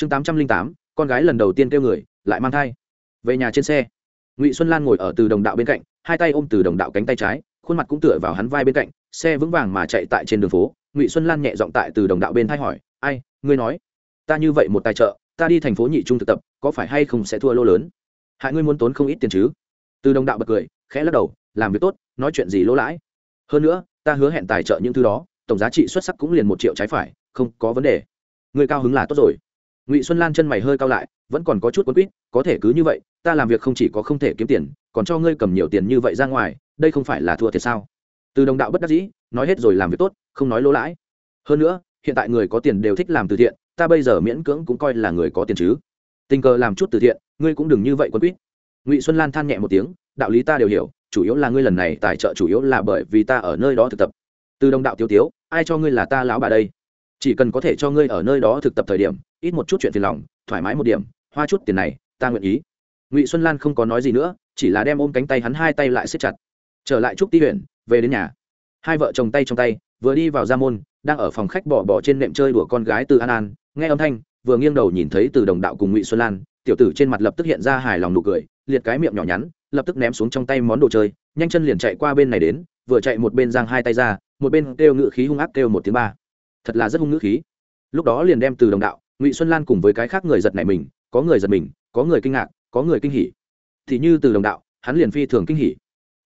chương tám trăm linh tám, con gái lần đầu tiên kêu người, lại mang thai. Về nhà trên xe, ngụy xuân lan ngồi ở từ đồng đạo bên cạnh, hai tay ôm từ đồng đạo cánh tay trái, khuôn mặt cũng tựa vào hắn vai bên cạnh, xe vững vàng mà chạy tại trên đường phố. Ngụy xuân lan nhẹ giọng tại từ đồng đạo bên thay hỏi, ai, ngươi nói, ta như vậy một tài trợ, ta đi thành phố nhị trung thực tập, có phải hay không sẽ thua lô lớn? Hại ngươi muốn tốn không ít tiền chứ? Từ đồng đạo bật cười, khẽ lắc đầu, làm việc tốt, nói chuyện gì lỗ lãi. Hơn nữa, ta hứa hẹn tài trợ những thứ đó, tổng giá trị xuất sắc cũng liền một triệu trái phải, không có vấn đề. Người cao hứng là tốt rồi ngụy xuân lan chân mày hơi cao lại vẫn còn có chút quấn quýt, có thể cứ như vậy, ta làm việc không chỉ có không thể kiếm tiền, còn cho ngươi cầm nhiều tiền như vậy ra ngoài, đây không phải là thua thiệt sao? Từ đồng đạo bất đắc dĩ, nói hết rồi làm việc tốt, không nói lỗ lãi. Hơn nữa, hiện tại người có tiền đều thích làm từ thiện, ta bây giờ miễn cưỡng cũng coi là người có tiền chứ. Tình cờ làm chút từ thiện, ngươi cũng đừng như vậy quấn quýt. Ngụy xuân lan than nhẹ một tiếng, đạo lý ta đều hiểu, chủ yếu là ngươi lần này tài trợ chủ yếu là bởi vì ta ở nơi đó thực tập. Từ đồng đạo tiêu tiếu, ai cho ngươi là ta lão bà đây? Chỉ cần có thể cho ngươi ở nơi đó thực tập thời điểm ít một chút chuyện phiền lòng, thoải mái một điểm, hoa chút tiền này, ta nguyện ý. Ngụy xuân lan không có nói gì nữa, chỉ là đem ôm cánh tay hắn hai tay lại xếp chặt. Trở lại trúc ti huyện, về đến nhà. Hai vợ chồng tay trong tay, vừa đi vào ra môn, đang ở phòng khách bỏ bỏ trên nệm chơi đùa con gái từ an an, nghe âm thanh, vừa nghiêng đầu nhìn thấy từ đồng đạo cùng ngụy xuân lan, tiểu tử trên mặt lập tức hiện ra hài lòng nụ cười, liệt cái miệng nhỏ nhắn, lập tức ném xuống trong tay món đồ chơi, nhanh chân liền chạy qua bên này đến, vừa chạy một bên giang hai tay ra, một bên kêu ngự khí hung ác kêu một tiếng ba. Thật là rất hung ngữ khí. Lúc đó liền đem từ đồng đạo ngụy xuân lan cùng với cái khác người giật này mình, có người giật mình, có người kinh ngạc, có người kinh hỉ. Thì như từ đồng đạo, hắn liền phi thường kinh hỉ.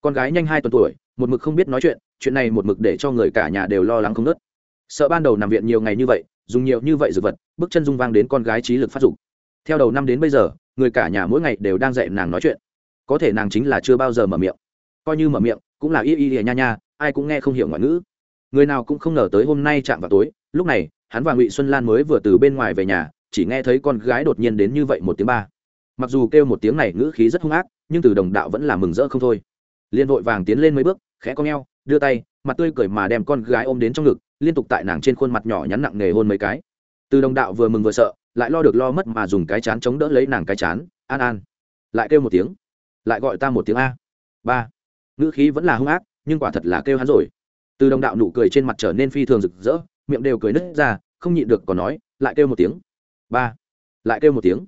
Con gái nhanh hai tuần tuổi, một mực không biết nói chuyện chuyện này một mực để cho người cả nhà đều lo lắng không nớt sợ ban đầu nằm viện nhiều ngày như vậy, dùng nhiều như vậy dược vật, bước chân dung vang đến con gái trí lực phát dục. Theo đầu năm đến bây giờ, người cả nhà mỗi ngày đều đang dạy nàng nói chuyện. Có thể nàng chính là chưa bao giờ mở miệng. Coi như mở miệng, cũng là y y lìa nha nha, ai cũng nghe không hiểu ngoại ngữ. Người nào cũng không ngờ tới hôm nay chạm vào tối, lúc này hắn và ngụy xuân lan mới vừa từ bên ngoài về nhà, chỉ nghe thấy con gái đột nhiên đến như vậy một tiếng ba. Mặc dù kêu một tiếng này ngữ khí rất hung ác, nhưng từ đồng đạo vẫn là mừng rỡ không thôi. Liên vội vàng tiến lên mấy bước, khẽ con g đưa tay, mặt tươi cười mà đem con gái ôm đến trong ngực, liên tục tại nàng trên khuôn mặt nhỏ nhắn nặng nề hôn mấy cái. Từ đồng đạo vừa mừng vừa sợ, lại lo được lo mất mà dùng cái chán chống đỡ lấy nàng cái chán, an an. Lại kêu một tiếng, lại gọi ta một tiếng a. Ba. Ngữ khí vẫn là hung ác, nhưng quả thật là kêu hắn rồi. Từ đồng đạo nụ cười trên mặt trở nên phi thường rực rỡ miệng đều cười nứt ra, không nhịn được còn nói, lại kêu một tiếng. Ba. Lại kêu một tiếng.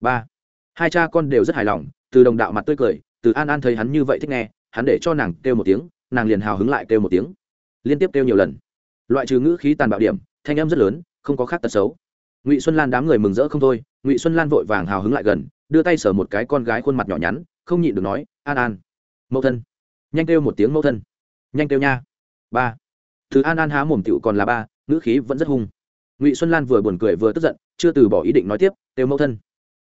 Ba. Hai cha con đều rất hài lòng, từ đồng đạo mặt tươi cười, từ an an thấy hắn như vậy thích nghe, hắn để cho nàng kêu một tiếng, nàng liền hào hứng lại kêu một tiếng. Liên tiếp kêu nhiều lần. Loại trừ ngữ khí tàn bạo điểm, thanh em rất lớn, không có khác tật xấu. Ngụy xuân lan đám người mừng rỡ không thôi, ngụy xuân lan vội vàng hào hứng lại gần, đưa tay sờ một cái con gái khuôn mặt nhỏ nhắn, không nhịn được nói, an an. Mẫu thân. Nhanh kêu một tiếng, mẫu thân. Nhanh kêu nha. Ba. Thứ an an há mồm tựu còn là ba ngữ khí vẫn rất hung. Ngụy xuân lan vừa buồn cười vừa tức giận, chưa từ bỏ ý định nói tiếp kêu mẫu thân.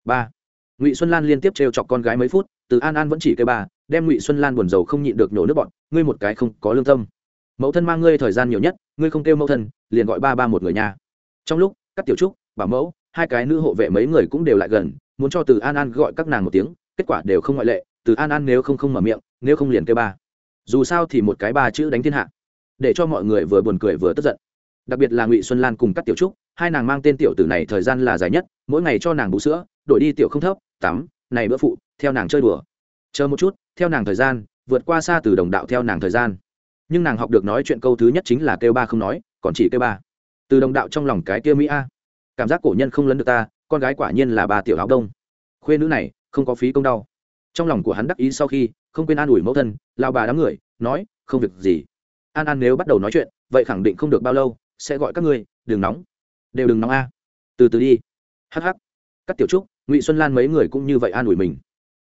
Ba. Ngụy xuân lan liên tiếp trêu chọc con gái mấy phút, từ an an vẫn chỉ kêu ba, đem ngụy xuân lan buồn rầu không nhịn được nhổ nước bọn, ngươi một cái không có lương tâm. Mẫu thân mang ngươi thời gian nhiều nhất, ngươi không kêu mẫu thân, liền gọi ba ba một người nhà trong lúc, các tiểu trúc, bảo mẫu, hai cái nữ hộ vệ mấy người cũng đều lại gần, muốn cho từ an an gọi các nàng một tiếng, kết quả đều không ngoại lệ, từ an an nếu không không mở miệng, nếu không liền kêu ba. Dù sao thì một cái ba chữ đánh thiên hạ, để cho mọi người vừa buồn cười vừa tức giận đặc biệt là ngụy xuân lan cùng các tiểu trúc, hai nàng mang tên tiểu tử này thời gian là dài nhất, mỗi ngày cho nàng bú sữa, đổi đi tiểu không thấp, tắm, này bữa phụ, theo nàng chơi đùa. Chờ một chút, theo nàng thời gian, vượt qua xa từ đồng đạo theo nàng thời gian. Nhưng nàng học được nói chuyện câu thứ nhất chính là kêu ba không nói, còn chỉ kêu ba. Từ đồng đạo trong lòng cái kia mỹ a. Cảm giác cổ nhân không lấn được ta, con gái quả nhiên là bà tiểu áo đông. Khuê nữ này, không có phí công đau. Trong lòng của hắn đắc ý sau khi, không quên an ủi mẫu thân, lao bà đám người, nói, không việc gì. An an nếu bắt đầu nói chuyện, vậy khẳng định không được bao lâu sẽ gọi các ngươi, đừng nóng. Đều đừng nóng a. Từ từ đi. Hh các tiểu trúc, ngụy xuân lan mấy người cũng như vậy an ủi mình.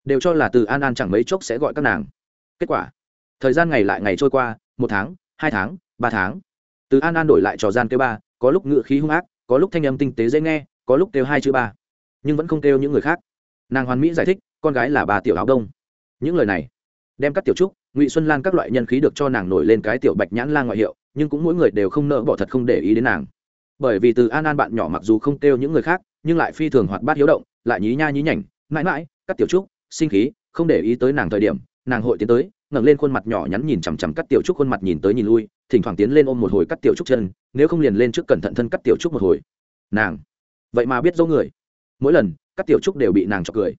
Đều cho là từ an an chẳng mấy chốc sẽ gọi các nàng. Kết quả, thời gian ngày lại ngày trôi qua, một tháng, hai tháng, ba tháng. Từ an an đổi lại trò gian kêu ba, có lúc ngựa khí hung ác, có lúc thanh âm tinh tế dễ nghe, có lúc kêu hai chữ ba, nhưng vẫn không kêu những người khác. Nàng hoàn mỹ giải thích, con gái là bà tiểu áo đông. Những lời này, đem các tiểu trúc ngụy xuân lan các loại nhân khí được cho nàng nổi lên cái tiểu bạch nhãn lan ngoại hiệu, nhưng cũng mỗi người đều không nỡ bỏ thật không để ý đến nàng. Bởi vì từ an an bạn nhỏ mặc dù không kêu những người khác, nhưng lại phi thường hoạt bát hiếu động, lại nhí nha nhí nhảnh, mãi mãi các tiểu trúc, sinh khí, không để ý tới nàng thời điểm, nàng hội tiến tới, ngẩng lên khuôn mặt nhỏ nhắn nhìn chằm chằm cắt tiểu trúc khuôn mặt nhìn tới nhìn lui, thỉnh thoảng tiến lên ôm một hồi cắt tiểu trúc chân, nếu không liền lên trước cẩn thận thân cắt tiểu trúc một hồi. Nàng, vậy mà biết dấu người. Mỗi lần, cắt tiểu trúc đều bị nàng chọc cười.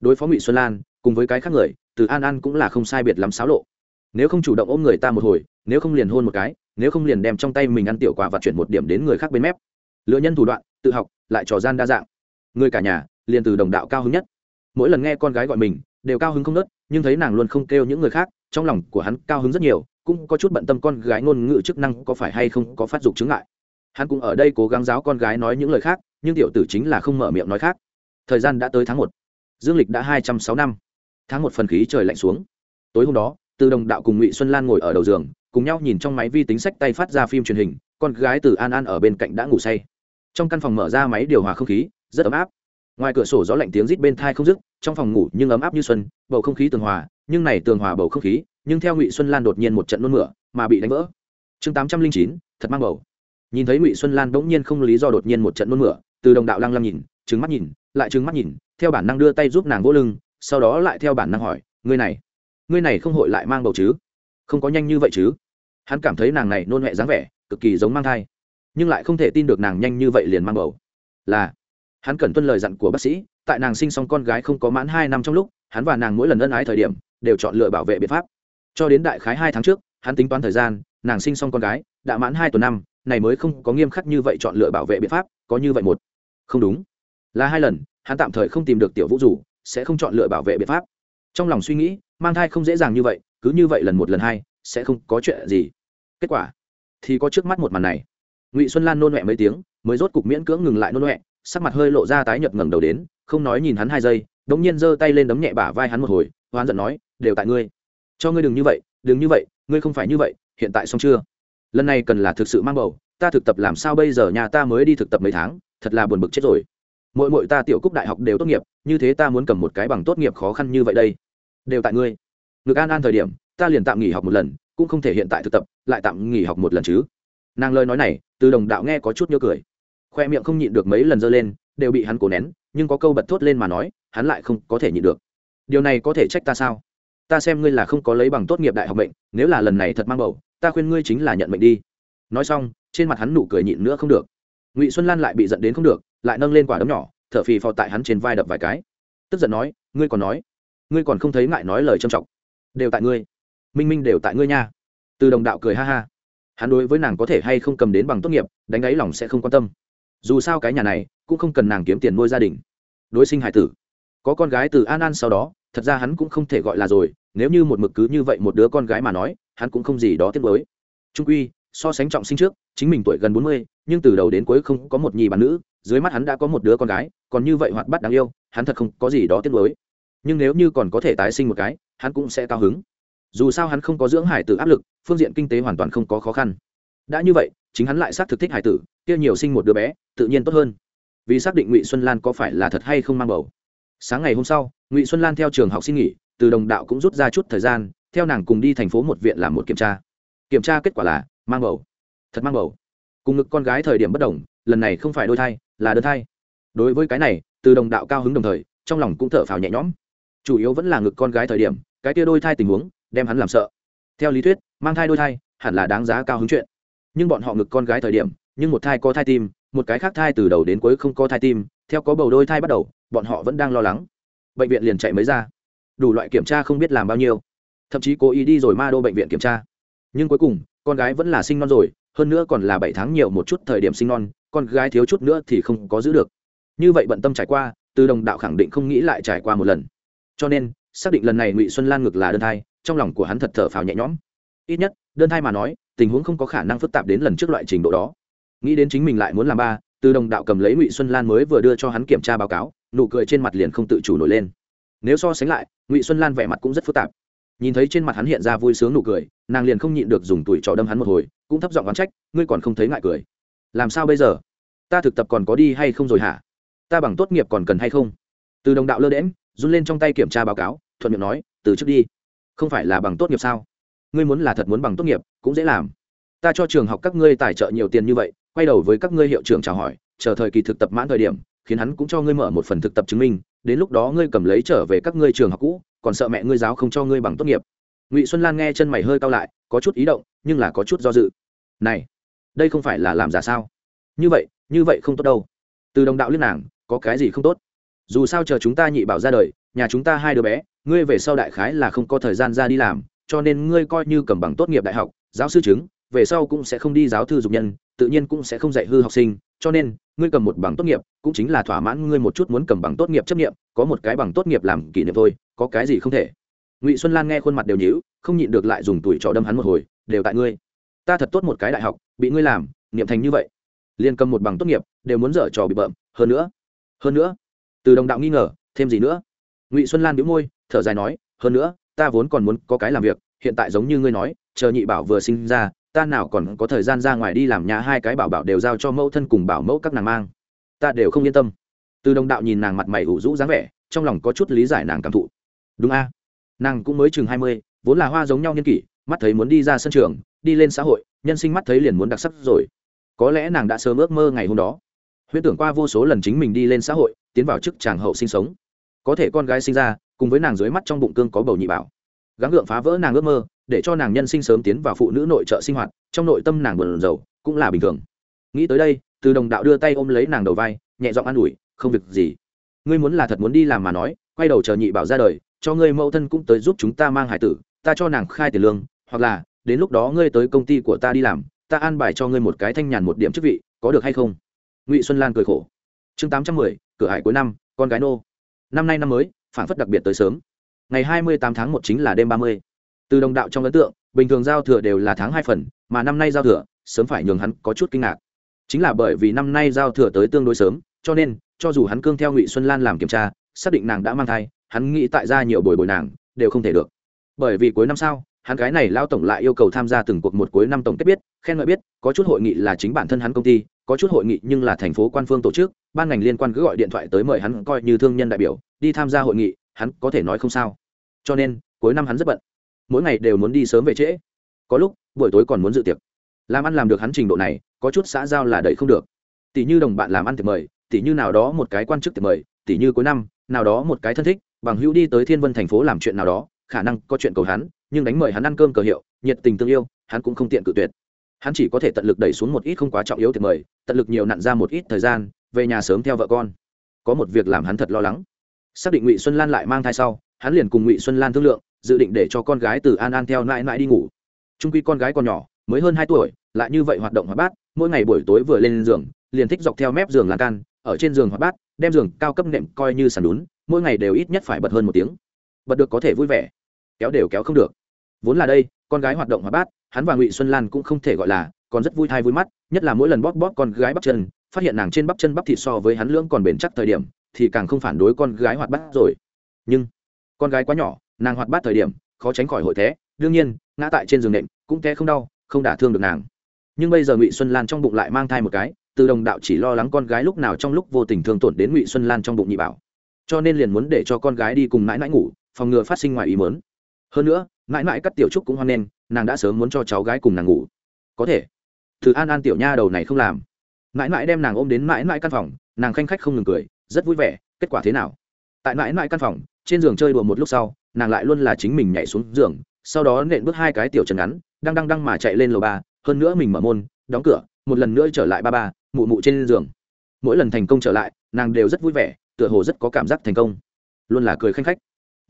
Đối phó ngụy xuân lan, cùng với cái khác người từ an an cũng là không sai biệt lắm xáo lộ. Nếu không chủ động ôm người ta một hồi, nếu không liền hôn một cái, nếu không liền đem trong tay mình ăn tiểu quả và chuyển một điểm đến người khác bên mép. Lựa nhân thủ đoạn, tự học, lại trò gian đa dạng. Người cả nhà, liền từ đồng đạo cao hứng nhất. Mỗi lần nghe con gái gọi mình, đều cao hứng không nớt, nhưng thấy nàng luôn không kêu những người khác, trong lòng của hắn cao hứng rất nhiều, cũng có chút bận tâm con gái ngôn ngữ chức năng có phải hay không có phát dục chứng ngại. Hắn cũng ở đây cố gắng giáo con gái nói những lời khác, nhưng tiểu tử chính là không mở miệng nói khác. Thời gian đã tới tháng một. Dương lịch đã hai trăm sáu năm tháng một phần khí trời lạnh xuống. Tối hôm đó, từ đồng đạo cùng ngụy xuân lan ngồi ở đầu giường, cùng nhau nhìn trong máy vi tính sách tay phát ra phim truyền hình, con gái từ an an ở bên cạnh đã ngủ say. Trong căn phòng mở ra máy điều hòa không khí, rất ấm áp. Ngoài cửa sổ gió lạnh tiếng rít bên thai không dứt, trong phòng ngủ nhưng ấm áp như xuân, bầu không khí tường hòa, nhưng này tường hòa bầu không khí, nhưng theo ngụy xuân lan đột nhiên một trận nôn mửa, mà bị đánh vỡ. Chương tám trăm linh chín, thật mang bầu. Nhìn thấy ngụy xuân lan bỗng nhiên không lý do đột nhiên một trận nôn mửa, từ đồng đạo lăng lăng nhìn trứng mắt nhìn, lại trứng mắt nhìn, theo bản năng đưa tay giúp nàng vỗ lưng sau đó lại theo bản năng hỏi, ngươi này ngươi này không hội lại mang bầu chứ? Không có nhanh như vậy chứ? Hắn cảm thấy nàng này nôn mẹ dáng vẻ, cực kỳ giống mang thai, nhưng lại không thể tin được nàng nhanh như vậy liền mang bầu. Là, hắn cần tuân lời dặn của bác sĩ, tại nàng sinh xong con gái không có mãn hai năm trong lúc, hắn và nàng mỗi lần ân ái thời điểm, đều chọn lựa bảo vệ biện pháp. Cho đến đại khái hai tháng trước, hắn tính toán thời gian, nàng sinh xong con gái, đã mãn hai tuần năm, này mới không có nghiêm khắc như vậy chọn lựa bảo vệ biện pháp, có như vậy một. Không đúng. Là hai lần, hắn tạm thời không tìm được tiểu vũ rủ sẽ không chọn lựa bảo vệ biện pháp. Trong lòng suy nghĩ, mang thai không dễ dàng như vậy, cứ như vậy lần một lần hai, sẽ không có chuyện gì. Kết quả, thì có trước mắt một màn này. Ngụy xuân lan nôn mẹ mấy tiếng, mới rốt cục miễn cưỡng ngừng lại nôn mẹ sắc mặt hơi lộ ra tái nhợt ngẩng đầu đến, không nói nhìn hắn hai giây đống nhiên giơ tay lên đấm nhẹ bả vai hắn một hồi, hoán giận nói, đều tại ngươi. Cho ngươi đừng như vậy, đừng như vậy, ngươi không phải như vậy, hiện tại xong chưa? Lần này cần là thực sự mang bầu, ta thực tập làm sao bây giờ nhà ta mới đi thực tập mấy tháng, thật là buồn bực chết rồi mỗi mỗi ta tiểu cúc đại học đều tốt nghiệp, như thế ta muốn cầm một cái bằng tốt nghiệp khó khăn như vậy đây. Đều tại ngươi. Ngược an an thời điểm, ta liền tạm nghỉ học một lần, cũng không thể hiện tại thực tập, lại tạm nghỉ học một lần chứ. Nàng lời nói này, từ đồng đạo nghe có chút nhớ cười. Khoe miệng không nhịn được mấy lần giơ lên, đều bị hắn cố nén, nhưng có câu bật thốt lên mà nói, hắn lại không có thể nhịn được. Điều này có thể trách ta sao? Ta xem ngươi là không có lấy bằng tốt nghiệp đại học mệnh, nếu là lần này thật mang bầu, ta khuyên ngươi chính là nhận mệnh đi. Nói xong, trên mặt hắn nụ cười nhịn nữa không được. Ngụy xuân lan lại bị giận đến không được lại nâng lên quả đấm nhỏ, thở phì phò tại hắn trên vai đập vài cái. Tức giận nói, ngươi còn nói, ngươi còn không thấy ngại nói lời trầm trọng đều tại ngươi. Minh minh đều tại ngươi nha. Từ đồng đạo cười ha ha. Hắn đối với nàng có thể hay không cầm đến bằng tốt nghiệp, đánh ấy lòng sẽ không quan tâm. Dù sao cái nhà này, cũng không cần nàng kiếm tiền nuôi gia đình. Đối sinh hải tử. Có con gái từ an an sau đó, thật ra hắn cũng không thể gọi là rồi, nếu như một mực cứ như vậy một đứa con gái mà nói, hắn cũng không gì đó tiếc mới trung quy, so sánh trọng sinh trước, chính mình tuổi gần bốn mươi, nhưng từ đầu đến cuối không có một nhì bản nữ dưới mắt hắn đã có một đứa con gái, còn như vậy hoạt bát đáng yêu, hắn thật không có gì đó tiếc nuối. nhưng nếu như còn có thể tái sinh một cái, hắn cũng sẽ cao hứng. Dù sao hắn không có dưỡng hải tử áp lực, phương diện kinh tế hoàn toàn không có khó khăn. Đã như vậy, chính hắn lại xác thực thích hải tử, kia nhiều sinh một đứa bé, tự nhiên tốt hơn. Vì xác định ngụy xuân lan có phải là thật hay không mang bầu. Sáng ngày hôm sau, ngụy xuân lan theo trường học xin nghỉ, từ đồng đạo cũng rút ra chút thời gian, theo nàng cùng đi thành phố một viện làm một kiểm tra. Kiểm tra kết quả là, mang bầu. Thật mang bầu. Cùng ngực con gái thời điểm bất đồng lần này không phải đôi thai, là đơn thai. Đối với cái này, từ đồng đạo cao hứng đồng thời, trong lòng cũng thở phào nhẹ nhõm. Chủ yếu vẫn là ngực con gái thời điểm, cái tia đôi thai tình huống, đem hắn làm sợ. Theo lý thuyết, mang thai đôi thai, hẳn là đáng giá cao hứng chuyện. Nhưng bọn họ ngực con gái thời điểm, nhưng một thai có thai tim, một cái khác thai từ đầu đến cuối không có thai tim, theo có bầu đôi thai bắt đầu, bọn họ vẫn đang lo lắng. Bệnh viện liền chạy mới ra. Đủ loại kiểm tra không biết làm bao nhiêu. Thậm chí cố ý đi rồi ma đô bệnh viện kiểm tra. Nhưng cuối cùng, con gái vẫn là sinh non rồi hơn nữa còn là bảy tháng nhiều một chút thời điểm sinh non, con gái thiếu chút nữa thì không có giữ được. Như vậy bận tâm trải qua, từ đồng đạo khẳng định không nghĩ lại trải qua một lần. Cho nên, xác định lần này ngụy xuân lan ngược là đơn thai, trong lòng của hắn thật thở phào nhẹ nhõm. Ít nhất, đơn thai mà nói, tình huống không có khả năng phức tạp đến lần trước loại trình độ đó. Nghĩ đến chính mình lại muốn làm ba, từ đồng đạo cầm lấy ngụy xuân lan mới vừa đưa cho hắn kiểm tra báo cáo, nụ cười trên mặt liền không tự chủ nổi lên. Nếu so sánh lại, ngụy xuân lan vẻ mặt cũng rất phức tạp. Nhìn thấy trên mặt hắn hiện ra vui sướng nụ cười, nàng liền không nhịn được dùng tuổi trò đâm hắn một hồi cũng thấp giọng oán trách, ngươi còn không thấy ngại cười. Làm sao bây giờ? Ta thực tập còn có đi hay không rồi hả? Ta bằng tốt nghiệp còn cần hay không? Từ đồng đạo lơ đễm run lên trong tay kiểm tra báo cáo, thuận miệng nói, từ trước đi. Không phải là bằng tốt nghiệp sao? Ngươi muốn là thật muốn bằng tốt nghiệp, cũng dễ làm. Ta cho trường học các ngươi tài trợ nhiều tiền như vậy, quay đầu với các ngươi hiệu trưởng chào hỏi, chờ thời kỳ thực tập mãn thời điểm, khiến hắn cũng cho ngươi mở một phần thực tập chứng minh, đến lúc đó ngươi cầm lấy trở về các ngươi trường học cũ, còn sợ mẹ ngươi giáo không cho ngươi bằng tốt nghiệp. Ngụy xuân lan nghe chân mày hơi cao lại, có chút ý động, nhưng là có chút do dự này, đây không phải là làm giả sao? Như vậy như vậy không tốt đâu. Từ đồng đạo liên nàng, có cái gì không tốt? Dù sao chờ chúng ta nhị bảo ra đời, nhà chúng ta hai đứa bé, ngươi về sau đại khái là không có thời gian ra đi làm, cho nên ngươi coi như cầm bằng tốt nghiệp đại học, giáo sư chứng, về sau cũng sẽ không đi giáo thư dục nhân, tự nhiên cũng sẽ không dạy hư học sinh, cho nên ngươi cầm một bằng tốt nghiệp, cũng chính là thỏa mãn ngươi một chút muốn cầm bằng tốt nghiệp chấp nghiệm có một cái bằng tốt nghiệp làm kỷ niệm thôi, có cái gì không thể. Ngụy xuân lan nghe khuôn mặt đều nhíu, không nhịn được lại dùng tuổi trò đâm hắn một hồi, đều tại ngươi ta thật tốt một cái đại học, bị ngươi làm, niệm thành như vậy. Liền cầm một bằng tốt nghiệp, đều muốn dở trò bị bợm, hơn nữa hơn nữa. Từ đồng đạo nghi ngờ, thêm gì nữa? Ngụy xuân lan đĩu môi, thở dài nói, hơn nữa, ta vốn còn muốn có cái làm việc, hiện tại giống như ngươi nói, chờ nhị bảo vừa sinh ra, ta nào còn có thời gian ra ngoài đi làm nhà hai cái bảo bảo đều giao cho mẫu thân cùng bảo mẫu các nàng mang. Ta đều không yên tâm. Từ đồng đạo nhìn nàng mặt mày ủ rũ dáng vẻ, trong lòng có chút lý giải nàng cảm thụ. Đúng a. Nàng cũng mới chừng hai mươi, vốn là hoa giống nhau niên kỷ mắt thấy muốn đi ra sân trường, đi lên xã hội, nhân sinh mắt thấy liền muốn đặc sắc rồi. Có lẽ nàng đã sớm ước mơ ngày hôm đó. Huyễn tưởng qua vô số lần chính mình đi lên xã hội, tiến vào chức tràng hậu sinh sống. Có thể con gái sinh ra, cùng với nàng dưới mắt trong bụng cương có bầu nhị bảo. Gắng gượng phá vỡ nàng ước mơ, để cho nàng nhân sinh sớm tiến vào phụ nữ nội trợ sinh hoạt, trong nội tâm nàng buồn rầu, cũng là bình thường. Nghĩ tới đây, từ đồng đạo đưa tay ôm lấy nàng đầu vai, nhẹ giọng an ủi, không việc gì. Ngươi muốn là thật muốn đi làm mà nói, quay đầu chờ nhị bảo ra đời, cho ngươi mẫu thân cũng tới giúp chúng ta mang hải tử ta cho nàng khai tiền lương, hoặc là, đến lúc đó ngươi tới công ty của ta đi làm, ta an bài cho ngươi một cái thanh nhàn một điểm chức vị, có được hay không? Ngụy xuân lan cười khổ. Chương tám trăm mười, cửa hải cuối năm, con gái nô. Năm nay năm mới, phản phất đặc biệt tới sớm. Ngày hai mươi tám tháng một chính là đêm ba mươi. Từ đồng đạo trong ấn tượng, bình thường giao thừa đều là tháng hai phần, mà năm nay giao thừa, sớm phải nhường hắn có chút kinh ngạc. Chính là bởi vì năm nay giao thừa tới tương đối sớm, cho nên, cho dù hắn cương theo ngụy xuân lan làm kiểm tra, xác định nàng đã mang thai, hắn nghĩ tại ra nhiều bồi bồi nàng, đều không thể được bởi vì cuối năm sao, hắn cái này lao tổng lại yêu cầu tham gia từng cuộc một cuối năm tổng kết biết khen ngợi biết có chút hội nghị là chính bản thân hắn công ty có chút hội nghị nhưng là thành phố quan phương tổ chức ban ngành liên quan cứ gọi điện thoại tới mời hắn coi như thương nhân đại biểu đi tham gia hội nghị hắn có thể nói không sao. Cho nên cuối năm hắn rất bận. Mỗi ngày đều muốn đi sớm về trễ. Có lúc buổi tối còn muốn dự tiệc. Làm ăn làm được hắn trình độ này có chút xã giao là đẩy không được. Tỷ như đồng bạn làm ăn tiệc mời tỷ như nào đó một cái quan chức tiệc mời tỷ như cuối năm nào đó một cái thân thích bằng hữu đi tới thiên vân thành phố làm chuyện nào đó khả năng có chuyện cầu hắn, nhưng đánh mời hắn ăn cơm cờ hiệu, nhiệt tình tương yêu, hắn cũng không tiện cự tuyệt. Hắn chỉ có thể tận lực đẩy xuống một ít không quá trọng yếu thiệt mời, tận lực nhiều nặn ra một ít thời gian, về nhà sớm theo vợ con. Có một việc làm hắn thật lo lắng. Xác định ngụy xuân lan lại mang thai sau, hắn liền cùng ngụy xuân lan thương lượng, dự định để cho con gái từ an an theo mãi mãi đi ngủ. Trung quy con gái còn nhỏ, mới hơn hai tuổi, lại như vậy hoạt động hoạt bát, mỗi ngày buổi tối vừa lên giường, liền thích dọc theo mép giường lan can, ở trên giường hoạt bát, đem giường cao cấp nệm coi như sàn lún, mỗi ngày đều ít nhất phải bật hơn một tiếng. Bật được có thể vui vẻ kéo đều kéo không được. Vốn là đây, con gái hoạt động hoạt bát, hắn và ngụy xuân lan cũng không thể gọi là, còn rất vui thai vui mắt, nhất là mỗi lần bóp bóp con gái bắp chân, phát hiện nàng trên bắp chân bắp thịt so với hắn lưỡng còn bền chắc thời điểm, thì càng không phản đối con gái hoạt bát rồi. Nhưng, con gái quá nhỏ, nàng hoạt bát thời điểm, khó tránh khỏi hội thế đương nhiên, ngã tại trên giường nệm, cũng té không đau, không đả thương được nàng. Nhưng bây giờ ngụy xuân lan trong bụng lại mang thai một cái, từ đồng đạo chỉ lo lắng con gái lúc nào trong lúc vô tình thương tổn đến ngụy xuân lan trong bụng nhị bảo. Cho nên liền muốn để cho con gái đi cùng mãi mãi ngủ, phòng ngừa phát sinh ngoài ý mớn hơn nữa, mãi mãi các tiểu trúc cũng hoan nghênh, nàng đã sớm muốn cho cháu gái cùng nàng ngủ. Có thể. Thứ an an tiểu nha đầu này không làm. Mãi mãi đem nàng ôm đến mãi mãi căn phòng, nàng khanh khách không ngừng cười, rất vui vẻ, kết quả thế nào? Tại mãi mãi căn phòng, trên giường chơi đùa một lúc sau, nàng lại luôn là chính mình nhảy xuống giường, sau đó nện bước hai cái tiểu trần ngắn, đang đăng đăng mà chạy lên lầu ba, hơn nữa mình mở môn, đóng cửa, một lần nữa trở lại ba ba, mụ mụ trên giường. Mỗi lần thành công trở lại, nàng đều rất vui vẻ, tựa hồ rất có cảm giác thành công. Luôn là cười khanh khách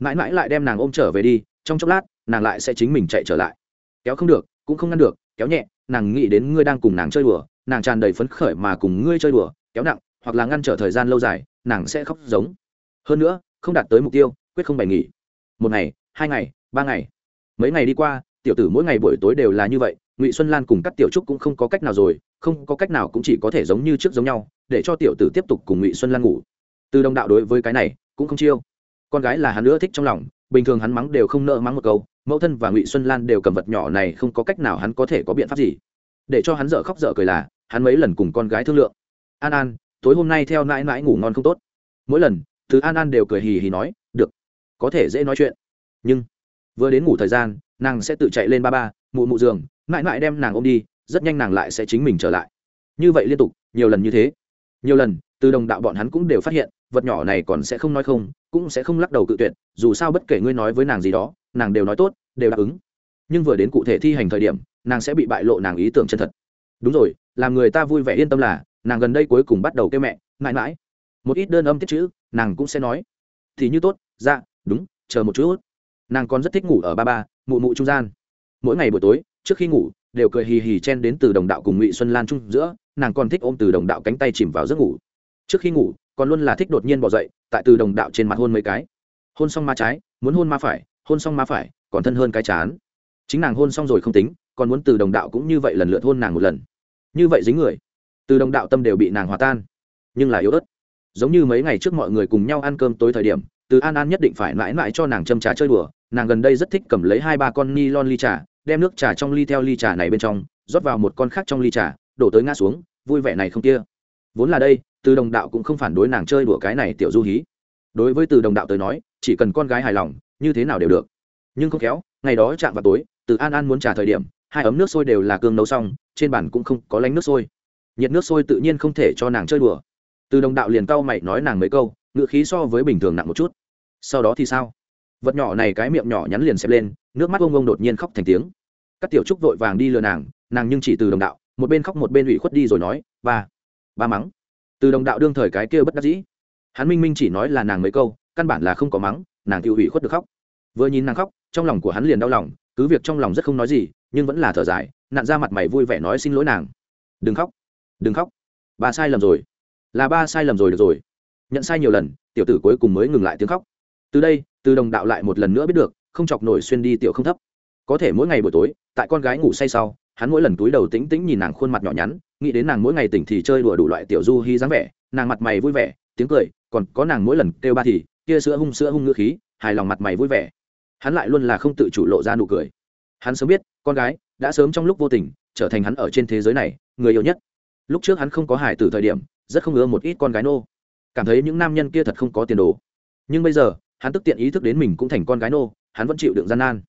mãi mãi lại đem nàng ôm trở về đi, trong chốc lát, nàng lại sẽ chính mình chạy trở lại. Kéo không được, cũng không ngăn được, kéo nhẹ, nàng nghĩ đến ngươi đang cùng nàng chơi đùa, nàng tràn đầy phấn khởi mà cùng ngươi chơi đùa, kéo nặng, hoặc là ngăn trở thời gian lâu dài, nàng sẽ khóc giống. Hơn nữa, không đạt tới mục tiêu, quyết không bày nghỉ. Một ngày, hai ngày, ba ngày. Mấy ngày đi qua, tiểu tử mỗi ngày buổi tối đều là như vậy, ngụy xuân lan cùng các tiểu trúc cũng không có cách nào rồi, không có cách nào cũng chỉ có thể giống như trước giống nhau, để cho tiểu tử tiếp tục cùng ngụy xuân lan ngủ. Từ đồng đạo đối với cái này, cũng không chiêu con gái là hắn nữa thích trong lòng, bình thường hắn mắng đều không nợ mắng một câu, mẫu thân và ngụy xuân lan đều cầm vật nhỏ này không có cách nào hắn có thể có biện pháp gì. Để cho hắn dở khóc dở cười là, hắn mấy lần cùng con gái thương lượng. An an, tối hôm nay theo mãi mãi ngủ ngon không tốt. Mỗi lần, thứ an an đều cười hì hì nói, được, có thể dễ nói chuyện. Nhưng, vừa đến ngủ thời gian, nàng sẽ tự chạy lên ba ba, mụ mụ giường, mãi mãi đem nàng ôm đi, rất nhanh nàng lại sẽ chính mình trở lại. Như vậy liên tục, nhiều lần như thế. Nhiều lần, từ đồng đạo bọn hắn cũng đều phát hiện vật nhỏ này còn sẽ không nói không, cũng sẽ không lắc đầu cự tuyệt, dù sao bất kể ngươi nói với nàng gì đó, nàng đều nói tốt, đều đáp ứng. Nhưng vừa đến cụ thể thi hành thời điểm, nàng sẽ bị bại lộ nàng ý tưởng chân thật. Đúng rồi, làm người ta vui vẻ yên tâm là, nàng gần đây cuối cùng bắt đầu kêu mẹ, mãi mãi. Một ít đơn âm tiết chữ, nàng cũng sẽ nói. Thì như tốt dạ đúng, chờ một chút. Nàng còn rất thích ngủ ở ba ba, mụ mụ trung gian. Mỗi ngày buổi tối, trước khi ngủ, đều cười hì hì chen đến từ đồng đạo cùng ngụy xuân lan chung giữa, nàng còn thích ôm từ đồng đạo cánh tay chìm vào giấc ngủ. Trước khi ngủ còn luôn là thích đột nhiên bỏ dậy, tại từ đồng đạo trên mặt hôn mấy cái. Hôn xong ma trái, muốn hôn ma phải, hôn xong ma phải, còn thân hơn cái chán. Chính nàng hôn xong rồi không tính, còn muốn từ đồng đạo cũng như vậy lần lượt hôn nàng một lần. Như vậy dính người, từ đồng đạo tâm đều bị nàng hòa tan. Nhưng là yếu ớt. Giống như mấy ngày trước mọi người cùng nhau ăn cơm tối thời điểm, từ an an nhất định phải mãi mãi cho nàng châm trà chơi đùa. Nàng gần đây rất thích cầm lấy hai ba con ni lon ly trà, đem nước trà trong ly theo ly trà này bên trong, rót vào một con khác trong ly trà, đổ tới ngã xuống, vui vẻ này không kia vốn là đây, từ đồng đạo cũng không phản đối nàng chơi đùa cái này tiểu du hí. Đối với từ đồng đạo tới nói, chỉ cần con gái hài lòng, như thế nào đều được. Nhưng không khéo, ngày đó chạm vào tối, từ an an muốn trả thời điểm, hai ấm nước sôi đều là cương nấu xong, trên bàn cũng không có lánh nước sôi. Nhiệt nước sôi tự nhiên không thể cho nàng chơi đùa. Từ đồng đạo liền cau mày nói nàng mấy câu, ngựa khí so với bình thường nặng một chút. Sau đó thì sao? Vật nhỏ này cái miệng nhỏ nhắn liền xẹp lên, nước mắt ông ông đột nhiên khóc thành tiếng. Các tiểu trúc vội vàng đi lừa nàng nàng nhưng chỉ từ đồng đạo, một bên khóc một bên ủy khuất đi rồi nói và ba mắng. Từ đồng đạo đương thời cái kia bất đắc dĩ. Hắn minh minh chỉ nói là nàng mấy câu, căn bản là không có mắng, nàng tự hủy khuất được khóc. Vừa nhìn nàng khóc, trong lòng của hắn liền đau lòng, cứ việc trong lòng rất không nói gì, nhưng vẫn là thở dài, nặn ra mặt mày vui vẻ nói xin lỗi nàng. Đừng khóc đừng khóc. Ba sai lầm rồi. Là ba sai lầm rồi được rồi. Nhận sai nhiều lần, tiểu tử cuối cùng mới ngừng lại tiếng khóc. Từ đây, từ đồng đạo lại một lần nữa biết được, không chọc nổi xuyên đi tiểu không thấp. Có thể mỗi ngày buổi tối, tại con gái ngủ say sau hắn mỗi lần túi đầu tĩnh tĩnh nhìn nàng khuôn mặt nhỏ nhắn, nghĩ đến nàng mỗi ngày tỉnh thì chơi đùa đủ loại tiểu du hy dáng vẻ, nàng mặt mày vui vẻ, tiếng cười, còn có nàng mỗi lần kêu ba thì, kia sữa hung sữa hung ngữ khí, hài lòng mặt mày vui vẻ. Hắn lại luôn là không tự chủ lộ ra nụ cười. Hắn sớm biết, con gái đã sớm trong lúc vô tình trở thành hắn ở trên thế giới này, người yêu nhất. Lúc trước hắn không có hải từ thời điểm, rất không ưa một ít con gái nô. Cảm thấy những nam nhân kia thật không có tiền đồ. Nhưng bây giờ, hắn tức tiện ý thức đến mình cũng thành con gái nô, hắn vẫn chịu đựng gian nan.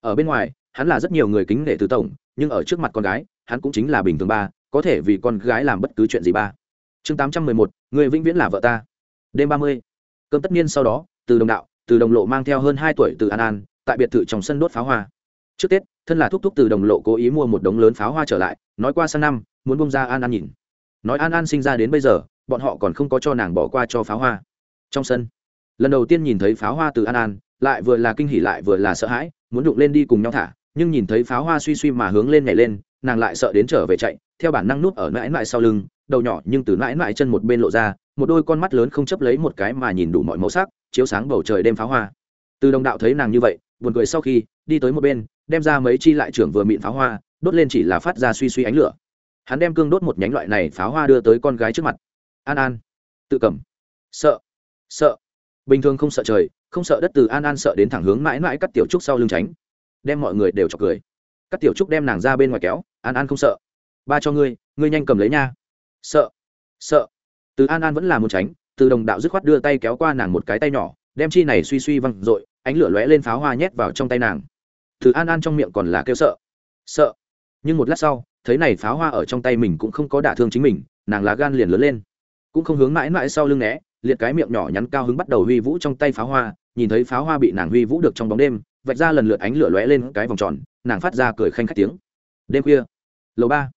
Ở bên ngoài hắn là rất nhiều người kính nể từ tổng, nhưng ở trước mặt con gái, hắn cũng chính là bình thường ba, có thể vì con gái làm bất cứ chuyện gì ba. Chương tám trăm mười một, người vĩnh viễn là vợ ta. Đêm ba mươi, cơm tất niên sau đó, từ đồng đạo, từ đồng lộ mang theo hơn hai tuổi từ an an, tại biệt thự trong sân đốt pháo hoa. Trước tết, thân là thúc thúc từ đồng lộ cố ý mua một đống lớn pháo hoa trở lại, nói qua sang năm, muốn bông ra an an nhìn. Nói an an sinh ra đến bây giờ, bọn họ còn không có cho nàng bỏ qua cho pháo hoa. Trong sân, lần đầu tiên nhìn thấy pháo hoa từ an an, lại vừa là kinh hỉ lại vừa là sợ hãi, muốn đụng lên đi cùng nhau thả nhưng nhìn thấy pháo hoa suy suy mà hướng lên nhảy lên, nàng lại sợ đến trở về chạy, theo bản năng nút ở mãi mãi sau lưng, đầu nhỏ nhưng từ mãi mãi chân một bên lộ ra, một đôi con mắt lớn không chấp lấy một cái mà nhìn đủ mọi màu sắc, chiếu sáng bầu trời đêm pháo hoa. Từ đồng đạo thấy nàng như vậy, buồn cười sau khi, đi tới một bên, đem ra mấy chi lại trưởng vừa mịn pháo hoa, đốt lên chỉ là phát ra suy suy ánh lửa. Hắn đem cương đốt một nhánh loại này pháo hoa đưa tới con gái trước mặt. An an, tự cầm. Sợ sợ. Bình thường không sợ trời, không sợ đất từ an an sợ đến thẳng hướng mãi mãi cắt tiểu trúc sau lưng tránh đem mọi người đều chọc cười. Các tiểu trúc đem nàng ra bên ngoài kéo, an an không sợ. Ba cho ngươi ngươi nhanh cầm lấy nha. Sợ sợ. Từ an an vẫn là muốn tránh, từ đồng đạo dứt khoát đưa tay kéo qua nàng một cái tay nhỏ, đem chi này suy suy văng r ộ i ánh lửa lóe lên pháo hoa nhét vào trong tay nàng. Từ an an trong miệng còn là kêu sợ sợ. Nhưng một lát sau, thấy này pháo hoa ở trong tay mình cũng không có đả thương chính mình, nàng lá gan liền lớn lên. Cũng không hướng mãi mãi sau lưng né, liệt cái miệng nhỏ nhắn cao hứng bắt đầu huy vũ trong tay pháo hoa, nhìn thấy pháo hoa bị nàng huy vũ được trong bóng đêm vạch ra lần lượt ánh lửa lóe lên cái vòng tròn, nàng phát ra cười khanh khách tiếng. Đêm khuya, lầu ba,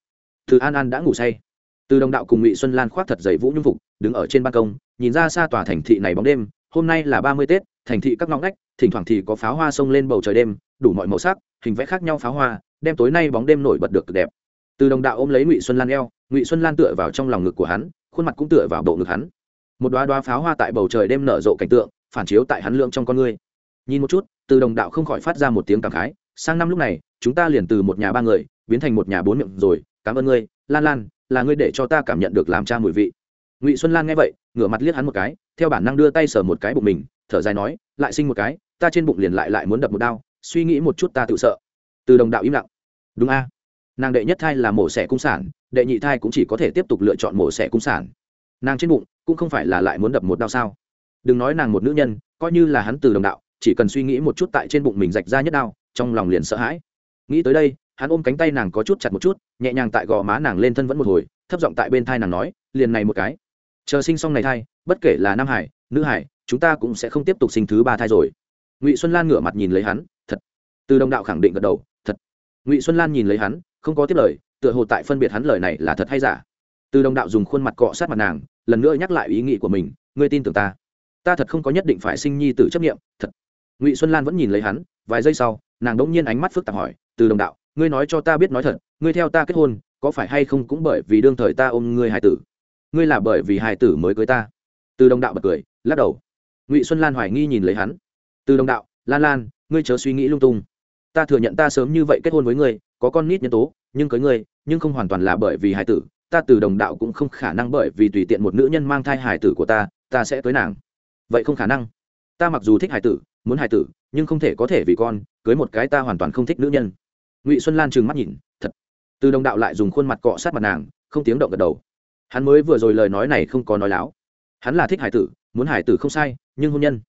từ an an đã ngủ say. Từ đồng đạo cùng ngụy xuân lan khoác thật dày vũ nhung phục, đứng ở trên ban công, nhìn ra xa tòa thành thị này bóng đêm, hôm nay là ba mươi tết, thành thị các ngõ ngách, thỉnh thoảng thì có pháo hoa xông lên bầu trời đêm, đủ mọi màu sắc, hình vẽ khác nhau pháo hoa đem tối nay bóng đêm nổi bật được cực đẹp. Từ đồng đạo ôm lấy ngụy xuân lan eo, ngụy xuân lan tựa vào trong lòng ngực của hắn, khuôn mặt cũng tựa vào bộ ngực hắn. Một đoá đoá pháo hoa tại bầu trời đêm nở rộ cảnh tượng, phản chiếu tại hắn lượng trong con ngươi. Nhìn một chút từ đồng đạo không khỏi phát ra một tiếng cảm khái, sang năm lúc này, chúng ta liền từ một nhà ba người, biến thành một nhà bốn miệng rồi, cảm ơn ngươi, lan lan, là ngươi để cho ta cảm nhận được làm cha mùi vị. Ngụy xuân lan nghe vậy, ngửa mặt liếc hắn một cái, theo bản năng đưa tay sờ một cái bụng mình, thở dài nói, lại sinh một cái, ta trên bụng liền lại lại muốn đập một đao, suy nghĩ một chút ta tự sợ. Từ đồng đạo im lặng. Đúng a. Nàng đệ nhất thai là mổ xẻ cung sản, đệ nhị thai cũng chỉ có thể tiếp tục lựa chọn mổ xẻ cung sản. Nàng trên bụng cũng không phải là lại muốn đập một đao sao? Đừng nói nàng một nữ nhân, coi như là hắn từ đồng đạo chỉ cần suy nghĩ một chút tại trên bụng mình rạch ra nhất đau trong lòng liền sợ hãi. Nghĩ tới đây, hắn ôm cánh tay nàng có chút chặt một chút, nhẹ nhàng tại gò má nàng lên thân vẫn một hồi, thấp giọng tại bên thai nàng nói, liền này một cái. Chờ sinh xong này thai, bất kể là nam hải, nữ hải, chúng ta cũng sẽ không tiếp tục sinh thứ ba thai rồi. Ngụy xuân lan ngửa mặt nhìn lấy hắn, thật. Từ đồng đạo khẳng định gật đầu, thật. Ngụy xuân lan nhìn lấy hắn, không có tiếp lời, tựa hồ tại phân biệt hắn lời này là thật hay giả. Từ đồng đạo dùng khuôn mặt cọ sát mặt nàng, lần nữa nhắc lại ý nghĩ của mình, ngươi tin tưởng ta. Ta thật không có nhất định phải sinh nhi tử chấp nghiệm thật ngụy xuân lan vẫn nhìn lấy hắn vài giây sau nàng đỗng nhiên ánh mắt phức tạp hỏi từ đồng đạo ngươi nói cho ta biết nói thật ngươi theo ta kết hôn có phải hay không cũng bởi vì đương thời ta ôm ngươi hài tử ngươi là bởi vì hài tử mới cưới ta từ đồng đạo bật cười lắc đầu ngụy xuân lan hoài nghi nhìn lấy hắn từ đồng đạo lan lan ngươi chớ suy nghĩ lung tung ta thừa nhận ta sớm như vậy kết hôn với ngươi có con nít nhân tố nhưng cưới ngươi nhưng không hoàn toàn là bởi vì hài tử ta từ đồng đạo cũng không khả năng bởi vì tùy tiện một nữ nhân mang thai hài tử của ta ta sẽ cưới nàng vậy không khả năng ta mặc dù thích hài tử muốn hài tử, nhưng không thể có thể vì con, cưới một cái ta hoàn toàn không thích nữ nhân. Ngụy xuân lan trừng mắt nhìn, thật. Từ đồng đạo lại dùng khuôn mặt cọ sát mặt nàng, không tiếng động gật đầu. Hắn mới vừa rồi lời nói này không có nói láo. Hắn là thích hải tử, muốn hải tử không sai, nhưng hôn nhân.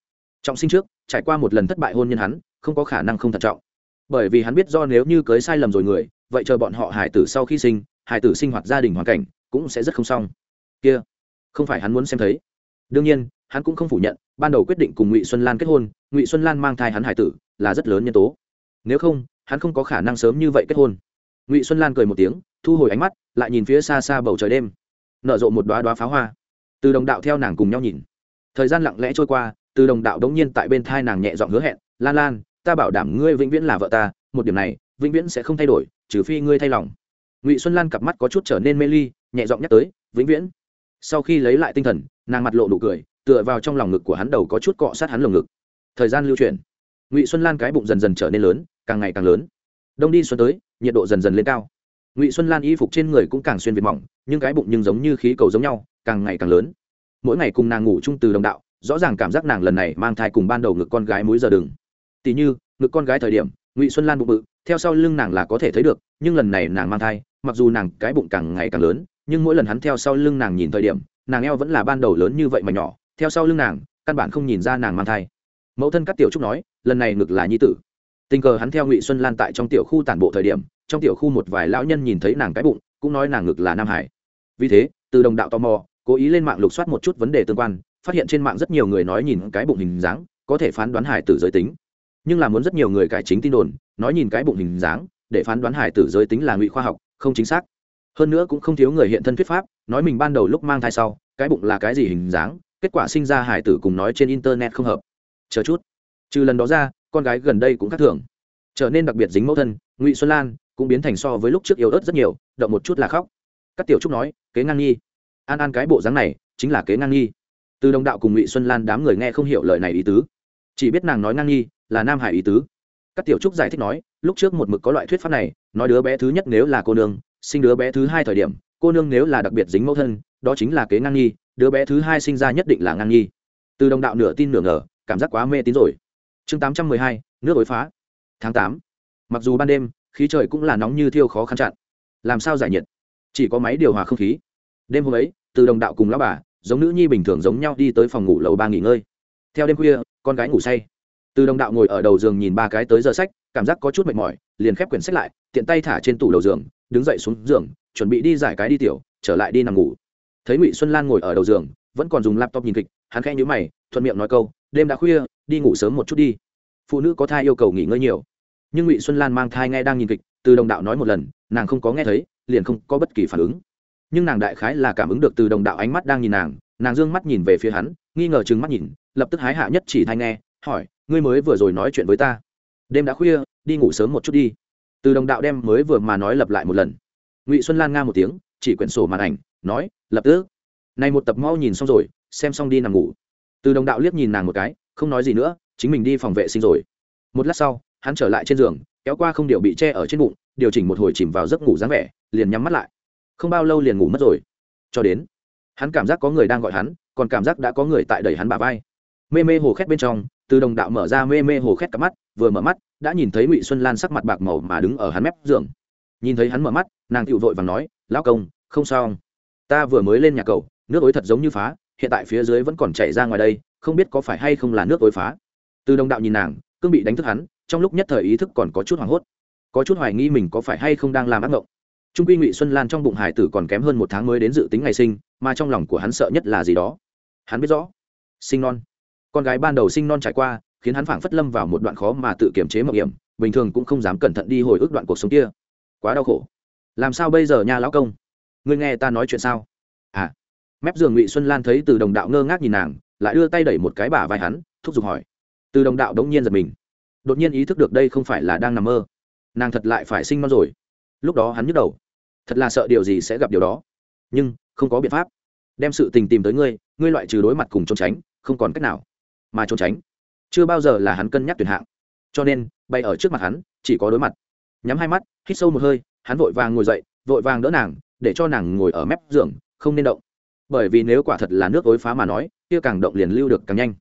Trọng sinh trước, trải qua một lần thất bại hôn nhân hắn, không có khả năng không thận trọng. Bởi vì hắn biết do nếu như cưới sai lầm rồi người, vậy chờ bọn họ hải tử sau khi sinh hải tử sinh hoạt gia đình hoàn cảnh cũng sẽ rất không xong. Kia, không phải hắn muốn xem thấy. Đương nhiên, hắn cũng không phủ nhận ban đầu quyết định cùng ngụy xuân lan kết hôn ngụy xuân lan mang thai hắn hải tử là rất lớn nhân tố nếu không hắn không có khả năng sớm như vậy kết hôn ngụy xuân lan cười một tiếng thu hồi ánh mắt lại nhìn phía xa xa bầu trời đêm nở rộ một đoá đoá pháo hoa từ đồng đạo theo nàng cùng nhau nhìn thời gian lặng lẽ trôi qua từ đồng đạo đống nhiên tại bên thai nàng nhẹ giọng hứa hẹn lan lan ta bảo đảm ngươi vĩnh viễn là vợ ta một điểm này vĩnh viễn sẽ không thay đổi trừ phi ngươi thay lòng ngụy xuân lan cặp mắt có chút trở nên mê ly nhẹ giọng nhắc tới vĩnh viễn sau khi lấy lại tinh thần nàng mặt lộ nụ cười tựa vào trong lòng ngực của hắn đầu có chút cọ sát hắn lồng ngực. Thời gian lưu chuyển, ngụy xuân lan cái bụng dần dần trở nên lớn, càng ngày càng lớn. Đông đi xuân tới, nhiệt độ dần dần lên cao. Ngụy xuân lan y phục trên người cũng càng xuyên việt mỏng, nhưng cái bụng nhưng giống như khí cầu giống nhau, càng ngày càng lớn. Mỗi ngày cùng nàng ngủ chung từ đồng đạo, rõ ràng cảm giác nàng lần này mang thai cùng ban đầu ngực con gái múi giờ đừng. Tỉ như, ngực con gái thời điểm, ngụy xuân lan bụng bự, theo sau lưng nàng là có thể thấy được, nhưng lần này nàng mang thai, mặc dù nàng cái bụng càng ngày càng lớn, nhưng mỗi lần hắn theo sau lưng nàng nhìn thời điểm, nàng eo vẫn là ban đầu lớn như vậy mà nhỏ theo sau lưng nàng, căn bản không nhìn ra nàng mang thai. Mẫu thân các tiểu trúc nói, lần này ngực là nhi tử. Tình cờ hắn theo ngụy xuân lan tại trong tiểu khu tản bộ thời điểm, trong tiểu khu một vài lão nhân nhìn thấy nàng cái bụng, cũng nói nàng ngực là nam hải. Vì thế, từ đồng đạo tò mò, cố ý lên mạng lục soát một chút vấn đề tương quan, phát hiện trên mạng rất nhiều người nói nhìn cái bụng hình dáng, có thể phán đoán hải tử giới tính. Nhưng là muốn rất nhiều người cải chính tin đồn, nói nhìn cái bụng hình dáng, để phán đoán hải tử giới tính là ngụy khoa học, không chính xác. Hơn nữa cũng không thiếu người hiện thân thuyết pháp, nói mình ban đầu lúc mang thai sau, cái bụng là cái gì hình dáng kết quả sinh ra hải tử cùng nói trên internet không hợp. Chờ chút. Trừ lần đó ra, con gái gần đây cũng khác thường. Trở nên đặc biệt dính mẫu thân, ngụy xuân lan cũng biến thành so với lúc trước yếu ớt rất nhiều, động một chút là khóc. Các tiểu trúc nói, kế ngang nghi. An an cái bộ dáng này chính là kế ngang nghi. Từ đồng đạo cùng ngụy xuân lan đám người nghe không hiểu lời này ý tứ. Chỉ biết nàng nói ngang nghi là nam hải ý tứ. Các tiểu trúc giải thích nói, lúc trước một mực có loại thuyết pháp này, nói đứa bé thứ nhất nếu là cô nương, sinh đứa bé thứ hai thời điểm, cô nương nếu là đặc biệt dính mẫu thân, đó chính là kế ngang nghi đứa bé thứ hai sinh ra nhất định là ngang nghi. Từ đồng đạo nửa tin nửa ngờ, cảm giác quá mê tín rồi. Chương tám trăm mười hai, nước đối phá. Tháng tám. Mặc dù ban đêm, khí trời cũng là nóng như thiêu khó khăn chặn. Làm sao giải nhiệt? Chỉ có máy điều hòa không khí. Đêm hôm ấy, từ đồng đạo cùng lão bà, giống nữ nhi bình thường giống nhau đi tới phòng ngủ lầu ba nghỉ ngơi. Theo đêm khuya, con gái ngủ say. Từ đồng đạo ngồi ở đầu giường nhìn ba cái tới giờ sách, cảm giác có chút mệt mỏi, liền khép quyển sách lại, tiện tay thả trên tủ đầu giường, đứng dậy xuống giường, chuẩn bị đi giải cái đi tiểu, trở lại đi nằm ngủ thấy ngụy xuân lan ngồi ở đầu giường vẫn còn dùng laptop nhìn kịch hắn khẽ nhíu mày thuận miệng nói câu đêm đã khuya đi ngủ sớm một chút đi phụ nữ có thai yêu cầu nghỉ ngơi nhiều nhưng ngụy xuân lan mang thai nghe đang nhìn kịch từ đồng đạo nói một lần nàng không có nghe thấy liền không có bất kỳ phản ứng nhưng nàng đại khái là cảm ứng được từ đồng đạo ánh mắt đang nhìn nàng nàng d ư ơ n g mắt nhìn về phía hắn nghi ngờ chừng mắt nhìn lập tức hái hạ nhất chỉ thai nghe hỏi ngươi mới vừa rồi nói chuyện với ta đêm đã khuya đi ngủ sớm một chút đi từ đồng đạo đem mới vừa mà nói lặp lại một lần ngụy xuân lan nga một tiếng chỉ quyển sổ màn ảnh nói, lập tức. Này một tập mau nhìn xong rồi, xem xong đi nằm ngủ. Từ đồng đạo liếc nhìn nàng một cái, không nói gì nữa, chính mình đi phòng vệ sinh rồi. Một lát sau, hắn trở lại trên giường, kéo qua không điều bị che ở trên bụng, điều chỉnh một hồi chìm vào giấc ngủ dáng vẻ, liền nhắm mắt lại. Không bao lâu liền ngủ mất rồi. Cho đến, hắn cảm giác có người đang gọi hắn, còn cảm giác đã có người tại đẩy hắn bà vai. Mê mê hồ khét bên trong, từ đồng đạo mở ra mê mê hồ khét cặp mắt, vừa mở mắt, đã nhìn thấy ngụy xuân lan sắc mặt bạc màu mà đứng ở hắn mép giường. Nhìn thấy hắn mở mắt, nàng tựu vội và nói, lão công, không sao ta vừa mới lên nhà cầu, nước ối thật giống như phá, hiện tại phía dưới vẫn còn chảy ra ngoài đây, không biết có phải hay không là nước ối phá. Từ đồng đạo nhìn nàng, cương bị đánh thức hắn, trong lúc nhất thời ý thức còn có chút hoảng hốt. Có chút hoài nghi mình có phải hay không đang làm ác mộng trung quy ngụy xuân lan trong bụng hải tử còn kém hơn một tháng mới đến dự tính ngày sinh, mà trong lòng của hắn sợ nhất là gì đó. Hắn biết rõ. Sinh non. Con gái ban đầu sinh non trải qua, khiến hắn phảng phất lâm vào một đoạn khó mà tự kiềm chế mộng hiểm, bình thường cũng không dám cẩn thận đi hồi ức đoạn cuộc sống kia. Quá đau khổ. Làm sao bây giờ nha lão công? Ngươi nghe ta nói chuyện sao? À. Mép giường ngụy xuân lan thấy từ đồng đạo ngơ ngác nhìn nàng, lại đưa tay đẩy một cái bả vai hắn, thúc giục hỏi. Từ đồng đạo đống nhiên giật mình. Đột nhiên ý thức được đây không phải là đang nằm mơ. Nàng thật lại phải sinh non rồi. Lúc đó hắn nhức đầu. Thật là sợ điều gì sẽ gặp điều đó. Nhưng, không có biện pháp. Đem sự tình tìm tới ngươi ngươi loại trừ đối mặt cùng trốn tránh, không còn cách nào mà trốn tránh. Chưa bao giờ là hắn cân nhắc tuyển hạng. Cho nên bay ở trước mặt hắn, chỉ có đối mặt. Nhắm hai mắt, hít sâu một hơi, hắn vội vàng ngồi dậy, vội vàng đỡ nàng để cho nàng ngồi ở mép giường, không nên động. Bởi vì nếu quả thật là nước ối phá mà nói, kia càng động liền lưu được càng nhanh.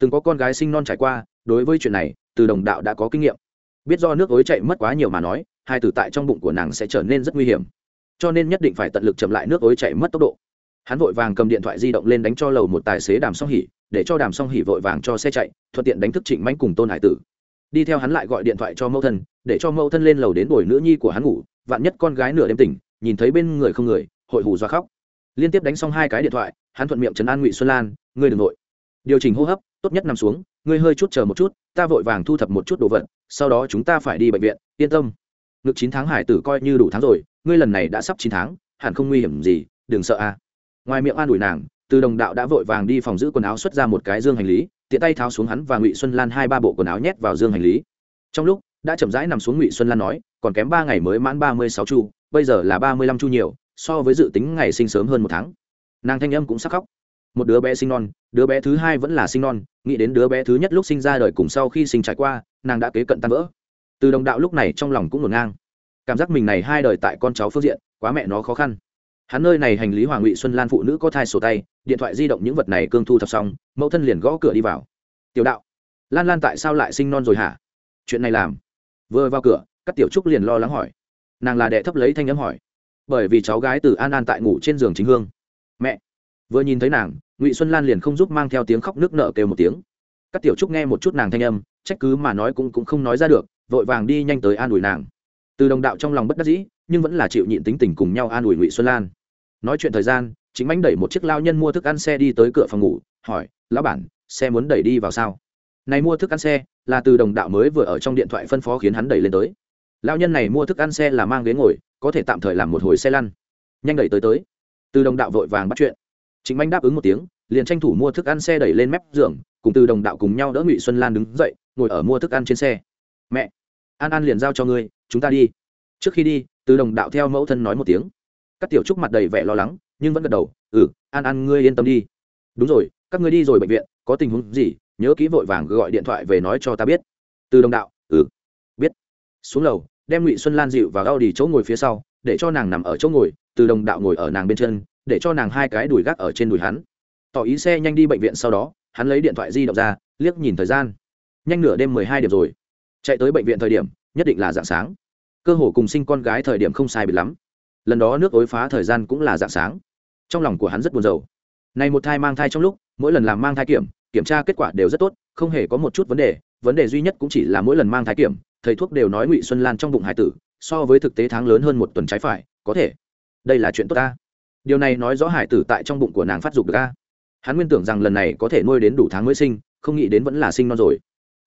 Từng có con gái sinh non trải qua, đối với chuyện này, từ đồng đạo đã có kinh nghiệm. Biết do nước ối chạy mất quá nhiều mà nói, hai tử tại trong bụng của nàng sẽ trở nên rất nguy hiểm. Cho nên nhất định phải tận lực chậm lại nước ối chạy mất tốc độ. Hắn vội vàng cầm điện thoại di động lên đánh cho lầu một tài xế đàm song hỉ, để cho đàm song hỉ vội vàng cho xe chạy, thuận tiện đánh thức trịnh mãnh cùng tôn hải tử. Đi theo hắn lại gọi điện thoại cho mẫu thân, để cho mẫu thân lên lầu đến bồi nữ nhi của hắn ngủ, vạn nhất con gái nửa đêm tỉnh nhìn thấy bên người không người, hội hù do khóc. Liên tiếp đánh xong hai cái điện thoại, hắn thuận miệng trấn an ngụy xuân lan, ngươi đ ừ n g nội điều chỉnh hô hấp, tốt nhất nằm xuống, ngươi hơi chút chờ một chút, ta vội vàng thu thập một chút đồ vật, sau đó chúng ta phải đi bệnh viện, yên tâm. Ngực chín tháng hải tử coi như đủ tháng rồi, ngươi lần này đã sắp chín tháng, hẳn không nguy hiểm gì, đừng sợ a. Ngoài miệng an ủi nàng, từ đồng đạo đã vội vàng đi phòng giữ quần áo xuất ra một cái dương hành lý, tiện tay tháo xuống hắn và ngụy xuân lan hai ba bộ quần áo nhét vào dương hành lý. Trong lúc đã chậm rãi nằm xuống ngụy xuân lan nói, còn kém ba ngày mới mãn ba mươi sáu chu, bây giờ là ba mươi lăm chu nhiều, so với dự tính ngày sinh sớm hơn một tháng. Nàng thanh âm cũng sắc khóc. Một đứa bé sinh non, đứa bé thứ hai vẫn là sinh non, nghĩ đến đứa bé thứ nhất lúc sinh ra đời cùng sau khi sinh trải qua, nàng đã kế cận tan vỡ. Từ đồng đạo lúc này trong lòng cũng ngổn ngang. Cảm giác mình này hai đời tại con cháu phương diện, quá mẹ nó khó khăn. Hắn nơi này hành lý hoàng ngụy xuân lan phụ nữ có thai sổ tay, điện thoại di động những vật này cương thu thập xong, mẫu thân liền gõ cửa đi vào. Tiểu đạo, lan lan tại sao lại sinh non rồi hả? Chuyện này làm vừa vào cửa, các tiểu trúc liền lo lắng hỏi. Nàng là đệ thấp lấy thanh n m hỏi. Bởi vì cháu gái từ an an tại ngủ trên giường chính hương. Mẹ! Vừa nhìn thấy nàng, ngụy xuân lan liền không giúp mang theo tiếng khóc nước nợ kêu một tiếng. Các tiểu trúc nghe một chút nàng thanh âm, trách cứ mà nói cũng cũng không nói ra được, vội vàng đi nhanh tới an ủi nàng. Từ đồng đạo trong lòng bất đắc dĩ, nhưng vẫn là chịu nhịn tính tình cùng nhau an ủi ngụy xuân lan. Nói chuyện thời gian, chính mánh đẩy một chiếc lao nhân mua thức ăn xe đi tới cửa phòng ngủ, hỏi, lão bản, xe muốn đẩy đi vào sao? Này mua thức ăn xe là từ đồng đạo mới vừa ở trong điện thoại phân phó khiến hắn đẩy lên tới. Lao nhân này mua thức ăn xe là mang ghế ngồi, có thể tạm thời làm một hồi xe lăn. Nhanh đẩy tới tới. Từ đồng đạo vội vàng bắt chuyện. Chính manh đáp ứng một tiếng, liền tranh thủ mua thức ăn xe đẩy lên mép giường, cùng từ đồng đạo cùng nhau đỡ ngụy xuân lan đứng dậy, ngồi ở mua thức ăn trên xe. Mẹ, an an liền giao cho ngươi, chúng ta đi. Trước khi đi, từ đồng đạo theo mẫu thân nói một tiếng. Các tiểu trúc mặt đầy vẻ lo lắng, nhưng vẫn gật đầu ừ an an ngươi yên tâm đi. Đúng rồi, các ngươi đi rồi bệnh viện, có tình huống gì nhớ kỹ vội vàng gọi điện thoại về nói cho ta biết. Từ đồng đạo ừ. Biết. Xuống lầu, đem ngụy xuân lan dịu và gao đi chỗ ngồi phía sau, để cho nàng nằm ở chỗ ngồi, từ đồng đạo ngồi ở nàng bên chân, để cho nàng hai cái đùi gác ở trên đùi hắn. Tỏ ý xe nhanh đi bệnh viện sau đó, hắn lấy điện thoại di động ra, liếc nhìn thời gian. Nhanh nửa đêm mười hai điểm rồi. Chạy tới bệnh viện thời điểm, nhất định là dạng sáng. Cơ hồ cùng sinh con gái thời điểm không sai biệt lắm. Lần đó nước ối phá thời gian cũng là dạng sáng. Trong lòng của hắn rất buồn rầu. Này một thai mang thai trong lúc, mỗi lần làm mang thai kiểm kiểm tra kết quả đều rất tốt, không hề có một chút vấn đề vấn đề duy nhất cũng chỉ là mỗi lần mang thai kiểm, thầy thuốc đều nói ngụy xuân lan trong bụng hải tử, so với thực tế tháng lớn hơn một tuần trái phải, có thể. Đây là chuyện tốt ta. Điều này nói rõ hải tử tại trong bụng của nàng phát dục được a. Hắn nguyên tưởng rằng lần này có thể nuôi đến đủ tháng mới sinh, không nghĩ đến vẫn là sinh non rồi.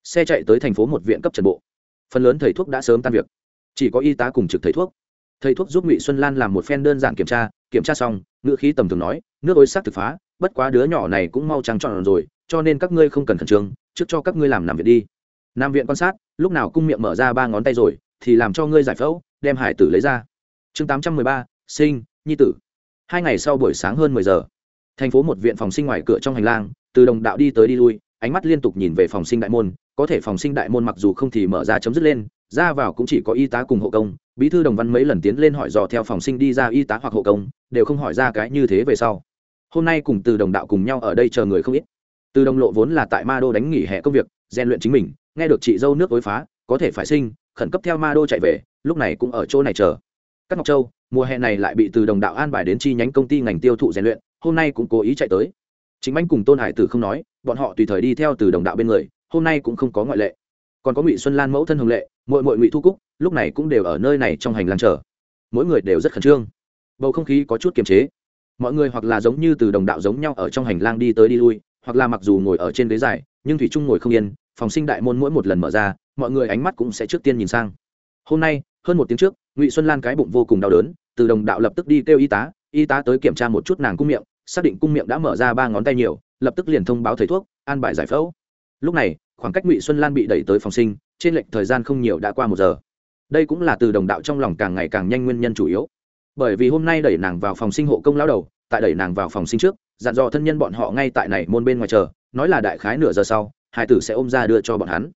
Xe chạy tới thành phố một viện cấp trần bộ. Phần lớn thầy thuốc đã sớm tan việc. Chỉ có y tá cùng trực thầy thuốc. Thầy thuốc giúp ngụy xuân lan làm một phen đơn giản kiểm tra kiểm tra xong ngựa khí tầm thường nói, nước ối sắc thực phá bất quá đứa nhỏ này cũng mau trắng tròn rồi, cho nên các ngươi không cần khẩn trương, trước cho các ngươi làm nằm viện đi. Nam viện quan sát, lúc nào cung miệng mở ra ba ngón tay rồi, thì làm cho ngươi giải phẫu, đem hải tử lấy ra. Chương tám trăm mười ba, sinh, nhi tử. Hai ngày sau buổi sáng hơn mười giờ, thành phố một viện phòng sinh ngoài cửa trong hành lang, từ đồng đạo đi tới đi lui, ánh mắt liên tục nhìn về phòng sinh đại môn, có thể phòng sinh đại môn mặc dù không thì mở ra chấm dứt lên, ra vào cũng chỉ có y tá cùng hộ công, bí thư đồng văn mấy lần tiến lên hỏi dò theo phòng sinh đi ra y tá hoặc hộ công, đều không hỏi ra cái như thế về sau hôm nay cùng từ đồng đạo cùng nhau ở đây chờ người không ít. Từ đồng lộ vốn là tại ma đô đánh nghỉ hè công việc, rèn luyện chính mình, nghe được chị dâu nước đối phá, có thể phải sinh, khẩn cấp theo ma đô chạy về, lúc này cũng ở chỗ này chờ. Các ngọc châu, mùa hè này lại bị từ đồng đạo an bài đến chi nhánh công ty ngành tiêu thụ rèn luyện, hôm nay cũng cố ý chạy tới. Chính anh cùng tôn hải tử không nói, bọn họ tùy thời đi theo từ đồng đạo bên người, hôm nay cũng không có ngoại lệ. Còn có ngụy xuân lan mẫu thân hồng lệ mội mội ngụy thu cúc, lúc này cũng đều ở nơi này trong hành lang chờ. Mỗi người đều rất khẩn trương. Bầu không khí có chút kiềm chế mọi người hoặc là giống như từ đồng đạo giống nhau ở trong hành lang đi tới đi lui, hoặc là mặc dù ngồi ở trên ghế dài, nhưng thủy trung ngồi không yên, phòng sinh đại môn mỗi một lần mở ra, mọi người ánh mắt cũng sẽ trước tiên nhìn sang. Hôm nay, hơn một tiếng trước, ngụy xuân lan cái bụng vô cùng đau đớn, từ đồng đạo lập tức đi kêu y tá y tá tới kiểm tra một chút nàng cung miệng, xác định cung miệng đã mở ra ba ngón tay nhiều, lập tức liền thông báo thầy thuốc, an bài giải phẫu. Lúc này, khoảng cách ngụy xuân lan bị đẩy tới phòng sinh, trên lệnh thời gian không nhiều đã qua một giờ. Đây cũng là từ đồng đạo trong lòng càng ngày càng nhanh nguyên nhân chủ yếu bởi vì hôm nay đẩy nàng vào phòng sinh hộ công lao đầu, tại đẩy nàng vào phòng sinh trước, dặn dò thân nhân bọn họ ngay tại này môn bên ngoài chờ, nói là đại khái nửa giờ sau, hai tử sẽ ôm ra đưa cho bọn hắn.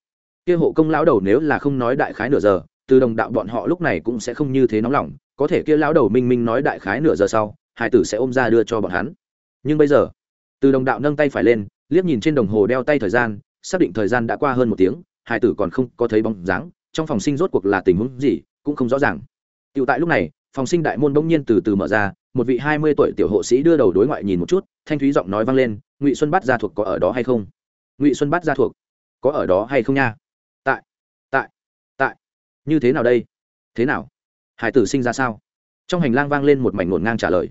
Kia hộ công lão đầu nếu là không nói đại khái nửa giờ, từ đồng đạo bọn họ lúc này cũng sẽ không như thế nóng lòng, có thể kia lão đầu minh minh nói đại khái nửa giờ sau, hai tử sẽ ôm ra đưa cho bọn hắn. Nhưng bây giờ, từ đồng đạo nâng tay phải lên, liếc nhìn trên đồng hồ đeo tay thời gian, xác định thời gian đã qua hơn một tiếng, hai tử còn không có thấy bóng dáng, trong phòng sinh rốt cuộc là tình huống gì, cũng không rõ ràng. Tựu tại lúc này phòng sinh đại môn bỗng nhiên từ từ mở ra, một vị hai mươi tuổi tiểu hộ sĩ đưa đầu đối ngoại nhìn một chút, thanh thúy giọng nói vang lên, ngụy xuân bắt gia thuộc có ở đó hay không? Ngụy xuân bắt gia thuộc có ở đó hay không nha? Tại tại tại. Như thế nào đây? Thế nào? Hải tử sinh ra sao? Trong hành lang vang lên một mảnh ngổn ngang trả lời.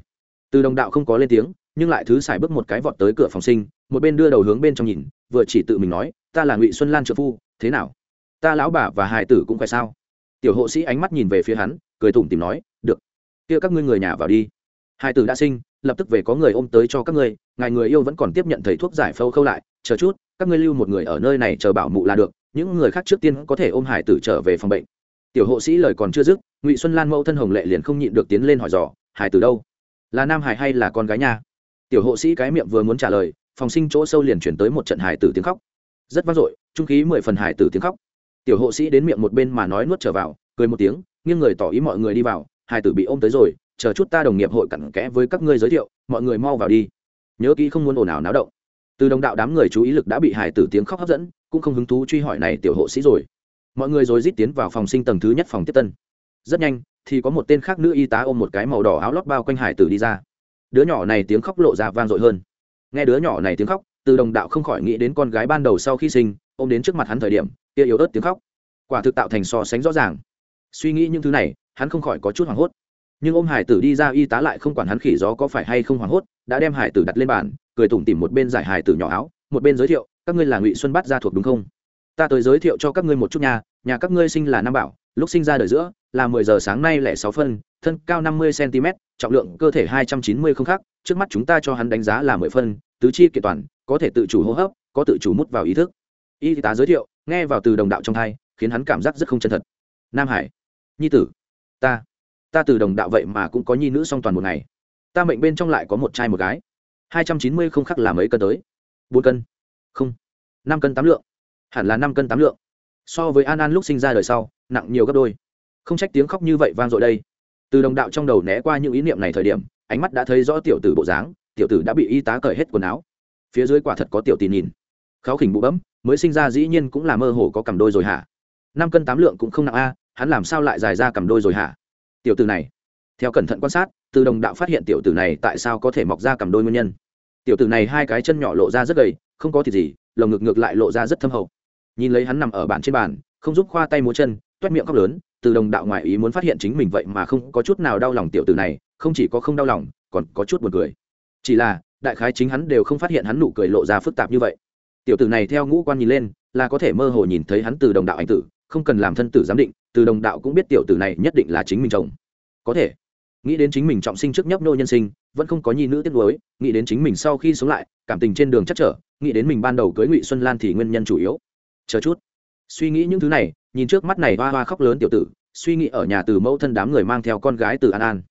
Từ đồng đạo không có lên tiếng, nhưng lại thứ xài bước một cái vọt tới cửa phòng sinh, một bên đưa đầu hướng bên trong nhìn, vừa chỉ tự mình nói, ta là ngụy xuân lan trợ phu, thế nào? Ta lão bà và hải tử cũng phải sao? Tiểu hộ sĩ ánh mắt nhìn về phía hắn, cười tủm tìm nói kia các ngươi người nhà vào đi. Hai tử đã sinh, lập tức về có người ôm tới cho các ngươi, ngài người yêu vẫn còn tiếp nhận thầy thuốc giải phẫu khâu lại, chờ chút, các ngươi lưu một người ở nơi này chờ bảo mụ là được, những người khác trước tiên có thể ôm hải tử trở về phòng bệnh. Tiểu hộ sĩ lời còn chưa dứt, ngụy xuân lan mẫu thân hồng lệ liền không nhịn được tiến lên hỏi dò hải tử đâu? Là nam hải hay là con gái nha? Tiểu hộ sĩ cái miệng vừa muốn trả lời, phòng sinh chỗ sâu liền chuyển tới một trận hải tử tiếng khóc. Rất vang dội, trung khí mười phần hải tử tiếng khóc. Tiểu hộ sĩ đến miệng một bên mà nói nuốt trở vào, cười một tiếng, nghiêng người tỏ ý mọi người đi vào hải tử bị ôm tới rồi, chờ chút ta đồng nghiệp hội cặn kẽ với các ngươi giới thiệu, mọi người mau vào đi. Nhớ kỹ không muốn ồn ào náo động. Từ đồng đạo đám người chú ý lực đã bị hải tử tiếng khóc hấp dẫn, cũng không hứng thú truy hỏi này tiểu hộ sĩ rồi. Mọi người rồi rít tiến vào phòng sinh tầng thứ nhất phòng tiếp tân. Rất nhanh, thì có một tên khác nữ y tá ôm một cái màu đỏ áo lót bao quanh hải tử đi ra. Đứa nhỏ này tiếng khóc lộ ra vang dội hơn. Nghe đứa nhỏ này tiếng khóc, từ đồng đạo không khỏi nghĩ đến con gái ban đầu sau khi sinh, ôm đến trước mặt hắn thời điểm, kia yếu ớt tiếng khóc. Quả thực tạo thành so sánh rõ ràng. Suy nghĩ những thứ này hắn không khỏi có chút hoảng hốt. Nhưng ôm hải tử đi ra y tá lại không quản hắn khỉ gió có phải hay không hoảng hốt, đã đem hải tử đặt lên bàn, cười tủm tỉm một bên giải hải tử nhỏ áo, một bên giới thiệu, các ngươi là ngụy xuân bát gia thuộc đúng không? Ta tới giới thiệu cho các ngươi một chút nhà nhà các ngươi sinh là nam bảo, lúc sinh ra đời giữa, là mười giờ sáng nay lẻ sáu phân, thân cao năm mươi cm trọng lượng cơ thể hai trăm chín mươi không khác, trước mắt chúng ta cho hắn đánh giá là mười phân, tứ chi kiện toàn, có thể tự chủ hô hấp, có tự chủ mút vào ý thức. Y tá giới thiệu, nghe vào từ đồng đạo trong thai, khiến hắn cảm giác rất không chân thật. Nam hải, nhi tử ta ta từ đồng đạo vậy mà cũng có nhi nữ song toàn một ngày. Ta mệnh bên trong lại có một trai một gái. Hai trăm chín mươi không khắc là mấy cân tới. Bốn cân. Không. Năm cân tám lượng. Hẳn là năm cân tám lượng. So với an an lúc sinh ra đời sau, nặng nhiều gấp đôi. Không trách tiếng khóc như vậy vang dội đây. Từ đồng đạo trong đầu né qua những ý niệm này thời điểm, ánh mắt đã thấy rõ tiểu tử bộ dáng, tiểu tử đã bị y tá cởi hết quần áo. Phía dưới quả thật có tiểu tì nhìn. Kháo khỉnh bụ bấm, mới sinh ra dĩ nhiên cũng là mơ hồ có cầm đôi rồi hả? Năm cân tám lượng cũng không nặng a hắn làm sao lại dài ra cầm đôi rồi hả? Tiểu tử này. Theo cẩn thận quan sát, từ đồng đạo phát hiện tiểu tử này tại sao có thể mọc ra cầm đôi nguyên nhân. Tiểu tử này hai cái chân nhỏ lộ ra rất gầy, không có thịt gì, lồng ngực ngược lại lộ ra rất thâm hậu. Nhìn lấy hắn nằm ở bàn trên bàn, không giúp khoa tay múa chân, toét miệng khóc lớn, từ đồng đạo ngoại ý muốn phát hiện chính mình vậy mà không có chút nào đau lòng tiểu tử này, không chỉ có không đau lòng, còn có chút buồn cười. Chỉ là, đại khái chính hắn đều không phát hiện hắn nụ cười lộ ra phức tạp như vậy. Tiểu tử này theo ngũ quan nhìn lên, là có thể mơ hồ nhìn thấy hắn từ đồng đạo anh tử, không cần làm thân tử giám định từ đồng đạo cũng biết tiểu tử này nhất định là chính mình chồng. Có thể. Nghĩ đến chính mình trọng sinh trước nhấp nô nhân sinh, vẫn không có nhi nữ tiết nuối, nghĩ đến chính mình sau khi sống lại, cảm tình trên đường chắc trở, nghĩ đến mình ban đầu cưới ngụy xuân lan thì nguyên nhân chủ yếu. Chờ chút. Suy nghĩ những thứ này, nhìn trước mắt này hoa hoa khóc lớn tiểu tử, suy nghĩ ở nhà từ mẫu thân đám người mang theo con gái từ an an.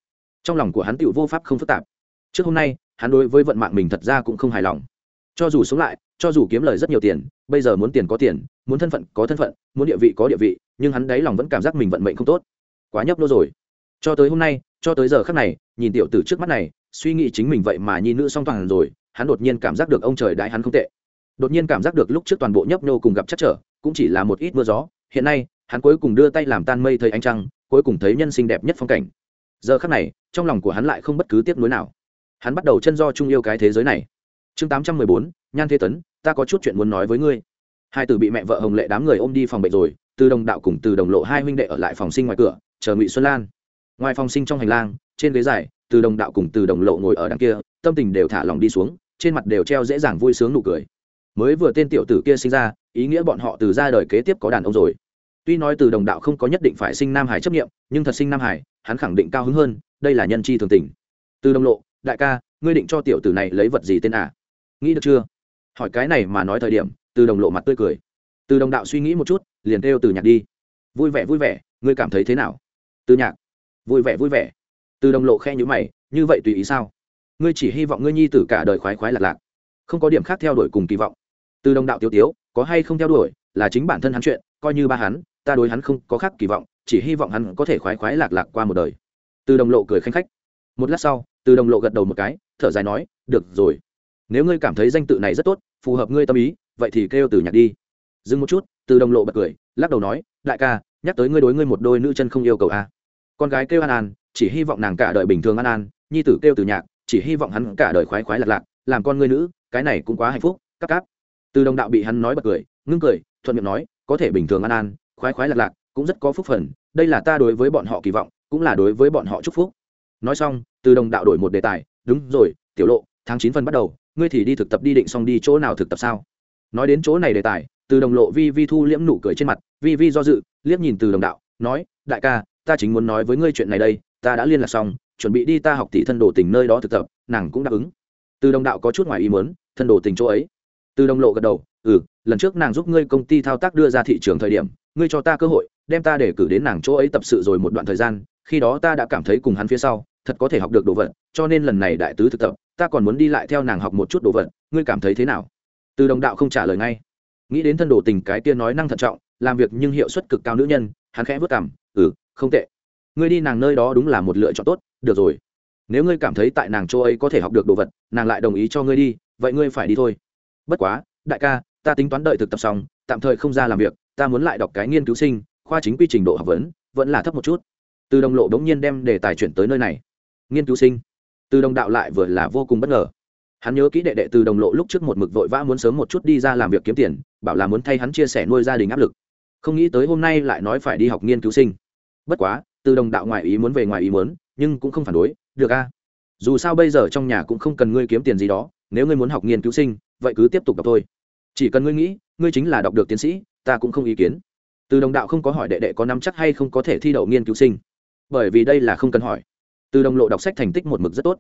Trong lòng của hắn tựu vô pháp không phức tạp. Trước hôm nay, hắn đối với vận mạng mình thật ra cũng không hài lòng. Cho dù sống lại, cho dù kiếm lời rất nhiều tiền, bây giờ muốn tiền có tiền, muốn thân phận có thân phận, muốn địa vị có địa vị nhưng hắn đáy lòng vẫn cảm giác mình vận mệnh không tốt. Quá nhấp nô rồi. Cho tới hôm nay, cho tới giờ khắc này, nhìn tiểu tử trước mắt này, suy nghĩ chính mình vậy mà nhi nữ song toàn rồi, hắn đột nhiên cảm giác được ông trời đại hắn không tệ. Đột nhiên cảm giác được lúc trước toàn bộ nhấp nô cùng gặp chắc trở, cũng chỉ là một ít mưa gió. Hiện nay, hắn cuối cùng đưa tay làm tan mây thấy ánh trăng, cuối cùng thấy nhân sinh đẹp nhất phong cảnh. Giờ khắc này, trong lòng của hắn lại không bất cứ tiếc nuối nào. Hắn bắt đầu chân do chung yêu cái thế giới này. Chương tám trăm mười bốn, nhan thế tấn, ta có chút chuyện muốn nói với ngươi. Hai tử bị mẹ vợ hồng lệ đám người ôm đi phòng bệnh rồi từ đồng đạo cùng từ đồng lộ hai huynh đệ ở lại phòng sinh ngoài cửa, chờ ngụy xuân lan. Ngoài phòng sinh trong hành lang, trên ghế dài, từ đồng đạo cùng từ đồng lộ ngồi ở đằng kia, tâm tình đều thả lòng đi xuống, trên mặt đều treo dễ dàng vui sướng nụ cười. Mới vừa tên tiểu tử kia sinh ra, ý nghĩa bọn họ từ ra đời kế tiếp có đàn ông rồi. Tuy nói từ đồng đạo không có nhất định phải sinh nam hải chấp nghiệm nhưng thật sinh nam hải, hắn khẳng định cao hứng hơn, đây là nhân chi thường tình. Từ đồng lộ, đại ca, ngươi định cho tiểu tử này lấy vật gì tên à? Nghĩ được chưa? Hỏi cái này mà nói thời điểm, từ đồng lộ mặt tươi cười từ đồng đạo suy nghĩ một chút, liền kêu từ nhạc đi. Vui vẻ vui vẻ, ngươi cảm thấy thế nào? Từ nhạc. Vui vẻ vui vẻ. Từ đồng lộ khe nhữ mày, như vậy tùy ý sao? Ngươi chỉ hy vọng ngươi nhi tử cả đời khoái khoái lạc lạc. Không có điểm khác theo đuổi cùng kỳ vọng. Từ đồng đạo tiêu tiếu, có hay không theo đuổi, là chính bản thân hắn chuyện, coi như ba hắn, ta đối hắn không có khác kỳ vọng, chỉ hy vọng hắn có thể khoái khoái lạc lạc qua một đời. Từ đồng lộ cười khanh khách. Một lát sau, từ đồng lộ gật đầu một cái, thở dài nói, được rồi. Nếu ngươi cảm thấy danh tự này rất tốt, phù hợp ngươi tâm ý, vậy thì kêu từ nhạc đi dừng một chút, từ đồng lộ bật cười, lắc đầu nói, đại ca, nhắc tới ngươi đối ngươi một đôi nữ chân không yêu cầu a. Con gái kêu an an, chỉ hy vọng nàng cả đời bình thường an an, nhi tử kêu từ nhạc, chỉ hy vọng hắn cả đời khoái khoái lạc lạc, làm con ngươi nữ, cái này cũng quá hạnh phúc cắp cáp. Từ đồng đạo bị hắn nói bật cười, ngưng cười, thuận miệng nói, có thể bình thường an an, khoái khoái lạc lạc, cũng rất có phúc phần, đây là ta đối với bọn họ kỳ vọng, cũng là đối với bọn họ chúc phúc. Nói xong, từ đồng đạo đổi một đề tài, đúng rồi, tiểu lộ, tháng chín phân bắt đầu, ngươi thì đi thực tập đi định xong đi chỗ nào thực tập sao? Nói đến chỗ này đề tài từ đồng lộ vi vi thu liễm nụ cười trên mặt, vi vi do dự, liếc nhìn từ đồng đạo, nói, đại ca, ta chính muốn nói với ngươi chuyện này đây, ta đã liên lạc xong, chuẩn bị đi ta học tỷ thân đồ tình nơi đó thực tập, nàng cũng đáp ứng. Từ đồng đạo có chút ngoài ý muốn, thân đồ tình chỗ ấy. Từ đồng lộ gật đầu ừ lần trước nàng giúp ngươi công ty thao tác đưa ra thị trường thời điểm, ngươi cho ta cơ hội, đem ta để cử đến nàng chỗ ấy tập sự rồi một đoạn thời gian, khi đó ta đã cảm thấy cùng hắn phía sau, thật có thể học được đồ vật, cho nên lần này đại tứ thực tập, ta còn muốn đi lại theo nàng học một chút đồ vật, ngươi cảm thấy thế nào? Từ đồng đạo không trả lời ngay nghĩ đến thân đồ tình cái kia nói năng thận trọng, làm việc nhưng hiệu suất cực cao nữ nhân, hắn khẽ vất cảm ừ không tệ. Ngươi đi nàng nơi đó đúng là một lựa chọn tốt, được rồi. Nếu ngươi cảm thấy tại nàng chỗ ấy có thể học được đồ vật, nàng lại đồng ý cho ngươi đi, vậy ngươi phải đi thôi. Bất quá, đại ca, ta tính toán đợi thực tập xong, tạm thời không ra làm việc, ta muốn lại đọc cái nghiên cứu sinh, khoa chính quy trình độ học vấn, vẫn là thấp một chút. Từ đồng lộ đống nhiên đem đề tài chuyển tới nơi này. Nghiên cứu sinh. Từ đồng đạo lại vừa là vô cùng bất ngờ. Hắn nhớ kỹ đệ đệ từ đồng lộ lúc trước một mực vội vã muốn sớm một chút đi ra làm việc kiếm tiền bảo là muốn thay hắn chia sẻ nuôi gia đình áp lực. Không nghĩ tới hôm nay lại nói phải đi học nghiên cứu sinh. Bất quá, từ đồng đạo ngoại ý muốn về ngoài ý muốn, nhưng cũng không phản đối, được a. Dù sao bây giờ trong nhà cũng không cần ngươi kiếm tiền gì đó, nếu ngươi muốn học nghiên cứu sinh, vậy cứ tiếp tục đọc thôi. Chỉ cần ngươi nghĩ, ngươi chính là đọc được tiến sĩ, ta cũng không ý kiến. Từ đồng đạo không có hỏi đệ đệ có năm chắc hay không có thể thi đậu nghiên cứu sinh. Bởi vì đây là không cần hỏi. Từ đồng lộ đọc sách thành tích một mực rất tốt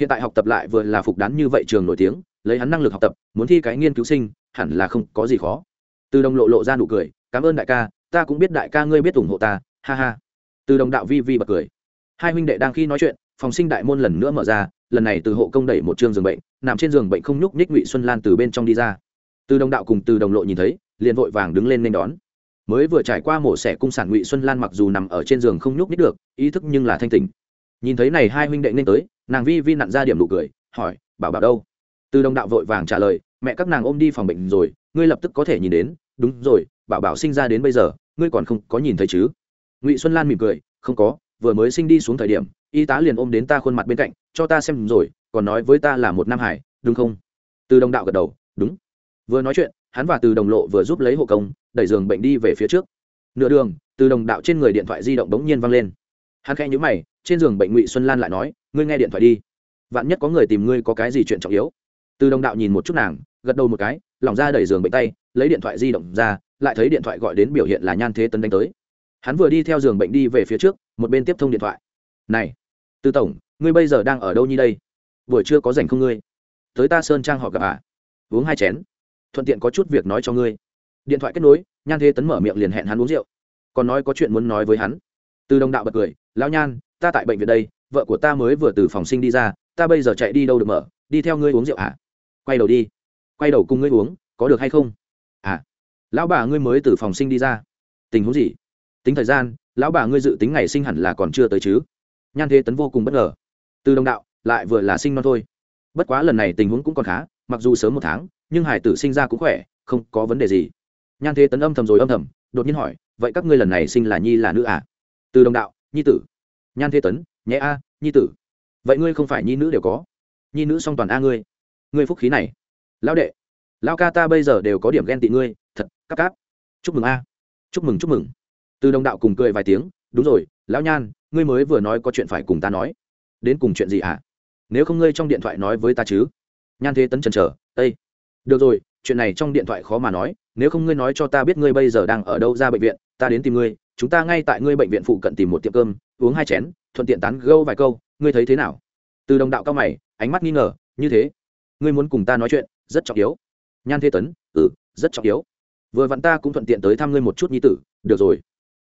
hiện tại học tập lại vừa là phục đán như vậy trường nổi tiếng, lấy hắn năng lực học tập, muốn thi cái nghiên cứu sinh, hẳn là không có gì khó. Từ đồng lộ lộ ra nụ cười, cảm ơn đại ca, ta cũng biết đại ca ngươi biết ủng hộ ta, ha ha. Từ đồng đạo vi vi bật cười. Hai huynh đệ đang khi nói chuyện, phòng sinh đại môn lần nữa mở ra, lần này từ hộ công đẩy một chương giường bệnh, nằm trên giường bệnh không nhúc nhích ngụy xuân lan từ bên trong đi ra. Từ đồng đạo cùng từ đồng lộ nhìn thấy, liền vội vàng đứng lên nên đón. Mới vừa trải qua mổ xẻ cung sản ngụy xuân lan mặc dù nằm ở trên giường không nhúc nhích được, ý thức nhưng là thanh tình nhìn thấy này hai huynh đệ nên tới, nàng vi vi nặn ra điểm nụ cười, hỏi, bảo bảo đâu? Từ đồng đạo vội vàng trả lời, mẹ các nàng ôm đi phòng bệnh rồi, ngươi lập tức có thể nhìn đến. Đúng rồi, bảo bảo sinh ra đến bây giờ, ngươi còn không có nhìn thấy chứ? Ngụy xuân lan mỉm cười, không có, vừa mới sinh đi xuống thời điểm, y tá liền ôm đến ta khuôn mặt bên cạnh, cho ta xem rồi, còn nói với ta là một nam hải, đúng không? Từ đồng đạo gật đầu, đúng. Vừa nói chuyện, hắn và từ đồng lộ vừa giúp lấy hộ công, đẩy giường bệnh đi về phía trước. Nửa đường, từ đồng đạo trên người điện thoại di động đống nhiên văng lên hắn khẽ nhíu mày, trên giường bệnh ngụy xuân lan lại nói, ngươi nghe điện thoại đi. Vạn nhất có người tìm ngươi có cái gì chuyện trọng yếu. Từ đồng đạo nhìn một chút nàng, gật đầu một cái lỏng ra đẩy giường bệnh tay, lấy điện thoại di động ra, lại thấy điện thoại gọi đến biểu hiện là nhan thế tấn đánh tới. Hắn vừa đi theo giường bệnh đi về phía trước, một bên tiếp thông điện thoại. Này, tư tổng, ngươi bây giờ đang ở đâu như đây? Buổi trưa có rảnh không ngươi? Tới ta sơn trang họ gặp à uống hai chén. Thuận tiện có chút việc nói cho ngươi. Điện thoại kết nối, nhan thế tấn mở miệng liền hẹn hắn uống rượu. Còn nói có chuyện muốn nói với hắn. Từ đồng đạo bật cười lão nhan, ta tại bệnh viện đây, vợ của ta mới vừa từ phòng sinh đi ra, ta bây giờ chạy đi đâu được mở, đi theo ngươi uống rượu à quay đầu đi, quay đầu cùng ngươi uống, có được hay không? À lão bà ngươi mới từ phòng sinh đi ra. Tình huống gì? Tính thời gian, lão bà ngươi dự tính ngày sinh hẳn là còn chưa tới chứ. Nhan thế tấn vô cùng bất ngờ. Từ đồng đạo, lại vừa là sinh non thôi. Bất quá lần này tình huống cũng còn khá, mặc dù sớm một tháng, nhưng hải tử sinh ra cũng khỏe, không có vấn đề gì. Nhan thế tấn âm thầm rồi âm thầm, đột nhiên hỏi, vậy các ngươi lần này sinh là nhi là nữ à? Từ đồng đạo nhi tử. Nhan thế tấn nhé a nhi tử. Vậy ngươi không phải nhi nữ đều có. Nhi nữ song toàn a ngươi. Ngươi phúc khí này. Lão đệ. Lão ca ta bây giờ đều có điểm ghen tị ngươi thật cắp cáp. Chúc mừng a. Chúc mừng chúc mừng. Từ đồng đạo cùng cười vài tiếng đúng rồi lão nhan ngươi mới vừa nói có chuyện phải cùng ta nói. Đến cùng chuyện gì à, nếu không ngươi trong điện thoại nói với ta chứ? Nhan thế tấn trần trở ây được rồi chuyện này trong điện thoại khó mà nói nếu không ngươi nói cho ta biết ngươi bây giờ đang ở đâu ra bệnh viện, ta đến tìm ngươi, chúng ta ngay tại ngươi bệnh viện phụ cận tìm một tiệm cơm, uống hai chén, thuận tiện tán gâu vài câu, ngươi thấy thế nào? Từ đồng đạo cao mày, ánh mắt nghi ngờ, như thế, ngươi muốn cùng ta nói chuyện, rất trọng yếu. Nhan thế tấn ừ rất trọng yếu. Vừa vặn ta cũng thuận tiện tới thăm ngươi một chút nhi tử, được rồi.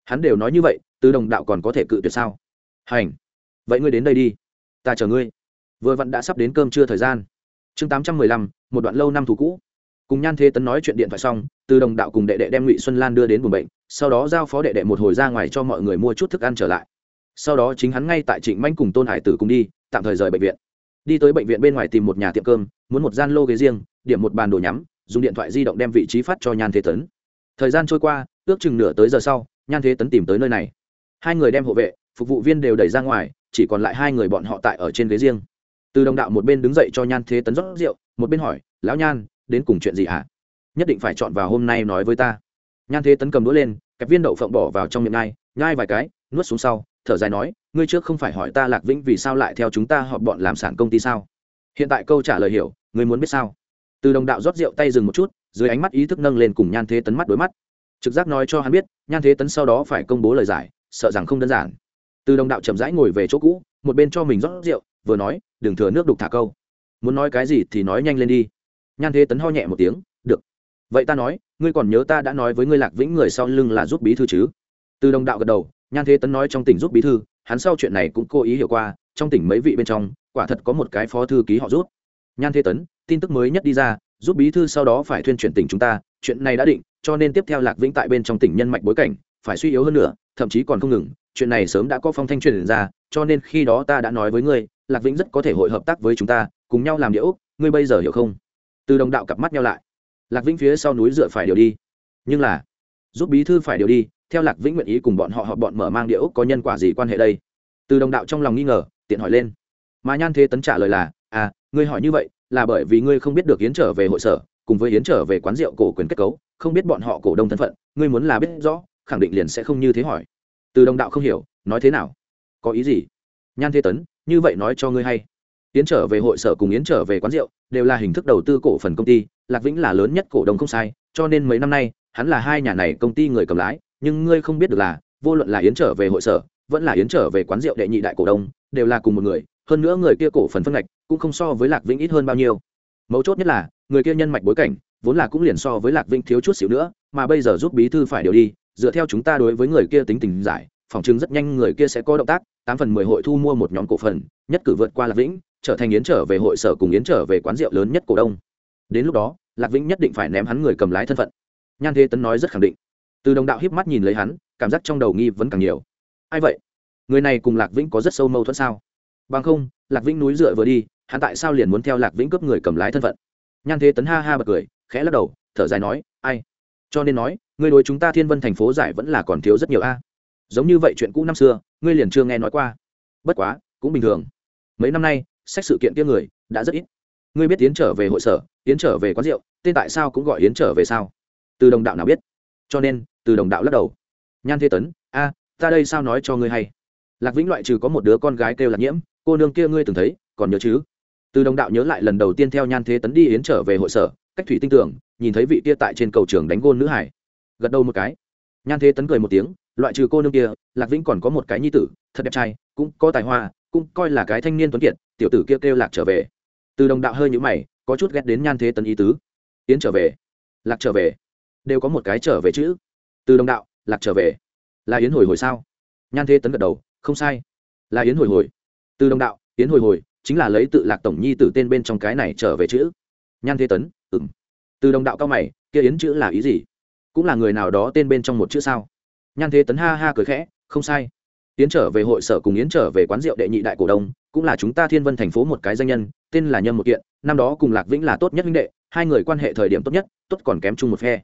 Hắn đều nói như vậy, từ đồng đạo còn có thể cự tuyệt sao? Hành. Vậy ngươi đến đây đi. Ta chờ ngươi. Vừa vặn đã sắp đến cơm trưa thời gian. Chương tám trăm mười lăm, một đoạn lâu năm thủ cũ cùng nhan thế tấn nói chuyện điện thoại xong, từ đồng đạo cùng đệ đệ đem ngụy xuân lan đưa đến buồng bệnh, sau đó giao phó đệ đệ một hồi ra ngoài cho mọi người mua chút thức ăn trở lại. Sau đó chính hắn ngay tại trịnh manh cùng tôn hải tử cùng đi, tạm thời rời bệnh viện. Đi tới bệnh viện bên ngoài tìm một nhà tiệm cơm, muốn một gian lô ghế riêng, điểm một bàn đồ nhắm, dùng điện thoại di động đem vị trí phát cho nhan thế tấn. Thời gian trôi qua, ước chừng nửa tới giờ sau, nhan thế tấn tìm tới nơi này. Hai người đem hộ vệ, phục vụ viên đều đẩy ra ngoài, chỉ còn lại hai người bọn họ tại ở trên ghế riêng. Từ đồng đạo một bên đứng dậy cho nhan thế tấn rót rượu, một bên hỏi, lão nhan đến cùng chuyện gì hả? Nhất định phải chọn vào hôm nay nói với ta. Nhan thế tấn cầm đũa lên, kẹp viên đậu phộng bỏ vào trong miệng ngai nhai vài cái, nuốt xuống sau, thở dài nói, ngươi trước không phải hỏi ta lạc vĩnh vì sao lại theo chúng ta họp bọn làm sản công ty sao? Hiện tại câu trả lời hiểu, ngươi muốn biết sao? Từ đồng đạo rót rượu tay dừng một chút, dưới ánh mắt ý thức nâng lên cùng nhan thế tấn mắt đối mắt. Trực giác nói cho hắn biết, nhan thế tấn sau đó phải công bố lời giải, sợ rằng không đơn giản. Từ đồng đạo chậm rãi ngồi về chỗ cũ, một bên cho mình rót rượu, vừa nói, đừng thừa nước đục thả câu. Muốn nói cái gì thì nói nhanh lên đi nhan thế tấn ho nhẹ một tiếng, được. Vậy ta nói, ngươi còn nhớ ta đã nói với ngươi lạc vĩnh người sau lưng là giúp bí thư chứ? Từ đồng đạo gật đầu, nhan thế tấn nói trong tỉnh giúp bí thư, hắn sau chuyện này cũng cố ý hiểu qua, trong tỉnh mấy vị bên trong, quả thật có một cái phó thư ký họ rút nhan thế tấn, tin tức mới nhất đi ra, giúp bí thư sau đó phải tuyên truyền tỉnh chúng ta, chuyện này đã định, cho nên tiếp theo lạc vĩnh tại bên trong tỉnh nhân mạch bối cảnh, phải suy yếu hơn nữa, thậm chí còn không ngừng, chuyện này sớm đã có phong thanh truyền ra, cho nên khi đó ta đã nói với ngươi, lạc vĩnh rất có thể hội hợp tác với chúng ta, cùng nhau làm điệu ngươi bây giờ hiểu không? Từ đồng đạo cặp mắt nhau lại. Lạc vĩnh phía sau núi dựa phải điều đi. Nhưng là, giúp bí thư phải điều đi, theo lạc vĩnh nguyện ý cùng bọn họ họp bọn mở mang địa ốc có nhân quả gì quan hệ đây? Từ đồng đạo trong lòng nghi ngờ, tiện hỏi lên. Mà nhan thế tấn trả lời là à ngươi hỏi như vậy, là bởi vì ngươi không biết được yến trở về hội sở, cùng với yến trở về quán rượu cổ quyền kết cấu, không biết bọn họ cổ đông thân phận, ngươi muốn là biết rõ, khẳng định liền sẽ không như thế hỏi. Từ đồng đạo không hiểu, nói thế nào? Có ý gì? Nhan thế tấn, như vậy nói cho ngươi hay yến trở về hội sở cùng yến trở về quán rượu, đều là hình thức đầu tư cổ phần công ty, lạc vĩnh là lớn nhất cổ đông không sai, cho nên mấy năm nay, hắn là hai nhà này công ty người cầm lái, nhưng ngươi không biết được là, vô luận là yến trở về hội sở, vẫn là yến trở về quán rượu đệ nhị đại cổ đông, đều là cùng một người, hơn nữa người kia cổ phần phân ngạch cũng không so với lạc vĩnh ít hơn bao nhiêu. Mấu chốt nhất là, người kia nhân mạch bối cảnh, vốn là cũng liền so với lạc vĩnh thiếu chút xíu nữa, mà bây giờ giúp bí thư phải điều đi, dựa theo chúng ta đối với người kia tính tình giải, phòng chứng rất nhanh người kia sẽ có động tác, tám phần mười hội thu mua một nhóm cổ phần, nhất cử vượt qua lạc vĩnh trở thành yến trở về hội sở cùng yến trở về quán rượu lớn nhất cổ đông. Đến lúc đó, lạc vĩnh nhất định phải ném hắn người cầm lái thân phận. Nhan thế tấn nói rất khẳng định. Từ đồng đạo hiếp mắt nhìn lấy hắn, cảm giác trong đầu nghi vẫn càng nhiều. Ai vậy? Người này cùng lạc vĩnh có rất sâu mâu thuẫn sao? Bằng không, lạc vĩnh núi dựa vừa đi, hắn tại sao liền muốn theo lạc vĩnh cướp người cầm lái thân phận? Nhan thế tấn ha ha bật cười, khẽ lắc đầu, thở dài nói, ai? Cho nên nói, người đối chúng ta thiên vân thành phố giải vẫn là còn thiếu rất nhiều a. Giống như vậy chuyện cũ năm xưa, ngươi liền chưa nghe nói qua. Bất quá, cũng bình thường. Mấy năm nay sách sự kiện kia người, đã rất ít. Ngươi biết tiến trở về hội sở tiến trở về quán rượu, tên tại sao cũng gọi yến trở về sao? Từ đồng đạo nào biết? Cho nên, từ đồng đạo lắc đầu. Nhan thế tấn, a, ta đây sao nói cho ngươi hay? Lạc vĩnh loại trừ có một đứa con gái kêu lạc nhiễm, cô nương kia ngươi từng thấy, còn nhớ chứ? Từ đồng đạo nhớ lại lần đầu tiên theo nhan thế tấn đi yến trở về hội sở, cách thủy tinh tưởng nhìn thấy vị kia tại trên cầu trường đánh gôn nữ hải. Gật đầu một cái. Nhan thế tấn cười một tiếng, loại trừ cô nương kia, lạc vĩnh còn có một cái nhi tử, thật đẹp trai, cũng có tài hoa, cũng coi là cái thanh niên tuấn kiệt tiểu tử kia kêu, kêu lạc trở về. Từ đồng đạo hơi nhũ mày có chút ghét đến nhan thế tấn ý tứ. Yến trở về. Lạc trở về. Đều có một cái trở về chữ. Từ đồng đạo lạc trở về. Là yến hồi hồi sao? Nhan thế tấn gật đầu không sai. Là yến hồi hồi. Từ đồng đạo yến hồi hồi chính là lấy tự lạc tổng nhi từ tên bên trong cái này trở về chữ. Nhan thế tấn ừng từ đồng đạo cao mày kia yến chữ là ý gì? Cũng là người nào đó tên bên trong một chữ sao? Nhan thế tấn ha ha cười khẽ không sai. Yến trở về hội sở cùng yến trở về quán rượu đệ nhị đại cổ đông cũng là chúng ta thiên vân thành phố một cái danh nhân, tên là nhân một kiện, năm đó cùng lạc vĩnh là tốt nhất huynh đệ, hai người quan hệ thời điểm tốt nhất, tốt còn kém chung một phe.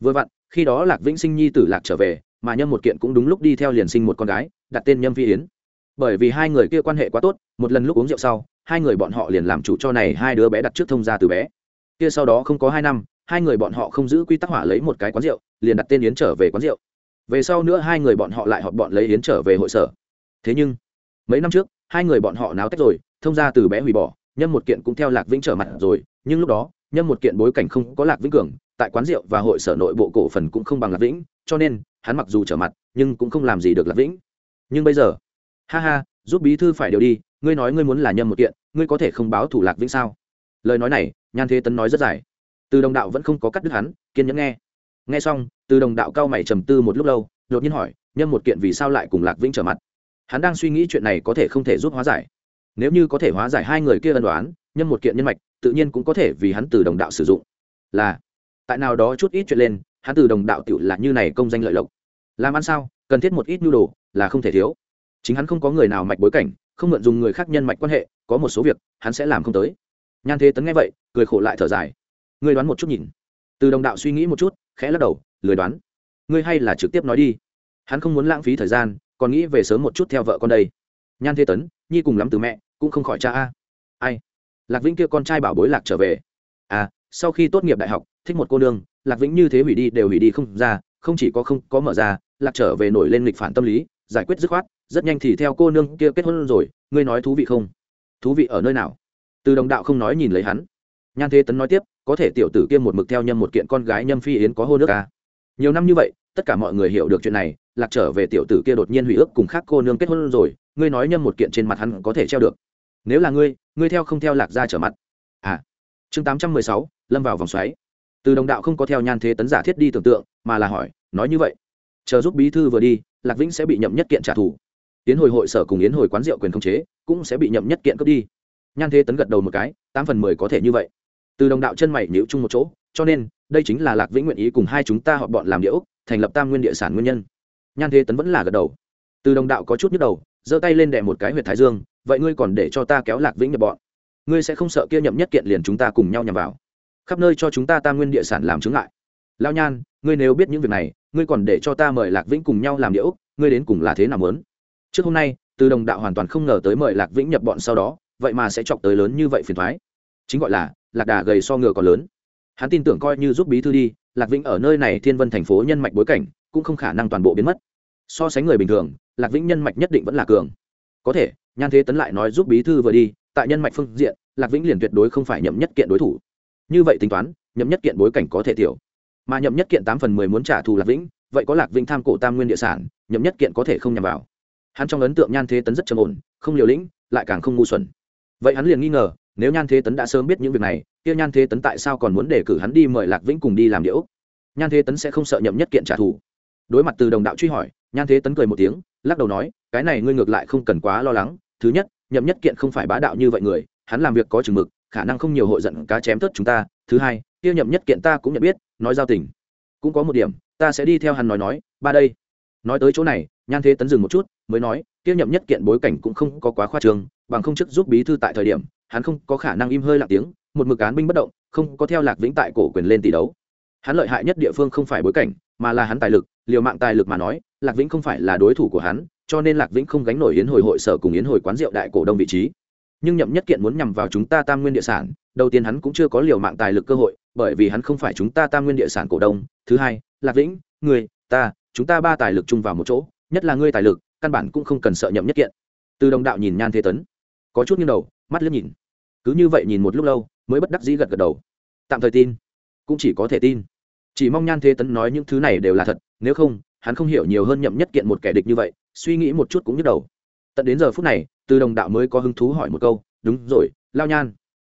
Vừa vặn, khi đó lạc vĩnh sinh nhi tử lạc trở về, mà nhâm một kiện cũng đúng lúc đi theo liền sinh một con gái, đặt tên nhâm phi yến. Bởi vì hai người kia quan hệ quá tốt, một lần lúc uống rượu sau, hai người bọn họ liền làm chủ cho này hai đứa bé đặt trước thông gia từ bé. Kia sau đó không có hai năm, hai người bọn họ không giữ quy tắc hỏa lấy một cái quán rượu, liền đặt tên yến trở về quán rượu. Về sau nữa hai người bọn họ lại họp bọn lấy yến trở về hội sở. Thế nhưng, mấy năm trước hai người bọn họ náo tách rồi, thông ra từ bé hủy bỏ, nhâm một kiện cũng theo lạc vĩnh trở mặt rồi. Nhưng lúc đó, nhâm một kiện bối cảnh không có lạc vĩnh cường, tại quán rượu và hội sở nội bộ cổ phần cũng không bằng lạc vĩnh, cho nên, hắn mặc dù trở mặt, nhưng cũng không làm gì được lạc vĩnh. Nhưng bây giờ, ha ha, giúp bí thư phải điều đi, ngươi nói ngươi muốn là nhâm một kiện, ngươi có thể không báo thủ lạc vĩnh sao? Lời nói này, nhan thế tấn nói rất dài. Từ đồng đạo vẫn không có cắt đứt hắn, kiên nhẫn nghe. Nghe xong, từ đồng đạo cao mày trầm tư một lúc lâu, đột nhiên hỏi, nhâm một kiện vì sao lại cùng lạc vĩnh trở mặt? Hắn đang suy nghĩ chuyện này có thể không thể giúp hóa giải. Nếu như có thể hóa giải hai người kia ân đoán, nhân một kiện nhân mạch, tự nhiên cũng có thể vì hắn từ đồng đạo sử dụng. Là, tại nào đó chút ít chuyện lên, hắn từ đồng đạo tựu là như này công danh lợi lộc. Làm ăn sao, cần thiết một ít nhu đồ, là không thể thiếu. Chính hắn không có người nào mạch bối cảnh, không mượn dùng người khác nhân mạch quan hệ, có một số việc, hắn sẽ làm không tới. Nhan thế tấn nghe vậy, cười khổ lại thở dài. Ngươi đoán một chút nhìn. Từ đồng đạo suy nghĩ một chút, khẽ lắc đầu, lười đoán. Ngươi hay là trực tiếp nói đi. Hắn không muốn lãng phí thời gian còn nghĩ về sớm một chút theo vợ con đây. Nhan thế tấn, nhi cùng lắm từ mẹ, cũng không khỏi cha a. Ai? Lạc vĩnh kia con trai bảo bối lạc trở về. À sau khi tốt nghiệp đại học, thích một cô nương, lạc vĩnh như thế hủy đi đều hủy đi không ra, không chỉ có không có mở ra, lạc trở về nổi lên lịch phản tâm lý, giải quyết dứt khoát, rất nhanh thì theo cô nương kia kết hôn rồi, ngươi nói thú vị không? Thú vị ở nơi nào? Từ đồng đạo không nói nhìn lấy hắn. Nhan thế tấn nói tiếp, có thể tiểu tử kia một mực theo nhâm một kiện con gái nhâm phi yến có hô nước à. nhiều năm như vậy tất cả mọi người hiểu được chuyện này, lạc trở về tiểu tử kia đột nhiên hủy ước cùng khác cô nương kết hôn rồi, ngươi nói nhâm một kiện trên mặt hắn có thể treo được. Nếu là ngươi ngươi theo không theo lạc ra trở mặt. À. Chương tám trăm mười sáu, lâm vào vòng xoáy. Từ đồng đạo không có theo nhan thế tấn giả thiết đi tưởng tượng, mà là hỏi, nói như vậy. Chờ giúp bí thư vừa đi, lạc vĩnh sẽ bị nhậm nhất kiện trả thù. Yến hồi hội sở cùng yến hồi quán rượu quyền khống chế, cũng sẽ bị nhậm nhất kiện cướp đi. Nhan thế tấn gật đầu một cái, tám phần mười có thể như vậy. Từ đồng đạo chân mày nhịu chung một chỗ, cho nên, đây chính là lạc vĩnh nguyện ý cùng hai chúng ta họ bọn làm địa thành lập tam nguyên địa sản nguyên nhân. Nhan thế tấn vẫn là gật đầu. Từ đồng đạo có chút nhức đầu, giơ tay lên đè một cái huyệt thái dương, vậy ngươi còn để cho ta kéo lạc vĩnh nhập bọn? Ngươi sẽ không sợ kia nhậm nhất kiện liền chúng ta cùng nhau nhằm vào? Khắp nơi cho chúng ta tam nguyên địa sản làm chứng lại lao nhan, ngươi nếu biết những việc này, ngươi còn để cho ta mời lạc vĩnh cùng nhau làm địa ngươi đến cùng là thế nào lớn trước hôm nay, từ đồng đạo hoàn toàn không ngờ tới mời lạc vĩnh nhập bọn sau đó, vậy mà sẽ chọc tới lớn như vậy phiền thoái chính gọi là lạc đà gầy so ngựa còn lớn. Hắn tin tưởng coi như giúp bí thư đi lạc vĩnh ở nơi này thiên vân thành phố nhân mạch bối cảnh cũng không khả năng toàn bộ biến mất. So sánh người bình thường, lạc vĩnh nhân mạch nhất định vẫn là cường. Có thể, nhan thế tấn lại nói giúp bí thư vừa đi, tại nhân mạch phương diện, lạc vĩnh liền tuyệt đối không phải nhậm nhất kiện đối thủ. Như vậy tính toán, nhậm nhất kiện bối cảnh có thể tiểu. Mà nhậm nhất kiện tám phần mười muốn trả thù lạc vĩnh, vậy có lạc vĩnh tham cổ tam nguyên địa sản, nhậm nhất kiện có thể không nhằm vào. Hắn trong ấn tượng nhan thế tấn rất trầm ổn, không liều lĩnh, lại càng không ngu xuẩn. Vậy hắn liền nghi ngờ, nếu nhan thế tấn đã sớm biết những việc này kia nhan thế tấn tại sao còn muốn đề cử hắn đi mời lạc vĩnh cùng đi làm điệu nhan thế tấn sẽ không sợ nhậm nhất kiện trả thù. Đối mặt từ đồng đạo truy hỏi, nhan thế tấn cười một tiếng, lắc đầu nói, cái này ngươi ngược lại không cần quá lo lắng. Thứ nhất, nhậm nhất kiện không phải bá đạo như vậy người, hắn làm việc có chừng mực, khả năng không nhiều hội giận cá chém tất chúng ta. Thứ hai, kia nhậm nhất kiện ta cũng nhận biết, nói giao tình. Cũng có một điểm, ta sẽ đi theo hắn nói nói, ba đây. Nói tới chỗ này, nhan thế tấn dừng một chút, mới nói, kia nhậm nhất kiện bối cảnh cũng không có quá khoa trương, bằng không chức giúp bí thư tại thời điểm, hắn không có khả năng im hơi lặng tiếng một mực án binh bất động, không có theo lạc vĩnh tại cổ quyền lên tỷ đấu. Hắn lợi hại nhất địa phương không phải bối cảnh, mà là hắn tài lực, liều mạng tài lực mà nói, lạc vĩnh không phải là đối thủ của hắn, cho nên lạc vĩnh không gánh nổi yến hồi hội sở cùng yến hồi quán rượu đại cổ đông vị trí. Nhưng nhậm nhất kiện muốn nhằm vào chúng ta tam nguyên địa sản, đầu tiên hắn cũng chưa có liều mạng tài lực cơ hội, bởi vì hắn không phải chúng ta tam nguyên địa sản cổ đông. Thứ hai, lạc vĩnh người ta, chúng ta ba tài lực chung vào một chỗ, nhất là ngươi tài lực, căn bản cũng không cần sợ nhậm nhất kiện. Từ đồng đạo nhìn nhan thế tấn, có chút nghiêng đầu, mắt liếc nhìn. Cứ như vậy nhìn một lúc lâu mới bất đắc dĩ gật gật đầu. Tạm thời tin, cũng chỉ có thể tin. Chỉ mong nhan thế tấn nói những thứ này đều là thật, nếu không, hắn không hiểu nhiều hơn nhậm nhất kiện một kẻ địch như vậy, suy nghĩ một chút cũng nhức đầu. Tận đến giờ phút này, từ đồng đạo mới có hứng thú hỏi một câu, đúng rồi, lao nhan,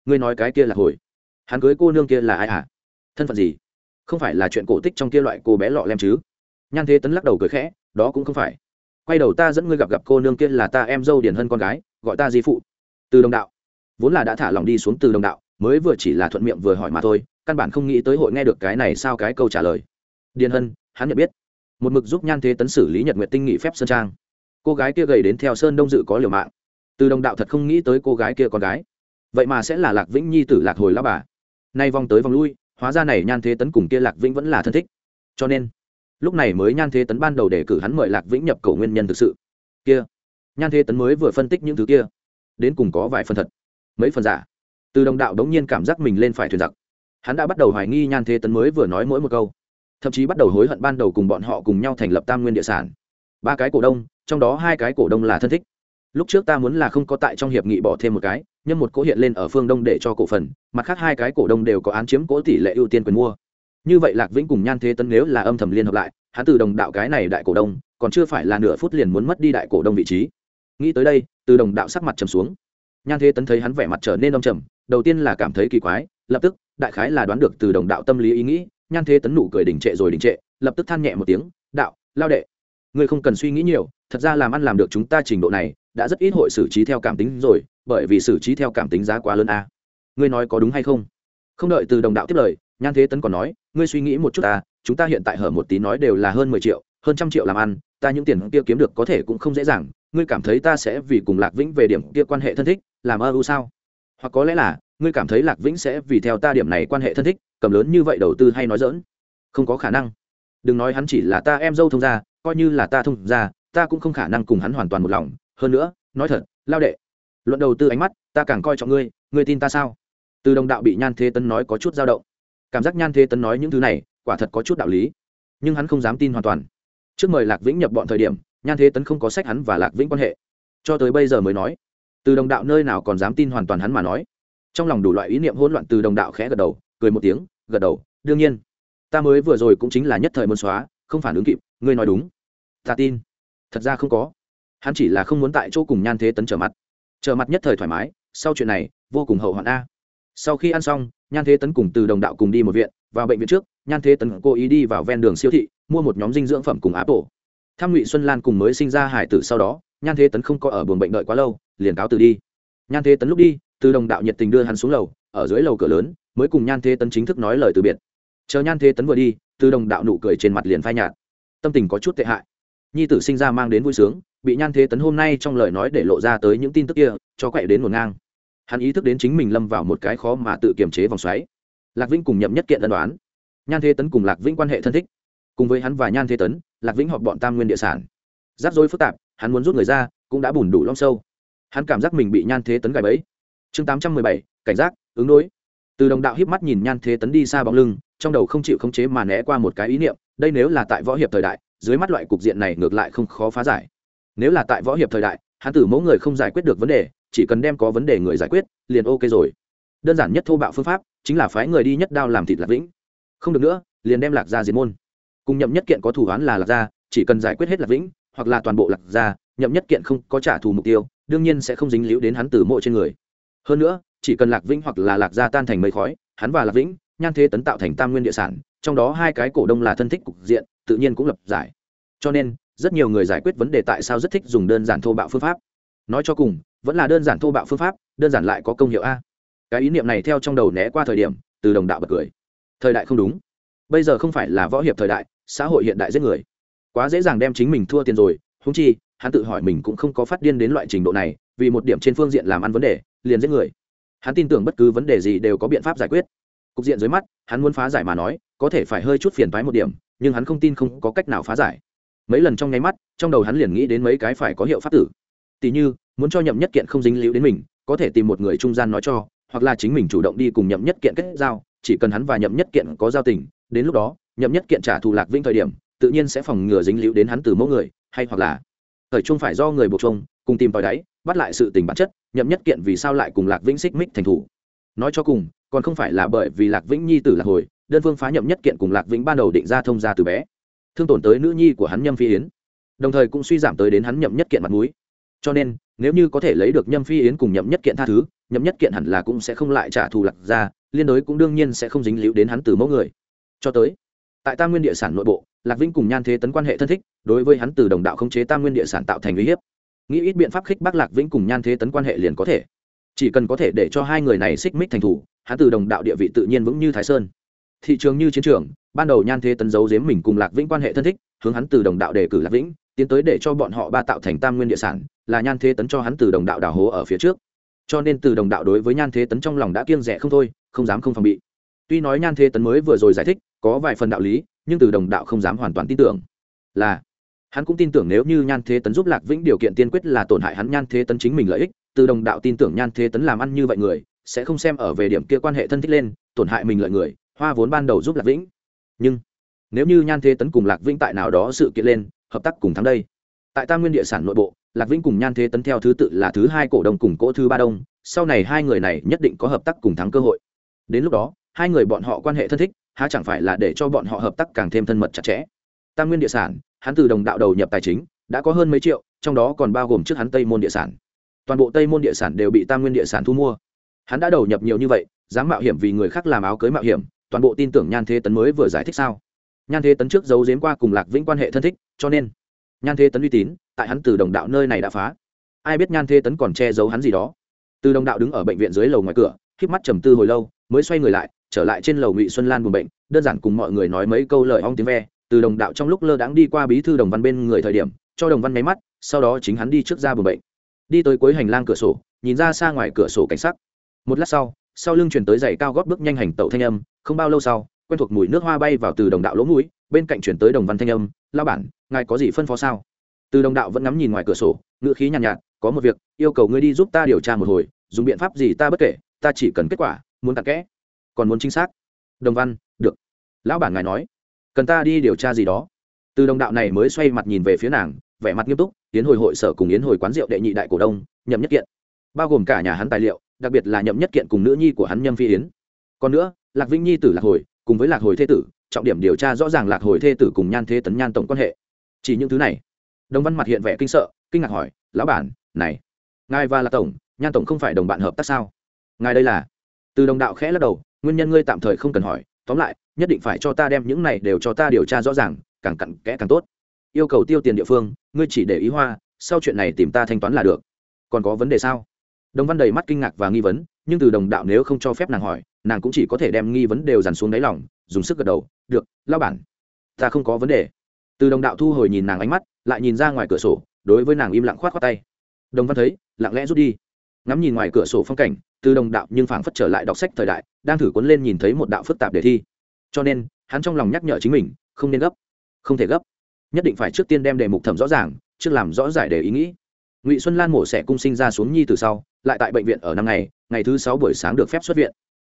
ngươi nói cái kia là hồi. Hắn cưới cô nương kia là ai à thân phận gì? Không phải là chuyện cổ tích trong kia loại cô bé lọ lem chứ? Nhan thế tấn lắc đầu cười khẽ, đó cũng không phải. Quay đầu ta dẫn ngươi gặp gặp cô nương kia là ta em dâu điển hơn con gái, gọi ta di phụ. Từ đồng đạo, vốn là đã thả lòng đi xuống từ đồng đạo mới vừa chỉ là thuận miệng vừa hỏi mà thôi, căn bản không nghĩ tới hội nghe được cái này sao cái câu trả lời. Điền hân, hắn nhận biết. Một mực giúp nhan thế tấn xử lý nhật nguyện tinh nghị phép sơn trang. Cô gái kia gầy đến theo sơn đông dự có liều mạng. Từ đồng đạo thật không nghĩ tới cô gái kia con gái. Vậy mà sẽ là lạc vĩnh nhi tử lạc hồi lao bà. Nay vòng tới vòng lui, hóa ra này nhan thế tấn cùng kia lạc vĩnh vẫn là thân thích. Cho nên, lúc này mới nhan thế tấn ban đầu để cử hắn mời lạc vĩnh nhập cầu nguyên nhân thực sự. Kia, nhan thế tấn mới vừa phân tích những thứ kia. Đến cùng có vài phần thật. Mấy phần giả từ đồng đạo đống nhiên cảm giác mình lên phải thuyền giặc. Hắn đã bắt đầu hoài nghi nhan thế tấn mới vừa nói mỗi một câu. Thậm chí bắt đầu hối hận ban đầu cùng bọn họ cùng nhau thành lập tam nguyên địa sản. Ba cái cổ đông, trong đó hai cái cổ đông là thân thích. Lúc trước ta muốn là không có tại trong hiệp nghị bỏ thêm một cái, nhưng một cỗ hiện lên ở phương đông để cho cổ phần, mặt khác hai cái cổ đông đều có án chiếm cỗ tỷ lệ ưu tiên quyền mua. Như vậy lạc vĩnh cùng nhan thế tấn nếu là âm thầm liên hợp lại, hắn từ đồng đạo cái này đại cổ đông, còn chưa phải là nửa phút liền muốn mất đi đại cổ đông vị trí. Nghĩ tới đây, từ đồng đạo sắc mặt trầm xuống. Nhan thế tấn thấy hắn vẻ mặt trở nên đông trầm đầu tiên là cảm thấy kỳ quái, lập tức, đại khái là đoán được từ đồng đạo tâm lý ý nghĩ, nhan thế tấn nụ cười đình trệ rồi đình trệ, lập tức than nhẹ một tiếng, đạo, lao đệ, ngươi không cần suy nghĩ nhiều, thật ra làm ăn làm được chúng ta trình độ này, đã rất ít hội xử trí theo cảm tính rồi, bởi vì xử trí theo cảm tính giá quá lớn a. Ngươi nói có đúng hay không? Không đợi từ đồng đạo tiếp lời, nhan thế tấn còn nói, ngươi suy nghĩ một chút ta, chúng ta hiện tại hở một tí nói đều là hơn mười triệu, hơn trăm triệu làm ăn, ta những tiền kia kiếm được có thể cũng không dễ dàng, ngươi cảm thấy ta sẽ vì cùng lạc vĩnh về điểm kia quan hệ thân thích, làm ơ u sao? Hoặc có lẽ là, ngươi cảm thấy lạc vĩnh sẽ vì theo ta điểm này quan hệ thân thích, cầm lớn như vậy đầu tư hay nói dỡn không có khả năng. Đừng nói hắn chỉ là ta em dâu thông gia, coi như là ta thông gia, ta cũng không khả năng cùng hắn hoàn toàn một lòng. Hơn nữa, nói thật, lao đệ, luận đầu tư ánh mắt, ta càng coi trọng ngươi ngươi tin ta sao? Từ đồng đạo bị nhan thế tấn nói có chút dao động. Cảm giác nhan thế tấn nói những thứ này, quả thật có chút đạo lý. Nhưng hắn không dám tin hoàn toàn. Trước mời lạc vĩnh nhập bọn thời điểm, nhan thế tấn không có sách hắn và lạc vĩnh quan hệ. Cho tới bây giờ mới nói từ đồng đạo nơi nào còn dám tin hoàn toàn hắn mà nói. Trong lòng đủ loại ý niệm hỗn loạn từ đồng đạo khẽ gật đầu, cười một tiếng, gật đầu, đương nhiên, ta mới vừa rồi cũng chính là nhất thời muốn xóa, không phản ứng kịp, ngươi nói đúng. Ta tin. Thật ra không có. Hắn chỉ là không muốn tại chỗ cùng nhan thế tấn trở mặt. Trở mặt nhất thời thoải mái, sau chuyện này, vô cùng hậu hoạn a. Sau khi ăn xong, nhan thế tấn cùng từ đồng đạo cùng đi một viện, vào bệnh viện trước, nhan thế tấn cố ý đi vào ven đường siêu thị, mua một nhóm dinh dưỡng phẩm cùng áp tổ tham ngụy xuân lan cùng mới sinh ra hải tử sau đó nhan thế tấn không có ở buồng bệnh đợi quá lâu, liền cáo từ đi. Nhan thế tấn lúc đi, từ đồng đạo nhiệt tình đưa hắn xuống lầu, ở dưới lầu cửa lớn, mới cùng nhan thế tấn chính thức nói lời từ biệt. Chờ nhan thế tấn vừa đi, từ đồng đạo nụ cười trên mặt liền phai nhạt. Tâm tình có chút tệ hại. Nhi tử sinh ra mang đến vui sướng, bị nhan thế tấn hôm nay trong lời nói để lộ ra tới những tin tức kia, cho quậy đến ngổn ngang. Hắn ý thức đến chính mình lâm vào một cái khó mà tự kiềm chế vòng xoáy. Lạc vĩnh cùng nhậm nhất kiện ân đoán nhan thế tấn cùng lạc vĩnh quan hệ thân thích. Cùng với hắn và nhan thế tấn, lạc vĩnh họp bọn tam nguyên địa sản. Rắc rối phức tạp hắn muốn rút người ra, cũng đã bùn đủ long sâu. Hắn cảm giác mình bị nhan thế tấn gài bẫy. Chương tám trăm mười bảy, cảnh giác, ứng đối. Từ đồng đạo hiếp mắt nhìn nhan thế tấn đi xa bóng lưng, trong đầu không chịu khống chế mà né qua một cái ý niệm, đây nếu là tại võ hiệp thời đại, dưới mắt loại cục diện này ngược lại không khó phá giải. Nếu là tại võ hiệp thời đại, hắn tử mẫu người không giải quyết được vấn đề, chỉ cần đem có vấn đề người giải quyết, liền ok rồi. Đơn giản nhất thô bạo phương pháp, chính là phái người đi nhất đao làm thịt lạc vĩnh. Không được nữa, liền đem lạc ra diệt môn. Cùng nhậm nhất kiện có thủ án là lạc gia, chỉ cần giải quyết hết lạc vĩnh hoặc là toàn bộ lạc gia, nhậm nhất kiện không có trả thù mục tiêu, đương nhiên sẽ không dính líu đến hắn từ mộ trên người. Hơn nữa, chỉ cần lạc vĩnh hoặc là lạc gia tan thành mây khói, hắn và lạc vĩnh, nhan thế tấn tạo thành tam nguyên địa sản, trong đó hai cái cổ đông là thân thích cục diện, tự nhiên cũng lập giải. Cho nên, rất nhiều người giải quyết vấn đề tại sao rất thích dùng đơn giản thô bạo phương pháp. Nói cho cùng, vẫn là đơn giản thô bạo phương pháp, đơn giản lại có công hiệu a. Cái ý niệm này theo trong đầu né qua thời điểm, từ đồng đạo bật cười. Thời đại không đúng. Bây giờ không phải là võ hiệp thời đại, xã hội hiện đại giết người quá dễ dàng đem chính mình thua tiền rồi húng chi, hắn tự hỏi mình cũng không có phát điên đến loại trình độ này, vì một điểm trên phương diện làm ăn vấn đề, liền giết người. Hắn tin tưởng bất cứ vấn đề gì đều có biện pháp giải quyết. Cục diện dưới mắt, hắn muốn phá giải mà nói, có thể phải hơi chút phiền thoái một điểm, nhưng hắn không tin không có cách nào phá giải. Mấy lần trong nháy mắt, trong đầu hắn liền nghĩ đến mấy cái phải có hiệu pháp tử. Tỉ như, muốn cho nhậm nhất kiện không dính líu đến mình, có thể tìm một người trung gian nói cho, hoặc là chính mình chủ động đi cùng nhậm nhất kiện kết giao, chỉ cần hắn và nhậm nhất kiện có giao tình, đến lúc đó, nhậm nhất kiện trả thù lạc vĩnh thời điểm tự nhiên sẽ phòng ngừa dính líu đến hắn từ mẫu người, hay hoặc là, thời trung phải do người buộc chung cùng tìm tòi đáy, bắt lại sự tình bản chất, nhậm nhất kiện vì sao lại cùng lạc vĩnh xích mích thành thủ. Nói cho cùng, còn không phải là bởi vì lạc vĩnh nhi tử lạc hồi, đơn phương phá nhậm nhất kiện cùng lạc vĩnh ban đầu định ra thông gia từ bé, thương tổn tới nữ nhi của hắn nhâm phi yến, đồng thời cũng suy giảm tới đến hắn nhậm nhất kiện mặt mũi. Cho nên, nếu như có thể lấy được nhâm phi yến cùng nhậm nhất kiện tha thứ, nhậm nhất kiện hẳn là cũng sẽ không lại trả thù lạc ra liên đối cũng đương nhiên sẽ không dính líu đến hắn từ mẫu người. Cho tới, tại tam nguyên địa sản nội bộ lạc vĩnh cùng nhan thế tấn quan hệ thân thích, đối với hắn từ đồng đạo khống chế tam nguyên địa sản tạo thành uy hiếp. Nghĩ ít biện pháp khích bác lạc vĩnh cùng nhan thế tấn quan hệ liền có thể. Chỉ cần có thể để cho hai người này xích mích thành thủ, hắn từ đồng đạo địa vị tự nhiên vững như thái sơn. Thị trường như chiến trường, ban đầu nhan thế tấn giấu giếm mình cùng lạc vĩnh quan hệ thân thích, hướng hắn từ đồng đạo đề cử lạc vĩnh, tiến tới để cho bọn họ ba tạo thành tam nguyên địa sản, là nhan thế tấn cho hắn từ đồng đạo đào hố ở phía trước. Cho nên từ đồng đạo đối với nhan thế tấn trong lòng đã kiêng rẻ không thôi, không dám không phòng bị. Tuy nói nhan thế tấn mới vừa rồi giải thích, có vài phần đạo lý nhưng từ đồng đạo không dám hoàn toàn tin tưởng. Là, hắn cũng tin tưởng nếu như nhan thế tấn giúp lạc vĩnh điều kiện tiên quyết là tổn hại hắn nhan thế tấn chính mình lợi ích, từ đồng đạo tin tưởng nhan thế tấn làm ăn như vậy người, sẽ không xem ở về điểm kia quan hệ thân thích lên, tổn hại mình lợi người, hoa vốn ban đầu giúp lạc vĩnh. Nhưng, nếu như nhan thế tấn cùng lạc vĩnh tại nào đó sự kiện lên, hợp tác cùng thắng đây. Tại tam nguyên địa sản nội bộ, lạc vĩnh cùng nhan thế tấn theo thứ tự là thứ hai cổ đông cùng cỗ thứ ba đông, sau này hai người này nhất định có hợp tác cùng thắng cơ hội. Đến lúc đó, hai người bọn họ quan hệ thân thích há chẳng phải là để cho bọn họ hợp tác càng thêm thân mật chặt chẽ. Tam nguyên địa sản, hắn từ đồng đạo đầu nhập tài chính, đã có hơn mấy triệu, trong đó còn bao gồm trước hắn tây môn địa sản. Toàn bộ tây môn địa sản đều bị tam nguyên địa sản thu mua. Hắn đã đầu nhập nhiều như vậy, dám mạo hiểm vì người khác làm áo cưới mạo hiểm, toàn bộ tin tưởng nhan thế tấn mới vừa giải thích sao? Nhan thế tấn trước giấu giếm qua cùng lạc vĩnh quan hệ thân thích, cho nên nhan thế tấn uy tín, tại hắn từ đồng đạo nơi này đã phá. Ai biết nhan thế tấn còn che giấu hắn gì đó? Từ đồng đạo đứng ở bệnh viện dưới lầu ngoài cửa, híp mắt trầm tư hồi lâu, mới xoay người lại trở lại trên lầu ngụy xuân lan buồn bệnh đơn giản cùng mọi người nói mấy câu lời ong tiếng ve từ đồng đạo trong lúc lơ đãng đi qua bí thư đồng văn bên người thời điểm cho đồng văn máy mắt sau đó chính hắn đi trước ra buồn bệnh. Đi tới cuối hành lang cửa sổ nhìn ra xa ngoài cửa sổ cảnh sắc. Một lát sau sau lưng chuyển tới giày cao gót bước nhanh hành tẩu thanh âm không bao lâu sau quen thuộc mùi nước hoa bay vào từ đồng đạo lỗ mũi bên cạnh chuyển tới đồng văn thanh âm lao bản ngài có gì phân phó sao? Từ đồng đạo vẫn ngắm nhìn ngoài cửa sổ ngữ khí nhàn nhạt, nhạt có một việc yêu cầu ngươi đi giúp ta điều tra một hồi dùng biện pháp gì ta bất kể ta chỉ cần kết quả muốn tặng kẽ còn muốn chính xác. Đồng văn, được. Lão bản ngài nói. Cần ta đi điều tra gì đó? Từ đồng đạo này mới xoay mặt nhìn về phía nàng, vẻ mặt nghiêm túc yến hồi hội sở cùng yến hồi quán rượu đệ nhị đại cổ đông, nhậm nhất kiện. Bao gồm cả nhà hắn tài liệu, đặc biệt là nhậm nhất kiện cùng nữ nhi của hắn nhâm phi yến. Còn nữa, lạc vĩnh nhi tử lạc hồi, cùng với lạc hồi thê tử, trọng điểm điều tra rõ ràng lạc hồi thê tử cùng nhan thế tấn nhan tổng quan hệ. Chỉ những thứ này, đồng văn mặt hiện vẻ kinh sợ, kinh ngạc hỏi, lão bản, này, ngài và lạc tổng, nhan tổng không phải đồng bạn hợp tác sao? Ngài đây là? Từ đồng đạo khẽ lắc đầu nguyên nhân ngươi tạm thời không cần hỏi, tóm lại, nhất định phải cho ta đem những này đều cho ta điều tra rõ ràng, càng cặn kẽ càng tốt. Yêu cầu tiêu tiền địa phương, ngươi chỉ để ý hoa, sau chuyện này tìm ta thanh toán là được. Còn có vấn đề sao? Đồng văn đầy mắt kinh ngạc và nghi vấn, nhưng từ đồng đạo nếu không cho phép nàng hỏi, nàng cũng chỉ có thể đem nghi vấn đều dằn xuống đáy lòng, dùng sức gật đầu, được lao bản, ta không có vấn đề. Từ đồng đạo thu hồi nhìn nàng ánh mắt, lại nhìn ra ngoài cửa sổ, đối với nàng im lặng khoát á tay. Đồng văn thấy, lặng lẽ rút đi ngắm nhìn ngoài cửa sổ phong cảnh, từ đồng đạo nhưng phảng phất trở lại đọc sách thời đại, đang thử cuốn lên nhìn thấy một đạo phức tạp đề thi. Cho nên, hắn trong lòng nhắc nhở chính mình, không nên gấp. Không thể gấp. Nhất định phải trước tiên đem đề mục thẩm rõ ràng, trước làm rõ giải đề ý nghĩ. Ngụy xuân lan mổ xẻ cung sinh ra xuống nhi từ sau, lại tại bệnh viện ở năm ngày ngày thứ sáu buổi sáng được phép xuất viện.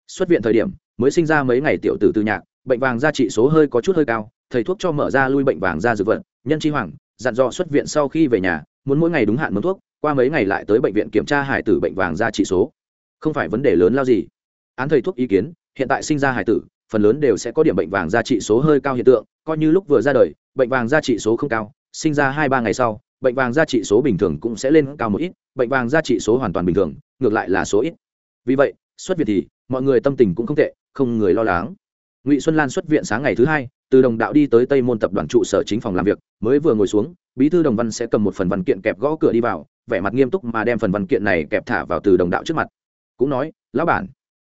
Xuất viện thời điểm, mới sinh ra mấy ngày tiểu tử từ nhạc, bệnh vàng da trị số hơi có chút hơi cao, thầy thuốc cho mở ra lui bệnh vàng da dược vật, nhân chi hoàng, dặn dò xuất viện sau khi về nhà, muốn mỗi ngày đúng hạn mướn thuốc qua mấy ngày lại tới bệnh viện kiểm tra hải tử bệnh vàng ra trị số. Không phải vấn đề lớn lao gì. Án thầy thuốc ý kiến, hiện tại sinh ra hải tử, phần lớn đều sẽ có điểm bệnh vàng ra trị số hơi cao hiện tượng, coi như lúc vừa ra đời, bệnh vàng ra trị số không cao, sinh ra hai ba ngày sau, bệnh vàng ra trị số bình thường cũng sẽ lên cao một ít, bệnh vàng ra trị số hoàn toàn bình thường, ngược lại là số ít. Vì vậy, xuất viện thì, mọi người tâm tình cũng không tệ, không người lo lắng. Ngụy xuân lan xuất viện sáng ngày thứ hai, từ đồng đạo đi tới tây môn tập đoàn trụ sở chính phòng làm việc, mới vừa ngồi xuống, bí thư đồng văn sẽ cầm một phần văn kiện kẹp gõ cửa đi vào vẻ mặt nghiêm túc mà đem phần văn kiện này kẹp thả vào từ đồng đạo trước mặt. Cũng nói, lão bản,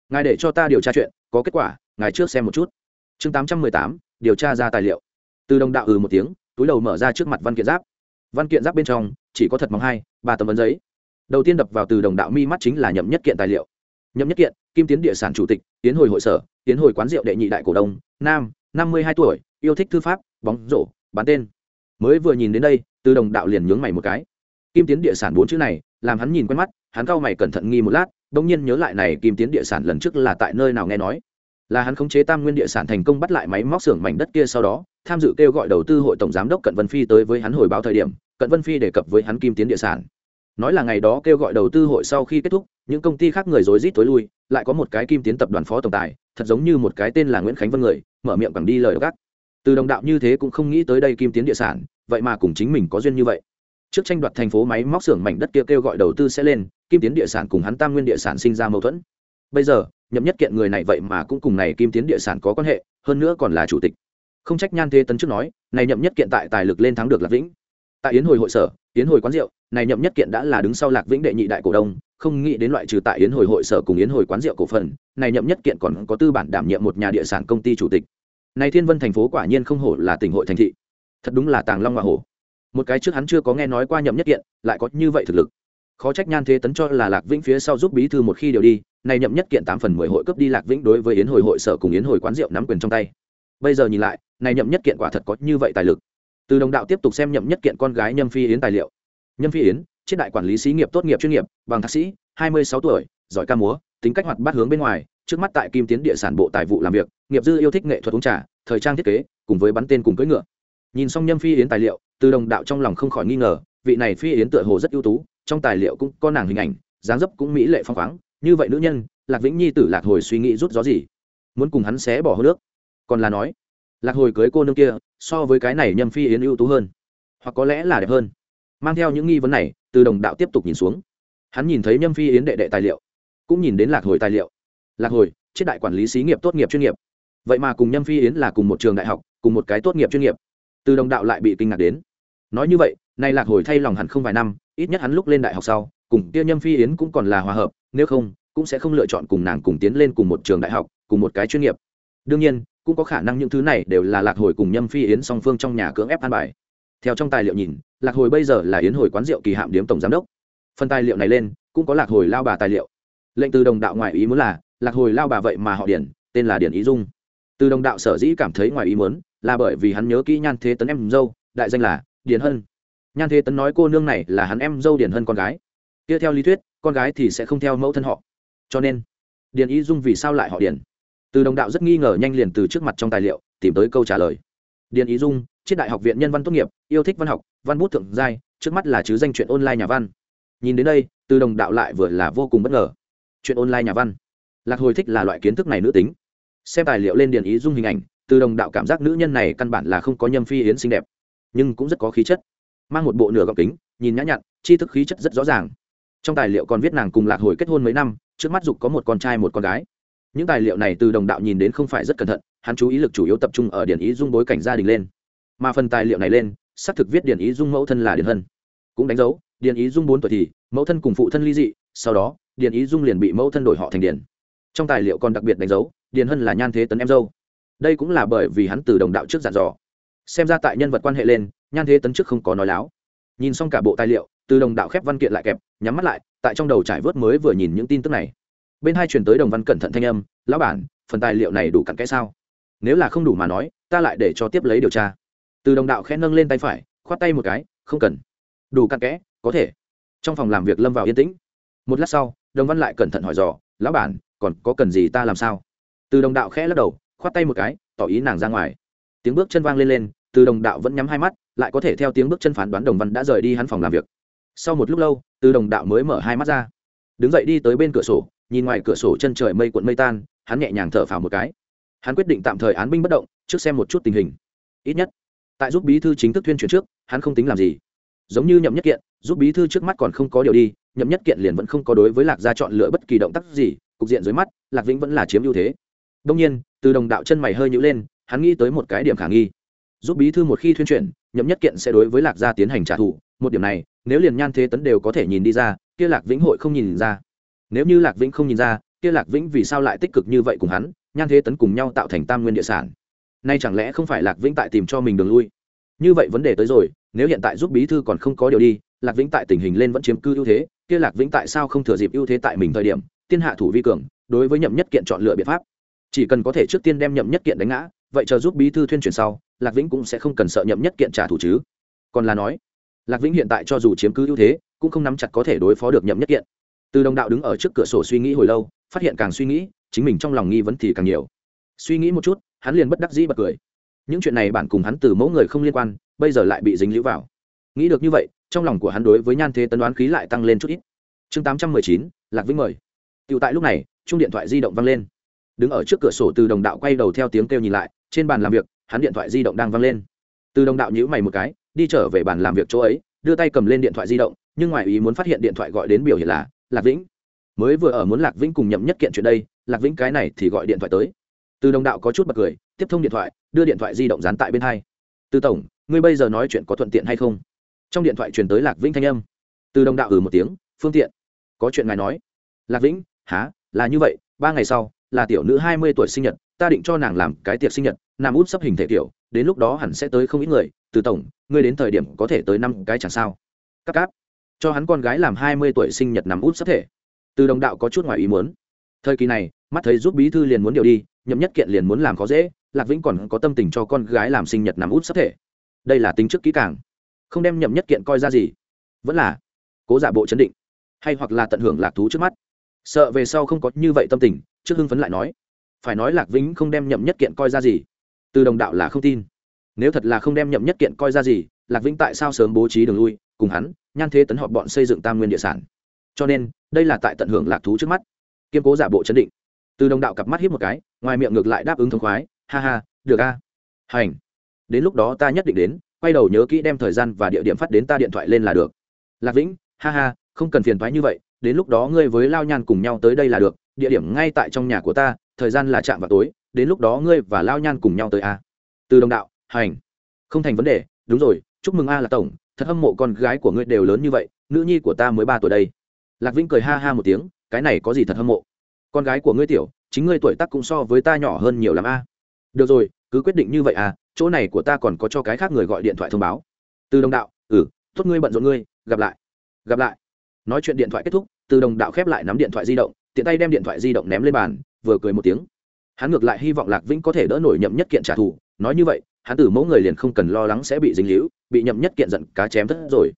ngài để cho ta điều tra chuyện, có kết quả, ngài trước xem một chút. Chương tám trăm mười tám, điều tra ra tài liệu. Từ đồng đạo ừ một tiếng, túi đầu mở ra trước mặt văn kiện giáp. Văn kiện giáp bên trong, chỉ có thật mong hai, ba tấm vấn giấy. Đầu tiên đập vào từ đồng đạo mi mắt chính là nhậm nhất kiện tài liệu. Nhậm nhất kiện, kim tiến địa sản chủ tịch, tiến hồi hội sở, tiến hồi quán rượu đệ nhị đại cổ đông, nam, năm mươi hai tuổi, yêu thích thư pháp, bóng rổ, bán tên. Mới vừa nhìn đến đây, từ đồng đạo liền nhướng mày một cái kim tiến địa sản bốn chữ này, làm hắn nhìn quen mắt, hắn cau mày cẩn thận nghi một lát, bỗng nhiên nhớ lại này kim tiến địa sản lần trước là tại nơi nào nghe nói. Là hắn khống chế tam nguyên địa sản thành công bắt lại máy móc xưởng mảnh đất kia sau đó, tham dự kêu gọi đầu tư hội tổng giám đốc cận vân phi tới với hắn hồi báo thời điểm, cận vân phi đề cập với hắn kim tiến địa sản. Nói là ngày đó kêu gọi đầu tư hội sau khi kết thúc, những công ty khác người rối rít tối lui, lại có một cái kim tiến tập đoàn phó tổng tài, thật giống như một cái tên là nguyễn khánh vân người, mở miệng bằng đi lời gác. Từ đồng đạo như thế cũng không nghĩ tới đây kim tiến địa sản, vậy mà cùng chính mình có duyên như vậy trước tranh đoạt thành phố máy móc xưởng mảnh đất kia kêu gọi đầu tư sẽ lên, kim tiến địa sản cùng hắn tam nguyên địa sản sinh ra mâu thuẫn. Bây giờ, nhậm nhất kiện người này vậy mà cũng cùng này kim tiến địa sản có quan hệ, hơn nữa còn là chủ tịch. Không trách nhan thế tấn trước nói, này nhậm nhất kiện tại tài lực lên thắng được lạc vĩnh. Tại yến hồi hội sở, yến hồi quán rượu, này nhậm nhất kiện đã là đứng sau lạc vĩnh đệ nhị đại cổ đông, không nghĩ đến loại trừ tại yến hồi hội sở cùng yến hồi quán rượu cổ phần, này nhậm nhất kiện còn có tư bản đảm nhiệm một nhà địa sản công ty chủ tịch. Này thiên vân thành phố quả nhiên không hổ là tỉnh hội thành thị. Thật đúng là tàng long hoa hổ một cái trước hắn chưa có nghe nói qua nhậm nhất kiện, lại có như vậy thực lực. Khó trách nhan thế tấn cho là lạc vĩnh phía sau giúp bí thư một khi điều đi, này nhậm nhất kiện tám phần mười hội cấp đi lạc vĩnh đối với yến hồi hội sở cùng yến hồi quán rượu nắm quyền trong tay. Bây giờ nhìn lại, này nhậm nhất kiện quả thật có như vậy tài lực. Từ đồng đạo tiếp tục xem nhậm nhất kiện con gái nhâm phi yến tài liệu. Nhâm phi yến, triết đại quản lý xí nghiệp tốt nghiệp chuyên nghiệp, bằng thạc sĩ, hai mươi sáu tuổi, giỏi ca múa, tính cách hoạt bát hướng bên ngoài, trước mắt tại kim tiến địa sản bộ tài vụ làm việc, nghiệp dư yêu thích nghệ thuật uống trà, thời trang thiết kế, cùng với bắn tên cùng cưỡi ngựa. Nhìn xong nhâm phi yến tài liệu từ đồng đạo trong lòng không khỏi nghi ngờ, vị này phi yến tựa hồ rất ưu tú, trong tài liệu cũng có nàng hình ảnh, dáng dấp cũng mỹ lệ phong khoáng. Như vậy nữ nhân, lạc vĩnh nhi tử lạc hồi suy nghĩ rút gió gì? Muốn cùng hắn xé bỏ hô nước. Còn là nói, lạc hồi cưới cô nương kia, so với cái này nhâm phi yến ưu tú hơn, hoặc có lẽ là đẹp hơn. Mang theo những nghi vấn này, từ đồng đạo tiếp tục nhìn xuống. Hắn nhìn thấy nhâm phi yến đệ đệ tài liệu, cũng nhìn đến lạc hồi tài liệu. Lạc hồi, triết đại quản lý xí nghiệp tốt nghiệp chuyên nghiệp. Vậy mà cùng nhâm phi yến là cùng một trường đại học, cùng một cái tốt nghiệp chuyên nghiệp. Từ đồng đạo lại bị kinh ngạc đến nói như vậy, nay lạc hồi thay lòng hẳn không vài năm, ít nhất hắn lúc lên đại học sau, cùng kia nhâm phi yến cũng còn là hòa hợp, nếu không, cũng sẽ không lựa chọn cùng nàng cùng tiến lên cùng một trường đại học, cùng một cái chuyên nghiệp. Đương nhiên, cũng có khả năng những thứ này đều là lạc hồi cùng nhâm phi yến song phương trong nhà cưỡng ép an bài. Theo trong tài liệu nhìn, lạc hồi bây giờ là yến hồi quán rượu kỳ hạm điếm tổng giám đốc. Phần tài liệu này lên, cũng có lạc hồi lao bà tài liệu. Lệnh từ đồng đạo ngoại ý muốn là, lạc hồi lao bà vậy mà họ điển, tên là điển ý dung. Từ đồng đạo sở dĩ cảm thấy ngoài ý muốn, là bởi vì hắn nhớ kỹ nhan thế tấn em dâu, đại danh là điền hân. Nhan thế tấn nói cô nương này là hắn em dâu điền hân con gái. Kia theo lý thuyết, con gái thì sẽ không theo mẫu thân họ. Cho nên, điền ý dung vì sao lại họ điền? Từ đồng đạo rất nghi ngờ nhanh liền từ trước mặt trong tài liệu, tìm tới câu trả lời. Điền ý dung, triết đại học viện nhân văn tốt nghiệp, yêu thích văn học, văn bút thượng giai, trước mắt là chứ danh chuyện online nhà văn. Nhìn đến đây, từ đồng đạo lại vừa là vô cùng bất ngờ. Chuyện online nhà văn. Lạc hồi thích là loại kiến thức này nữ tính. Xem tài liệu lên điền ý dung hình ảnh, từ đồng đạo cảm giác nữ nhân này căn bản là không có nhâm phi yến xinh đẹp nhưng cũng rất có khí chất. Mang một bộ nửa gọng kính, nhìn nhã nhặn chi thức khí chất rất rõ ràng. Trong tài liệu còn viết nàng cùng lạc hồi kết hôn mấy năm, trước mắt dục có một con trai một con gái. Những tài liệu này từ đồng đạo nhìn đến không phải rất cẩn thận, hắn chú ý lực chủ yếu tập trung ở điển ý dung bối cảnh gia đình lên. Mà phần tài liệu này lên, xác thực viết điển ý dung mẫu thân là điển hân. Cũng đánh dấu điển ý dung bốn tuổi thì, mẫu thân cùng phụ thân ly dị, sau đó điển ý dung liền bị mẫu thân đổi họ thành điển trong tài liệu còn đặc biệt đánh dấu điển hân là nhan thế tấn em dâu. Đây cũng là bởi vì hắn từ đồng đạo trước dặn dò xem ra tại nhân vật quan hệ lên, nhan thế tấn trước không có nói láo. Nhìn xong cả bộ tài liệu, từ đồng đạo khép văn kiện lại kẹp, nhắm mắt lại, tại trong đầu trải vớt mới vừa nhìn những tin tức này. Bên hai chuyển tới đồng văn cẩn thận thanh âm, lão bản, phần tài liệu này đủ cặn kẽ sao? Nếu là không đủ mà nói, ta lại để cho tiếp lấy điều tra. Từ đồng đạo khẽ nâng lên tay phải, khoát tay một cái, không cần. Đủ cặn kẽ, có thể. Trong phòng làm việc lâm vào yên tĩnh. Một lát sau, đồng văn lại cẩn thận hỏi dò, lão bản, còn có cần gì ta làm sao? Từ đồng đạo khẽ lắc đầu, khoát tay một cái, tỏ ý nàng ra ngoài. Tiếng bước chân vang lên lên từ đồng đạo vẫn nhắm hai mắt, lại có thể theo tiếng bước chân phán đoán đồng văn đã rời đi hắn phòng làm việc. Sau một lúc lâu, từ đồng đạo mới mở hai mắt ra. Đứng dậy đi tới bên cửa sổ, nhìn ngoài cửa sổ chân trời mây cuộn mây tan, hắn nhẹ nhàng thở phào một cái. Hắn quyết định tạm thời án binh bất động, trước xem một chút tình hình. Ít nhất, tại giúp bí thư chính thức tuyên truyền trước, hắn không tính làm gì. Giống như nhậm nhất kiện, giúp bí thư trước mắt còn không có điều đi, nhậm nhất kiện liền vẫn không có đối với lạc gia chọn lựa bất kỳ động tác gì, cục diện dưới mắt, lạc vĩnh vẫn là chiếm ưu thế. Đông nhiên, từ đồng đạo chân mày hơi nhữ lên, hắn nghĩ tới một cái điểm khả nghi giúp bí thư một khi tuyên truyền nhậm nhất kiện sẽ đối với lạc gia tiến hành trả thù. Một điểm này, nếu liền nhan thế tấn đều có thể nhìn đi ra, kia lạc vĩnh hội không nhìn ra. Nếu như lạc vĩnh không nhìn ra, kia lạc vĩnh vì sao lại tích cực như vậy cùng hắn, nhan thế tấn cùng nhau tạo thành tam nguyên địa sản. Nay chẳng lẽ không phải lạc vĩnh tại tìm cho mình đường lui? Như vậy vấn đề tới rồi, nếu hiện tại giúp bí thư còn không có điều đi, lạc vĩnh tại tình hình lên vẫn chiếm cư ưu thế, kia lạc vĩnh tại sao không thừa dịp ưu thế tại mình thời điểm, tiên hạ thủ vi cường, đối với nhậm nhất kiện chọn lựa biện pháp. Chỉ cần có thể trước tiên đem nhậm nhất kiện đánh ngã vậy chờ giúp bí thư thuyên truyền sau, lạc vĩnh cũng sẽ không cần sợ nhậm nhất kiện trả thù chứ. Còn là nói, lạc vĩnh hiện tại cho dù chiếm cứ ưu thế, cũng không nắm chặt có thể đối phó được nhậm nhất kiện. Từ đồng đạo đứng ở trước cửa sổ suy nghĩ hồi lâu, phát hiện càng suy nghĩ, chính mình trong lòng nghi vấn thì càng nhiều. Suy nghĩ một chút, hắn liền bất đắc dĩ bật cười. Những chuyện này bản cùng hắn từ mẫu người không liên quan, bây giờ lại bị dính lũ vào. Nghĩ được như vậy, trong lòng của hắn đối với nhan thế tấn đoán khí lại tăng lên chút ít. Chương tám trăm mười chín, lạc vĩnh mời. Tựu tại lúc này chung điện thoại di động vang lên. Đứng ở trước cửa sổ từ đồng đạo quay đầu theo tiếng kêu nhìn lại trên bàn làm việc, hắn điện thoại di động đang vang lên. Từ đồng đạo nhữ mày một cái, đi trở về bàn làm việc chỗ ấy, đưa tay cầm lên điện thoại di động, nhưng ngoài ý muốn phát hiện điện thoại gọi đến biểu hiện là, lạc vĩnh. Mới vừa ở muốn lạc vĩnh cùng nhậm nhất kiện chuyện đây, lạc vĩnh cái này thì gọi điện thoại tới. Từ đồng đạo có chút bật cười, tiếp thông điện thoại, đưa điện thoại di động dán tại bên hai. Từ tổng, ngươi bây giờ nói chuyện có thuận tiện hay không? Trong điện thoại truyền tới lạc vĩnh thanh âm. Từ đồng đạo ừ một tiếng, phương tiện, có chuyện ngài nói. Lạc vĩnh há là như vậy, ba ngày sau, là tiểu nữ hai mươi tuổi sinh nhật ta định cho nàng làm cái tiệc sinh nhật, nam út sắp hình thể kiểu, đến lúc đó hẳn sẽ tới không ít người, từ tổng, ngươi đến thời điểm có thể tới năm cái chẳng sao. Các cáp, cho hắn con gái làm hai mươi tuổi sinh nhật nằm út sắp thể. Từ đồng đạo có chút ngoài ý muốn. Thời kỳ này, mắt thấy giúp bí thư liền muốn điều đi, nhậm nhất kiện liền muốn làm khó dễ, lạc vĩnh còn có tâm tình cho con gái làm sinh nhật nằm út sắp thể. Đây là tính trước kỹ càng. Không đem nhậm nhất kiện coi ra gì. Vẫn là cố giả bộ chấn định, hay hoặc là tận hưởng lạc thú trước mắt. Sợ về sau không có như vậy tâm tình, trước hưng phấn lại nói phải nói lạc vĩnh không đem nhậm nhất kiện coi ra gì. Từ đồng đạo là không tin. Nếu thật là không đem nhậm nhất kiện coi ra gì, lạc vĩnh tại sao sớm bố trí đường lui, cùng hắn, nhan thế tấn họp bọn xây dựng tam nguyên địa sản. Cho nên, đây là tại tận hưởng lạc thú trước mắt. Kiên cố giả bộ chấn định. Từ đồng đạo cặp mắt hít một cái, ngoài miệng ngược lại đáp ứng thống khoái, ha ha, được a. Hành. Đến lúc đó ta nhất định đến, quay đầu nhớ kỹ đem thời gian và địa điểm phát đến ta điện thoại lên là được. Lạc vĩnh, ha ha, không cần phiền thoái như vậy, đến lúc đó ngươi với lao nhan cùng nhau tới đây là được địa điểm ngay tại trong nhà của ta, thời gian là chạm vào tối, đến lúc đó ngươi và lao nhan cùng nhau tới a. Từ đồng đạo, hành. Không thành vấn đề, đúng rồi, chúc mừng a là tổng, thật hâm mộ con gái của ngươi đều lớn như vậy, nữ nhi của ta mới ba tuổi đây. Lạc vĩnh cười ha ha một tiếng, cái này có gì thật hâm mộ? Con gái của ngươi tiểu, chính ngươi tuổi tác cũng so với ta nhỏ hơn nhiều l a. Được rồi, cứ quyết định như vậy à chỗ này của ta còn có cho cái khác người gọi điện thoại thông báo. Từ đồng đạo ừ tốt ngươi bận rộn ngươi, gặp lại. Gặp lại. Nói chuyện điện thoại kết thúc, từ đồng đạo khép lại nắm điện thoại di động tiện tay đem điện thoại di động ném lên bàn vừa cười một tiếng. Hắn ngược lại hy vọng lạc vĩnh có thể đỡ nổi nhậm nhất kiện trả thù. Nói như vậy hắn từ mẫu người liền không cần lo lắng sẽ bị dính líu, bị nhậm nhất kiện giận cá chém thất rồi.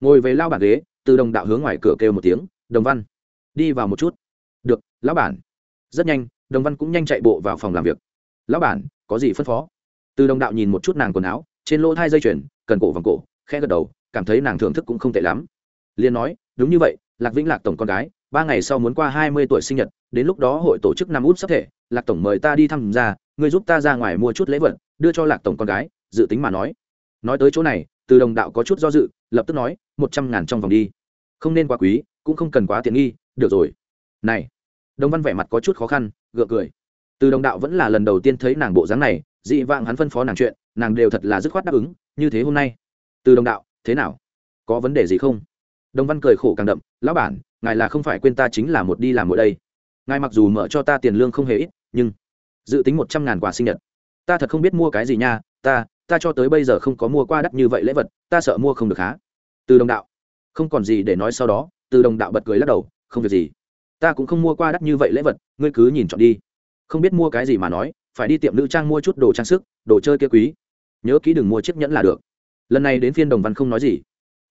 Ngồi về lao bản ghế từ đồng đạo hướng ngoài cửa kêu một tiếng đồng văn đi vào một chút. Được lão bản. Rất nhanh đồng văn cũng nhanh chạy bộ vào phòng làm việc. Lão bản có gì phân phó? Từ đồng đạo nhìn một chút nàng quần áo trên lỗ thai dây chuyền cần cổ vòng cổ khe gật đầu cảm thấy nàng thưởng thức cũng không tệ lắm. Liền nói đúng như vậy lạc vĩnh lạc tổng con gái ba ngày sau muốn qua hai mươi tuổi sinh nhật, đến lúc đó hội tổ chức năm út sắp thể, lạc tổng mời ta đi thăm ra ngươi giúp ta ra ngoài mua chút lễ vật, đưa cho lạc tổng con gái, dự tính mà nói. Nói tới chỗ này, từ đồng đạo có chút do dự, lập tức nói, một trăm ngàn trong vòng đi. Không nên quá quý, cũng không cần quá tiện nghi, được rồi. Này, đồng văn vẻ mặt có chút khó khăn, gượng cười. Từ đồng đạo vẫn là lần đầu tiên thấy nàng bộ dáng này, dị vạng hắn phân phó nàng chuyện, nàng đều thật là dứt khoát đáp ứng, như thế hôm nay. Từ đồng đạo, thế nào? Có vấn đề gì không? Đồng văn cười khổ càng đậm, lão bản ngài là không phải quên ta chính là một đi làm mỗi đây. Ngài mặc dù mở cho ta tiền lương không hề ít, nhưng dự tính một trăm ngàn quà sinh nhật. Ta thật không biết mua cái gì nha, ta ta cho tới bây giờ không có mua qua đắt như vậy lễ vật, ta sợ mua không được há. Từ đồng đạo. Không còn gì để nói sau đó, từ đồng đạo bật cười lắc đầu, không việc gì. Ta cũng không mua qua đắt như vậy lễ vật, ngươi cứ nhìn chọn đi. Không biết mua cái gì mà nói, phải đi tiệm nữ trang mua chút đồ trang sức, đồ chơi kia quý. Nhớ kỹ đừng mua chiếc nhẫn là được. Lần này đến phiên đồng văn không nói gì.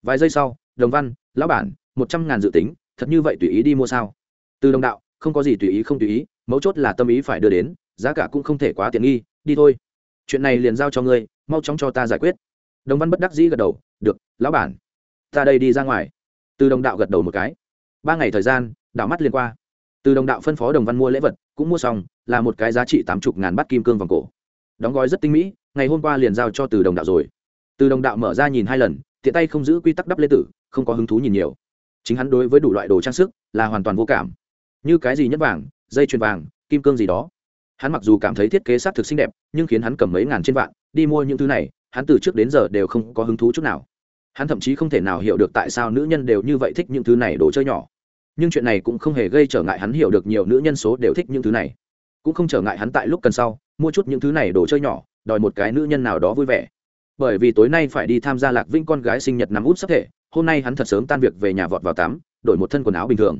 Vài giây sau, đồng văn, lão bản, một trăm ngàn dự tính thật như vậy tùy ý đi mua sao? Từ đồng đạo, không có gì tùy ý không tùy ý, mấu chốt là tâm ý phải đưa đến, giá cả cũng không thể quá tiện nghi, đi thôi. Chuyện này liền giao cho ngươi, mau chóng cho ta giải quyết. Đồng văn bất đắc dĩ gật đầu, được, lão bản, ta đây đi ra ngoài. Từ đồng đạo gật đầu một cái. Ba ngày thời gian đạo mắt liền qua. Từ đồng đạo phân phó đồng văn mua lễ vật, cũng mua xong, là một cái giá trị tám chục ngàn bát kim cương vòng cổ. Đóng gói rất tinh mỹ, ngày hôm qua liền giao cho từ đồng đạo rồi. Từ đồng đạo mở ra nhìn hai lần, tiện tay không giữ quy tắc đắp lê tử, không có hứng thú nhìn nhiều chính hắn đối với đủ loại đồ trang sức là hoàn toàn vô cảm. Như cái gì nhất vàng, dây chuyền vàng, kim cương gì đó. Hắn mặc dù cảm thấy thiết kế s á t thực xinh đẹp, nhưng khiến hắn cầm mấy ngàn trên vạn, đi mua những thứ này, hắn từ trước đến giờ đều không có hứng thú chút nào. Hắn thậm chí không thể nào hiểu được tại sao nữ nhân đều như vậy thích những thứ này đồ chơi nhỏ. Nhưng chuyện này cũng không hề gây trở ngại hắn hiểu được nhiều nữ nhân số đều thích những thứ này. Cũng không trở ngại hắn tại lúc cần sau, mua chút những thứ này đồ chơi nhỏ, đòi một cái nữ nhân nào đó vui vẻ. Bởi vì tối nay phải đi tham gia lạc vinh con gái sinh nhật nằm út sắp thể hôm nay hắn thật sớm tan việc về nhà vọt vào tắm, đổi một thân quần áo bình thường.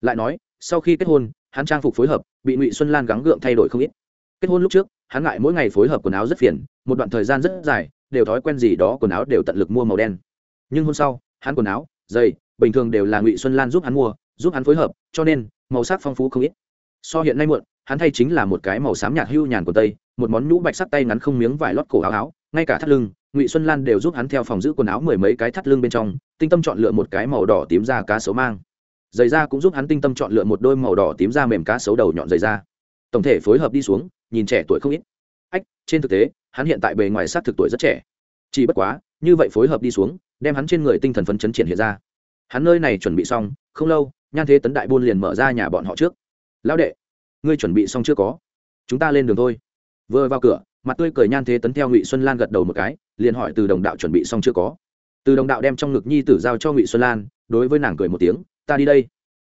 Lại nói, sau khi kết hôn, hắn trang phục phối hợp, bị ngụy xuân lan gắng gượng thay đổi không ít. Kết hôn lúc trước, hắn ngại mỗi ngày phối hợp quần áo rất phiền, một đoạn thời gian rất dài, đều thói quen gì đó quần áo đều tận lực mua màu đen. Nhưng hôm sau, hắn quần áo, giày, bình thường đều là ngụy xuân lan giúp hắn mua, giúp hắn phối hợp, cho nên, màu sắc phong phú không ít. So hiện nay muộn, hắn thay chính là một cái màu xám nhạt hưu nhàn của tây, một món nhũ bạch sắc tay ngắn không miếng vải lót cổ áo áo ngay cả thắt lưng, ngụy xuân lan đều giúp hắn theo phòng giữ quần áo mười mấy cái thắt lưng bên trong, tinh tâm chọn lựa một cái màu đỏ tím da cá sấu mang. Giày da cũng giúp hắn tinh tâm chọn lựa một đôi màu đỏ tím da mềm cá sấu đầu nhọn giày da. Tổng thể phối hợp đi xuống, nhìn trẻ tuổi không ít. Ách, trên thực tế, hắn hiện tại bề ngoài s thực tuổi rất trẻ. Chỉ bất quá, như vậy phối hợp đi xuống, đem hắn trên người tinh thần phấn chấn triển hiện ra. Hắn nơi này chuẩn bị xong, không lâu, nhan thế tấn đại buôn liền mở ra nhà bọn họ trước. Lão đệ, ngươi chuẩn bị xong chưa có? Chúng ta lên đường thôi. Vừa vào cửa mặt tươi cười nhan thế tấn theo ngụy xuân lan gật đầu một cái, liền hỏi từ đồng đạo chuẩn bị xong chưa có? Từ đồng đạo đem trong ngực nhi tử giao cho ngụy xuân lan, đối với nàng cười một tiếng, ta đi đây.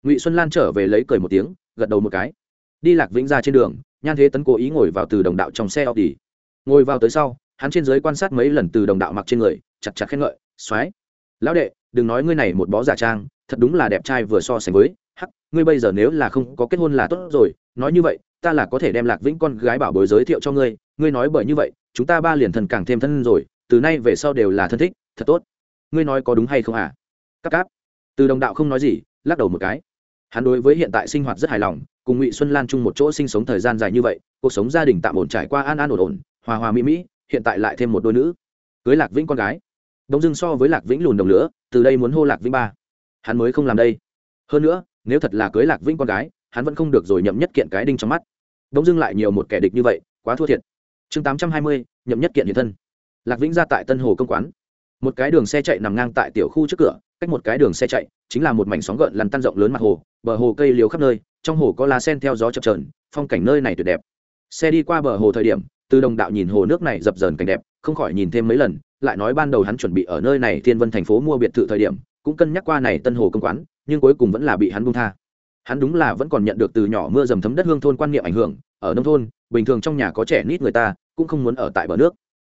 Ngụy xuân lan trở về lấy cười một tiếng, gật đầu một cái. Đi lạc vĩnh ra trên đường, nhan thế tấn cố ý ngồi vào từ đồng đạo trong xe audi. Ngồi vào tới sau, hắn trên giới quan sát mấy lần từ đồng đạo mặc trên người, chặt chặt khen ngợi xoáy. lão đệ, đừng nói ngươi này một bó giả trang, thật đúng là đẹp trai vừa so sánh với, hắc, ngươi bây giờ nếu là không có kết hôn là tốt rồi, nói như vậy, ta là có thể đem lạc vĩnh con gái bảo bối giới thiệu cho ngươi ngươi nói bởi như vậy, chúng ta ba liền thần càng thêm thân rồi, từ nay về sau đều là thân thích, thật tốt. Ngươi nói có đúng hay không à cáp cáp. Từ đồng đạo không nói gì, lắc đầu một cái. Hắn đối với hiện tại sinh hoạt rất hài lòng, cùng ngụy xuân lan chung một chỗ sinh sống thời gian dài như vậy, cuộc sống gia đình tạm ổn trải qua an an ổn ổn, hòa hòa mỹ mỹ, hiện tại lại thêm một đôi nữ. Cưới lạc vĩnh con gái. Đông dưng so với lạc vĩnh lùn đồng nữa từ đây muốn hô lạc vĩnh ba. Hắn mới không làm đây. Hơn nữa, nếu thật là cưới lạc vĩnh con gái, hắn vẫn không được rồi nhậm nhất kiện cái đinh trong mắt. Đông dưng lại nhiều một kẻ địch như vậy, quá thua thiệt chương tám trăm hai mươi, nhậm nhất kiện hiện thân. Lạc vĩnh ra tại tân hồ công quán. Một cái đường xe chạy nằm ngang tại tiểu khu trước cửa, cách một cái đường xe chạy chính là một mảnh sóng gợn lăn tăn rộng lớn mặt hồ, bờ hồ cây liều khắp nơi, trong hồ có lá sen theo gió chập trờn phong cảnh nơi này tuyệt đẹp. Xe đi qua bờ hồ thời điểm, từ đồng đạo nhìn hồ nước này dập dờn cảnh đẹp, không khỏi nhìn thêm mấy lần, lại nói ban đầu hắn chuẩn bị ở nơi này thiên vân thành phố mua biệt thự thời điểm, cũng cân nhắc qua này tân hồ công quán, nhưng cuối cùng vẫn là bị hắn buông tha. Hắn đúng là vẫn còn nhận được từ nhỏ mưa dầm thấm đất hương thôn quan niệm ảnh hưởng, ở nông thôn, bình thường trong nhà có trẻ nít người ta cũng không muốn ở tại bờ nước.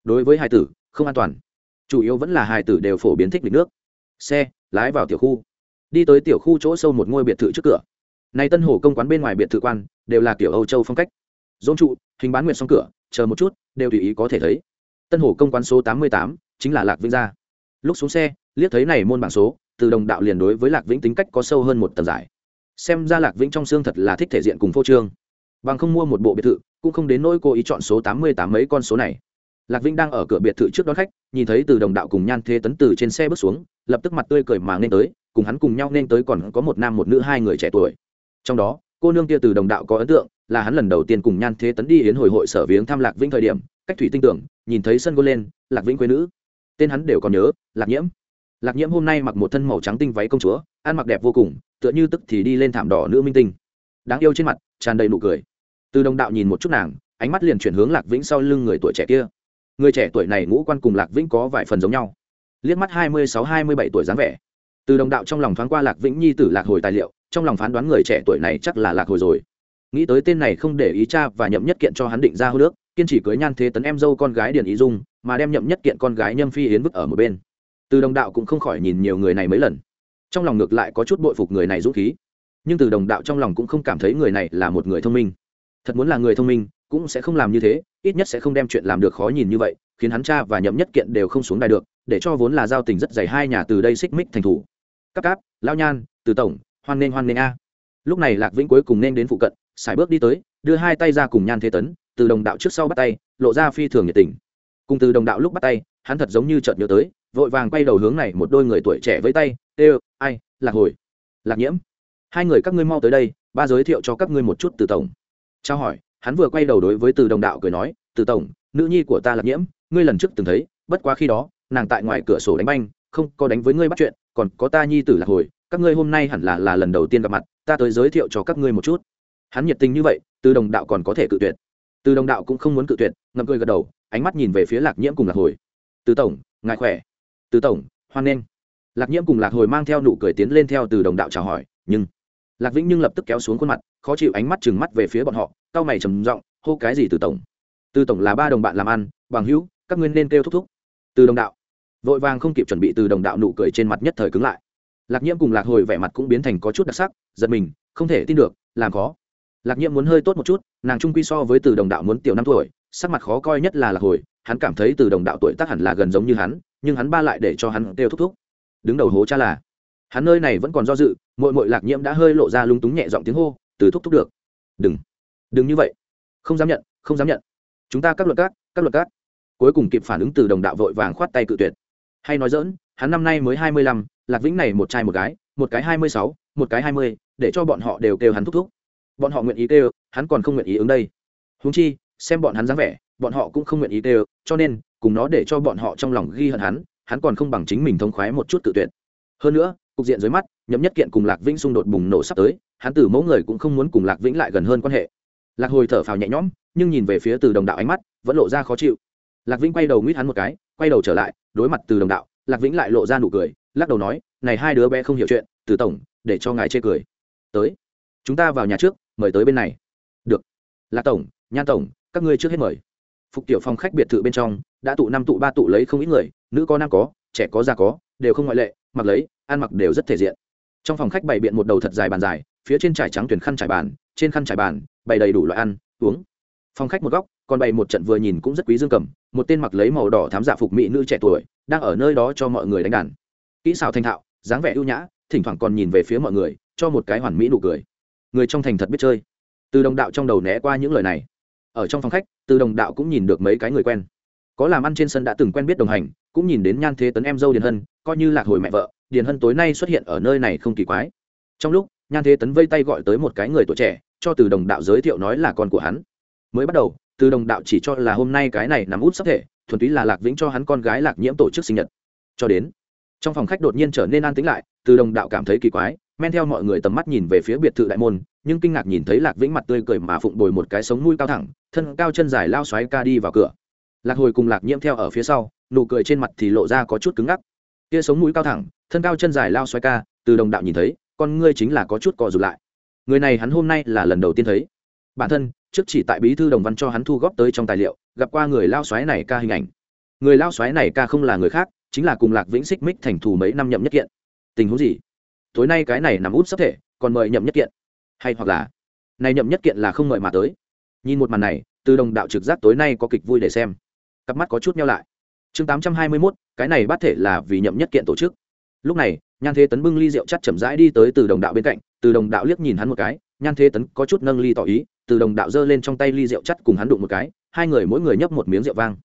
Đối với hai tử, không an toàn. Chủ yếu vẫn là hai tử đều phổ biến thích lịch nước. Xe, lái vào tiểu khu. Đi tới tiểu khu chỗ sâu một ngôi biệt thự trước cửa. Này tân hồ công quán bên ngoài biệt thự quan, đều là kiểu âu châu phong cách. Dôn trụ, hình bán nguyện song cửa, chờ một chút, đều tùy ý có thể thấy. Tân hồ công quán số tám mươi tám, chính là lạc vĩnh gia. Lúc xuống xe, liếc thấy này môn bảng số, từ đồng đạo liền đối với lạc vĩnh tính cách có sâu hơn một tầng giải. Xem ra lạc vĩnh trong xương thật là thích thể diện cùng phô trương. Bằng không mua một bộ biệt thự cũng không đến nỗi cố ý chọn số tám mươi tám mấy con số này. Lạc vĩnh đang ở cửa biệt thự trước đón khách, nhìn thấy từ đồng đạo cùng nhan thế tấn từ trên xe bước xuống, lập tức mặt tươi cười mà nên tới, cùng hắn cùng nhau nên tới còn có một nam một nữ hai người trẻ tuổi. Trong đó, cô nương kia từ đồng đạo có ấn tượng, là hắn lần đầu tiên cùng nhan thế tấn đi đến hồi hội sở viếng thăm lạc vĩnh thời điểm, cách thủy tinh tưởng, nhìn thấy sân gôn lên, lạc vĩnh quê nữ. Tên hắn đều còn nhớ, lạc nhiễm. Lạc nhiễm hôm nay mặc một thân màu trắng tinh váy công chúa, ăn mặc đẹp vô cùng, tựa như tức thì đi lên thảm đỏ nữ minh tinh. Đáng yêu trên mặt, tràn đầy nụ cười từ đồng đạo nhìn một chút nàng, ánh mắt liền chuyển hướng lạc vĩnh sau lưng người tuổi trẻ kia. Người trẻ tuổi này ngũ quan cùng lạc vĩnh có vài phần giống nhau. Liếc mắt hai mươi sáu hai mươi bảy tuổi dáng vẻ. Từ đồng đạo trong lòng thoáng qua lạc vĩnh nhi tử lạc hồi tài liệu, trong lòng phán đoán người trẻ tuổi này chắc là lạc hồi rồi. Nghĩ tới tên này không để ý cha và nhậm nhất kiện cho hắn định ra hô nước, kiên chỉ cưới nhan thế tấn em dâu con gái điền ý dung, mà đem nhậm nhất kiện con gái nhâm phi yến vứt ở một bên. Từ đồng đạo cũng không khỏi nhìn nhiều người này mấy lần. Trong lòng ngược lại có chút bội phục người này dũng khí. Nhưng từ đồng đạo trong lòng cũng không cảm thấy người này là một người thông minh thật muốn là người thông minh, cũng sẽ không làm như thế, ít nhất sẽ không đem chuyện làm được khó nhìn như vậy, khiến hắn cha và nhậm nhất kiện đều không xuống đài được, để cho vốn là giao tình rất dày hai nhà từ đây xích mích thành thủ. Cắp cáp, lao nhan, từ tổng, hoan nghênh hoan nghênh a. Lúc này lạc vĩnh cuối cùng nên đến phụ cận, sải bước đi tới, đưa hai tay ra cùng nhan thế tấn, từ đồng đạo trước sau bắt tay, lộ ra phi thường nhiệt tình. Cùng từ đồng đạo lúc bắt tay, hắn thật giống như chợt nhớ tới, vội vàng quay đầu hướng này một đôi người tuổi trẻ với tay, ê, ai, lạc hồi, lạc nhiễm, hai người các ngươi mau tới đây, ba giới thiệu cho các ngươi một chút từ tổng trao hỏi, hắn vừa quay đầu đối với từ đồng đạo cười nói, từ tổng, nữ nhi của ta lạc nhiễm, ngươi lần trước từng thấy, bất quá khi đó, nàng tại ngoài cửa sổ đánh banh, không có đánh với ngươi bắt chuyện, còn có ta nhi tử lạc hồi, các ngươi hôm nay hẳn là là lần đầu tiên gặp mặt, ta tới giới thiệu cho các ngươi một chút. Hắn nhiệt tình như vậy, từ đồng đạo còn có thể cự tuyệt. Từ đồng đạo cũng không muốn cự tuyệt, ngậm cười gật đầu, ánh mắt nhìn về phía lạc nhiễm cùng lạc hồi. Từ tổng, ngài khỏe? Từ tổng, hoan nghênh. Lạc nhiễm cùng lạc hồi mang theo nụ cười tiến lên theo từ đồng đạo chào hỏi, nhưng lạc vĩnh nhưng lập tức kéo xuống khuôn mặt, khó chịu ánh mắt chừng mắt về phía bọn họ, cau mày trầm giọng, hô, cái gì từ tổng? Từ tổng là ba đồng bạn làm ăn, bằng hữu, các ngươi nên kêu thúc thúc. Từ đồng đạo. Vội vàng không kịp chuẩn bị từ đồng đạo nụ cười trên mặt nhất thời cứng lại. Lạc nhiễm cùng lạc hồi vẻ mặt cũng biến thành có chút đặc sắc, giật mình, không thể tin được, làm khó. Lạc nhiễm muốn hơi tốt một chút, nàng trung quy so với từ đồng đạo muốn tiểu năm tuổi, sắc mặt khó coi nhất là lạc hồi, hắn cảm thấy từ đồng đạo tuổi tác hẳn là gần giống như hắn, nhưng hắn ba lại để cho hắn kêu thúc thúc. Đứng đầu hố cha là hắn nơi này vẫn còn do dự mội mội lạc nhiễm đã hơi lộ ra lung túng nhẹ giọng tiếng hô, từ thúc thúc được. Đừng đừng như vậy. Không dám nhận, không dám nhận. Chúng ta các luật các các luật các. Cuối cùng kịp phản ứng từ đồng đạo vội vàng khoát tay cự tuyệt. Hay nói dỡn hắn năm nay mới hai mươi lăm, lạc vĩnh này một trai một gái, một cái hai mươi sáu, một cái hai mươi, để cho bọn họ đều kêu hắn thúc thúc. Bọn họ nguyện ý kêu, hắn còn không nguyện ý ứng đây. Húng chi, xem bọn hắn dáng vẻ, bọn họ cũng không nguyện ý kêu, cho nên, cùng nó để cho bọn họ trong lòng ghi hận hắn hắn còn không bằng chính mình thông khoái một chút tự tuyệt hơn nữa, cục diện dưới mắt, nhậm nhất kiện cùng lạc vĩnh xung đột bùng nổ sắp tới, hắn từ mẫu người cũng không muốn cùng lạc vĩnh lại gần hơn quan hệ. Lạc hồi thở phào nhẹ nhõm, nhưng nhìn về phía từ đồng đạo ánh mắt, vẫn lộ ra khó chịu. Lạc vĩnh quay đầu nguyết hắn một cái, quay đầu trở lại, đối mặt từ đồng đạo, lạc vĩnh lại lộ ra nụ cười, lắc đầu nói, này hai đứa bé không hiểu chuyện, từ tổng, để cho ngài chê cười. Tới, chúng ta vào nhà trước, mời tới bên này. Được. Lạc tổng, nhan tổng, các ngươi trước hết mời. Phục tiểu phong khách biệt thự bên trong, đã tụ năm tụ ba tụ lấy không ít người, nữ có nam có, trẻ có già có, đều không ngoại lệ mặc lấy, ăn mặc đều rất thể diện. Trong phòng khách bày biện một đầu thật dài bàn dài, phía trên trải trắng tuyển khăn trải bàn, trên khăn trải bàn, bày đầy đủ loại ăn, uống. Phòng khách một góc, còn bày một trận vừa nhìn cũng rất quý dương cầm, một tên mặc lấy màu đỏ thám dạ phục mỹ nữ trẻ tuổi, đang ở nơi đó cho mọi người đánh đàn. Kỹ xảo thành thạo, dáng vẻ ưu nhã, thỉnh thoảng còn nhìn về phía mọi người, cho một cái hoàn mỹ nụ cười. Người trong thành thật biết chơi. Từ đồng đạo trong đầu né qua những lời này. Ở trong phòng khách, từ đồng đạo cũng nhìn được mấy cái người quen. Có làm ăn trên sân đã từng quen biết đồng hành cũng nhìn đến nhan thế tấn em dâu điền hân, coi như lạc hồi mẹ vợ, điền hân tối nay xuất hiện ở nơi này không kỳ quái. Trong lúc, nhan thế tấn vây tay gọi tới một cái người tuổi trẻ, cho từ đồng đạo giới thiệu nói là con của hắn. Mới bắt đầu, từ đồng đạo chỉ cho là hôm nay cái này nằm út sắp thể, thuần túy là lạc vĩnh cho hắn con gái lạc nhiễm tổ chức sinh nhật. Cho đến, trong phòng khách đột nhiên trở nên an tĩnh lại, từ đồng đạo cảm thấy kỳ quái, men theo mọi người tầm mắt nhìn về phía biệt thự đại môn, nhưng kinh ngạc nhìn thấy lạc vĩnh mặt tươi cười mà phụng bồi một cái sống mũi cao thẳng, thân cao chân dài lao xoáy ca đi vào cửa. Lạc hồi cùng lạc nhiễm theo ở phía sau nụ cười trên mặt thì lộ ra có chút cứng ngắc. Kia sống mũi cao thẳng, thân cao chân dài lao xoay ca, từ đồng đạo nhìn thấy, con ngươi chính là có chút co rụt lại. Người này hắn hôm nay là lần đầu tiên thấy. Bản thân, trước chỉ tại bí thư đồng văn cho hắn thu góp tới trong tài liệu, gặp qua người lao xoáy này ca hình ảnh. Người lao xoáy này ca không là người khác, chính là cùng lạc vĩnh xích mích thành thù mấy năm nhậm nhất kiện. Tình huống gì? Tối nay cái này nằm út sắp thể, còn mời nhậm nhất kiện. Hay hoặc là, này nhậm nhất kiện là không mời mà tới. Nhìn một màn này, từ đồng đạo trực giác tối nay có kịch vui để xem. Cặp mắt có chút nhau lại chương tám trăm hai mươi mốt, cái này bắt thể là vì nhậm nhất kiện tổ chức. Lúc này, nhan thế tấn bưng ly rượu chắt chậm rãi đi tới từ đồng đạo bên cạnh, từ đồng đạo liếc nhìn hắn một cái, nhan thế tấn có chút nâng ly tỏ ý, từ đồng đạo giơ lên trong tay ly rượu chắt cùng hắn đụng một cái, hai người mỗi người nhấp một miếng rượu vang.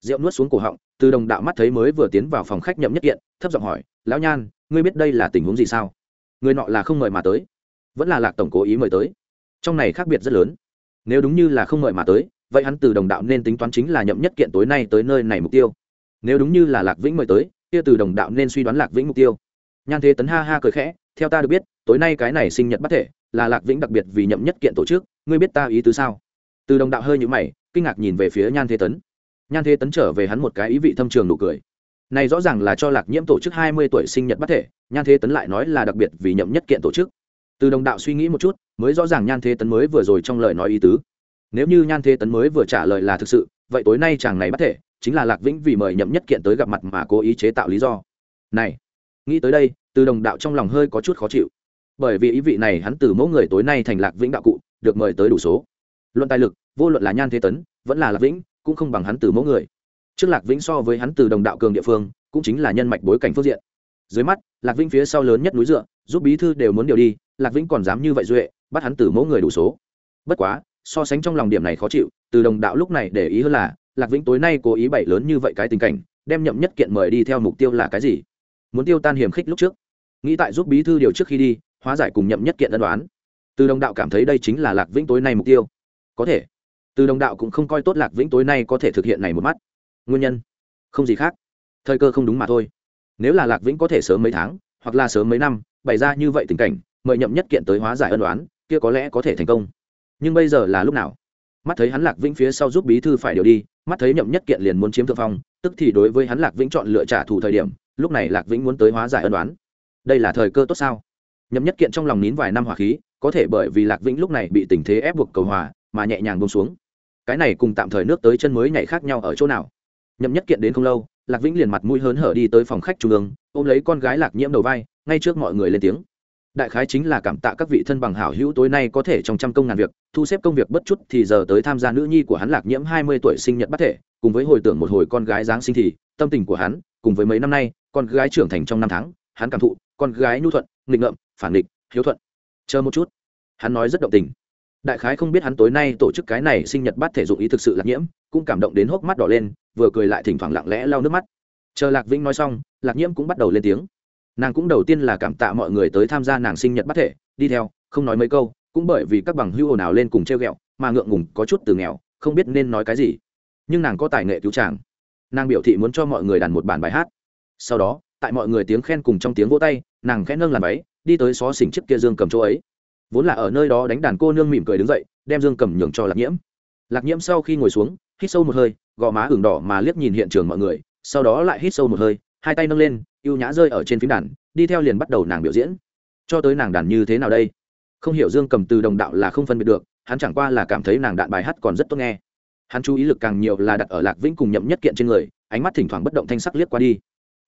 Rượu nuốt xuống cổ họng, từ đồng đạo mắt thấy mới vừa tiến vào phòng khách nhậm nhất kiện, thấp giọng hỏi, lão nhan, ngươi biết đây là tình huống gì sao? Người nọ là không mời mà tới, vẫn là lạc tổng cố ý mời tới. Trong này khác biệt rất lớn. Nếu đúng như là không mời mà tới, vậy hắn từ đồng đạo nên tính toán chính là nhậm nhất kiện tối nay tới nơi này mục tiêu nếu đúng như là lạc vĩnh mời tới, kia từ đồng đạo nên suy đoán lạc vĩnh mục tiêu. Nhan thế tấn ha ha cười khẽ, theo ta được biết, tối nay cái này sinh nhật bắt thể, là lạc vĩnh đặc biệt vì nhậm nhất kiện tổ chức, ngươi biết ta ý tứ sao? Từ đồng đạo hơi nhũ mày, kinh ngạc nhìn về phía nhan thế tấn. Nhan thế tấn trở về hắn một cái ý vị thâm trường nụ cười. Này rõ ràng là cho lạc nhiễm tổ chức hai mươi tuổi sinh nhật bắt thể, nhan thế tấn lại nói là đặc biệt vì nhậm nhất kiện tổ chức. Từ đồng đạo suy nghĩ một chút, mới rõ ràng nhan thế tấn mới vừa rồi trong lời nói ý tứ. Nếu như nhan thế tấn mới vừa trả lời là thực sự vậy tối nay chàng này bắt thể, chính là lạc vĩnh vì mời nhậm nhất kiện tới gặp mặt mà cố ý chế tạo lý do. Này, nghĩ tới đây, từ đồng đạo trong lòng hơi có chút khó chịu. Bởi vì ý vị này hắn từ mẫu người tối nay thành lạc vĩnh đạo cụ, được mời tới đủ số. Luận tài lực, vô luận là nhan thế tấn, vẫn là lạc vĩnh, cũng không bằng hắn từ mẫu người. Trước lạc vĩnh so với hắn từ đồng đạo cường địa phương, cũng chính là nhân mạch bối cảnh phương diện. Dưới mắt, lạc vĩnh phía sau lớn nhất núi dựa, giúp bí thư đều muốn điều đi, lạc vĩnh còn dám như vậy duệ, bắt hắn từ mẫu người đủ số. Bất quá so sánh trong lòng điểm này khó chịu, từ đồng đạo lúc này để ý hơn là, lạc vĩnh tối nay cố ý bày lớn như vậy cái tình cảnh, đem nhậm nhất kiện mời đi theo mục tiêu là cái gì? Muốn tiêu tan hiểm khích lúc trước. Nghĩ tại giúp bí thư điều trước khi đi, hóa giải cùng nhậm nhất kiện ân đoán từ đồng đạo cảm thấy đây chính là lạc vĩnh tối nay mục tiêu. Có thể. Từ đồng đạo cũng không coi tốt lạc vĩnh tối nay có thể thực hiện này một mắt. Nguyên nhân? Không gì khác. Thời cơ không đúng mà thôi. Nếu là lạc vĩnh có thể sớm mấy tháng, hoặc là sớm mấy năm, bày ra như vậy tình cảnh, mời nhậm nhất kiện tới hóa giải ân đoán kia có lẽ có thể thành công nhưng bây giờ là lúc nào? Mắt thấy hắn lạc vĩnh phía sau giúp bí thư phải điều đi, mắt thấy nhậm nhất kiện liền muốn chiếm thượng phong, tức thì đối với hắn lạc vĩnh chọn lựa trả thù thời điểm, lúc này lạc vĩnh muốn tới hóa giải ân đoán đây là thời cơ tốt sao? Nhậm nhất kiện trong lòng nín vài năm hỏa khí, có thể bởi vì lạc vĩnh lúc này bị tình thế ép buộc cầu hòa, mà nhẹ nhàng bông xuống. Cái này cùng tạm thời nước tới chân mới nhảy khác nhau ở chỗ nào? Nhậm nhất kiện đến không lâu, lạc vĩnh liền mặt mũi hớn hở đi tới phòng khách trung ương, ôm lấy con gái lạc nhiễm đầu vai, ngay trước mọi người lên tiếng đại khái chính là cảm tạ các vị thân bằng hảo hữu tối nay có thể trong trăm công ngàn việc, thu xếp công việc bất chút thì giờ tới tham gia nữ nhi của hắn lạc nhiễm hai mươi tuổi sinh nhật bắt thể, cùng với hồi tưởng một hồi con gái giáng sinh thì, tâm tình của hắn, cùng với mấy năm nay, con gái trưởng thành trong năm tháng, hắn cảm thụ, con gái nhu thuận, nghịch ngợm, phản nghịch, hiếu thuận. Chờ một chút. Hắn nói rất động tình. Đại khái không biết hắn tối nay tổ chức cái này sinh nhật bắt thể dụng ý thực sự lạc nhiễm, cũng cảm động đến hốc mắt đỏ lên, vừa cười lại thỉnh thoảng lặng lẽ lau nước mắt. Chờ lạc vĩnh nói xong, lạc nhiễm cũng bắt đầu lên tiếng nàng cũng đầu tiên là cảm tạ mọi người tới tham gia nàng sinh nhật bắt thể, đi theo, không nói mấy câu, cũng bởi vì các bằng hữu ồn ào lên cùng treo ghẹo, mà ngượng ngùng có chút từ nghèo, không biết nên nói cái gì. Nhưng nàng có tài nghệ cứu chàng. Nàng biểu thị muốn cho mọi người đàn một bản bài hát. Sau đó, tại mọi người tiếng khen cùng trong tiếng vỗ tay, nàng khẽ nâng làm váy, đi tới xó xỉnh chiếc kia dương cầm chỗ ấy. Vốn là ở nơi đó đánh đàn cô nương mỉm cười đứng dậy, đem dương cầm nhường cho lạc nhiễm. Lạc nhiễm sau khi ngồi xuống, hít sâu một hơi, gò má ửng đỏ mà liếc nhìn hiện trường mọi người, sau đó lại hít sâu một hơi, hai tay nâng lên y ê u nhã rơi ở trên phím đàn, đi theo liền bắt đầu nàng biểu diễn. Cho tới nàng đàn như thế nào đây? Không hiểu dương cầm từ đồng đạo là không phân biệt được, hắn chẳng qua là cảm thấy nàng đạn bài hát còn rất tốt nghe. Hắn chú ý lực càng nhiều là đặt ở lạc vĩnh cùng nhậm nhất kiện trên người, ánh mắt thỉnh thoảng bất động thanh sắc liếc qua đi.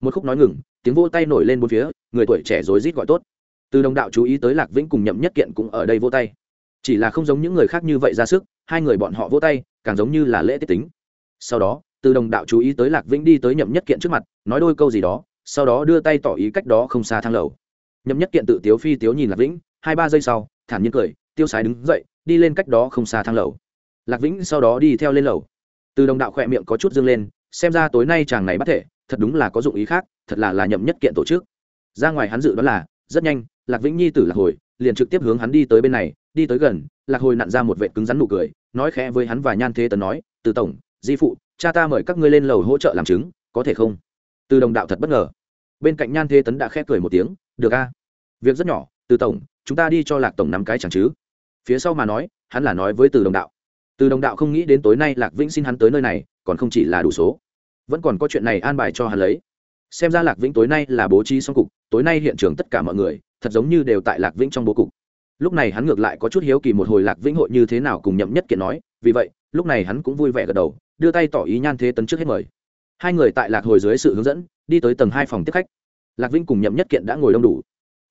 Một khúc nói ngừng, tiếng vô tay nổi lên bốn phía, người tuổi trẻ rối rít gọi tốt. Từ đồng đạo chú ý tới lạc vĩnh cùng nhậm nhất kiện cũng ở đây vô tay. Chỉ là không giống những người khác như vậy ra sức, hai người bọn họ vô tay, càng giống như là lễ tiết tính. Sau đó, từ đồng đạo chú ý tới lạc vĩnh đi tới nhậm nhất kiện trước mặt, nói đôi câu gì đó sau đó đưa tay tỏ ý cách đó không xa thang lầu. Nhậm nhất kiện tự tiếu phi tiếu nhìn lạc vĩnh, hai ba giây sau, thản nhiên cười, tiêu sái đứng dậy, đi lên cách đó không xa thang lầu. Lạc vĩnh sau đó đi theo lên lầu. Từ đồng đạo khỏe miệng có chút dương lên, xem ra tối nay chàng này bắt thể, thật đúng là có dụng ý khác, thật là là nhậm nhất kiện tổ chức. Ra ngoài hắn dự đoán là, rất nhanh, lạc vĩnh nhi tử lạc hồi, liền trực tiếp hướng hắn đi tới bên này, đi tới gần, lạc hồi nặn ra một vệ cứng rắn nụ cười, nói khẽ với hắn và nhan thế tấn nói, từ tổng, di phụ, cha ta mời các ngươi lên lầu hỗ trợ làm chứng, có thể không? Từ đồng đạo thật bất ngờ bên cạnh nhan thế tấn đã khẽ cười một tiếng, được a, việc rất nhỏ, từ tổng, chúng ta đi cho lạc tổng nắm cái chẳng chứ? Phía sau mà nói, hắn là nói với từ đồng đạo. Từ đồng đạo không nghĩ đến tối nay lạc vĩnh xin hắn tới nơi này, còn không chỉ là đủ số. Vẫn còn có chuyện này an bài cho hắn lấy. Xem ra lạc vĩnh tối nay là bố trí xong cục, tối nay hiện trường tất cả mọi người, thật giống như đều tại lạc vĩnh trong bố cục. Lúc này hắn ngược lại có chút hiếu kỳ một hồi lạc vĩnh hội như thế nào cùng nhậm nhất kiện nói, vì vậy, lúc này hắn cũng vui vẻ gật đầu, đưa tay tỏ ý nhan thế tấn trước hết mời. Hai người tại lạc hồi dưới sự hướng dẫn đi tới tầng hai phòng tiếp khách. Lạc vĩnh cùng nhậm nhất kiện đã ngồi đông đủ.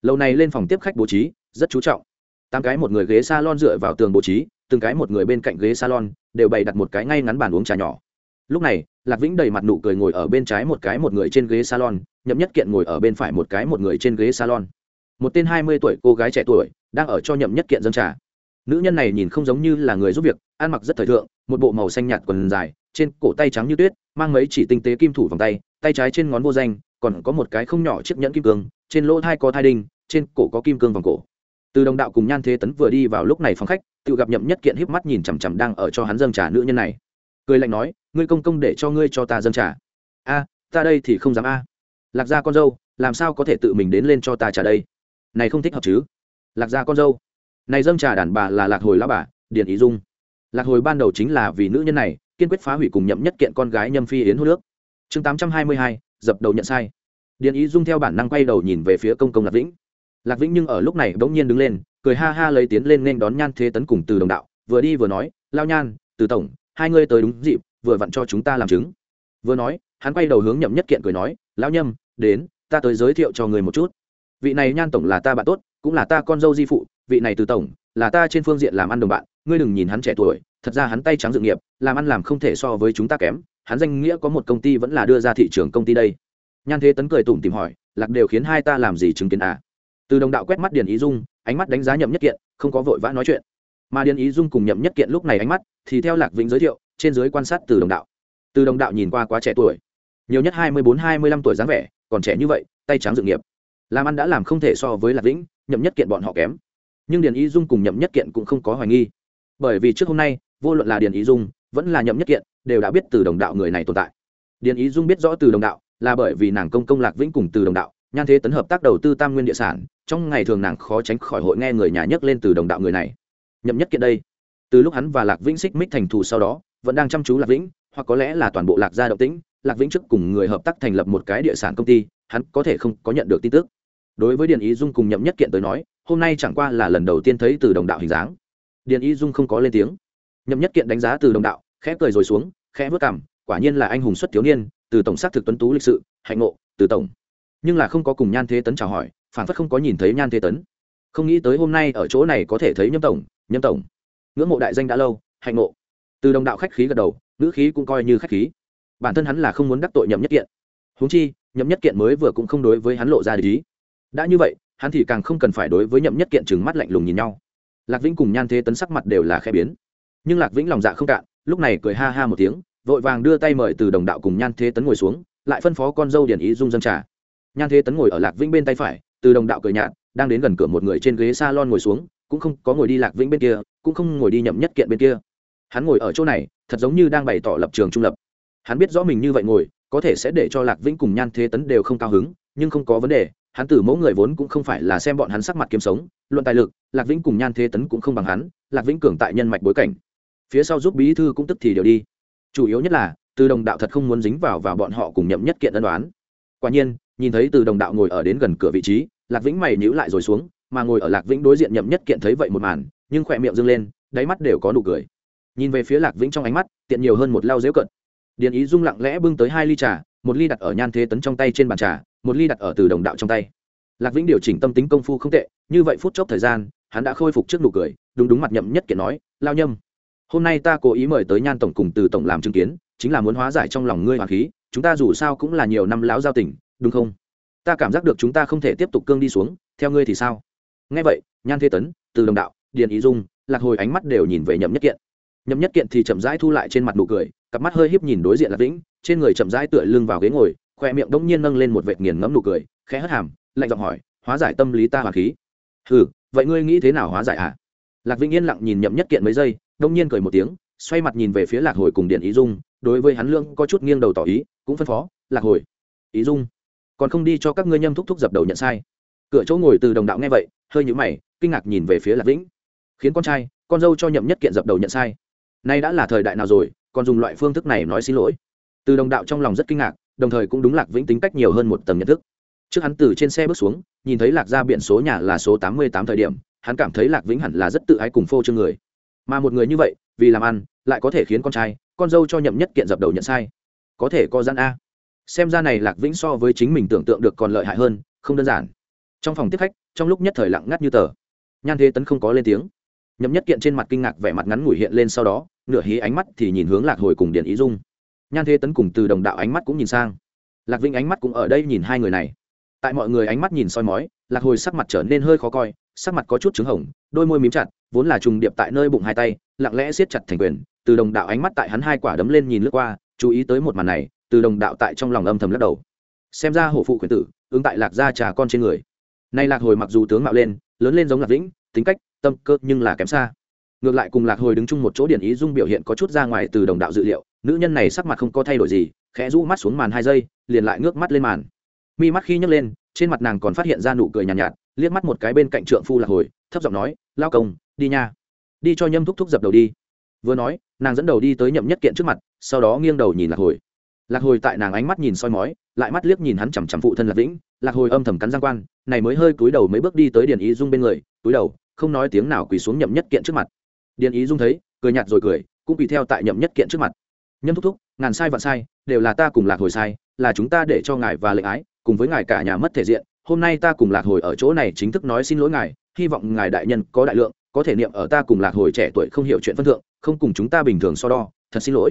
Lâu này lên phòng tiếp khách bố trí, rất chú trọng. Tám cái một người ghế s a lon dựa vào tường bố trí, từng cái một người bên cạnh ghế salon, đều bày đặt một cái ngay ngắn bàn uống trà nhỏ. Lúc này, lạc vĩnh đầy mặt nụ cười ngồi ở bên trái một cái một người trên ghế salon, nhậm nhất kiện ngồi ở bên phải một cái một người trên ghế salon. Một tên hai mươi tuổi cô gái trẻ tuổi, đang ở cho nhậm nhất kiện dân trà. Nữ nhân này nhìn không giống như là người giúp việc, ăn mặc rất thời thượng một bộ màu xanh nhạt quần dài, trên cổ tay trắng như tuyết, mang mấy chỉ tinh tế kim thủ vòng tay tay trái trên ngón vô danh, còn có một cái không nhỏ chiếc nhẫn kim cương, trên lỗ thai có thai đinh, trên cổ có kim cương vòng cổ. Từ đồng đạo cùng nhan thế tấn vừa đi vào lúc này phòng khách, tự gặp nhậm nhất kiện híp mắt nhìn chằm chằm đang ở cho hắn dâng trà nữ nhân này. Cười lạnh nói, ngươi công công để cho ngươi cho ta dâng trà. A, ta đây thì không dám a. Lạc gia con dâu, làm sao có thể tự mình đến lên cho ta trà đây? Này không thích hợp chứ. Lạc gia con dâu, này dâng trà đàn bà là lạc hồi lão bà, điền ý dung lạc hồi ban đầu chính là vì nữ nhân này, kiên quyết phá hủy cùng nhậm nhất kiện con gái nhâm phi yến hô nước chương tám trăm hai mươi hai, dập đầu nhận sai. Điền ý dung theo bản năng quay đầu nhìn về phía công công lạc vĩnh. Lạc vĩnh nhưng ở lúc này bỗng nhiên đứng lên, cười ha ha lấy tiến lên nên đón nhan thế tấn cùng từ đồng đạo, vừa đi vừa nói, lao nhan, từ tổng, hai ngươi tới đúng dịp, vừa vặn cho chúng ta làm chứng. Vừa nói, hắn quay đầu hướng nhậm nhất kiện cười nói, lão nhâm, đến, ta tới giới thiệu cho người một chút. Vị này nhan tổng là ta bạn tốt, cũng là ta con dâu di phụ vị này từ tổng, là ta trên phương diện làm ăn đồng bạn, ngươi đừng nhìn hắn trẻ tuổi, thật ra hắn tay trắng dự nghiệp, làm ăn làm không thể so với chúng ta kém, hắn danh nghĩa có một công ty vẫn là đưa ra thị trường công ty đây. Nhan thế tấn cười tủm tìm hỏi, lạc đều khiến hai ta làm gì chứng kiến à? Từ đồng đạo quét mắt điền ý dung, ánh mắt đánh giá nhậm nhất kiện, không có vội vã nói chuyện. Mà điền ý dung cùng nhậm nhất kiện lúc này ánh mắt, thì theo lạc vĩnh giới thiệu, trên giới quan sát từ đồng đạo. Từ đồng đạo nhìn qua quá trẻ tuổi, nhiều nhất hai mươi bốn, hai mươi lăm tuổi dáng vẻ, còn trẻ như vậy, tay trắng dự nghiệp. Làm ăn đã làm không thể so với lạc vĩnh, nhậm nhất kiện bọn họ kém nhưng điền ý dung cùng nhậm nhất kiện cũng không có hoài nghi. Bởi vì trước hôm nay, vô luận là điền ý dung, vẫn là nhậm nhất kiện, đều đã biết từ đồng đạo người này tồn tại. Điền ý dung biết rõ từ đồng đạo, là bởi vì nàng công công lạc vĩnh cùng từ đồng đạo, nhan thế tấn hợp tác đầu tư tam nguyên địa sản, trong ngày thường nàng khó tránh khỏi hội nghe người nhà nhấc lên từ đồng đạo người này. Nhậm nhất kiện đây, từ lúc hắn và lạc vĩnh xích mích thành thù sau đó, vẫn đang chăm chú lạc vĩnh, hoặc có lẽ là toàn bộ lạc gia động tĩnh, lạc vĩnh trước cùng người hợp tác thành lập một cái địa sản công ty, hắn có thể không có nhận được tin tức. Đối với điền ý dung cùng nhậm nhất kiện tới nói hôm nay chẳng qua là lần đầu tiên thấy từ đồng đạo hình dáng. Điền Y dung không có lên tiếng. Nhậm nhất kiện đánh giá từ đồng đạo, khẽ cười rồi xuống, khẽ vớt cảm quả nhiên là anh hùng xuất thiếu niên, từ tổng xác thực tuấn tú lịch sự, hạnh ngộ, từ tổng. Nhưng là không có cùng nhan thế tấn chào hỏi phản phất không có nhìn thấy nhan thế tấn. Không nghĩ tới hôm nay ở chỗ này có thể thấy nhâm tổng nhâm tổng. Ngưỡng mộ đại danh đã lâu, hạnh ngộ. Từ đồng đạo khách khí gật đầu nữ khí cũng coi như khách khí. Bản thân hắn là không muốn đắc tội nhậm nhất kiện. Huống chi, nhậm nhất kiện mới vừa cũng không đối với hắn lộ ra lý đã như vậy hắn thì càng không cần phải đối với nhậm nhất kiện trừng mắt lạnh lùng nhìn nhau. Lạc vĩnh cùng nhan thế tấn sắc mặt đều là khẽ biến. Nhưng lạc vĩnh lòng dạ không cạn, lúc này cười ha ha một tiếng, vội vàng đưa tay mời từ đồng đạo cùng nhan thế tấn ngồi xuống, lại phân phó con dâu điển ý dung dân trà. Nhan thế tấn ngồi ở lạc vĩnh bên tay phải, từ đồng đạo cười nhạt, đang đến gần cửa một người trên ghế s a lon ngồi xuống, cũng không có ngồi đi lạc vĩnh bên kia, cũng không ngồi đi nhậm nhất kiện bên kia. Hắn ngồi ở chỗ này, thật giống như đang bày tỏ lập trường trung lập. Hắn biết rõ mình như vậy ngồi, có thể sẽ để cho lạc vĩnh cùng nhan thế tấn đều không cao hứng, nhưng không có vấn đề hắn tử mẫu người vốn cũng không phải là xem bọn hắn sắc mặt kiếm sống, luận tài lực, lạc vĩnh cùng nhan thế tấn cũng không bằng hắn, lạc vĩnh cường tại nhân mạch bối cảnh. Phía sau giúp bí thư cũng tức thì đều đi. Chủ yếu nhất là, từ đồng đạo thật không muốn dính vào và bọn họ cùng nhậm nhất kiện ân đoán quả nhiên, nhìn thấy từ đồng đạo ngồi ở đến gần cửa vị trí, lạc vĩnh mày nhíu lại rồi xuống, mà ngồi ở lạc vĩnh đối diện nhậm nhất kiện thấy vậy một màn, nhưng khỏe miệng dâng lên, đáy mắt đều có nụ cười. Nhìn về phía lạc vĩnh trong ánh mắt, tiện nhiều hơn một lao dễu cận. Điện ý dung lặng lẽ bưng tới hai ly trà một ly đặt ở nhan thế tấn trong tay trên bàn trà, một ly đặt ở từ đồng đạo trong tay. Lạc vĩnh điều chỉnh tâm tính công phu không tệ, như vậy phút chốc thời gian, hắn đã khôi phục trước nụ cười, đúng đúng mặt nhậm nhất kiện nói, lao nhâm, hôm nay ta cố ý mời tới nhan tổng cùng từ tổng làm chứng kiến, chính là muốn hóa giải trong lòng ngươi hoàng khí, chúng ta dù sao cũng là nhiều năm lão giao tình, đúng không? Ta cảm giác được chúng ta không thể tiếp tục cương đi xuống, theo ngươi thì sao? Nghe vậy, nhan thế tấn, từ đồng đạo, điền ý dung, lạc hồi ánh mắt đều nhìn về nhậm nhất kiện. Nhậm nhất kiện thì chậm rãi thu lại trên mặt nụ cười, cặp mắt hơi híp nhìn đối diện lạc vĩnh trên người chậm rãi tựa lưng vào ghế ngồi, khoe miệng đông nhiên nâng lên một vệt nghiền ngẫm nụ cười, khẽ hất hàm, lạnh giọng hỏi, hóa giải tâm lý ta hoàng khí? Ừ vậy ngươi nghĩ thế nào hóa giải à lạc vĩnh yên lặng nhìn nhậm nhất kiện mấy giây đông nhiên cười một tiếng, xoay mặt nhìn về phía lạc hồi cùng điện ý dung, đối với hắn lương có chút nghiêng đầu tỏ ý, cũng phân phó, lạc hồi, ý dung, còn không đi cho các ngươi nhâm thúc thúc dập đầu nhận sai. Cửa chỗ ngồi từ đồng đạo nghe vậy, hơi nhũ mày, kinh ngạc nhìn về phía lạc vĩnh. Khiến con trai, con dâu cho nhậm nhất kiện dập đầu nhận sai. Nay đã là thời đại nào rồi, còn dùng loại phương thức này nói xin lỗi từ đồng đạo trong lòng rất kinh ngạc, đồng thời cũng đúng lạc vĩnh tính cách nhiều hơn một tầng nhận thức. Trước hắn từ trên xe bước xuống, nhìn thấy lạc ra biển số nhà là số tám mươi tám thời điểm, hắn cảm thấy lạc vĩnh hẳn là rất tự ái cùng phô trương người. Mà một người như vậy, vì làm ăn, lại có thể khiến con trai, con dâu cho nhậm nhất kiện dập đầu nhận sai. Có thể có gian a. Xem ra này lạc vĩnh so với chính mình tưởng tượng được còn lợi hại hơn, không đơn giản. Trong phòng tiếp khách, trong lúc nhất thời lặng ngắt như tờ. Nhan thế tấn không có lên tiếng. Nhậm nhất kiện trên mặt kinh ngạc, vẻ mặt ngắn ngủi hiện lên sau đó, nửa hí ánh mắt thì nhìn hướng lạc hồi cùng điền ý dung nhan thế tấn cùng từ đồng đạo ánh mắt cũng nhìn sang. Lạc vĩnh ánh mắt cũng ở đây nhìn hai người này. Tại mọi người ánh mắt nhìn soi mói, lạc hồi sắc mặt trở nên hơi khó coi, sắc mặt có chút trứng hồng, đôi môi mím chặt, vốn là trùng điệp tại nơi bụng hai tay, lặng lẽ siết chặt thành quyền. Từ đồng đạo ánh mắt tại hắn hai quả đấm lên nhìn lướt qua, chú ý tới một màn này, từ đồng đạo tại trong lòng âm thầm lắc đầu. Xem ra hổ phụ quyền tử, ứng tại lạc gia trà con trên người. Nay lạc hồi mặc dù tướng mạo lên, lớn lên giống lạc vĩnh, tính cách, tâm cơ nhưng là kém xa ngược lại cùng lạc hồi đứng chung một chỗ điển ý dung biểu hiện có chút ra ngoài từ đồng đạo dự liệu nữ nhân này sắc mặt không có thay đổi gì khẽ rũ mắt xuống màn hai giây liền lại ngước mắt lên màn. Mi mắt khi nhấc lên trên mặt nàng còn phát hiện ra nụ cười nhàn nhạt, nhạt liếc mắt một cái bên cạnh trượng phu lạc hồi thấp giọng nói lao công đi nha. Đi cho nhâm thúc thúc dập đầu đi. Vừa nói nàng dẫn đầu đi tới nhậm nhất kiện trước mặt sau đó nghiêng đầu nhìn lạc hồi. Lạc hồi tại nàng ánh mắt nhìn soi mói lại mắt liếc nhìn hắn chằm chằm phụ thân lạc vĩnh lạc hồi âm thầm cắn giang quan này mới hơi cúi đầu mấy bước đi tới điền ý dung bên người cúi đầu không nói tiếng nào quỳ xuống nhậm nhất kiện trước mặt điền ý dung thấy, cười nhạt rồi cười, cũng bị theo tại nhậm nhất kiện trước mặt. Nhâm thúc thúc, ngàn sai vạn sai, đều là ta cùng lạc hồi sai, là chúng ta để cho ngài và lệnh ái, cùng với ngài cả nhà mất thể diện, hôm nay ta cùng lạc hồi ở chỗ này chính thức nói xin lỗi ngài, hy vọng ngài đại nhân có đại lượng, có thể niệm ở ta cùng lạc hồi trẻ tuổi không hiểu chuyện phân thượng, không cùng chúng ta bình thường so đo, thật xin lỗi.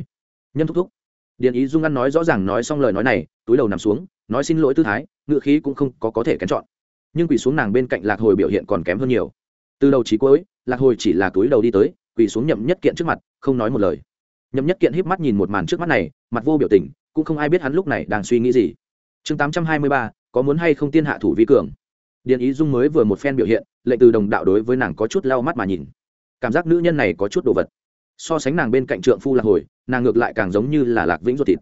Nhân thúc thúc. Điện ý dung ăn nói rõ ràng nói xong lời nói này, túi đầu nằm xuống, nói xin lỗi tư thái ngựa khí cũng không có có thể kén chọn. Nhưng quỳ xuống nàng bên cạnh lạc hồi biểu hiện còn kém hơn nhiều từ đầu trí cuối, lạc hồi chỉ là túi đầu đi tới, quỳ xuống nhậm nhất kiện trước mặt, không nói một lời. Nhậm nhất kiện híp mắt nhìn một màn trước mắt này, mặt vô biểu tình, cũng không ai biết hắn lúc này đang suy nghĩ gì. Chương tám trăm hai mươi ba, có muốn hay không tiên hạ thủ vi cường? Điện ý dung mới vừa một phen biểu hiện, lệnh từ đồng đạo đối với nàng có chút lau mắt mà nhìn. Cảm giác nữ nhân này có chút đồ vật. So sánh nàng bên cạnh trượng phu lạc hồi, nàng ngược lại càng giống như là lạc vĩnh ruột thịt.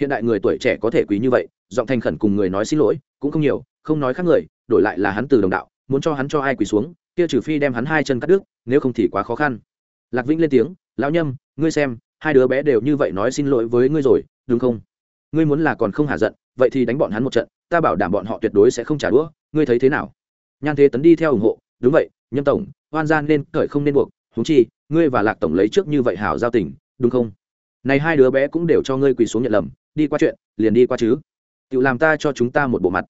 Hiện đại người tuổi trẻ có thể quý như vậy, giọng thành khẩn cùng người nói xin lỗi, cũng không nhiều, không nói khác người, đổi lại là hắn từ đồng đạo muốn cho hắn cho ai quỳ xuống, kia trừ phi đem hắn hai chân cắt đứt, nếu không thì quá khó khăn. Lạc vĩnh lên tiếng, lão nhâm, ngươi xem, hai đứa bé đều như vậy nói xin lỗi với ngươi rồi, đúng không? Ngươi muốn là còn không hả giận, vậy thì đánh bọn hắn một trận, ta bảo đảm bọn họ tuyệt đối sẽ không trả đũa, ngươi thấy thế nào? Nhan thế tấn đi theo ủng hộ, đúng vậy, nhâm tổng hoan gian nên cởi không nên buộc húng chi, ngươi và lạc tổng lấy trước như vậy hảo giao tình, đúng không? Này hai đứa bé cũng đều cho ngươi quỳ xuống nhận lầm, đi qua chuyện, liền đi qua chứ. Tự làm ta cho chúng ta một bộ mặt.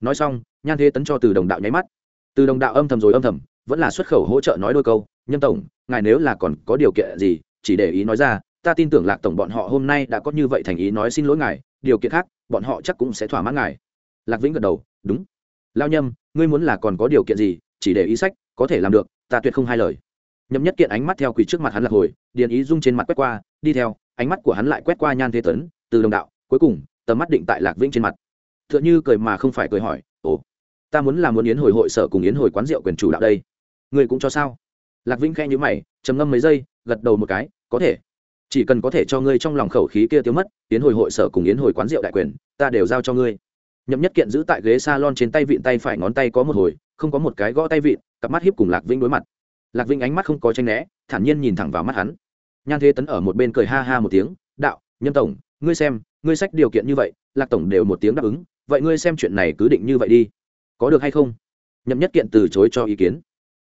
Nói xong, nhan thế tấn cho từ đồng đạo nháy mắt từ đồng đạo âm thầm rồi âm thầm, vẫn là xuất khẩu hỗ trợ nói đôi câu, nhâm tổng, ngài nếu là còn có điều kiện gì, chỉ để ý nói ra, ta tin tưởng lạc tổng bọn họ hôm nay đã có như vậy thành ý nói xin lỗi ngài, điều kiện khác, bọn họ chắc cũng sẽ thỏa mãn ngài. Lạc vĩnh gật đầu, đúng. Lao nhâm, ngươi muốn là còn có điều kiện gì, chỉ để ý sách, có thể làm được, ta tuyệt không hai lời. Nhâm nhất kiện ánh mắt theo quỷ trước mặt hắn lạc hồi, điền ý dung trên mặt quét qua, đi theo, ánh mắt của hắn lại quét qua nhan thế tấn, từ đồng đạo, cuối cùng, tầm mắt định tại lạc vĩnh trên mặt. T h ư ợ n h ư cười mà không phải cười hỏi, ồ ta muốn làm muốn yến hồi hội sở cùng yến hồi quán rượu quyền chủ đạo đây. Ngươi cũng cho sao? Lạc vĩnh khe nhữ mày, trầm ngâm mấy giây, gật đầu một cái, có thể. Chỉ cần có thể cho ngươi trong lòng khẩu khí kia tiêu mất, yến hồi hội sở cùng yến hồi quán rượu đại quyền, ta đều giao cho ngươi. Nhậm nhất kiện giữ tại ghế s a lon trên tay vịn tay phải ngón tay có một hồi, không có một cái gõ tay vịn, cặp mắt hiếp cùng lạc vĩnh đối mặt. Lạc vĩnh ánh mắt không có tranh né, thản nhiên nhìn thẳng vào mắt hắn. Nhan thế tấn ở một bên cười ha ha một tiếng, đạo nhân tổng, ngươi xem, ngươi sách điều kiện như vậy, lạc tổng đều một tiếng đáp ứng, vậy ngươi xem chuyện này cứ định như vậy đi có được hay không? Nhậm nhất kiện từ chối cho ý kiến.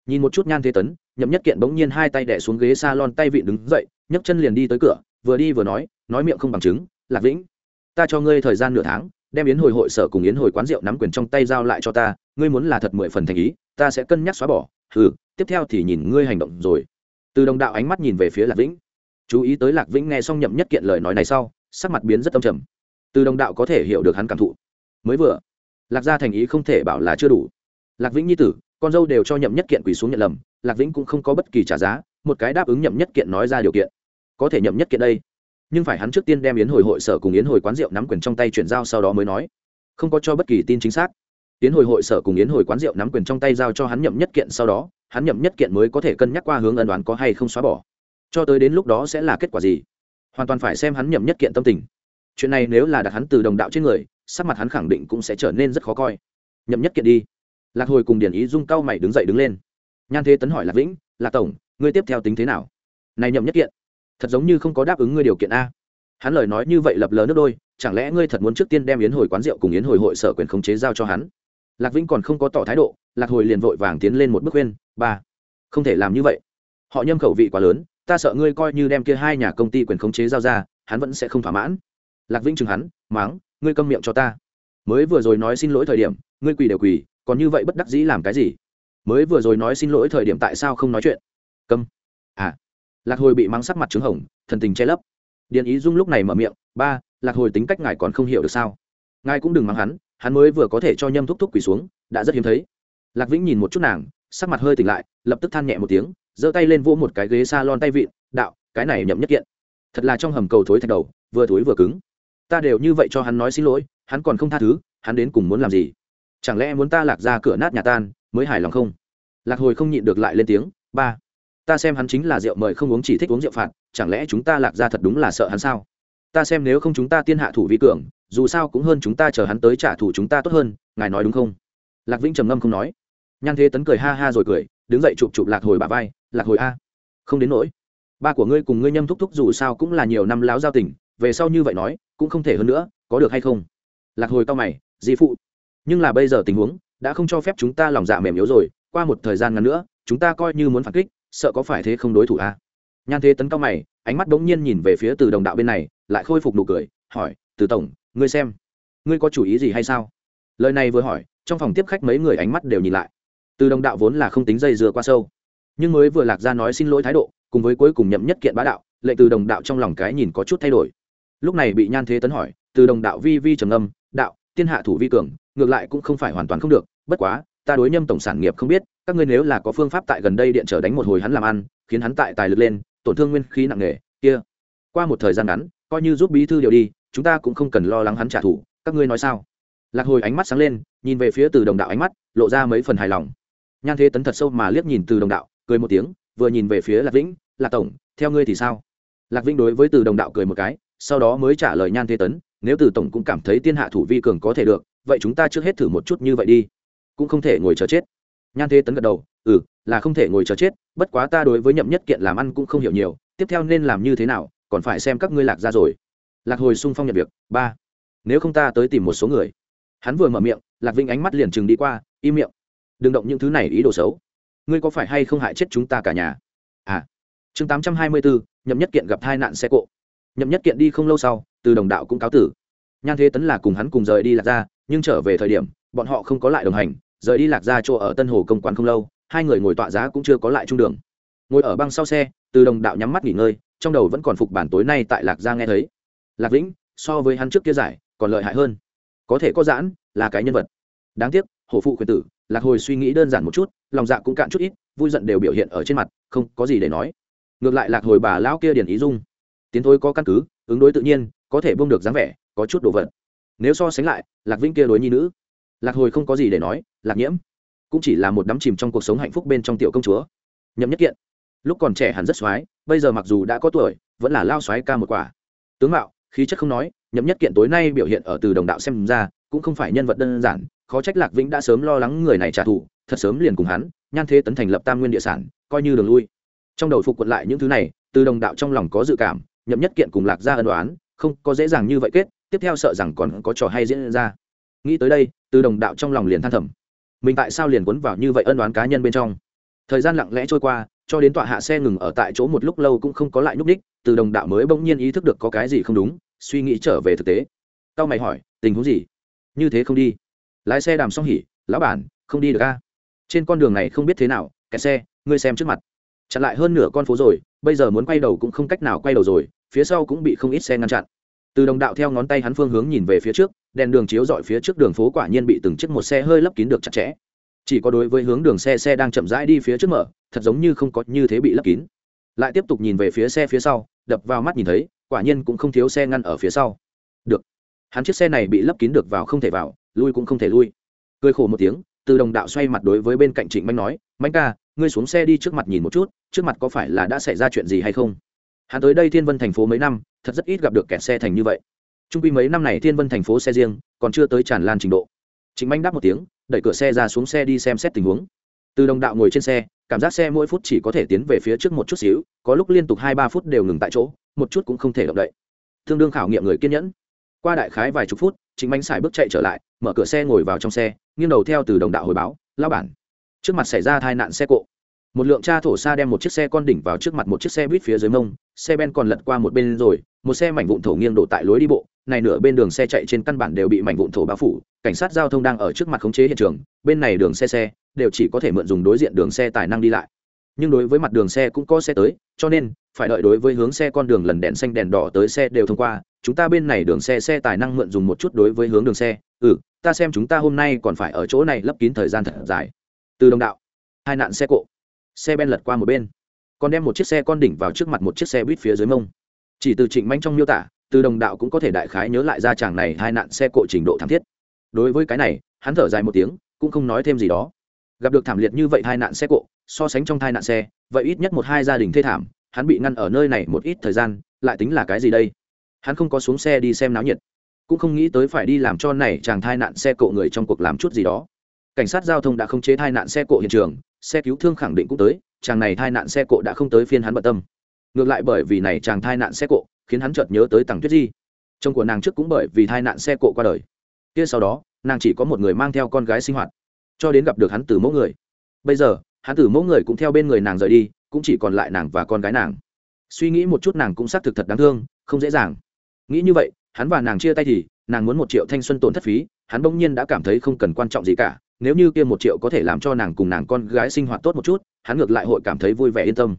Nhìn một chút nhan thế tấn, nhậm nhất kiện bỗng nhiên hai tay đẻ xuống ghế s a lon tay vịn đứng dậy, nhấc chân liền đi tới cửa, vừa đi vừa nói nói miệng không bằng chứng, lạc vĩnh, ta cho ngươi thời gian nửa tháng, đem yến hồi hội sở cùng yến hồi quán rượu nắm quyền trong tay giao lại cho ta, ngươi muốn là thật mười phần thành ý, ta sẽ cân nhắc xóa bỏ ừ tiếp theo thì nhìn ngươi hành động rồi. Từ đồng đạo ánh mắt nhìn về phía lạc vĩnh. Chú ý tới lạc vĩnh nghe xong nhậm nhất kiện lời nói này sau, sắc mặt biến rất âm trầm. Từ đồng đạo có thể hiểu được hắn cảm thụ. Mới vừa lạc gia thành ý không thể bảo là chưa đủ. Lạc vĩnh nhi tử, con dâu đều cho nhậm nhất kiện quỳ xuống nhận lầm, lạc vĩnh cũng không có bất kỳ trả giá, một cái đáp ứng nhậm nhất kiện nói ra điều kiện. Có thể nhậm nhất kiện đây. Nhưng phải hắn trước tiên đem yến hồi hội sở cùng yến hồi quán rượu nắm quyền trong tay chuyển giao sau đó mới nói. Không có cho bất kỳ tin chính xác. Yến hồi hội sở cùng yến hồi quán rượu nắm quyền trong tay giao cho hắn nhậm nhất kiện sau đó, hắn nhậm nhất kiện mới có thể cân nhắc qua hướng ân đoán có hay không xóa bỏ. Cho tới đến lúc đó sẽ là kết quả gì? Hoàn toàn phải xem hắn nhậm nhất kiện tâm tình. Chuyện này nếu là đặt hắn từ đồng đạo trên người sắc mặt hắn khẳng định cũng sẽ trở nên rất khó coi. Nhậm nhất kiện đi. Lạc hồi cùng điển ý dung cao mày đứng dậy đứng lên. Nhan thế tấn hỏi lạc vĩnh, lạc tổng, ngươi tiếp theo tính thế nào? Này nhậm nhất kiện, thật giống như không có đáp ứng ngươi điều kiện a. Hắn lời nói như vậy lập lờ nước đôi, chẳng lẽ ngươi thật muốn trước tiên đem yến hồi quán rượu cùng yến hồi hội sở quyền khống chế giao cho hắn? Lạc vĩnh còn không có tỏ thái độ, lạc hồi liền vội vàng tiến lên một bước khuyên, ba, không thể làm như vậy. Họ nhâm khẩu vị quá lớn, ta sợ ngươi coi như đem kia hai nhà công ty quyền khống chế giao ra, hắn vẫn sẽ không thỏa mãn. Lạc vĩnh chừng hắn, máng ngươi câm miệng cho ta. Mới vừa rồi nói xin lỗi thời điểm, ngươi quỳ đều quỳ, còn như vậy bất đắc dĩ làm cái gì? Mới vừa rồi nói xin lỗi thời điểm tại sao không nói chuyện? Câm. À. Lạc hồi bị mắng sắc mặt trứng hồng, thần tình che lấp. Điện ý dung lúc này mở miệng, ba, lạc hồi tính cách ngài còn không hiểu được sao? Ngài cũng đừng mắng hắn hắn mới vừa có thể cho nhâm thúc thúc quỳ xuống, đã rất hiếm thấy. Lạc vĩnh nhìn một chút nàng, sắc mặt hơi tỉnh lại, lập tức than nhẹ một tiếng, giơ tay lên vỗ một cái ghế s a lon tay vịn, đạo, cái này nhậm nhất kiện. Thật là trong hầm cầu thối thạch đầu, vừa thối vừa cứng ta đều như vậy cho hắn nói xin lỗi, hắn còn không tha thứ, hắn đến cùng muốn làm gì? Chẳng lẽ muốn ta lạc ra cửa nát nhà tan, mới hài lòng không? Lạc hồi không nhịn được lại lên tiếng, ba, ta xem hắn chính là rượu mời không uống chỉ thích uống rượu phạt, chẳng lẽ chúng ta lạc ra thật đúng là sợ hắn sao? Ta xem nếu không chúng ta tiên hạ thủ vi cường, dù sao cũng hơn chúng ta chờ hắn tới trả thù chúng ta tốt hơn, ngài nói đúng không? Lạc vĩnh trầm ngâm không nói. Nhan thế tấn cười ha ha rồi cười, đứng dậy chụp chụp lạc hồi bà vai, lạc hồi a, không đến nỗi. Ba của ngươi cùng ngươi nhâm thúc thúc dù sao cũng là nhiều năm láo giao tình, về sau như vậy nói cũng không thể hơn nữa, có được hay không? Lạc hồi cao mày, di phụ, nhưng là bây giờ tình huống đã không cho phép chúng ta lòng dạ mềm yếu rồi, qua một thời gian ngắn nữa, chúng ta coi như muốn phản kích, sợ có phải thế không đối thủ a nhan thế tấn cao mày, ánh mắt bỗng nhiên nhìn về phía từ đồng đạo bên này, lại khôi phục nụ cười, hỏi, từ tổng, ngươi xem, ngươi có chủ ý gì hay sao? Lời này vừa hỏi, trong phòng tiếp khách mấy người ánh mắt đều nhìn lại. Từ đồng đạo vốn là không tính dây dưa qua sâu, nhưng mới vừa lạc ra nói xin lỗi thái độ, cùng với cuối cùng nhậm nhất kiện bá đạo lệ từ đồng đạo trong lòng cái nhìn có chút thay đổi lúc này bị nhan thế tấn hỏi, từ đồng đạo vi vi trầm âm đạo, tiên hạ thủ vi cường, ngược lại cũng không phải hoàn toàn không được, bất quá, ta đối nhâm tổng sản nghiệp không biết, các ngươi nếu là có phương pháp tại gần đây điện trở đánh một hồi hắn làm ăn, khiến hắn tại tài lực lên, tổn thương nguyên khí nặng nề, kia, qua một thời gian ngắn, coi như giúp bí thư điều đi, chúng ta cũng không cần lo lắng hắn trả thù, các ngươi nói sao? Lạc hồi ánh mắt sáng lên, nhìn về phía từ đồng đạo ánh mắt, lộ ra mấy phần hài lòng. Nhan thế tấn thật sâu mà liếc nhìn từ đồng đạo, cười một tiếng, vừa nhìn về phía lạc vĩnh, lạc tổng, theo ngươi thì sao? Lạc vĩnh đối với từ đồng đạo cười một cái sau đó mới trả lời nhan thế tấn, nếu từ tổng cũng cảm thấy tiên hạ thủ vi cường có thể được, vậy chúng ta trước hết thử một chút như vậy đi. Cũng không thể ngồi chờ chết. Nhan thế tấn gật đầu ừ là không thể ngồi chờ chết, bất quá ta đối với nhậm nhất kiện làm ăn cũng không hiểu nhiều, tiếp theo nên làm như thế nào, còn phải xem các ngươi lạc ra rồi. Lạc hồi sung phong nhận việc, ba, nếu không ta tới tìm một số người. Hắn vừa mở miệng, lạc vinh ánh mắt liền chừng đi qua, im miệng, đừng động những thứ này ý đồ xấu. Ngươi có phải hay không hại chết chúng ta cả nhà? À. Chương tám trăm hai mươi bốn nhậm nhất kiện gặp hai nạn xe cộ nhậm nhất kiện đi không lâu sau, từ đồng đạo cũng cáo tử. Nhan thế tấn là cùng hắn cùng rời đi lạc ra nhưng trở về thời điểm, bọn họ không có lại đồng hành, rời đi lạc ra chỗ ở tân hồ công quán không lâu, hai người ngồi tọa giá cũng chưa có lại trung đường. Ngồi ở băng sau xe, từ đồng đạo nhắm mắt nghỉ ngơi, trong đầu vẫn còn phục bản tối nay tại lạc gia nghe thấy. Lạc vĩnh, so với hắn trước kia giải, còn lợi hại hơn. Có thể có giãn, là cái nhân vật. Đáng tiếc, hổ phụ quyền tử, lạc hồi suy nghĩ đơn giản một chút, lòng dạ cũng cạn chút ít, vui giận đều biểu hiện ở trên mặt, không có gì để nói. Ngược lại lạc hồi bà lão kia điển ý dung tiến thôi có căn cứ, ứng đối tự nhiên, có thể bông được dáng vẻ, có chút đồ vật. Nếu so sánh lại, lạc vĩnh kia đối nhi nữ. Lạc hồi không có gì để nói, lạc nhiễm cũng chỉ là một đắm chìm trong cuộc sống hạnh phúc bên trong tiểu công chúa. Nhậm nhất kiện, lúc còn trẻ hẳn rất x bây giờ mặc dù đã có tuổi, vẫn là lao x ca một quả. Tướng mạo, khí chất không nói, nhậm nhất kiện tối nay biểu hiện ở từ đồng đạo xem ra, cũng không phải nhân vật đơn giản, khó trách lạc vĩnh đã sớm lo lắng người này trả thù, thật sớm liền cùng hắn, nhan thế tấn thành lập tam nguyên địa sản, coi như đường lui. Trong đầu phục quật lại những thứ này, từ đồng đạo trong lòng có dự cảm nhậm nhất kiện cùng lạc ra ân đoán không có dễ dàng như vậy kết, tiếp theo sợ rằng còn có trò hay diễn ra. Nghĩ tới đây, từ đồng đạo trong lòng liền than thầm. Mình tại sao liền cuốn vào như vậy ân đoán cá nhân bên trong? Thời gian lặng lẽ trôi qua, cho đến tọa hạ xe ngừng ở tại chỗ một lúc lâu cũng không có lại nhúc ních từ đồng đạo mới bỗng nhiên ý thức được có cái gì không đúng, suy nghĩ trở về thực tế. Cao mày hỏi, tình huống gì? Như thế không đi. Lái xe đàm xong hỉ, lão bản, không đi được a. Trên con đường này không biết thế nào, kẹt xe, ngươi xem trước mặt. Chặn lại hơn nửa con phố rồi, bây giờ muốn quay đầu cũng không cách nào quay đầu rồi phía sau cũng bị không ít xe ngăn chặn. Từ đồng đạo theo ngón tay hắn phương hướng nhìn về phía trước, đèn đường chiếu dọi phía trước đường phố quả nhiên bị từng chiếc một xe hơi lấp kín được chặt chẽ. Chỉ có đối với hướng đường xe xe đang chậm rãi đi phía trước mở, thật giống như không có như thế bị lấp kín. Lại tiếp tục nhìn về phía xe phía sau, đập vào mắt nhìn thấy, quả nhiên cũng không thiếu xe ngăn ở phía sau. Được. Hắn chiếc xe này bị lấp kín được vào không thể vào, lui cũng không thể lui. Cười khổ một tiếng, từ đồng đạo xoay mặt đối với bên cạnh trịnh manh nói, manh ca, ngươi xuống xe đi trước mặt nhìn một chút, trước mặt có phải là đã xảy ra chuyện gì hay không? Hắn tới đây thiên vân thành phố mấy năm, thật rất ít gặp được kẹt xe thành như vậy. Trung quy mấy năm này thiên vân thành phố xe riêng, còn chưa tới tràn lan trình độ. Chính manh đáp một tiếng, đẩy cửa xe ra xuống xe đi xem xét tình huống. Từ đồng đạo ngồi trên xe, cảm giác xe mỗi phút chỉ có thể tiến về phía trước một chút xíu, có lúc liên tục hai ba phút đều ngừng tại chỗ, một chút cũng không thể động đậy. Tương đương khảo nghiệm người kiên nhẫn. Qua đại khái vài chục phút chính bánh xài bước chạy trở lại, mở cửa xe ngồi vào trong xe, nghiêng đầu theo từ đồng đạo hồi báo lao bản. Trước mặt xảy ra tai nạn xe cộ một lượng cha thổ xa đem một chiếc xe con đỉnh vào trước mặt một chiếc xe buýt phía dưới mông, xe ben còn lật qua một bên rồi, một xe mảnh vụn thổ nghiêng đổ tại lối đi bộ, này nửa bên đường xe chạy trên căn bản đều bị mảnh vụn thổ bao phủ, cảnh sát giao thông đang ở trước mặt khống chế hiện trường, bên này đường xe xe, đều chỉ có thể mượn dùng đối diện đường xe tài năng đi lại. Nhưng đối với mặt đường xe cũng có xe tới, cho nên, phải đợi đối với hướng xe con đường lần đèn xanh đèn đỏ tới xe đều thông qua, chúng ta bên này đường xe xe tài năng mượn dùng một chút đối với hướng đường xe ừ ta xem chúng ta hôm nay còn phải ở chỗ này lấp kín thời gian thật dài. Từ đồng đạo, hai nạn xe cộ xe ben lật qua một bên. Còn đem một chiếc xe con đỉnh vào trước mặt một chiếc xe buýt phía dưới mông. Chỉ từ trịnh manh trong miêu tả, từ đồng đạo cũng có thể đại khái nhớ lại ra chàng này hai nạn xe cộ trình độ thảm thiết. Đối với cái này, hắn thở dài một tiếng, cũng không nói thêm gì đó. Gặp được thảm liệt như vậy hai nạn xe cộ, so sánh trong thai nạn xe, vậy ít nhất một hai gia đình thê thảm, hắn bị ngăn ở nơi này một ít thời gian, lại tính là cái gì đây? Hắn không có xuống xe đi xem náo nhiệt, cũng không nghĩ tới phải đi làm cho này chàng thai nạn xe cộ người trong cuộc làm chút gì đó cảnh sát giao thông đã không chế tai nạn xe cộ hiện trường, xe cứu thương khẳng định cũng tới, chàng này tai nạn xe cộ đã không tới phiên hắn bận tâm. Ngược lại bởi vì này chàng tai nạn xe cộ, khiến hắn chợt nhớ tới tằng tuyết di. Chồng của nàng trước cũng bởi vì tai nạn xe cộ qua đời. Kia sau đó, nàng chỉ có một người mang theo con gái sinh hoạt, cho đến gặp được hắn từ mẫu người. Bây giờ, hắn từ mẫu người cũng theo bên người nàng rời đi, cũng chỉ còn lại nàng và con gái nàng. Suy nghĩ một chút nàng cũng xác thực thật đáng thương, không dễ dàng. Nghĩ như vậy, hắn và nàng chia tay thì, nàng muốn một triệu thanh xuân tổn thất phí, hắn bỗng nhiên đã cảm thấy không cần quan trọng gì cả nếu như kia một triệu có thể làm cho nàng cùng nàng con gái sinh hoạt tốt một chút, hắn ngược lại hội cảm thấy vui vẻ yên tâm.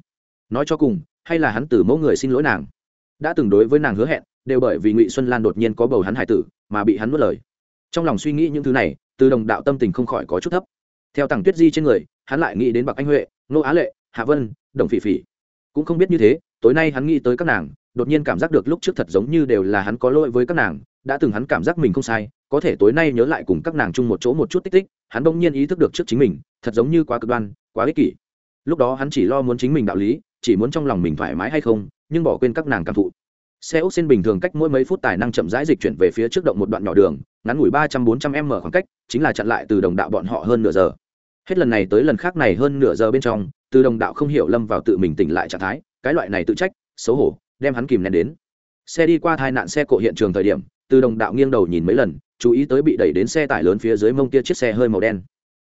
Nói cho cùng, hay là hắn từ mẫu người xin lỗi nàng. Đã từng đối với nàng hứa hẹn, đều bởi vì ngụy xuân lan đột nhiên có bầu hắn hải tử, mà bị hắn nuốt lời. Trong lòng suy nghĩ những thứ này, từ đồng đạo tâm tình không khỏi có chút thấp. Theo tàng tuyết di trên người, hắn lại nghĩ đến bạc anh huệ nô á lệ, hạ vân, đồng phỉ phỉ. Cũng không biết như thế, tối nay hắn nghĩ tới các nàng đột nhiên cảm giác được lúc trước thật giống như đều là hắn có lỗi với các nàng, đã từng hắn cảm giác mình không sai, có thể tối nay nhớ lại cùng các nàng chung một chỗ một chút tích tích, hắn bỗng nhiên ý thức được trước chính mình, thật giống như quá cực đoan, quá ích kỷ. Lúc đó hắn chỉ lo muốn chính mình đạo lý, chỉ muốn trong lòng mình thoải mái hay không, nhưng bỏ quên các nàng cảm thụ. Xe ốc xin bình thường cách mỗi mấy phút tài năng chậm rãi dịch chuyển về phía trước động một đoạn nhỏ đường, ngắn ngủi ba trăm bốn trăm m khoảng cách, chính là chặn lại từ đồng đạo bọn họ hơn nửa giờ. Hết lần này tới lần khác này hơn nửa giờ bên trong, từ đồng đạo không hiểu lâm vào tự mình tỉnh lại trạng thái, cái loại này tự trách, xấu hổ đem hắn kìm nén đến. Xe đi qua tai nạn xe cộ hiện trường thời điểm, từ đồng đạo nghiêng đầu nhìn mấy lần, chú ý tới bị đẩy đến xe tải lớn phía dưới mông kia chiếc xe hơi màu đen.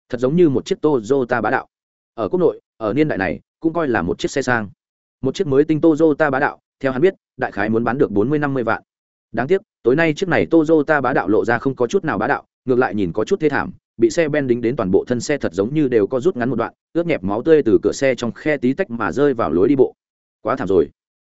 Thật giống như một chiếc Toyota bá đạo. Ở quốc nội, ở niên đại này, cũng coi là một chiếc xe sang. Một chiếc mới tinh Toyota bá đạo, theo hắn biết, đại khái muốn bán được bốn mươi năm mươi vạn. Đáng tiếc, tối nay chiếc này Toyota bá đạo lộ ra không có chút nào bá đạo, ngược lại nhìn có chút thê thảm, bị xe ben đính đến toàn bộ thân xe thật giống như đều có rút ngắn một đoạn, ướt nhẹp máu tươi từ cửa xe trong khe tí tách mà rơi vào lối đi bộ. Quá thảm rồi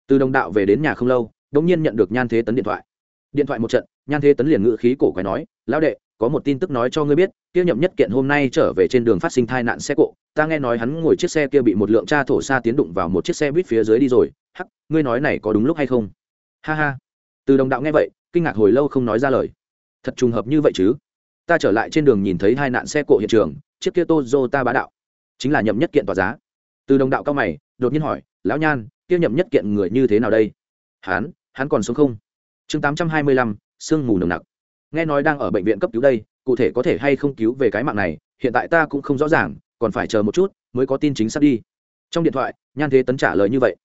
từ đồng đạo về đến nhà không lâu, đống nhiên nhận được nhan thế tấn điện thoại. Điện thoại một trận, nhan thế tấn liền ngự khí cổ quái nói, lão đệ, có một tin tức nói cho ngươi biết tiêu nhậm nhất kiện hôm nay trở về trên đường phát sinh tai nạn xe cộ. Ta nghe nói hắn ngồi chiếc xe kia bị một lượng cha thổ xa tiến đụng vào một chiếc xe buýt phía dưới đi rồi. Hắc, ngươi nói này có đúng lúc hay không? Ha ha. Từ đồng đạo nghe vậy, kinh ngạc hồi lâu không nói ra lời. Thật trùng hợp như vậy chứ? Ta trở lại trên đường nhìn thấy hai nạn xe cộ hiện trường, chiếc kia ta bá đạo, chính là nhậm nhất kiện tòa giá. Từ đồng đạo cao mày, đột nhiên hỏi, lão nhan kia nhậm nhất kiện người như thế nào đây? Hắn hắn còn sống không? Chương tám trăm hai mươi lăm, sương mù nồng nặc. Nghe nói đang ở bệnh viện cấp cứu đây, cụ thể có thể hay không cứu về cái mạng này, hiện tại ta cũng không rõ ràng, còn phải chờ một chút, mới có tin chính xác đi. Trong điện thoại, nhan thế tấn trả lời như vậy.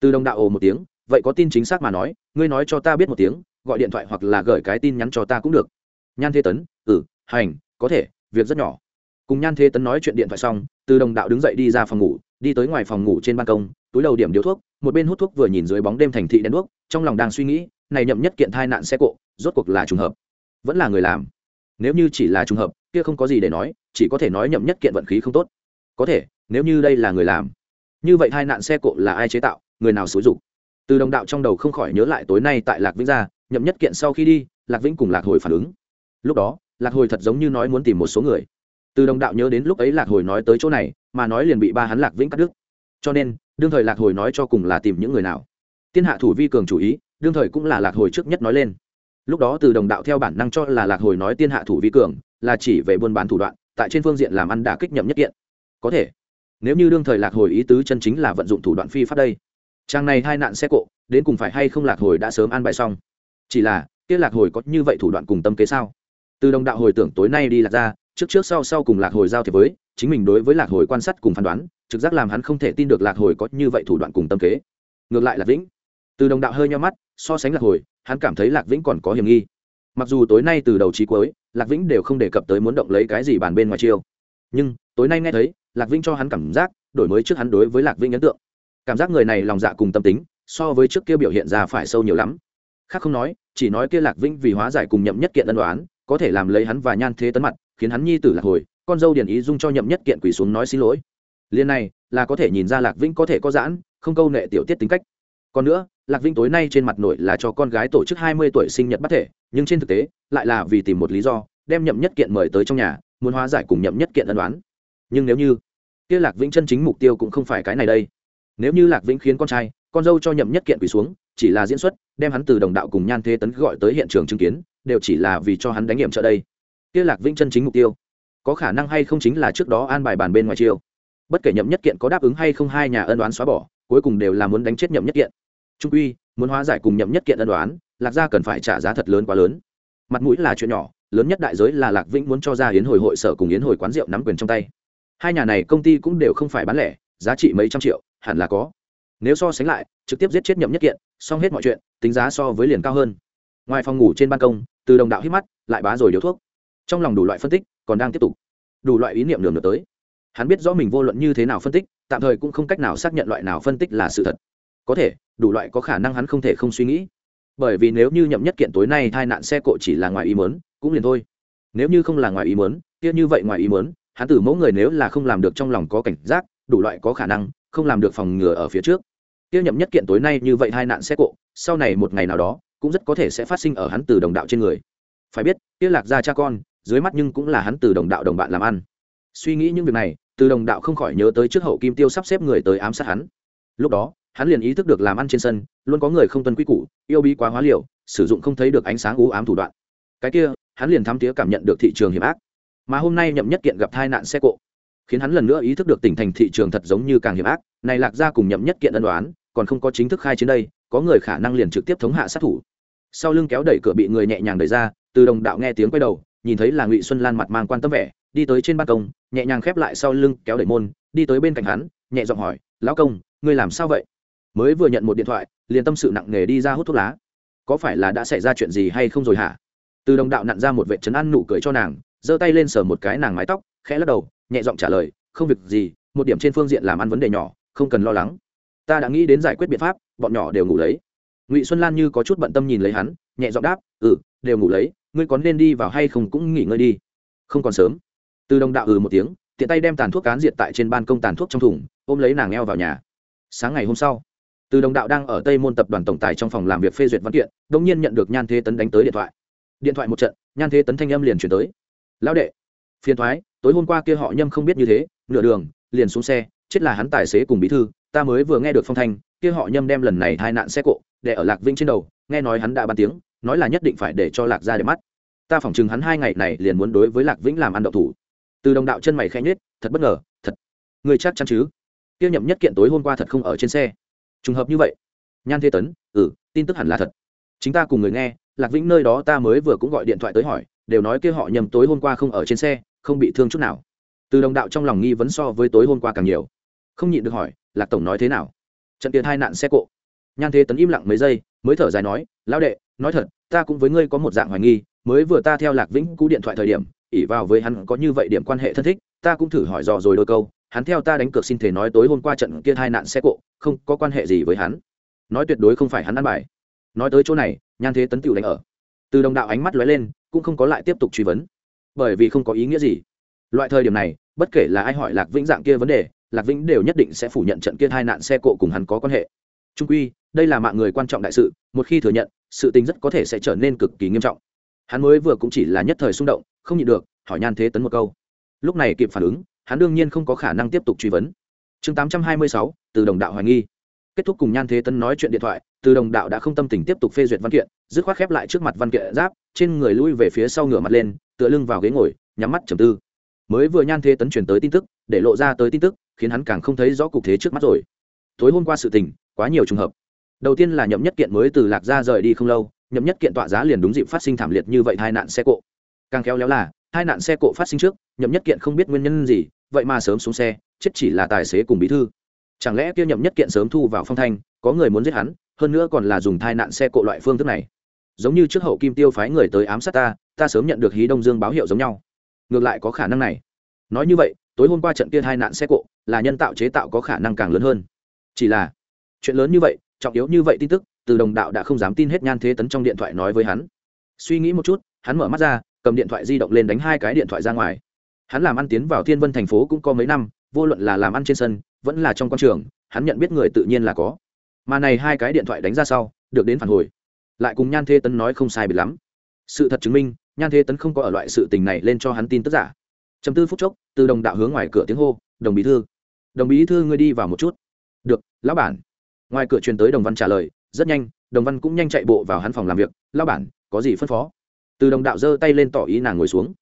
Từ đồng đạo ồ một tiếng, vậy có tin chính xác mà nói, ngươi nói cho ta biết một tiếng, gọi điện thoại hoặc là gửi cái tin nhắn cho ta cũng được. Nhan thế tấn ừ hành, có thể, việc rất nhỏ. Cùng nhan thế tấn nói chuyện điện thoại xong, từ đồng đạo đứng dậy đi ra phòng ngủ, đi tới ngoài phòng ngủ trên ban công túi đầu điểm điếu thuốc, một bên hút thuốc vừa nhìn dưới bóng đêm thành thị đen đuốc, trong lòng đang suy nghĩ, này nhậm nhất kiện thai nạn xe cộ, rốt cuộc là trùng hợp. Vẫn là người làm. Nếu như chỉ là trùng hợp, kia không có gì để nói, chỉ có thể nói nhậm nhất kiện vận khí không tốt. Có thể, nếu như đây là người làm, như vậy thai nạn xe cộ là ai chế tạo, người nào xúi dục? Từ đồng đạo trong đầu không khỏi nhớ lại tối nay tại lạc vĩnh gia nhậm nhất kiện sau khi đi, lạc vĩnh cùng lạc hồi phản ứng. Lúc đó, lạc hồi thật giống như nói muốn tìm một số người. Từ đồng đạo nhớ đến lúc ấy lạc hồi nói tới chỗ này, mà nói liền bị ba hắn lạc vĩnh cắt đứt. Cho nên đương thời lạc hồi nói cho cùng là tìm những người nào. Tiên hạ thủ vi cường chủ ý, đương thời cũng là lạc hồi trước nhất nói lên. Lúc đó từ đồng đạo theo bản năng cho là lạc hồi nói tiên hạ thủ vi cường, là chỉ về buôn bán thủ đoạn, tại trên phương diện làm ăn đả kích nhậm nhất kiện. Có thể, nếu như đương thời lạc hồi ý tứ chân chính là vận dụng thủ đoạn phi pháp đây trang này hai nạn xe cộ, đến cùng phải hay không lạc hồi đã sớm an bài xong? Chỉ là, kia lạc hồi có như vậy thủ đoạn cùng tâm kế sao? Từ đồng đạo hồi tưởng tối nay đi lạc ra, trước trước sau sau cùng lạc hồi giao thiệp với chính mình đối với lạc hồi quan sát cùng phán đoán, trực giác làm hắn không thể tin được lạc hồi có như vậy thủ đoạn cùng tâm kế. Ngược lại lạc vĩnh, từ đồng đạo hơi nhau mắt, so sánh lạc hồi, hắn cảm thấy lạc vĩnh còn có hiểm nghi. Mặc dù tối nay từ đầu trí cuối, lạc vĩnh đều không đề cập tới muốn động lấy cái gì bàn bên ngoài chiêu. Nhưng, tối nay nghe thấy, lạc vĩnh cho hắn cảm giác, đổi mới trước hắn đối với lạc vĩnh ấn tượng. Cảm giác người này lòng dạ cùng tâm tính, so với trước kia biểu hiện ra phải sâu nhiều lắm. Khác không nói, chỉ nói kia lạc vĩnh vì hóa giải cùng nhậm nhất kiện ân đoán có thể làm lấy hắn và nhan thế tấn mặt, khiến hắn nhi tử lạc hồi con dâu điển ý dung cho nhậm nhất kiện quỳ xuống nói xin lỗi. Liên này, là có thể nhìn ra lạc vĩnh có thể có giãn, không câu nệ tiểu tiết tính cách. Còn nữa, lạc vĩnh tối nay trên mặt nội là cho con gái tổ chức hai mươi tuổi sinh nhật bắt thể, nhưng trên thực tế, lại là vì tìm một lý do, đem nhậm nhất kiện mời tới trong nhà, muốn hóa giải cùng nhậm nhất kiện ân đoán nhưng nếu như kia lạc vĩnh chân chính mục tiêu cũng không phải cái này đây. Nếu như lạc vĩnh khiến con trai, con dâu cho nhậm nhất kiện quỳ xuống, chỉ là diễn xuất, đem hắn từ đồng đạo cùng nhan thế tấn gọi tới hiện trường chứng kiến, đều chỉ là vì cho hắn đánh nghiệm trợ đây. Kia lạc vĩnh chân chính mục tiêu có khả năng hay không chính là trước đó an bài bàn bên ngoài chiêu. Bất kể nhậm nhất kiện có đáp ứng hay không hai nhà ân đoán xóa bỏ, cuối cùng đều là muốn đánh chết nhậm nhất kiện. Trung quy, muốn hóa giải cùng nhậm nhất kiện ân đoán lạc gia cần phải trả giá thật lớn quá lớn. Mặt mũi là chuyện nhỏ, lớn nhất đại giới là lạc vĩnh muốn cho ra hiến hồi hội sở cùng hiến hồi quán rượu nắm quyền trong tay. Hai nhà này công ty cũng đều không phải bán lẻ, giá trị mấy trăm triệu, hẳn là có. Nếu so sánh lại, trực tiếp giết chết nhậm nhất kiện, xong hết mọi chuyện, tính giá so với liền cao hơn. Ngoài phòng ngủ trên ban công, từ đồng đạo hít mắt, lại bá rồi điếu thuốc. Trong lòng đủ loại phân tích còn đang tiếp tục. Đủ loại ý niệm nửa được tới. Hắn biết rõ mình vô luận như thế nào phân tích, tạm thời cũng không cách nào xác nhận loại nào phân tích là sự thật. Có thể, đủ loại có khả năng hắn không thể không suy nghĩ. Bởi vì nếu như nhậm nhất kiện tối nay tai nạn xe cộ chỉ là ngoài ý mớn cũng liền thôi. Nếu như không là ngoài ý mớn kia như vậy ngoài ý mớn hắn từ mẫu người nếu là không làm được trong lòng có cảnh giác, đủ loại có khả năng, không làm được phòng ngừa ở phía trước. Kia nhậm nhất kiện tối nay như vậy hai nạn xe cộ, sau này một ngày nào đó, cũng rất có thể sẽ phát sinh ở hắn từ đồng đạo trên người. Phải biết, kia lạc gia cha con dưới mắt nhưng cũng là hắn từ đồng đạo đồng bạn làm ăn. Suy nghĩ những việc này, từ đồng đạo không khỏi nhớ tới trước hậu kim tiêu sắp xếp người tới ám sát hắn. Lúc đó, hắn liền ý thức được làm ăn trên sân, luôn có người không tuân quy củ, yêu bí quá hóa liều, sử dụng không thấy được ánh sáng u ám thủ đoạn. Cái kia, hắn liền thám tía cảm nhận được thị trường hiểm ác. Mà hôm nay nhậm nhất kiện gặp tai nạn xe cộ, khiến hắn lần nữa ý thức được tỉnh thành thị trường thật giống như càng hiểm ác. Này lạc ra cùng nhậm nhất kiện ân đoán còn không có chính thức khai chiến đây, có người khả năng liền trực tiếp thống hạ sát thủ. Sau lưng kéo đẩy cửa bị người nhẹ nhàng đẩy ra, từ đồng đạo nghe tiếng quay đầu nhìn thấy là ngụy xuân lan mặt mang quan tâm vẻ, đi tới trên ban công, nhẹ nhàng khép lại sau lưng kéo đẩy môn, đi tới bên cạnh hắn, nhẹ giọng hỏi, lão công, ngươi làm sao vậy? Mới vừa nhận một điện thoại, liền tâm sự nặng nề đi ra hút thuốc lá. Có phải là đã xảy ra chuyện gì hay không rồi hả? Từ đồng đạo nặn ra một vệ trấn ăn nụ cười cho nàng, giơ tay lên sờ một cái nàng mái tóc, khẽ lắc đầu, nhẹ giọng trả lời, không việc gì, một điểm trên phương diện làm ăn vấn đề nhỏ, không cần lo lắng. Ta đã nghĩ đến giải quyết biện pháp, bọn nhỏ đều ngủ lấy. Ngụy xuân lan như có chút bận tâm nhìn lấy hắn, nhẹ giọng đáp ừ đều ngủ lấy ngươi có nên đi vào hay không cũng nghỉ ngơi đi. Không còn sớm. Từ đồng đạo ừ một tiếng, tiện tay đem tàn thuốc cán diệt tại trên ban công tàn thuốc trong thùng, ôm lấy nàng eo vào nhà. Sáng ngày hôm sau, từ đồng đạo đang ở tây môn tập đoàn tổng tài trong phòng làm việc phê duyệt văn kiện đông nhiên nhận được nhan thế tấn đánh tới điện thoại. Điện thoại một trận, nhan thế tấn thanh âm liền chuyển tới. Lão đệ. Phiền thoái, tối hôm qua kia họ nhâm không biết như thế, nửa đường, liền xuống xe, chết là hắn tài xế cùng bí thư, ta mới vừa nghe được phong thanh, kia họ nhâm đem lần này hai nạn xe cộ, để ở lạc vinh trên đầu, nghe nói hắn đã bàn tiếng nói là nhất định phải để cho lạc gia để mắt. Ta phỏng chừng hắn hai ngày này liền muốn đối với lạc vĩnh làm ăn đậu thủ. Từ đồng đạo chân mày khẽ nhết thật bất ngờ, thật. Người chắc chắn chứ? Tiêu nhậm nhất kiện tối hôm qua thật không ở trên xe. Trùng hợp như vậy. Nhan thế tấn ừ tin tức hẳn là thật. Chính ta cùng người nghe, lạc vĩnh nơi đó ta mới vừa cũng gọi điện thoại tới hỏi, đều nói kia họ nhầm tối hôm qua không ở trên xe, không bị thương chút nào. Từ đồng đạo trong lòng nghi vấn so với tối hôm qua càng nhiều. Không nhịn được hỏi, lạc tổng nói thế nào? Trận tiền hai nạn xe cộ. Nhan thế tấn im lặng mấy giây, mới thở dài nói, lão đệ nói thật, ta cũng với ngươi có một dạng hoài nghi, mới vừa ta theo lạc vĩnh cú điện thoại thời điểm ỉ vào với hắn có như vậy điểm quan hệ thân thích, ta cũng thử hỏi dò rồi đôi câu, hắn theo ta đánh cược xin thể nói tối hôm qua trận kia hai nạn xe cộ, không có quan hệ gì với hắn. Nói tuyệt đối không phải hắn ăn bài. Nói tới chỗ này, nhan thế tấn tiểu đánh ở. Từ đồng đạo ánh mắt lóe lên, cũng không có lại tiếp tục truy vấn. Bởi vì không có ý nghĩa gì. Loại thời điểm này, bất kể là ai hỏi lạc vĩnh dạng kia vấn đề, lạc vĩnh đều nhất định sẽ phủ nhận trận kia hai nạn xe cộ cùng hắn có quan hệ. Trung quy, đây là mạng người quan trọng đại sự, một khi thừa nhận sự tình rất có thể sẽ trở nên cực kỳ nghiêm trọng. Hắn mới vừa cũng chỉ là nhất thời xung động, không nhịn được, hỏi nhan thế tấn một câu. Lúc này kịp phản ứng, hắn đương nhiên không có khả năng tiếp tục truy vấn. Chương tám trăm hai mươi sáu, từ đồng đạo hoài nghi. Kết thúc cùng nhan thế tấn nói chuyện điện thoại, từ đồng đạo đã không tâm tình tiếp tục phê duyệt văn kiện, dứt khoát khép lại trước mặt văn kiện giáp, trên người lui về phía sau ngửa mặt lên, tựa lưng vào ghế ngồi, nhắm mắt trầm tư. Mới vừa nhan thế tấn truyền tới tin tức, để lộ ra tới tin tức, khiến hắn càng không thấy rõ cục thế trước mắt rồi. Tối hôm qua sự tình, quá nhiều trùng hợp đầu tiên là nhậm nhất kiện mới từ lạc ra rời đi không lâu, nhậm nhất kiện tọa giá liền đúng dịp phát sinh thảm liệt như vậy hai nạn xe cộ. Càng khéo léo là, hai nạn xe cộ phát sinh trước, nhậm nhất kiện không biết nguyên nhân gì, vậy mà sớm xuống xe, chết chỉ là tài xế cùng bí thư. Chẳng lẽ kia nhậm nhất kiện sớm thu vào phong thanh, có người muốn giết hắn, hơn nữa còn là dùng thai nạn xe cộ loại phương thức này? Giống như trước hậu kim tiêu phái người tới ám sát ta ta sớm nhận được hí đông dương báo hiệu giống nhau. Ngược lại có khả năng này. Nói như vậy, tối hôm qua trận kia hai nạn xe cộ, là nhân tạo chế tạo có khả năng càng lớn hơn. Chỉ là, chuyện lớn như vậy trọng yếu như vậy tin tức, từ đồng đạo đã không dám tin hết nhan thế tấn trong điện thoại nói với hắn. Suy nghĩ một chút, hắn mở mắt ra, cầm điện thoại di động lên đánh hai cái điện thoại ra ngoài. Hắn làm ăn tiến vào thiên vân thành phố cũng có mấy năm, vô luận là làm ăn trên sân, vẫn là trong q trường, hắn nhận biết người tự nhiên là có. Mà này hai cái điện thoại đánh ra sau, được đến phản hồi. Lại cùng nhan thế tấn nói không sai biệt lắm. Sự thật chứng minh, nhan thế tấn không có ở loại sự tình này lên cho hắn tin tức giả. Chấm tư phút chốc, từ đồng đạo hướng ngoài cửa tiếng hô, đồng bí thư, đồng bí thư ngươi đi vào một chút. Được, lão bản ngoài cửa truyền tới đồng văn trả lời, rất nhanh, đồng văn cũng nhanh chạy bộ vào hắn phòng làm việc. Lão bản, có gì phân phó? Từ đồng đạo giơ tay lên tỏ ý nàng ngồi xuống.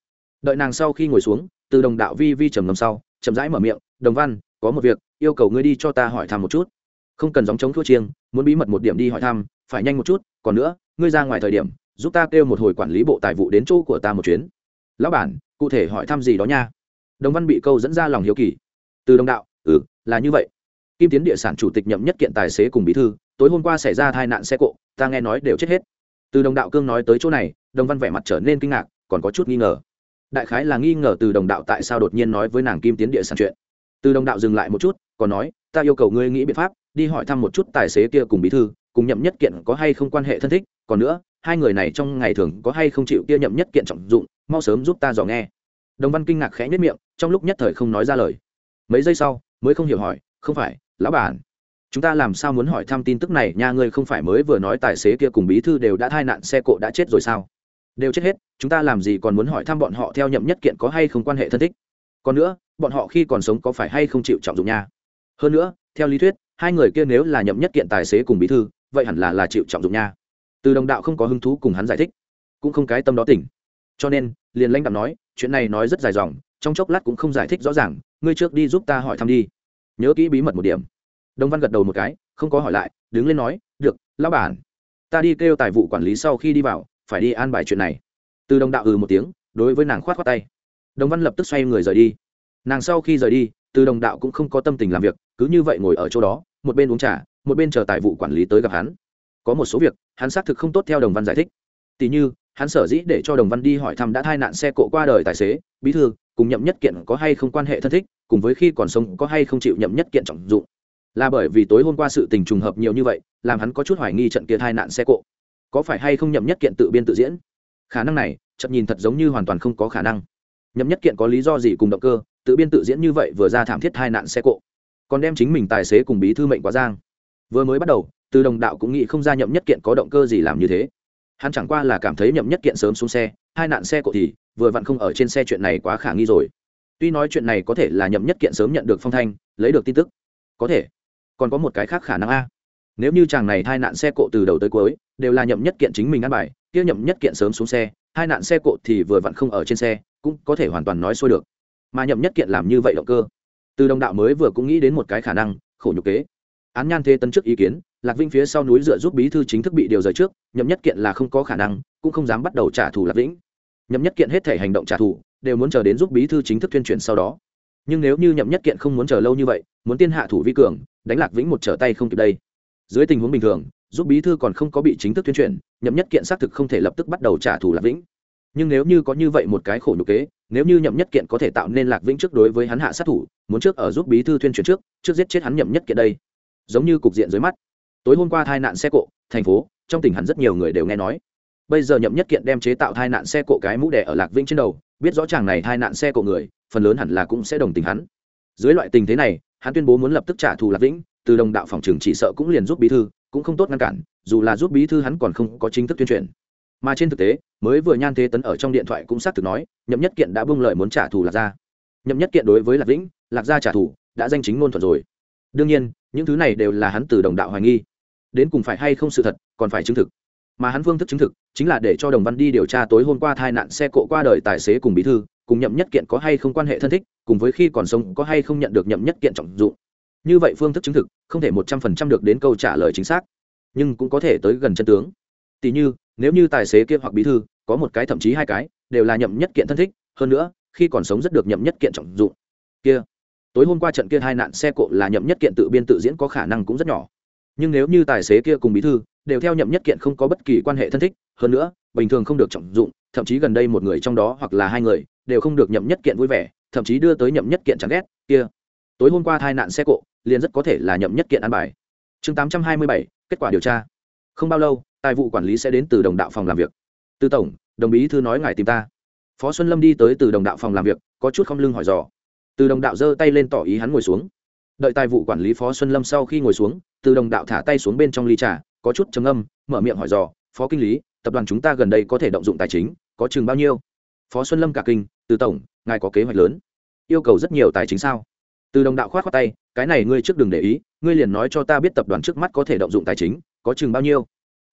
Đợi nàng sau khi ngồi xuống, từ đồng đạo vi vi trầm ngầm sau, chậm rãi mở miệng, đồng văn, có một việc, yêu cầu ngươi đi cho ta hỏi thăm một chút. Không cần dòng chống thua chiêng, muốn bí mật một điểm đi hỏi thăm, phải nhanh một chút, còn nữa, ngươi ra ngoài thời điểm, giúp ta kêu một hồi quản lý bộ tài vụ đến chỗ của ta một chuyến. Lão bản, cụ thể hỏi thăm gì đó nha. Đồng văn bị câu dẫn ra lòng hiếu kỳ. Từ đồng đạo ừ là như vậy kim tiến địa sản chủ tịch nhậm nhất kiện tài xế cùng bí thư, tối hôm qua xảy ra tai nạn xe cộ, ta nghe nói đều chết hết. Từ đồng đạo cương nói tới chỗ này, đồng văn vẻ mặt trở nên kinh ngạc, còn có chút nghi ngờ. Đại khái là nghi ngờ từ đồng đạo tại sao đột nhiên nói với nàng kim tiến địa sản chuyện. Từ đồng đạo dừng lại một chút, còn nói, ta yêu cầu ngươi nghĩ biện pháp, đi hỏi thăm một chút tài xế kia cùng bí thư, cùng nhậm nhất kiện có hay không quan hệ thân thích, còn nữa, hai người này trong ngày thường có hay không chịu kia nhậm nhất kiện trọng dụng, mau sớm giúp ta dò nghe. Đồng văn kinh ngạc khẽ nhất miệng, trong lúc nhất thời không nói ra lời. Mấy giây sau, mới không hiểu hỏi, không phải lão bản, chúng ta làm sao muốn hỏi thăm tin tức này nha? Ngươi không phải mới vừa nói tài xế kia cùng bí thư đều đã thai nạn, xe cộ đã chết rồi sao? Đều chết hết, chúng ta làm gì còn muốn hỏi thăm bọn họ theo nhậm nhất kiện có hay không quan hệ thân thích? Còn nữa, bọn họ khi còn sống có phải hay không chịu trọng dụng nha? Hơn nữa, theo lý thuyết, hai người kia nếu là nhậm nhất kiện tài xế cùng bí thư, vậy hẳn là là chịu trọng dụng nha. Từ đồng đạo không có hứng thú cùng hắn giải thích, cũng không cái tâm đó tỉnh. Cho nên, liền lãnh đạo nói, chuyện này nói rất dài dòng, trong chốc lát cũng không giải thích rõ ràng, ngươi trước đi giúp ta hỏi thăm đi. Nhớ kỹ bí mật một điểm đồng văn gật đầu một cái, không có hỏi lại, đứng lên nói, được, lão bản, ta đi kêu tài vụ quản lý sau khi đi vào, phải đi an bài chuyện này. Từ đồng đạo ừ một tiếng, đối với nàng khoát khoát tay. Đồng văn lập tức xoay người rời đi. Nàng sau khi rời đi, từ đồng đạo cũng không có tâm tình làm việc, cứ như vậy ngồi ở chỗ đó, một bên uống trà, một bên chờ tài vụ quản lý tới gặp hắn. Có một số việc, hắn xác thực không tốt theo đồng văn giải thích. Tỉ như, hắn sở dĩ để cho đồng văn đi hỏi thăm đã thai nạn xe cộ qua đời tài xế, bí thư, cùng nhậm nhất kiện có hay không quan hệ thân thích, cùng với khi còn sống có hay không chịu nhậm nhất kiện trọng dụng là bởi vì tối hôm qua sự tình trùng hợp nhiều như vậy, làm hắn có chút hoài nghi trận kia thai nạn xe cộ. Có phải hay không nhậm nhất kiện tự biên tự diễn? Khả năng này chậm nhìn thật giống như hoàn toàn không có khả năng. Nhậm nhất kiện có lý do gì cùng động cơ, tự biên tự diễn như vậy vừa ra thảm thiết hai nạn xe cộ. Còn đem chính mình tài xế cùng bí thư mệnh quá giang. Vừa mới bắt đầu, từ đồng đạo cũng nghĩ không ra nhậm nhất kiện có động cơ gì làm như thế. Hắn chẳng qua là cảm thấy nhậm nhất kiện sớm xuống xe hai nạn xe cộ thì vừa vặn không ở trên xe chuyện này quá khả nghi rồi. Tuy nói chuyện này có thể là nhậm nhất kiện sớm nhận được phong thanh, lấy được tin tức. Có thể còn có một cái khác khả năng a. Nếu như chàng này hai nạn xe cộ từ đầu tới cuối, đều là nhậm nhất kiện chính mình ăn bài, kia nhậm nhất kiện sớm xuống xe, hai nạn xe cộ thì vừa vặn không ở trên xe, cũng có thể hoàn toàn nói xuôi được. Mà nhậm nhất kiện làm như vậy động cơ. Từ đồng đạo mới vừa cũng nghĩ đến một cái khả năng, khổ nhục kế. Án nhan thế tấn trước ý kiến, lạc vĩnh phía sau núi dựa giúp bí thư chính thức bị điều rời trước, nhậm nhất kiện là không có khả năng, cũng không dám bắt đầu trả thù lạc vĩnh. Nhậm nhất kiện hết thể hành động trả thù, đều muốn chờ đến giúp bí thư chính thức tuyên truyền sau đó. Nhưng nếu như nhậm nhất kiện không muốn chờ lâu như vậy, muốn tiên hạ thủ vi cường đánh lạc vĩnh một trở tay không kịp đây. Dưới tình huống bình thường, giúp bí thư còn không có bị chính thức tuyên truyền, nhậm nhất kiện xác thực không thể lập tức bắt đầu trả thù lạc vĩnh. Nhưng nếu như có như vậy một cái khổ nhục kế, nếu như nhậm nhất kiện có thể tạo nên lạc vĩnh trước đối với hắn hạ sát thủ, muốn trước ở giúp bí thư tuyên truyền trước trước giết chết hắn nhậm nhất kiện đây. Giống như cục diện dưới mắt. Tối hôm qua tai nạn xe cộ, thành phố, trong tỉnh hẳn rất nhiều người đều nghe nói. Bây giờ nhậm nhất kiện đem chế tạo tai nạn xe cộ cái mũ đẻ ở lạc vĩnh trên đầu, biết rõ chàng này tai nạn xe cộ người, phần lớn hẳn là cũng sẽ đồng tình hắn. Dưới loại tình thế này hắn tuyên bố muốn lập tức trả thù lạc vĩnh, từ đồng đạo phòng trường chỉ sợ cũng liền giúp bí thư, cũng không tốt ngăn cản, dù là giúp bí thư hắn còn không có chính thức tuyên truyền. Mà trên thực tế, mới vừa nhan thế tấn ở trong điện thoại cũng xác thực nói, nhậm nhất kiện đã buông lời muốn trả thù lạc gia. Nhậm nhất kiện đối với lạc vĩnh, lạc gia trả thù, đã danh chính ngôn thuận rồi. Đương nhiên, những thứ này đều là hắn từ đồng đạo hoài nghi. Đến cùng phải hay không sự thật, còn phải chứng thực. Mà hắn phương thức chứng thực, chính là để cho đồng văn đi điều tra tối hôm qua tai nạn xe cộ qua đời tài xế cùng bí thư cùng nhậm nhất kiện có hay không quan hệ thân thích, cùng với khi còn sống có hay không nhận được nhậm nhất kiện trọng dụng. Như vậy phương thức chứng thực, không thể một trăm phần trăm được đến câu trả lời chính xác, nhưng cũng có thể tới gần chân tướng. Tỷ như, nếu như tài xế kia hoặc bí thư có một cái thậm chí hai cái, đều là nhậm nhất kiện thân thích, hơn nữa, khi còn sống rất được nhậm nhất kiện trọng dụng. Kia, tối hôm qua trận kia hai nạn xe cộ là nhậm nhất kiện tự biên tự diễn có khả năng cũng rất nhỏ. Nhưng nếu như tài xế kia cùng bí thư đều theo nhậm nhất kiện không có bất kỳ quan hệ thân thích, hơn nữa, bình thường không được trọng dụng, thậm chí gần đây một người trong đó hoặc là hai người đều không được nhậm nhất kiện vui vẻ, thậm chí đưa tới nhậm nhất kiện chẳng ghét, kia. Tối hôm qua tai nạn xe cộ, liền rất có thể là nhậm nhất kiện ăn bài. Chương tám trăm hai mươi bảy, kết quả điều tra. Không bao lâu, tài vụ quản lý sẽ đến từ đồng đạo phòng làm việc. Từ tổng, đồng bí thư nói ngài tìm ta. Phó xuân lâm đi tới từ đồng đạo phòng làm việc, có chút không lưng hỏi dò. Từ đồng đạo giơ tay lên tỏ ý hắn ngồi xuống. Đợi tài vụ quản lý phó xuân lâm sau khi ngồi xuống, từ đồng đạo thả tay xuống bên trong ly trà, có chút trầm âm mở miệng hỏi dò, phó kinh lý, tập đoàn chúng ta gần đây có thể động dụng tài chính, có chừng bao nhiêu? Phó xuân lâm cả kinh, từ tổng, ngài có kế hoạch lớn, yêu cầu rất nhiều tài chính sao? Từ đồng đạo khoát khoát tay, cái này ngươi trước đừng để ý, ngươi liền nói cho ta biết tập đoàn trước mắt có thể động dụng tài chính, có chừng bao nhiêu.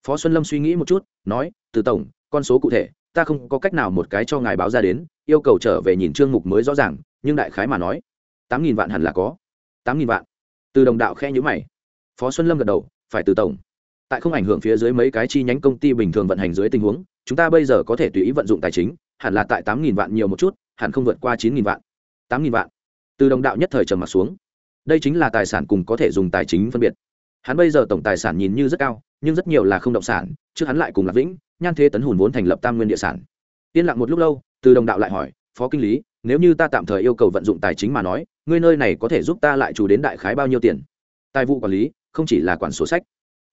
Phó xuân lâm suy nghĩ một chút, nói, từ tổng, con số cụ thể, ta không có cách nào một cái cho ngài báo ra đến, yêu cầu trở về nhìn chương mục mới rõ ràng, nhưng đại khái mà nói, tám nghìn vạn hẳn là có. Tám nghìn vạn. Từ đồng đạo khe nhữ mày. Phó xuân lâm gật đầu, phải từ tổng. Tại không ảnh hưởng phía dưới mấy cái chi nhánh công ty bình thường vận hành dưới tình huống, chúng ta bây giờ có thể tùy ý vận dụng tài chính hẳn là tại tám nghìn vạn nhiều một chút, hẳn không vượt qua chín nghìn vạn. Tám nghìn vạn. Từ đồng đạo nhất thời trầm m ặ t xuống. Đây chính là tài sản cùng có thể dùng tài chính phân biệt. Hắn bây giờ tổng tài sản nhìn như rất cao, nhưng rất nhiều là không động sản chứ hắn lại cùng lạc vĩnh, nhan thế tấn hùn vốn thành lập tam nguyên địa sản. Yên lặng một lúc lâu, từ đồng đạo lại hỏi, phó kinh lý, nếu như ta tạm thời yêu cầu vận dụng tài chính mà nói, ngươi nơi này có thể giúp ta lại chủ đến đại khái bao nhiêu tiền? Tài vụ quản lý, không chỉ là quản sổ sách.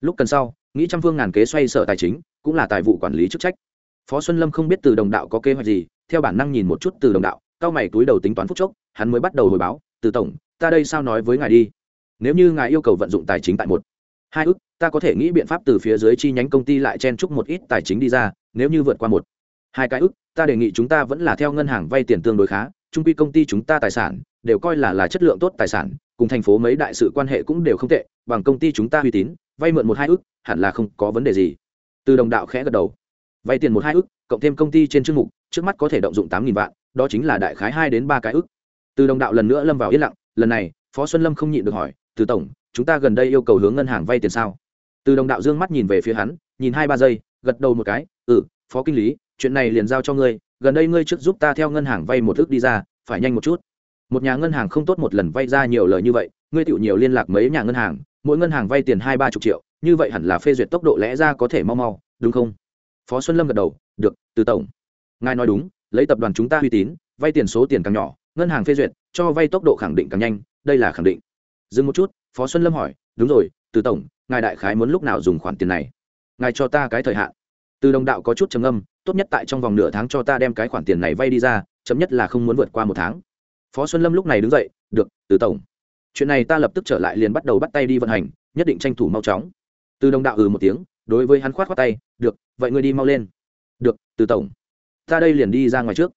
Lúc cần sau, nghĩ trăm phương ngàn kế xoay sở tài chính, cũng là tài vụ quản lý chức trách phó xuân lâm không biết từ đồng đạo có kế hoạch gì, theo bản năng nhìn một chút từ đồng đạo, cao mày túi đầu tính toán phút chốc, hắn mới bắt đầu hồi báo, từ tổng, ta đây sao nói với ngài đi? Nếu như ngài yêu cầu vận dụng tài chính tại một, hai ước, ta có thể nghĩ biện pháp từ phía dưới chi nhánh công ty lại chen chúc một ít tài chính đi ra, nếu như vượt qua một, hai cái ước, ta đề nghị chúng ta vẫn là theo ngân hàng vay tiền tương đối khá, trung quy công ty chúng ta tài sản đều coi là là chất lượng tốt tài sản, cùng thành phố mấy đại sự quan hệ cũng đều không tệ, bằng công ty chúng ta uy tín, vay mượn một hai ước, hẳn là không có vấn đề gì. Từ đồng đạo khẽ gật đầu vay tiền một hai ức, cộng thêm công ty trên chương mục trước mắt có thể động dụng tám nghìn vạn đó chính là đại khái hai đến ba cái ước từ đồng đạo lần nữa lâm vào yên lặng lần này phó xuân lâm không nhịn được hỏi từ tổng chúng ta gần đây yêu cầu hướng ngân hàng vay tiền sao? Từ đồng đạo dương mắt nhìn về phía hắn nhìn hai ba giây gật đầu một cái ừ phó kinh lý chuyện này liền giao cho ngươi gần đây ngươi trước giúp ta theo ngân hàng vay một ước đi ra phải nhanh một chút. Một nhà ngân hàng không tốt một lần vay ra nhiều lời như vậy ngươi tự nhiều liên lạc mấy nhà ngân hàng mỗi ngân hàng vay tiền hai ba chục triệu như vậy hẳn là phê duyệt tốc độ lẽ ra có thể mau mau đúng không? Phó xuân lâm gật đầu, được, từ tổng. Ngài nói đúng, lấy tập đoàn chúng ta uy tín, vay tiền số tiền càng nhỏ, ngân hàng phê duyệt, cho vay tốc độ khẳng định càng nhanh, đây là khẳng định. Dừng một chút, phó xuân lâm hỏi, đúng rồi, từ tổng, ngài đại khái muốn lúc nào dùng khoản tiền này? Ngài cho ta cái thời hạn. Từ đồng đạo có chút trầm âm tốt nhất tại trong vòng nửa tháng cho ta đem cái khoản tiền này vay đi ra chấm nhất là không muốn vượt qua một tháng. Phó xuân lâm lúc này đứng dậy, được, từ tổng. Chuyện này ta lập tức trở lại liền bắt đầu bắt tay đi vận hành, nhất định tranh thủ mau chóng. Từ đồng đạo ừ một tiếng đối với hắn khoát khoát tay, được, vậy ngươi đi mau lên. Được, từ tổng. Ta đây liền đi ra ngoài trước.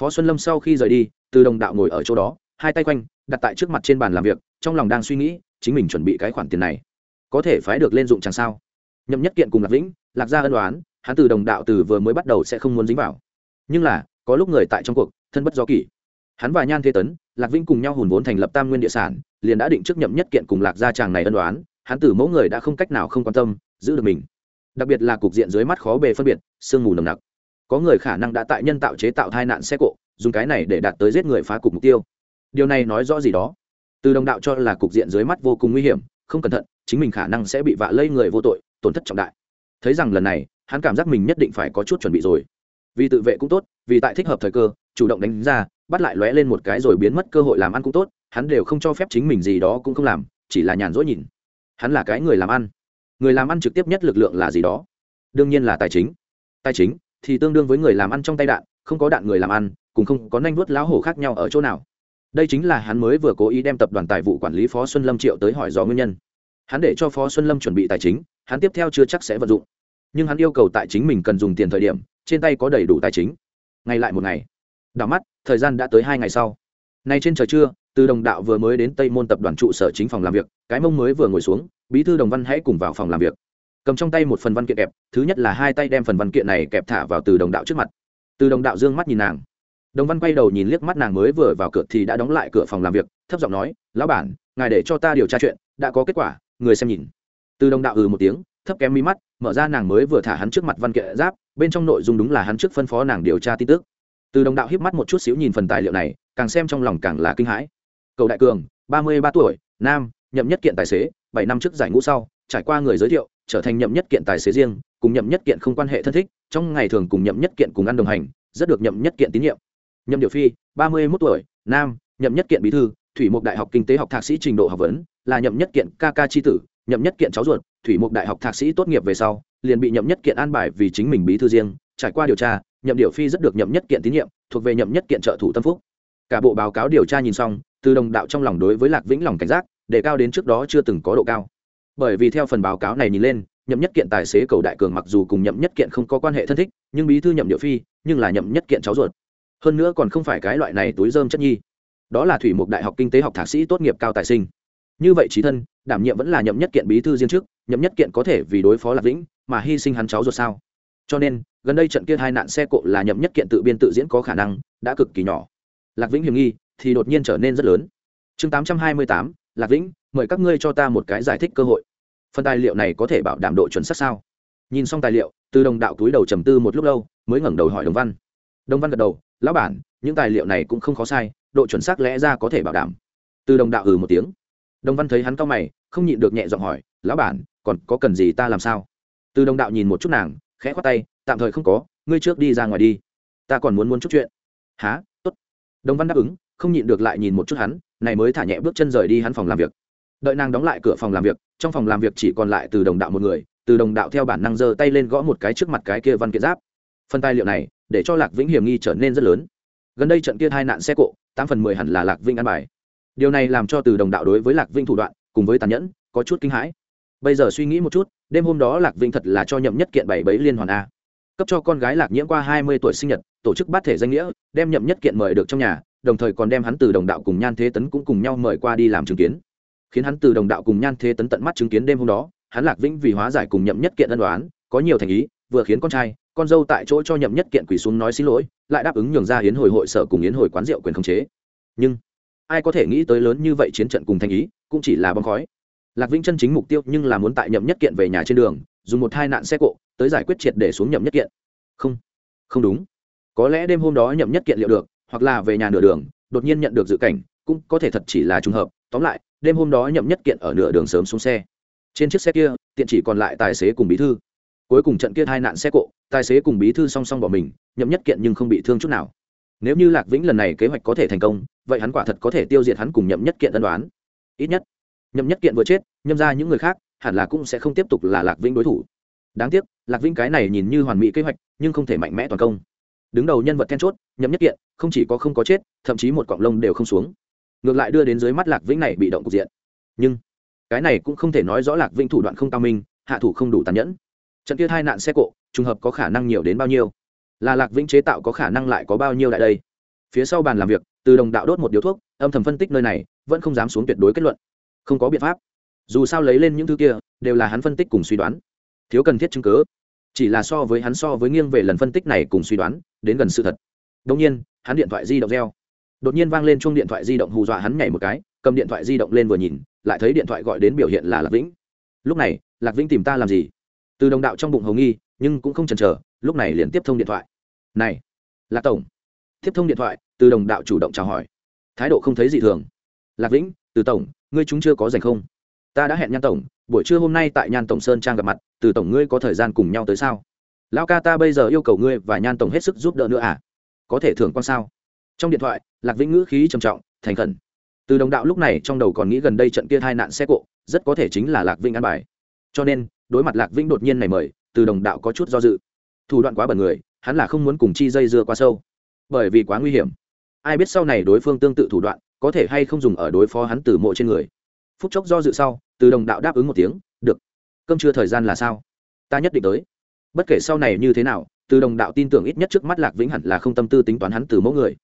Phó xuân lâm sau khi rời đi, từ đồng đạo ngồi ở chỗ đó, hai tay quanh, đặt tại trước mặt trên bàn làm việc, trong lòng đang suy nghĩ, chính mình chuẩn bị cái khoản tiền này có thể phái được lên dụng chẳng sao. Nhậm nhất kiện cùng lạc vĩnh, lạc gia ân đoán hắn từ đồng đạo từ vừa mới bắt đầu sẽ không muốn dính vào. Nhưng là, có lúc người tại trong cuộc, thân bất do kỷ. Hắn và nhan thế tấn, lạc vĩnh cùng nhau hùn vốn thành lập tam nguyên địa sản, liền đã định trước nhậm nhất kiện cùng lạc gia chàng này ân đoán hắn từ mẫu người đã không cách nào không quan tâm, giữ được mình đặc biệt là cục diện dưới mắt khó bề phân biệt, sương mù nồng nặc. Có người khả năng đã tại nhân tạo chế tạo tai nạn xe cộ, dùng cái này để đạt tới giết người phá cục mục tiêu. Điều này nói rõ gì đó? Từ đồng đạo cho là cục diện dưới mắt vô cùng nguy hiểm, không cẩn thận, chính mình khả năng sẽ bị vạ lây người vô tội, tổn thất trọng đại. Thấy rằng lần này, hắn cảm giác mình nhất định phải có chút chuẩn bị rồi. Vì tự vệ cũng tốt, vì tại thích hợp thời cơ, chủ động đánh ra, bắt lại lóe lên một cái rồi biến mất cơ hội làm ăn cũng tốt, hắn đều không cho phép chính mình gì đó cũng không làm, chỉ là nhàn rỗi nhìn. Hắn là cái người làm ăn người làm ăn trực tiếp nhất lực lượng là gì đó? Đương nhiên là tài chính. Tài chính thì tương đương với người làm ăn trong tay đạn, không có đạn người làm ăn cũng không có nanh vuốt lão hổ khác nhau ở chỗ nào. Đây chính là hắn mới vừa cố ý đem tập đoàn tài vụ quản lý phó xuân lâm triệu tới hỏi rõ nguyên nhân. Hắn để cho phó xuân lâm chuẩn bị tài chính, hắn tiếp theo chưa chắc sẽ vận dụng. Nhưng hắn yêu cầu tài chính mình cần dùng tiền thời điểm, trên tay có đầy đủ tài chính. Ngay lại một ngày, đảo mắt, thời gian đã tới hai ngày sau. Nay trên trời trưa, từ đồng đạo vừa mới đến tây môn tập đoàn trụ sở chính phòng làm việc, cái mông mới vừa ngồi xuống bí thư đồng văn hãy cùng vào phòng làm việc. Cầm trong tay một phần văn kiện kẹp, thứ nhất là hai tay đem phần văn kiện này kẹp thả vào từ đồng đạo trước mặt. Từ đồng đạo d ư ơ n g mắt nhìn nàng. Đồng văn quay đầu nhìn liếc mắt nàng mới vừa vào cửa thì đã đóng lại cửa phòng làm việc, thấp giọng nói, lão bản, ngài để cho ta điều tra chuyện, đã có kết quả, người xem nhìn. Từ đồng đạo ừ một tiếng, thấp kém mi mắt, mở ra nàng mới vừa thả hắn trước mặt văn kiện giáp, bên trong nội dung đúng là hắn trước phân phó nàng điều tra tin tức. Từ đồng đạo hiếp mắt một chút xíu nhìn phần tài liệu này, càng xem trong lòng càng là kinh hãi. Cầu đại cường, ba mươi ba tuổi, nam nhậm nhất kiện tài xế bảy năm trước giải ngũ sau trải qua người giới thiệu trở thành nhậm nhất kiện tài xế riêng cùng nhậm nhất kiện không quan hệ thân thích trong ngày thường cùng nhậm nhất kiện cùng ăn đồng hành rất được nhậm nhất kiện tín nhiệm nhậm điều phi ba mươi một tuổi nam nhậm nhất kiện bí thư thủy mục đại học kinh tế học thạc sĩ trình độ học vấn là nhậm nhất kiện ca ca tri tử nhậm nhất kiện cháu ruột thủy mục đại học thạc sĩ tốt nghiệp về sau liền bị nhậm nhất kiện an bài vì chính mình bí thư riêng trải qua điều tra nhậm điều phi rất được nhậm nhất kiện tín nhiệm thuộc về nhậm nhất kiện trợ thủ tâm phúc cả bộ báo cáo điều tra nhìn xong từ đồng đạo trong lòng đối với lạc vĩnh lòng cảnh giác để cao đến trước đó chưa từng có độ cao. Bởi vì theo phần báo cáo này nhìn lên nhậm nhất kiện tài xế cầu đại cường mặc dù cùng nhậm nhất kiện không có quan hệ thân thích nhưng bí thư nhậm địa phi nhưng là nhậm nhất kiện cháu ruột. Hơn nữa còn không phải cái loại này túi dơm chất nhi. Đó là thủy mục đại học kinh tế học thạc sĩ tốt nghiệp cao tài sinh. Như vậy chí thân đảm nhiệm vẫn là nhậm nhất kiện bí thư riêng trước nhậm nhất kiện có thể vì đối phó lạc vĩnh mà hy sinh hắn cháu ruột sao? Cho nên gần đây trận kia hai nạn xe cộ là nhậm nhất kiện tự biên tự diễn có khả năng đã cực kỳ nhỏ. Lạc vĩnh hiểm nghi thì đột nhiên trở nên rất lớn. Chương 828, lạc vĩnh, mời các ngươi cho ta một cái giải thích cơ hội. Phần tài liệu này có thể bảo đảm độ chuẩn xác sao? Nhìn xong tài liệu, từ đồng đạo túi đầu trầm tư một lúc lâu, mới ngẩng đầu hỏi đồng văn. Đồng văn gật đầu, lão bản, những tài liệu này cũng không khó sai, độ chuẩn xác lẽ ra có thể bảo đảm. Từ đồng đạo ừ một tiếng. Đồng văn thấy hắn cao mày, không nhịn được nhẹ giọng hỏi, lão bản, còn có cần gì ta làm sao? Từ đồng đạo nhìn một chút nàng, khẽ khoát tay, tạm thời không có, ngươi trước đi ra ngoài đi. Ta còn muốn muốn chút chuyện. Há tốt. Đồng văn đáp ứng, không nhịn được lại nhìn một chút hắn này mới thả nhẹ bước chân rời đi hắn phòng làm việc. Đợi nàng đóng lại cửa phòng làm việc, trong phòng làm việc chỉ còn lại từ đồng đạo một người, từ đồng đạo theo bản năng giơ tay lên gõ một cái trước mặt cái kia văn kiện giáp. Phần tài liệu này, để cho lạc vĩnh hiểm nghi trở nên rất lớn. Gần đây trận kia hai nạn xe cộ, tám phần mười hẳn là lạc vĩnh ăn bài. Điều này làm cho từ đồng đạo đối với lạc vĩnh thủ đoạn, cùng với tàn nhẫn, có chút kinh hãi. Bây giờ suy nghĩ một chút, đêm hôm đó lạc vĩnh thật là cho nhậm nhất kiện bảy bấy liên hoàn a. Cấp cho con gái lạc nhiễm qua hai mươi tuổi sinh nhật, tổ chức bát thể danh nghĩa, đem nhậm nhất kiện mời được trong nhà đồng thời còn đem hắn từ đồng đạo cùng nhan thế tấn cũng cùng nhau mời qua đi làm chứng kiến. Khiến hắn từ đồng đạo cùng nhan thế tấn tận mắt chứng kiến đêm hôm đó, hắn lạc vĩnh vì hóa giải cùng nhậm nhất kiện ân đoán có nhiều thành ý, vừa khiến con trai, con dâu tại chỗ cho nhậm nhất kiện quỳ xuống nói xin lỗi, lại đáp ứng nhường ra hiến hồi hội sở cùng hiến hồi quán rượu quyền khống chế. Nhưng, ai có thể nghĩ tới lớn như vậy chiến trận cùng thành ý, cũng chỉ là bong khói. Lạc vĩnh chân chính mục tiêu nhưng là muốn tại nhậm nhất kiện về nhà trên đường, dùng một hai nạn xe cộ, tới giải quyết triệt để xuống nhậm nhất kiện. Không không đúng. Có lẽ đêm hôm đó nhậm nhất kiện liệu được hoặc là về nhà nửa đường, đột nhiên nhận được dự cảnh, cũng có thể thật chỉ là trùng hợp. Tóm lại, đêm hôm đó nhậm nhất kiện ở nửa đường sớm xuống xe. Trên chiếc xe kia, tiện chỉ còn lại tài xế cùng bí thư. Cuối cùng trận kia hai nạn xe cộ, tài xế cùng bí thư song song bỏ mình, nhậm nhất kiện nhưng không bị thương chút nào. Nếu như lạc vĩnh lần này kế hoạch có thể thành công, vậy hắn quả thật có thể tiêu diệt hắn cùng nhậm nhất kiện tân đoán ít nhất, nhậm nhất kiện vừa chết, nhâm ra những người khác, hẳn là cũng sẽ không tiếp tục là lạc vĩnh đối thủ. Đáng tiếc, lạc vĩnh cái này nhìn như hoàn mỹ kế hoạch, nhưng không thể mạnh mẽ toàn công đứng đầu nhân vật then chốt, nhậm nhất kiện, không chỉ có không có chết, thậm chí một cọng lông đều không xuống. Ngược lại đưa đến dưới mắt lạc vĩnh này bị động cục diện. Nhưng, cái này cũng không thể nói rõ lạc vĩnh thủ đoạn không cao minh, hạ thủ không đủ tàn nhẫn. Trận kia hai nạn xe cộ, trùng hợp có khả năng nhiều đến bao nhiêu? Là lạc vĩnh chế tạo có khả năng lại có bao nhiêu lại đây? Phía sau bàn làm việc, từ đồng đạo đốt một điếu thuốc, âm thầm phân tích nơi này, vẫn không dám xuống tuyệt đối kết luận. Không có biện pháp. Dù sao lấy lên những thứ kia, đều là hắn phân tích cùng suy đoán. Thiếu cần thiết chứng cớ chỉ là so với hắn so với nghiêng về lần phân tích này cùng suy đoán, đến gần sự thật. Đông nhiên, hắn điện thoại di động reo. Đột nhiên vang lên chung điện thoại di động hù dọa hắn nhảy một cái, cầm điện thoại di động lên vừa nhìn, lại thấy điện thoại gọi đến biểu hiện là lạc vĩnh. Lúc này, lạc vĩnh tìm ta làm gì? Từ đồng đạo trong bụng hầu nghi, nhưng cũng không chần chờ, lúc này liền tiếp thông điện thoại. Này, lạc tổng. Tiếp thông điện thoại, từ đồng đạo chủ động chào hỏi. Thái độ không thấy gì thường. Lạc vĩnh, từ tổng, ngươi chúng chưa có dành không? Ta đã hẹn nhan tổng buổi trưa hôm nay tại nhan tổng sơn trang gặp mặt, từ tổng ngươi có thời gian cùng nhau tới sao? Lão ca ta bây giờ yêu cầu ngươi và nhan tổng hết sức giúp đỡ nữa à? Có thể thưởng con sao? Trong điện thoại, lạc vĩnh ngữ khí trầm trọng, thành khẩn. Từ đồng đạo lúc này trong đầu còn nghĩ gần đây trận kia hai nạn xe cộ, rất có thể chính là lạc vĩnh ăn bài. Cho nên, đối mặt lạc vĩnh đột nhiên này mời, từ đồng đạo có chút do dự. Thủ đoạn quá bẩn người, hắn là không muốn cùng chi dây dưa quá sâu. Bởi vì quá nguy hiểm. Ai biết sau này đối phương tương tự thủ đoạn, có thể hay không dùng ở đối phó hắn từ mộ trên người phút chốc do dự sau, từ đồng đạo đáp ứng một tiếng, được. Cơm trưa thời gian là sao? Ta nhất định tới. Bất kể sau này như thế nào, từ đồng đạo tin tưởng ít nhất trước mắt lạc vĩnh hẳn là không tâm tư tính toán hắn từ mẫu người.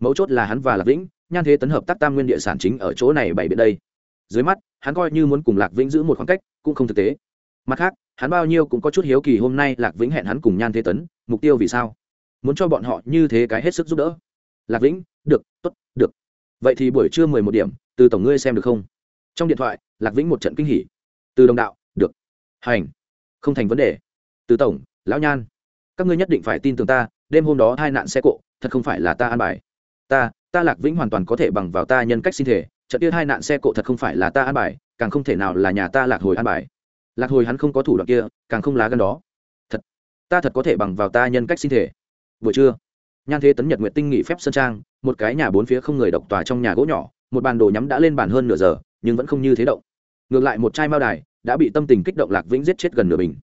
Mấu chốt là hắn và lạc vĩnh, nhan thế tấn hợp tác tam nguyên địa sản chính ở chỗ này bảy biện đây. Dưới mắt, hắn coi như muốn cùng lạc vĩnh giữ một khoảng cách, cũng không thực tế. Mặt khác, hắn bao nhiêu cũng có chút hiếu kỳ hôm nay lạc vĩnh hẹn hắn cùng nhan thế tấn, mục tiêu vì sao? Muốn cho bọn họ như thế cái hết sức giúp đỡ. Lạc vĩnh, được t ố t được. Vậy thì buổi trưa mười một điểm, từ tổng ngươi xem được không? Trong điện thoại, lạc vĩnh một trận kinh hỉ. Từ đồng đạo, được. Hành. Không thành vấn đề. Từ tổng, lão nhan, các ngươi nhất định phải tin tưởng ta, đêm hôm đó hai nạn xe cộ, thật không phải là ta an bài. Ta ta lạc vĩnh hoàn toàn có thể bằng vào ta nhân cách sinh thể, trận kia hai nạn xe cộ thật không phải là ta an bài, càng không thể nào là nhà ta lạc hồi an bài. Lạc hồi hắn không có thủ đoạn kia, càng không lá gan đó. Thật, ta thật có thể bằng vào ta nhân cách sinh thể. Buổi trưa, nhan thế tấn nhật nguyện tinh nghỉ phép sơn trang, một cái nhà bốn phía không người độc tòa trong nhà gỗ nhỏ, một bàn đồ nhắm đã lên bàn hơn nửa giờ nhưng vẫn không như thế động. Ngược lại một chai mao đài đã bị tâm tình kích động lạc vĩnh giết chết gần nửa bình.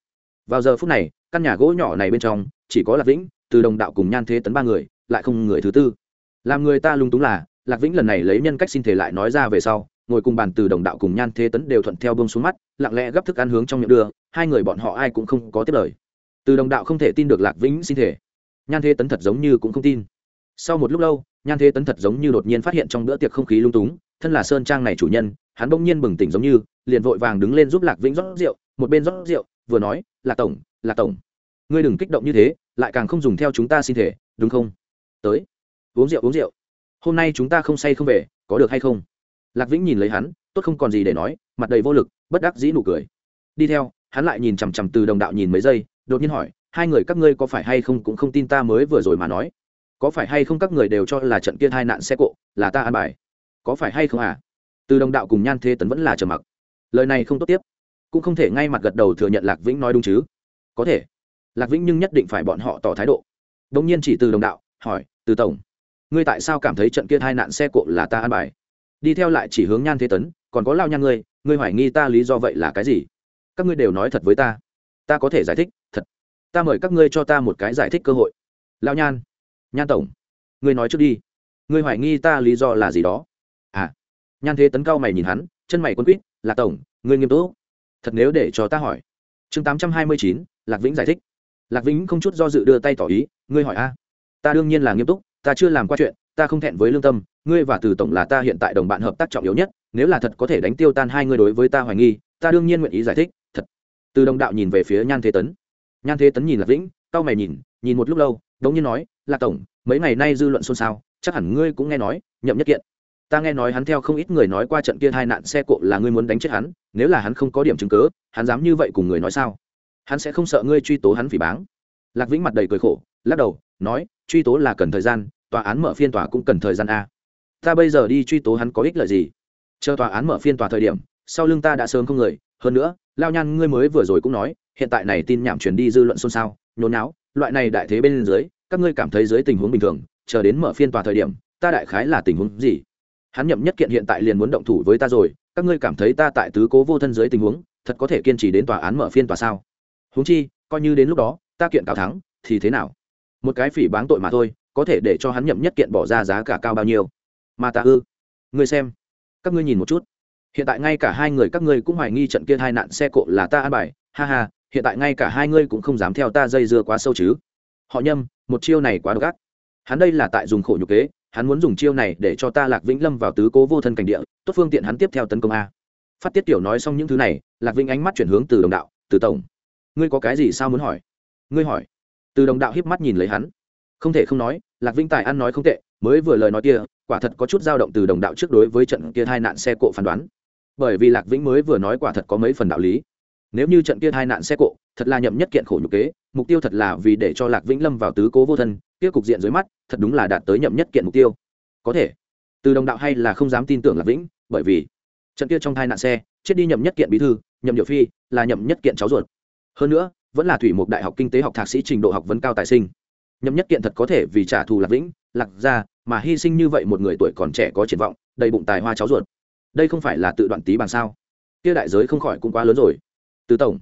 Vào giờ phút này, căn nhà gỗ nhỏ này bên trong, chỉ có lạc vĩnh, từ đồng đạo cùng nhan thế tấn ba người, lại không người thứ tư. Làm người ta lung túng là, lạc vĩnh lần này lấy nhân cách xin thể lại nói ra về sau, ngồi cùng bàn từ đồng đạo cùng nhan thế tấn đều thuận theo bông xuống mắt, lặng lẽ gấp thức ăn hướng trong miệng đưa, hai người bọn họ ai cũng không có tiếp lời. Từ đồng đạo không thể tin được lạc vĩnh xin thể nhan thế tấn thật giống như cũng không tin. Sau một lúc lâu, nhan thế tấn thật giống như đột nhiên phát hiện trong bữa tiệc không khí lung túng, thân là sơn trang này chủ nhân hắn bỗng nhiên bừng tỉnh giống như, liền vội vàng đứng lên giúp lạc vĩnh rót rượu, một bên rót rượu, vừa nói, lạc tổng lạc tổng, ngươi đừng kích động như thế, lại càng không dùng theo chúng ta xin thể, đúng không? Tới, uống rượu uống rượu. Hôm nay chúng ta không say không về, có được hay không? Lạc vĩnh nhìn lấy hắn, tốt không còn gì để nói, mặt đầy vô lực, bất đắc dĩ nụ cười. Đi theo, hắn lại nhìn chằm chằm từ đồng đạo nhìn mấy giây, đột nhiên hỏi, hai người các ngươi có phải hay không cũng không tin ta mới vừa rồi mà nói? Có phải hay không các người đều cho là trận kia hai nạn xe cộ là ta an bài? Có phải hay không à? Từ đồng đạo cùng nhan thế tấn vẫn là trầm mặc. Lời này không tốt tiếp. Cũng không thể ngay mặt gật đầu thừa nhận lạc vĩnh nói đúng chứ. Có thể. Lạc vĩnh nhưng nhất định phải bọn họ tỏ thái độ. Đ ỗ n g nhiên chỉ từ đồng đạo, hỏi, từ tổng, ngươi tại sao cảm thấy trận kia hai nạn xe cộ là ta an bài? Đi theo lại chỉ hướng nhan thế tấn, còn có lao nhan ngươi ngươi hoài nghi ta lý do vậy là cái gì? Các ngươi đều nói thật với ta. Ta có thể giải thích, thật. Ta mời các ngươi cho ta một cái giải thích cơ hội. Lao nhan nhan tổng, ngươi nói trước đi. Ngươi hoài nghi ta lý do là gì đó? Nhan thế tấn cao mày nhìn hắn, chân mày quân quýt là tổng, ngươi nghiêm túc. Thật nếu để cho ta hỏi. Chương tám trăm hai mươi chín, lạc vĩnh giải thích. Lạc vĩnh không chút do dự đưa tay tỏ ý, ngươi hỏi a, ta đương nhiên là nghiêm túc, ta chưa làm qua chuyện, ta không thẹn với lương tâm, ngươi và từ tổng là ta hiện tại đồng bạn hợp tác trọng yếu nhất, nếu là thật có thể đánh tiêu tan hai ngươi đối với ta hoài nghi, ta đương nhiên nguyện ý giải thích, thật. Từ đồng đạo nhìn về phía nhan thế tấn. Nhan thế tấn nhìn lạc vĩnh, cau mày nhìn nhìn một lúc lâu, đống nhiên nói, lạc tổng, mấy ngày nay dư luận xôn xao, chắc hẳn ngươi cũng nghe nói, nhậm nhất kiện ta nghe nói hắn theo không ít người nói qua trận kia hai nạn xe cộ là ngươi muốn đánh chết hắn, nếu là hắn không có điểm chứng cớ hắn dám như vậy cùng người nói sao? Hắn sẽ không sợ ngươi truy tố hắn phỉ báng. Lạc vĩnh mặt đầy cười khổ, lắc đầu, nói, truy tố là cần thời gian, tòa án mở phiên tòa cũng cần thời gian a. Ta bây giờ đi truy tố hắn có ích lợi gì? Chờ tòa án mở phiên tòa thời điểm, sau lưng ta đã sớm không người, hơn nữa, lao nhan ngươi mới vừa rồi cũng nói, hiện tại này tin nhảm truyền đi dư luận xôn xao, nhốn náo loại này đại thế bên dưới, các ngươi cảm thấy dưới tình huống bình thường, chờ đến mở phiên tòa thời điểm, ta đại khái là tình huống gì? Hắn nhậm nhất kiện hiện tại liền muốn động thủ với ta rồi, các ngươi cảm thấy ta tại tứ cố vô thân dưới tình huống, thật có thể kiên trì đến tòa án mở phiên tòa sao? Huống chi, coi như đến lúc đó, ta kiện cáo thắng, thì thế nào? Một cái phỉ báng tội mà thôi, có thể để cho hắn nhậm nhất kiện bỏ ra giá cả cao bao nhiêu? Mà ta ư? Ngươi xem, các ngươi nhìn một chút. Hiện tại ngay cả hai người các ngươi cũng hoài nghi trận kia hai nạn xe cộ là ta an bài. Ha ha, hiện tại ngay cả hai ngươi cũng không dám theo ta dây dưa quá sâu chứ. Họ nhâm, một chiêu này quá độc ác. Hắn đây là tại dùng khổ nhục kế hắn muốn dùng chiêu này để cho ta lạc vĩnh lâm vào tứ cố vô thân cảnh địa, tốt phương tiện hắn tiếp theo tấn công a. Phát tiết tiểu nói xong những thứ này, lạc vĩnh ánh mắt chuyển hướng từ đồng đạo, từ tổng, ngươi có cái gì sao muốn hỏi? Ngươi hỏi? Từ đồng đạo hiếp mắt nhìn lấy hắn. Không thể không nói, lạc vĩnh tài ăn nói không tệ, mới vừa lời nói kia, quả thật có chút dao động từ đồng đạo trước đối với trận kia hai nạn xe cộ phán đoán. Bởi vì lạc vĩnh mới vừa nói quả thật có mấy phần đạo lý. Nếu như trận kia hai nạn xe cộ thật là nhậm nhất kiện khổ nhục kế, mục tiêu thật là vì để cho lạc vĩnh lâm vào tứ cố vô thân kia cục diện dưới mắt, thật đúng là đạt tới nhậm nhất kiện mục tiêu. Có thể. Từ đồng đạo hay là không dám tin tưởng lạc vĩnh, bởi vì trận kia trong thai nạn xe, chết đi nhậm nhất kiện bí thư, nhậm diệu phi, là nhậm nhất kiện cháu ruột. Hơn nữa, vẫn là thủy mục đại học kinh tế học thạc sĩ trình độ học vấn cao tài sinh. Nhậm nhất kiện thật có thể vì trả thù lạc vĩnh, lạc ra mà hy sinh như vậy một người tuổi còn trẻ có triển vọng, đầy bụng tài hoa cháu ruột. Đây không phải là tự đoạn tí bằng sao? Kia đại giới không khỏi cũng quá lớn rồi. Từ tổng,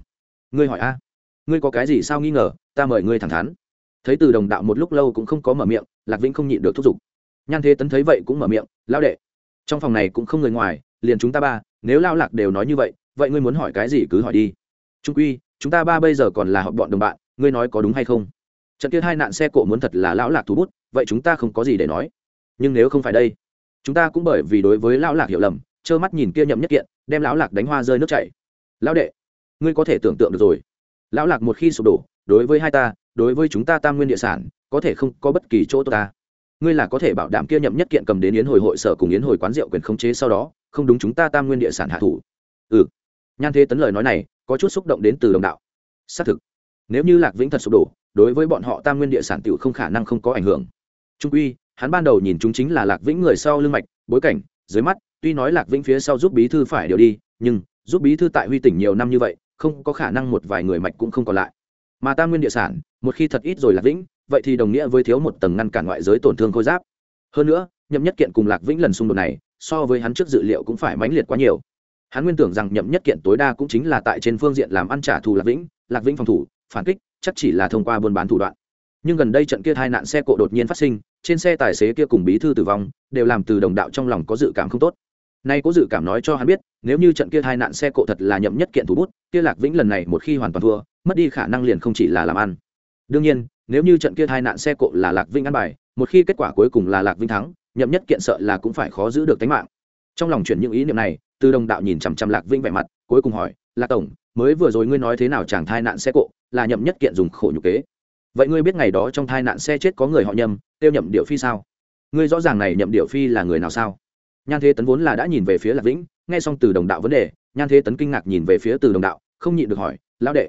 ngươi hỏi a. Ngươi có cái gì sao nghi ngờ, ta mời ngươi thẳng thắn thấy từ đồng đạo một lúc lâu cũng không có mở miệng, lạc vĩnh không nhịn được thúc giục. Nhan thế tấn thấy vậy cũng mở miệng lao đệ, trong phòng này cũng không người ngoài, liền chúng ta ba, nếu lao lạc đều nói như vậy vậy ngươi muốn hỏi cái gì cứ hỏi đi. Trung quy, chúng ta ba bây giờ còn là họ bọn đồng bạn, ngươi nói có đúng hay không? Trận kia hai nạn xe cộ muốn thật là lão lạc thú bút, vậy chúng ta không có gì để nói. Nhưng nếu không phải đây, chúng ta cũng bởi vì đối với lão lạc hiểu lầm, trơ mắt nhìn kia nhậm nhất kiện, đem lão lạc đánh hoa rơi nước chảy. Lão đệ, ngươi có thể tưởng tượng được rồi. Lão lạc một khi sụp đổ, đối với hai ta đối với chúng ta tam nguyên địa sản, có thể không có bất kỳ chỗ tốt ta. Ngươi là có thể bảo đảm kia nhậm nhất kiện cầm đến yến hồi hội sở cùng yến hồi quán rượu quyền khống chế sau đó, không đúng chúng ta tam nguyên địa sản hạ thủ. Ừ. Nhan thế tấn lời nói này, có chút xúc động đến từ đồng đạo. Xác thực. Nếu như lạc vĩnh thật sụp đổ, đối với bọn họ tam nguyên địa sản tiểu không khả năng không có ảnh hưởng. Trung quy, hắn ban đầu nhìn chúng chính là lạc vĩnh người sau lưng mạch, bối cảnh, dưới mắt, tuy nói lạc vĩnh phía sau giúp bí thư phải điều đi, nhưng, giúp bí thư tại huy tỉnh nhiều năm như vậy, không có khả năng một vài người mạch cũng không còn lại mà tam nguyên địa sản, một khi thật ít rồi lạc vĩnh, vậy thì đồng nghĩa với thiếu một tầng ngăn cản ngoại giới tổn thương khôi giáp. Hơn nữa, nhậm nhất kiện cùng lạc vĩnh lần xung đột này, so với hắn trước dự liệu cũng phải mãnh liệt quá nhiều. Hắn nguyên tưởng rằng nhậm nhất kiện tối đa cũng chính là tại trên phương diện làm ăn trả thù lạc vĩnh lạc vĩnh phòng thủ, phản kích, chắc chỉ là thông qua buôn bán thủ đoạn. Nhưng gần đây trận kia tai nạn xe cộ đột nhiên phát sinh, trên xe tài xế kia cùng bí thư tử vong, đều làm từ đồng đạo trong lòng có dự cảm không tốt. Nay có dự cảm nói cho hắn biết, nếu như trận kia tai nạn xe cộ thật là nhậm nhất kiện thủ bút, kia lạc vĩnh lần này một khi hoàn toàn thua mất đi khả năng liền không chỉ là làm ăn. Đương nhiên, nếu như trận kia tai nạn xe cộ là lạc vinh ăn bài, một khi kết quả cuối cùng là lạc vinh thắng, nhậm nhất kiện sợ là cũng phải khó giữ được tính mạng. Trong lòng chuyển những ý niệm này, từ đồng đạo nhìn chằm chằm lạc vinh vẻ mặt, cuối cùng hỏi, lạc tổng, mới vừa rồi ngươi nói thế nào chàng thai nạn xe cộ, là nhậm nhất kiện dùng khổ nhục kế. Vậy ngươi biết ngày đó trong thai nạn xe chết có người họ nhầm, tiêu nhậm điệu phi sao? Ngươi rõ ràng này nhậm điệu phi là người nào sao? Nhan thế tấn vốn là đã nhìn về phía lạc vĩnh, nghe xong từ đồng đạo vấn đề, nhan thế tấn kinh ngạc nhìn về phía từ đồng đạo, không nhịn được hỏi, lão đệ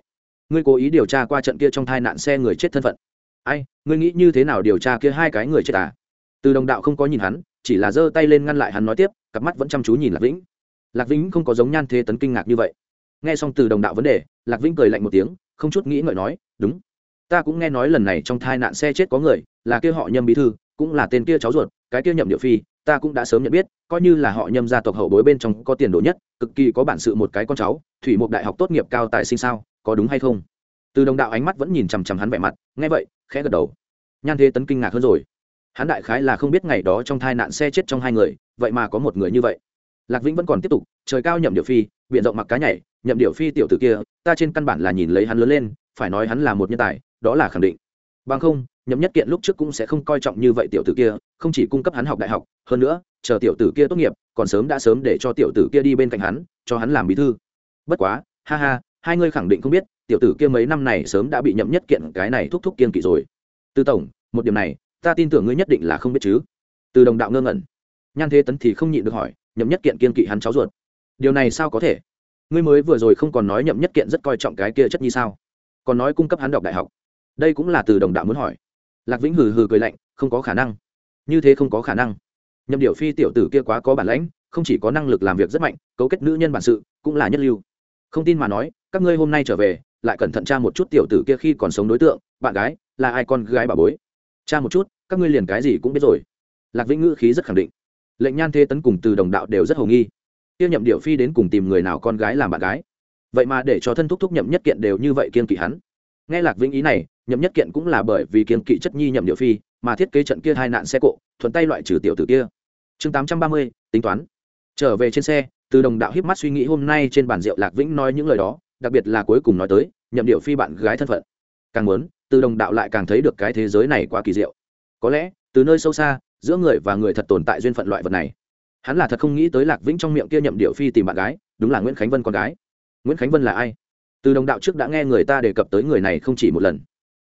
ngươi cố ý điều tra qua trận kia trong tai nạn xe người chết thân phận. Ai, ngươi nghĩ như thế nào điều tra kia hai cái người chết à? Từ đồng đạo không có nhìn hắn, chỉ là giơ tay lên ngăn lại hắn nói tiếp, cặp mắt vẫn chăm chú nhìn lạc vĩnh. Lạc vĩnh không có giống nhan thế tấn kinh ngạc như vậy. Nghe xong từ đồng đạo vấn đề, lạc vĩnh cười lạnh một tiếng, không chút nghĩ ngợi nói, đúng, ta cũng nghe nói lần này trong tai nạn xe chết có người, là kia họ nhâm bí thư, cũng là tên kia cháu ruột, cái kia nhậm địa phi, ta cũng đã sớm nhận biết, coi như là họ nhâm gia tộc hậu bối bên trong có tiền đồ nhất, cực kỳ có bản sự một cái con cháu, thủy một đại học tốt nghiệp cao tại sinh sao? Có đúng hay không? Từ đồng đạo ánh mắt vẫn nhìn chằm chằm hắn vẻ mặt, nghe vậy, khẽ gật đầu. Nhan thế tấn kinh ngạc hơn rồi. Hắn đại khái là không biết ngày đó trong thai nạn xe chết trong hai người, vậy mà có một người như vậy. Lạc vĩnh vẫn còn tiếp tục, trời cao nhậm điệu phi biện rộng mặc cá nhảy, nhậm điệu phi tiểu t ử kia, ta trên căn bản là nhìn lấy hắn lớn lên, phải nói hắn là một nhân tài, đó là khẳng định. Bằng không, nhậm nhất kiện lúc trước cũng sẽ không coi trọng như vậy tiểu tử kia, không chỉ cung cấp hắn học đại học, hơn nữa, chờ tiểu tử kia tốt nghiệp, còn sớm đã sớm để cho tiểu tử kia đi bên cạnh hắn, cho hắn làm bí thư. Bất quá, ha ha hai ngươi khẳng định không biết, tiểu tử kia mấy năm này sớm đã bị nhậm nhất kiện cái này thúc thúc kiên kỵ rồi. Từ tổng, một điểm này, ta tin tưởng ngươi nhất định là không biết chứ. Từ đồng đạo ngơ ngẩn. Nhan thế tấn thì không nhịn được hỏi, nhậm nhất kiện kiên kỵ hắn cháu ruột. Điều này sao có thể? Ngươi mới vừa rồi không còn nói nhậm nhất kiện rất coi trọng cái kia chất nhi sao? Còn nói cung cấp hắn đọc đại học. Đây cũng là từ đồng đạo muốn hỏi. Lạc vĩnh hừ hừ cười lạnh, không có khả năng. Như thế không có khả năng. Nhậm điệu phi tiểu tử kia quá có bản lãnh, không chỉ có năng lực làm việc rất mạnh, cấu kết nữ nhân bản sự, cũng là nhất lưu không tin mà nói, các ngươi hôm nay trở về, lại cẩn thận tra một chút tiểu tử kia khi còn sống đối tượng, bạn gái, là ai con gái bà bối. Tra một chút, các ngươi liền cái gì cũng biết rồi. Lạc vĩnh ngữ khí rất khẳng định. Lệnh nhan thế tấn cùng từ đồng đạo đều rất hầu nghi. Tiêu nhậm điệu phi đến cùng tìm người nào con gái làm bạn gái? Vậy mà để cho thân thúc thúc nhậm nhất kiện đều như vậy kiên kỵ hắn. Nghe lạc vĩnh ý này, nhậm nhất kiện cũng là bởi vì kiên kỵ chất nhi nhậm điệu phi, mà thiết kế trận kia hai nạn xe cộ, thuận tay loại trừ tiểu tử kia. Chương tám trăm ba mươi, tính toán. Trở về trên xe từ đồng đạo hiếp mắt suy nghĩ hôm nay trên bàn rượu lạc vĩnh nói những lời đó, đặc biệt là cuối cùng nói tới, nhậm điệu phi bạn gái thân phận. Càng muốn, từ đồng đạo lại càng thấy được cái thế giới này quá kỳ diệu. Có lẽ, từ nơi sâu xa, giữa người và người thật tồn tại duyên phận loại vật này. Hắn là thật không nghĩ tới lạc vĩnh trong miệng kia nhậm điệu phi tìm bạn gái, đúng là nguyễn khánh vân con gái. Nguyễn khánh vân là ai? Từ đồng đạo trước đã nghe người ta đề cập tới người này không chỉ một lần.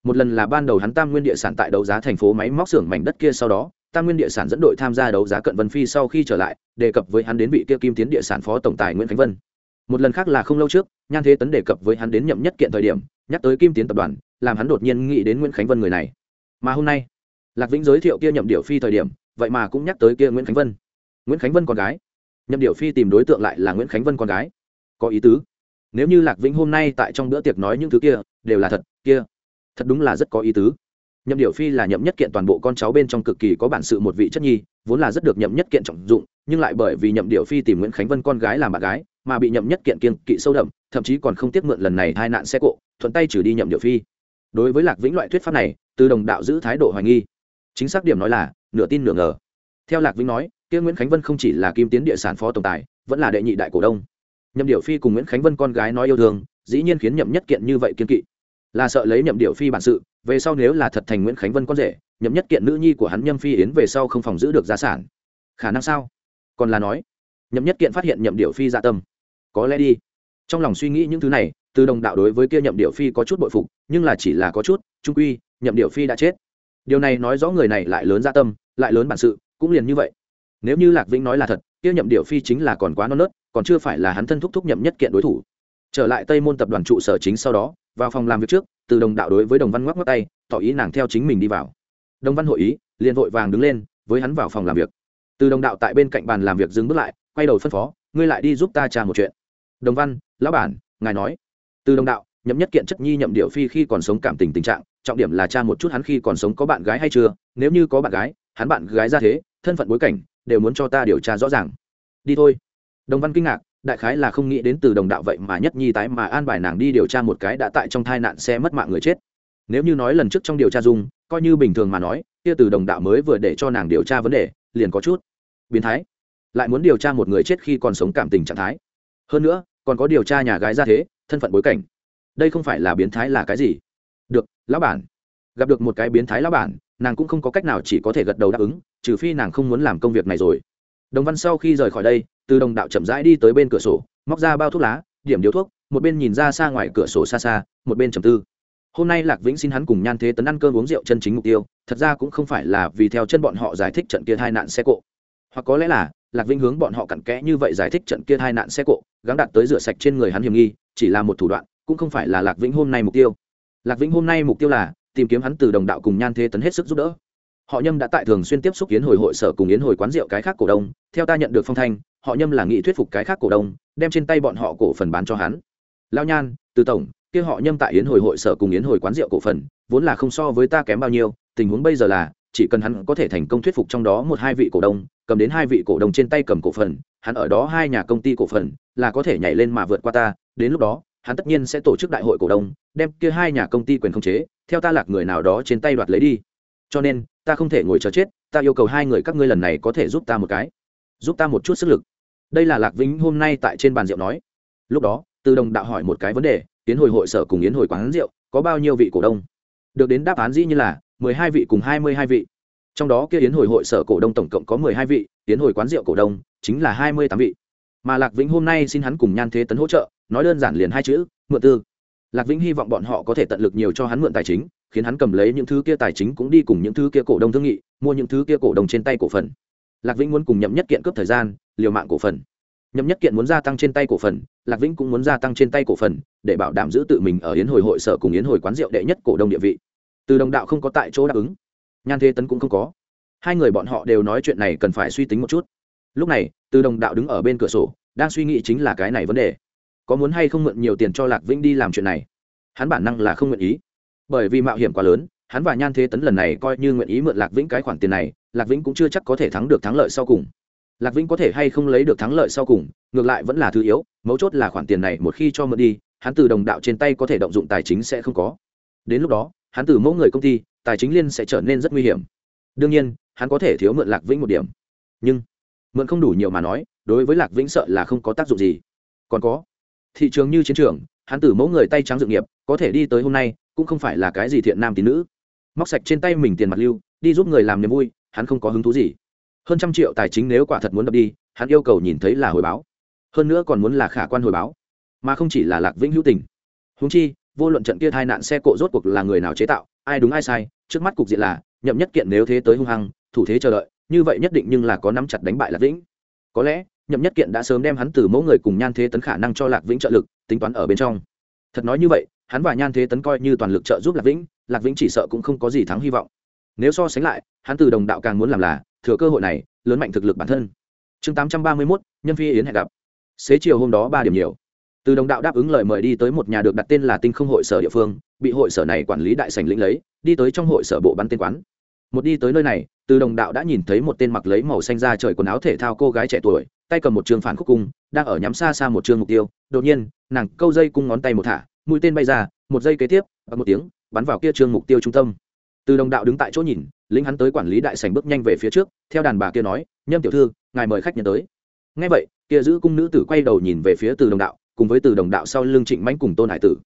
Một lần là ban đầu hắn tam nguyên địa sản tại đấu giá thành phố máy móc xưởng mảnh đất kia sau đó tam nguyên địa sản dẫn đội tham gia đấu giá cận vân phi sau khi trở lại, đề cập với hắn đến vị kia kim tiến địa sản phó tổng tài nguyễn khánh vân. Một lần khác là không lâu trước, nhan thế tấn đề cập với hắn đến nhậm nhất kiện thời điểm, nhắc tới kim tiến tập đoàn, làm hắn đột nhiên nghĩ đến nguyễn khánh vân người này. Mà hôm nay, lạc vĩnh giới thiệu kia nhậm điệu phi thời điểm, vậy mà cũng nhắc tới kia nguyễn khánh vân. Nguyễn khánh vân con gái. Nhậm điệu phi tìm đối tượng lại là nguyễn khánh vân con gái. Có ý tứ. Nếu như lạc vĩnh hôm nay tại trong bữa tiệc nói những thứ kia, đều là thật, kia. Thật đúng là rất có ý tứ nhậm điệu phi là nhậm nhất kiện toàn bộ con cháu bên trong cực kỳ có bản sự một vị chất nhi, vốn là rất được nhậm nhất kiện trọng dụng, nhưng lại bởi vì nhậm điệu phi tìm nguyễn khánh vân con gái làm bạn gái, mà bị nhậm nhất kiện kiên kỵ sâu đậm, thậm chí còn không tiếc mượn lần này hai nạn xe cộ, thuận tay trừ đi nhậm điệu phi. Đối với lạc vĩnh loại thuyết pháp này, từ đồng đạo giữ thái độ hoài nghi. Chính xác điểm nói là, nửa tin nửa ngờ. Theo lạc vĩnh nói, kia nguyễn khánh vân không chỉ là kim tiến địa sản phó tổng tài, vẫn là đệ nhị đại cổ đông. Nhậm điệu phi cùng nguyễn khánh vân con gái nói yêu thương, dĩ nhiên khiến nhậm nhất kiện như vậy kiên kỵ là sợ lấy nhậm điệu phi bản sự, về sau nếu là thật thành nguyễn khánh vân con rể, nhậm nhất kiện nữ nhi của hắn nhâm phi yến về sau không phòng giữ được gia sản. Khả năng sao? Còn là nói, nhậm nhất kiện phát hiện nhậm điệu phi dạ tâm. Có lẽ đi. Trong lòng suy nghĩ những thứ này, từ đồng đạo đối với kia nhậm điệu phi có chút bội phục, nhưng là chỉ là có chút trung quy, nhậm điệu phi đã chết. Điều này nói rõ người này lại lớn gia tâm, lại lớn bản sự, cũng liền như vậy. Nếu như lạc vĩnh nói là thật, kia nhậm điệu phi chính là còn quá non nớt, còn chưa phải là hắn thân thúc thúc nhậm nhất kiện đối thủ. Trở lại tây môn tập đoàn trụ sở chính sau đó vào phòng làm việc trước, từ đồng đạo đối với đồng văn ngoắc ngoắc tay, tỏ ý nàng theo chính mình đi vào. Đồng văn hội ý, liền vội vàng đứng lên, với hắn vào phòng làm việc. Từ đồng đạo tại bên cạnh bàn làm việc dừng bước lại, quay đầu phân phó, ngươi lại đi giúp ta trà một chuyện. Đồng văn, lão bản, ngài nói. Từ đồng đạo, nhậm nhất kiện chất nhi nhậm điệu phi khi còn sống cảm tình tình trạng, trọng điểm là cha một chút hắn khi còn sống có bạn gái hay chưa, nếu như có bạn gái, hắn bạn gái ra thế, thân phận bối cảnh, đều muốn cho ta điều tra rõ ràng. Đi thôi. Đồng văn kinh ngạc đại khái là không nghĩ đến từ đồng đạo vậy mà nhất nhi tái mà an bài nàng đi điều tra một cái đã tại trong tai nạn xe mất mạng người chết. Nếu như nói lần trước trong điều tra dung, coi như bình thường mà nói, kia từ đồng đạo mới vừa để cho nàng điều tra vấn đề, liền có chút biến thái. Lại muốn điều tra một người chết khi còn sống cảm tình trạng thái. Hơn nữa, còn có điều tra nhà gái ra thế, thân phận bối cảnh. Đây không phải là biến thái là cái gì? Được, lão bản. Gặp được một cái biến thái lão bản, nàng cũng không có cách nào chỉ có thể gật đầu đáp ứng, trừ phi nàng không muốn làm công việc này rồi. Đồng văn sau khi rời khỏi đây từ đồng đạo chậm rãi đi tới bên cửa sổ, móc ra bao thuốc lá, điểm điếu thuốc, một bên nhìn ra xa ngoài cửa sổ xa xa, một bên trầm tư. Hôm nay lạc vĩnh xin hắn cùng nhan thế tấn ăn cơm uống rượu chân chính mục tiêu, thật ra cũng không phải là vì theo chân bọn họ giải thích trận kia hai nạn xe cộ. Hoặc có lẽ là, lạc vĩnh hướng bọn họ cặn kẽ như vậy giải thích trận kia hai nạn xe cộ, gắng đặt tới rửa sạch trên người hắn hiểm nghi, chỉ là một thủ đoạn, cũng không phải là lạc vĩnh hôm nay mục tiêu. Lạc vĩnh hôm nay mục tiêu là, tìm kiếm hắn từ đồng đạo cùng nhan thế tấn hết sức giúp đỡ họ nhâm đã tại thường xuyên tiếp xúc yến hồi hội sở cùng yến hồi quán rượu cái khác cổ đông, theo ta nhận được phong thanh, họ nhâm là nghị thuyết phục cái khác cổ đông, đem trên tay bọn họ cổ phần bán cho hắn. Lao nhan, từ tổng, kia họ nhâm tại yến hồi hội sở cùng yến hồi quán rượu cổ phần, vốn là không so với ta kém bao nhiêu, tình huống bây giờ là, chỉ cần hắn có thể thành công thuyết phục trong đó một hai vị cổ đông, cầm đến hai vị cổ đông trên tay cầm cổ phần, hắn ở đó hai nhà công ty cổ phần, là có thể nhảy lên mà vượt qua ta, đến lúc đó, hắn tất nhiên sẽ tổ chức đại hội cổ đông, đem kia hai nhà công ty quyền khống chế, theo ta lạc người nào đó trên tay đoạt lấy đi cho nên, ta không thể ngồi chờ chết, ta yêu cầu hai người các ngươi lần này có thể giúp ta một cái. Giúp ta một chút sức lực. Đây là lạc vĩnh hôm nay tại trên bàn rượu nói. Lúc đó, từ đồng đạo hỏi một cái vấn đề, tiến hồi hội sở cùng yến hồi quán rượu, có bao nhiêu vị cổ đông? Được đến đáp án dĩ như là mười hai vị cùng hai mươi hai vị. Trong đó kia yến hồi hội sở cổ đông tổng cộng có mười hai vị, yến hồi quán rượu cổ đông chính là hai mươi tám vị. Mà lạc vĩnh hôm nay xin hắn cùng nhan thế tấn hỗ trợ, nói đơn giản liền hai chữ, mượn tư. Lạc vĩnh hy vọng bọn họ có thể tận lực nhiều cho hắn mượn tài chính khiến hắn cầm lấy những thứ kia tài chính cũng đi cùng những thứ kia cổ đông thương nghị, mua những thứ kia cổ đông trên tay cổ phần. Lạc vĩnh muốn cùng nhậm nhất kiện cướp thời gian, liều mạng cổ phần. Nhậm nhất kiện muốn gia tăng trên tay cổ phần, lạc vĩnh cũng muốn gia tăng trên tay cổ phần, để bảo đảm giữ tự mình ở yến hồi hội sở cùng yến hồi quán rượu đệ nhất cổ đông địa vị. Từ đồng đạo không có tại chỗ đáp ứng. Nhan thế tấn cũng không có. Hai người bọn họ đều nói chuyện này cần phải suy tính một chút. Lúc này, từ đồng đạo đứng ở bên cửa sổ, đang suy nghĩ chính là cái này vấn đề. Có muốn hay không mượn nhiều tiền cho lạc vĩnh đi làm chuyện này? Hắn bản năng là không nguyện ý bởi vì mạo hiểm quá lớn, hắn và nhan thế tấn lần này coi như nguyện ý mượn lạc vĩnh cái khoản tiền này, lạc vĩnh cũng chưa chắc có thể thắng được thắng lợi sau cùng. Lạc vĩnh có thể hay không lấy được thắng lợi sau cùng, ngược lại vẫn là thứ yếu, mấu chốt là khoản tiền này một khi cho mượn đi, hắn từ đồng đạo trên tay có thể động dụng tài chính sẽ không có. Đến lúc đó, hắn từ mẫu người công ty, tài chính liên sẽ trở nên rất nguy hiểm. Đương nhiên, hắn có thể thiếu mượn lạc vĩnh một điểm. Nhưng, mượn không đủ nhiều mà nói, đối với lạc vĩnh sợ là không có tác dụng gì. Còn có, thị trường như chiến trường, hắn từ mẫu người tay trắng dự nghiệp, có thể đi tới hôm nay cũng không phải là cái gì thiện nam tín nữ. Móc sạch trên tay mình tiền mặt lưu, đi giúp người làm niềm vui, hắn không có hứng thú gì. Hơn trăm triệu tài chính nếu quả thật muốn đập đi, hắn yêu cầu nhìn thấy là hồi báo. Hơn nữa còn muốn là khả quan hồi báo. Mà không chỉ là lạc vĩnh hữu tình. Húng chi, vô luận trận kia tai nạn xe cộ rốt cuộc là người nào chế tạo, ai đúng ai sai, trước mắt cục diện là, nhậm nhất kiện nếu thế tới hung hăng, thủ thế chờ đợi, như vậy nhất định nhưng là có nắm chặt đánh bại lạc vĩnh. Có lẽ, nhậm nhất kiện đã sớm đem hắn từ mẫu người cùng nhan thế tấn khả năng cho lạc vĩnh trợ lực, tính toán ở bên trong. Thật nói như vậy hắn và nhan thế tấn coi như toàn lực trợ giúp lạc vĩnh lạc vĩnh chỉ sợ cũng không có gì thắng hy vọng. Nếu so sánh lại, hắn từ đồng đạo càng muốn làm là, thừa cơ hội này, lớn mạnh thực lực bản thân. Chương tám trăm ba mươi mốt, nhân phi yến hẹn gặp. Xế chiều hôm đó ba điểm nhiều. Từ đồng đạo đáp ứng lời mời đi tới một nhà được đặt tên là tinh không hội sở địa phương, bị hội sở này quản lý đại sành lĩnh lấy, đi tới trong hội sở bộ bắn tên quán. Một đi tới nơi này, từ đồng đạo đã nhìn thấy một tên mặc lấy màu xanh ra trời quần áo thể thao cô gái trẻ tuổi, tay cầm một trường phản khúc cung, đang ở nhắm xa xa một trường mục tiêu. Đột nhiên, nàng câu dây cung ngón tay một thả mũi tên bay ra, một giây kế tiếp, và một tiếng, bắn vào kia trường mục tiêu trung tâm. Từ đồng đạo đứng tại chỗ nhìn, lính hắn tới quản lý đại sành bước nhanh về phía trước, theo đàn bà kia nói, nhâm tiểu thư, ngài mời khách nhận tới. Ngay vậy, kia giữ cung nữ tử quay đầu nhìn về phía từ đồng đạo, cùng với từ đồng đạo sau lưng trịnh manh cùng tôn hải tử.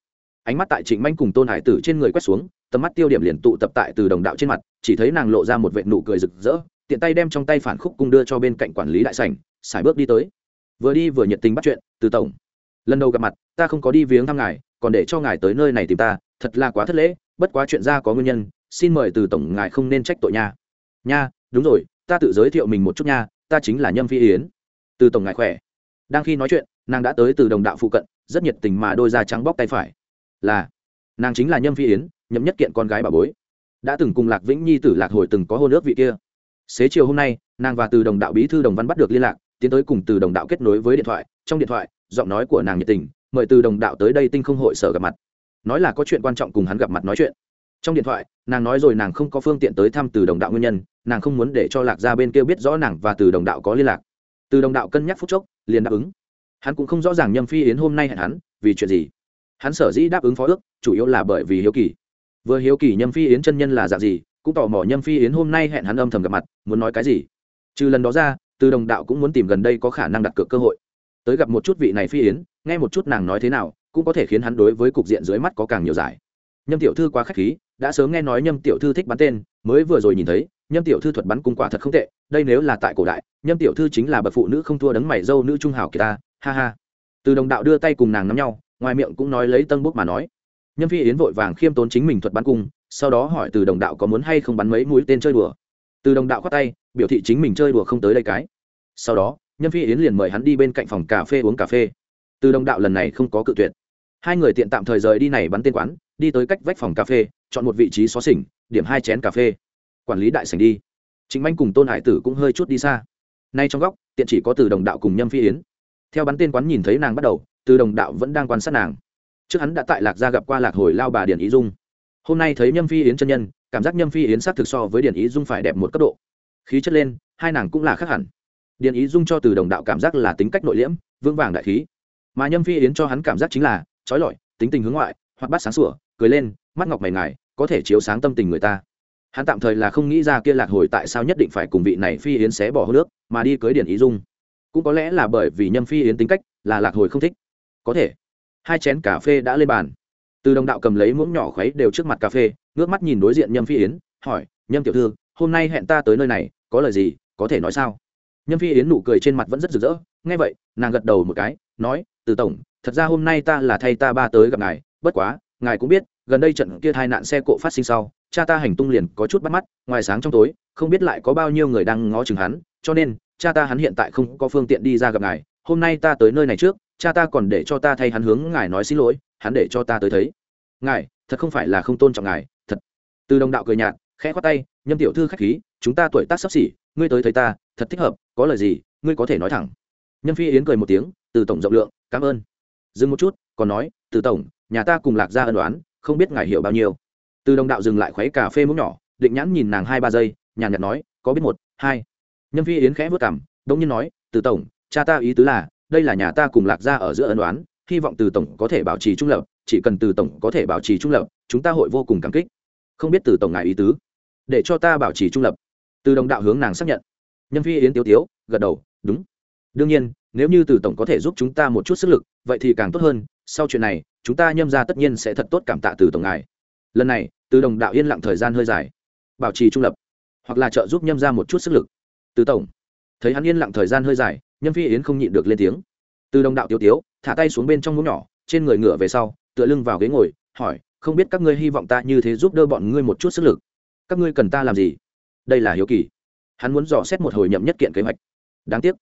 Ánh mắt tại trịnh manh cùng tôn hải tử trên người quét xuống, tầm mắt tiêu điểm liền tụ tập tại từ đồng đạo trên mặt, chỉ thấy nàng lộ ra một vệ nụ cười rực rỡ, tiện tay đem trong tay phản khúc cung đưa cho bên cạnh quản lý đại sảnh, xài bước đi tới. Vừa đi vừa nhiệt tình bắt chuyện, từ tổng, lần đầu gặp mặt, ta không có đi viếng thăm ngài còn để cho ngài tới nơi này tìm ta, thật là quá thất lễ, bất quá chuyện ra có nguyên nhân, xin mời từ tổng ngài không nên trách tội nha. Nha, đúng rồi, ta tự giới thiệu mình một chút nha, ta chính là nhâm phi yến. Từ tổng ngài khỏe. Đang khi nói chuyện, nàng đã tới từ đồng đạo phụ cận, rất nhiệt tình mà đôi da trắng bóc tay phải. Là, nàng chính là nhâm phi yến, nhậm nhất kiện con gái bà bối. Đã từng cùng lạc vĩnh nhi tử lạc hồi từng có hôn ước vị kia. Xế chiều hôm nay, nàng và từ đồng đạo bí thư đồng văn bắt được liên lạc, tiến tới cùng từ đồng đạo kết nối với điện thoại, trong điện thoại, giọng nói của nàng nhiệt tình mời từ đồng đạo tới đây tinh không hội sở gặp mặt. Nói là có chuyện quan trọng cùng hắn gặp mặt nói chuyện. Trong điện thoại, nàng nói rồi nàng không có phương tiện tới thăm từ đồng đạo nguyên nhân, nàng không muốn để cho lạc gia bên kia biết rõ nàng và từ đồng đạo có liên lạc. Từ đồng đạo cân nhắc phút chốc, liền đáp ứng. Hắn cũng không rõ ràng nhâm phi yến hôm nay hẹn hắn, vì chuyện gì. Hắn sở dĩ đáp ứng phó ước, chủ yếu là bởi vì hiếu kỳ. Vừa hiếu kỳ nhâm phi yến chân nhân là dạng gì, cũng tò mò nhâm phi yến hôm nay hẹn hắn âm thầm gặp mặt, muốn nói cái gì. Trừ lần đó ra, từ đồng đạo cũng muốn tìm gần đây có khả năng đặt cược cơ hội tới gặp một chút vị này phi yến, nghe một chút nàng nói thế nào, cũng có thể khiến hắn đối với cục diện dưới mắt có càng nhiều giải. Nhâm tiểu thư quá k h á c h khí, đã sớm nghe nói nhâm tiểu thư thích bắn tên, mới vừa rồi nhìn thấy, nhâm tiểu thư thuật bắn cung quả thật không tệ, đây nếu là tại cổ đại, nhâm tiểu thư chính là bậc phụ nữ không thua đấng mày dâu nữ trung hảo kỳ ta, ha ha. Từ đồng đạo đưa tay cùng nàng nắm nhau, ngoài miệng cũng nói lấy tân bút mà nói. Nhâm phi yến vội vàng khiêm tốn chính mình thuật bắn cung, sau đó hỏi từ đồng đạo có muốn hay không bắn mấy mũi tên chơi đùa. Từ đồng đạo khoát tay, biểu thị chính mình chơi đùa không tới đây cái. Sau đó nhâm phi yến liền mời hắn đi bên cạnh phòng cà phê uống cà phê. Từ đồng đạo lần này không có cự tuyệt. Hai người tiện tạm thời rời đi này bắn tên quán, đi tới cách vách phòng cà phê, chọn một vị trí xó xỉnh, điểm hai chén cà phê. Quản lý đại sảnh đi. Chính manh cùng tôn hải tử cũng hơi chút đi xa. Nay trong góc, tiện chỉ có từ đồng đạo cùng nhâm phi yến. Theo bắn tên quán nhìn thấy nàng bắt đầu, từ đồng đạo vẫn đang quan sát nàng. Trước hắn đã tại lạc gia gặp qua lạc hồi lao bà Điền ý dung. Hôm nay thấy nhâm phi yến chân nhân, cảm giác nhâm phi yến s á c thực so với Điền ý dung phải đẹp một cấp độ. Khí chất lên, hai nàng cũng là khác hẳn điền ý dung cho từ đồng đạo cảm giác là tính cách nội liễm, vững vàng đại khí. Mà nhâm phi yến cho hắn cảm giác chính là trói lọi, tính tình hướng ngoại hoặc bắt sáng sủa, cười lên, mắt ngọc mày ngài, có thể chiếu sáng tâm tình người ta. Hắn tạm thời là không nghĩ ra kia lạc hồi tại sao nhất định phải cùng vị này phi yến xé bỏ hô nước, mà đi cưới điển ý dung. Cũng có lẽ là bởi vì nhâm phi yến tính cách là lạc hồi không thích. Có thể, hai chén cà phê đã lên bàn. Từ đồng đạo cầm lấy muỗng nhỏ khuấy đều trước mặt cà phê, ngước mắt nhìn đối diện nhâm phi yến, hỏi, nhâm tiểu thư, hôm nay hẹn ta tới nơi này, có lời gì, có thể nói sao? Nhâm phi yến nụ cười trên mặt vẫn rất rực rỡ. Nghe vậy, nàng gật đầu một cái, nói, từ tổng, thật ra hôm nay ta là thay ta ba tới gặp ngài. Bất quá, ngài cũng biết, gần đây trận kia tai nạn xe cộ phát sinh sau, cha ta hành tung liền có chút bắt mắt. Ngoài sáng trong tối, không biết lại có bao nhiêu người đang ngó chừng hắn, cho nên, cha ta hắn hiện tại không có phương tiện đi ra gặp ngài. Hôm nay ta tới nơi này trước, cha ta còn để cho ta thay hắn hướng ngài nói xin lỗi, hắn để cho ta tới thấy. Ngài, thật không phải là không tôn trọng ngài, thật. Từ đồng đạo cười nhạt, khẽ khoát tay, nhâm tiểu thư khách khí, chúng ta tuổi tác sắp xỉ, ngươi tới thấy ta thật thích hợp, có lời gì, ngươi có thể nói thẳng. Nhân phi yến cười một tiếng, từ tổng rộng lượng, cảm ơn. Dừng một chút, còn nói, từ tổng, nhà ta cùng lạc ra ân đoán không biết ngài hiểu bao nhiêu. Từ đồng đạo dừng lại khuấy cà phê múc nhỏ, định nhãn nhìn nàng hai ba giây, nhàn nhạt nói, có biết một, hai. Nhân phi yến khẽ vất cảm đông nhiên nói, từ tổng, cha ta ý tứ là, đây là nhà ta cùng lạc ra ở giữa ân đoán hy vọng từ tổng có thể bảo trì trung lập, chỉ cần từ tổng có thể bảo trì trung lập, chúng ta hội vô cùng cảm kích. Không biết từ tổng ngài ý tứ. Để cho ta bảo trì trung lập. Từ đồng đạo hướng nàng xác nhận nhân phi yến tiếu tiếu, gật đầu, đúng. Đương nhiên, nếu như từ tổng có thể giúp chúng ta một chút sức lực, vậy thì càng tốt hơn. Sau chuyện này, chúng ta nhâm ra tất nhiên sẽ thật tốt cảm tạ từ tổng ngài. Lần này, từ đồng đạo yên lặng thời gian hơi dài. Bảo trì trung lập, hoặc là trợ giúp nhâm ra một chút sức lực. Từ tổng, thấy hắn yên lặng thời gian hơi dài nhâm phi yến không nhịn được lên tiếng. Từ đồng đạo tiêu tiếu, thả tay xuống bên trong mũ nhỏ, trên người ngựa về sau, tựa lưng vào ghế ngồi, hỏi, không biết các ngươi hy vọng ta như thế giúp đỡ bọn ngươi một chút sức lực? Các ngươi cần ta làm gì? Đây là hiếu kỳ hắn muốn dò xét một hồi nhậm nhất kiện kế hoạch. Đáng tiếc.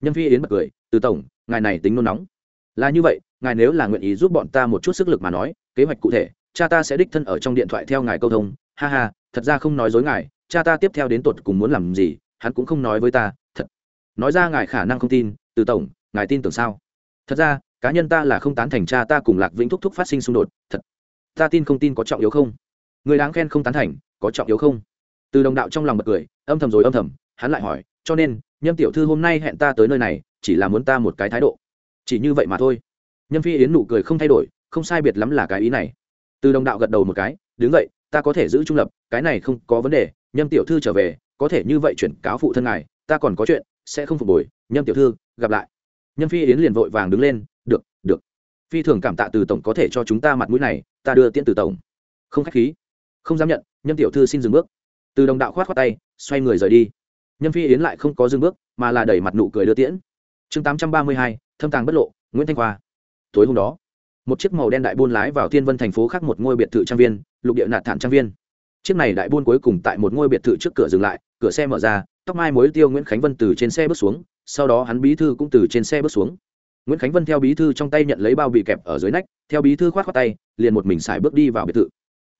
Nhân phi yến bật cười, từ tổng, ngài này tính nôn nóng. Là như vậy, ngài nếu là nguyện ý giúp bọn ta một chút sức lực mà nói, kế hoạch cụ thể, cha ta sẽ đích thân ở trong điện thoại theo ngài câu thông. Ha ha, thật ra không nói dối ngài, cha ta tiếp theo đến tột cùng muốn làm gì, hắn cũng không nói với ta, thật. Nói ra ngài khả năng không tin, từ tổng, ngài tin tưởng sao? Thật ra, cá nhân ta là không tán thành cha ta cùng lạc vĩnh thúc thúc phát sinh xung đột, thật. Ta tin không tin có trọng yếu không? Người đáng khen không tán thành, có trọng yếu không? Từ đồng đạo trong lòng bật cười, âm thầm rồi âm thầm, hắn lại hỏi, cho nên, nhâm tiểu thư hôm nay hẹn ta tới nơi này, chỉ là muốn ta một cái thái độ? Chỉ như vậy mà thôi. Nhâm phi yến nụ cười không thay đổi, không sai biệt lắm là cái ý này. Từ đồng đạo gật đầu một cái, đứng vậy ta có thể giữ trung lập, cái này không có vấn đề, nhâm tiểu thư trở về, có thể như vậy chuyển cáo phụ thân ngài, ta còn có chuyện, sẽ không phục hồi, nhâm tiểu thư, gặp lại. Nhâm phi yến liền vội vàng đứng lên, được được. Phi thường cảm tạ từ tổng có thể cho chúng ta mặt mũi này, ta đưa tiễn từ tổng. Không khách khí. Không dám nhận, nhâm tiểu thư xin dừng bước từ đồng đạo khoát khoát tay, xoay người rời đi. Nhâm phi yến lại không có dừng bước, mà là đẩy mặt nụ cười đưa tiễn. Chương tám trăm ba mươi hai, thâm tàng bất lộ, nguyễn thanh khoa. Tối hôm đó, một chiếc màu đen đại buôn lái vào thiên vân thành phố khác một ngôi biệt thự trang viên, lục địa nạt thản trang viên. Chiếc này đại buôn cuối cùng tại một ngôi biệt thự trước cửa dừng lại, cửa xe mở ra, tóc mai mối tiêu nguyễn khánh vân từ trên xe bước xuống, sau đó hắn bí thư cũng từ trên xe bước xuống. Nguyễn khánh vân theo bí thư trong tay nhận lấy bao bị kẹp ở dưới nách, theo bí thư khoát khoát tay, liền một mình xài bước đi vào biệt thự.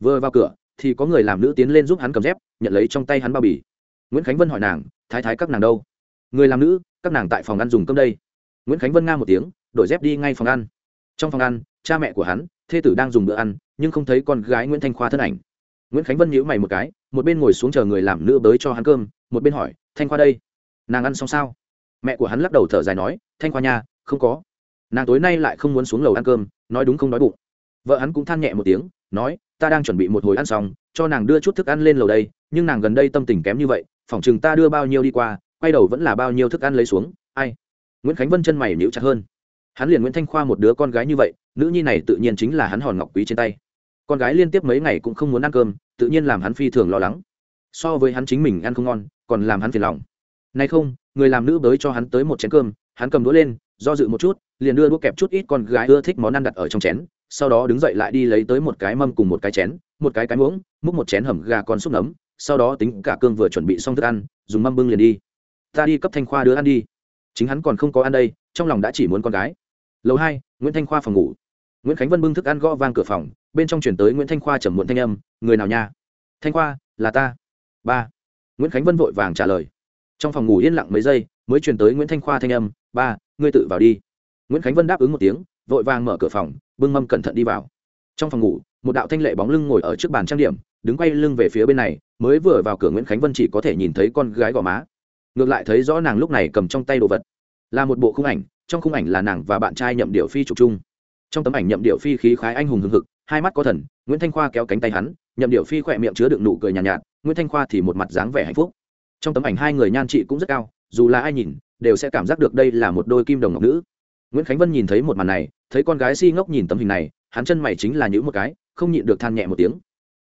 Vừa vào cửa thì có người làm nữ tiến lên giúp hắn cầm dép, nhận lấy trong tay hắn bao bì. Nguyễn khánh vân hỏi nàng, thái thái các nàng đâu? Người làm nữ, các nàng tại phòng ăn dùng cơm đây. Nguyễn khánh vân nga một tiếng, đổi dép đi ngay phòng ăn. Trong phòng ăn, cha mẹ của hắn, thê tử đang dùng bữa ăn, nhưng không thấy con gái nguyễn thanh khoa thân ảnh. Nguyễn khánh vân nhíu mày một cái, một bên ngồi xuống chờ người làm nữ bới cho hắn cơm, một bên hỏi, thanh khoa đây, nàng ăn xong sao? Mẹ của hắn lắc đầu thở dài nói, thanh khoa nha, không có. Nàng tối nay lại không muốn xuống lầu ăn cơm, nói đúng không nói bụng. Vợ hắn cũng than nhẹ một tiếng, nói ta đang chuẩn bị một hồi ăn xong, cho nàng đưa chút thức ăn lên lầu đây, nhưng nàng gần đây tâm tình kém như vậy phỏng chừng ta đưa bao nhiêu đi qua, quay đầu vẫn là bao nhiêu thức ăn lấy xuống, ai? Nguyễn khánh vân chân mày níu chặt hơn. Hắn liền nguyễn thanh khoa một đứa con gái như vậy, nữ nhi này tự nhiên chính là hắn hòn ngọc quý trên tay. Con gái liên tiếp mấy ngày cũng không muốn ăn cơm, tự nhiên làm hắn phi thường lo lắng. So với hắn chính mình ăn không ngon, còn làm hắn phiền lòng. Nay không, người làm nữ bới cho hắn tới một chén cơm, hắn cầm đũa lên, do dự một chút, liền đưa đũa kẹp chút ít con gái ưa thích món ăn đặt ở trong chén sau đó đứng dậy lại đi lấy tới một cái mâm cùng một cái chén, một cái cái muỗng, múc một chén hầm gà con xúc nấm, sau đó tính cả cương vừa chuẩn bị xong thức ăn, dùng mâm bưng liền đi. Ta đi cấp thanh khoa đứa ăn đi. Chính hắn còn không có ăn đây, trong lòng đã chỉ muốn con gái. Lầu hai, nguyễn thanh khoa phòng ngủ. Nguyễn khánh vân bưng thức ăn gõ vang cửa phòng, bên trong chuyển tới nguyễn thanh khoa trầm muộn thanh âm, người nào nha? Thanh khoa, là ta. Ba. Nguyễn khánh vân vội vàng trả lời. Trong phòng ngủ yên lặng mấy giây, mới chuyển tới nguyễn thanh khoa thanh âm, ba, ngươi tự vào đi. Nguyễn khánh vân đáp ứng một tiếng vội vàng mở cửa phòng bưng mâm cẩn thận đi vào. Trong phòng ngủ một đạo thanh lệ bóng lưng ngồi ở trước bàn trang điểm đứng quay lưng về phía bên này mới vừa vào cửa nguyễn khánh vân chỉ có thể nhìn thấy con gái gò má. Ngược lại thấy rõ nàng lúc này cầm trong tay đồ vật. Là một bộ khung ảnh trong khung ảnh là nàng và bạn trai nhậm điệu phi chụp chung. Trong tấm ảnh nhậm điệu phi khí khái anh hùng hưng hực hai mắt có thần nguyễn thanh khoa kéo cánh tay hắn nhậm điệu phi khỏe miệng chứa đựng nụ cười nhàn nhạt, nhạt nguyễn thanh khoa thì một mặt dáng vẻ hạnh phúc. Trong tấm ảnh hai người nhan trị cũng rất cao dù là ai nhìn đều sẽ cảm giác được đây là một đôi kim đồng ngọc nữ. Nguyễn khánh vân nhìn thấy một màn này thấy con gái si ngốc nhìn tấm hình này, hắn chân mày chính là những một cái, không nhịn được than nhẹ một tiếng.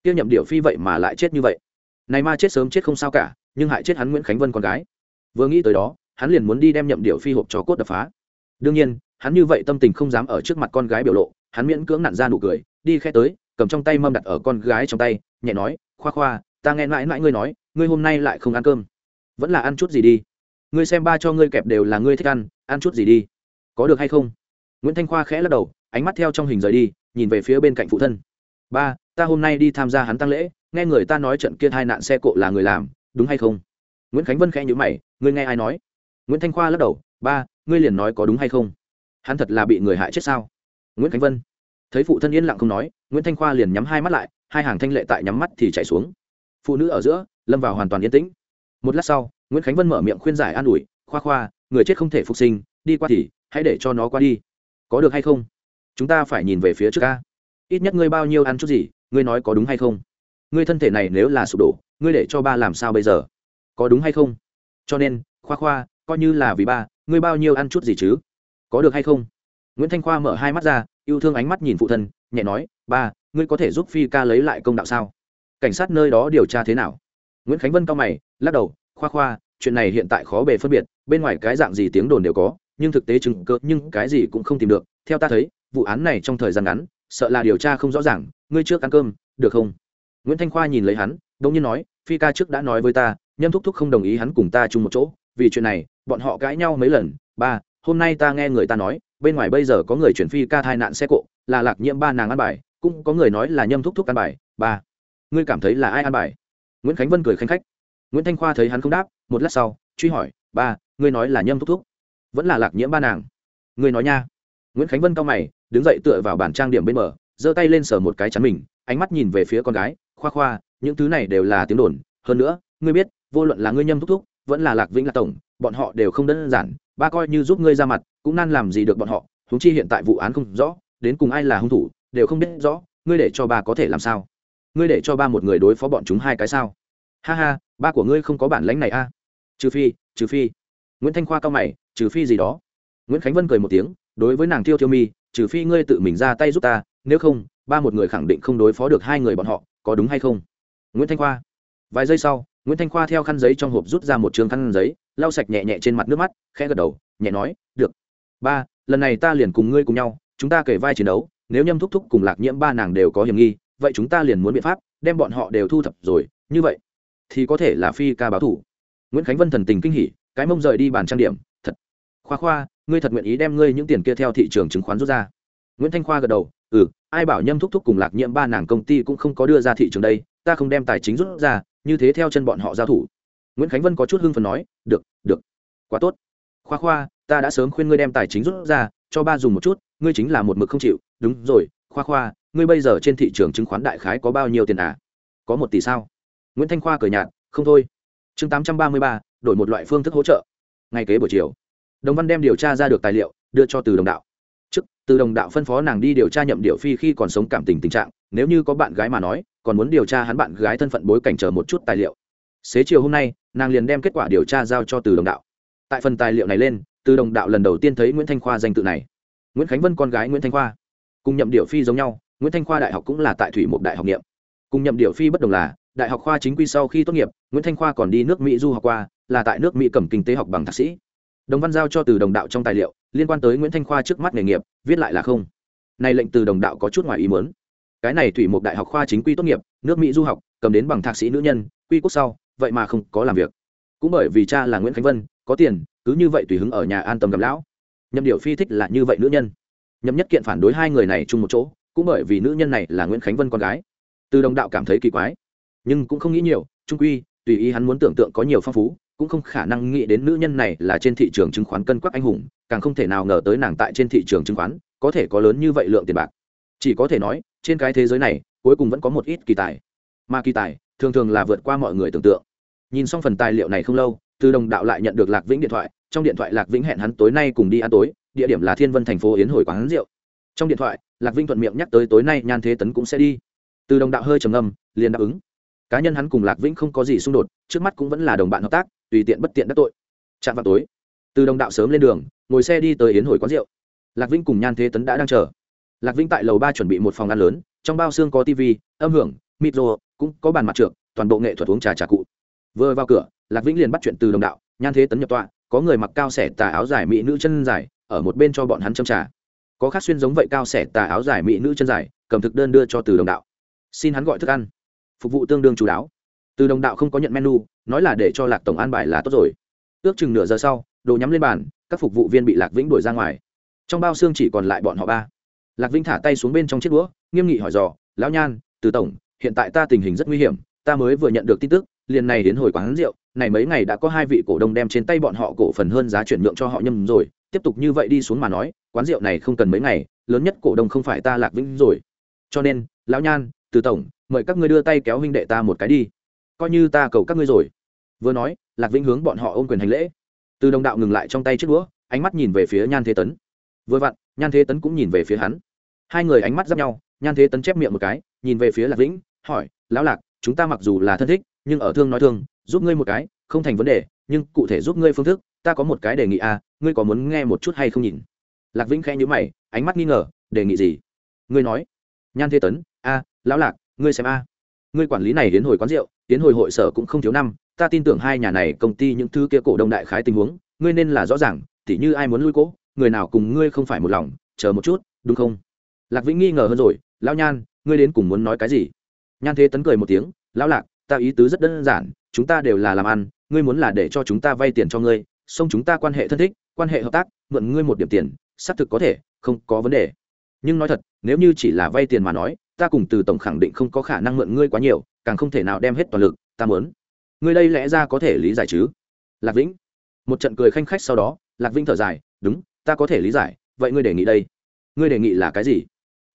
Tiêu nhậm điệu phi vậy mà lại chết như vậy. Này ma chết sớm chết không sao cả, nhưng hại chết hắn nguyễn khánh vân con gái. Vừa nghĩ tới đó, hắn liền muốn đi đem nhậm điệu phi hộp cho cốt đập phá. Đương nhiên, hắn như vậy tâm tình không dám ở trước mặt con gái biểu lộ, hắn miễn cưỡng nặn ra nụ cười, đi khe tới, cầm trong tay mâm đặt ở con gái trong tay, nhẹ nói, khoa khoa, ta nghe mãi mãi ngươi nói, ngươi hôm nay lại không ăn cơm. Vẫn là ăn chút gì đi. Ngươi xem ba cho ngươi kẹp đều là ngươi thích ăn ăn chút gì đi. Có được hay không? Nguyễn thanh khoa khẽ lắc đầu, ánh mắt theo trong hình rời đi, nhìn về phía bên cạnh phụ thân. Ba, ta hôm nay đi tham gia hắn tăng lễ, nghe người ta nói trận kia hai nạn xe cộ là người làm, đúng hay không? Nguyễn khánh vân khẽ nhữ mày, ngươi nghe ai nói? Nguyễn thanh khoa lắc đầu, ba, ngươi liền nói có đúng hay không? Hắn thật là bị người hại chết sao? Nguyễn khánh vân, thấy phụ thân yên lặng không nói, nguyễn thanh khoa liền nhắm hai mắt lại, hai hàng thanh lệ tại nhắm mắt thì chạy xuống. Phụ nữ ở giữa, lâm vào hoàn toàn yên tĩnh. Một lát sau, nguyễn khánh vân mở miệng khuyên giải an ủi, khoa khoa, người chết không thể phục sinh, đi qua thì, hãy để cho nó qua đi có được hay không? Chúng ta phải nhìn về phía trước ca ít nhất ngươi bao nhiêu ăn chút gì, ngươi nói có đúng hay không? Ngươi thân thể này nếu là sụp đổ, ngươi để cho ba làm sao bây giờ? Có đúng hay không? Cho nên, khoa khoa, coi như là vì ba, ngươi bao nhiêu ăn chút gì chứ? Có được hay không? Nguyễn thanh khoa mở hai mắt ra, yêu thương ánh mắt nhìn phụ thân, nhẹ nói, ba, ngươi có thể giúp phi ca lấy lại công đạo sao? Cảnh sát nơi đó điều tra thế nào? Nguyễn khánh vân cao mày, lắc đầu, khoa khoa, chuyện này hiện tại khó bề phân biệt, bên ngoài cái dạng gì tiếng đồn đều có nhưng thực tế chứng cơ nhưng cái gì cũng không tìm được. Theo ta thấy, vụ án này trong thời gian ngắn, sợ là điều tra không rõ ràng. Ngươi trước ăn cơm, được không? Nguyễn thanh khoa nhìn lấy hắn đ ỗ n g nhiên nói, phi ca trước đã nói với ta, Nhâm thúc thúc không đồng ý hắn cùng ta chung một chỗ. Vì chuyện này, bọn họ cãi nhau mấy lần. Ba, hôm nay ta nghe người ta nói, bên ngoài bây giờ có người chuyển phi ca thai nạn xe cộ, là lạc nhiễm ba nàng ăn bài, cũng có người nói là nhâm thúc thúc ăn bài. Ba, ngươi cảm thấy là ai ăn bài? Nguyễn khánh vân cười khanh khách. Nguyễn thanh khoa thấy hắn không đáp, một lát sau, truy hỏi, ba, ngươi nói là nhâm thúc thúc? Vẫn là lạc nhiễm ba nàng. Ngươi nói nha. Nguyễn khánh vân cao mày, đứng dậy tựa vào bản trang điểm bên mở giơ tay lên sờ một cái chắn mình, ánh mắt nhìn về phía con gái, khoa khoa, những thứ này đều là tiếng đồn. Hơn nữa, ngươi biết, vô luận là ngươi nhâm thúc thúc, vẫn là lạc vĩnh lạc tổng, bọn họ đều không đơn giản, ba coi như giúp ngươi ra mặt, cũng nan làm gì được bọn họ húng chi hiện tại vụ án không rõ, đến cùng ai là hung thủ, đều không biết rõ, ngươi để cho ba có thể làm sao? Ngươi để cho ba một người đối phó bọn chúng hai cái sao? Ha ha, ba của ngươi không có bản lãnh này a. Trừ phi trừ phi. Nguyễn thanh khoa cao mày trừ phi gì đó. Nguyễn khánh vân cười một tiếng, đối với nàng thiêu thiêu mi, trừ phi ngươi tự mình ra tay giúp ta, nếu không, ba một người khẳng định không đối phó được hai người bọn họ, có đúng hay không? Nguyễn thanh khoa. Vài giây sau, nguyễn thanh khoa theo khăn giấy trong hộp rút ra một trường khăn giấy, lau sạch nhẹ nhẹ trên mặt nước mắt, khẽ gật đầu, nhẹ nói, được. Ba, lần này ta liền cùng ngươi cùng nhau, chúng ta kể vai chiến đấu, nếu nhâm thúc thúc cùng lạc nhiễm ba nàng đều có hiểm nghi, vậy chúng ta liền muốn biện pháp, đem bọn họ đều thu thập rồi, như vậy thì có thể là phi ca báo thủ. Nguyễn khánh vân thần tình kinh hỉ, cái mông rời đi bàn trang điểm khoa khoa, ngươi thật nguyện ý đem ngươi những tiền kia theo thị trường chứng khoán rút ra? Nguyễn thanh khoa gật đầu ừ ai bảo nhâm thúc thúc cùng lạc nhiễm ba nàng công ty cũng không có đưa ra thị trường đây, ta không đem tài chính rút ra, như thế theo chân bọn họ giao thủ. Nguyễn khánh vân có chút hưng phần nói, được được, quá tốt. Khoa khoa, ta đã sớm khuyên ngươi đem tài chính rút ra, cho ba dùng một chút, ngươi chính là một mực không chịu. Đúng rồi, khoa khoa, ngươi bây giờ trên thị trường chứng khoán đại khái có bao nhiêu tiền à? Có một tỷ sao? Nguyễn thanh khoa cười nhạt, không thôi. Chương tám trăm ba mươi ba, đổi một loại phương thức hỗ trợ. Ngay kế buổi chiều đồng văn đem điều tra ra được tài liệu, đưa cho từ đồng đạo. Trước, từ đồng đạo phân phó nàng đi điều tra nhậm điệu phi khi còn sống cảm tình tình trạng, nếu như có bạn gái mà nói, còn muốn điều tra hắn bạn gái thân phận bối cảnh chờ một chút tài liệu. Xế chiều hôm nay, nàng liền đem kết quả điều tra giao cho từ đồng đạo. Tại phần tài liệu này lên, từ đồng đạo lần đầu tiên thấy nguyễn thanh khoa danh tự này. Nguyễn khánh vân con gái nguyễn thanh khoa. Cùng nhậm điệu phi giống nhau, nguyễn thanh khoa đại học cũng là tại thủy một đại học niệm. cùng nhậm điệu phi bất đồng là, đại học khoa chính quy sau khi tốt nghiệp, nguyễn thanh khoa còn đi nước mỹ du học qua, là tại nước mỹ cầm kinh tế học bằng thạc sĩ đồng văn giao cho từ đồng đạo trong tài liệu, liên quan tới nguyễn thanh khoa trước mắt nghề nghiệp, viết lại là không. Này lệnh từ đồng đạo có chút ngoài ý muốn. Cái này thủy một đại học khoa chính quy tốt nghiệp, nước mỹ du học, cầm đến bằng thạc sĩ nữ nhân, quy quốc sau, vậy mà không có làm việc. Cũng bởi vì cha là nguyễn khánh vân, có tiền, cứ như vậy tùy hứng ở nhà an tâm gặp lão. Nhậm điệu phi thích là như vậy nữ nhân. Nhậm nhất kiện phản đối hai người này chung một chỗ, cũng bởi vì nữ nhân này là nguyễn khánh vân con gái. Từ đồng đạo cảm thấy kỳ quái, nhưng cũng không nghĩ nhiều, trung quy, tùy ý hắn muốn tưởng tượng có nhiều phong phú cũng không khả năng nghĩ đến nữ nhân này là trên thị trường chứng khoán cân quắc anh hùng, càng không thể nào ngờ tới nàng tại trên thị trường chứng khoán, có thể có lớn như vậy lượng tiền bạc. Chỉ có thể nói, trên cái thế giới này, cuối cùng vẫn có một ít kỳ tài. Mà kỳ tài, thường thường là vượt qua mọi người tưởng tượng. Nhìn xong phần tài liệu này không lâu, từ đồng đạo lại nhận được lạc vĩnh điện thoại, trong điện thoại lạc vĩnh hẹn hắn tối nay cùng đi ăn tối, địa điểm là thiên vân thành phố yến hồi quán rượu. Trong điện thoại, lạc vĩnh thuận miệng nhắc tới tối nay nhan thế tấn cũng sẽ đi. Từ đồng đạo hơi trầm ngâm, liền đáp ứng. Cá nhân hắn cùng lạc vĩnh không có gì xung đột, trước mắt cũng vẫn là đồng bạn hợp tác tùy tiện bất tiện đắc tội. Chạm vào tối, từ đồng đạo sớm lên đường, ngồi xe đi tới yến hồi quán rượu. Lạc vĩnh cùng nhan thế tấn đã đang chờ. Lạc vĩnh tại lầu ba chuẩn bị một phòng ăn lớn, trong bao xương có tv âm hưởng micro cũng có bàn mặt trượt toàn bộ nghệ thuật uống trà trà cụ. Vừa vào cửa, lạc vĩnh liền bắt chuyện từ đồng đạo, nhan thế tấn nhập tọa, có người mặc cao xẻ tà áo dài mỹ nữ chân dài, ở một bên cho bọn hắn châm trà. Có khác xuyên giống vậy cao xẻ tà áo dài mỹ nữ chân dài, cầm thực đơn đưa cho từ đồng đạo. Xin hắn gọi thức ăn. Phục vụ tương đương chú đáo. Từ đồng đạo không có nhận menu nói là để cho lạc tổng an bài là tốt rồi. Ước chừng nửa giờ sau, đồ nhắm lên bàn, các phục vụ viên bị lạc vĩnh đuổi ra ngoài. Trong bao xương chỉ còn lại bọn họ ba. Lạc vĩnh thả tay xuống bên trong chiếc đũa, nghiêm nghị hỏi dò, lão nhan, từ tổng, hiện tại ta tình hình rất nguy hiểm, ta mới vừa nhận được tin tức, liền này đến hồi quán rượu, này mấy ngày đã có hai vị cổ đông đem trên tay bọn họ cổ phần hơn giá chuyển nhượng cho họ nhầm rồi, tiếp tục như vậy đi xuống mà nói, quán rượu này không cần mấy ngày, lớn nhất cổ đông không phải ta lạc vĩnh rồi. Cho nên, lão nhan, từ tổng, mời các ngươi đưa tay kéo huynh đệ ta một cái đi coi như ta cầu các ngươi rồi. Vừa nói, lạc vĩnh hướng bọn họ ôm quyền hành lễ. Từ đồng đạo ngừng lại trong tay chiếc đũa, ánh mắt nhìn về phía nhan thế tấn. Vừa vặn, nhan thế tấn cũng nhìn về phía hắn. Hai người ánh mắt giáp nhau, nhan thế tấn chép miệng một cái, nhìn về phía lạc vĩnh, hỏi, lão lạc, chúng ta mặc dù là thân thích, nhưng ở thương nói thương, giúp ngươi một cái, không thành vấn đề, nhưng cụ thể giúp ngươi phương thức, ta có một cái đề nghị à ngươi có muốn nghe một chút hay không nhìn? Lạc vĩnh khẽ nhữ mày, ánh mắt nghi ngờ, đề nghị gì? Ngươi nói. Nhan thế tấn, a, lão lạc, ngươi xem a ngươi quản lý này đến hồi quán rượu tiến hồi hội sở cũng không thiếu năm, ta tin tưởng hai nhà này công ty những thứ kia cổ đông đại khái tình huống, ngươi nên là rõ ràng, tỉ như ai muốn lui cố, người nào cùng ngươi không phải một lòng, chờ một chút, đúng không? Lạc vĩnh nghi ngờ hơn rồi, lão nhan, ngươi đến cùng muốn nói cái gì? Nhan thế tấn cười một tiếng, lão lạc, ta ý tứ rất đơn giản, chúng ta đều là làm ăn, ngươi muốn là để cho chúng ta vay tiền cho ngươi, xong chúng ta quan hệ thân thích, quan hệ hợp tác, mượn ngươi một điểm tiền, xác thực có thể, không có vấn đề. Nhưng nói thật, nếu như chỉ là vay tiền mà nói ta cùng từ tổng khẳng định không có khả năng mượn ngươi quá nhiều, càng không thể nào đem hết toàn lực, ta muốn. Ngươi đây lẽ ra có thể lý giải chứ? Lạc vĩnh. Một trận cười khanh khách sau đó, lạc vĩnh thở dài, đúng, ta có thể lý giải, vậy ngươi đề nghị đây? Ngươi đề nghị là cái gì?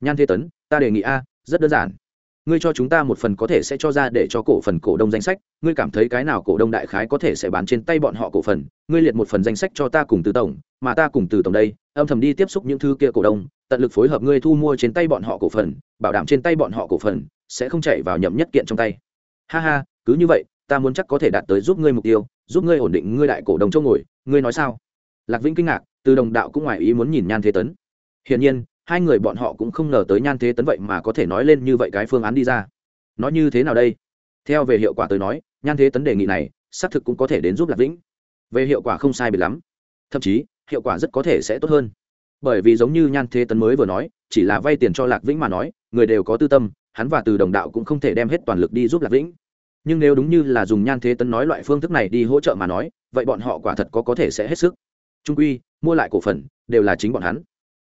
Nhan thế tấn, ta đề nghị a, rất đơn giản ngươi cho chúng ta một phần có thể sẽ cho ra để cho cổ phần cổ đông danh sách, ngươi cảm thấy cái nào cổ đông đại khái có thể sẽ bán trên tay bọn họ cổ phần, ngươi liệt một phần danh sách cho ta cùng từ tổng, mà ta cùng từ tổng đây, âm thầm đi tiếp xúc những thứ kia cổ đông, tận lực phối hợp ngươi thu mua trên tay bọn họ cổ phần, bảo đảm trên tay bọn họ cổ phần sẽ không chạy vào nhậm nhất kiện trong tay. Ha ha, cứ như vậy, ta muốn chắc có thể đạt tới giúp ngươi mục tiêu, giúp ngươi ổn định ngươi đại cổ đông chỗ ngồi, ngươi nói sao? Lạc vĩnh kinh ngạc, từ đồng đạo cũng ngoài ý muốn nhìn nhan thế tấn. Hiển nhiên hai người bọn họ cũng không ngờ tới nhan thế tấn vậy mà có thể nói lên như vậy cái phương án đi ra. Nói như thế nào đây? Theo về hiệu quả tới nói, nhan thế tấn đề nghị này, xác thực cũng có thể đến giúp lạc vĩnh. Về hiệu quả không sai biệt lắm. Thậm chí, hiệu quả rất có thể sẽ tốt hơn. Bởi vì giống như nhan thế tấn mới vừa nói, chỉ là vay tiền cho lạc vĩnh mà nói, người đều có tư tâm, hắn và từ đồng đạo cũng không thể đem hết toàn lực đi giúp lạc vĩnh. Nhưng nếu đúng như là dùng nhan thế tấn nói loại phương thức này đi hỗ trợ mà nói, vậy bọn họ quả thật có có thể sẽ hết sức. Trung quy, mua lại cổ phần, đều là chính bọn hắn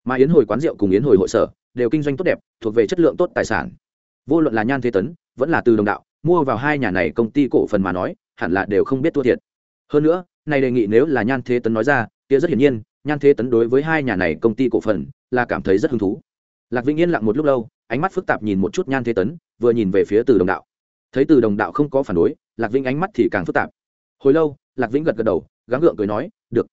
mà yến hồi quán rượu cùng yến hồi hội sở đều kinh doanh tốt đẹp, thuộc về chất lượng tốt tài sản. Vô luận là nhan thế tấn, vẫn là từ đồng đạo, mua vào hai nhà này công ty cổ phần mà nói, hẳn là đều không biết thua thiệt. Hơn nữa, này đề nghị nếu là nhan thế tấn nói ra, kia rất hiển nhiên, nhan thế tấn đối với hai nhà này công ty cổ phần là cảm thấy rất hứng thú. Lạc vĩnh yên lặng một lúc lâu, ánh mắt phức tạp nhìn một chút nhan thế tấn, vừa nhìn về phía từ đồng đạo. Thấy từ đồng đạo không có phản đối, lạc vĩnh ánh mắt thì càng phức tạp. Hồi lâu, lạc vĩnh gật gật đầu, gắng gượng cười nói, được.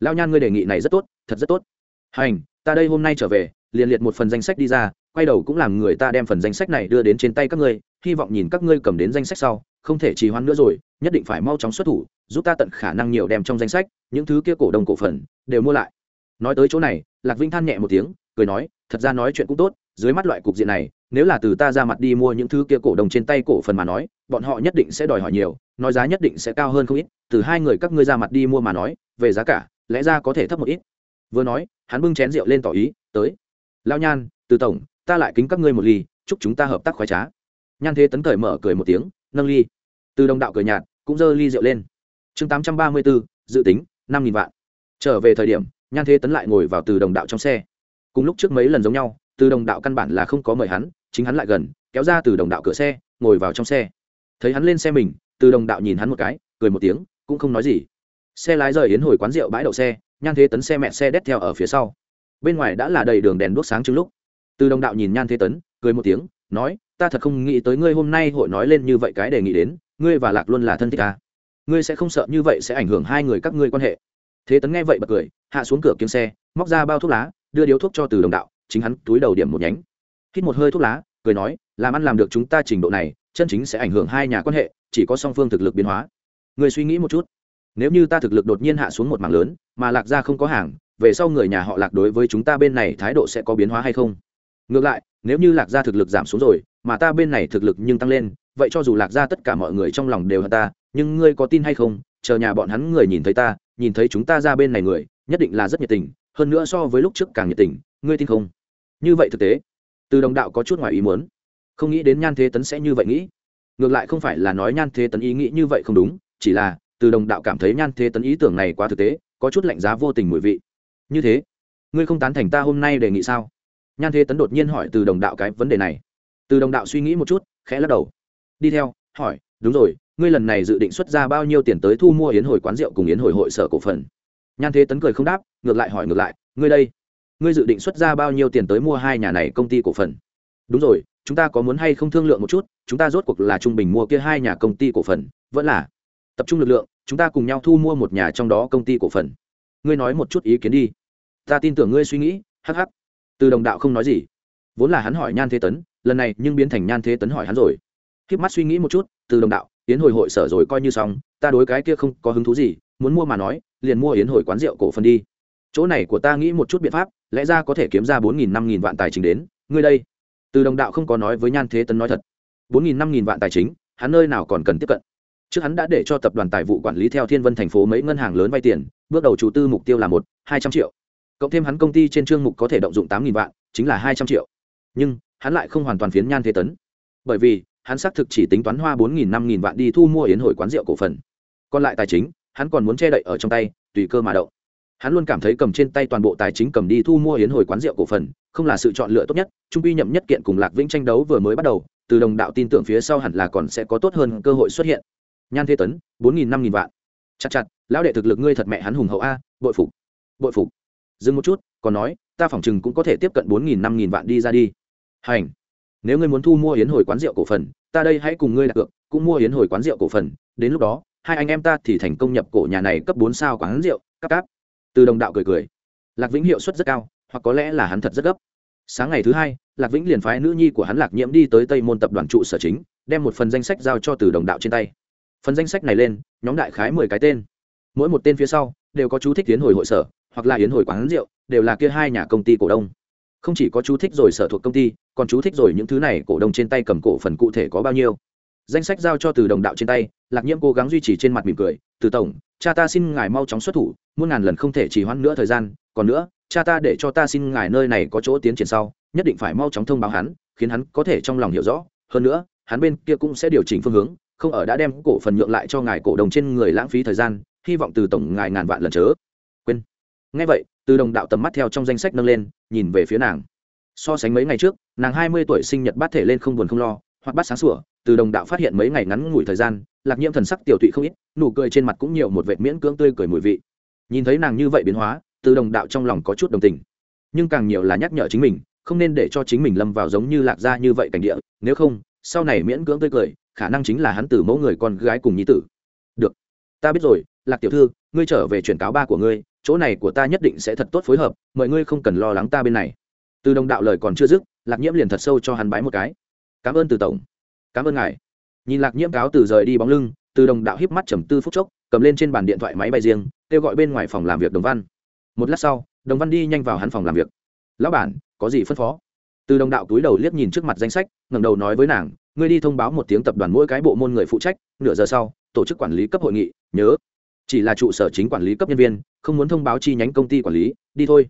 Lao nhan, ngươi đề nghị này rất tốt, thật rất tốt. Hành ta đây hôm nay trở về, liền liệt một phần danh sách đi ra, quay đầu cũng làm người ta đem phần danh sách này đưa đến trên tay các ngươi, hy vọng nhìn các ngươi cầm đến danh sách sau, không thể trì hoãn nữa rồi, nhất định phải mau chóng xuất thủ, giúp ta tận khả năng nhiều đem trong danh sách, những thứ kia cổ đông cổ phần, đều mua lại. Nói tới chỗ này, lạc vinh than nhẹ một tiếng, cười nói, thật ra nói chuyện cũng tốt, dưới mắt loại cục diện này, nếu là từ ta ra mặt đi mua những thứ kia cổ đồng trên tay cổ phần mà nói, bọn họ nhất định sẽ đòi hỏi nhiều, nói giá nhất định sẽ cao hơn không ít, từ hai người các ngươi ra mặt đi mua mà nói, về giá cả, lẽ ra có thể thấp một ít vừa nói, hắn bưng chén rượu lên tỏ ý, tới. Lao nhan, từ tổng, ta lại kính các ngươi một ly, chúc chúng ta hợp tác khoái trá. Nhan thế tấn cởi mở cười một tiếng, nâng ly. Từ đồng đạo cười nhạt, cũng giơ ly rượu lên. Chương tám trăm ba mươi bốn dự tính, năm nghìn vạn. Trở về thời điểm, nhan thế tấn lại ngồi vào từ đồng đạo trong xe. Cùng lúc trước mấy lần giống nhau, từ đồng đạo căn bản là không có mời hắn, chính hắn lại gần, kéo ra từ đồng đạo cửa xe, ngồi vào trong xe. Thấy hắn lên xe mình, từ đồng đạo nhìn hắn một cái, cười một tiếng, cũng không nói gì xe lái rời yến hồi quán rượu bãi đậu xe, nhan thế tấn xe mẹ xe đét theo ở phía sau. Bên ngoài đã là đầy đường đèn đuốc sáng trứng lúc. Từ đồng đạo nhìn nhan thế tấn, cười một tiếng, nói, ta thật không nghĩ tới ngươi hôm nay hội nói lên như vậy cái đề nghị đến, ngươi và lạc luôn là thân thích ta. Ngươi sẽ không sợ như vậy sẽ ảnh hưởng hai người các ngươi quan hệ. Thế tấn nghe vậy bật cười, hạ xuống cửa kiếm xe, móc ra bao thuốc lá, đưa điếu thuốc cho từ đồng đạo, chính hắn túi đầu điểm một nhánh. Hít một hơi thuốc lá, cười nói, làm ăn làm được chúng ta trình độ này, chân chính sẽ ảnh hưởng hai nhà quan hệ, chỉ có song phương thực lực biến hóa. Người suy nghĩ một chút nếu như ta thực lực đột nhiên hạ xuống một mảng lớn, mà lạc gia không có hàng, về sau người nhà họ lạc đối với chúng ta bên này thái độ sẽ có biến hóa hay không? Ngược lại, nếu như lạc gia thực lực giảm xuống rồi, mà ta bên này thực lực nhưng tăng lên, vậy cho dù lạc gia tất cả mọi người trong lòng đều hận ta, nhưng ngươi có tin hay không? Chờ nhà bọn hắn người nhìn thấy ta, nhìn thấy chúng ta ra bên này người, nhất định là rất nhiệt tình, hơn nữa so với lúc trước càng nhiệt tình, ngươi tin không? Như vậy thực tế, từ đồng đạo có chút ngoài ý muốn. Không nghĩ đến nhan thế tấn sẽ như vậy nghĩ. Ngược lại không phải là nói nhan thế tấn ý nghĩ như vậy không đúng, chỉ là từ đồng đạo cảm thấy nhan thế tấn ý tưởng này quá thực tế, có chút lạnh giá vô tình mùi vị. Như thế, ngươi không tán thành ta hôm nay đề nghị sao? Nhan thế tấn đột nhiên hỏi từ đồng đạo cái vấn đề này. Từ đồng đạo suy nghĩ một chút, khẽ lắc đầu. Đi theo, hỏi, đúng rồi, ngươi lần này dự định xuất ra bao nhiêu tiền tới thu mua yến hồi quán rượu cùng yến hồi hội sở cổ phần? Nhan thế tấn cười không đáp, ngược lại hỏi ngược lại, ngươi đây, ngươi dự định xuất ra bao nhiêu tiền tới mua hai nhà này công ty cổ phần? Đúng rồi, chúng ta có muốn hay không thương lượng một chút, chúng ta rốt cuộc là trung bình mua kia hai nhà công ty cổ phần, vẫn là tập trung lực lượng chúng ta cùng nhau thu mua một nhà trong đó công ty cổ phần. Ngươi nói một chút ý kiến đi. Ta tin tưởng ngươi suy nghĩ hh từ đồng đạo không nói gì. Vốn là hắn hỏi nhan thế tấn, lần này nhưng biến thành nhan thế tấn hỏi hắn rồi. K mắt suy nghĩ một chút, từ đồng đạo, yến hồi hội sở rồi coi như xong, ta đối cái kia không có hứng thú gì, muốn mua mà nói, liền mua yến hồi quán rượu cổ phần đi. Chỗ này của ta nghĩ một chút biện pháp, lẽ ra có thể kiếm ra bốn nghìn năm nghìn vạn tài chính đến. Ngươi đây. Từ đồng đạo không có nói với nhan thế tấn nói thật. bốn nghìn năm nghìn vạn tài chính, hắn nơi nào còn cần tiếp cận? Trước hắn đã để cho tập đoàn tài vụ quản lý theo thiên vân thành phố mấy ngân hàng lớn vay tiền, bước đầu chủ tư mục tiêu là một, hai trăm triệu. Cộng thêm hắn công ty trên chương mục có thể động dụng tám nghìn vạn, chính là hai trăm triệu. Nhưng, hắn lại không hoàn toàn phiến nhan thế tấn. Bởi vì, hắn xác thực chỉ tính toán hoa bốn nghìn, năm nghìn vạn đi thu mua yến hồi quán rượu cổ phần. Còn lại tài chính, hắn còn muốn che đậy ở trong tay, tùy cơ mà động. Hắn luôn cảm thấy cầm trên tay toàn bộ tài chính cầm đi thu mua yến hồi quán rượu cổ phần, không là sự chọn lựa tốt nhất, trung quy nhậm nhất kiện cùng lạc vĩnh tranh đấu vừa mới bắt đầu, từ đồng đạo tin tưởng phía sau hẳn là còn sẽ có tốt hơn cơ hội xuất hiện nhan thế tấn, bốn nghìn năm nghìn vạn. Chặt chặt, lão đệ thực lực ngươi thật mẹ hắn hùng hậu a, bội phục bội phục. Dừng một chút, còn nói, ta phỏng chừng cũng có thể tiếp cận bốn nghìn năm nghìn vạn đi ra đi. Hành. Nếu ngươi muốn thu mua yến hồi quán rượu cổ phần, ta đây hãy cùng ngươi đặt cược, cũng mua yến hồi quán rượu cổ phần. Đến lúc đó, hai anh em ta thì thành công nhập cổ nhà này cấp bốn sao quán rượu cắp cáp. Từ đồng đạo cười cười. Lạc vĩnh hiệu suất rất cao, hoặc có lẽ là hắn thật rất gấp. Sáng ngày thứ hai, lạc vĩnh liền phái nữ nhi của hắn lạc nhiễm đi tới tây môn tập đoàn trụ sở chính, đem một phần danh sách giao cho từ đồng đạo trên tay phần danh sách này lên, nhóm đại khái mười cái tên. Mỗi một tên phía sau đều có chú thích yến hồi hội sở, hoặc là yến hồi quán rượu, đều là kia hai nhà công ty cổ đông. Không chỉ có chú thích rồi sở thuộc công ty, còn chú thích rồi những thứ này cổ đông trên tay cầm cổ phần cụ thể có bao nhiêu. Danh sách giao cho từ đồng đạo trên tay, lạc nhiễm cố gắng duy trì trên mặt mỉm cười, từ tổng, cha ta xin ngài mau chóng xuất thủ, muôn ngàn lần không thể chỉ hoãn nữa thời gian, còn nữa, cha ta để cho ta xin ngài nơi này có chỗ tiến triển sau, nhất định phải mau chóng thông báo hắn, khiến hắn có thể trong lòng hiểu rõ. Hơn nữa, hắn bên kia cũng sẽ điều chỉnh phương hướng không ở đã đem cổ phần nhượng lại cho ngài cổ đồng trên người lãng phí thời gian, hy vọng từ tổng ngài ngàn vạn lần chớ. Quên. Ngay vậy, từ đồng đạo tầm mắt theo trong danh sách nâng lên, nhìn về phía nàng. So sánh mấy ngày trước, nàng hai mươi tuổi sinh nhật bát thể lên không buồn không lo hoặc bắt sáng sủa, từ đồng đạo phát hiện mấy ngày ngắn ngủi thời gian, lạc nhiễm thần sắc tiểu tụy không ít, nụ cười trên mặt cũng nhiều một vệt miễn cưỡng tươi cười mùi vị. Nhìn thấy nàng như vậy biến hóa, từ đồng đạo trong lòng có chút đồng tình. Nhưng càng nhiều là nhắc nhở chính mình, không nên để cho chính mình lâm vào giống như lạc gia như vậy cảnh địa, nếu không, sau này miễn cưỡng tươi cười khả năng chính là hắn từ mẫu người con gái cùng nhi tử. Được. Ta biết rồi, lạc tiểu thư, ngươi trở về chuyển cáo ba của ngươi, chỗ này của ta nhất định sẽ thật tốt phối hợp mọi ngươi không cần lo lắng ta bên này. Từ đồng đạo lời còn chưa dứt, lạc nhiễm liền thật sâu cho hắn bái một cái. Cảm ơn từ tổng. Cảm ơn ngài. Nhìn lạc nhiễm cáo từ rời đi bóng lưng, từ đồng đạo híp mắt trầm tư phút chốc, cầm lên trên bàn điện thoại máy bay riêng, kêu gọi bên ngoài phòng làm việc đồng văn. Một lát sau, đồng văn đi nhanh vào hắn phòng làm việc. Lão bản, có gì phân phó? Từ đồng đạo túi đầu liếc nhìn trước mặt danh sách, ngẩng đầu nói với nàng ngươi đi thông báo một tiếng tập đoàn mỗi cái bộ môn người phụ trách, nửa giờ sau, tổ chức quản lý cấp hội nghị, nhớ. Chỉ là trụ sở chính quản lý cấp nhân viên, không muốn thông báo chi nhánh công ty quản lý, đi thôi.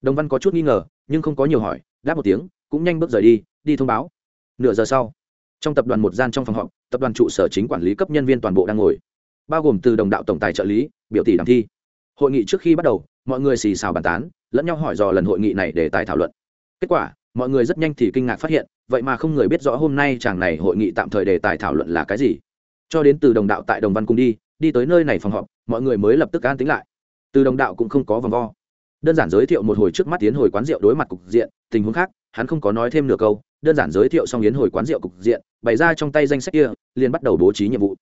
Đồng văn có chút nghi ngờ, nhưng không có nhiều hỏi, đáp một tiếng, cũng nhanh bước rời đi đi thông báo. Nửa giờ sau, trong tập đoàn một gian trong phòng họp, tập đoàn trụ sở chính quản lý cấp nhân viên toàn bộ đang ngồi. Bao gồm từ đồng đạo tổng tài trợ lý, biểu tỷ đàm thi. Hội nghị trước khi bắt đầu, mọi người xì xào bàn tán, lẫn nhau hỏi dò lần hội nghị này để tài thảo luận. Kết quả mọi người rất nhanh thì kinh ngạc phát hiện, vậy mà không người biết rõ hôm nay chàng này hội nghị tạm thời đề tài thảo luận là cái gì. Cho đến từ đồng đạo tại đồng văn cùng đi đi tới nơi này phòng họp, mọi người mới lập tức an tính lại. Từ đồng đạo cũng không có vòng vo. Đơn giản giới thiệu một hồi trước mắt tiến hồi quán rượu đối mặt cục diện, tình huống khác, hắn không có nói thêm nửa câu, đơn giản giới thiệu xong yến hồi quán rượu cục diện, bày ra trong tay danh sách kia, liền bắt đầu bố trí nhiệm vụ.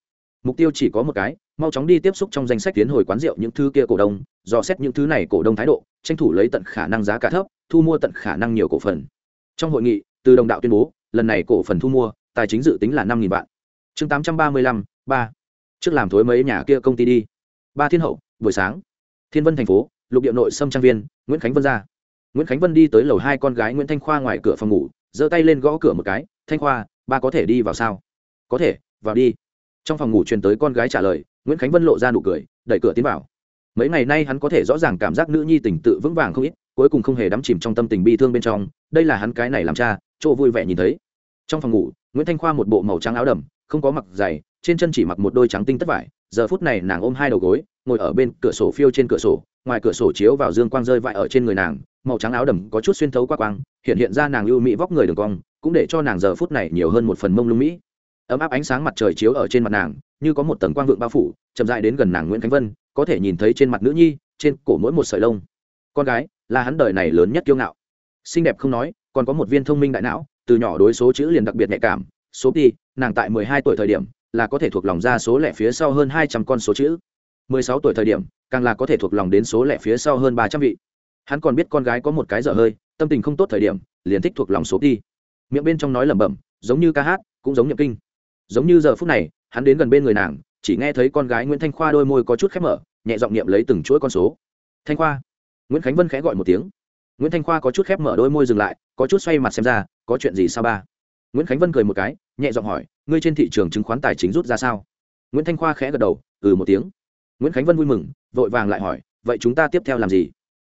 Mục tiêu chỉ có một cái, mau chóng đi tiếp xúc trong danh sách tiến hồi quán rượu những thứ kia cổ đông, dò xét những thứ này cổ đông thái độ, tranh thủ lấy tận khả năng giá cả thấp, thu mua tận khả năng nhiều cổ phần trong hội nghị, từ đồng đạo tuyên bố, lần này cổ phần thu mua, tài chính dự tính là năm vạn. Chương tám trăm ba mươi lăm, ba. Trước làm thối mấy nhà kia công ty đi. Ba thiên hậu, buổi sáng. Thiên vân thành phố, lục địa nội sâm trang viên, nguyễn khánh vân ra. Nguyễn khánh vân đi tới lầu hai con gái nguyễn thanh khoa ngoài cửa phòng ngủ, giơ tay lên gõ cửa một cái, thanh khoa, ba có thể đi vào sao? Có thể, vào đi. Trong phòng ngủ truyền tới con gái trả lời, nguyễn khánh vân lộ ra nụ cười, đẩy cửa tiến vào. Mấy ngày nay hắn có thể rõ ràng cảm giác nữ nhi tình tự vững vàng không ít, cuối cùng không hề đắm chìm trong tâm tình bi thương bên trong đây là hắn cái này làm cha, chỗ vui vẻ nhìn thấy. Trong phòng ngủ, nguyễn thanh khoa một bộ màu trắng áo đầm, không có mặc giày, trên chân chỉ mặc một đôi trắng tinh tất vải. Giờ phút này nàng ôm hai đầu gối, ngồi ở bên cửa sổ phiêu trên cửa sổ, ngoài cửa sổ chiếu vào dương quang rơi vãi ở trên người nàng, màu trắng áo đầm có chút xuyên thấu qua quang, hiện hiện ra nàng lưu mỹ vóc người đường cong, cũng để cho nàng giờ phút này nhiều hơn một phần mông lung mỹ. Ấm áp ánh sáng mặt trời chiếu ở trên mặt nàng, như có một tầng quang vượng bao phủ, chậm dại đến gần nàng nguyễn khánh vân, có thể nhìn thấy trên mặt nữ nhi, trên cổ mỗi một sợi lông. Con gái, là hắn đời này lớn nhất kiêu ngạo xinh đẹp không nói, còn có một viên thông minh đại não, từ nhỏ đối số chữ liền đặc biệt nhạy cảm, số đi nàng tại mười hai tuổi thời điểm là có thể thuộc lòng ra số lẻ phía sau hơn hai trăm con số chữ. mười sáu tuổi thời điểm, càng là có thể thuộc lòng đến số lẻ phía sau hơn ba trăm vị. Hắn còn biết con gái có một cái dở hơi, tâm tình không tốt thời điểm, liền thích thuộc lòng số đi miệng bên trong nói lẩm bẩm, giống như ca hát, cũng giống nhậm kinh. Giống như giờ phút này, hắn đến gần bên người nàng, chỉ nghe thấy con gái nguyễn thanh khoa đôi môi có chút khép mở, nhẹ giọng niệm lấy từng chuỗi con số. Thanh khoa. Nguyễn khánh vân khẽ gọi một tiếng nguyễn thanh khoa có chút khép mở đôi môi dừng lại, có chút xoay mặt xem ra, có chuyện gì sao ba? Nguyễn khánh vân cười một cái, nhẹ giọng hỏi, ngươi trên thị trường chứng khoán tài chính rút ra sao? Nguyễn thanh khoa khẽ gật đầu ừ một tiếng. Nguyễn khánh vân vui mừng, vội vàng lại hỏi, vậy chúng ta tiếp theo làm gì?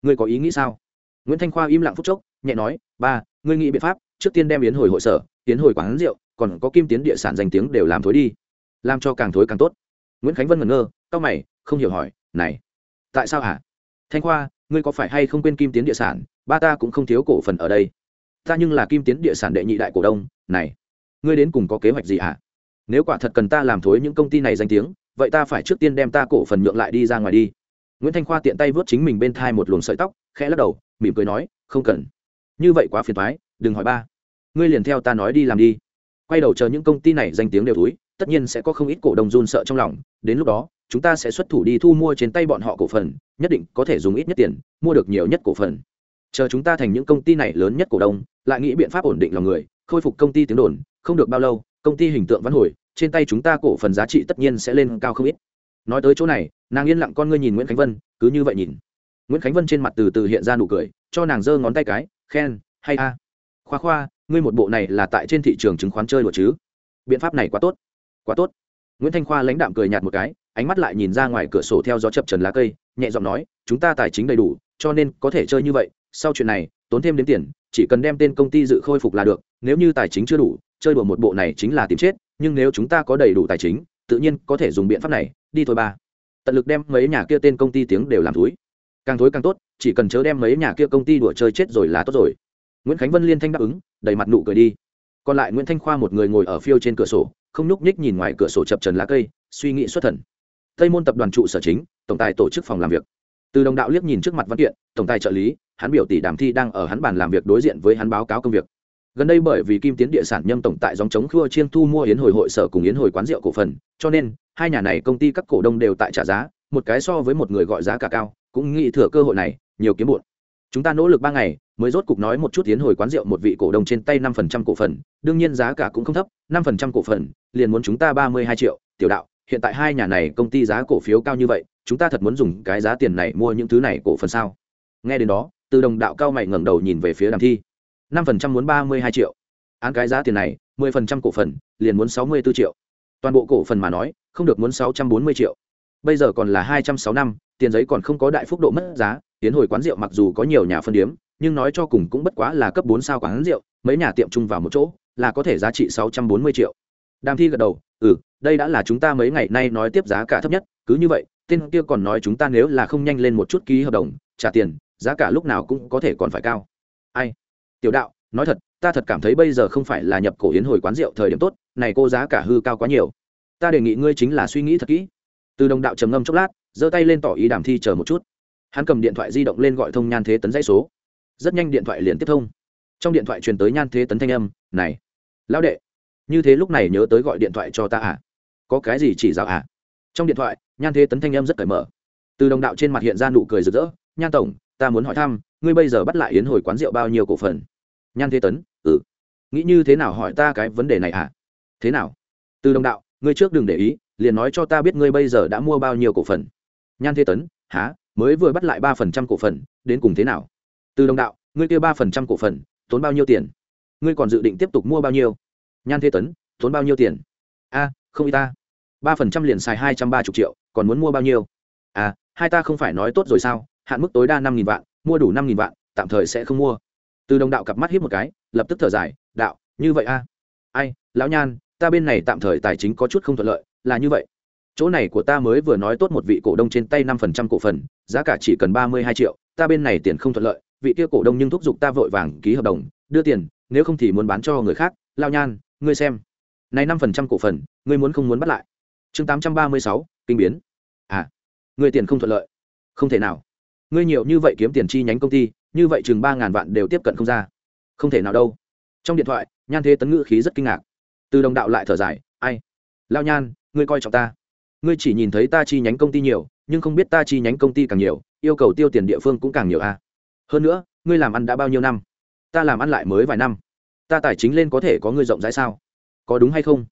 Ngươi có ý nghĩ sao? Nguyễn thanh khoa im lặng phút chốc, nhẹ nói, ba, ngươi nghĩ biện pháp, trước tiên đem yến hồi hội sở, yến hồi quán rượu, còn có kim tiến địa sản danh tiếng đều làm thối đi. Làm cho càng thối càng tốt. Nguyễn khánh vân ngẩn ngơ cao mày, không hiểu hỏi, này, tại sao hả? Thanh khoa ngươi có phải hay không quên kim tiến địa sản, ba ta cũng không thiếu cổ phần ở đây. Ta nhưng là kim tiến địa sản đệ nhị đại cổ đông, này, ngươi đến cùng có kế hoạch gì hả? Nếu quả thật cần ta làm thối những công ty này danh tiếng, vậy ta phải trước tiên đem ta cổ phần nhượng lại đi ra ngoài đi. Nguyễn thanh khoa tiện tay vớt chính mình bên thai một luồng sợi tóc, khẽ lắc đầu, mỉm cười nói, không cần. Như vậy quá phiền thoái đừng hỏi ba. Ngươi liền theo ta nói đi làm đi. Quay đầu chờ những công ty này danh tiếng đều túi tất nhiên sẽ có không ít cổ đông run sợ trong lòng, đến lúc đó chúng ta sẽ xuất thủ đi thu mua trên tay bọn họ cổ phần, nhất định có thể dùng ít nhất tiền, mua được nhiều nhất cổ phần. Chờ chúng ta thành những công ty này lớn nhất cổ đông, lại nghĩ biện pháp ổn định lòng người, khôi phục công ty tiếng đồn, không được bao lâu, công ty hình tượng văn hồi, trên tay chúng ta cổ phần giá trị tất nhiên sẽ lên cao không ít. Nói tới chỗ này, nàng yên lặng con ngươi nhìn nguyễn khánh vân, cứ như vậy nhìn. Nguyễn khánh vân trên mặt từ từ hiện ra nụ cười, cho nàng giơ ngón tay cái, khen, hay a. Khoa khoa, ngươi một bộ này là tại trên thị trường chứng khoán chơi đùa chứ? Biện pháp này quá tốt quá tốt nguyễn thanh khoa lãnh đạm cười nhạt một cái, ánh mắt lại nhìn ra ngoài cửa sổ theo gió chập trần lá cây, nhẹ giọng nói, chúng ta tài chính đầy đủ, cho nên có thể chơi như vậy. Sau chuyện này, tốn thêm đến tiền, chỉ cần đem tên công ty dự khôi phục là được. Nếu như tài chính chưa đủ, chơi đùa một bộ này chính là tìm chết, nhưng nếu chúng ta có đầy đủ tài chính, tự nhiên có thể dùng biện pháp này, đi thôi ba. Tận lực đem mấy nhà kia tên công ty tiếng đều làm thúi càng thối càng tốt, chỉ cần chớ đem mấy nhà kia công ty đùa chơi chết rồi là tốt rồi. Nguyễn khánh vân liên thanh đáp ứng, đầy mặt nụ cười đi. Còn lại nguyễn thanh khoa một người ngồi ở phiêu trên cửa sổ không nhúc nhích nhìn ngoài cửa sổ chập trần lá cây, suy nghĩ xuất thần. Tây môn tập đoàn trụ sở chính, tổng tài tổ chức phòng làm việc. Từ đồng đạo liếc nhìn trước mặt văn kiện, tổng tài trợ lý, hắn biểu tỷ đàm thi đang ở hắn bàn làm việc đối diện với hắn báo cáo công việc. Gần đây bởi vì kim tiến địa sản nhâm tổng tại dòng chống khua chiên thu mua yến hồi hội sở cùng yến hồi quán rượu cổ phần, cho nên, hai nhà này công ty các cổ đông đều tại trả giá, một cái so với một người gọi giá cả cao, cũng nghĩ thừa cơ hội này, nhiều kiếm bụn chúng ta nỗ lực ba ngày, mới rốt cục nói một chút tiến hồi quán rượu một vị cổ đông trên tay năm phần trăm cổ phần, đương nhiên giá cả cũng không thấp, năm phần trăm cổ phần, liền muốn chúng ta ba mươi hai triệu. Tiểu đạo, hiện tại hai nhà này công ty giá cổ phiếu cao như vậy, chúng ta thật muốn dùng cái giá tiền này mua những thứ này cổ phần sao? Nghe đến đó, từ đồng đạo cao mày ngẩng đầu nhìn về phía đàm thi. năm phần trăm muốn ba mươi hai triệu. Án cái giá tiền này, mười phần trăm cổ phần, liền muốn sáu mươi b ố triệu. Toàn bộ cổ phần mà nói, không được muốn sáu trăm bốn mươi triệu. Bây giờ còn là hai trăm sáu năm, tiền giấy còn không có đại phúc độ mất giá tiến hồi quán rượu mặc dù có nhiều nhà phân điếm, nhưng nói cho cùng cũng bất quá là cấp bốn sao quán rượu, mấy nhà tiệm chung vào một chỗ, là có thể giá trị sáu trăm bốn mươi triệu. Đàm thi gật đầu ừ đây đã là chúng ta mấy ngày nay nói tiếp giá cả thấp nhất, cứ như vậy, tên kia còn nói chúng ta nếu là không nhanh lên một chút ký hợp đồng, trả tiền, giá cả lúc nào cũng có thể còn phải cao. Ai? Tiểu đạo, nói thật, ta thật cảm thấy bây giờ không phải là nhập cổ yến hồi quán rượu thời điểm tốt, này cô giá cả hư cao quá nhiều. Ta đề nghị ngươi chính là suy nghĩ thật kỹ. Từ đồng đạo trầm ngâm chốc lát, giơ tay lên tỏ ý đàm thi chờ một chút hắn cầm điện thoại di động lên gọi thông nhan thế tấn dãy số. Rất nhanh điện thoại liền tiếp thông. Trong điện thoại truyền tới nhan thế tấn thanh âm, này, lão đệ, như thế lúc này nhớ tới gọi điện thoại cho ta à? Có cái gì chỉ giáo à? Trong điện thoại, nhan thế tấn thanh âm rất cởi mở. Từ đồng đạo trên mặt hiện ra nụ cười rực rỡ, nhan tổng, ta muốn hỏi thăm, ngươi bây giờ bắt lại yến hồi quán rượu bao nhiêu cổ phần? Nhan thế tấn ừ. Nghĩ như thế nào hỏi ta cái vấn đề này à? Thế nào? Từ đồng đạo, ngươi trước đừng để ý, liền nói cho ta biết ngươi bây giờ đã mua bao nhiêu cổ phần. Nhan thế tấn há mới vừa bắt lại ba phần trăm cổ phần, đến cùng thế nào? Từ đồng đạo, ngươi kêu ba phần trăm cổ phần, tốn bao nhiêu tiền? Ngươi còn dự định tiếp tục mua bao nhiêu? Nhan thế tấn, tốn bao nhiêu tiền? A, không y ta. ba phần trăm liền xài hai trăm ba mươi triệu, còn muốn mua bao nhiêu? À hai ta không phải nói tốt rồi sao? Hạn mức tối đa năm nghìn vạn, mua đủ năm nghìn vạn, tạm thời sẽ không mua. Từ đồng đạo cặp mắt híp một cái, lập tức thở dài, đạo, như vậy a? Ai, lão nhan, ta bên này tạm thời tài chính có chút không thuận lợi, là như vậy chỗ này của ta mới vừa nói tốt một vị cổ đông trên tay năm phần trăm cổ phần, giá cả chỉ cần ba mươi hai triệu, ta bên này tiền không thuận lợi, vị kia cổ đông nhưng thúc giục ta vội vàng ký hợp đồng, đưa tiền, nếu không thì muốn bán cho người khác. Lao nhan, ngươi xem. Này năm phần trăm cổ phần, ngươi muốn không muốn bắt lại? Chương tám trăm ba mươi sáu, kinh biến. À ngươi tiền không thuận lợi. Không thể nào. Ngươi nhiều như vậy kiếm tiền chi nhánh công ty, như vậy chừng ba ngàn vạn đều tiếp cận không ra. Không thể nào đâu. Trong điện thoại, nhan thế tấn ngữ khí rất kinh ngạc. Từ đồng đạo lại thở dài, ai? Lao nhan, ngươi coi trọng ta ngươi chỉ nhìn thấy ta chi nhánh công ty nhiều, nhưng không biết ta chi nhánh công ty càng nhiều, yêu cầu tiêu tiền địa phương cũng càng nhiều à. hơn nữa, ngươi làm ăn đã bao nhiêu năm? Ta làm ăn lại mới vài năm. Ta tài chính lên có thể có ngươi rộng rãi sao? Có đúng hay không?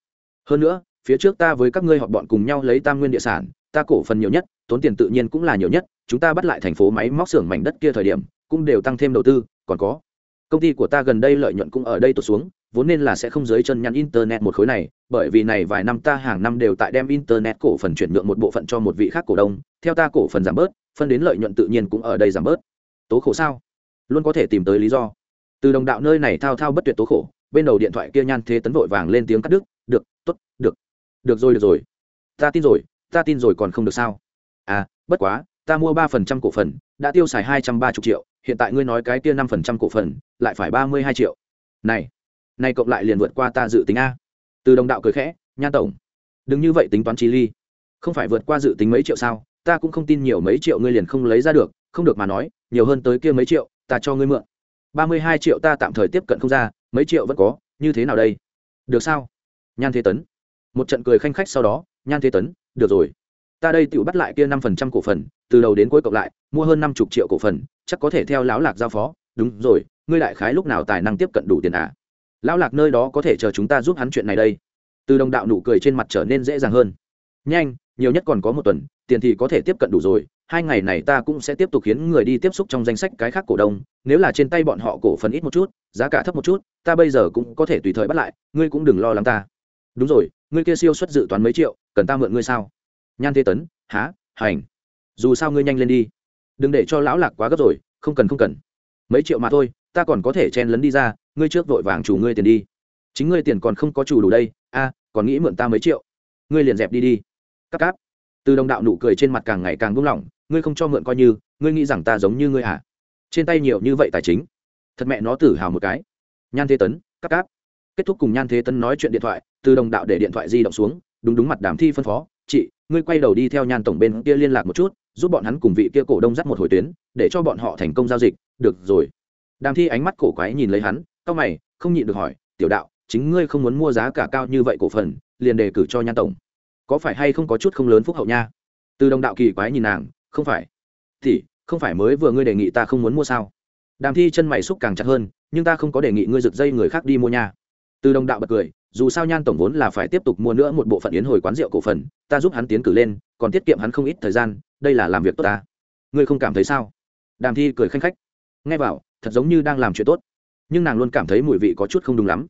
Hơn nữa, phía trước ta với các ngươi họp bọn cùng nhau lấy tam nguyên địa sản, ta cổ phần nhiều nhất, tốn tiền tự nhiên cũng là nhiều nhất, chúng ta bắt lại thành phố máy móc xưởng mảnh đất kia thời điểm, cũng đều tăng thêm đầu tư, còn có. Công ty của ta gần đây lợi nhuận cũng ở đây tụt xuống vốn nên là sẽ không dưới chân nhắn internet một khối này, bởi vì này vài năm ta hàng năm đều tại đem internet cổ phần chuyển nhượng một bộ phận cho một vị khác cổ đông, theo ta cổ phần giảm bớt, phân đến lợi nhuận tự nhiên cũng ở đây giảm bớt. Tố khổ sao? Luôn có thể tìm tới lý do. Từ đồng đạo nơi này thao thao bất tuyệt tố khổ, bên đầu điện thoại kia nhan thế tấn vội vàng lên tiếng cắt đứt, được t ố t được. Được rồi được rồi. Ta tin rồi, ta tin rồi còn không được sao? À bất quá, ta mua ba phần trăm cổ phần, đã tiêu xài hai trăm ba mươi triệu, hiện tại ngươi nói cái kia năm phần trăm cổ phần, lại phải ba mươi hai triệu. Này nay cộng lại liền vượt qua ta dự tính a. Từ đồng đạo cười khẽ, nhan tổng, đừng như vậy tính toán chi ly. Không phải vượt qua dự tính mấy triệu sao? Ta cũng không tin nhiều mấy triệu ngươi liền không lấy ra được, không được mà nói, nhiều hơn tới kia mấy triệu, ta cho ngươi mượn. Ba mươi hai triệu ta tạm thời tiếp cận không ra, mấy triệu vẫn có, như thế nào đây? Được sao? Nhan thế tấn. Một trận cười khanh khách sau đó, nhan thế tấn, được rồi. Ta đây tự bắt lại kia năm phần trăm cổ phần, từ đầu đến cuối cộng lại, mua hơn năm chục triệu cổ phần, chắc có thể theo láo lạc giao phó. Đúng rồi, ngươi đại khái lúc nào tài năng tiếp cận đủ tiền à? Lão lạc nơi đó có thể chờ chúng ta giúp hắn chuyện này đây. Từ đồng đạo nụ cười trên mặt trở nên dễ dàng hơn. Nhanh, nhiều nhất còn có một tuần, tiền thì có thể tiếp cận đủ rồi, hai ngày này ta cũng sẽ tiếp tục khiến người đi tiếp xúc trong danh sách cái khác cổ đông, nếu là trên tay bọn họ cổ phần ít một chút, giá cả thấp một chút, ta bây giờ cũng có thể tùy thời bắt lại, ngươi cũng đừng lo lắng ta. Đúng rồi, ngươi kia siêu xuất dự toán mấy triệu, cần ta mượn ngươi sao? Nhan thế tấn, há, hành. Dù sao ngươi nhanh lên đi. Đừng để cho lão lạc quá gấp rồi, không cần không cần. Mấy triệu mà thôi, ta còn có thể chen lấn đi ra ngươi trước vội vàng chủ ngươi tiền đi. Chính ngươi tiền còn không có chủ đủ đây, a, còn nghĩ mượn ta mấy triệu. Ngươi liền dẹp đi đi. Cắp cáp. Từ đồng đạo nụ cười trên mặt càng ngày càng buông lỏng, ngươi không cho mượn coi như, ngươi nghĩ rằng ta giống như ngươi à? Trên tay nhiều như vậy tài chính. Thật mẹ nó tự hào một cái. Nhan thế tấn cắp cáp. Kết thúc cùng nhan thế tấn nói chuyện điện thoại, từ đồng đạo để điện thoại di động xuống, đúng đúng mặt đàm thi phân phó, chị, ngươi quay đầu đi theo nhan tổng bên kia liên lạc một chút, giúp bọn hắn cùng vị kia cổ đông dắt một hồi tuyến, để cho bọn họ thành công giao dịch, được rồi. Đàm thi ánh mắt cổ quái nhìn lấy hắn c mày, không nhịn được hỏi, tiểu đạo, chính ngươi không muốn mua giá cả cao như vậy cổ phần, liền đề cử cho nhan tổng. Có phải hay không có chút không lớn phúc hậu nha? Từ đồng đạo kỳ quái nhìn nàng, không phải. Thì không phải mới vừa ngươi đề nghị ta không muốn mua sao? Đàm thi chân mày xúc càng chặt hơn, nhưng ta không có đề nghị ngươi rực dây người khác đi mua nha. Từ đồng đạo bật cười, dù sao nhan tổng vốn là phải tiếp tục mua nữa một bộ phận yến hồi quán rượu cổ phần, ta giúp hắn tiến cử lên, còn tiết kiệm hắn không ít thời gian, đây là làm việc tốt ta. Ngươi không cảm thấy sao? Đàm thi cười khanh khách, nghe vào, thật giống như đang làm chuyện tốt nhưng nàng luôn cảm thấy mùi vị có chút không đúng lắm.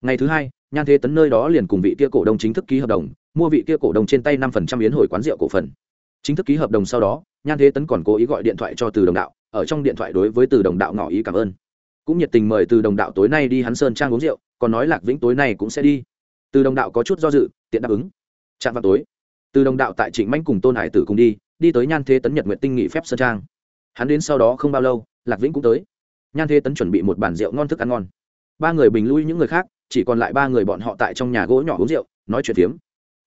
Ngày thứ hai, nhan thế tấn nơi đó liền cùng vị kia cổ đông chính thức ký hợp đồng, mua vị kia cổ đông trên tay năm phần trăm yến hồi quán rượu cổ phần. Chính thức ký hợp đồng sau đó, nhan thế tấn còn cố ý gọi điện thoại cho từ đồng đạo, ở trong điện thoại đối với từ đồng đạo ngỏ ý cảm ơn. Cũng nhiệt tình mời từ đồng đạo tối nay đi hắn sơn trang uống rượu, còn nói lạc vĩnh tối nay cũng sẽ đi. Từ đồng đạo có chút do dự, tiện đáp ứng. Chạm vào tối, từ đồng đạo tại trịnh mãnh cùng tôn hải tử cùng đi đi tới nhan thế tấn nhật nguyện tinh nghị phép sơn trang. Hắn đến sau đó không bao lâu, lạc vĩnh cũng tới nhan thế tấn chuẩn bị một bàn rượu ngon thức ăn ngon. Ba người bình lui những người khác, chỉ còn lại ba người bọn họ tại trong nhà gỗ nhỏ uống rượu, nói chuyện phiếm.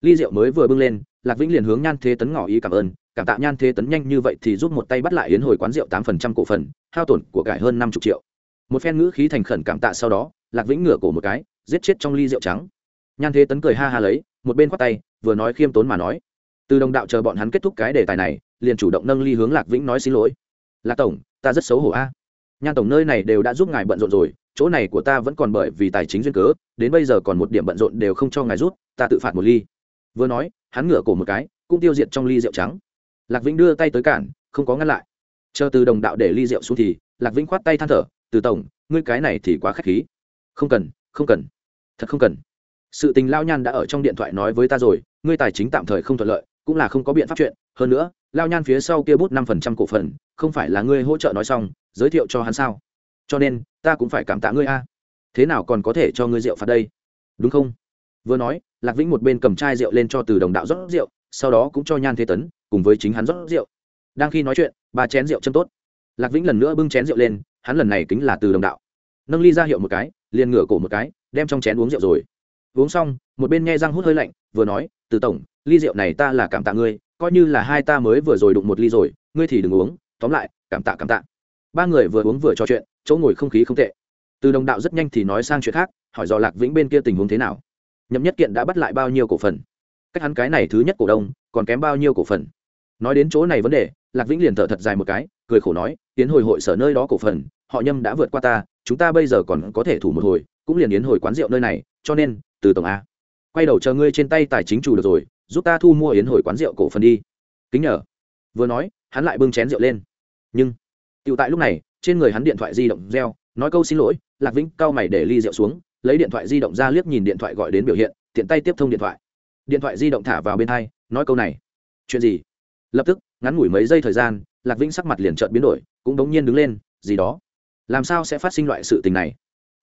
Ly rượu mới vừa bưng lên, lạc vĩnh liền hướng nhan thế tấn ngỏ ý cảm ơn, cảm tạ nhan thế tấn nhanh như vậy thì giúp một tay bắt lại yến hồi quán rượu tám phần trăm cổ phần, hao tổn của cải hơn năm chục triệu. Một phen ngữ khí thành khẩn cảm tạ sau đó, lạc vĩnh ngửa cổ một cái, giết chết trong ly rượu trắng. Nhan thế tấn cười ha ha lấy, một bên khoát tay, vừa nói khiêm tốn mà nói. Từ đồng đạo chờ bọn hắn kết thúc cái đề tài này, liền chủ động nâng ly hướng lạc vĩnh nói xin lỗi. Lạc tổng, ta rất xấu hổ a nhan tổng nơi này đều đã giúp ngài bận rộn rồi, chỗ này của ta vẫn còn bởi vì tài chính duyên cớ, đến bây giờ còn một điểm bận rộn đều không cho ngài rút, ta tự phạt một ly. Vừa nói, hắn ngửa cổ một cái, cũng tiêu diệt trong ly rượu trắng. Lạc vĩnh đưa tay tới cản, không có ngăn lại. Chờ từ đồng đạo để ly rượu xuống thì, lạc vĩnh khoát tay than thở, từ tổng, ngươi cái này thì quá k h á c h khí. Không cần không cần. Thật không cần. Sự tình lao nhan đã ở trong điện thoại nói với ta rồi, ngươi tài chính tạm thời không thuận lợi, cũng là không có biện pháp chuyện hơn nữa, lao nhan phía sau kia bút năm phần trăm cổ phần, không phải là ngươi hỗ trợ nói xong, giới thiệu cho hắn sao? Cho nên, ta cũng phải cảm tạ ngươi a. Thế nào còn có thể cho ngươi rượu phạt đây? Đúng không? Vừa nói, lạc vĩnh một bên cầm chai rượu lên cho từ đồng đạo rót rượu, sau đó cũng cho nhan thế tấn, cùng với chính hắn rót rượu. Đang khi nói chuyện, ba chén rượu chân tốt. Lạc vĩnh lần nữa bưng chén rượu lên, hắn lần này kính là từ đồng đạo. Nâng ly ra hiệu một cái, liền ngửa cổ một cái, đem trong chén uống rượu rồi. Uống xong, một bên nghe răng hút hơi lạnh, vừa nói, từ tổng, ly rượu này ta là cảm tạ ngươi coi như là hai ta mới vừa rồi đụng một ly rồi, ngươi thì đừng uống, tóm lại, cảm tạ cảm tạ. Ba người vừa uống vừa trò chuyện, chỗ ngồi không khí không tệ. Từ đồng đạo rất nhanh thì nói sang chuyện khác, hỏi do lạc vĩnh bên kia tình huống thế nào. Nhậm nhất kiện đã bắt lại bao nhiêu cổ phần? Cách hắn cái này thứ nhất cổ đông, còn kém bao nhiêu cổ phần? Nói đến chỗ này vấn đề, lạc vĩnh liền thở thật dài một cái, cười khổ nói tiến hồi hội sở nơi đó cổ phần, họ nhâm đã vượt qua ta, chúng ta bây giờ còn có thể thủ một hồi, cũng liền yến hồi quán rượu nơi này, cho nên, từ tổng a. Quay đầu chờ ngươi trên tay tài chính chủ được rồi giúp ta thu mua yến hồi quán rượu cổ phần đi. Kính nhờ. Vừa nói, hắn lại bưng chén rượu lên. Nhưng tựu tại lúc này, trên người hắn điện thoại di động reo, nói câu xin lỗi, lạc vĩnh cao mày để ly rượu xuống, lấy điện thoại di động ra liếc nhìn điện thoại gọi đến biểu hiện, tiện tay tiếp thông điện thoại. Điện thoại di động thả vào bên hai, nói câu này. Chuyện gì? Lập tức, ngắn ngủi mấy giây thời gian, lạc vĩnh sắc mặt liền trợn biến đổi, cũng đống nhiên đứng lên, gì đó. Làm sao sẽ phát sinh loại sự tình này?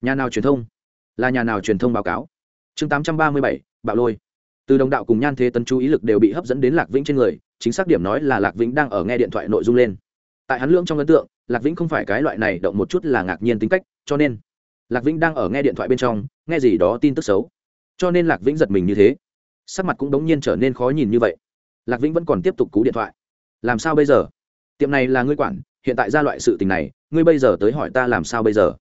Nhà nào truyền thông? Là nhà nào truyền thông báo cáo? Chương tám trăm ba mươi bảy, bạo lôi từ đồng đạo cùng nhan thế tấn chú ý lực đều bị hấp dẫn đến lạc vĩnh trên người, chính xác điểm nói là lạc vĩnh đang ở nghe điện thoại nội dung lên. Tại hắn lưỡng trong ấn tượng, lạc vĩnh không phải cái loại này động một chút là ngạc nhiên tính cách, cho nên lạc vĩnh đang ở nghe điện thoại bên trong, nghe gì đó tin tức xấu. Cho nên lạc vĩnh giật mình như thế. Sắc mặt cũng đống nhiên trở nên khó nhìn như vậy. Lạc vĩnh vẫn còn tiếp tục cú điện thoại. Làm sao bây giờ? Tiệm này là ngươi quản, hiện tại ra loại sự tình này, ngươi bây giờ tới hỏi ta làm sao bây giờ?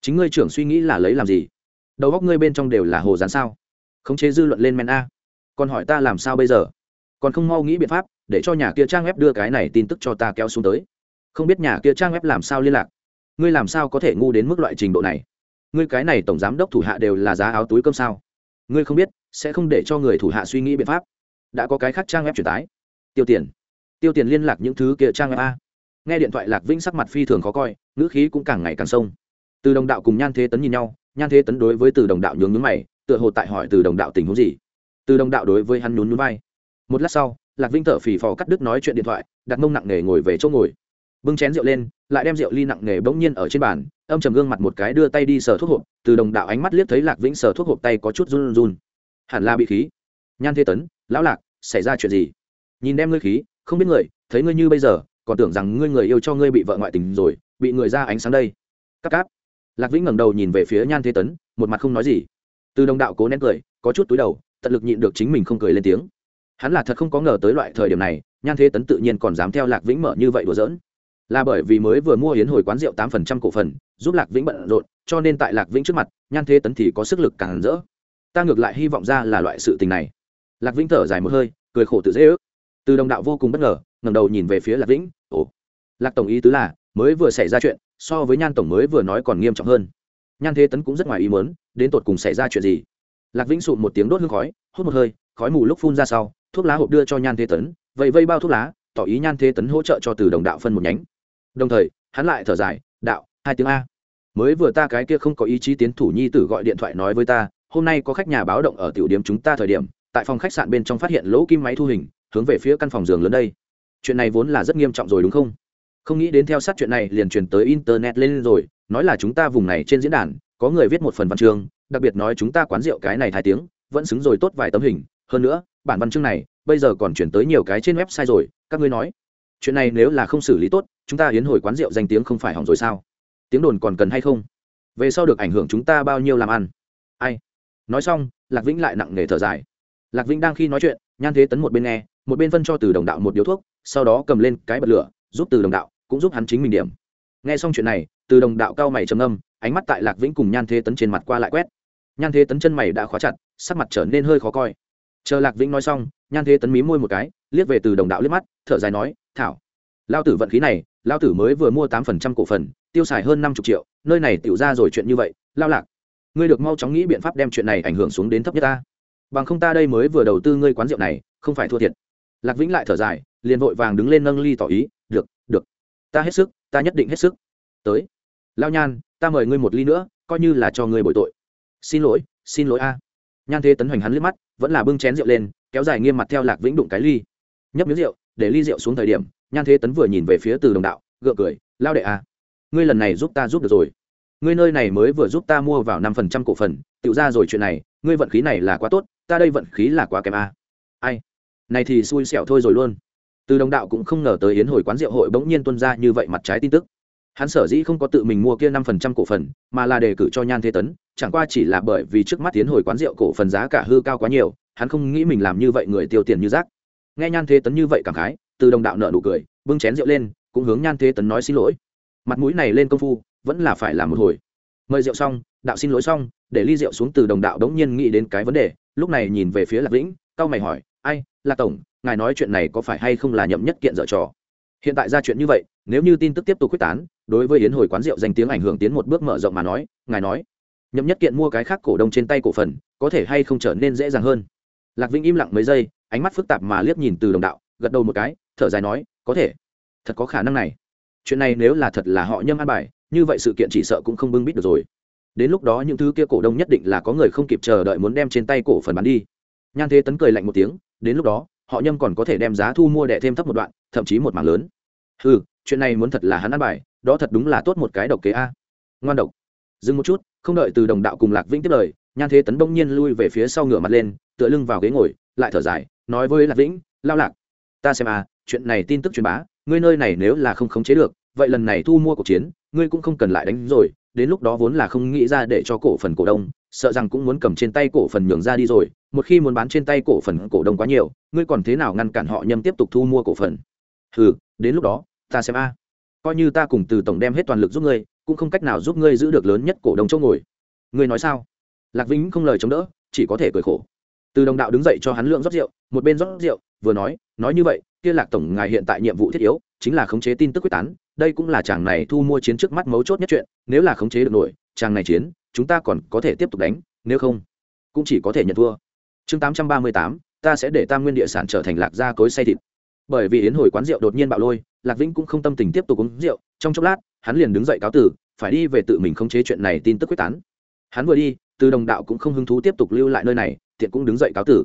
Chính ngươi trưởng suy nghĩ là lấy làm gì? Đầu góc ngươi bên trong đều là hồ dán sao? Khống chế dư luận lên men a còn hỏi ta làm sao bây giờ? Còn không mau nghĩ biện pháp, để cho nhà kia trang web đưa cái này tin tức cho ta kéo xuống tới. Không biết nhà kia trang web làm sao liên lạc? Ngươi làm sao có thể ngu đến mức loại trình độ này? Ngươi cái này tổng giám đốc thủ hạ đều là giá áo túi cơm sao? Ngươi không biết, sẽ không để cho người thủ hạ suy nghĩ biện pháp. Đã có cái khác trang web truyền tái tiêu tiền. Tiêu tiền liên lạc những thứ kia trang web a. Nghe điện thoại lạc vĩnh sắc mặt phi thường khó coi, ngữ khí cũng càng ngày càng sông. Từ đồng đạo cùng nhan thế tấn nhìn nhau, nhan thế tấn đối với từ đồng đạo nhướng nhướng mày, tựa hồ tại hỏi từ đồng đạo tình huống gì từ đồng đạo đối với hắn nhún nhún vai. Một lát sau, lạc vĩnh thở phì phò cắt đứt nói chuyện điện thoại, đặt mông nặng nề ngồi về chỗ ngồi. Bưng chén rượu lên, lại đem rượu ly nặng nề bỗng nhiên ở trên bàn, âm trầm gương mặt một cái đưa tay đi sờ thuốc hộp, từ đồng đạo ánh mắt liếc thấy lạc vĩnh sờ thuốc hộp tay có chút run run. Hẳn là bị khí. Nhan thế tấn, lão lạc, xảy ra chuyện gì? Nhìn đem ngươi khí, không biết người, thấy ngươi như bây giờ, còn tưởng rằng ngươi người yêu cho ngươi bị vợ ngoại tình rồi, bị người ra ánh sáng đây. Cáp cáp. Lạc vĩnh ngẩng đầu nhìn về phía nhan thế tấn, một mặt không nói gì. Từ đồng đạo cố nén cười, có chút túi đầu tận lực nhịn được chính mình không cười lên tiếng. Hắn là thật không có ngờ tới loại thời điểm này, nhan thế tấn tự nhiên còn dám theo lạc vĩnh mở như vậy đùa giỡn. Là bởi vì mới vừa mua hiến hồi quán rượu tám phần trăm cổ phần, giúp lạc vĩnh bận rộn, cho nên tại lạc vĩnh trước mặt, nhan thế tấn thì có sức lực càng rỡ. Ta ngược lại hy vọng ra là loại sự tình này. Lạc vĩnh thở dài một hơi, cười khổ tự dễ ước. Từ đồng đạo vô cùng bất ngờ, ngẩng đầu nhìn về phía lạc vĩnh, ồ, lạc tổng ý tứ là, mới vừa xảy ra chuyện, so với nhan tổng mới vừa nói còn nghiêm trọng hơn. Nhan thế tấn cũng rất ngoài ý mớn đến tột cùng xảy ra chuyện gì? Lạc vĩnh sụn một tiếng đốt hương khói, hút một hơi, khói mù lúc phun ra sau, thuốc lá hộp đưa cho nhan thế tấn, vậy vây bao thuốc lá, tỏ ý nhan thế tấn hỗ trợ cho từ đồng đạo phân một nhánh. Đồng thời, hắn lại thở dài, đạo, hai tiếng a. Mới vừa ta cái kia không có ý chí tiến thủ nhi tử gọi điện thoại nói với ta, hôm nay có khách nhà báo động ở tiểu điểm chúng ta thời điểm, tại phòng khách sạn bên trong phát hiện lỗ kim máy thu hình, hướng về phía căn phòng giường lớn đây. Chuyện này vốn là rất nghiêm trọng rồi đúng không? Không nghĩ đến theo sát chuyện này liền truyền tới internet lên rồi, nói là chúng ta vùng này trên diễn đàn, có người viết một phần văn chương đặc biệt nói chúng ta quán rượu cái này hai tiếng, vẫn xứng rồi tốt vài tấm hình. Hơn nữa, bản văn chương này, bây giờ còn chuyển tới nhiều cái trên website rồi, các ngươi nói. Chuyện này nếu là không xử lý tốt, chúng ta hiến hồi quán rượu danh tiếng không phải hỏng rồi sao? Tiếng đồn còn cần hay không? Về sau được ảnh hưởng chúng ta bao nhiêu làm ăn? Ai? Nói xong, lạc vĩnh lại nặng nề thở dài. Lạc vĩnh đang khi nói chuyện, nhan thế tấn một bên nghe, một bên phân cho từ đồng đạo một điếu thuốc, sau đó cầm lên cái bật lửa, giúp từ đồng đạo, cũng giúp hắn chính mình điểm. Nghe xong chuyện này, từ đồng đạo cao mày trầm âm ánh mắt tại lạc vĩnh cùng nhan thế tấn trên mặt qua lại quét nhan thế tấn chân mày đã khóa chặt, sắc mặt trở nên hơi khó coi. Chờ lạc vĩnh nói xong, nhan thế tấn mí môi một cái, liếc về từ đồng đạo liếc mắt, thở dài nói, thảo, lao tử vận khí này, lao tử mới vừa mua tám phần trăm cổ phần, tiêu xài hơn năm chục triệu, nơi này tiểu ra rồi chuyện như vậy, lao lạc, ngươi được mau chóng nghĩ biện pháp đem chuyện này ảnh hưởng xuống đến thấp nhất ta. Bằng không ta đây mới vừa đầu tư ngươi quán rượu này, không phải thua thiệt. Lạc vĩnh lại thở dài, liền vội vàng đứng lên nâng ly tỏ ý, được được, ta hết sức, ta nhất định hết sức. Tới, lao nhan, ta mời ngươi một ly nữa, coi như là cho ngươi bội tội xin lỗi xin lỗi a. Nhan thế tấn hoành hắn liếc mắt, vẫn là bưng chén rượu lên, kéo dài nghiêm mặt theo lạc vĩnh đụng cái ly. Nhấp miếng rượu, để ly rượu xuống thời điểm, nhan thế tấn vừa nhìn về phía từ đồng đạo, gượng cười, lao đệ a, ngươi lần này giúp ta giúp được rồi. Ngươi nơi này mới vừa giúp ta mua vào năm phần trăm cổ phần tự ra rồi chuyện này, ngươi vận khí này là quá tốt, ta đây vận khí là quá kém a. Ai? Này thì xui xẻo thôi rồi luôn. Từ đồng đạo cũng không ngờ tới yến hồi quán rượu hội bỗng nhiên tuân ra như vậy mặt trái tin tức hắn sở dĩ không có tự mình mua kia năm phần trăm cổ phần, mà là đề cử cho nhan thế tấn, chẳng qua chỉ là bởi vì trước mắt tiến hồi quán rượu cổ phần giá cả hư cao quá nhiều, hắn không nghĩ mình làm như vậy người tiêu tiền như rác. Nghe nhan thế tấn như vậy cảm khái, từ đồng đạo nợ nụ cười, bưng chén rượu lên, cũng hướng nhan thế tấn nói xin lỗi. Mặt mũi này lên công phu, vẫn là phải làm một hồi. Mời rượu xong, đạo xin lỗi xong, để ly rượu xuống từ đồng đạo đống nhiên nghĩ đến cái vấn đề, lúc này nhìn về phía lạc vĩnh cao mày hỏi, ai, là tổng, ngài nói chuyện này có phải hay không là nhậm nhất kiện dở trò? Hiện tại ra chuyện như vậy, nếu như tin tức tiếp tục quyết tán, đối với yến hồi quán rượu danh tiếng ảnh hưởng tiến một bước mở rộng mà nói, ngài nói, nhậm nhất kiện mua cái khác cổ đông trên tay cổ phần, có thể hay không trở nên dễ dàng hơn? Lạc vĩnh im lặng mấy giây, ánh mắt phức tạp mà liếc nhìn từ đồng đạo, gật đầu một cái, thở dài nói, có thể. Thật có khả năng này. Chuyện này nếu là thật là họ nhâm an bài, như vậy sự kiện chỉ sợ cũng không bưng bít được rồi. Đến lúc đó những thứ kia cổ đông nhất định là có người không kịp chờ đợi muốn đem trên tay cổ phần bán đi. Nhan thế tấn cười lạnh một tiếng, đến lúc đó, họ nhâm còn có thể đem giá thu mua đẻ thêm thấp một đoạn, thậm chí một mảng lớn ừ chuyện này muốn thật là hắn ăn bài, đó thật đúng là tốt một cái độc kế a. Ngoan độc. Dừng một chút, không đợi từ đồng đạo cùng lạc vĩnh tiếp lời, nhan thế tấn bỗng nhiên lui về phía sau ngửa mặt lên, tựa lưng vào ghế ngồi, lại thở dài, nói với lạc vĩnh, lao lạc, ta xem à chuyện này tin tức truyền bá, ngươi nơi này nếu là không khống chế được, vậy lần này thu mua cuộc chiến, ngươi cũng không cần lại đánh rồi, đến lúc đó vốn là không nghĩ ra để cho cổ phần cổ đông, sợ rằng cũng muốn cầm trên tay cổ phần nhường ra đi rồi, một khi muốn bán trên tay cổ phần cổ đông quá nhiều, ngươi còn thế nào ngăn cản họ nhâm tiếp tục thu mua cổ phần? Hừ đến lúc đó, ta xem a. Coi như ta cùng từ tổng đem hết toàn lực giúp ngươi, cũng không cách nào giúp ngươi giữ được lớn nhất cổ đông chỗ ngồi. Ngươi nói sao? Lạc vĩnh không lời chống đỡ, chỉ có thể cười khổ. Từ đồng đạo đứng dậy cho hắn lượng rót rượu, một bên rót rượu, vừa nói nói như vậy, kia lạc tổng ngài hiện tại nhiệm vụ thiết yếu, chính là khống chế tin tức quyết tán, đây cũng là chàng này thu mua chiến trước mắt mấu chốt nhất chuyện, nếu là khống chế được nổi, chàng này chiến, chúng ta còn có thể tiếp tục đánh, nếu không, cũng chỉ có thể nhận thua. Chương tám trăm ba mươi tám, ta sẽ để tam nguyên địa sản trở thành lạc gia cối say thịt bởi vì yến hồi quán rượu đột nhiên bạo lôi, lạc vĩnh cũng không tâm tình tiếp tục uống rượu, trong chốc lát, hắn liền đứng dậy cáo tử, phải đi về tự mình khống chế chuyện này tin tức quyết tán. Hắn vừa đi, từ đồng đạo cũng không hứng thú tiếp tục lưu lại nơi này, tiện cũng đứng dậy cáo tử.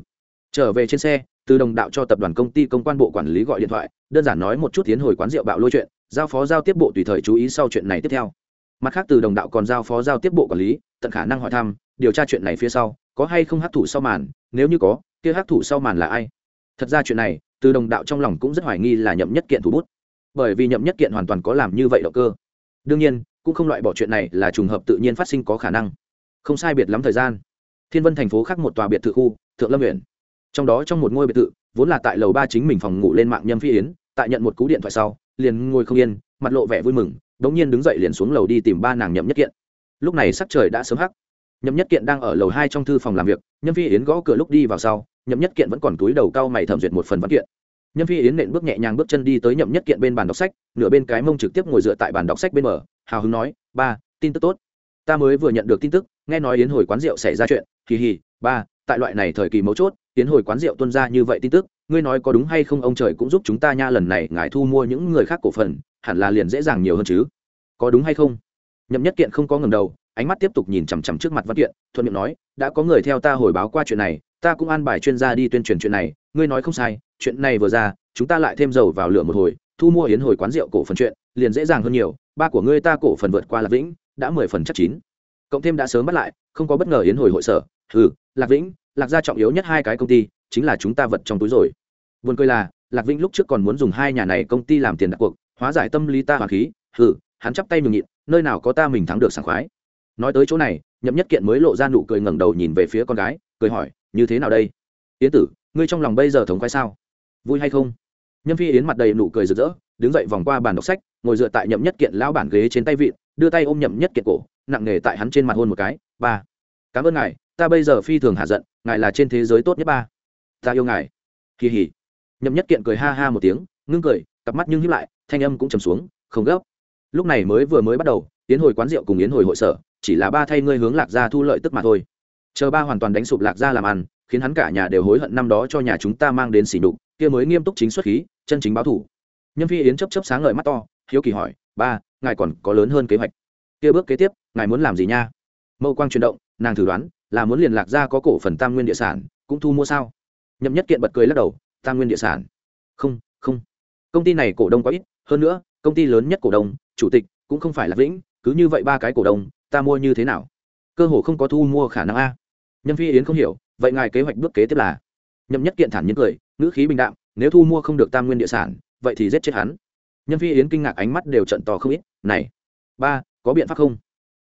Trở về trên xe, từ đồng đạo cho tập đoàn công ty công quan bộ quản lý gọi điện thoại, đơn giản nói một chút tiến hồi quán rượu bạo lôi chuyện, giao phó giao tiếp bộ tùy thời chú ý sau chuyện này tiếp theo. Mặt khác từ đồng đạo còn giao phó giao tiếp bộ quản lý, tận khả năng hỏi thăm, điều tra chuyện này phía sau, có hay không hát thủ sau màn, nếu như có, kia hát thủ sau màn là ai? Thật ra chuyện này từ đồng đạo trong lòng cũng rất hoài nghi là nhậm nhất kiện thủ bút. Bởi vì nhậm nhất kiện hoàn toàn có làm như vậy động cơ. Đương nhiên, cũng không loại bỏ chuyện này là trùng hợp tự nhiên phát sinh có khả năng. Không sai biệt lắm thời gian. Thiên vân thành phố khác một tòa biệt thự khu, thượng lâm huyện. Trong đó trong một ngôi biệt thự, vốn là tại lầu ba chính mình phòng ngủ lên mạng nhâm phi yến, tại nhận một cú điện thoại sau, liền ngồi không yên, mặt lộ vẻ vui mừng, đống nhiên đứng dậy liền xuống lầu đi tìm ba nàng nhậm nhất kiện. Lúc này sắc trời đã sớm hắc. Nhậm nhất kiện đang ở lầu hai trong thư phòng làm việc, nhâm phi yến gõ cửa lúc đi vào sau nhậm nhất kiện vẫn còn túi đầu cao mày thẩm duyệt một phần văn kiện. Nhâm phi yến nện bước nhẹ nhàng bước chân đi tới nhậm nhất kiện bên bàn đọc sách, nửa bên cái mông trực tiếp ngồi dựa tại bàn đọc sách bên mở hào hứng nói, ba, tin tức tốt. Ta mới vừa nhận được tin tức, nghe nói yến hồi quán rượu xảy ra chuyện. Kỳ hì, ba, tại loại này thời kỳ mấu chốt, yến hồi quán rượu tuân ra như vậy tin tức, ngươi nói có đúng hay không ông trời cũng giúp chúng ta nha, lần này ngài thu mua những người khác cổ phần, hẳn là liền dễ dàng nhiều hơn chứ. Có đúng hay không? Nhậm nhất kiện không có ngầm đầu, ánh mắt tiếp tục nhìn chằm chằm trước mặt văn kiện, thuận miệng nói, đã có người theo ta hồi báo qua chuyện này ta cũng an bài chuyên gia đi tuyên truyền chuyện này ngươi nói không sai chuyện này vừa ra chúng ta lại thêm dầu vào lửa một hồi thu mua yến hồi quán rượu cổ phần chuyện liền dễ dàng hơn nhiều ba của ngươi ta cổ phần vượt qua lạc vĩnh đã mười phần chắc chín cộng thêm đã sớm bắt lại không có bất ngờ yến hồi hội sở ừ lạc vĩnh lạc gia trọng yếu nhất hai cái công ty chính là chúng ta vật trong túi rồi Buồn cười là, Lạc Vĩnh lúc trước còn muốn dùng hai nhà này công ty làm tiền đặt cuộc, hóa giải tâm lý ta hoàng khí, hừ, hắn chắp tay mừng nhịn, nơi nào có ta mình thắng được sảng khoái. Nói tới chỗ này, Nhậm Nhất Kiện mới lộ ra nụ cười ngẩng đầu nhìn về phía con gái, cười hỏi, như thế nào đây? Yến tử, ngươi trong lòng bây giờ thống khoái sao? Vui hay không? Nhâm Phi Yến mặt đầy nụ cười rực rỡ, đứng dậy vòng qua bàn đọc sách, ngồi dựa tại Nhậm Nhất Kiện lão bản ghế trên tay vịn, đưa tay ôm Nhậm Nhất Kiện cổ, nặng nề tại hắn trên mặt hôn một cái, "Ba, cảm ơn ngài, ta bây giờ phi thường hạ giận, ngài là trên thế giới tốt nhất ba. Ta yêu ngài." Kỳ hỉ nhậm nhất kiện cười ha ha một tiếng ngưng cười cặp mắt nhưng hiếp lại thanh âm cũng trầm xuống không gấp lúc này mới vừa mới bắt đầu yến hồi quán rượu cùng yến hồi hội sở chỉ là ba thay ngươi hướng lạc gia thu lợi tức mà thôi chờ ba hoàn toàn đánh sụp lạc gia làm ăn, khiến hắn cả nhà đều hối hận năm đó cho nhà chúng ta mang đến xỉ đục kia mới nghiêm túc chính xuất khí, chân chính báo thủ. Nhân phi yến chấp chấp sáng ngời mắt to, hiếu kỳ hỏi, ba, ngài còn có lớn hơn kế hoạch? Kia bước kế tiếp, ngài muốn làm gì nha? Mâu quang chuyển động, nàng thử đoán, là muốn liền lạc gia có cổ phần tam nguyên địa sản, cũng thu mua sao? Nhậm nhất kiện bật cười lắc đầu, tam nguyên địa sản? Không không. Công ty này cổ đông có ít, hơn nữa, công ty lớn nhất cổ đông, chủ tịch, cũng không phải là vĩnh, cứ như vậy ba cái cổ đông, ta mua như thế nào? Cơ hồ không có thu mua khả năng a nhâm phi yến không hiểu, vậy ngài kế hoạch bước kế tiếp là? Nhậm nhất kiện thản nhiên cười, ngữ khí bình đạm, nếu thu mua không được tam nguyên địa sản, vậy thì giết chết hắn. Nhâm phi yến kinh ngạc ánh mắt đều trận to không ít, này, ba, có biện pháp không?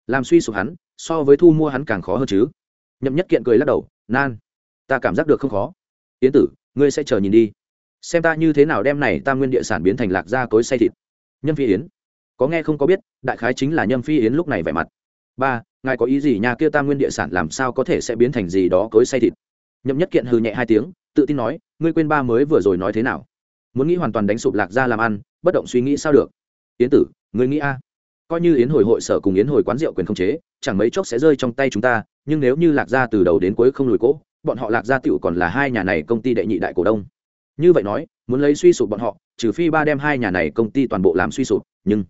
Làm suy sụp hắn, so với thu mua hắn càng khó hơn chứ. Nhậm nhất kiện cười lắc đầu, nan, ta cảm giác được không khó. Yến tử, ngươi sẽ chờ nhìn đi. Xem ta như thế nào đem này tam nguyên địa sản biến thành lạc gia cối say thịt. Nhâm phi yến, có nghe không có biết, đại khái chính là nhâm phi yến lúc này vẻ mặt. Ba ngài có ý gì nhà kia tam nguyên địa sản làm sao có thể sẽ biến thành gì đó cối say thịt? Nhậm nhất kiện hừ nhẹ hai tiếng, tự tin nói, ngươi quên ba mới vừa rồi nói thế nào? Muốn nghĩ hoàn toàn đánh sụp lạc gia làm ăn, bất động suy nghĩ sao được? Yến tử, ngươi nghĩ a? À? Coi như yến hồi hội sở cùng yến hồi quán rượu quyền không chế, chẳng mấy chốc sẽ rơi trong tay chúng ta, nhưng nếu như lạc gia từ đầu đến cuối không lùi cỗ bọn họ lạc gia tựu còn là hai nhà này công ty đệ nhị đại cổ đông. Như vậy nói, muốn lấy suy sụp bọn họ, trừ phi ba đem hai nhà này công ty toàn bộ làm suy sụp, nhưng,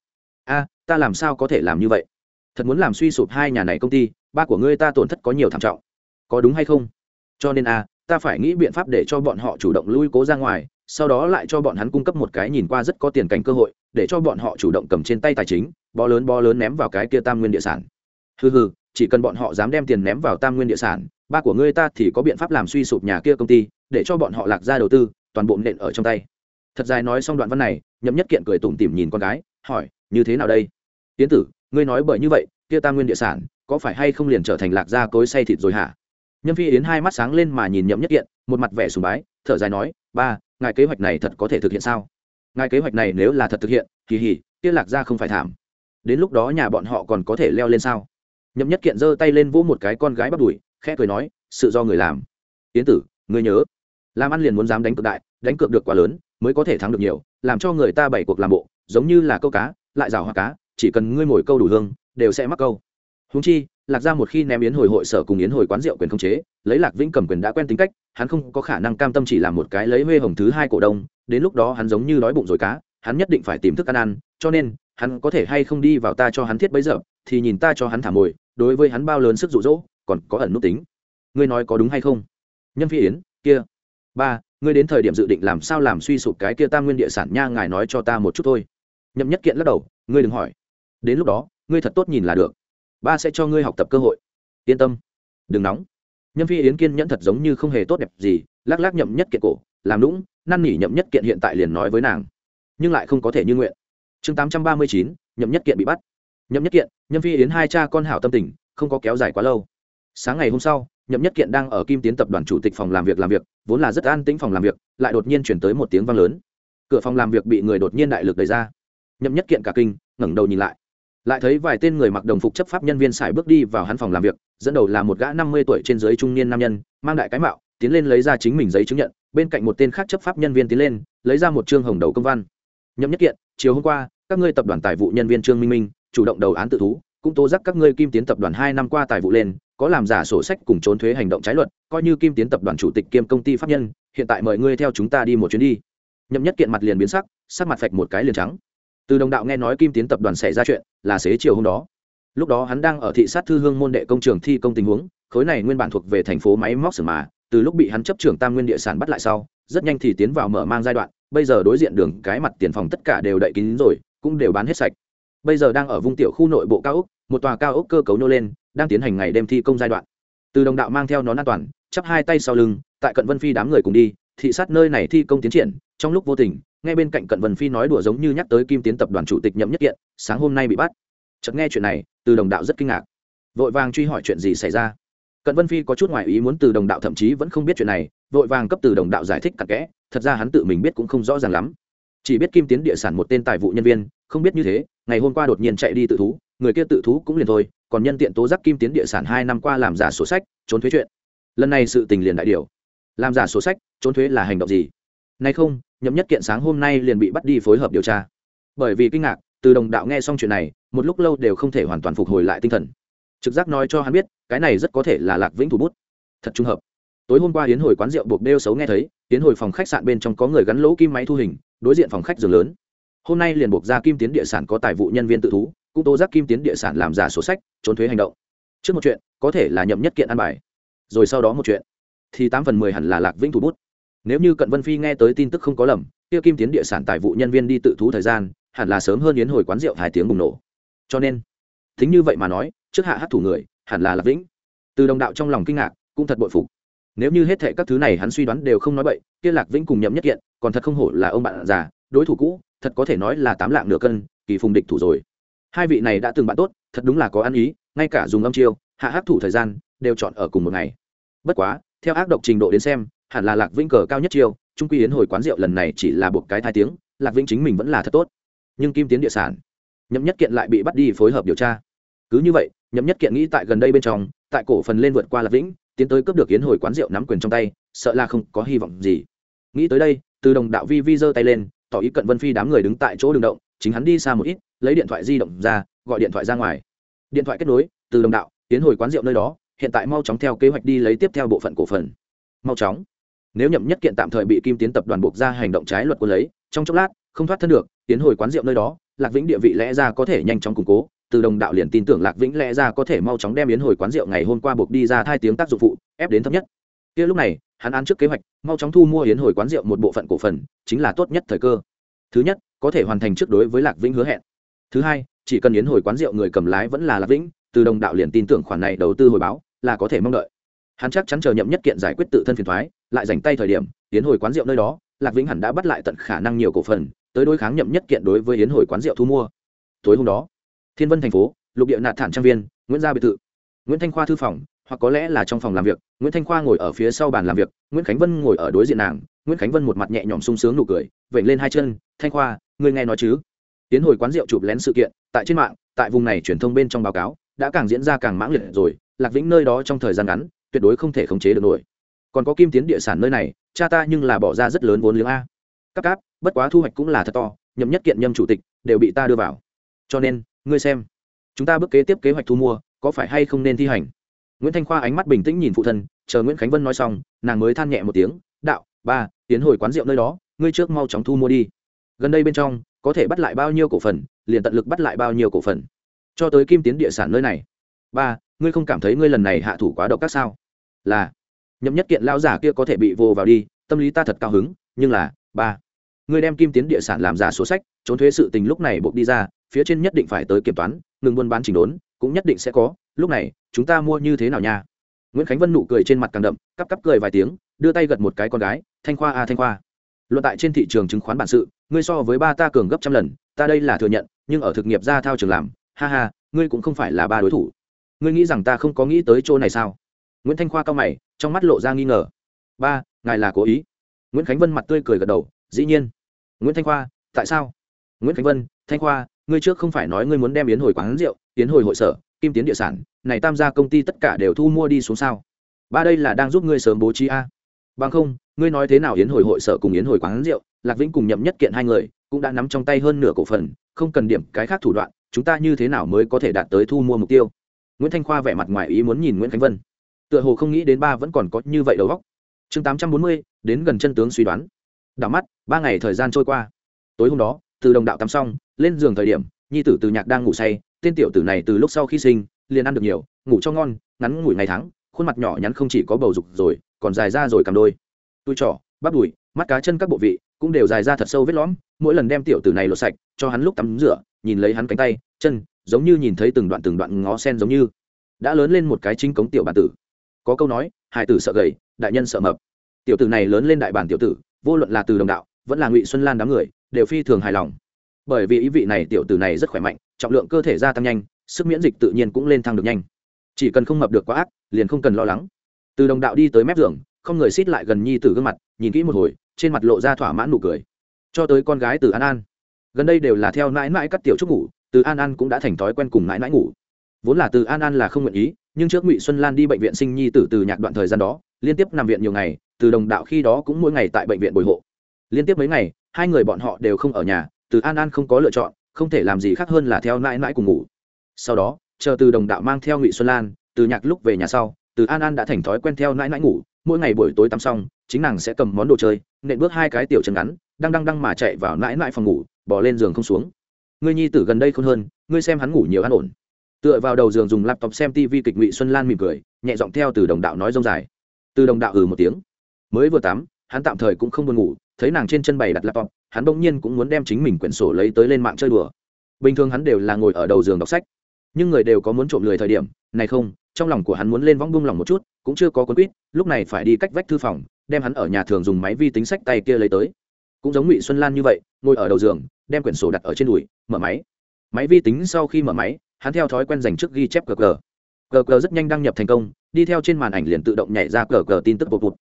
a, ta làm sao có thể làm như vậy? Thật muốn làm suy sụp hai nhà này công ty, ba của ngươi ta tổn thất có nhiều thảm trọng. Có đúng hay không? Cho nên a ta phải nghĩ biện pháp để cho bọn họ chủ động lui cố ra ngoài, sau đó lại cho bọn hắn cung cấp một cái nhìn qua rất có tiền cảnh cơ hội, để cho bọn họ chủ động cầm trên tay tài chính, bó lớn bó lớn ném vào cái kia tam nguyên địa sản. Hừ hừ, chỉ cần bọn họ dám đem tiền ném vào tam nguyên địa sản, ba của ngươi ta thì có biện pháp làm suy sụp nhà kia công ty, để cho bọn họ lạc ra đầu tư, toàn bộ nện ở trong tay. Thật dài nói xong đoạn văn này, nhậm nhất kiện cười tủm tỉm nhìn con gái, hỏi, như thế nào đây? Tiến tử ngươi nói bởi như vậy, kia tam nguyên địa sản, có phải hay không liền trở thành lạc gia cối say thịt rồi hả? Nhâm phi yến hai mắt sáng lên mà nhìn nhậm nhất kiện, một mặt vẻ sùng bái, thở dài nói, ba, ngài kế hoạch này thật có thể thực hiện sao? Ngài kế hoạch này nếu là thật thực hiện, kỳ hỉ, kia lạc gia không phải thảm. Đến lúc đó nhà bọn họ còn có thể leo lên sao? Nhậm nhất kiện giơ tay lên vỗ một cái con gái bắt đùi, khẽ cười nói, sự do người làm. Yến tử, ngươi nhớ, làm ăn liền muốn dám đánh cược đại, đánh cược được quá lớn, mới có thể thắng được nhiều, làm cho người ta bảy cuộc làm bộ, giống như là câu cá, lại rào hoa cá chỉ cần ngươi ngồi câu đủ hương, đều sẽ mắc câu. Húng chi, lạc ra một khi ném yến hồi hội sở cùng yến hồi quán rượu quyền không chế, lấy lạc vĩnh cầm quyền đã quen tính cách, hắn không có khả năng cam tâm chỉ làm một cái lấy huê hồng thứ hai cổ đông, đến lúc đó hắn giống như đói bụng rồi cá, hắn nhất định phải tìm thức ăn ăn, cho nên, hắn có thể hay không đi vào ta cho hắn thiết bấy giờ, thì nhìn ta cho hắn thả mồi, đối với hắn bao lớn sức rụ rỗ còn có ẩn nút tính. Ngươi nói có đúng hay không? Nhân phi yến, kia. Ba, ngươi đến thời điểm dự định làm sao làm suy sụp cái kia tam nguyên địa sản nha, ngài nói cho ta một chút thôi. Nhậm nhất kiện lắc đầu, ngươi đừng hỏi đến lúc đó, ngươi thật tốt nhìn là được. Ba sẽ cho ngươi học tập cơ hội. Yên tâm. Đừng nóng. Nhâm phi yến kiên nhẫn thật giống như không hề tốt đẹp gì, lắc lắc nhậm nhất kiện cổ, làm lũng năn nỉ nhậm nhất kiện hiện tại liền nói với nàng. Nhưng lại không có thể như nguyện. Chương tám trăm ba mươi chín, nhậm nhất kiện bị bắt. Nhậm nhất kiện nhâm phi yến hai cha con hảo tâm tình, không có kéo dài quá lâu. Sáng ngày hôm sau, nhậm nhất kiện đang ở kim tiến tập đoàn chủ tịch phòng làm việc làm việc, vốn là rất an tĩnh phòng làm việc, lại đột nhiên chuyển tới một tiếng vang lớn. Cửa phòng làm việc bị người đột nhiên đại lực đẩy ra. Nhậm nhất kiện cả kinh, ngẩng đầu nhìn lại lại thấy vài tên người mặc đồng phục chấp pháp nhân viên xài bước đi vào hắn phòng làm việc, dẫn đầu là một gã năm mươi tuổi trên dưới trung niên nam nhân, mang đại cái mạo, tiến lên lấy ra chính mình giấy chứng nhận, bên cạnh một tên khác chấp pháp nhân viên tiến lên, lấy ra một chương hồng đầu công văn. Nhậm nhất kiện, chiều hôm qua, các ngươi tập đoàn tài vụ nhân viên trương minh minh, chủ động đầu án tự thú, cũng tố giác các ngươi kim tiến tập đoàn hai năm qua tài vụ lên, có làm giả sổ sách cùng trốn thuế hành động trái luật, coi như kim tiến tập đoàn chủ tịch kiêm công ty pháp nhân, hiện tại mời ngươi theo chúng ta đi một chuyến đi. Nhậm nhất kiện mặt liền biến sắc sắc mặt phạch một cái liền trắng từ đồng đạo nghe nói kim tiến tập đoàn xảy ra chuyện, là xế chiều hôm đó. Lúc đó hắn đang ở thị sát thư hương môn đệ công trường thi công tình huống, khối này nguyên bản thuộc về thành phố máy móc sửa mà, từ lúc bị hắn chấp trưởng tam nguyên địa sản bắt lại sau, rất nhanh thì tiến vào mở mang giai đoạn, bây giờ đối diện đường, cái mặt tiền phòng tất cả đều đậy kín rồi, cũng đều bán hết sạch. Bây giờ đang ở vùng tiểu khu nội bộ cao ốc, một tòa cao ốc cơ cấu nô lên, đang tiến hành ngày đêm thi công giai đoạn. Từ đồng đạo mang theo nón an toàn, chắp hai tay sau lưng, tại cận vân phi đám người cùng đi thị sát nơi này thi công tiến triển, trong lúc vô tình, ngay bên cạnh cận vân phi nói đùa giống như nhắc tới kim tiến tập đoàn chủ tịch nhậm nhất kiện, sáng hôm nay bị bắt. Chợt nghe chuyện này, từ đồng đạo rất kinh ngạc. Vội vàng truy hỏi chuyện gì xảy ra. Cận vân phi có chút ngoại ý muốn từ đồng đạo thậm chí vẫn không biết chuyện này, vội vàng cấp từ đồng đạo giải thích cặn kẽ, thật ra hắn tự mình biết cũng không rõ ràng lắm. Chỉ biết kim tiến địa sản một tên tài vụ nhân viên, không biết như thế, ngày hôm qua đột nhiên chạy đi tự thú, người kia tự thú cũng liền thôi, còn nhân tiện tố giác kim tiến địa sản hai năm qua làm giả sổ sách, trốn thuế chuyện. Lần này sự tình liền đại điều làm giả sổ sách, trốn thuế là hành động gì? Nay không, nhậm nhất kiện sáng hôm nay liền bị bắt đi phối hợp điều tra. Bởi vì kinh ngạc, từ đồng đạo nghe xong chuyện này, một lúc lâu đều không thể hoàn toàn phục hồi lại tinh thần. Trực giác nói cho hắn biết, cái này rất có thể là lạc vĩnh thủ bút. Thật trùng hợp. Tối hôm qua hiến hồi quán rượu buộc đeo xấu nghe thấy hiến hồi phòng khách sạn bên trong có người gắn lỗ kim máy thu hình, đối diện phòng khách giường lớn. Hôm nay liền buộc ra kim tiến địa sản có tài vụ nhân viên tự thú, cũng tố giác kim tiến địa sản làm giả sổ sách, trốn thuế hành động. Trước một chuyện, có thể là nhậm nhất kiện ăn bài. Rồi sau đó một chuyện thì tám phần mười hẳn là lạc vĩnh thủ bút. Nếu như cận vân phi nghe tới tin tức không có lầm, kia kim tiến địa sản tài vụ nhân viên đi tự thú thời gian, hẳn là sớm hơn yến hồi quán rượu hai tiếng bùng nổ. Cho nên, thính như vậy mà nói, trước hạ hát thủ người, hẳn là lạc vĩnh. Từ đồng đạo trong lòng kinh ngạc, cũng thật bội phục. Nếu như hết thệ các thứ này hắn suy đoán đều không nói bậy, kia lạc vĩnh cùng nhậm nhất kiện, còn thật không hổ là ông bạn già, đối thủ cũ, thật có thể nói là tám lạng nửa cân, kỳ phùng địch thủ rồi. Hai vị này đã từng bạn tốt, thật đúng là có ăn ý, ngay cả dùng âm chiêu, hạ hát thủ thời gian, đều chọn ở cùng một ngày. Bất quá theo ác độc trình độ đến xem, hẳn là lạc vĩnh cờ cao nhất chiêu, trung quy yến hồi quán rượu lần này chỉ là buộc cái thai tiếng, lạc vĩnh chính mình vẫn là thật tốt. Nhưng kim tiến địa sản, nhậm nhất kiện lại bị bắt đi phối hợp điều tra. Cứ như vậy, nhậm nhất kiện nghĩ tại gần đây bên trong, tại cổ phần lên vượt qua lạc vĩnh, tiến tới cướp được yến hồi quán rượu nắm quyền trong tay, sợ là không có hy vọng gì. Nghĩ tới đây, từ đồng đạo vi vi giơ tay lên, tỏ ý cận vân phi đám người đứng tại chỗ đường động, chính hắn đi xa một ít, lấy điện thoại di động ra, gọi điện thoại ra ngoài. Điện thoại kết nối, từ đồng đạo tiến hồi quán rượu nơi đó hiện tại mau chóng theo kế hoạch đi lấy tiếp theo bộ phận cổ phần. Mau chóng. Nếu nhậm nhất kiện tạm thời bị kim tiến tập đoàn buộc ra hành động trái luật của lấy, trong chốc lát, không thoát thân được, tiến hồi quán rượu nơi đó, lạc vĩnh địa vị lẽ ra có thể nhanh chóng củng cố, từ đồng đạo liền tin tưởng lạc vĩnh lẽ ra có thể mau chóng đem yến hồi quán rượu ngày hôm qua buộc đi ra thay tiếng tác dụng phụ, ép đến thấp nhất. Kia lúc này, hắn ăn trước kế hoạch, mau chóng thu mua yến hồi quán rượu một bộ phận cổ phần, chính là tốt nhất thời cơ. Thứ nhất, có thể hoàn thành trước đối với lạc vĩnh hứa hẹn. Thứ hai, chỉ cần yến hồi quán rượu người cầm lái vẫn là lạc vĩnh, từ đồng đạo liền tin tưởng khoản này đầu tư hồi báo là có thể mong đợi. Hắn chắc chắn chờ nhậm nhất kiện giải quyết tự thân phiền thoái lại dành tay thời điểm tiến hồi quán rượu nơi đó, lạc vĩnh hẳn đã bắt lại tận khả năng nhiều cổ phần, tới đối kháng nhậm nhất kiện đối với yến hồi quán rượu thu mua. Tối hôm đó, thiên vân thành phố, lục địa nạt thản trang viên, nguyễn gia biệt thự. Nguyễn thanh khoa thư phòng, hoặc có lẽ là trong phòng làm việc, nguyễn thanh khoa ngồi ở phía sau bàn làm việc, nguyễn khánh vân ngồi ở đối diện nàng, nguyễn khánh vân một mặt nhẹ nhõm sung sướng nụ cười, vểnh lên hai chân, thanh khoa, ngươi nghe nói chứ? Tiến hồi quán rượu chụp lén sự kiện, tại trên mạng, tại vùng này truyền thông bên trong báo cáo đã càng diễn ra càng mãng liệt rồi, lạc vĩnh nơi đó trong thời gian ngắn, tuyệt đối không thể khống chế được nổi. Còn có kim tiến địa sản nơi này, cha ta nhưng là bỏ ra rất lớn vốn liếng a. Các cáp, bất quá thu hoạch cũng là thật to, nhậm nhất kiện nhâm chủ tịch, đều bị ta đưa vào. Cho nên, ngươi xem, chúng ta bước kế tiếp kế hoạch thu mua, có phải hay không nên thi hành? Nguyễn thanh khoa ánh mắt bình tĩnh nhìn phụ thân, chờ nguyễn khánh vân nói xong, nàng mới than nhẹ một tiếng, đạo, ba, tiến hồi quán rượu nơi đó, ngươi trước mau chóng thu mua đi. Gần đây bên trong, có thể bắt lại bao nhiêu cổ phần, liền tận lực bắt lại bao nhiêu cổ phần cho tới kim tiến địa sản nơi này. Ba, ngươi không cảm thấy ngươi lần này hạ thủ quá độc các sao? Là, nhậm nhất kiện lão giả kia có thể bị vô vào đi, tâm lý ta thật cao hứng, nhưng là, ba, ngươi đem kim tiến địa sản làm giả số sách, trốn thuế sự tình lúc này buộc đi ra, phía trên nhất định phải tới kiểm toán, ngừng buôn bán chỉnh đốn, cũng nhất định sẽ có, lúc này, chúng ta mua như thế nào nha? Nguyễn khánh vân nụ cười trên mặt càng đậm, cắp cắp cười vài tiếng, đưa tay gật một cái con gái, thanh khoa a à thanh khoa. Luận tại trên thị trường chứng khoán bản sự, ngươi so với ba ta cường gấp trăm lần, ta đây là thừa nhận, nhưng ở thực nghiệp ra thao trường làm ha ha, ngươi cũng không phải là ba đối thủ. Ngươi nghĩ rằng ta không có nghĩ tới chỗ này sao? Nguyễn thanh khoa cao mày, trong mắt lộ ra nghi ngờ. Ba, ngài là cố ý. Nguyễn khánh vân mặt tươi cười gật đầu, dĩ nhiên. Nguyễn thanh khoa, tại sao? Nguyễn khánh vân, thanh khoa, ngươi trước không phải nói ngươi muốn đem yến hồi quán rượu, yến hồi hội sở, kim tiến địa sản, này tam gia công ty tất cả đều thu mua đi xuống sao? Ba đây là đang giúp ngươi sớm bố trí a. Bằng không, ngươi nói thế nào yến hồi hội sở cùng yến hồi quán rượu, lạc vĩnh cùng nhậm nhất kiện hai người, cũng đã nắm trong tay hơn nửa cổ phần, không cần điểm cái khác thủ đoạn chúng ta như thế nào mới có thể đạt tới thu mua mục tiêu? Nguyễn thanh khoa vẻ mặt ngoài ý muốn nhìn nguyễn khánh vân. Tựa hồ không nghĩ đến ba vẫn còn có như vậy đầu góc chương tám trăm bốn mươi, đến gần chân tướng suy đoán. Đảo mắt, ba ngày thời gian trôi qua. Tối hôm đó, từ đồng đạo tắm xong, lên giường thời điểm, nhi tử từ nhạc đang ngủ say, tên tiểu tử này từ lúc sau khi sinh, liền ăn được nhiều, ngủ cho ngon, ngắn ngủi ngày tháng, khuôn mặt nhỏ nhắn không chỉ có bầu dục rồi, còn dài ra rồi cầm đôi. Tôi trỏ bắp đùi, mắt cá chân các bộ vị cũng đều dài ra thật sâu vết lõm, mỗi lần đem tiểu tử này lột sạch, cho hắn lúc tắm rửa nhìn lấy hắn cánh tay, chân, giống như nhìn thấy từng đoạn từng đoạn ngó sen giống như, đã lớn lên một cái chính cống tiểu bản tử. Có câu nói, hải tử sợ gầy, đại nhân sợ mập. Tiểu tử này lớn lên đại bản tiểu tử, vô luận là từ đồng đạo, vẫn là ngụy xuân lan đám người, đều phi thường hài lòng. Bởi vì ý vị này tiểu tử này rất khỏe mạnh, trọng lượng cơ thể gia tăng nhanh, sức miễn dịch tự nhiên cũng lên thăng được nhanh. Chỉ cần không mập được quá ác, liền không cần lo lắng. Từ đồng đạo đi tới mép giường, không người xít lại gần nhi tử gương mặt, nhìn kỹ một hồi, trên mặt lộ ra thỏa mãn nụ cười. Cho tới con gái từ an an gần đây đều là theo mãi mãi cắt tiểu trúc ngủ, từ an an cũng đã thành thói quen cùng mãi mãi ngủ. Vốn là từ an an là không nguyện ý, nhưng trước ngụy xuân lan đi bệnh viện sinh nhi tử từ nhạc đoạn thời gian đó, liên tiếp nằm viện nhiều ngày, từ đồng đạo khi đó cũng mỗi ngày tại bệnh viện bồi hộ. Liên tiếp mấy ngày, hai người bọn họ đều không ở nhà, từ an an không có lựa chọn, không thể làm gì khác hơn là theo mãi mãi cùng ngủ. Sau đó, chờ từ đồng đạo mang theo ngụy xuân lan, từ nhạc lúc về nhà sau, từ an an đã thành thói quen theo mãi mãi ngủ, mỗi ngày buổi tối tắm xong, chính nàng sẽ cầm món đồ chơi, nện bước hai cái tiểu chân ngắn đang đang đang mà chạy vào mãi mãi phòng ngủ bỏ lên giường không xuống. Ngươi nhi tử gần đây không hơn, ngươi xem hắn ngủ nhiều ăn ổn. Tựa vào đầu giường dùng laptop xem tv kịch ngụy xuân lan mỉm cười, nhẹ giọng theo từ đồng đạo nói rông dài. Từ đồng đạo ừ một tiếng. Mới vừa tắm, hắn tạm thời cũng không buồn ngủ, thấy nàng trên chân bày đặt laptop, hắn bỗng nhiên cũng muốn đem chính mình quyển sổ lấy tới lên mạng chơi đùa. Bình thường hắn đều là ngồi ở đầu giường đọc sách, nhưng người đều có muốn trộm lười thời điểm, này không, trong lòng của hắn muốn lên võng bung lòng một chút, cũng chưa có cuốn quýt, lúc này phải đi cách vách thư phòng, đem hắn ở nhà thường dùng máy vi tính sách tay kia lấy tới. Cũng giống ngụy xuân lan như vậy, ngồi ở đầu giường đem quyển sổ đặt ở trên đùi, mở máy. Máy vi tính sau khi mở máy, hắn theo thói quen dành trước ghi chép cờ cờ cờ cờ rất nhanh đăng nhập thành công, đi theo trên màn ảnh liền tự động nhảy ra cờ cờ tin tức bột bột.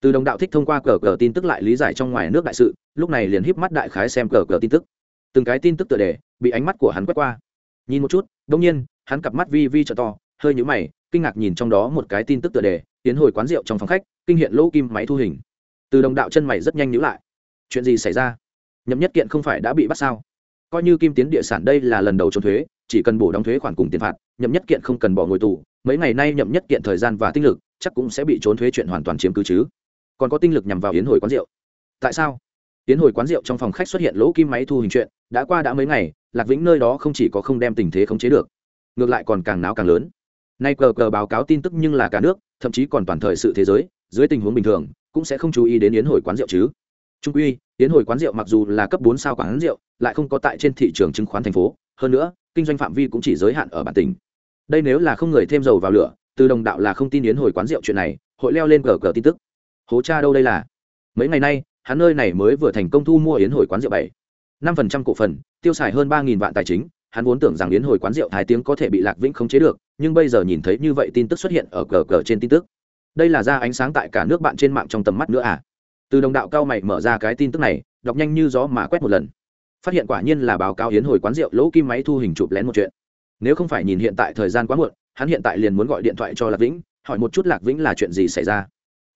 Từ đồng đạo thích thông qua cờ cờ tin tức lại lý giải trong ngoài nước đại sự, lúc này liền híp mắt đại khái xem cờ cờ tin tức. Từng cái tin tức tựa đề, bị ánh mắt của hắn quét qua. Nhìn một chút đông nhiên, hắn cặp mắt vi vi trợ to, hơi nhũ mày, kinh ngạc nhìn trong đó một cái tin tức tựa đề, tiến hồi quán rượu trong phòng khách, kinh hiện lỗ kim máy thu hình. Từ đồng đạo chân mày rất nhanh nhữ lại. Chuyện gì xảy ra? Nhậm nhất kiện không phải đã bị bắt sao? Coi như kim tiến địa sản đây là lần đầu trốn thuế, chỉ cần bổ đóng thuế khoản cùng tiền phạt, nhậm nhất kiện không cần bỏ ngồi tù. Mấy ngày nay nhậm nhất kiện thời gian và tinh lực, chắc cũng sẽ bị trốn thuế chuyện hoàn toàn chiếm cứ chứ. Còn có tinh lực nhằm vào yến hồi quán rượu. Tại sao? Yến hồi quán rượu trong phòng khách xuất hiện lỗ kim máy thu hình chuyện, đã qua đã mấy ngày, lạc vĩnh nơi đó không chỉ có không đem tình thế khống chế được, ngược lại còn càng náo càng lớn. Nay cờ cờ báo cáo tin tức nhưng là cả nước, thậm chí còn toàn thời sự thế giới, dưới tình huống bình thường, cũng sẽ không chú ý đến yến hồi quán rượu chứ. Trung quy yến hồi quán rượu mặc dù là cấp bốn sao quán rượu, lại không có tại trên thị trường chứng khoán thành phố. Hơn nữa, kinh doanh phạm vi cũng chỉ giới hạn ở bản tỉnh. Đây nếu là không người thêm dầu vào lửa, từ đồng đạo là không tin yến hồi quán rượu chuyện này, hội leo lên cờ cờ tin tức. Hố cha đâu đây là? Mấy ngày nay, hắn nơi này mới vừa thành công thu mua yến hồi quán rượu bảy. năm phần trăm cổ phần, tiêu xài hơn ba nghìn vạn tài chính. Hắn vốn tưởng rằng yến hồi quán rượu thái tiếng có thể bị lạc vĩnh khống chế được, nhưng bây giờ nhìn thấy như vậy tin tức xuất hiện ở cờ cờ trên tin tức. Đây là ra ánh sáng tại cả nước bạn trên mạng trong tầm mắt nữa à? Từ đồng đạo cao mày mở ra cái tin tức này, đọc nhanh như gió mà quét một lần. Phát hiện quả nhiên là báo cáo hiến hồi quán rượu lỗ kim máy thu hình chụp lén một chuyện. Nếu không phải nhìn hiện tại thời gian quá muộn, hắn hiện tại liền muốn gọi điện thoại cho lạc vĩnh, hỏi một chút lạc vĩnh là chuyện gì xảy ra.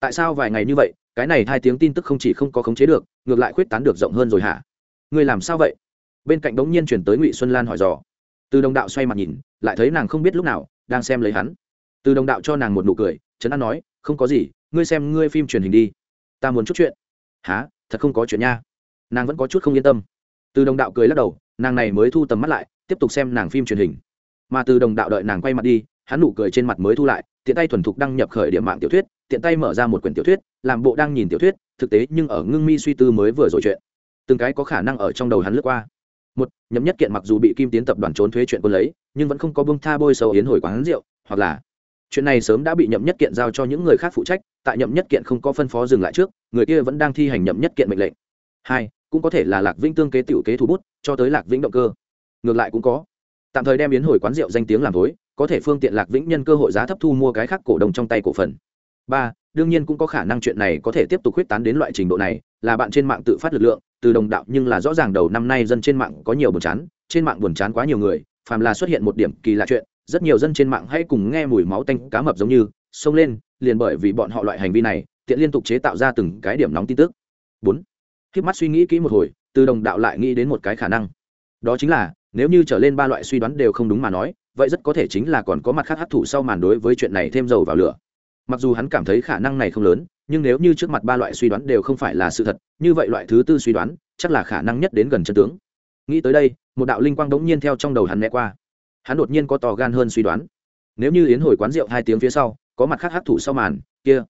Tại sao vài ngày như vậy, cái này hai tiếng tin tức không chỉ không có khống chế được, ngược lại khuyết tán được rộng hơn rồi hả? Người làm sao vậy? Bên cạnh đống nhiên chuyển tới ngụy xuân lan hỏi dò. Từ đồng đạo xoay mặt nhìn, lại thấy nàng không biết lúc nào, đang xem lấy hắn. Từ đồng đạo cho nàng một nụ cười trấn an nói, không có gì, ngươi xem ngươi phim truyền hình đi ta muốn chút chuyện. Há thật không có chuyện nha. Nàng vẫn có chút không yên tâm. Từ đồng đạo cười lắc đầu, nàng này mới thu tầm mắt lại, tiếp tục xem nàng phim truyền hình. Mà từ đồng đạo đợi nàng quay mặt đi, hắn nụ cười trên mặt mới thu lại, tiện tay thuần thục đăng nhập khởi điểm mạng tiểu thuyết, tiện tay mở ra một quyển tiểu thuyết, làm bộ đang nhìn tiểu thuyết, thực tế nhưng ở ngưng mi suy tư mới vừa rồi chuyện. Từng cái có khả năng ở trong đầu hắn lướt qua. Một, nhậm nhất kiện mặc dù bị kim tiến tập đoàn trốn thuế chuyện quân lấy, nhưng vẫn không có bông tha bôi sâu hiến hồi quán rượu, hoặc là chuyện này sớm đã bị nhậm nhất kiện giao cho những người khác phụ trách, tại nhậm nhất kiện không có phân phó dừng lại trước, người kia vẫn đang thi hành nhậm nhất kiện mệnh lệnh. Hai, cũng có thể là lạc vĩnh tương kế t i ể u kế thủ bút, cho tới lạc vĩnh động cơ. Ngược lại cũng có. Tạm thời đem biến hồi quán rượu danh tiếng làm tối có thể phương tiện lạc vĩnh nhân cơ hội giá thấp thu mua cái khác cổ đồng trong tay cổ phần. Ba, đương nhiên cũng có khả năng chuyện này có thể tiếp tục huyết tán đến loại trình độ này, là bạn trên mạng tự phát lực lượng, từ đồng đạo nhưng là rõ ràng đầu năm nay dân trên mạng có nhiều buồn chán, trên mạng buồn chán quá nhiều người, phàm là xuất hiện một điểm kỳ lạ chuyện rất nhiều dân trên mạng hãy cùng nghe mùi máu tanh cá mập giống như, xông lên, liền bởi vì bọn họ loại hành vi này, tiện liên tục chế tạo ra từng cái điểm nóng tin tức. Bốn khiếp mắt suy nghĩ kỹ một hồi, từ đồng đạo lại nghĩ đến một cái khả năng. Đó chính là, nếu như trở lên ba loại suy đoán đều không đúng mà nói, vậy rất có thể chính là còn có mặt khác hấp thụ sau màn đối với chuyện này thêm dầu vào lửa. Mặc dù hắn cảm thấy khả năng này không lớn, nhưng nếu như trước mặt ba loại suy đoán đều không phải là sự thật, như vậy loại thứ tư suy đoán, chắc là khả năng nhất đến gần chân tướng. Nghĩ tới đây, một đạo linh quang đống nhiên theo trong đầu hắn né qua hắn đột nhiên có to gan hơn suy đoán. Nếu như yến hồi quán rượu hai tiếng phía sau, có mặt khác hấp thụ sau màn, kia.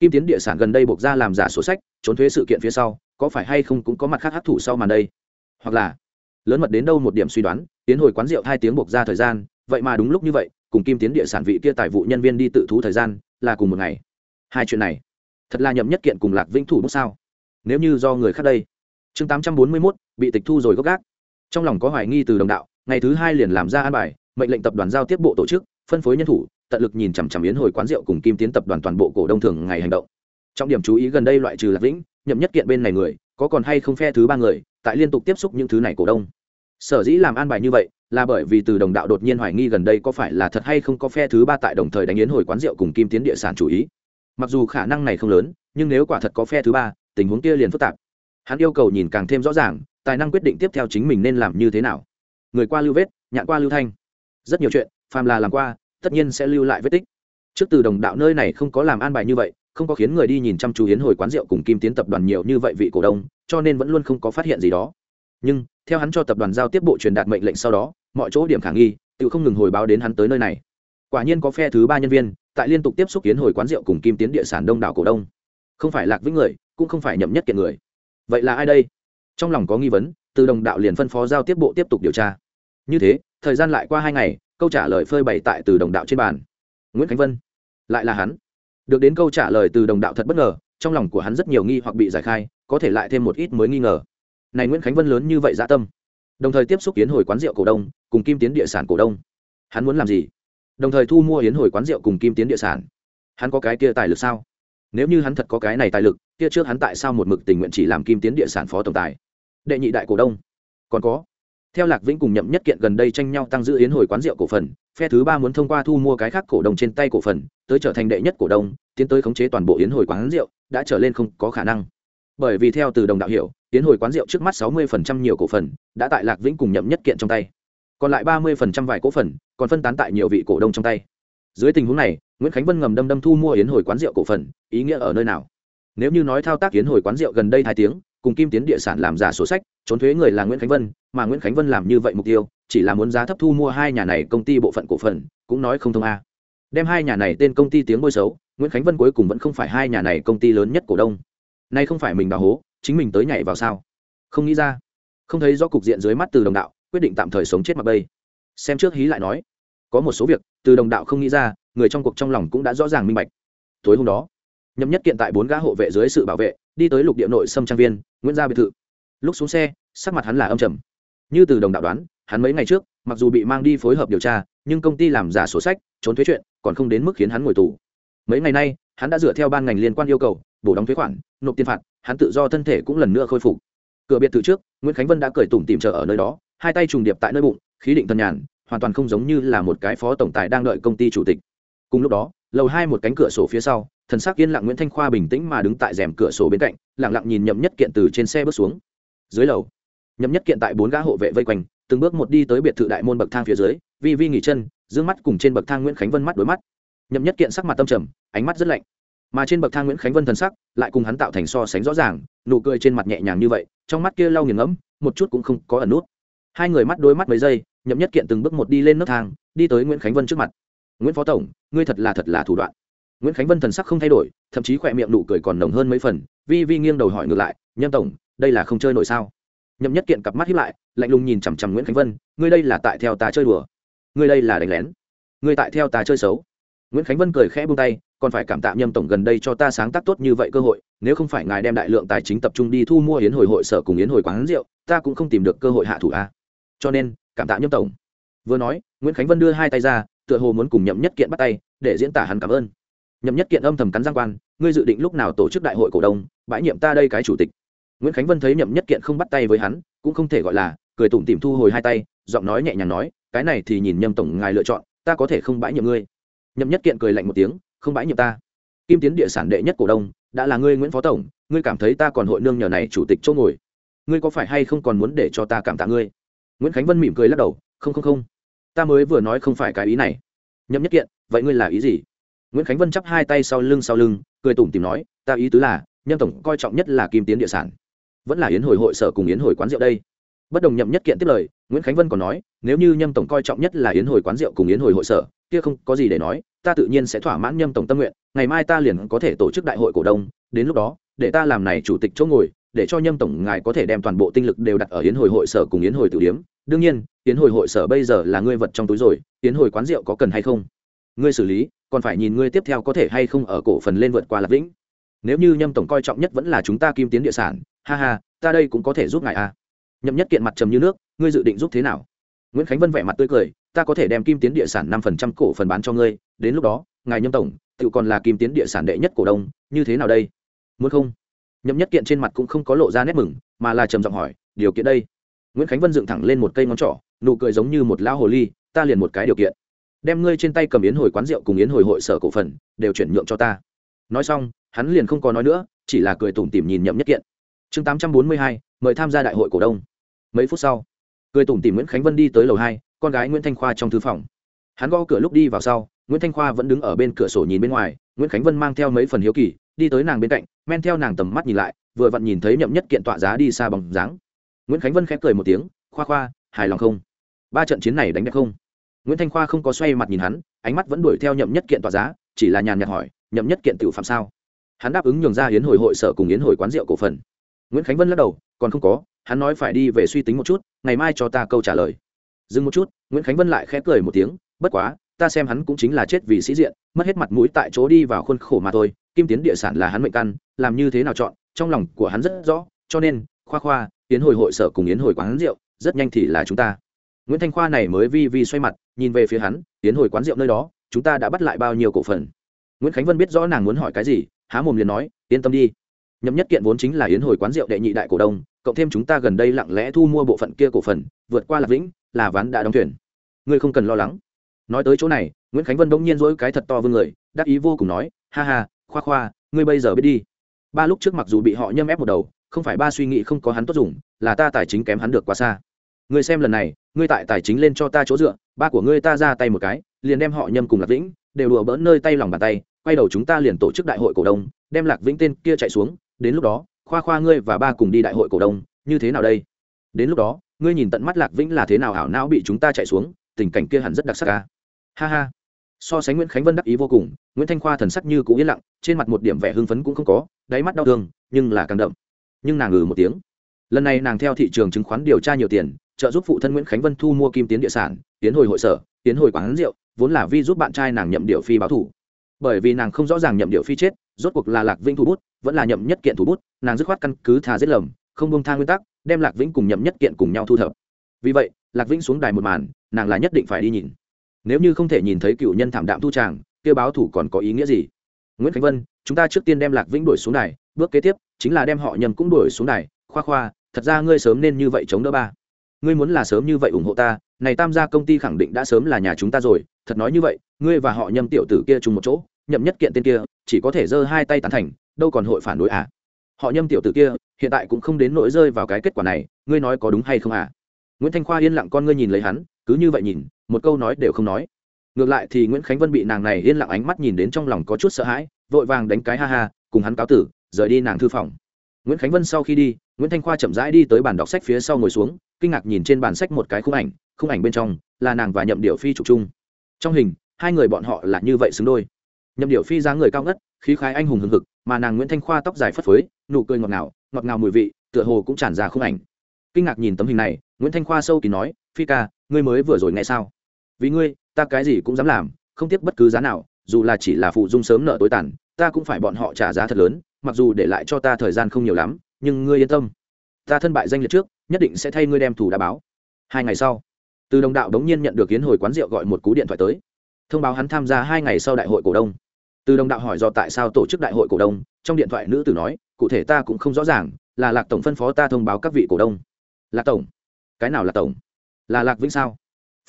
Kim tiến địa sản gần đây buộc ra làm giả sổ sách, trốn thuế sự kiện phía sau, có phải hay không cũng có mặt khác hấp thụ sau màn đây? Hoặc là, lớn mật đến đâu một điểm suy đoán tiến hồi quán rượu hai tiếng buộc ra thời gian, vậy mà đúng lúc như vậy, cùng kim tiến địa sản vị kia tài vụ nhân viên đi tự thú thời gian, là cùng một ngày. Hai chuyện này, thật là nhậm nhất kiện cùng lạc vĩnh thủ bút sao? Nếu như do người khác đây. Chương tám trăm bốn mươi mốt, bị tịch thu rồi gốc gác. Trong lòng có hoài nghi từ đồng đạo ngày thứ hai liền làm ra an bài, mệnh lệnh tập đoàn giao tiếp bộ tổ chức, phân phối nhân thủ, tận lực nhìn chằm chằm yến hồi quán rượu cùng kim tiến tập đoàn toàn bộ cổ đông thường ngày hành động. Trọng điểm chú ý gần đây loại trừ lạc vĩnh, nhậm nhất kiện bên này người, có còn hay không phe thứ ba người, tại liên tục tiếp xúc những thứ này cổ đông. Sở dĩ làm an bài như vậy, là bởi vì từ đồng đạo đột nhiên hoài nghi gần đây có phải là thật hay không có phe thứ ba tại đồng thời đánh yến hồi quán rượu cùng kim tiến địa sản chủ ý. Mặc dù khả năng này không lớn, nhưng nếu quả thật có phe thứ ba, tình huống kia liền phức tạp. Hắn yêu cầu nhìn càng thêm rõ ràng, tài năng quyết định tiếp theo chính mình nên làm như thế nào người qua lưu vết, nhạn qua lưu thanh. Rất nhiều chuyện, phàm là làm qua, tất nhiên sẽ lưu lại vết tích. Trước từ đồng đạo nơi này không có làm an bài như vậy, không có khiến người đi nhìn chăm chú hiến hồi quán rượu cùng kim tiến tập đoàn nhiều như vậy vị cổ đông, cho nên vẫn luôn không có phát hiện gì đó. Nhưng, theo hắn cho tập đoàn giao tiếp bộ truyền đạt mệnh lệnh sau đó, mọi chỗ điểm khả nghi, tự không ngừng hồi báo đến hắn tới nơi này. Quả nhiên có phe thứ ba nhân viên, tại liên tục tiếp xúc hiến hồi quán rượu cùng kim tiến địa sản đông đảo cổ đông. Không phải lạc vĩnh người, cũng không phải nhậm nhất kiện người. Vậy là ai đây? Trong lòng có nghi vấn, từ đồng đạo liền phân phó giao tiếp bộ tiếp tục điều tra như thế, thời gian lại qua hai ngày, câu trả lời phơi bày tại từ đồng đạo trên bàn. Nguyễn khánh vân, lại là hắn. Được đến câu trả lời từ đồng đạo thật bất ngờ, trong lòng của hắn rất nhiều nghi hoặc bị giải khai, có thể lại thêm một ít mới nghi ngờ. Này nguyễn khánh vân lớn như vậy dạ tâm. Đồng thời tiếp xúc yến hồi quán rượu cổ đông, cùng kim tiến địa sản cổ đông. Hắn muốn làm gì? Đồng thời thu mua yến hồi quán rượu cùng kim tiến địa sản. Hắn có cái kia tài lực sao? Nếu như hắn thật có cái này tài lực, kia trước hắn tại sao một mực tình nguyện chỉ làm kim tiến địa sản phó tổng tài? Đệ nhị đại cổ đông. Còn có theo lạc vĩnh cùng nhậm nhất kiện gần đây tranh nhau tăng giữ yến hồi quán rượu cổ phần, phe thứ ba muốn thông qua thu mua cái khác cổ đông trên tay cổ phần, tới trở thành đệ nhất cổ đông, tiến tới khống chế toàn bộ yến hồi quán rượu, đã trở lên không có khả năng. Bởi vì theo từ đồng đạo hiểu, yến hồi quán rượu trước mắt sáu mươi nhiều cổ phần, đã tại lạc vĩnh cùng nhậm nhất kiện trong tay. Còn lại ba mươi vài cổ phần, còn phân tán tại nhiều vị cổ đông trong tay. Dưới tình huống này, nguyễn khánh vân ngầm đâm đâm thu mua yến hồi quán rượu cổ phần, ý nghĩa ở nơi nào? Nếu như nói thao tác yến hồi quán rượu gần đây hai tiếng cùng kim tiến địa sản làm giả sổ sách, trốn thuế người là nguyễn khánh vân, mà nguyễn khánh vân làm như vậy mục tiêu, chỉ là muốn giá thấp thu mua hai nhà này công ty bộ phận cổ phần, cũng nói không thông a. Đem hai nhà này tên công ty tiếng môi xấu, nguyễn khánh vân cuối cùng vẫn không phải hai nhà này công ty lớn nhất cổ đông. Nay không phải mình đào hố, chính mình tới nhảy vào sao? Không nghĩ ra. Không thấy do cục diện dưới mắt từ đồng đạo, quyết định tạm thời sống chết mặc bây xem trước hí lại nói. Có một số việc, từ đồng đạo không nghĩ ra, người trong cuộc trong lòng cũng đã rõ ràng minh bạch. Tối hôm đó, nhậm nhất kiện tại bốn gã hộ vệ dưới sự bảo vệ đi tới lục địa nội sâm trang viên, nguyễn gia biệt thự. Lúc xuống xe, sắc mặt hắn là âm trầm. Như từ đồng đạo đoán, hắn mấy ngày trước, mặc dù bị mang đi phối hợp điều tra, nhưng công ty làm giả sổ sách, trốn thuế chuyện, còn không đến mức khiến hắn ngồi tù. Mấy ngày nay, hắn đã dựa theo ban ngành liên quan yêu cầu, bổ đóng thuế khoản, nộp tiền phạt, hắn tự do thân thể cũng lần nữa khôi phục. Cửa biệt thự trước, nguyễn khánh vân đã cởi tủm tìm chờ ở nơi đó, hai tay trùng điệp tại nơi bụng, khí định thần nhàn, hoàn toàn không giống như là một cái phó tổng tài đang đợi công ty chủ tịch. Cùng lúc đó, lầu hai một cánh cửa sổ phía sau thần sắc yên lặng nguyễn thanh khoa bình tĩnh mà đứng tại rèm cửa sổ bên cạnh, lặng lặng nhìn nhậm nhất kiện từ trên xe bước xuống. Dưới lầu, nhậm nhất kiện tại bốn gã hộ vệ vây quanh, từng bước một đi tới biệt thự đại môn bậc thang phía dưới, vi vi nghỉ chân d mắt cùng trên bậc thang nguyễn khánh vân mắt đối mắt. Nhậm nhất kiện sắc mặt tâm trầm, ánh mắt rất lạnh. Mà trên bậc thang nguyễn khánh vân thần sắc lại cùng hắn tạo thành so sánh rõ ràng, nụ cười trên mặt nhẹ nhàng như vậy, trong mắt kia lau nghiền ngẫm, một chút cũng không có ẩn nút. Hai người mắt đối mắt mấy giây, nhậm nhất kiện từng bước một đi lên nấc thang, đi tới nguyễn khánh vân trước mặt. Nguyễn phó tổng, ngươi thật là thật là thủ đoạn nguyễn khánh vân thần sắc không thay đổi thậm chí khỏe miệng nụ cười còn nồng hơn mấy phần vi vi nghiêng đầu hỏi ngược lại nhâm tổng đây là không chơi nổi sao nhậm nhất kiện cặp mắt hiếp lại lạnh lùng nhìn chằm chằm nguyễn khánh vân ngươi đây là tại theo ta chơi đùa ngươi đây là đánh lén ngươi tại theo ta chơi xấu nguyễn khánh vân cười khẽ buông tay còn phải cảm tạ nhâm tổng gần đây cho ta sáng tác tốt như vậy cơ hội nếu không phải ngài đem đại lượng tài chính tập trung đi thu mua yến hồi hội sở cùng yến hồi quán rượu ta cũng không tìm được cơ hội hạ thủ a cho nên cảm tạ nhâm tổng vừa nói nguyễn khánh vân đưa hai tay ra tựa hồ muốn cùng nhậm nhất kiện bắt tay để diễn tả hắn cảm ơn nhậm nhất kiện âm thầm cắn giang quan, ngươi dự định lúc nào tổ chức đại hội cổ đông, bãi nhiệm ta đây cái chủ tịch. Nguyễn khánh vân thấy nhậm nhất kiện không bắt tay với hắn, cũng không thể gọi là, cười tủm tỉm thu hồi hai tay, giọng nói nhẹ nhàng nói, cái này thì nhìn nhâm tổng ngài lựa chọn, ta có thể không bãi nhiệm ngươi. Nhậm nhất kiện cười lạnh một tiếng, không bãi nhiệm ta. Kim tiến địa sản đệ nhất cổ đông, đã là ngươi nguyễn phó tổng, ngươi cảm thấy ta còn hội nương nhờ này chủ tịch chỗ ngồi. Ngươi có phải hay không còn muốn để cho ta cảm tạ ngươi? Nguyễn khánh vân mỉm cười lắc đầu, không không không. Ta mới vừa nói không phải cái ý này. Nhậm nhất kiện, vậy ngươi là ý gì? Nguyễn khánh vân chắp hai tay sau lưng sau lưng, cười tủm tìm nói, ta ý tứ là, nhâm tổng coi trọng nhất là kim tiến địa sản. Vẫn là yến hồi hội sở cùng yến hồi quán rượu đây. Bất đồng nhậm nhất kiện tiếp lời, nguyễn khánh vân còn nói, nếu như nhâm tổng coi trọng nhất là yến hồi quán rượu cùng yến hồi hội sở, kia không có gì để nói, ta tự nhiên sẽ thỏa mãn nhâm tổng tâm nguyện, ngày mai ta liền có thể tổ chức đại hội cổ đông, đến lúc đó, để ta làm này chủ tịch chỗ ngồi, để cho nhâm tổng ngài có thể đem toàn bộ tinh lực đều đặt ở yến hồi hội sở cùng yến hồi tử điếm. Đương nhiên, yến hồi hội sở bây giờ là ngươi vật trong túi rồi, yến hồi quán rượu có cần hay không? Ngươi xử lý còn phải nhìn ngươi tiếp theo có thể hay không ở cổ phần lên vượt qua lạc vĩnh. Nếu như nhâm tổng coi trọng nhất vẫn là chúng ta kim tiến địa sản, ha ha, ta đây cũng có thể giúp ngài a à. nhậm nhất kiện mặt trầm như nước, ngươi dự định giúp thế nào? Nguyễn khánh vân vẻ mặt tươi cười, ta có thể đem kim tiến địa sản năm phần trăm cổ phần bán cho ngươi, đến lúc đó, ngài nhâm tổng, tự còn là kim tiến địa sản đệ nhất cổ đông, như thế nào đây? Muốn không? Nhậm nhất kiện trên mặt cũng không có lộ ra nét mừng, mà là trầm giọng hỏi, điều kiện đây? Nguyễn khánh vân dựng thẳng lên một cây ngón trỏ, nụ cười giống như một lão hồ ly, ta liền một cái điều kiện đem ngươi trên tay cầm yến hồi quán rượu cùng yến hồi hội sở cổ phần, đều chuyển nhượng cho ta. Nói xong, hắn liền không có nói nữa, chỉ là cười tủm tỉm nhìn nhậm nhất kiện. Chương tám trăm bốn mươi hai, mời tham gia đại hội cổ đông. Mấy phút sau, cười tủm tỉm nguyễn khánh vân đi tới lầu hai, con gái nguyễn thanh khoa trong thư phòng. Hắn gõ cửa lúc đi vào sau, nguyễn thanh khoa vẫn đứng ở bên cửa sổ nhìn bên ngoài, nguyễn khánh vân mang theo mấy phần hiếu kỳ, đi tới nàng bên cạnh, men theo nàng tầm mắt nhìn lại, vừa vặn nhìn thấy nhậm nhất kiện tọa giá đi xa bằng dáng. Nguyễn khánh vân khép cười một tiếng, khoa khoa, hài lòng không? Ba trận chiến này đánh đẹp không? Nguyễn thanh khoa không có xoay mặt nhìn hắn, ánh mắt vẫn đuổi theo nhậm nhất kiện tỏa giá, chỉ là nhàn nhạt hỏi, nhậm nhất kiện tự phạm sao? Hắn đáp ứng nhường ra hiến hồi hội sở cùng yến hồi quán rượu cổ phần. Nguyễn khánh vân lắc đầu, còn không có, hắn nói phải đi về suy tính một chút, ngày mai cho ta câu trả lời. Dừng một chút, nguyễn khánh vân lại khẽ cười một tiếng, bất quá, ta xem hắn cũng chính là chết vì sĩ diện, mất hết mặt mũi tại chỗ đi vào khuôn khổ mà thôi, kim tiến địa sản là hắn mệnh căn, làm như thế nào chọn, trong lòng của hắn rất rõ, cho nên, khoa khoa, yến hồi hội sở cùng yến hồi quán rượu, rất nhanh thì là chúng ta nguyễn thanh khoa này mới vi vi xoay mặt, nhìn về phía hắn, tiến hồi quán rượu nơi đó, chúng ta đã bắt lại bao nhiêu cổ phần? Nguyễn khánh vân biết rõ nàng muốn hỏi cái gì, há mồm liền nói, yên tâm đi. Nhậm nhất kiện vốn chính là yến hồi quán rượu đệ nhị đại cổ đông, cộng thêm chúng ta gần đây lặng lẽ thu mua bộ phận kia cổ phần, vượt qua lạc vĩnh, là ván đã đóng thuyền. Ngươi không cần lo lắng. Nói tới chỗ này, nguyễn khánh vân bỗng nhiên dỗi cái thật to vương người, đắc ý vô cùng nói, ha ha, khoa khoa, ngươi bây giờ biết đi. Ba lúc trước mặc dù bị họ nhâm ép một đầu, không phải ba suy nghĩ không có hắn tốt dùng, là ta tài chính kém hắn được quá xa. Ngươi xem lần này ngươi tại tài chính lên cho ta chỗ dựa, ba của ngươi ta ra tay một cái, liền đem họ nhâm cùng lạc vĩnh đều đùa bỡn nơi tay lòng bàn tay, quay đầu chúng ta liền tổ chức đại hội cổ đông, đem lạc vĩnh tên kia chạy xuống, đến lúc đó, khoa khoa ngươi và ba cùng đi đại hội cổ đông, như thế nào đây? Đến lúc đó, ngươi nhìn tận mắt lạc vĩnh là thế nào ảo não bị chúng ta chạy xuống, tình cảnh kia hẳn rất đặc sắc ca ha ha. So sánh nguyễn khánh vân đắc ý vô cùng, nguyễn thanh khoa thần sắc như cũng yên lặng, trên mặt một điểm vẻ hưng phấn cũng không có, đáy mắt đau thương, nhưng là càng đậm. Nhưng nàng ngừ một tiếng. Lần này nàng theo thị trường chứng khoán điều tra nhiều tiền trợ giúp phụ thân nguyễn khánh vân thu mua kim tiến địa sản, tiến hồi hội sở, tiến hồi quán rượu, vốn là vi giúp bạn trai nàng nhậm điệu phi báo thủ. Bởi vì nàng không rõ ràng nhậm điệu phi chết, rốt cuộc là lạc vĩnh thủ bút, vẫn là nhậm nhất kiện thủ bút, nàng dứt khoát căn cứ thà giết lầm, không bông tha nguyên tắc, đem lạc vĩnh cùng nhậm nhất kiện cùng nhau thu thập. Vì vậy, lạc vĩnh xuống đài một màn, nàng là nhất định phải đi nhìn. Nếu như không thể nhìn thấy cựu nhân thảm đạm thu tràng kêu báo thủ còn có ý nghĩa gì? Nguyễn khánh vân, chúng ta trước tiên đem lạc vĩnh đuổi xuống đài, bước kế tiếp, chính là đem họ nhầm cũng đuổi xuống đài. Khoa khoa, thật ra ngươi sớm nên như vậy chống đỡ ba ngươi muốn là sớm như vậy ủng hộ ta, này tam gia công ty khẳng định đã sớm là nhà chúng ta rồi, thật nói như vậy, ngươi và họ nhâm tiểu tử kia chung một chỗ, nhậm nhất kiện tên kia, chỉ có thể giơ hai tay tán thành, đâu còn hội phản đối à? Họ nhâm tiểu tử kia, hiện tại cũng không đến nỗi rơi vào cái kết quả này, ngươi nói có đúng hay không à? Nguyễn thanh khoa yên lặng con ngươi nhìn lấy hắn, cứ như vậy nhìn, một câu nói đều không nói. Ngược lại thì nguyễn khánh vân bị nàng này yên lặng ánh mắt nhìn đến trong lòng có chút sợ hãi, vội vàng đánh cái ha ha, cùng hắn cáo tử, rời đi nàng thư phòng. Nguyễn khánh vân sau khi đi, nguyễn thanh khoa chậm rãi đi tới bàn đọc sách phía sau ngồi xuống kinh ngạc nhìn trên bàn sách một cái khung ảnh khung ảnh bên trong là nàng và nhậm điệu phi trục chung. Trong hình, hai người bọn họ là như vậy xứng đôi. Nhậm điệu phi dáng người cao ngất, khí khái anh hùng hừng hực, mà nàng nguyễn thanh khoa tóc dài phất phới, nụ cười ngọt ngào ngọt ngào mùi vị, tựa hồ cũng tràn ra khung ảnh. Kinh ngạc nhìn tấm hình này, nguyễn thanh khoa sâu kỳ nói, phi ca, ngươi mới vừa rồi nghe sao? Vì ngươi, ta cái gì cũng dám làm, không tiếc bất cứ giá nào, dù là chỉ là phụ dung sớm nợ tối tàn, ta cũng phải bọn họ trả giá thật lớn, mặc dù để lại cho ta thời gian không nhiều lắm, nhưng ngươi yên tâm. Ta thân bại danh liệt trước nhất định sẽ thay ngươi đem thủ đã báo. Hai ngày sau, từ đồng đạo đống nhiên nhận được kiến hồi quán rượu gọi một cú điện thoại tới. Thông báo hắn tham gia hai ngày sau đại hội cổ đông. Từ đồng đạo hỏi do tại sao tổ chức đại hội cổ đông, trong điện thoại nữ tử nói, cụ thể ta cũng không rõ ràng, là lạc tổng phân phó ta thông báo các vị cổ đông. Lạc tổng? Cái nào là tổng? Là lạc vĩnh sao?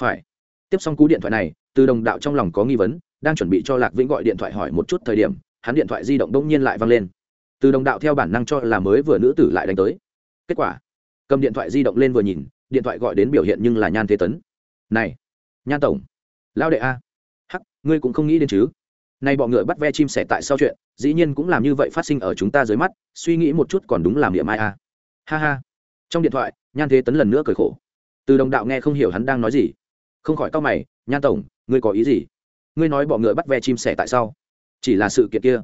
Phải. Tiếp xong cú điện thoại này, từ đồng đạo trong lòng có nghi vấn, đang chuẩn bị cho lạc vĩnh gọi điện thoại hỏi một chút thời điểm, hắn điện thoại di động đông nhiên lại văng lên. Từ đồng đạo theo bản năng cho là mới vừa nữ tử lại đánh tới. Kết quả? Cầm điện thoại di động lên vừa nhìn, điện thoại gọi đến biểu hiện nhưng là nhan thế tấn. Này, nhan tổng lao đệ a. Hắc, ngươi cũng không nghĩ đến chứ? Nay bọn ngựa bắt ve chim sẻ tại sau chuyện, dĩ nhiên cũng làm như vậy phát sinh ở chúng ta dưới mắt, suy nghĩ một chút còn đúng làm niệm ai a. Ha ha. Trong điện thoại, nhan thế tấn lần nữa cười khổ. Từ đồng đạo nghe không hiểu hắn đang nói gì. Không khỏi cau mày, nhan tổng, ngươi có ý gì? Ngươi nói bọn ngựa bắt ve chim sẻ tại sao? Chỉ là sự kiện kia.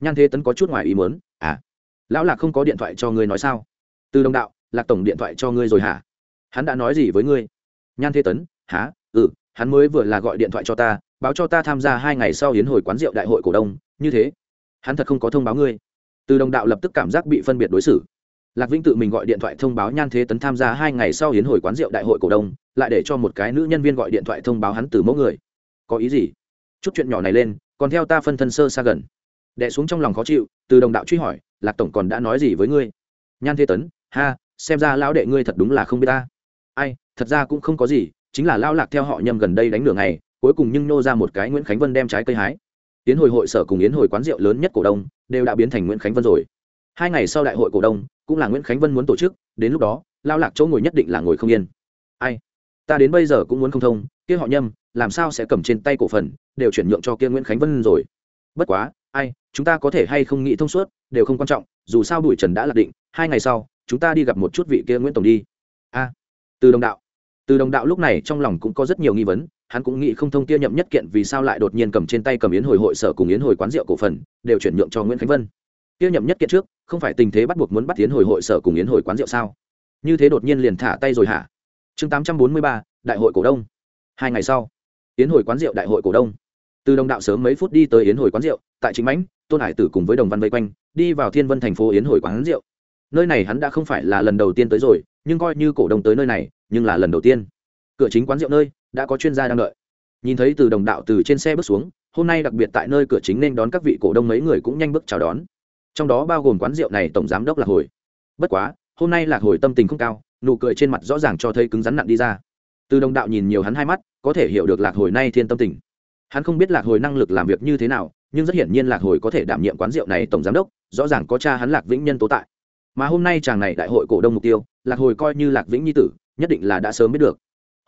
Nhan thế tấn có chút ngoài ý muốn. À lão lạc không có điện thoại cho ngươi nói sao? Từ đồng đạo lạc tổng điện thoại cho ngươi rồi hả? Hắn đã nói gì với ngươi? Nhan thế tấn há ừ hắn mới vừa là gọi điện thoại cho ta, báo cho ta tham gia hai ngày sau hiến hồi quán rượu đại hội cổ đông, như thế. Hắn thật không có thông báo ngươi. Từ đồng đạo lập tức cảm giác bị phân biệt đối xử. Lạc vĩnh tự mình gọi điện thoại thông báo nhan thế tấn tham gia hai ngày sau hiến hồi quán rượu đại hội cổ đông, lại để cho một cái nữ nhân viên gọi điện thoại thông báo hắn từ mẫu người. Có ý gì? Chút chuyện nhỏ này lên, còn theo ta phân thân sơ xa gần. Đẻ xuống trong lòng khó chịu, từ đồng đạo truy hỏi, lạc tổng còn đã nói gì với ngươi? Nhan thế tấn, ha xem ra lão đệ ngươi thật đúng là không biết ta. Ai, thật ra cũng không có gì, chính là lao lạc theo họ nhâm gần đây đánh đường này cuối cùng nhưng nô ra một cái nguyễn khánh vân đem trái cây hái. Tiến hồi hội sở cùng yến hồi quán rượu lớn nhất cổ đông, đều đã biến thành nguyễn khánh vân rồi. Hai ngày sau đại hội cổ đông, cũng là nguyễn khánh vân muốn tổ chức, đến lúc đó lao lạc chỗ ngồi nhất định là ngồi không yên. Ai, ta đến bây giờ cũng muốn không thông, kia họ nhâm làm sao sẽ cầm trên tay cổ phần, đều chuyển nhượng cho kia nguyễn khánh vân rồi. Bất quá, ai, chúng ta có thể hay không nghĩ thông suốt, đều không quan trọng, dù sao bùi trần đã lạc định, hai ngày sau chúng ta đi gặp một chút vị kia nguyễn tổng đi. A, từ đồng đạo. Từ đồng đạo lúc này trong lòng cũng có rất nhiều nghi vấn, hắn cũng nghĩ không thông kia nhậm nhất kiện vì sao lại đột nhiên cầm trên tay cầm yến hồi hội sở cùng yến hồi quán rượu cổ phần, đều chuyển nhượng cho nguyễn khánh vân. Kia nhậm nhất kiện trước, không phải tình thế bắt buộc muốn bắt yến hồi hội sở cùng yến hồi quán rượu sao? Như thế đột nhiên liền thả tay rồi hả? Chương tám trăm bốn mươi ba, đại hội cổ đông. Hai ngày sau, yến hồi quán rượu đại hội cổ đông. Từ đồng đạo sớm mấy phút đi tới yến hồi quán rượu, tại chính mãnh, tôn hải tử cùng với đồng văn vây quanh, đi vào thiên vân thành phố yến hồi quán rượu nơi này hắn đã không phải là lần đầu tiên tới rồi, nhưng coi như cổ đông tới nơi này, nhưng là lần đầu tiên. Cửa chính quán rượu nơi, đã có chuyên gia đang đợi. Nhìn thấy từ đồng đạo từ trên xe bước xuống, hôm nay đặc biệt tại nơi cửa chính nên đón các vị cổ đông mấy người cũng nhanh bước chào đón. Trong đó bao gồm quán rượu này tổng giám đốc lạc hồi. Bất quá, hôm nay lạc hồi tâm tình không cao, nụ cười trên mặt rõ ràng cho thấy cứng rắn nặng đi ra. Từ đồng đạo nhìn nhiều hắn hai mắt, có thể hiểu được lạc hồi nay thiên tâm tình. Hắn không biết lạc hồi năng lực làm việc như thế nào, nhưng rất hiển nhiên lạc hồi có thể đảm nhiệm quán rượu này tổng giám đốc, rõ ràng có cha hắn lạc vĩnh nhân tố tại mà hôm nay chàng này đại hội cổ đông mục tiêu, lạc hồi coi như lạc vĩnh nhi tử, nhất định là đã sớm biết được.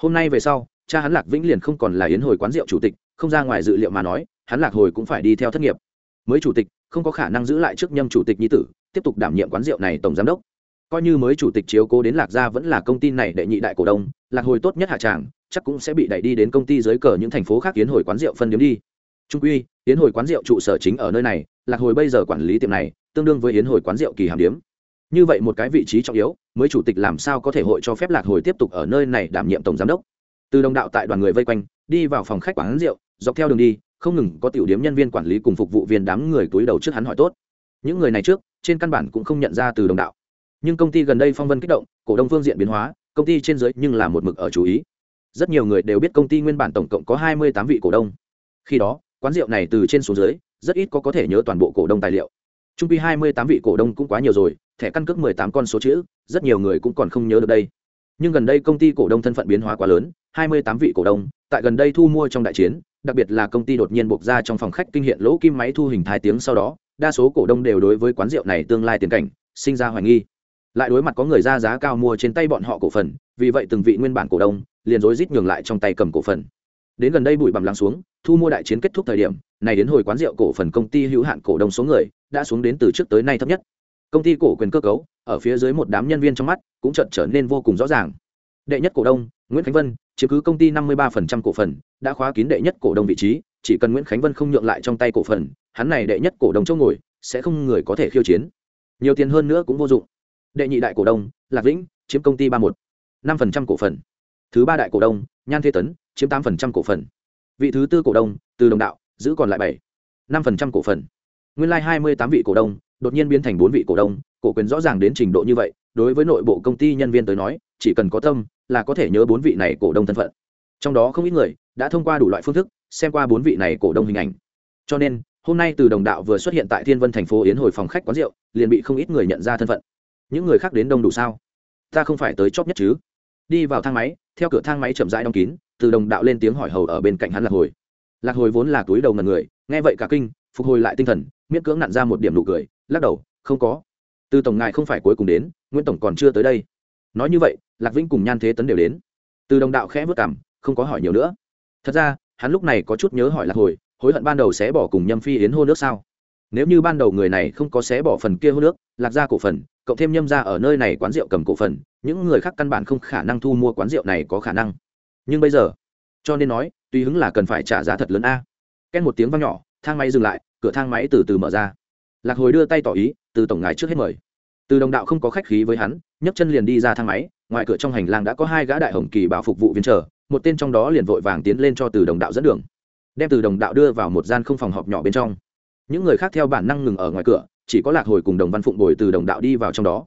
Hôm nay về sau, cha hắn lạc vĩnh liền không còn là yến hồi quán rượu chủ tịch, không ra ngoài dự liệu mà nói, hắn lạc hồi cũng phải đi theo thất nghiệp. Mới chủ tịch, không có khả năng giữ lại trước nhâm chủ tịch nhi tử, tiếp tục đảm nhiệm quán rượu này tổng giám đốc. Coi như mới chủ tịch chiếu cố đến lạc gia vẫn là công ty này đệ nhị đại cổ đông, lạc hồi tốt nhất hạ tràng, chắc cũng sẽ bị đẩy đi đến công ty dưới cờ những thành phố khác yến hồi quán rượu phân điếm đi. Trung quy, yến hồi quán rượu trụ sở chính ở nơi này, lạc hồi bây giờ quản lý tiệm này, tương đương với yến hồi quán rượu kỳ hàm điếm như vậy một cái vị trí trọng yếu, mới chủ tịch làm sao có thể hội cho phép lạc hồi tiếp tục ở nơi này đảm nhiệm tổng giám đốc? Từ đồng đạo tại đoàn người vây quanh, đi vào phòng khách quán rượu, dọc theo đường đi, không ngừng có tiểu điếm nhân viên quản lý cùng phục vụ viên đám người túi đầu trước hắn hỏi tốt. Những người này trước, trên căn bản cũng không nhận ra từ đồng đạo. Nhưng công ty gần đây phong vân kích động, cổ đông phương diện biến hóa, công ty trên dưới nhưng là một mực ở chú ý. Rất nhiều người đều biết công ty nguyên bản tổng cộng có hai mươi tám vị cổ đông. Khi đó, quán rượu này từ trên xuống dưới, rất ít có có thể nhớ toàn bộ cổ đông tài liệu. Trung quy hai mươi tám vị cổ đông cũng quá nhiều rồi thẻ căn cước mười tám con số chữ, rất nhiều người cũng còn không nhớ được đây. Nhưng gần đây công ty cổ đông thân phận biến hóa quá lớn, hai mươi tám vị cổ đông, tại gần đây thu mua trong đại chiến, đặc biệt là công ty đột nhiên buộc ra trong phòng khách kinh hiện lỗ kim máy thu hình thái tiếng sau đó, đa số cổ đông đều đối với quán rượu này tương lai tiền cảnh, sinh ra hoài nghi. Lại đối mặt có người ra giá cao mua trên tay bọn họ cổ phần, vì vậy từng vị nguyên bản cổ đông liền rối rít nhường lại trong tay cầm cổ phần. Đến gần đây bụi bằm lắng xuống, thu mua đại chiến kết thúc thời điểm, này đến hồi quán rượu cổ phần công ty hữu hạn cổ đông số người đã xuống đến từ trước tới nay thấp nhất công ty cổ quyền cơ cấu, ở phía dưới một đám nhân viên trong mắt, cũng chợt trở nên vô cùng rõ ràng. Đệ nhất cổ đông, nguyễn khánh vân, chiếm cứ công ty năm mươi 53% cổ phần, đã khóa kín đệ nhất cổ đông vị trí, chỉ cần nguyễn khánh vân không nhượng lại trong tay cổ phần, hắn này đệ nhất cổ đông chỗ ngồi, sẽ không người có thể khiêu chiến. Nhiều tiền hơn nữa cũng vô dụng. Đệ nhị đại cổ đông, lạc vĩnh, chiếm công ty ba một, năm phần trăm cổ phần. Thứ ba đại cổ đông, nhan thế tấn, chiếm tám phần trăm cổ phần. Vị thứ tư cổ đông, từ đồng đạo, giữ còn lại bảy, năm phần trăm cổ phần. Nguyên lai hai mươi tám vị cổ đông đột nhiên biến thành bốn vị cổ đông, cổ quyền rõ ràng đến trình độ như vậy, đối với nội bộ công ty nhân viên tới nói, chỉ cần có tâm là có thể nhớ bốn vị này cổ đông thân phận. Trong đó không ít người đã thông qua đủ loại phương thức xem qua bốn vị này cổ đông hình ảnh. Cho nên, hôm nay từ đồng đạo vừa xuất hiện tại thiên vân thành phố yến hồi phòng khách quán rượu, liền bị không ít người nhận ra thân phận. Những người khác đến đông đủ sao? Ta không phải tới chóp nhất chứ? Đi vào thang máy, theo cửa thang máy chậm rãi đóng kín, từ đồng đạo lên tiếng hỏi hầu ở bên cạnh hắn lạc hồi. Lạc hồi vốn là túi đầu ngần người, nghe vậy cả kinh, phục hồi lại tinh thần miễn cưỡng nặn ra một điểm nụ cười, lắc đầu, không có. Từ tổng ngài không phải cuối cùng đến, nguyễn tổng còn chưa tới đây. Nói như vậy, lạc vĩnh cùng nhan thế tấn đều đến. Từ đồng đạo khẽ vất cảm, không có hỏi nhiều nữa. Thật ra, hắn lúc này có chút nhớ hỏi lạc hồi, hối hận ban đầu sẽ bỏ cùng nhâm phi yến hô nước sao? Nếu như ban đầu người này không có xé bỏ phần kia hô nước, lạc ra cổ phần, cộng thêm nhâm ra ở nơi này quán rượu cầm cổ phần, những người khác căn bản không khả năng thu mua quán rượu này có khả năng. Nhưng bây giờ, cho nên nói, tùy hứng là cần phải trả giá thật lớn a. Ken một tiếng vang nhỏ, thang máy dừng lại cửa thang máy từ từ mở ra. Lạc hồi đưa tay tỏ ý, từ tổng ngài trước hết mời. Từ đồng đạo không có khách khí với hắn, nhấc chân liền đi ra thang máy, ngoài cửa trong hành lang đã có hai gã đại hồng kỳ bảo phục vụ viên chờ, một tên trong đó liền vội vàng tiến lên cho từ đồng đạo dẫn đường. Đem từ đồng đạo đưa vào một gian không phòng họp nhỏ bên trong. Những người khác theo bản năng ngừng ở ngoài cửa, chỉ có lạc hồi cùng đồng văn phụng bồi từ đồng đạo đi vào trong đó.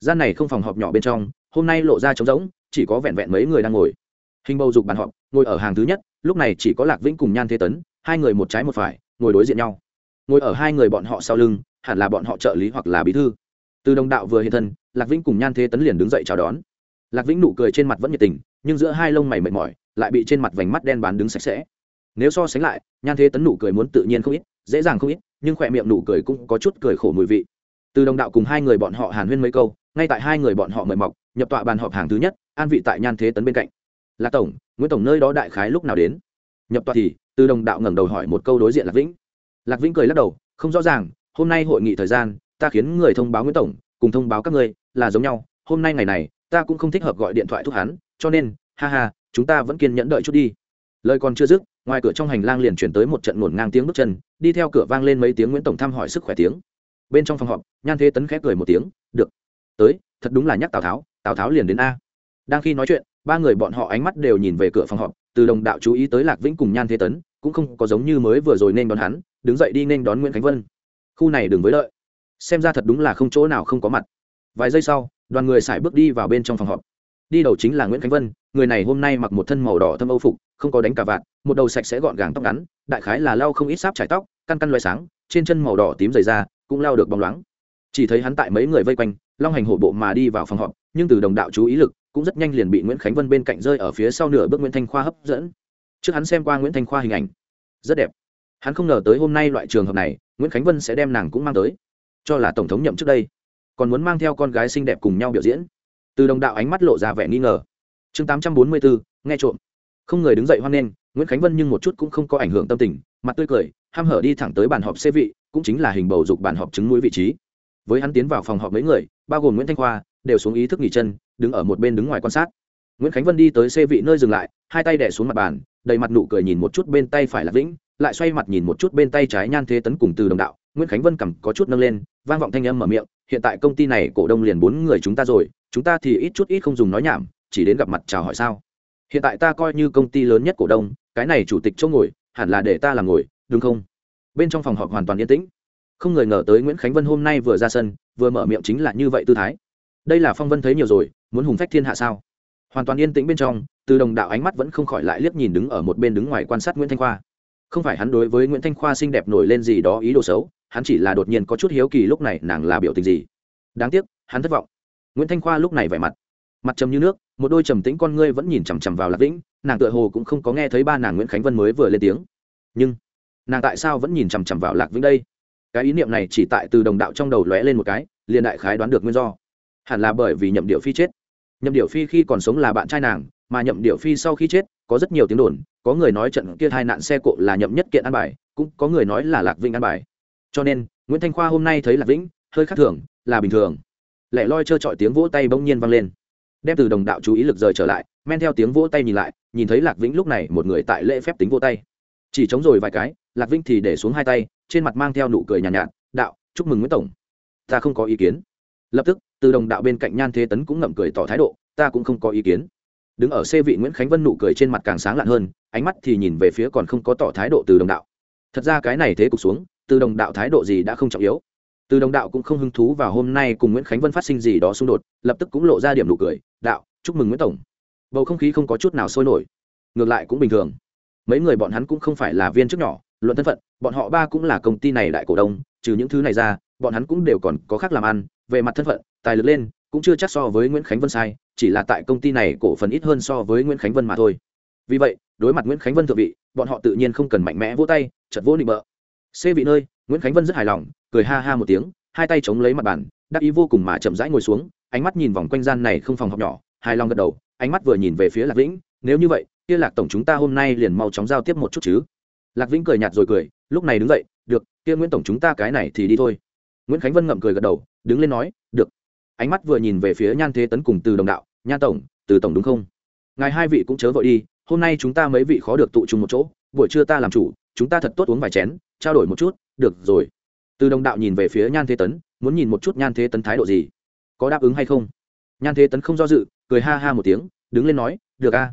Gian này không phòng họp nhỏ bên trong, hôm nay lộ ra trống rỗng, chỉ có vẹn vẹn mấy người đang ngồi. Hình bầu dục bàn họp, ngồi ở hàng thứ nhất, lúc này chỉ có lạc vĩnh cùng nhan thế tấn, hai người một trái một phải, ngồi đối diện nhau ngồi ở hai người bọn họ sau lưng, hẳn là bọn họ trợ lý hoặc là bí thư. Từ đồng đạo vừa hiện thân, lạc vĩnh cùng nhan thế tấn liền đứng dậy chào đón. Lạc vĩnh nụ cười trên mặt vẫn nhiệt tình, nhưng giữa hai lông mày mệt mỏi, lại bị trên mặt vành mắt đen bán đứng sạch sẽ. Nếu so sánh lại, nhan thế tấn nụ cười muốn tự nhiên không ít, dễ dàng không ít, nhưng khỏe miệng nụ cười cũng có chút cười khổ mùi vị. Từ đồng đạo cùng hai người bọn họ hàn huyên mấy câu, ngay tại hai người bọn họ mời mọc, nhập tọa bàn họp hàng thứ nhất, an vị tại nhan thế tấn bên cạnh. Lạc tổng, nguyễn tổng nơi đó đại khái lúc nào đến? Nhập tọa thì, từ đồng đạo ngẩng đầu hỏi một câu đối diện lạc vĩnh lạc vĩnh cười lắc đầu, không rõ ràng, hôm nay hội nghị thời gian, ta khiến người thông báo nguyễn tổng, cùng thông báo các ngươi, là giống nhau. Hôm nay ngày này, ta cũng không thích hợp gọi điện thoại thúc hắn, cho nên, ha ha, chúng ta vẫn kiên nhẫn đợi chút đi. Lời còn chưa dứt, ngoài cửa trong hành lang liền chuyển tới một trận ngổn ngang tiếng bước chân, đi theo cửa vang lên mấy tiếng nguyễn tổng thăm hỏi sức khỏe tiếng. Bên trong phòng họp, nhan thế tấn khép cười một tiếng, được, tới, thật đúng là nhắc tào tháo tào tháo liền đến a. Đang khi nói chuyện, ba người bọn họ ánh mắt đều nhìn về cửa phòng họp, từ đồng đạo chú ý tới lạc vĩnh cùng nhan thế tấn, cũng không có giống như mới vừa rồi nên đón hắn đứng dậy đi nên đón nguyễn khánh vân. Khu này đừng với lợi. Xem ra thật đúng là không chỗ nào không có mặt. Vài giây sau đoàn người xài bước đi vào bên trong phòng họp. Đi đầu chính là nguyễn khánh vân người này hôm nay mặc một thân màu đỏ thâm âu phục không có đánh cả vạt một đầu sạch sẽ gọn gàng tóc ngắn đại khái là lau không ít sáp trải tóc căn căn loay sáng trên chân màu đỏ tím dày da, cũng lau được bóng loáng. Chỉ thấy hắn tại mấy người vây quanh long hành hổ bộ mà đi vào phòng họp nhưng từ đồng đạo chú ý lực cũng rất nhanh liền bị nguyễn khánh vân bên cạnh rơi ở phía sau nửa bước nguyễn thanh khoa hấp dẫn. Trước hắn xem qua nguyễn thanh khoa hình ảnh. Rất đẹp hắn không ngờ tới hôm nay loại trường hợp này, nguyễn khánh vân sẽ đem nàng cũng mang tới. Cho là tổng thống nhậm trước đây. Còn muốn mang theo con gái xinh đẹp cùng nhau biểu diễn. Từ đồng đạo ánh mắt lộ ra vẻ nghi ngờ. Chương tám trăm bốn mươi bốn nghe trộm. Không người đứng dậy hoan nghênh, nguyễn khánh vân nhưng một chút cũng không có ảnh hưởng tâm tình, mặt tươi cười, ham hở đi thẳng tới bàn họp xê vị, cũng chính là hình bầu dục bàn họp chứng mũi vị trí. Với hắn tiến vào phòng họp mấy người, bao gồm nguyễn thanh khoa, đều xuống ý thức nghỉ chân, đứng ở một bên đứng ngoài quan sát. Nguyễn khánh vân đi tới xê vị nơi dừng lại, hai tay đẻ xuống mặt bàn, đầy mặt nụ cười nhìn một chút bên tay phải là vĩnh lại xoay mặt nhìn một chút bên tay trái nhan thế tấn cùng từ đồng đạo, nguyễn khánh vân cầm có chút nâng lên, vang vọng thanh âm mở miệng, hiện tại công ty này cổ đông liền bốn người chúng ta rồi, chúng ta thì ít chút ít không dùng nói nhảm, chỉ đến gặp mặt chào hỏi sao. Hiện tại ta coi như công ty lớn nhất cổ đông, cái này chủ tịch chỗ ngồi, hẳn là để ta làm ngồi, đúng không? Bên trong phòng họp hoàn toàn yên tĩnh. Không người ngờ tới nguyễn khánh vân hôm nay vừa ra sân, vừa mở miệng chính là như vậy tư thái. Đây là phong vân thấy nhiều rồi, muốn hùng phách thiên hạ sao? Hoàn toàn yên tĩnh bên trong, từ đồng đạo ánh mắt vẫn không khỏi lại liếc nhìn đứng ở một bên đứng ngoài quan sát nguyễn thanh khoa không phải hắn đối với nguyễn thanh khoa xinh đẹp nổi lên gì đó ý đồ xấu, hắn chỉ là đột nhiên có chút hiếu kỳ lúc này nàng là biểu tình gì. Đáng tiếc, hắn thất vọng. Nguyễn thanh khoa lúc này vẻ mặt mặt trầm như nước, một đôi trầm tĩnh con ngươi vẫn nhìn chằm chằm vào lạc vĩnh, nàng tựa hồ cũng không có nghe thấy ba nàng nguyễn khánh vân mới vừa lên tiếng. Nhưng, nàng tại sao vẫn nhìn chằm chằm vào lạc vĩnh đây? Cái ý niệm này chỉ tại từ đồng đạo trong đầu lóe lên một cái, liền đại khái đoán được nguyên do. Hẳn là bởi vì nhậm điệu phi chết. Nhậm điệu phi khi còn sống là bạn trai nàng, mà nhậm điệu phi sau khi chết có rất nhiều tiếng đồn có người nói trận kia hai nạn xe cộ là nhậm nhất kiện an bài cũng có người nói là lạc vĩnh an bài. Cho nên nguyễn thanh khoa hôm nay thấy lạc vĩnh hơi khác thường là bình thường. Lẻ loi trơ trọi tiếng vỗ tay bỗng nhiên vang lên. Đem từ đồng đạo chú ý lực rời trở lại men theo tiếng vỗ tay nhìn lại nhìn thấy lạc vĩnh lúc này một người tại lễ phép tính vỗ tay. Chỉ chống rồi vài cái lạc vĩnh thì để xuống hai tay trên mặt mang theo nụ cười nhàn nhạt, nhạt đạo chúc mừng nguyễn tổng. Ta không có ý kiến. Lập tức từ đồng đạo bên cạnh nhan thế tấn cũng ngậm cười tỏ thái độ ta cũng không có ý kiến đứng ở xe vị nguyễn khánh vân nụ cười trên mặt càng sáng lạn hơn, ánh mắt thì nhìn về phía còn không có tỏ thái độ từ đồng đạo. Thật ra cái này thế cục xuống, từ đồng đạo thái độ gì đã không trọng yếu. Từ đồng đạo cũng không hứng thú vào hôm nay cùng nguyễn khánh vân phát sinh gì đó xung đột, lập tức cũng lộ ra điểm nụ cười, đạo, chúc mừng nguyễn tổng. Bầu không khí không có chút nào sôi nổi. Ngược lại cũng bình thường. Mấy người bọn hắn cũng không phải là viên chức nhỏ, luận thân phận, bọn họ ba cũng là công ty này đại cổ đông, trừ những thứ này ra, bọn hắn cũng đều còn có khác làm ăn, về mặt thân phận, tài lực lên cũng chưa chắc so với nguyễn khánh vân sai, chỉ là tại công ty này cổ phần ít hơn so với nguyễn khánh vân mà thôi. Vì vậy, đối mặt nguyễn khánh vân thượng vị, bọn họ tự nhiên không cần mạnh mẽ vỗ tay chật vỗ định bợ. C vị nơi, nguyễn khánh vân rất hài lòng, cười ha ha một tiếng, hai tay chống lấy mặt bàn, đắc ý vô cùng mà chậm rãi ngồi xuống, ánh mắt nhìn vòng quanh gian này không phòng học nhỏ, hài lòng gật đầu, ánh mắt vừa nhìn về phía lạc vĩnh, nếu như vậy, kia lạc tổng chúng ta hôm nay liền mau chóng giao tiếp một chút chứ. Lạc vĩnh cười nhạt rồi cười, lúc này đứng dậy, được, kia nguyễn tổng chúng ta cái này thì đi thôi. Nguyễn khánh vân ngậm cười gật đầu, đứng lên nói, được ánh mắt vừa nhìn về phía nhan thế tấn cùng từ đồng đạo, nhan tổng, từ tổng đúng không? Ngài hai vị cũng chớ vội đi, hôm nay chúng ta mấy vị khó được tụ chung một chỗ, buổi trưa ta làm chủ, chúng ta thật tốt uống vài chén, trao đổi một chút, được rồi. Từ đồng đạo nhìn về phía nhan thế tấn, muốn nhìn một chút nhan thế tấn thái độ gì? Có đáp ứng hay không? Nhan thế tấn không do dự, cười ha ha một tiếng, đứng lên nói, được a.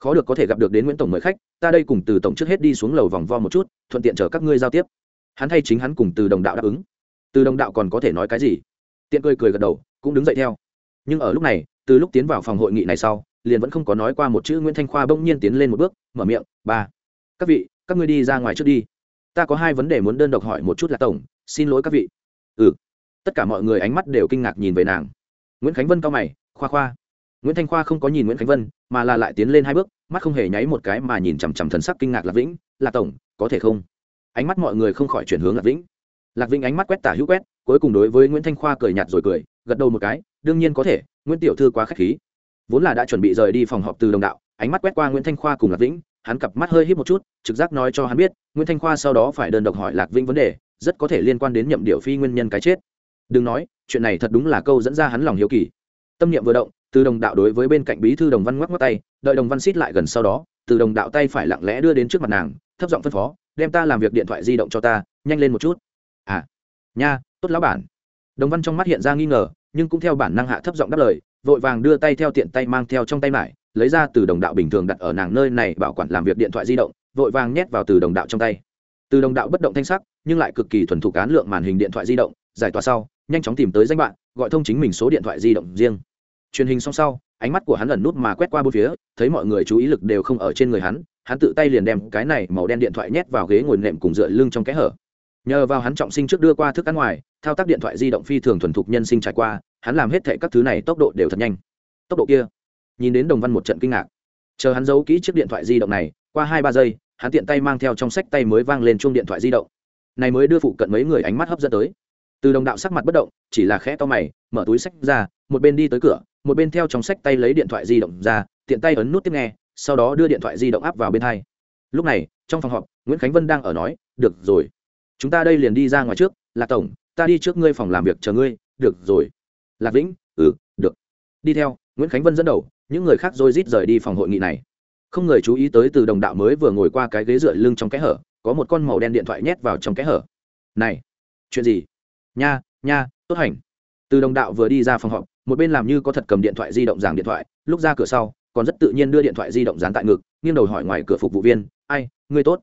Khó được có thể gặp được đến nguyễn tổng mời khách, ta đây cùng từ tổng trước hết đi xuống lầu vòng vo một chút, thuận tiện chở các ngươi giao tiếp. Hắn thay chính hắn cùng từ đồng đạo đáp ứng. Từ đồng đạo còn có thể nói cái gì? Tiện cười cười gật đầu cũng đứng dậy theo. Nhưng ở lúc này, từ lúc tiến vào phòng hội nghị này sau, liền vẫn không có nói qua một chữ nguyễn thanh khoa bỗng nhiên tiến lên một bước, mở miệng, ba, các vị, các ngươi đi ra ngoài trước đi. Ta có hai vấn đề muốn đơn độc hỏi một chút là tổng, xin lỗi các vị. Ừ. Tất cả mọi người ánh mắt đều kinh ngạc nhìn về nàng. Nguyễn khánh vân cao mày, khoa khoa. Nguyễn thanh khoa không có nhìn nguyễn khánh vân, mà là lại tiến lên hai bước, mắt không hề nháy một cái mà nhìn chằm chằm thần sắc kinh ngạc lạc vĩnh, lạc tổng, có thể không? Ánh mắt mọi người không khỏi chuyển hướng lạc vĩnh. Lạc vĩnh ánh mắt quét tả hữu quét, cuối cùng đối với nguyễn thanh khoa cười nhạt rồi cười gật đầu một cái, đương nhiên có thể, nguyễn tiểu thư quá k h á c h khí. Vốn là đã chuẩn bị rời đi phòng họp từ đồng đạo, ánh mắt quét qua nguyễn thanh khoa cùng lạc vĩnh, hắn cặp mắt hơi hít một chút, trực giác nói cho hắn biết, nguyễn thanh khoa sau đó phải đơn độc hỏi lạc vĩnh vấn đề, rất có thể liên quan đến nhậm điệu phi nguyên nhân cái chết. Đừng nói, chuyện này thật đúng là câu dẫn ra hắn lòng hiếu kỳ. Tâm niệm vừa động, từ đồng đạo đối với bên cạnh bí thư đồng văn ngoắc ngoắc tay, đợi đồng văn xít lại gần sau đó, từ đồng đạo tay phải lặng lẽ đưa đến trước mặt nàng, thấp giọng phân phó, đem ta làm việc điện thoại di động cho ta, nhanh lên một chút. À nha, tốt lão bản đồng văn trong mắt hiện ra nghi ngờ, nhưng cũng theo bản năng hạ thấp giọng đáp lời, vội vàng đưa tay theo tiện tay mang theo trong tay mải, lấy ra từ đồng đạo bình thường đặt ở nàng nơi này bảo quản làm việc điện thoại di động, vội vàng nhét vào từ đồng đạo trong tay. Từ đồng đạo bất động thanh sắc, nhưng lại cực kỳ thuần thục án lượng màn hình điện thoại di động, giải tỏa sau, nhanh chóng tìm tới danh bạn, gọi thông chính mình số điện thoại di động riêng. Truyền hình xong sau, ánh mắt của hắn lần nút mà quét qua bốn phía, thấy mọi người chú ý lực đều không ở trên người hắn hắn tự tay liền đem cái này màu đen điện thoại nhét vào ghế ngồi nệm cùng dựa lưng trong kẽ hở nhờ vào hắn trọng sinh trước đưa qua thức ăn ngoài, thao tác điện thoại di động phi thường thuần thục nhân sinh trải qua, hắn làm hết thệ các thứ này tốc độ đều thật nhanh. Tốc độ kia, nhìn đến đồng văn một trận kinh ngạc. Chờ hắn giấu kỹ chiếc điện thoại di động này, qua hai ba giây, hắn tiện tay mang theo trong sách tay mới vang lên chuông điện thoại di động. Này mới đưa phụ cận mấy người ánh mắt hấp dẫn tới. Từ đồng đạo sắc mặt bất động, chỉ là khẽ to mày, mở túi sách ra, một bên đi tới cửa, một bên theo trong sách tay lấy điện thoại di động ra, tiện tay ấn nút tiếp nghe, sau đó đưa điện thoại di động áp vào bên hai. Lúc này, trong phòng họp, nguyễn khánh vân đang ở nói, được rồi chúng ta đây liền đi ra ngoài trước, lạc tổng, ta đi trước ngươi phòng làm việc chờ ngươi, được rồi. Lạc vĩnh ừ được. Đi theo, nguyễn khánh vân dẫn đầu, những người khác rồi rít rời đi phòng hội nghị này. Không người chú ý tới từ đồng đạo mới vừa ngồi qua cái ghế dựa lưng trong kẽ hở, có một con màu đen điện thoại nhét vào trong kẽ hở. Này, chuyện gì? Nha nha, tốt hành. Từ đồng đạo vừa đi ra phòng họp, một bên làm như có thật cầm điện thoại di động giảng điện thoại, lúc ra cửa sau, còn rất tự nhiên đưa điện thoại di động dán tại ngực, nghiêng đầu hỏi ngoài cửa phục vụ viên, ai, ngươi tốt?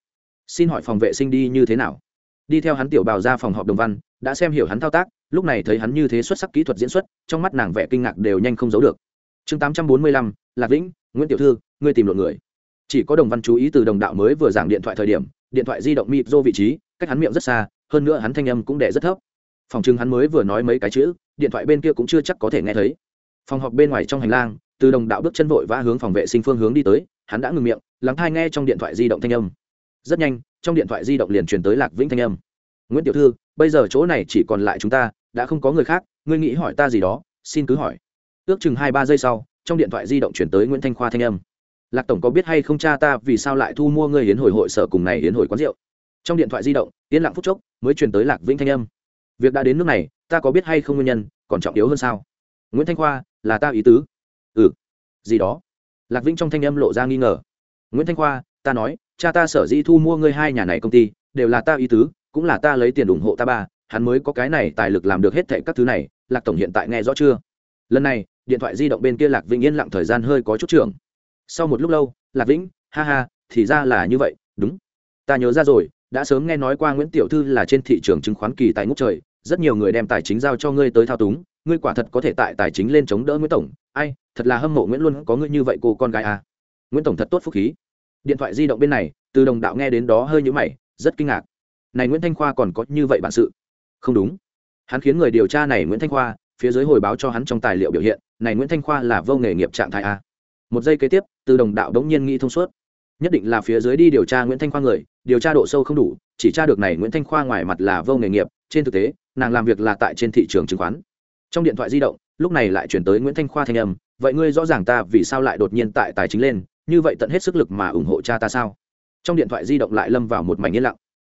Xin hỏi phòng vệ sinh đi như thế nào? Đi theo hắn tiểu bào ra phòng họp đồng văn, đã xem hiểu hắn thao tác, lúc này thấy hắn như thế xuất sắc kỹ thuật diễn xuất, trong mắt nàng vẻ kinh ngạc đều nhanh không giấu được. Chương tám trăm bốn mươi lăm, lạc lĩnh nguyễn tiểu thư, ngươi tìm luận người. Chỉ có đồng văn chú ý từ đồng đạo mới vừa giảng điện thoại thời điểm, điện thoại di động mịp dô vị trí, cách hắn miệng rất xa, hơn nữa hắn thanh âm cũng đẻ rất thấp. Phòng chừng hắn mới vừa nói mấy cái chữ, điện thoại bên kia cũng chưa chắc có thể nghe thấy. Phòng họp bên ngoài trong hành lang, từ đồng đạo bước chân vội vã hướng phòng vệ sinh phương hướng đi tới, hắn đã ngừng miệng, lắng thai nghe trong điện thoại di động thanh âm rất nhanh, trong điện thoại di động liền truyền tới lạc vĩnh thanh âm. Nguyễn tiểu thư, bây giờ chỗ này chỉ còn lại chúng ta, đã không có người khác, ngươi nghĩ hỏi ta gì đó, xin cứ hỏi. Ước chừng hai ba giây sau, trong điện thoại di động chuyển tới nguyễn thanh khoa thanh âm. Lạc tổng có biết hay không cha ta vì sao lại thu mua ngươi hiến hồi hội sở cùng này hiến hồi quán rượu? Trong điện thoại di động, yên lặng phút chốc mới truyền tới lạc vĩnh thanh âm. Việc đã đến nước này, ta có biết hay không nguyên nhân, còn trọng yếu hơn sao? Nguyễn thanh khoa, là ta ý tứ. Ừ. Gì đó? Lạc vĩnh trong thanh âm lộ ra nghi ngờ. Nguyễn thanh khoa, ta nói cha ta sở dĩ thu mua ngươi hai nhà này công ty, đều là ta ý tứ, cũng là ta lấy tiền ủng hộ ta ba, hắn mới có cái này tài lực làm được hết thệ các thứ này, lạc tổng hiện tại nghe rõ chưa lần này, điện thoại di động bên kia lạc vĩnh yên lặng thời gian hơi có chút trường. sau một lúc lâu, lạc vĩnh, ha ha, thì ra là như vậy, đúng ta nhớ ra rồi, đã sớm nghe nói qua nguyễn tiểu thư là trên thị trường chứng khoán kỳ tại ngũ trời, rất nhiều người đem tài chính giao cho ngươi tới thao túng, ngươi quả thật có thể tại tài chính lên chống đỡ nguyễn tổng ai, thật là hâm mộ nguyễn luôn có ngươi như vậy cô con gái à. nguyễn tổng thật tốt phúc khí điện thoại di động bên này, từ đồng đạo nghe đến đó hơi nhũ mày, rất kinh ngạc. Này nguyễn thanh khoa còn có như vậy bản sự? Không đúng. Hắn khiến người điều tra này nguyễn thanh khoa, phía dưới hồi báo cho hắn trong tài liệu biểu hiện, này nguyễn thanh khoa là vô nghề nghiệp trạng thái a. Một giây kế tiếp, từ đồng đạo đống nhiên nghĩ thông suốt. Nhất định là phía dưới đi điều tra nguyễn thanh khoa người, điều tra độ sâu không đủ, chỉ tra được này nguyễn thanh khoa ngoài mặt là vô nghề nghiệp, trên thực tế, nàng làm việc là tại trên thị trường chứng khoán. Trong điện thoại di động, lúc này lại chuyển tới nguyễn thanh khoa thanh âm, vậy ngươi rõ ràng ta vì sao lại đột nhiên tại tài chính lên như vậy tận hết sức lực mà ủng hộ cha ta sao? Trong điện thoại di động lại lâm vào một mảnh yên lặng.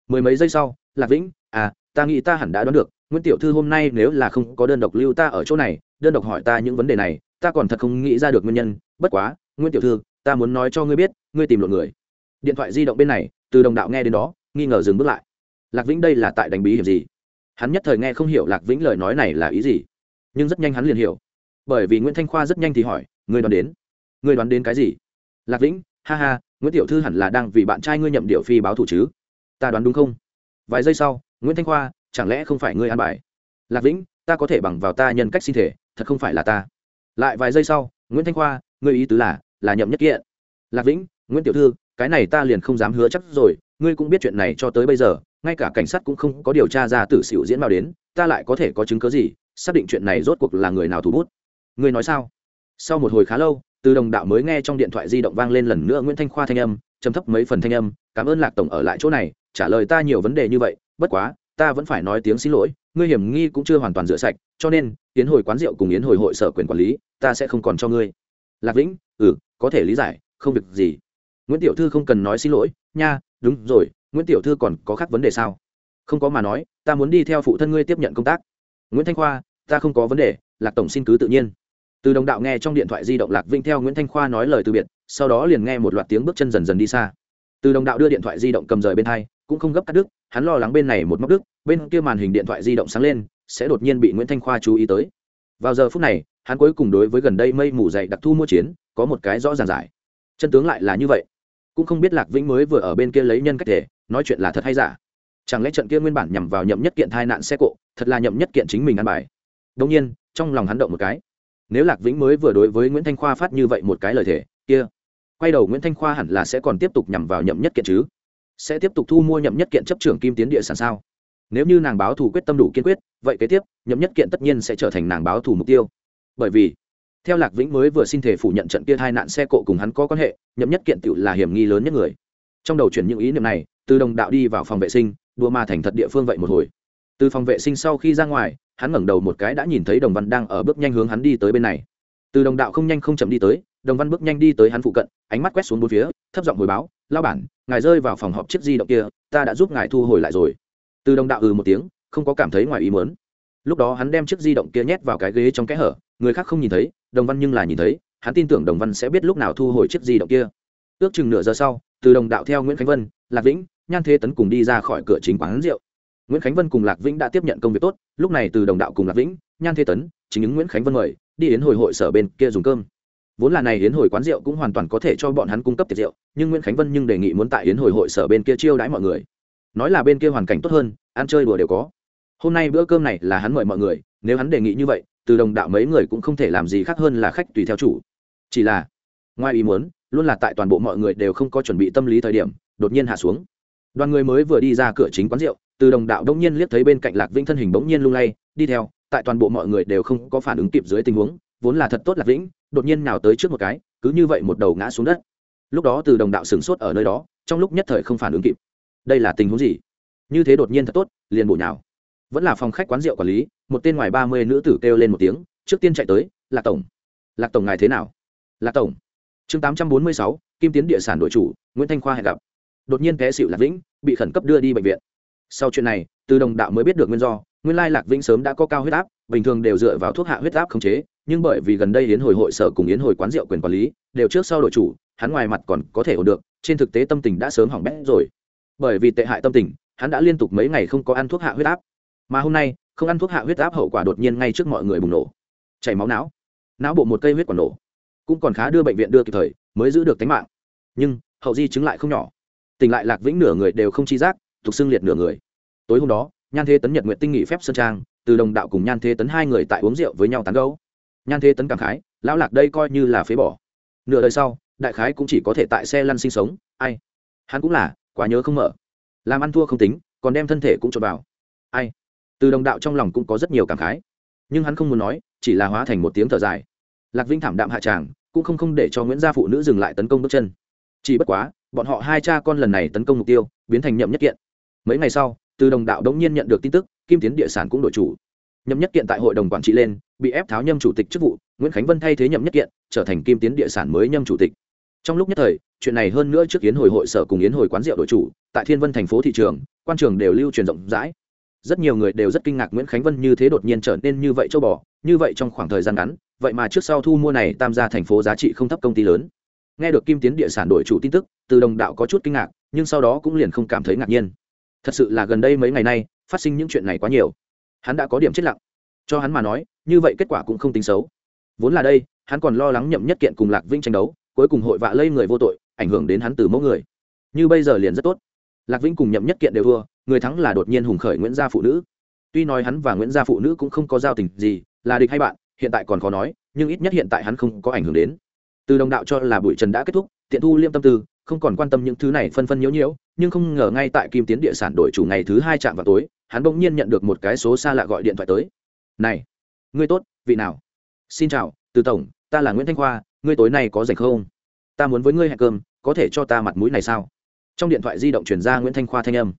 Mười mấy giây sau, lạc vĩnh à ta nghĩ ta hẳn đã đoán được, nguyễn tiểu thư hôm nay nếu là không có đơn độc lưu ta ở chỗ này, đơn độc hỏi ta những vấn đề này, ta còn thật không nghĩ ra được nguyên nhân, bất quá, nguyễn tiểu thư, ta muốn nói cho ngươi biết, ngươi tìm lộn người. Điện thoại di động bên này, từ đồng đạo nghe đến đó, nghi ngờ dừng bước lại. Lạc vĩnh đây là tại đánh bí hiểm gì? Hắn nhất thời nghe không hiểu lạc vĩnh lời nói này là ý gì, nhưng rất nhanh hắn liền hiểu. Bởi vì nguyễn thanh khoa rất nhanh thì hỏi, ngươi đoán đến? Ngươi đoán đến cái gì? Lạc vĩnh, ha ha, nguyễn tiểu thư hẳn là đang vì bạn trai ngươi nhậm điệu phi báo thủ chứ? Ta đoán đúng không? Vài giây sau, nguyễn thanh khoa, chẳng lẽ không phải ngươi an bài? Lạc vĩnh, ta có thể bằng vào ta nhân cách sinh thể, thật không phải là ta. Lại vài giây sau, nguyễn thanh khoa, ngươi ý tứ là là nhậm nhất kiện. Lạc vĩnh, nguyễn tiểu thư, cái này ta liền không dám hứa chắc rồi, ngươi cũng biết chuyện này cho tới bây giờ, ngay cả cảnh sát cũng không có điều tra ra tử xỉu diễn bao đến, ta lại có thể có chứng cớ gì, xác định chuyện này rốt cuộc là người nào thủ bút? Ngươi nói sao? Sau một hồi khá lâu từ đồng đạo mới nghe trong điện thoại di động vang lên lần nữa nguyễn thanh khoa thanh âm chấm thấp mấy phần thanh âm, cảm ơn lạc tổng ở lại chỗ này, trả lời ta nhiều vấn đề như vậy, bất quá, ta vẫn phải nói tiếng xin lỗi, ngươi hiểm nghi cũng chưa hoàn toàn rửa sạch, cho nên, yến hồi quán rượu cùng yến hồi hội sở quyền quản lý, ta sẽ không còn cho ngươi. Lạc vĩnh ừ có thể lý giải, không việc gì. Nguyễn tiểu thư không cần nói xin lỗi, nha, đúng rồi, nguyễn tiểu thư còn có khác vấn đề sao? Không có mà nói, ta muốn đi theo phụ thân ngươi tiếp nhận công tác. Nguyễn thanh khoa, ta không có vấn đề, lạc tổng xin cứ tự nhiên từ đồng đạo nghe trong điện thoại di động lạc vinh theo nguyễn thanh khoa nói lời từ biệt, sau đó liền nghe một loạt tiếng bước chân dần dần đi xa. Từ đồng đạo đưa điện thoại di động cầm rời bên hai, cũng không gấp cắt đứt, hắn lo lắng bên này một móc đứt, bên kia màn hình điện thoại di động sáng lên, sẽ đột nhiên bị nguyễn thanh khoa chú ý tới. Vào giờ phút này, hắn cuối cùng đối với gần đây mây mù dày đặc thu mua chiến, có một cái rõ ràng giải. Chân tướng lại là như vậy. Cũng không biết lạc vĩnh mới vừa ở bên kia lấy nhân cách thể, nói chuyện là thật hay giả. Chẳng lẽ trận kia nguyên bản nhằm vào nhậm nhất kiện thai nạn xe cộ, thật là nhậm nhất kiện chính mình ăn bài? Đông nhiên, trong lòng hắn động một cái nếu lạc vĩnh mới vừa đối với nguyễn thanh khoa phát như vậy một cái lời thể kia, quay đầu nguyễn thanh khoa hẳn là sẽ còn tiếp tục nhằm vào nhậm nhất kiện chứ? Sẽ tiếp tục thu mua nhậm nhất kiện chấp trưởng kim tiến địa sản sao? Nếu như nàng báo thù quyết tâm đủ kiên quyết, vậy kế tiếp, nhậm nhất kiện tất nhiên sẽ trở thành nàng báo thù mục tiêu. Bởi vì, theo lạc vĩnh mới vừa xin thể phủ nhận trận kia hai nạn xe cộ cùng hắn có quan hệ, nhậm nhất kiện tự là hiểm nghi lớn nhất người. Trong đầu chuyển những ý niệm này, từ đồng đạo đi vào phòng vệ sinh, đua ma thành thật địa phương vậy một hồi. Từ phòng vệ sinh sau khi ra ngoài hắn ngẩng đầu một cái đã nhìn thấy đồng văn đang ở bước nhanh hướng hắn đi tới bên này. Từ đồng đạo không nhanh không chậm đi tới, đồng văn bước nhanh đi tới hắn phụ cận, ánh mắt quét xuống bốn phía, thấp giọng hồi báo lao bản, ngài rơi vào phòng họp chiếc di động kia, ta đã giúp ngài thu hồi lại rồi. Từ đồng đạo ừ một tiếng, không có cảm thấy ngoài ý mớn lúc đó hắn đem chiếc di động kia nhét vào cái ghế trong kẽ hở, người khác không nhìn thấy, đồng văn nhưng là nhìn thấy, hắn tin tưởng đồng văn sẽ biết lúc nào thu hồi chiếc di động kia. Ước chừng nửa giờ sau, từ đồng đạo theo nguyễn khánh vân, lạc vĩnh, nhan thế tấn cùng đi ra khỏi cửa chính quán rượu nguyễn khánh vân cùng lạc vĩnh đã tiếp nhận công việc tốt, lúc này từ đồng đạo cùng lạc vĩnh, nhan thế tấn, chính ứng nguyễn khánh vân mời, đi đến hồi hội sở bên kia dùng cơm. Vốn là này yến hồi quán rượu cũng hoàn toàn có thể cho bọn hắn cung cấp tiệc rượu, nhưng nguyễn khánh vân nhưng đề nghị muốn tại yến hồi hội sở bên kia chiêu đãi mọi người. Nói là bên kia hoàn cảnh tốt hơn, ăn chơi đùa đều có. Hôm nay bữa cơm này là hắn mời mọi người, nếu hắn đề nghị như vậy, từ đồng đạo mấy người cũng không thể làm gì khác hơn là khách tùy theo chủ. Chỉ là, ngoài ý muốn, luôn là tại toàn bộ mọi người đều không có chuẩn bị tâm lý thời điểm, đột nhiên hạ xuống. Đoàn người mới vừa đi ra cửa chính quán rượu từ đồng đạo đông nhiên liếc thấy bên cạnh lạc vĩnh thân hình bỗng nhiên lung lay, đi theo, tại toàn bộ mọi người đều không có phản ứng kịp dưới tình huống, vốn là thật tốt lạc vĩnh, đột nhiên nào tới trước một cái, cứ như vậy một đầu ngã xuống đất. Lúc đó từ đồng đạo sửng sốt ở nơi đó, trong lúc nhất thời không phản ứng kịp. Đây là tình huống gì? Như thế đột nhiên thật tốt, liền bổ nhào. Vẫn là phòng khách quán rượu quản lý, một tên ngoài ba mươi nữ tử kêu lên một tiếng, trước tiên chạy tới, lạc tổng lạc tổng ngài thế nào? Lạc tổng. Chương tám trăm bốn mươi sáu, kim tiến địa sản đội chủ, nguyễn thanh khoa hẹn gặp. Đột nhiên té xịu lạc vĩnh, bị khẩn cấp đưa đi bệnh viện sau chuyện này, từ đồng đạo mới biết được nguyên do, nguyên lai lạc vĩnh sớm đã có cao huyết áp, bình thường đều dựa vào thuốc hạ huyết áp khống chế, nhưng bởi vì gần đây yến hồi hội sở cùng yến hồi quán rượu quyền quản lý, đều trước sau đội chủ, hắn ngoài mặt còn có thể ổn được, trên thực tế tâm tình đã sớm hỏng bét rồi. Bởi vì tệ hại tâm tình, hắn đã liên tục mấy ngày không có ăn thuốc hạ huyết áp. Mà hôm nay, không ăn thuốc hạ huyết áp hậu quả đột nhiên ngay trước mọi người bùng nổ. Chảy máu não. Não bộ một cây huyết quả nổ. Cũng còn khá đưa bệnh viện đưa kịp thời, mới giữ được tính mạng. Nhưng, hậu di chứng lại không nhỏ. Tỉnh lại lạc vĩnh nửa người đều không chi giác thuộc xưng liệt nửa người. Tối hôm đó, nhan thế tấn nhật nguyện tinh nghỉ phép sơn trang, từ đồng đạo cùng nhan thế tấn hai người tại uống rượu với nhau tán gấu nhan thế tấn cảm khái, lão lạc đây coi như là phế bỏ. Nửa đời sau, đại khái cũng chỉ có thể tại xe lăn sinh sống, ai? Hắn cũng là, quá nhớ không mở. Làm ăn thua không tính, còn đem thân thể cũng trộn vào. Ai? Từ đồng đạo trong lòng cũng có rất nhiều cảm khái. Nhưng hắn không muốn nói, chỉ là hóa thành một tiếng thở dài. Lạc vinh thảm đạm hạ tràng, cũng không không để cho nguyễn gia phụ nữ dừng lại tấn công bước chân. Chỉ bất quá, bọn họ hai cha con lần này tấn công mục tiêu, biến thành nhậm nhất kiện mấy ngày sau, từ đồng đạo đống nhiên nhận được tin tức, kim tiến địa sản cũng đổi chủ. Nhậm nhất kiện tại hội đồng quản trị lên, bị ép tháo nhâm chủ tịch chức vụ, nguyễn khánh vân thay thế nhậm nhất kiện, trở thành kim tiến địa sản mới nhâm chủ tịch. Trong lúc nhất thời, chuyện này hơn nữa trước yến hồi hội sở cùng yến hồi quán rượu đội chủ, tại thiên vân thành phố thị trường, quan trường đều lưu truyền rộng rãi. Rất nhiều người đều rất kinh ngạc nguyễn khánh vân như thế đột nhiên trở nên như vậy châu bò, như vậy trong khoảng thời gian ngắn, vậy mà trước sau thu mua này tam gia thành phố giá trị không thấp công ty lớn. Nghe được kim tiến địa sản đổi chủ tin tức, từ đồng đạo có chút kinh ngạc, nhưng sau đó cũng liền không cảm thấy ngạc nhiên thật sự là gần đây mấy ngày nay, phát sinh những chuyện này quá nhiều. Hắn đã có điểm chết lặng. Cho hắn mà nói, như vậy kết quả cũng không tính xấu. Vốn là đây, hắn còn lo lắng nhậm nhất kiện cùng lạc vinh tranh đấu, cuối cùng hội vạ lây người vô tội, ảnh hưởng đến hắn từ mẫu người. Như bây giờ liền rất tốt. Lạc vinh cùng nhậm nhất kiện đều thua, người thắng là đột nhiên hùng khởi nguyễn gia phụ nữ. Tuy nói hắn và nguyễn gia phụ nữ cũng không có giao tình gì, là địch hay bạn, hiện tại còn khó nói, nhưng ít nhất hiện tại hắn không có ảnh hưởng đến. Từ đồng đạo cho là bụi trần đã kết thúc, tiện thu liêm tâm tư không còn quan tâm những thứ này phân phân nhiễu nhiễu, nhưng không ngờ ngay tại kim tiến địa sản đổi chủ ngày thứ hai chạm vào tối, hắn bỗng nhiên nhận được một cái số xa lạ gọi điện thoại tới. Này, ngươi tốt, vị nào? Xin chào, từ tổng, ta là nguyễn thanh khoa, ngươi tối nay có rảnh không? Ta muốn với ngươi hẹn cơm, có thể cho ta mặt mũi này sao? Trong điện thoại di động chuyển ra nguyễn thanh khoa thanh âm.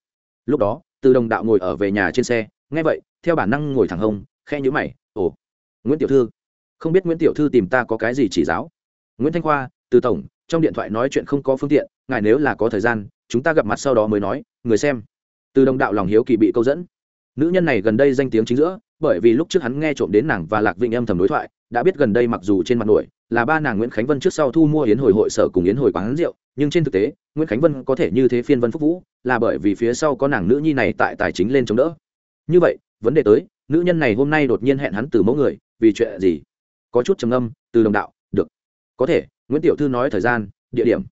Lúc đó, từ đồng đạo ngồi ở về nhà trên xe, nghe vậy, theo bản năng ngồi thẳng hông khe nhữ mày, ồ, nguyễn tiểu thư, không biết nguyễn tiểu thư tìm ta có cái gì chỉ giáo? Nguyễn thanh khoa, từ tổng trong điện thoại nói chuyện không có phương tiện, ngài nếu là có thời gian, chúng ta gặp mặt sau đó mới nói, người xem. Từ đồng đạo lòng hiếu kỳ bị câu dẫn. Nữ nhân này gần đây danh tiếng chính giữa, bởi vì lúc trước hắn nghe trộm đến nàng và lạc vịnh âm thầm đối thoại, đã biết gần đây mặc dù trên mặt nổi, là ba nàng nguyễn khánh vân trước sau thu mua yến hồi hội sở cùng yến hồi quán rượu, nhưng trên thực tế, nguyễn khánh vân có thể như thế phiên vân phúc vũ, là bởi vì phía sau có nàng nữ nhi này tại tài chính lên chống đỡ. Như vậy, vấn đề tới, nữ nhân này hôm nay đột nhiên hẹn hắn từ mẫu người, vì chuyện gì? Có chút trầm âm từ đồng đạo, được, có thể nguyễn tiểu thư nói thời gian, địa điểm.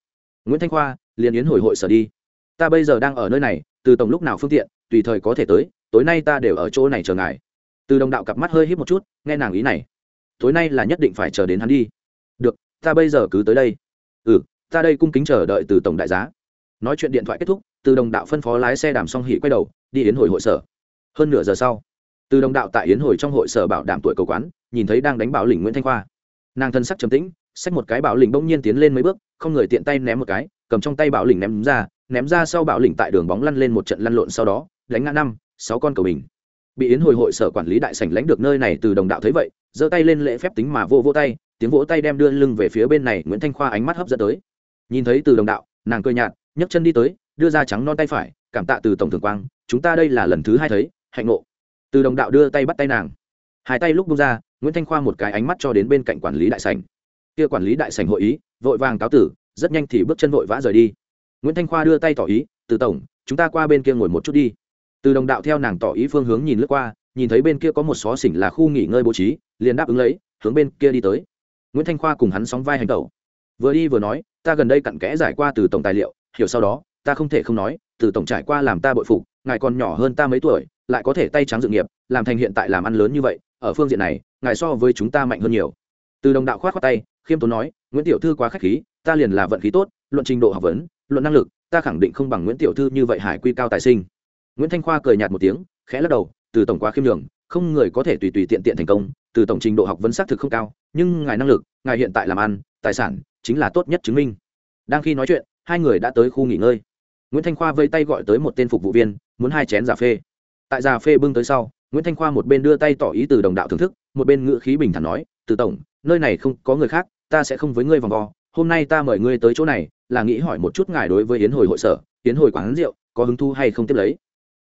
Nguyễn thanh khoa, liền yến hồi hội sở đi. Ta bây giờ đang ở nơi này, từ tổng lúc nào phương tiện, tùy thời có thể tới, tối nay ta đều ở chỗ này chờ ngài. Từ đồng đạo cặp mắt hơi hít một chút, nghe nàng ý này. Tối nay là nhất định phải chờ đến hắn đi. Được, ta bây giờ cứ tới đây. Ừ ta đây cung kính chờ đợi từ tổng đại giá. Nói chuyện điện thoại kết thúc, từ đồng đạo phân phó lái xe đàm song hỉ quay đầu, đi yến hồi hội sở. Hơn nửa giờ sau, từ đồng đạo tại yến hồi trong hội sở bảo đảm tuổi cầu quán, nhìn thấy đang đánh bảo lĩnh nguyễn thanh khoa. Nàng thân sắc trầm tĩnh xách một cái bảo lĩnh bỗng nhiên tiến lên mấy bước, không người tiện tay ném một cái, cầm trong tay bảo lĩnh ném ra ném ra sau bảo lĩnh tại đường bóng lăn lên một trận lăn lộn sau đó, đánh ngã năm, sáu con cầu bình. Bị yến hồi hội sở quản lý đại sảnh lãnh được nơi này từ đồng đạo thấy vậy, giơ tay lên lễ phép tính mà vô vô tay, tiếng vỗ tay đem đưa lưng về phía bên này nguyễn thanh khoa ánh mắt hấp dẫn tới. Nhìn thấy từ đồng đạo, nàng cười nhạt, nhấc chân đi tới, đưa ra trắng non tay phải, cảm tạ từ tổng thường quang, chúng ta đây là lần thứ hai thấy, hạnh ngộ. Từ đồng đạo đưa tay bắt tay nàng. Hai tay lúc bung ra, nguyễn thanh khoa một cái ánh mắt cho đến bên cạnh quản lý đại sảnh kia quản lý đại sảnh hội ý, vội vàng cáo tử, rất nhanh thì bước chân vội vã rời đi. Nguyễn thanh khoa đưa tay tỏ ý, từ tổng, chúng ta qua bên kia ngồi một chút đi. Từ đồng đạo theo nàng tỏ ý phương hướng nhìn lướt qua, nhìn thấy bên kia có một xó xỉnh là khu nghỉ ngơi bố trí, liền đáp ứng lấy, hướng bên kia đi tới. Nguyễn thanh khoa cùng hắn sóng vai hành tẩu. Vừa đi vừa nói, ta gần đây cặn kẽ giải qua từ tổng tài liệu, hiểu sau đó, ta không thể không nói, từ tổng trải qua làm ta bội phục, ngài còn nhỏ hơn ta mấy tuổi, lại có thể tay trắng dự nghiệp, làm thành hiện tại làm ăn lớn như vậy, ở phương diện này, ngài so với chúng ta mạnh hơn nhiều từ đồng đạo khoát khoát tay, khiêm tốn nói, nguyễn tiểu thư quá khách khí, ta liền là vận khí tốt, luận trình độ học vấn, luận năng lực, ta khẳng định không bằng nguyễn tiểu thư như vậy hải quy cao tài sinh. Nguyễn thanh khoa cười nhạt một tiếng, khẽ lắc đầu, từ tổng quá khiêm nhường, không người có thể tùy tùy tiện tiện thành công, từ tổng trình độ học vấn xác thực không cao, nhưng ngài năng lực, ngài hiện tại làm ăn, tài sản, chính là tốt nhất chứng minh. Đang khi nói chuyện, hai người đã tới khu nghỉ ngơi. Nguyễn thanh khoa vây tay gọi tới một tên phục vụ viên, muốn hai chén cà phê. Tại cà phê bưng tới sau, nguyễn thanh khoa một bên đưa tay tỏ ý từ đồng đạo thưởng thức, một bên ngữ khí bình thản nói từ tổng, nơi này không có người khác, ta sẽ không với ngươi vòng vo. Hôm nay ta mời ngươi tới chỗ này, là nghĩ hỏi một chút ngài đối với yến hồi hội sở, yến hồi quán rượu, có hứng thú hay không tiếp lấy?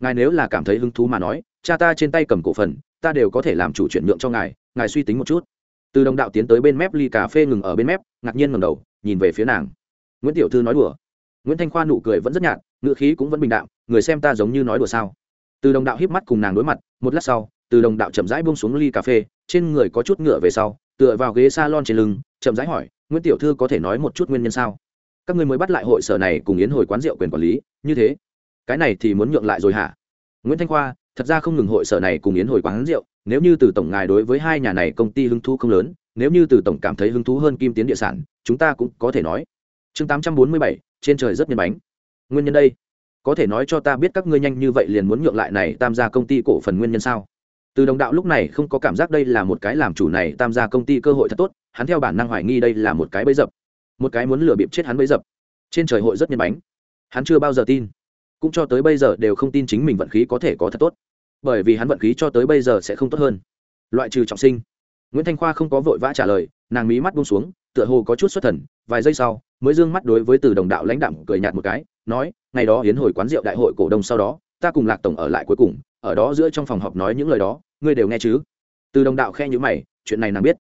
Ngài nếu là cảm thấy hứng thú mà nói, cha ta trên tay cầm cổ phần, ta đều có thể làm chủ chuyển nhượng cho ngài ngài suy tính một chút. Từ đồng đạo tiến tới bên mép ly cà phê ngừng ở bên mép, ngạc nhiên ngầm đầu, nhìn về phía nàng. Nguyễn tiểu thư nói đùa. Nguyễn thanh khoa nụ cười vẫn rất nhạt ngựa khí cũng vẫn bình đạm, người xem ta giống như nói đùa sao? Từ đồng đạo híp mắt cùng nàng đối mặt, một lát sau từ đồng đạo chậm rãi buông xuống ly cà phê, trên người có chút ngựa về sau, tựa vào ghế salon trên lưng, chậm rãi hỏi, nguyễn tiểu thư có thể nói một chút nguyên nhân sao? Các người mới bắt lại hội sở này cùng yến hồi quán rượu quyền quản lý, như thế, cái này thì muốn nhượng lại rồi hả? Nguyễn thanh khoa, thật ra không ngừng hội sở này cùng yến hồi quán rượu, nếu như từ tổng ngài đối với hai nhà này công ty hứng thú không lớn, nếu như từ tổng cảm thấy hứng thú hơn kim tiến địa sản, chúng ta cũng có thể nói. Chương tám trăm bốn mươi bảy, trên trời rất nhân bánh. Nguyên nhân đây, có thể nói cho ta biết các ngươi nhanh như vậy liền muốn nhượng lại này tam gia công ty cổ phần nguyên nhân sao? Từ đồng đạo lúc này không có cảm giác đây là một cái làm chủ này tam gia công ty cơ hội thật tốt, hắn theo bản năng hoài nghi đây là một cái bẫy dập. Một cái muốn lừa bịp chết hắn bẫy dập. Trên trời hội rất nhân bánh. Hắn chưa bao giờ tin. Cũng cho tới bây giờ đều không tin chính mình vận khí có thể có thật tốt. Bởi vì hắn vận khí cho tới bây giờ sẽ không tốt hơn. Loại trừ trọng sinh. Nguyễn thanh khoa không có vội vã trả lời, nàng mí mắt buông xuống, tựa hồ có chút xuất thần, vài giây sau, mới d ư ơ n g mắt đối với từ đồng đạo lãnh đạm cười nhạt một cái, nói, ngày đó hiến hồi quán rượu đại hội cổ đông sau đó, ta cùng lạc tổng ở lại cuối cùng ở đó giữa trong phòng họp nói những lời đó, ngươi đều nghe chứ? Từ đồng đạo khe nhữ mày, chuyện này nàng biết.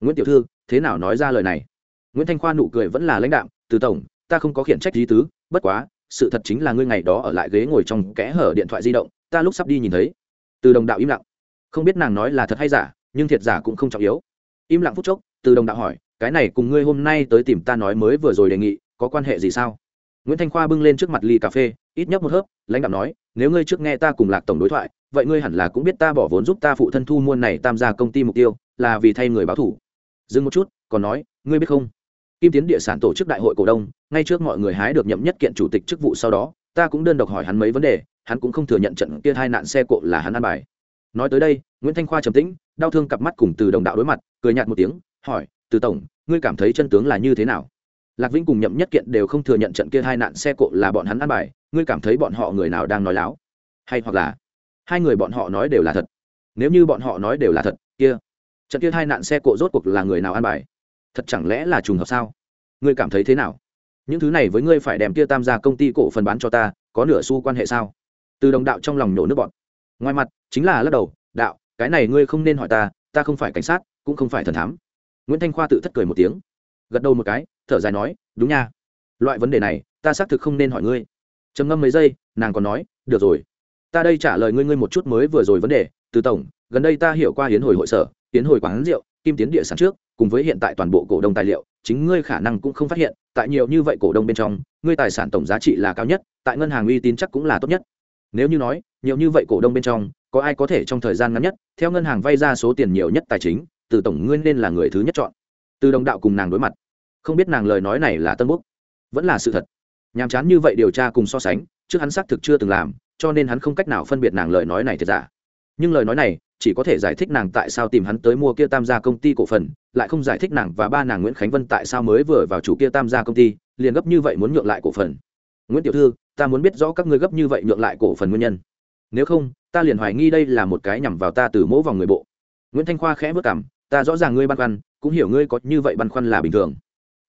Nguyễn tiểu thư, thế nào nói ra lời này? Nguyễn thanh khoa nụ cười vẫn là lãnh đạm, từ tổng, ta không có khiển trách lý tứ, bất quá, sự thật chính là ngươi ngày đó ở lại ghế ngồi trong kẽ hở điện thoại di động, ta lúc sắp đi nhìn thấy. Từ đồng đạo im lặng. Không biết nàng nói là thật hay giả, nhưng thiệt giả cũng không trọng yếu. Im lặng phút chốc, từ đồng đạo hỏi, cái này cùng ngươi hôm nay tới tìm ta nói mới vừa rồi đề nghị, có quan hệ gì sao? Nguyễn thanh khoa bưng lên trước mặt ly cà phê, ít nhấp một hớp, lãnh đạo nói nếu ngươi trước nghe ta cùng lạc tổng đối thoại, vậy ngươi hẳn là cũng biết ta bỏ vốn giúp ta phụ thân thu mua này tam gia công ty mục tiêu, là vì thay người báo thủ. Dừng một chút, còn nói, ngươi biết không? Kim tiến địa sản tổ chức đại hội cổ đông, ngay trước mọi người hái được nhậm nhất kiện chủ tịch chức vụ sau đó, ta cũng đơn độc hỏi hắn mấy vấn đề, hắn cũng không thừa nhận trận kia hai nạn xe cộ là hắn ăn bài. Nói tới đây, nguyễn thanh khoa trầm tĩnh, đau thương cặp mắt cùng từ đồng đạo đối mặt, cười nhạt một tiếng, hỏi, từ tổng, ngươi cảm thấy chân tướng là như thế nào? Lạc vĩnh cùng nhậm nhất kiện đều không thừa nhận trận kia hai nạn xe cộ là bọn hắn ăn bài, ngươi cảm thấy bọn họ người nào đang nói láo? Hay hoặc là, hai người bọn họ nói đều là thật? Nếu như bọn họ nói đều là thật, kia, trận kia hai nạn xe cộ rốt cuộc là người nào ăn bài? Thật chẳng lẽ là trùng hợp sao? Ngươi cảm thấy thế nào? Những thứ này với ngươi phải đem kia tam gia công ty cổ phần bán cho ta, có nửa xu quan hệ sao? Từ đồng đạo trong lòng nhổ nước bọn ngoài mặt, chính là lắc đầu, đạo, cái này ngươi không nên hỏi ta ta không phải cảnh sát, cũng không phải thần thám. Nguyễn thanh khoa tự thất cười một tiếng gật đầu một cái, thở dài nói, đúng nha. Loại vấn đề này, ta xác thực không nên hỏi ngươi. Trầm ngâm mấy giây, nàng còn nói, được rồi. Ta đây trả lời ngươi ngươi một chút mới vừa rồi vấn đề. Từ tổng, gần đây ta hiểu qua hiến hồi hội sở hiến hồi quán rượu, kim tiến địa sản trước, cùng với hiện tại toàn bộ cổ đông tài liệu, chính ngươi khả năng cũng không phát hiện, tại nhiều như vậy cổ đông bên trong, ngươi tài sản tổng giá trị là cao nhất, tại ngân hàng uy tín chắc cũng là tốt nhất. Nếu như nói, nhiều như vậy cổ đông bên trong, có ai có thể trong thời gian ngắn nhất, theo ngân hàng vay ra số tiền nhiều nhất tài chính, từ tổng ngươi nên là người thứ nhất chọn. Từ đồng đạo cùng nàng đối mặt không biết nàng lời nói này là tân bốc, vẫn là sự thật. Nhàm chán như vậy điều tra cùng so sánh trước hắn xác thực chưa từng làm cho nên hắn không cách nào phân biệt nàng lời nói này thật giả. Nhưng lời nói này chỉ có thể giải thích nàng tại sao tìm hắn tới mua kia tam gia công ty cổ phần lại không giải thích nàng và ba nàng nguyễn khánh vân tại sao mới vừa vào chủ kia tam gia công ty liền gấp như vậy muốn nhượng lại cổ phần. Nguyễn tiểu thư ta muốn biết rõ các ngươi gấp như vậy nhượng lại cổ phần nguyên nhân. Nếu không ta liền hoài nghi đây là một cái nhằm vào ta từ mỗ vòng người bộ. Nguyễn thanh khoa khẽ vất cảm ta rõ ràng ngươi băn khoăn cũng hiểu ngươi có như vậy băn khoăn là bình thường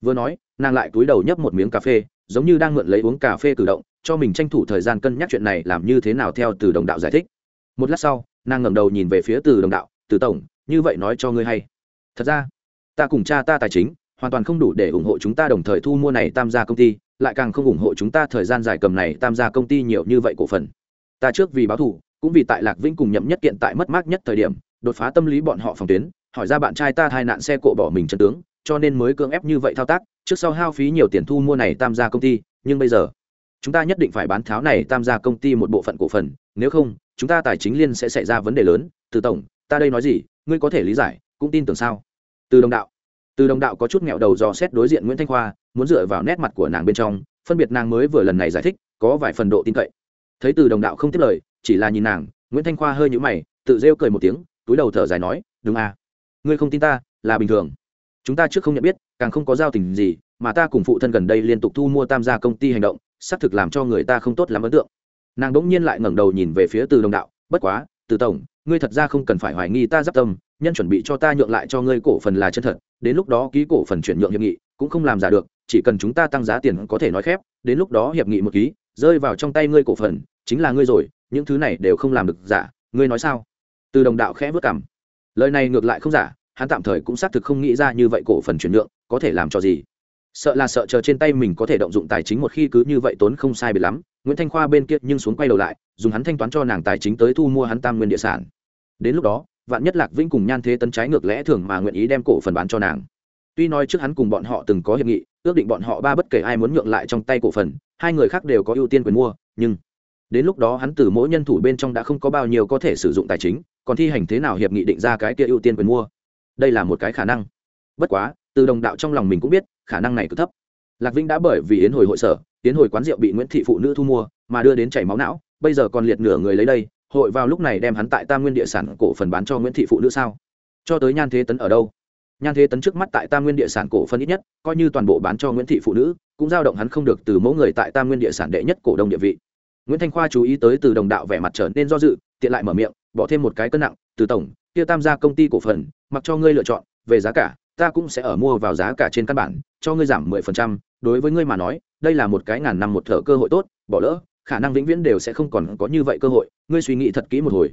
vừa nói, nàng lại túi đầu nhấp một miếng cà phê, giống như đang mượn lấy uống cà phê cử động, cho mình tranh thủ thời gian cân nhắc chuyện này làm như thế nào theo từ đồng đạo giải thích. Một lát sau, nàng ngẩng đầu nhìn về phía từ đồng đạo, từ tổng, như vậy nói cho ngươi hay. Thật ra, ta cùng cha ta tài chính, hoàn toàn không đủ để ủng hộ chúng ta đồng thời thu mua này tam gia công ty, lại càng không ủng hộ chúng ta thời gian dài cầm này tam gia công ty nhiều như vậy cổ phần. Ta trước vì báo thù, cũng vì tại lạc vĩnh cùng nhậm nhất kiện tại mất mát nhất thời điểm, đột phá tâm lý bọn họ phòng tuyến, hỏi ra bạn trai ta thai nạn xe cộ bỏ mình chân tướng cho nên mới cưỡng ép như vậy thao tác, trước sau hao phí nhiều tiền thu mua này tam gia công ty, nhưng bây giờ, chúng ta nhất định phải bán tháo này tam gia công ty một bộ phận cổ phần, nếu không, chúng ta tài chính liên sẽ xảy ra vấn đề lớn. Từ tổng, ta đây nói gì? Ngươi có thể lý giải, cũng tin tưởng sao? Từ đồng đạo. Từ đồng đạo có chút nghẹo đầu dò xét đối diện nguyễn thanh khoa, muốn dựa vào nét mặt của nàng bên trong, phân biệt nàng mới vừa lần này giải thích, có vài phần độ tin cậy. Thấy từ đồng đạo không tiếp lời, chỉ là nhìn nàng, nguyễn thanh khoa hơi nhũ mày, tự rêu cười một tiếng, túi đầu thở dài nói, đúng à. Ngươi không tin ta, là bình thường chúng ta trước không nhận biết, càng không có giao tình gì, mà ta cùng phụ thân gần đây liên tục thu mua tam gia công ty hành động, xác thực làm cho người ta không tốt lắm ấn tượng. Nàng đ ỗ n g nhiên lại ngẩng đầu nhìn về phía từ đồng đạo, bất quá, từ tổng, ngươi thật ra không cần phải hoài nghi ta giáp tâm, nhân chuẩn bị cho ta nhượng lại cho ngươi cổ phần là chân thật, đến lúc đó ký cổ phần chuyển nhượng hiệp nghị, cũng không làm giả được, chỉ cần chúng ta tăng giá tiền có thể nói khép, đến lúc đó hiệp nghị một ký, rơi vào trong tay ngươi cổ phần, chính là ngươi rồi, những thứ này đều không làm được giả, ngươi nói sao? Từ đồng đạo khẽ vất cảm lời này ngược lại không giả hắn tạm thời cũng xác thực không nghĩ ra như vậy cổ phần chuyển nhượng có thể làm cho gì. Sợ là sợ chờ trên tay mình có thể động dụng tài chính một khi cứ như vậy tốn không sai biệt lắm, nguyễn thanh khoa bên kia nhưng xuống quay đầu lại, dùng hắn thanh toán cho nàng tài chính tới thu mua hắn tam nguyên địa sản. Đến lúc đó, vạn nhất lạc vĩnh cùng nhan thế tấn trái ngược lẽ thường mà nguyện ý đem cổ phần bán cho nàng. Tuy nói trước hắn cùng bọn họ từng có hiệp nghị, ước định bọn họ ba bất kể ai muốn nhượng lại trong tay cổ phần, hai người khác đều có ưu tiên quyền mua, nhưng đến lúc đó hắn từ mỗi nhân thủ bên trong đã không có bao nhiêu có thể sử dụng tài chính, còn thi hành thế nào hiệp nghị định ra cái kia ưu tiên quyền mua? Đây là một cái khả năng. Bất quá, từ đồng đạo trong lòng mình cũng biết, khả năng này cứ thấp. Lạc vĩnh đã bởi vì yến hồi hội sở, yến hồi quán rượu bị nguyễn thị phụ nữ thu mua, mà đưa đến chảy máu não, bây giờ còn liệt nửa người lấy đây, hội vào lúc này đem hắn tại tam nguyên địa sản cổ phần bán cho nguyễn thị phụ nữ sao? Cho tới nhan thế tấn ở đâu? Nhan thế tấn trước mắt tại tam nguyên địa sản cổ phần ít nhất, coi như toàn bộ bán cho nguyễn thị phụ nữ, cũng giao động hắn không được từ mẫu người tại tam nguyên địa sản đệ nhất cổ đông địa vị. Nguyễn thanh khoa chú ý tới từ đồng đạo vẻ mặt trở nên do dự, tiện lại mở miệng, bỏ thêm một cái cân nặng, từ tổng, kia tam gia công ty cổ phần mặc cho ngươi lựa chọn, về giá cả, ta cũng sẽ ở mua vào giá cả trên căn bản, cho ngươi giảm mười phần trăm. Đối với ngươi mà nói, đây là một cái ngàn năm một thở cơ hội tốt, bỏ lỡ, khả năng vĩnh viễn đều sẽ không còn có như vậy cơ hội. Ngươi suy nghĩ thật kỹ một hồi.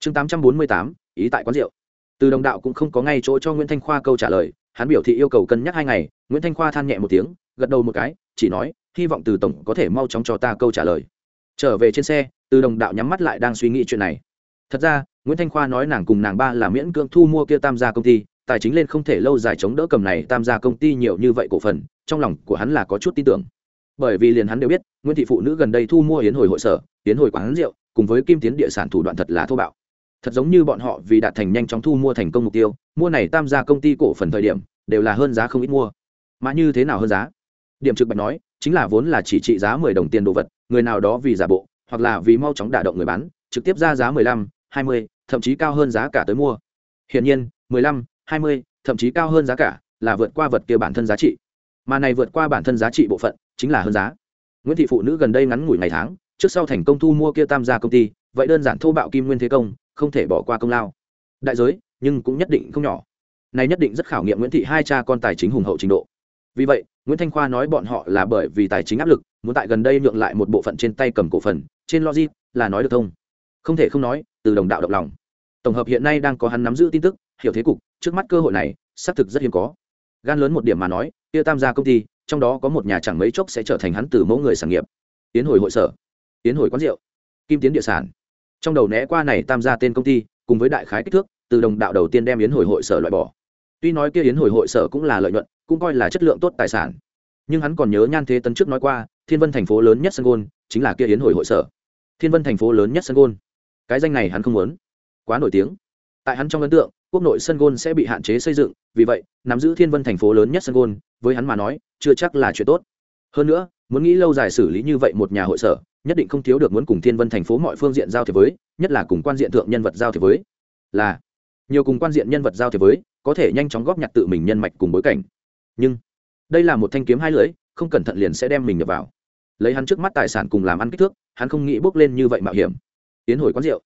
Chương tám trăm bốn mươi tám, ý tại quán rượu. Từ đồng đạo cũng không có ngay chỗ cho nguyễn thanh khoa câu trả lời, hắn biểu thị yêu cầu cân nhắc hai ngày, nguyễn thanh khoa than nhẹ một tiếng, gật đầu một cái, chỉ nói, hy vọng từ tổng có thể mau chóng cho ta câu trả lời. Trở về trên xe, từ đồng đạo nhắm mắt lại đang suy nghĩ chuyện này. Thật ra nguyễn thanh khoa nói nàng cùng nàng ba là miễn cưỡng thu mua kia tam gia công ty, tài chính lên không thể lâu dài chống đỡ cầm này tam gia công ty nhiều như vậy cổ phần, trong lòng của hắn là có chút tin tưởng. Bởi vì liền hắn đều biết, nguyễn thị phụ nữ gần đây thu mua hiến hồi hội sở hiến hồi quán rượu, cùng với kim tiến địa sản thủ đoạn thật là thô bạo. Thật giống như bọn họ vì đạt thành nhanh chóng thu mua thành công mục tiêu, mua này tam gia công ty cổ phần thời điểm, đều là hơn giá không ít mua. Mà như thế nào hơn giá? Điểm trực bạch nói, chính là vốn là chỉ trị giá mười đồng tiền đồ vật, người nào đó vì giả bộ, hoặc là vì mau chóng đả động người bán, trực tiếp ra giá mười lăm, hai mươi thậm chí cao hơn giá cả tới mua. Hiển nhiên, mười lăm, hai mươi, thậm chí cao hơn giá cả là vượt qua vật kia bản thân giá trị. Mà này vượt qua bản thân giá trị bộ phận chính là hơn giá. Nguyễn thị phụ nữ gần đây ngắn ngủi ngày tháng, trước sau thành công thu mua kia tam gia công ty, vậy đơn giản thô bạo kim nguyên thế công, không thể bỏ qua công lao. Đại giới, nhưng cũng nhất định không nhỏ. Này nhất định rất khảo nghiệm nguyễn thị hai cha con tài chính hùng hậu trình độ. Vì vậy, nguyễn thanh khoa nói bọn họ là bởi vì tài chính áp lực, muốn tại gần đây nhượng lại một bộ phận trên tay cầm cổ phần, trên logic là nói được thông. Không thể không nói, từ đồng đạo động lòng tổng hợp hiện nay đang có hắn nắm giữ tin tức, hiểu thế cục, trước mắt cơ hội này, xác thực rất hiếm có. Gan lớn một điểm mà nói, kia tam gia công ty, trong đó có một nhà chẳng mấy chốc sẽ trở thành hắn từ mẫu người sản nghiệp. Tiến hồi hội sở, tiến hồi quán rượu, kim tiến địa sản. Trong đầu né qua này tam gia tên công ty, cùng với đại khái kích thước, từ đồng đạo đầu tiên đem yến hồi hội sở loại bỏ. Tuy nói kia yến hồi hội sở cũng là lợi nhuận, cũng coi là chất lượng tốt tài sản. Nhưng hắn còn nhớ nhan thế tấn trước nói qua, thiên vân thành phố lớn nhất sân gôn, chính là kia yến hồi hội sở. Thiên vân thành phố lớn nhất sân gôn. Cái danh này hắn không muốn quá nổi tiếng. Tại hắn trong ấn tượng, quốc nội sân gôn sẽ bị hạn chế xây dựng, vì vậy, nắm giữ thiên vân thành phố lớn nhất sân gôn, với hắn mà nói, chưa chắc là chuyện tốt. Hơn nữa, muốn nghĩ lâu dài xử lý như vậy một nhà hội sở, nhất định không thiếu được muốn cùng thiên vân thành phố mọi phương diện giao thiệp với, nhất là cùng quan diện thượng nhân vật giao thiệp với. Là, nhiều cùng quan diện nhân vật giao thiệp với, có thể nhanh chóng góp nhặt tự mình nhân mạch cùng bối cảnh. Nhưng, đây là một thanh kiếm hai lưỡi, không cẩn thận liền sẽ đem mình nhập vào. Lấy hắn trước mắt tài sản cùng làm ăn kích thước, hắn không nghĩ bước lên như vậy mạo hiểm. Tiến hồi quán rượu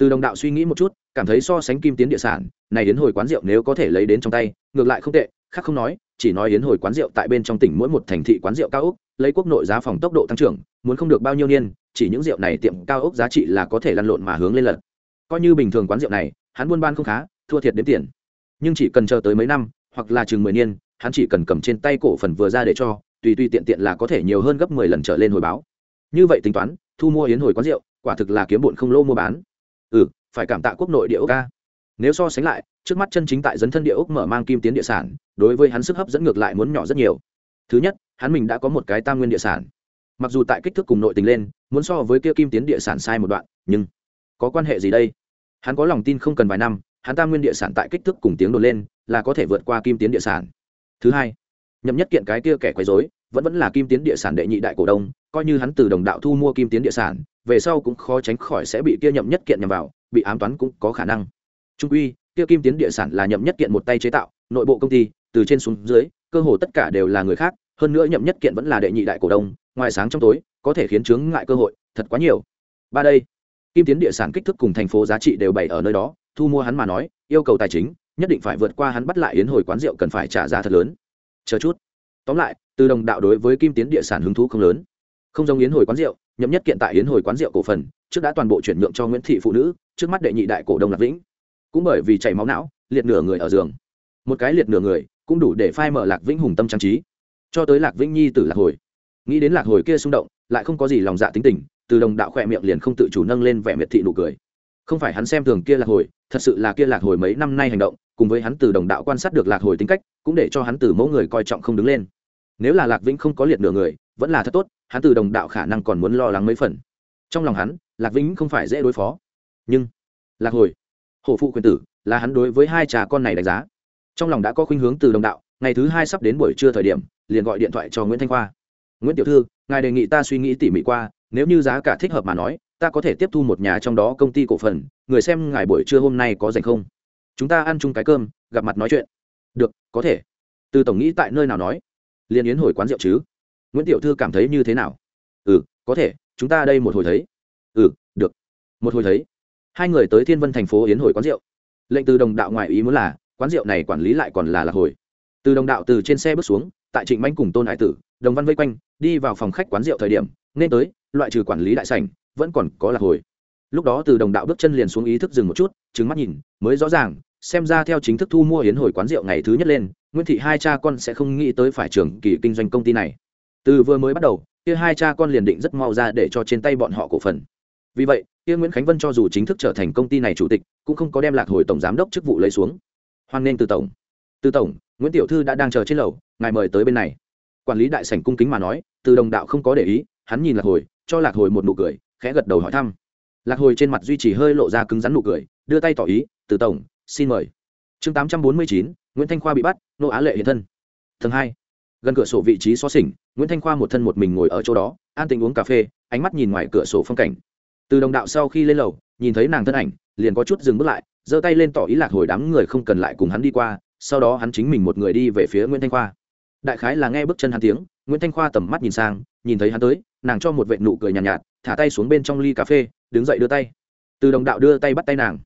từ đồng đạo suy nghĩ một chút, cảm thấy so sánh kim tiến địa sản, này đến hồi quán rượu nếu có thể lấy đến trong tay, ngược lại không tệ, khác không nói, chỉ nói yến hồi quán rượu tại bên trong tỉnh mỗi một thành thị quán rượu cao ốc, lấy quốc nội giá phòng tốc độ tăng trưởng, muốn không được bao nhiêu niên, chỉ những rượu này tiệm cao ốc giá trị là có thể lăn lộn mà hướng lên lật coi như bình thường quán rượu này, hắn buôn ban không khá, thua thiệt đến tiền. Nhưng chỉ cần chờ tới mấy năm, hoặc là chừng mười niên, hắn chỉ cần cầm trên tay cổ phần vừa ra để cho, tùy tùy tiện tiện là có thể nhiều hơn gấp mười lần trở lên hồi báo. Như vậy tính toán, thu mua yến hồi quán rượu, quả thực là kiếm bụn không lô mua bán ừ phải cảm tạ quốc nội địa ốc ca nếu so sánh lại, trước mắt chân chính tại dấn thân địa ốc mở mang kim tiến địa sản, đối với hắn sức hấp dẫn ngược lại muốn nhỏ rất nhiều. Thứ nhất, hắn mình đã có một cái tam nguyên địa sản. Mặc dù tại kích thước cùng nội tình lên, muốn so với kia kim tiến địa sản sai một đoạn, nhưng có quan hệ gì đây? Hắn có lòng tin không cần vài năm, hắn tam nguyên địa sản tại kích thước cùng tiếng đồn lên, là có thể vượt qua kim tiến địa sản. Thứ hai, nhậm nhất kiện cái kia kẻ quấy dối vẫn vẫn là kim tiến địa sản đệ nhị đại cổ đông coi như hắn từ đồng đạo thu mua kim tiến địa sản, về sau cũng khó tránh khỏi sẽ bị kia nhậm nhất kiện nhằm vào, bị ám toán cũng có khả năng. Trung uy kia kim tiến địa sản là nhậm nhất kiện một tay chế tạo, nội bộ công ty, từ trên xuống dưới, cơ hồ tất cả đều là người khác, hơn nữa nhậm nhất kiện vẫn là đệ nhị đại cổ đông, ngoài sáng trong tối, có thể khiến chướng ngại cơ hội, thật quá nhiều. Ba đây, kim tiến địa sản kích thước cùng thành phố giá trị đều bày ở nơi đó, thu mua hắn mà nói, yêu cầu tài chính, nhất định phải vượt qua hắn bắt lại yến hồi quán rượu cần phải trả giá thật lớn. Chờ chút. Tóm lại, từ đồng đạo đối với kim tiến địa sản hứng thú không lớn không giống yến hồi quán rượu, nhậm nhất kiện tại yến hồi quán rượu cổ phần, trước đã toàn bộ chuyển nhượng cho nguyễn thị phụ nữ, trước mắt đệ nhị đại cổ đông lạc vĩnh. Cũng bởi vì chảy máu não, liệt nửa người ở giường. Một cái liệt nửa người, cũng đủ để phai mở lạc vĩnh hùng tâm trang trí. Cho tới lạc vĩnh nhi tử lạc hồi. Nghĩ đến lạc hồi kia xung động, lại không có gì lòng dạ tính tình, từ đồng đạo khỏe miệng liền không tự chủ nâng lên vẻ miệt thị nụ cười. Không phải hắn xem thường kia lạc hồi, thật sự là kia lạc hồi mấy năm nay hành động, cùng với hắn từ đồng đạo quan sát được lạc hồi tính cách, cũng để cho hắn từ mẫu người coi trọng không đứng lên. Nếu là lạc vĩnh không có liệt nửa người vẫn là thật tốt, hắn từ đồng đạo khả năng còn muốn lo lắng mấy phần. Trong lòng hắn, lạc vĩnh không phải dễ đối phó. Nhưng, lạc hồi, hổ phụ quyền tử, là hắn đối với hai trà con này đánh giá. Trong lòng đã có khuynh hướng từ đồng đạo, ngày thứ hai sắp đến buổi trưa thời điểm, liền gọi điện thoại cho nguyễn thanh khoa. Nguyễn tiểu thư, ngài đề nghị ta suy nghĩ tỉ mỉ qua, nếu như giá cả thích hợp mà nói, ta có thể tiếp thu một nhà trong đó công ty cổ phần, người xem ngài buổi trưa hôm nay có dành không? Chúng ta ăn chung cái cơm, gặp mặt nói chuyện. Được, có thể. Từ tổng nghĩ tại nơi nào nói, liền yến hồi quán rượu chứ nguyễn tiểu thư cảm thấy như thế nào? Ừ có thể, chúng ta đây một hồi thấy. Ừ được. Một hồi thấy. Hai người tới thiên vân thành phố yến hồi quán rượu. Lệnh từ đồng đạo ngoại ý muốn là, quán rượu này quản lý lại còn là lạc hồi. Từ đồng đạo từ trên xe bước xuống, tại trịnh manh cùng tôn hải tử, đồng văn vây quanh, đi vào phòng khách quán rượu thời điểm, nên tới, loại trừ quản lý đại sảnh, vẫn còn có lạc hồi. Lúc đó từ đồng đạo bước chân liền xuống ý thức dừng một chút trứng mắt nhìn, mới rõ ràng, xem ra theo chính thức thu mua hiến hồi quán rượu ngày thứ nhất lên, nguyễn thị hai cha con sẽ không nghĩ tới phải trưởng kỳ kinh doanh công ty này từ vừa mới bắt đầu, kia hai cha con liền định rất mau ra để cho trên tay bọn họ cổ phần. Vì vậy, kia nguyễn khánh vân cho dù chính thức trở thành công ty này chủ tịch, cũng không có đem lạc hồi tổng giám đốc chức vụ lấy xuống. Hoan nghênh từ tổng. Từ tổng, nguyễn tiểu thư đã đang chờ trên lầu, ngài mời tới bên này. Quản lý đại sảnh cung kính mà nói, từ đồng đạo không có để ý, hắn nhìn lạc hồi, cho lạc hồi một nụ cười, khẽ gật đầu hỏi thăm. Lạc hồi trên mặt duy trì hơi lộ ra cứng rắn nụ cười, đưa tay tỏ ý, từ tổng, xin mời. Chương tám trăm bốn mươi chín, nguyễn thanh khoa bị bắt, nô á lệ hiện thân. Tầng hai. Gần cửa sổ vị trí xó xỉnh nguyễn thanh khoa một thân một mình ngồi ở chỗ đó an tình uống cà phê ánh mắt nhìn ngoài cửa sổ phong cảnh. Từ đồng đạo sau khi lên lầu nhìn thấy nàng thân ảnh liền có chút dừng bước lại giơ tay lên tỏ ý lạc hồi đám người không cần lại cùng hắn đi qua sau đó hắn chính mình một người đi về phía nguyễn thanh khoa. Đại khái là nghe bước chân hắn tiếng nguyễn thanh khoa tầm mắt nhìn sang nhìn thấy hắn tới nàng cho một vệ nụ cười nhàn nhạt, nhạt thả tay xuống bên trong ly cà phê đứng dậy đưa tay. Từ đồng đạo đưa tay bắt tay nàng.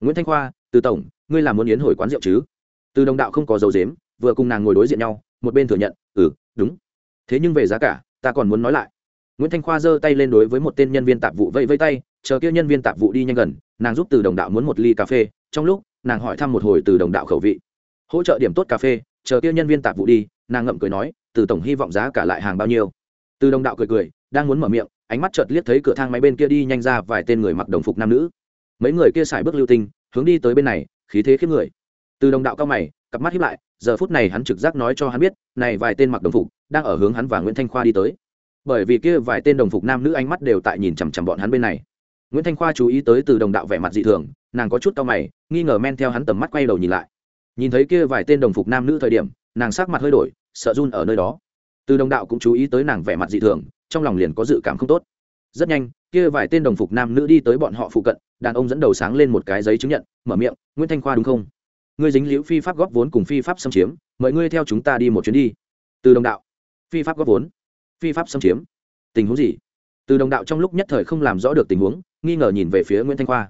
Nguyễn thanh khoa từ tổng ngươi làm muốn yến hồi quán rượu chứ? Từ đồng đạo không có dấu dếm vừa cùng nàng ngồi đối diện nhau một bên thừa nhận ừ đúng thế nhưng về giá cả, ta còn muốn nói lại. Nguyễn thanh khoa giơ tay lên đối với một tên nhân viên tạp vụ vẫy vẫy tay, chờ kia nhân viên tạp vụ đi nhanh gần, nàng giúp từ đồng đạo muốn một ly cà phê, trong lúc, nàng hỏi thăm một hồi từ đồng đạo khẩu vị. Hỗ trợ điểm tốt cà phê, chờ kia nhân viên tạp vụ đi, nàng ngậm cười nói, từ tổng hy vọng giá cả lại hàng bao nhiêu? Từ đồng đạo cười cười, đang muốn mở miệng, ánh mắt chợt liếc thấy cửa thang máy bên kia đi nhanh ra vài tên người mặc đồng phục nam nữ. Mấy người kia xài bước lưu tinh, hướng đi tới bên này, khí thế khiếp người. Từ đồng đạo cao mày, cặp mắt hiếp lại, giờ phút này hắn trực giác nói cho hắn biết, này vài tên mặc đồng phục đang ở hướng hắn và nguyễn thanh khoa đi tới. Bởi vì kia vài tên đồng phục nam nữ ánh mắt đều tại nhìn chằm chằm bọn hắn bên này. Nguyễn thanh khoa chú ý tới từ đồng đạo vẻ mặt dị thường, nàng có chút cao mày, nghi ngờ men theo hắn tầm mắt quay đầu nhìn lại. Nhìn thấy kia vài tên đồng phục nam nữ thời điểm, nàng sắc mặt hơi đổi, sợ run ở nơi đó. Từ đồng đạo cũng chú ý tới nàng vẻ mặt dị thường, trong lòng liền có dự cảm không tốt. Rất nhanh, kia vài tên đồng phục nam nữ đi tới bọn họ phụ cận, đàn ông dẫn đầu sáng lên một cái giấy chứng nhận, mở miệng, nguyễn thanh khoa đúng không? Ngươi dính liễu phi pháp góp vốn cùng phi pháp xâm chiếm, mời ngươi theo chúng ta đi một chuyến đi. Từ đồng đạo phi pháp góp vốn, phi pháp xâm chiếm. Tình huống gì? Từ đồng đạo trong lúc nhất thời không làm rõ được tình huống, nghi ngờ nhìn về phía nguyễn thanh khoa.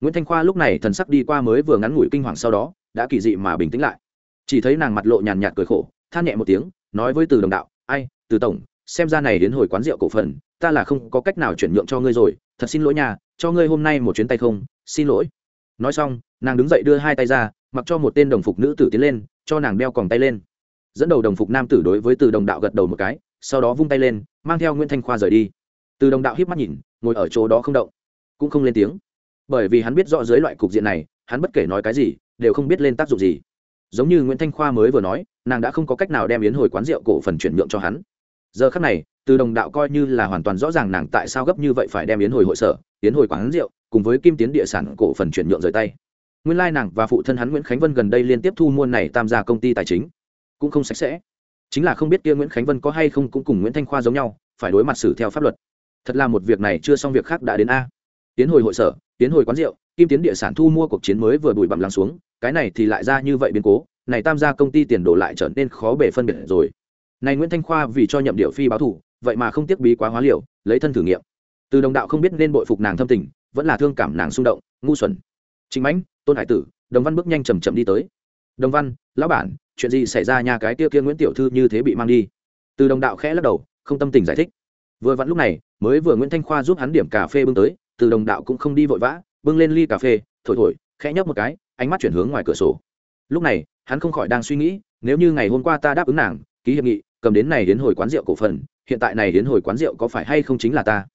Nguyễn thanh khoa lúc này thần sắc đi qua mới vừa ngắn ngủi kinh hoàng sau đó, đã kỳ dị mà bình tĩnh lại. Chỉ thấy nàng mặt lộ nhàn nhạt cười khổ, than nhẹ một tiếng, nói với từ đồng đạo, ai, từ tổng, xem ra này đến hồi quán rượu cổ phần, ta là không có cách nào chuyển nhượng cho ngươi rồi, thật xin lỗi nhà cho ngươi hôm nay một chuyến tay không, xin lỗi. Nói xong, nàng đứng dậy đưa hai tay ra, mặc cho một tên đồng phục nữ tử tiến lên, cho nàng đeo còng tay lên dẫn đầu đồng phục nam tử đối với từ đồng đạo gật đầu một cái, sau đó vung tay lên, mang theo nguyễn thanh khoa rời đi. Từ đồng đạo hiếp mắt nhìn, ngồi ở chỗ đó không động, cũng không lên tiếng. Bởi vì hắn biết rõ dưới loại cục diện này, hắn bất kể nói cái gì, đều không biết lên tác dụng gì. Giống như nguyễn thanh khoa mới vừa nói, nàng đã không có cách nào đem yến hồi quán rượu cổ phần chuyển nhượng cho hắn. Giờ khắc này, từ đồng đạo coi như là hoàn toàn rõ ràng nàng tại sao gấp như vậy phải đem yến hồi hội sở, yến hồi quán rượu, cùng với kim tiến địa sản cổ phần chuyển nhượng rời tay. Nguyên lai nàng và phụ thân hắn nguyễn khánh vân gần đây liên tiếp thu mua này tham gia công ty tài chính cũng không sạch sẽ. Chính là không biết kia nguyễn khánh vân có hay không cũng cùng nguyễn thanh khoa giống nhau, phải đối mặt xử theo pháp luật. Thật là một việc này chưa xong việc khác đã đến a. Tiến hồi hội sở, tiến hồi quán rượu, kim tiến địa sản thu mua cuộc chiến mới vừa bùi bặm lắng xuống, cái này thì lại ra như vậy biến cố, này tam gia công ty tiền đổ lại trở nên khó bể phân biệt rồi. Này nguyễn thanh khoa vì cho nhậm điệu phi báo thủ vậy mà không tiếc bí quá hóa liều, lấy thân thử nghiệm. Từ đồng đạo không biết nên bội phục nàng thâm tình, vẫn là thương cảm nàng xung động, ngu xuẩn. Chính mãnh, tôn hải tử, đồng văn bước nhanh chầm chậm đi tới. Đồng văn, lão bản chuyện gì xảy ra nhà cái kia kia nguyễn tiểu thư như thế bị mang đi. Từ đồng đạo khẽ lắc đầu, không tâm tình giải thích. Vừa vặn lúc này, mới vừa nguyễn thanh khoa giúp hắn điểm cà phê bưng tới, từ đồng đạo cũng không đi vội vã, bưng lên ly cà phê, thổi thổi, khẽ nhấp một cái, ánh mắt chuyển hướng ngoài cửa sổ. Lúc này, hắn không khỏi đang suy nghĩ, nếu như ngày hôm qua ta đáp ứng nàng, ký hiệp nghị, cầm đến này đến hồi quán rượu cổ phần, hiện tại này đến hồi quán rượu có phải hay không chính là ta?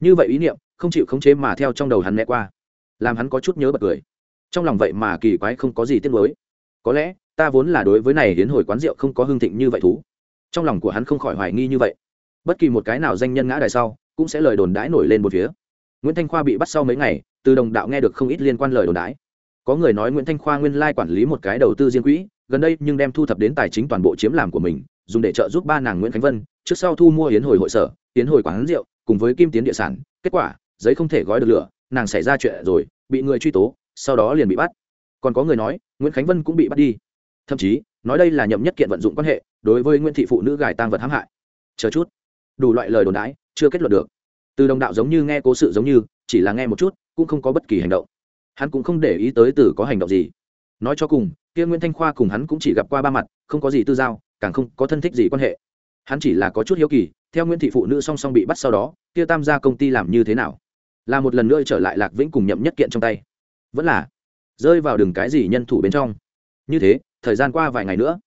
Như vậy ý niệm, không chịu khống chế mà theo trong đầu hắn né qua, làm hắn có chút nhớ bật cười. Trong lòng vậy mà kỳ quái không có gì tiếc nuối. Có lẽ ta vốn là đối với này đến hồi quán rượu không có hương thịnh như vậy thú. Trong lòng của hắn không khỏi hoài nghi như vậy. Bất kỳ một cái nào danh nhân ngã đài sau, cũng sẽ lời đồn đãi nổi lên một phía. Nguyễn thanh khoa bị bắt sau mấy ngày, từ đồng đạo nghe được không ít liên quan lời đồn đãi. Có người nói nguyễn thanh khoa nguyên lai quản lý một cái đầu tư riêng quỹ, gần đây nhưng đem thu thập đến tài chính toàn bộ chiếm làm của mình, dùng để trợ giúp ba nàng nguyễn khánh vân, trước sau thu mua hiến hồi hội sở, hiến hồi quán rượu, cùng với kim tiến địa sản, kết quả, giấy không thể gói được lửa, nàng xảy ra chuyện rồi, bị người truy tố, sau đó liền bị bắt. Còn có người nói, nguyễn khánh vân cũng bị bắt đi thậm chí, nói đây là nhậm nhất kiện vận dụng quan hệ, đối với nguyễn thị phụ nữ gài tăng vật hãm hại. Chờ chút. Đủ loại lời đồn đãi, chưa kết luận được. Từ đồng đạo giống như nghe cố sự giống như, chỉ là nghe một chút, cũng không có bất kỳ hành động. Hắn cũng không để ý tới từ có hành động gì. Nói cho cùng, kia nguyễn thanh khoa cùng hắn cũng chỉ gặp qua ba mặt, không có gì tư giao, càng không có thân thích gì quan hệ. Hắn chỉ là có chút hiếu kỳ, theo nguyễn thị phụ nữ song song bị bắt sau đó, kia tam gia công ty làm như thế nào? Là một lần nữa trở lại lạc vĩnh cùng nhậm nhất kiện trong tay. Vẫn là rơi vào đường cái gì nhân thủ bên trong. Như thế thời gian qua vài ngày nữa.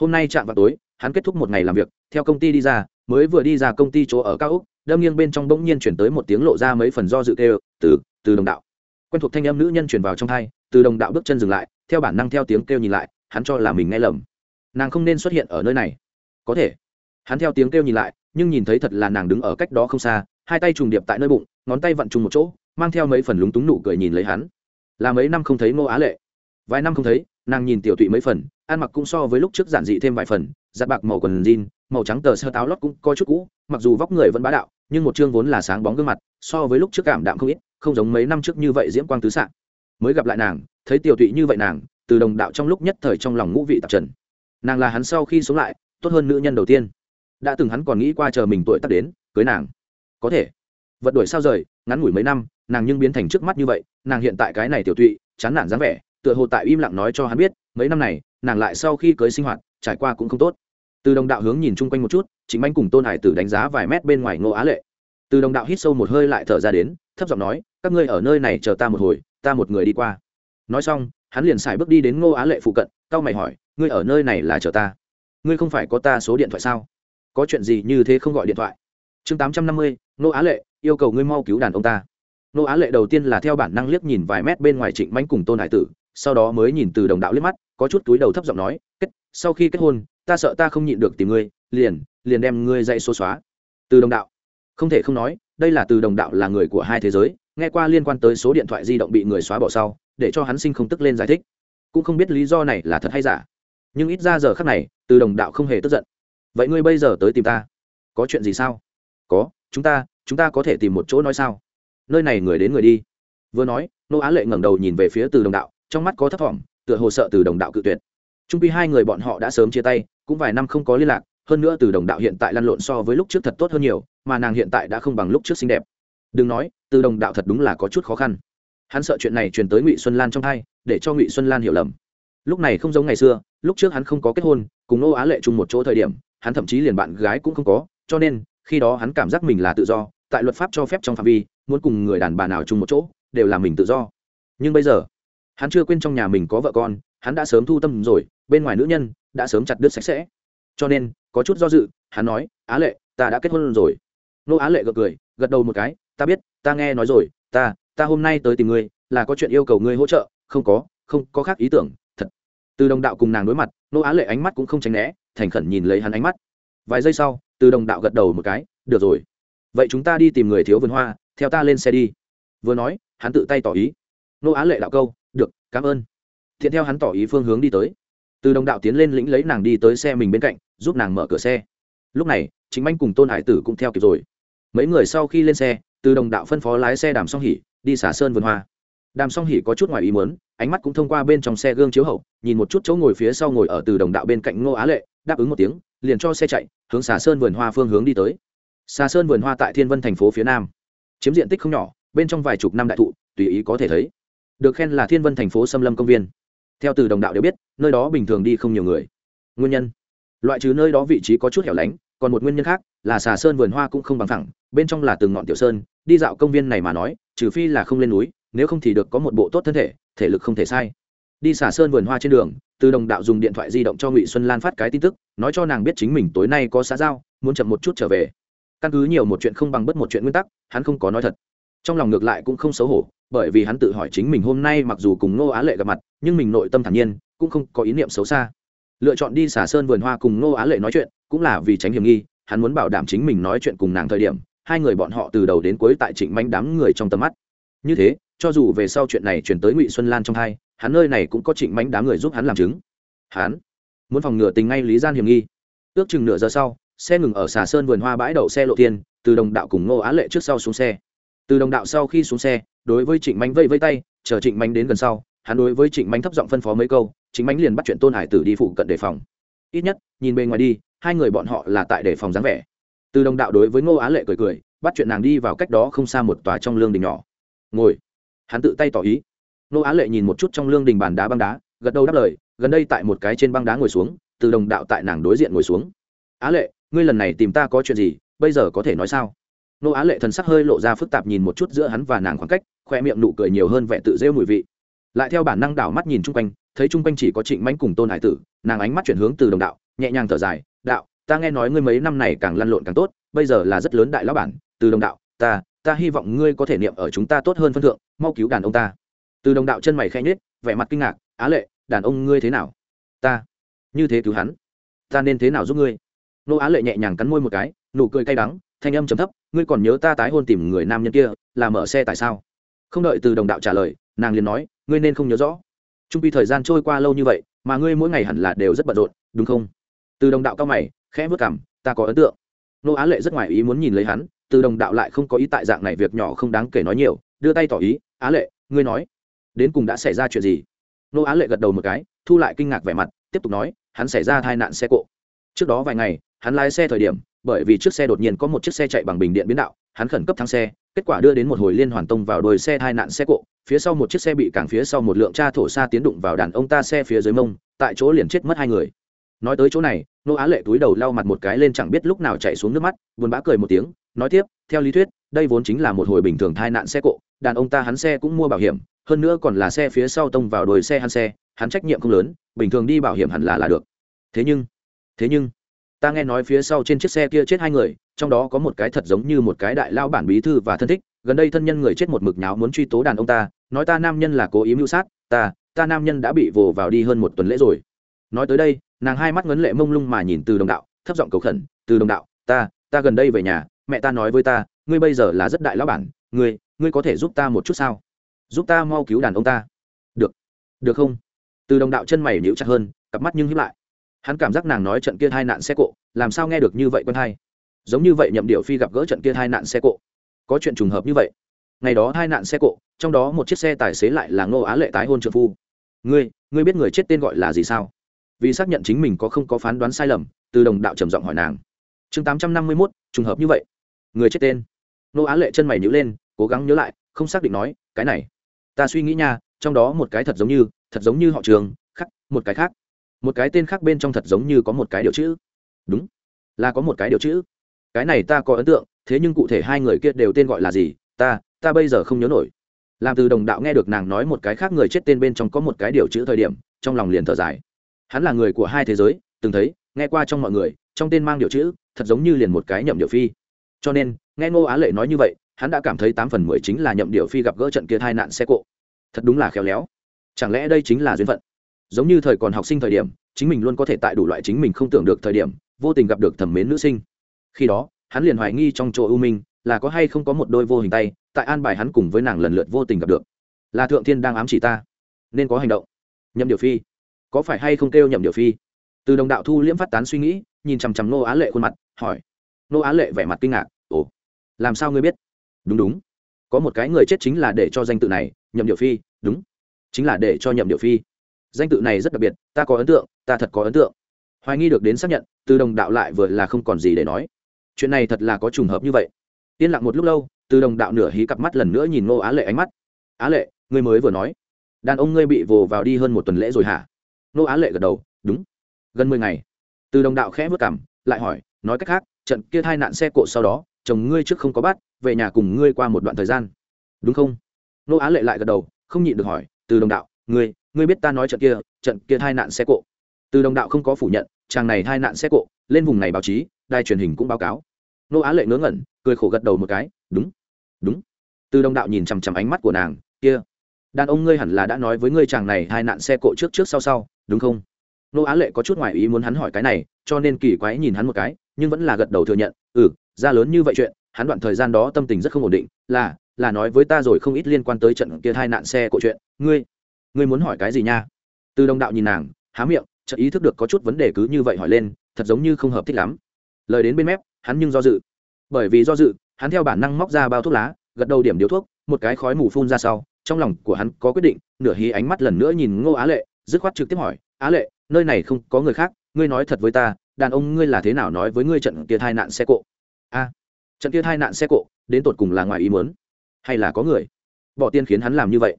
Hôm nay chạm vào tối, hắn kết thúc một ngày làm việc, theo công ty đi ra, mới vừa đi ra công ty chỗ ở cao úc đâm nghiêng bên trong bỗng nhiên chuyển tới một tiếng lộ ra mấy phần do dự kêu, từ từ đồng đạo. Quen thuộc thanh âm nữ nhân chuyển vào trong thai, từ đồng đạo bước chân dừng lại, theo bản năng theo tiếng kêu nhìn lại, hắn cho là mình nghe lầm. Nàng không nên xuất hiện ở nơi này. Có thể. Hắn theo tiếng kêu nhìn lại, nhưng nhìn thấy thật là nàng đứng ở cách đó không xa, hai tay trùng điệp tại nơi bụng, ngón tay vặn trùng một chỗ, mang theo mấy phần lúng túng nụ cười nhìn lấy hắn. Là mấy năm không thấy ngô á lệ. Vài năm không thấy nàng nhìn tiểu tụy mấy phần, ăn mặc cũng so với lúc trước giản dị thêm vài phần, giặt bạc màu quần jean, màu trắng tờ sơ táo lót cũng coi chút cũ, mặc dù vóc người vẫn bá đạo, nhưng một chương vốn là sáng bóng gương mặt, so với lúc trước cảm đạm không ít, không giống mấy năm trước như vậy diễm quang tứ sạn mới gặp lại nàng, thấy tiểu tụy như vậy nàng, từ đồng đạo trong lúc nhất thời trong lòng ngũ vị tạp trần. Nàng là hắn sau khi sống lại, tốt hơn nữ nhân đầu tiên. Đã từng hắn còn nghĩ qua chờ mình tuổi tắt đến, cưới nàng. Có thể. Vật đuổi sao rời, ngắn ngủi mấy năm, nàng nhưng biến thành trước mắt như vậy, nàng hiện tại cái này tiểu tụy, chán nản dáng vẻ tựa hồ tại im lặng nói cho hắn biết, mấy năm này, nàng lại sau khi cưới sinh hoạt, trải qua cũng không tốt. Từ đồng đạo hướng nhìn chung quanh một chút chính anh cùng tôn hải tử đánh giá vài mét bên ngoài ngô á lệ. Từ đồng đạo hít sâu một hơi lại thở ra đến, thấp giọng nói, các ngươi ở nơi này chờ ta một hồi, ta một người đi qua. Nói xong, hắn liền xài bước đi đến ngô á lệ phụ cận c a o mày hỏi, ngươi ở nơi này là chờ ta? Ngươi không phải có ta số điện thoại sao? Có chuyện gì như thế không gọi điện thoại? Chương tám trăm năm mươi, ngô á lệ, yêu cầu ngươi mau cứu đàn ông ta. Ngô á lệ đầu tiên là theo bản năng liếc nhìn vài mét bên ngoài trịnh mánh cùng tôn hải tử sau đó mới nhìn từ đồng đạo liếc mắt, có chút túi đầu thấp giọng nói, kết, sau khi kết hôn, ta sợ ta không nhịn được tìm ngươi, liền liền đem ngươi dạy số xóa. Từ đồng đạo. Không thể không nói, đây là từ đồng đạo là người của hai thế giới, nghe qua liên quan tới số điện thoại di động bị người xóa bỏ sau, để cho hắn sinh không tức lên giải thích. Cũng không biết lý do này là thật hay giả. Nhưng ít ra giờ khác này, từ đồng đạo không hề tức giận. Vậy ngươi bây giờ tới tìm ta? Có chuyện gì sao? Có, chúng ta chúng ta có thể tìm một chỗ nói sao? Nơi này người đến người đi. Vừa nói, nô á lệ ngẩng đầu nhìn về phía từ đồng đạo trong mắt có thấp thỏm, tựa hồ sợ từ đồng đạo cự tuyệt. Trung pi hai người bọn họ đã sớm chia tay, cũng vài năm không có liên lạc, hơn nữa từ đồng đạo hiện tại lăn lộn so với lúc trước thật tốt hơn nhiều, mà nàng hiện tại đã không bằng lúc trước xinh đẹp. Đừng nói, từ đồng đạo thật đúng là có chút khó khăn. Hắn sợ chuyện này truyền tới ngụy xuân lan trong hai để cho ngụy xuân lan hiểu lầm. Lúc này không giống ngày xưa, lúc trước hắn không có kết hôn, cùng nô á lệ chung một chỗ thời điểm, hắn thậm chí liền bạn gái cũng không có, cho nên, khi đó hắn cảm giác mình là tự do, tại luật pháp cho phép trong phạm vi, muốn cùng người đàn bà nào chung một chỗ, đều là mình tự do. Nhưng bây giờ hắn chưa quên trong nhà mình có vợ con, hắn đã sớm thu tâm rồi, bên ngoài nữ nhân đã sớm chặt đứt sạch sẽ. Cho nên, có chút do dự, hắn nói, á lệ, ta đã kết hôn rồi. Nô á lệ gật cười, gật đầu một cái, ta biết, ta nghe nói rồi, ta ta hôm nay tới tìm ngươi, là có chuyện yêu cầu ngươi hỗ trợ, không có không có khác ý tưởng, thật. Từ đồng đạo cùng nàng đối mặt, nô á lệ ánh mắt cũng không tránh né, thành khẩn nhìn lấy hắn ánh mắt. Vài giây sau, từ đồng đạo gật đầu một cái, được rồi. Vậy chúng ta đi tìm người thiếu vườn hoa, theo ta lên xe đi. Vừa nói, hắn tự tay tỏ ý. Nô á lệ đạo câu cảm ơn. Thiện theo hắn tỏ ý phương hướng đi tới. Từ đồng đạo tiến lên lĩnh lấy nàng đi tới xe mình bên cạnh, giúp nàng mở cửa xe. Lúc này chính anh cùng tôn hải tử cũng theo kịp rồi. Mấy người sau khi lên xe, từ đồng đạo phân phó lái xe đàm song hỉ đi xả sơn vườn hoa. Đàm song hỉ có chút ngoài ý muốn, ánh mắt cũng thông qua bên trong xe gương chiếu hậu, nhìn một chút chỗ ngồi phía sau ngồi ở từ đồng đạo bên cạnh ngô á lệ, đáp ứng một tiếng, liền cho xe chạy, hướng xả sơn vườn hoa phương hướng đi tới. Xà sơn vườn hoa tại thiên vân thành phố phía nam. Chiếm diện tích không nhỏ, bên trong vài chục năm đại thụ, tùy ý có thể thấy được khen là thiên vân thành phố xâm lâm công viên theo từ đồng đạo đều biết nơi đó bình thường đi không nhiều người nguyên nhân loại trừ nơi đó vị trí có chút hẻo lánh còn một nguyên nhân khác là xà sơn vườn hoa cũng không bằng thẳng bên trong là từng ngọn tiểu sơn đi dạo công viên này mà nói trừ phi là không lên núi nếu không thì được có một bộ tốt thân thể thể lực không thể sai đi xà sơn vườn hoa trên đường từ đồng đạo dùng điện thoại di động cho ngụy xuân lan phát cái tin tức nói cho nàng biết chính mình tối nay có xã giao muốn chậm một chút trở về căn cứ nhiều một chuyện không bằng bất một chuyện nguyên tắc hắn không có nói thật trong lòng ngược lại cũng không xấu hổ bởi vì hắn tự hỏi chính mình hôm nay mặc dù cùng ngô á lệ gặp mặt, nhưng mình nội tâm thản nhiên, cũng không có ý niệm xấu xa. Lựa chọn đi xả sơn vườn hoa cùng ngô á lệ nói chuyện, cũng là vì tránh hiểm nghi, hắn muốn bảo đảm chính mình nói chuyện cùng nàng thời điểm, hai người bọn họ từ đầu đến cuối tại trịnh Mạnh đám người trong tầm mắt. Như thế, cho dù về sau chuyện này chuyển tới ngụy xuân lan trong hai, hắn nơi này cũng có trịnh Mạnh đám người giúp hắn làm chứng. Hắn muốn phòng ngừa tình ngay lý gian hiểm nghi. Ước chừng nửa giờ sau, xe ngừng ở xà sơn vườn hoa bãi đậu xe lộ thiên, từ đồng đạo cùng ngô á lệ trước sau xuống xe. Từ đồng đạo sau khi xuống xe đối với trịnh mánh vây vây tay, chờ trịnh mánh đến gần sau, hắn đối với trịnh mánh thấp giọng phân phó mấy câu, trịnh mánh liền bắt chuyện tôn hải tử đi phụ cận đề phòng. Ít nhất, nhìn bề ngoài đi, hai người bọn họ là tại đề phòng dáng vẻ. Từ đồng đạo đối với ngô á lệ cười cười, bắt chuyện nàng đi vào cách đó không xa một tòa trong lương đình nhỏ. Ngồi. Hắn tự tay tỏ ý. Ngô á lệ nhìn một chút trong lương đình bàn đá băng đá, gật đầu đáp lời, gần đây tại một cái trên băng đá ngồi xuống, từ đồng đạo tại nàng đối diện ngồi xuống. Á lệ, ngươi lần này tìm ta có chuyện gì, bây giờ có thể nói sao? Nô á lệ thần sắc hơi lộ ra phức tạp nhìn một chút giữa hắn và nàng khoảng cách khoe miệng nụ cười nhiều hơn vẻ tự rêu mùi vị. Lại theo bản năng đảo mắt nhìn chung quanh, thấy chung quanh chỉ có trịnh mánh cùng tôn hải tử, nàng ánh mắt chuyển hướng từ đồng đạo, nhẹ nhàng thở dài, đạo, ta nghe nói ngươi mấy năm này càng lăn lộn càng tốt, bây giờ là rất lớn đại lão bản, từ đồng đạo, ta ta hy vọng ngươi có thể niệm ở chúng ta tốt hơn phân thượng, mau cứu đàn ông ta. Từ đồng đạo chân mày khẽ nhếch, vẻ mặt kinh ngạc, á lệ, đàn ông ngươi thế nào? Ta, như thế cứu hắn, ta nên thế nào giúp ngươi? Nô á lệ nhẹ nhàng cắn môi một cái, nụ cười cay đắng thanh âm trầm thấp, ngươi còn nhớ ta tái hôn tìm người nam nhân kia, là mở xe tại sao? Không đợi từ đồng đạo trả lời, nàng liền nói, ngươi nên không nhớ rõ. Trung pi thời gian trôi qua lâu như vậy, mà ngươi mỗi ngày hẳn là đều rất bận rộn, đúng không? Từ đồng đạo cao mày, khẽ vất cảm ta có ấn tượng. Nô á lệ rất ngoài ý muốn nhìn lấy hắn, từ đồng đạo lại không có ý tại dạng này việc nhỏ không đáng kể nói nhiều, đưa tay tỏ ý, á lệ, ngươi nói, đến cùng đã xảy ra chuyện gì? Nô á lệ gật đầu một cái, thu lại kinh ngạc vẻ mặt, tiếp tục nói, hắn xảy ra tai nạn xe cộ trước đó vài ngày, hắn lái xe thời điểm, bởi vì trước xe đột nhiên có một chiếc xe chạy bằng bình điện biến đạo, hắn khẩn cấp thắng xe, kết quả đưa đến một hồi liên hoàn tông vào đuôi xe hai nạn xe cộ, phía sau một chiếc xe bị cản phía sau một lượng cha thổ xa tiến đụng vào đàn ông ta xe phía dưới mông, tại chỗ liền chết mất hai người. Nói tới chỗ này, nô á lệ túi đầu lau mặt một cái lên chẳng biết lúc nào chạy xuống nước mắt, buồn bã cười một tiếng, nói tiếp, theo lý thuyết, đây vốn chính là một hồi bình thường tai nạn xe cộ, đàn ông ta hắn xe cũng mua bảo hiểm, hơn nữa còn là xe phía sau tông vào đồi xe hắn xe, hắn trách nhiệm không lớn, bình thường đi bảo hiểm hẳn là là được. Thế nhưng thế nhưng, ta nghe nói phía sau trên chiếc xe kia chết hai người, trong đó có một cái thật giống như một cái đại lao bản bí thư và thân thích, gần đây thân nhân người chết một mực nháo muốn truy tố đàn ông ta, nói ta nam nhân là cố ý mưu sát, ta ta nam nhân đã bị vồ vào đi hơn một tuần lễ rồi. Nói tới đây, nàng hai mắt ngấn lệ mông lung mà nhìn từ đồng đạo, thấp giọng cầu khẩn, từ đồng đạo, ta ta gần đây về nhà, mẹ ta nói với ta, ngươi bây giờ là rất đại lão bản, ngươi ngươi có thể giúp ta một chút sao? Giúp ta mau cứu đàn ông ta. Được được không? Từ đồng đạo chân mày nhíu chặt hơn, cặp mắt nhưng hiếp lại hắn cảm giác nàng nói trận kia hai nạn xe cộ, làm sao nghe được như vậy quân hai giống như vậy nhậm điệu phi gặp gỡ trận kia hai nạn xe cộ. Có chuyện trùng hợp như vậy. Ngày đó hai nạn xe cộ, trong đó một chiếc xe tài xế lại là ngô á lệ tái hôn trợ phu. Ngươi ngươi biết người chết tên gọi là gì sao? Vì xác nhận chính mình có không có phán đoán sai lầm, từ đồng đạo trầm giọng hỏi nàng. Chương tám trăm năm mươi mốt, trùng hợp như vậy. Người chết tên. Ngô á lệ chân mày nhữ lên, cố gắng nhớ lại, không xác định nói, cái này, ta suy nghĩ nha, trong đó một cái thật giống như, thật giống như họ trường, khắc, một cái khác một cái tên khác bên trong thật giống như có một cái điều chữ. Đúng, là có một cái điều chữ. Cái này ta có ấn tượng, thế nhưng cụ thể hai người kia đều tên gọi là gì, ta ta bây giờ không nhớ nổi. Làm từ đồng đạo nghe được nàng nói một cái khác người chết tên bên trong có một cái điều chữ thời điểm, trong lòng liền thở dài. Hắn là người của hai thế giới, từng thấy, nghe qua trong mọi người, trong tên mang điều chữ, thật giống như liền một cái nhậm điệu phi. Cho nên, nghe ngô á lệ nói như vậy, hắn đã cảm thấy tám phần mười chính là nhậm điệu phi gặp gỡ trận kia hai nạn xe cộ. Thật đúng là khéo léo. Chẳng lẽ đây chính là duyên phận? Giống như thời còn học sinh thời điểm, chính mình luôn có thể tại đủ loại chính mình không tưởng được thời điểm, vô tình gặp được thẩm mến nữ sinh. Khi đó, hắn liền hoài nghi trong chỗ ưu minh, là có hay không có một đôi vô hình tay, tại an bài hắn cùng với nàng lần lượt vô tình gặp được. Là thượng thiên đang ám chỉ ta. Nên có hành động. Nhậm điều phi. Có phải hay không kêu nhậm điều phi? Từ đồng đạo thu liễm phát tán suy nghĩ, nhìn chằm chằm nô á lệ khuôn mặt, hỏi. Nô á lệ vẻ mặt kinh ngạc. Ồ, làm sao ngươi biết? Đúng đúng. Có một cái người chết chính là để cho danh tự này, nhậm điều phi. Đúng. Chính là để cho nhậm điều phi danh tự này rất đặc biệt, ta có ấn tượng, ta thật có ấn tượng. Hoài nghi được đến xác nhận, từ đồng đạo lại vừa là không còn gì để nói. Chuyện này thật là có trùng hợp như vậy. Yên lặng một lúc lâu, từ đồng đạo nửa hí cặp mắt lần nữa nhìn ngô á lệ ánh mắt. Á lệ, ngươi mới vừa nói, đàn ông ngươi bị vồ vào đi hơn một tuần lễ rồi hả? Ngô á lệ gật đầu, đúng. Gần mười ngày, từ đồng đạo khẽ vất cảm, lại hỏi, nói cách khác, trận kia thai nạn xe cộ sau đó, chồng ngươi trước không có bắt, về nhà cùng ngươi qua một đoạn thời gian. Đúng không? Nô á lệ lại gật đầu, không nhịn được hỏi, từ đồng đạo, ngươi ngươi biết ta nói trận kia trận kia hai nạn xe cộ. Từ đồng đạo không có phủ nhận, chàng này hai nạn xe cộ, lên vùng này báo chí, đài truyền hình cũng báo cáo. Nô á lệ ngớ ngẩn, cười khổ gật đầu một cái, đúng đúng. Từ đồng đạo nhìn chằm chằm ánh mắt của nàng, kia, đàn ông ngươi hẳn là đã nói với ngươi chàng này hai nạn xe cộ trước trước sau sau, đúng không? Nô á lệ có chút ngoài ý muốn hắn hỏi cái này, cho nên kỳ quái nhìn hắn một cái, nhưng vẫn là gật đầu thừa nhận ừ ra lớn như vậy chuyện, hắn đoạn thời gian đó tâm tình rất không ổn định, là là nói với ta rồi không ít liên quan tới trận kia hai nạn xe cộ chuyện, ngươi ngươi muốn hỏi cái gì nha? Từ đồng đạo nhìn nàng, há miệng, chợt ý thức được có chút vấn đề cứ như vậy hỏi lên, thật giống như không hợp thích lắm. Lời đến bên mép, hắn nhưng do dự. Bởi vì do dự, hắn theo bản năng móc ra bao thuốc lá, gật đầu điểm điếu thuốc, một cái khói mù phun ra sau, trong lòng của hắn có quyết định, nửa hí ánh mắt lần nữa nhìn ngô á lệ, dứt khoát trực tiếp hỏi, á lệ, nơi này không có người khác, ngươi nói thật với ta, đàn ông ngươi là thế nào nói với ngươi trận kia thai nạn xe cộ? A, trận kia thai nạn xe cộ, đến tột cùng là ngoài ý muốn hay là có người? Bỏ tiền khiến hắn làm như vậy.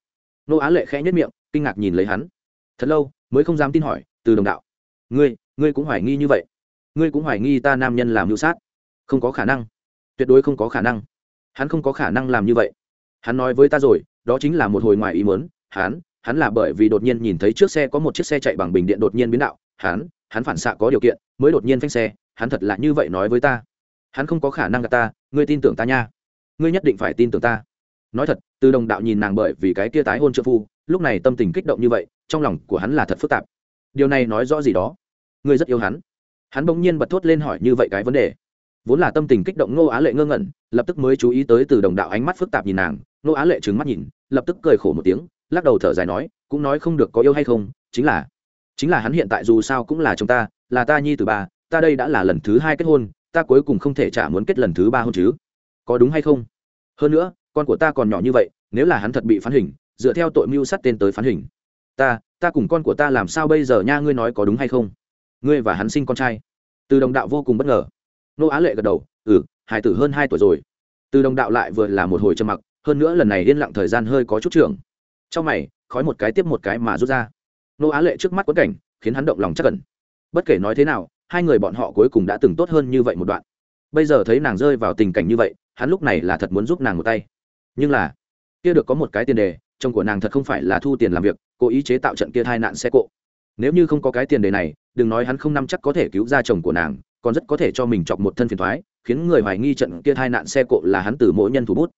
Nô á lệ khẽ nhất miệng kinh ngạc nhìn lấy hắn. Thật lâu, mới không dám tin hỏi, từ đồng đạo, ngươi ngươi cũng hoài nghi như vậy. Ngươi cũng hoài nghi ta nam nhân làm hữu sát. Không có khả năng. Tuyệt đối không có khả năng. Hắn không có khả năng làm như vậy. Hắn nói với ta rồi, đó chính là một hồi ngoài ý muốn. Hắn hắn là bởi vì đột nhiên nhìn thấy trước xe có một chiếc xe chạy bằng bình điện đột nhiên biến đạo. Hắn hắn phản xạ có điều kiện, mới đột nhiên phanh xe. Hắn thật là như vậy nói với ta. Hắn không có khả năng gặp ta, ngươi tin tưởng ta nha. Ngươi nhất định phải tin tưởng ta. Nói thật, từ đồng đạo nhìn nàng bởi vì cái kia tái hôn trợ phu lúc này tâm tình kích động như vậy, trong lòng của hắn là thật phức tạp. Điều này nói rõ gì đó? Ngươi rất yêu hắn. Hắn bỗng nhiên bật thốt lên hỏi như vậy cái vấn đề. Vốn là tâm tình kích động ngô á lệ ngơ ngẩn, lập tức mới chú ý tới từ đồng đạo ánh mắt phức tạp nhìn nàng. Ngô á lệ trừng mắt nhìn, lập tức cười khổ một tiếng, lắc đầu thở dài nói, cũng nói không được có yêu hay không, chính là chính là hắn hiện tại dù sao cũng là chồng ta, là ta nhi từ ba, ta đây đã là lần thứ hai kết hôn, ta cuối cùng không thể trả muốn kết lần thứ ba hôn chứ. Có đúng hay không? Hơn nữa, con của ta còn nhỏ như vậy, nếu là hắn thật bị phán hình dựa theo tội mưu sát tên tới phán hình. Ta ta cùng con của ta làm sao bây giờ nha, ngươi nói có đúng hay không? Ngươi và hắn sinh con trai. Từ đồng đạo vô cùng bất ngờ. Nô á lệ gật đầu ừ hải tử hơn hai tuổi rồi. Từ đồng đạo lại vừa là một hồi trầm mặc, hơn nữa lần này yên lặng thời gian hơi có chút trưởng. Trong mày, khói một cái tiếp một cái mà rút ra. Nô á lệ trước mắt quất cảnh, khiến hắn động lòng chắc cẩn bất kể nói thế nào, hai người bọn họ cuối cùng đã từng tốt hơn như vậy một đoạn. Bây giờ thấy nàng rơi vào tình cảnh như vậy, hắn lúc này là thật muốn giúp nàng một tay. Nhưng là, kia được có một cái tiền đề chồng của nàng thật không phải là thu tiền làm việc, cố ý chế tạo trận kia hai nạn xe cộ. Nếu như không có cái tiền đề này, đừng nói hắn không nắm chắc có thể cứu ra chồng của nàng, còn rất có thể cho mình chọc một thân phiền thoái khiến người hoài nghi trận kia hai nạn xe cộ là hắn từ mỗi nhân thủ bút.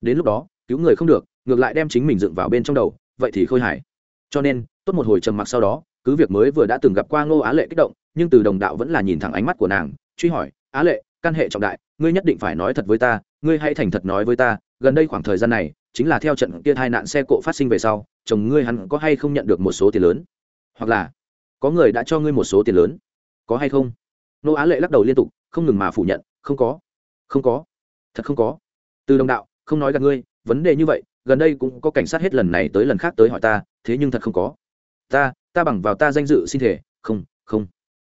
Đến lúc đó, cứu người không được, ngược lại đem chính mình dựng vào bên trong đầu, vậy thì khôi hài. Cho nên, tốt một hồi trầm mặc sau đó, cứ việc mới vừa đã từng gặp qua ngô á lệ kích động, nhưng từ đồng đạo vẫn là nhìn thẳng ánh mắt của nàng, truy hỏi, á lệ, căn hệ trọng đại, ngươi nhất định phải nói thật với ta, ngươi hãy thành thật nói với ta, gần đây khoảng thời gian này chính là theo trận kia hai nạn xe cộ phát sinh về sau, chồng ngươi hắn có hay không nhận được một số tiền lớn? Hoặc là, có người đã cho ngươi một số tiền lớn? Có hay không? Nô á lệ lắc đầu liên tục, không ngừng mà phủ nhận, không có. Không có. Thật không có. Từ đồng đạo, không nói gặp ngươi, vấn đề như vậy, gần đây cũng có cảnh sát hết lần này tới lần khác tới hỏi ta, thế nhưng thật không có. Ta ta bằng vào ta danh dự xin thể, không không.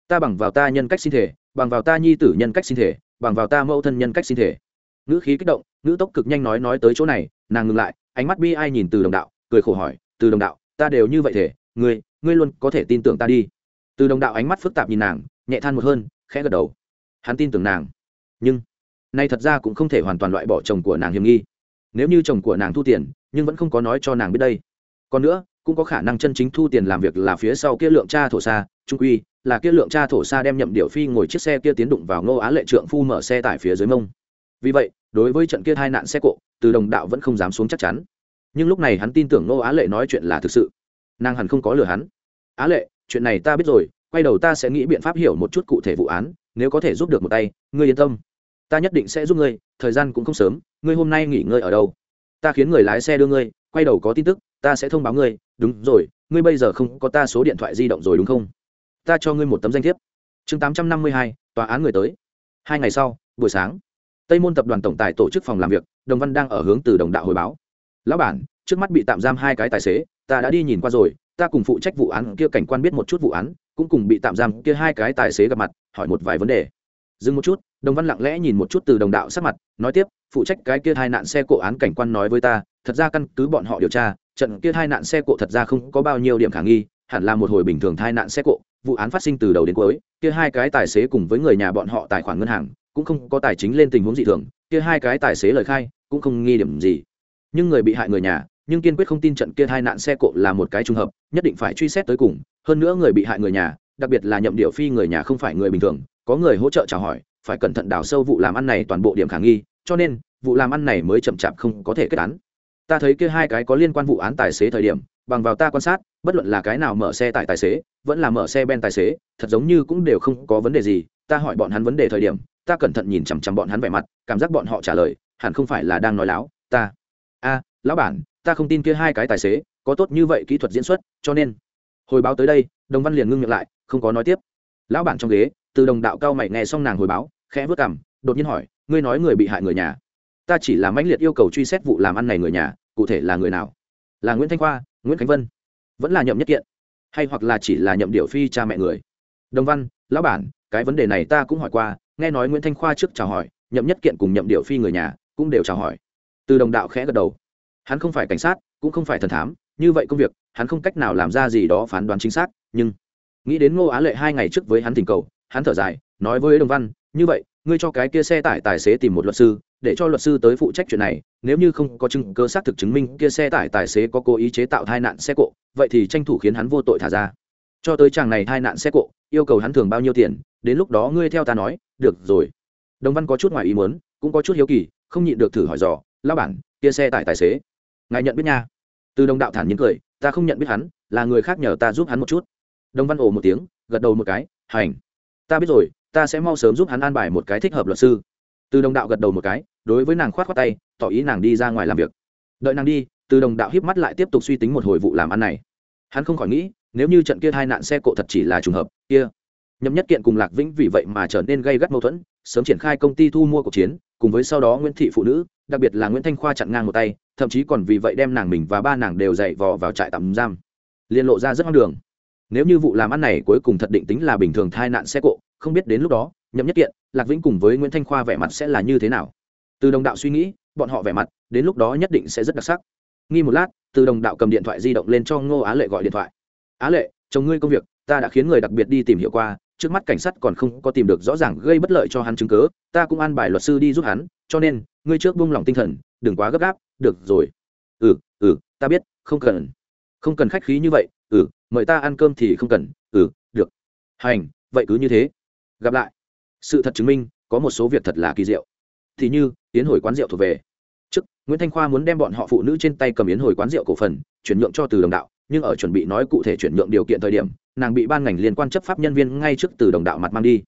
Ta bằng vào ta nhân cách xin thể, bằng vào ta nhi tử nhân cách xin thể, bằng vào ta mẫu thân nhân cách xin thể ngữ khí kích động, ngữ tốc cực nhanh nói nói tới chỗ này, nàng ngừng lại, ánh mắt bi ai nhìn từ đồng đạo, cười khổ hỏi, từ đồng đạo, ta đều như vậy thể, ngươi ngươi luôn có thể tin tưởng ta đi. Từ đồng đạo ánh mắt phức tạp nhìn nàng, nhẹ than một hơn, khẽ gật đầu. Hắn tin tưởng nàng. Nhưng, nay thật ra cũng không thể hoàn toàn loại bỏ chồng của nàng hiểm nghi. Nếu như chồng của nàng thu tiền, nhưng vẫn không có nói cho nàng biết đây. Còn nữa, cũng có khả năng chân chính thu tiền làm việc là phía sau kia lượng cha thổ xa, trung quy, là kia lượng cha thổ xa đem nhậm điệu phi ngồi chiếc xe kia tiến đụng vào ngô á lệ trượng phu mở xe tải phía dưới mông vì vậy, đối với trận kia hai nạn xe cộ, từ đồng đạo vẫn không dám xuống chắc chắn. Nhưng lúc này hắn tin tưởng ngô á lệ nói chuyện là thực sự. Nàng hẳn không có lừa hắn. Á lệ, chuyện này ta biết rồi, quay đầu ta sẽ nghĩ biện pháp hiểu một chút cụ thể vụ án, nếu có thể giúp được một tay, ngươi yên tâm. Ta nhất định sẽ giúp ngươi, thời gian cũng không sớm, ngươi hôm nay nghỉ ngơi ở đâu? Ta khiến người lái xe đưa ngươi, quay đầu có tin tức, ta sẽ thông báo ngươi, đúng rồi, ngươi bây giờ không có ta số điện thoại di động rồi đúng không? Ta cho ngươi một tấm danh thiếp. Chương tám trăm năm mươi hai, tòa án người tới. Hai ngày sau, buổi sáng tây môn tập đoàn tổng tài tổ chức phòng làm việc, đồng văn đang ở hướng từ đồng đạo hồi báo. Lão bản, trước mắt bị tạm giam hai cái tài xế, ta đã đi nhìn qua rồi, ta cùng phụ trách vụ án kia cảnh quan biết một chút vụ án, cũng cùng bị tạm giam kia hai cái tài xế gặp mặt, hỏi một vài vấn đề. Dừng một chút, đồng văn lặng lẽ nhìn một chút từ đồng đạo sắc mặt, nói tiếp, phụ trách cái kia hai nạn xe cộ án cảnh quan nói với ta, thật ra căn cứ bọn họ điều tra, trận kia hai nạn xe cộ thật ra không có bao nhiêu điểm khả nghi, hẳn là một hồi bình thường thai nạn xe cộ, vụ án phát sinh từ đầu đến cuối, kia hai cái tài xế cùng với người nhà bọn họ tài khoản ngân hàng cũng không có tài chính lên tình huống dị thường, kia hai cái tài xế lời khai cũng không nghi điểm gì. Nhưng người bị hại người nhà, nhưng kiên quyết không tin trận kia hai nạn xe cộ là một cái trùng hợp, nhất định phải truy xét tới cùng. Hơn nữa người bị hại người nhà, đặc biệt là nhậm điệu phi người nhà không phải người bình thường, có người hỗ trợ chào hỏi, phải cẩn thận đào sâu vụ làm ăn này toàn bộ điểm khả nghi, cho nên, vụ làm ăn này mới chậm chạp không có thể kết án. Ta thấy kia hai cái có liên quan vụ án tài xế thời điểm, bằng vào ta quan sát, bất luận là cái nào mở xe tại tài xế, vẫn là mở xe ben tài xế, thật giống như cũng đều không có vấn đề gì. Ta hỏi bọn hắn vấn đề thời điểm ta cẩn thận nhìn chằm chằm bọn hắn vẻ mặt, cảm giác bọn họ trả lời, hẳn không phải là đang nói láo, ta. A, lão bản, ta không tin kia hai cái tài xế, có tốt như vậy kỹ thuật diễn xuất, cho nên. Hồi báo tới đây, đồng văn liền ngưng miệng lại, không có nói tiếp. Lão bản trong ghế, từ đồng đạo cao mày nghe xong nàng hồi báo, khẽ vớt cằm, đột nhiên hỏi, ngươi nói người bị hại người nhà. Ta chỉ là mãnh liệt yêu cầu truy xét vụ làm ăn này người nhà, cụ thể là người nào? Là nguyễn thanh khoa, nguyễn khánh vân. Vẫn là nhậm nhất kiện. Hay hoặc là chỉ là nhậm điệu phi cha mẹ người? Đồng văn, lão bản, cái vấn đề này ta cũng hỏi qua nghe nói nguyễn thanh khoa trước chào hỏi nhậm nhất kiện cùng nhậm điệu phi người nhà cũng đều chào hỏi từ đồng đạo khẽ gật đầu hắn không phải cảnh sát cũng không phải thần thám như vậy công việc hắn không cách nào làm ra gì đó phán đoán chính xác nhưng nghĩ đến ngô á lệ hai ngày trước với hắn tình cầu hắn thở dài nói với đồng văn như vậy ngươi cho cái kia xe tải tài xế tìm một luật sư để cho luật sư tới phụ trách chuyện này nếu như không có chứng cơ xác thực chứng minh kia xe tải tài xế có cố ý chế tạo tai nạn xe cộ vậy thì tranh thủ khiến hắn vô tội thả ra cho tới chàng này tai nạn xe cộ yêu cầu hắn thường bao nhiêu tiền đến lúc đó ngươi theo ta nói, được rồi. Đồng văn có chút ngoài ý muốn, cũng có chút hiếu kỳ, không nhịn được thử hỏi dò lao bản, kia xe tải tài xế, ngài nhận biết nha? Từ đồng đạo thản nhiên cười, ta không nhận biết hắn, là người khác nhờ ta giúp hắn một chút. Đồng văn ồ một tiếng, gật đầu một cái, hành. Ta biết rồi, ta sẽ mau sớm giúp hắn an bài một cái thích hợp luật sư. Từ đồng đạo gật đầu một cái, đối với nàng khoát khoát tay, tỏ ý nàng đi ra ngoài làm việc. Đợi nàng đi, từ đồng đạo hiếp mắt lại tiếp tục suy tính một hồi vụ làm ăn này. Hắn không khỏi nghĩ, nếu như trận kia hai nạn xe cộ thật chỉ là trùng hợp, kia nhậm nhất kiện cùng lạc vĩnh vì vậy mà trở nên gây gắt mâu thuẫn, sớm triển khai công ty thu mua cuộc chiến, cùng với sau đó nguyễn thị phụ nữ, đặc biệt là nguyễn thanh khoa chặn ngang một tay, thậm chí còn vì vậy đem nàng mình và ba nàng đều dậy vò vào trại tạm giam. Liên lộ ra rất ngang đường. Nếu như vụ làm ăn này cuối cùng thật định tính là bình thường thai nạn xe cộ, không biết đến lúc đó, nhậm nhất kiện, lạc vĩnh cùng với nguyễn thanh khoa vẻ mặt sẽ là như thế nào? Từ đồng đạo suy nghĩ, bọn họ vẻ mặt, đến lúc đó nhất định sẽ rất đặc sắc. Nghi một lát, từ đồng đạo cầm điện thoại di động lên cho ngô á lệ gọi điện thoại. Á lệ, chồng ngươi công việc, ta đã khiến người đặc biệt đi tìm hiểu qua trước mắt cảnh sát còn không có tìm được rõ ràng gây bất lợi cho hắn chứng cớ, ta cũng an bài luật sư đi giúp hắn, cho nên, ngươi trước buông lòng tinh thần, đừng quá gấp gáp, được rồi. Ừ ừ ta biết, không cần. Không cần khách khí như vậy ừ mời ta ăn cơm thì không cần ừ được. Hành, vậy cứ như thế. Gặp lại. Sự thật chứng minh, có một số việc thật là kỳ diệu. Thì như tiến hồi quán rượu thuộc về. Trước, nguyễn thanh khoa muốn đem bọn họ phụ nữ trên tay cầm yến hồi quán rượu cổ phần, chuyển nhượng cho từ đồng đạo, nhưng ở chuẩn bị nói cụ thể chuyển nhượng điều kiện thời điểm nàng bị ban ngành liên quan chấp pháp nhân viên ngay trước từ đồng đạo mặt mang đi.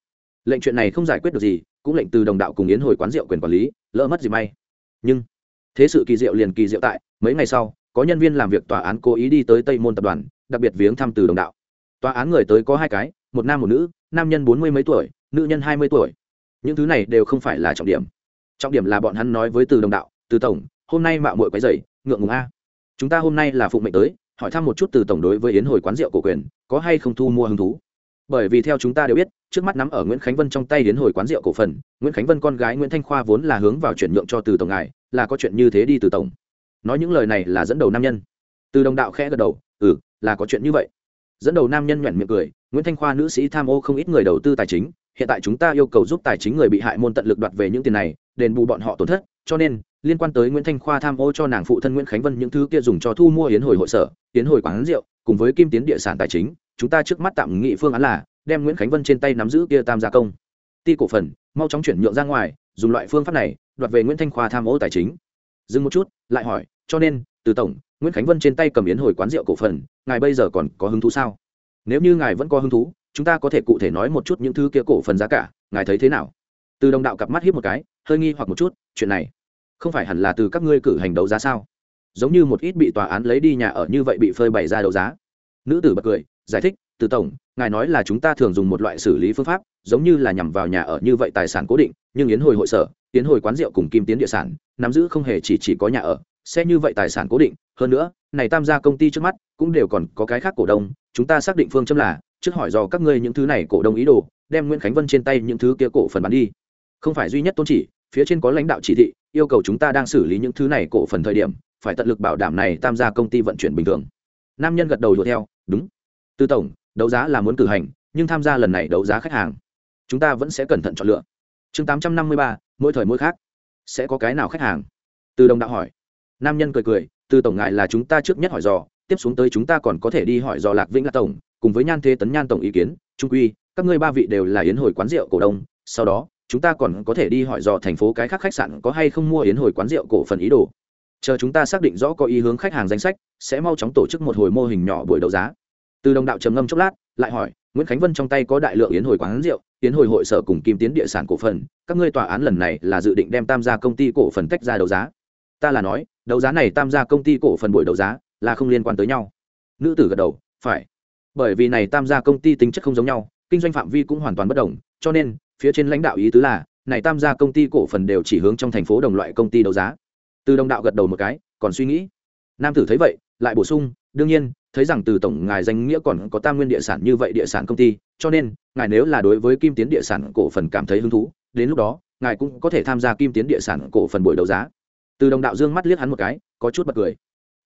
Lệnh chuyện này không giải quyết được gì, cũng lệnh từ đồng đạo cùng yến hồi quán rượu quyền quản lý, lỡ mất gì may. Nhưng, thế sự kỳ diệu liền kỳ diệu tại, mấy ngày sau, có nhân viên làm việc tòa án cố ý đi tới tây môn tập đoàn, đặc biệt viếng thăm từ đồng đạo. Tòa án người tới có hai cái, một nam một nữ, nam nhân bốn mươi mấy tuổi, nữ nhân hai mươi tuổi. Những thứ này đều không phải là trọng điểm. Trọng điểm là bọn hắn nói với từ đồng đạo, từ tổng, hôm nay mạo muội quấy dày ngượng ngùng a. Chúng ta hôm nay là phụng mệnh tới hỏi thăm một chút từ tổng đối với yến hồi quán rượu cổ quyền, có hay không thu mua hứng thú. Bởi vì theo chúng ta đều biết, trước mắt nắm ở nguyễn khánh vân trong tay yến hồi quán rượu cổ phần, nguyễn khánh vân con gái nguyễn thanh khoa vốn là hướng vào chuyển nhượng cho từ tổng ngài, là có chuyện như thế đi từ tổng. Nói những lời này là dẫn đầu nam nhân. Từ đồng đạo khẽ gật đầu ừ là có chuyện như vậy. Dẫn đầu nam nhân nhoẻn miệng cười, nguyễn thanh khoa nữ sĩ tham ô không ít người đầu tư tài chính, hiện tại chúng ta yêu cầu giúp tài chính người bị hại môn tận lực đoạt về những tiền này, đền bù bọn họ tổn thất cho nên, liên quan tới nguyễn thanh khoa tham ô cho nàng phụ thân nguyễn khánh vân những thứ kia dùng cho thu mua hiến hồi hội sở hiến hồi quán rượu, cùng với kim tiến địa sản tài chính, chúng ta trước mắt tạm nghị phương án là đem nguyễn khánh vân trên tay nắm giữ kia tam gia công. Ty cổ phần, mau chóng chuyển nhượng ra ngoài, dùng loại phương pháp này, đoạt về nguyễn thanh khoa tham ô tài chính. Dừng một chút, lại hỏi, cho nên, từ tổng, nguyễn khánh vân trên tay cầm yến hồi quán rượu cổ phần, ngài bây giờ còn có hứng thú sao? Nếu như ngài vẫn có hứng thú, chúng ta có thể cụ thể nói một chút những thứ kia cổ phần giá cả, ngài thấy thế nào? Từ đồng đạo cặp mắt hiếp một cái, hơi nghi hoặc một chút, chuyện này không phải hẳn là từ các ngươi cử hành đấu giá sao? Giống như một ít bị tòa án lấy đi nhà ở như vậy bị phơi bày ra đấu giá. Nữ tử bật cười, giải thích, từ tổng, ngài nói là chúng ta thường dùng một loại xử lý phương pháp, giống như là nhằm vào nhà ở như vậy tài sản cố định, nhưng yến hồi hội sở, yến hồi quán rượu cùng kim tiến địa sản, nắm giữ không hề chỉ chỉ có nhà ở, sẽ như vậy tài sản cố định. Hơn nữa, này tam gia công ty trước mắt cũng đều còn có cái khác cổ đông, chúng ta xác định phương châm là, trước hỏi do các ngươi những thứ này cổ đông ý đồ, đem nguyễn khánh vân trên tay những thứ kia cổ phần bán đi. Không phải duy nhất tôn chỉ phía trên có lãnh đạo chỉ thị, yêu cầu chúng ta đang xử lý những thứ này cổ phần thời điểm, phải tận lực bảo đảm này tham gia công ty vận chuyển bình thường. Nam nhân gật đầu đuổi theo, đúng. Tư tổng, đấu giá là muốn cử hành, nhưng tham gia lần này đấu giá khách hàng, chúng ta vẫn sẽ cẩn thận chọn lựa. Chương tám trăm năm mươi ba, mỗi thời mỗi khác. Sẽ có cái nào khách hàng? Từ đồng đạo hỏi. Nam nhân cười cười từ tổng ngại là chúng ta trước nhất hỏi dò, tiếp xuống tới chúng ta còn có thể đi hỏi dò lạc vĩnh lạc tổng, cùng với nhan thế tấn nhan tổng ý kiến, trung quy, các ngươi ba vị đều là yến hồi quán rượu cổ đông, sau đó chúng ta còn có thể đi hỏi dò thành phố cái khác khách sạn có hay không mua yến hồi quán rượu cổ phần ý đồ. Chờ chúng ta xác định rõ có ý hướng khách hàng danh sách, sẽ mau chóng tổ chức một hồi mô hình nhỏ buổi đấu giá. Từ đồng đạo trầm ngâm chốc lát, lại hỏi, nguyễn khánh vân trong tay có đại lượng yến hồi quán rượu, yến hồi hội sở cùng kim tiến địa sản cổ phần, các ngươi tòa án lần này là dự định đem tam gia công ty cổ phần tách ra đấu giá. Ta là nói, đấu giá này tam gia công ty cổ phần buổi đấu giá là không liên quan tới nhau. Nữ tử gật đầu, phải. Bởi vì này tam gia công ty tính chất không giống nhau, kinh doanh phạm vi cũng hoàn toàn bất đồng, cho nên phía trên lãnh đạo ý tứ là, này tam gia công ty cổ phần đều chỉ hướng trong thành phố đồng loại công ty đấu giá. Từ đồng đạo gật đầu một cái, còn suy nghĩ. Nam tử thấy vậy, lại bổ sung, đương nhiên, thấy rằng từ tổng ngài danh nghĩa còn có tam nguyên địa sản như vậy địa sản công ty, cho nên, ngài nếu là đối với kim tiến địa sản cổ phần cảm thấy hứng thú, đến lúc đó, ngài cũng có thể tham gia kim tiến địa sản cổ phần buổi đấu giá. Từ đồng đạo dương mắt liếc hắn một cái, có chút bật cười.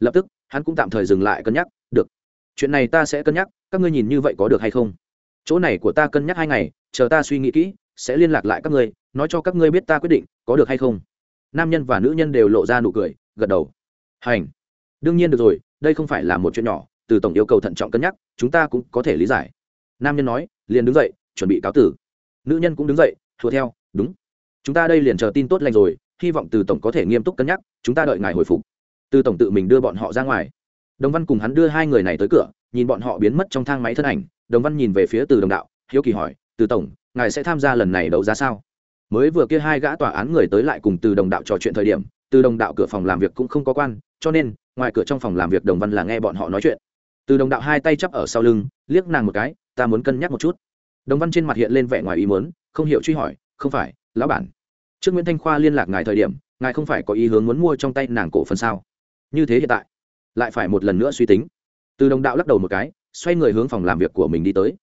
Lập tức, hắn cũng tạm thời dừng lại cân nhắc, được, chuyện này ta sẽ cân nhắc, các ngươi nhìn như vậy có được hay không? Chỗ này của ta cân nhắc hai ngày, chờ ta suy nghĩ kỹ sẽ liên lạc lại các ngươi, nói cho các ngươi biết ta quyết định, có được hay không? Nam nhân và nữ nhân đều lộ ra nụ cười, gật đầu. Hành. Đương nhiên được rồi, đây không phải là một chuyện nhỏ, từ tổng yêu cầu thận trọng cân nhắc, chúng ta cũng có thể lý giải. Nam nhân nói, liền đứng dậy, chuẩn bị cáo tử. Nữ nhân cũng đứng dậy, thua theo, đúng. Chúng ta đây liền chờ tin tốt lành rồi, hy vọng từ tổng có thể nghiêm túc cân nhắc, chúng ta đợi ngài hồi phục. Từ tổng tự mình đưa bọn họ ra ngoài. Đồng văn cùng hắn đưa hai người này tới cửa, nhìn bọn họ biến mất trong thang máy thân ảnh, đồng văn nhìn về phía từ đồng đạo, hiếu kỳ hỏi, từ tổng ngài sẽ tham gia lần này đấu giá sao? Mới vừa kia hai gã tòa án người tới lại cùng từ đồng đạo trò chuyện thời điểm, từ đồng đạo cửa phòng làm việc cũng không có quan, cho nên, ngoài cửa trong phòng làm việc đồng văn là nghe bọn họ nói chuyện. Từ đồng đạo hai tay chắp ở sau lưng, liếc nàng một cái, ta muốn cân nhắc một chút. Đồng văn trên mặt hiện lên vẻ ngoài ý muốn, không hiểu truy hỏi, không phải, lão bản, trước nguyễn thanh khoa liên lạc ngài thời điểm, ngài không phải có ý hướng muốn mua trong tay nàng cổ phần sao? Như thế hiện tại, lại phải một lần nữa suy tính. Từ đồng đạo lắc đầu một cái, xoay người hướng phòng làm việc của mình đi tới.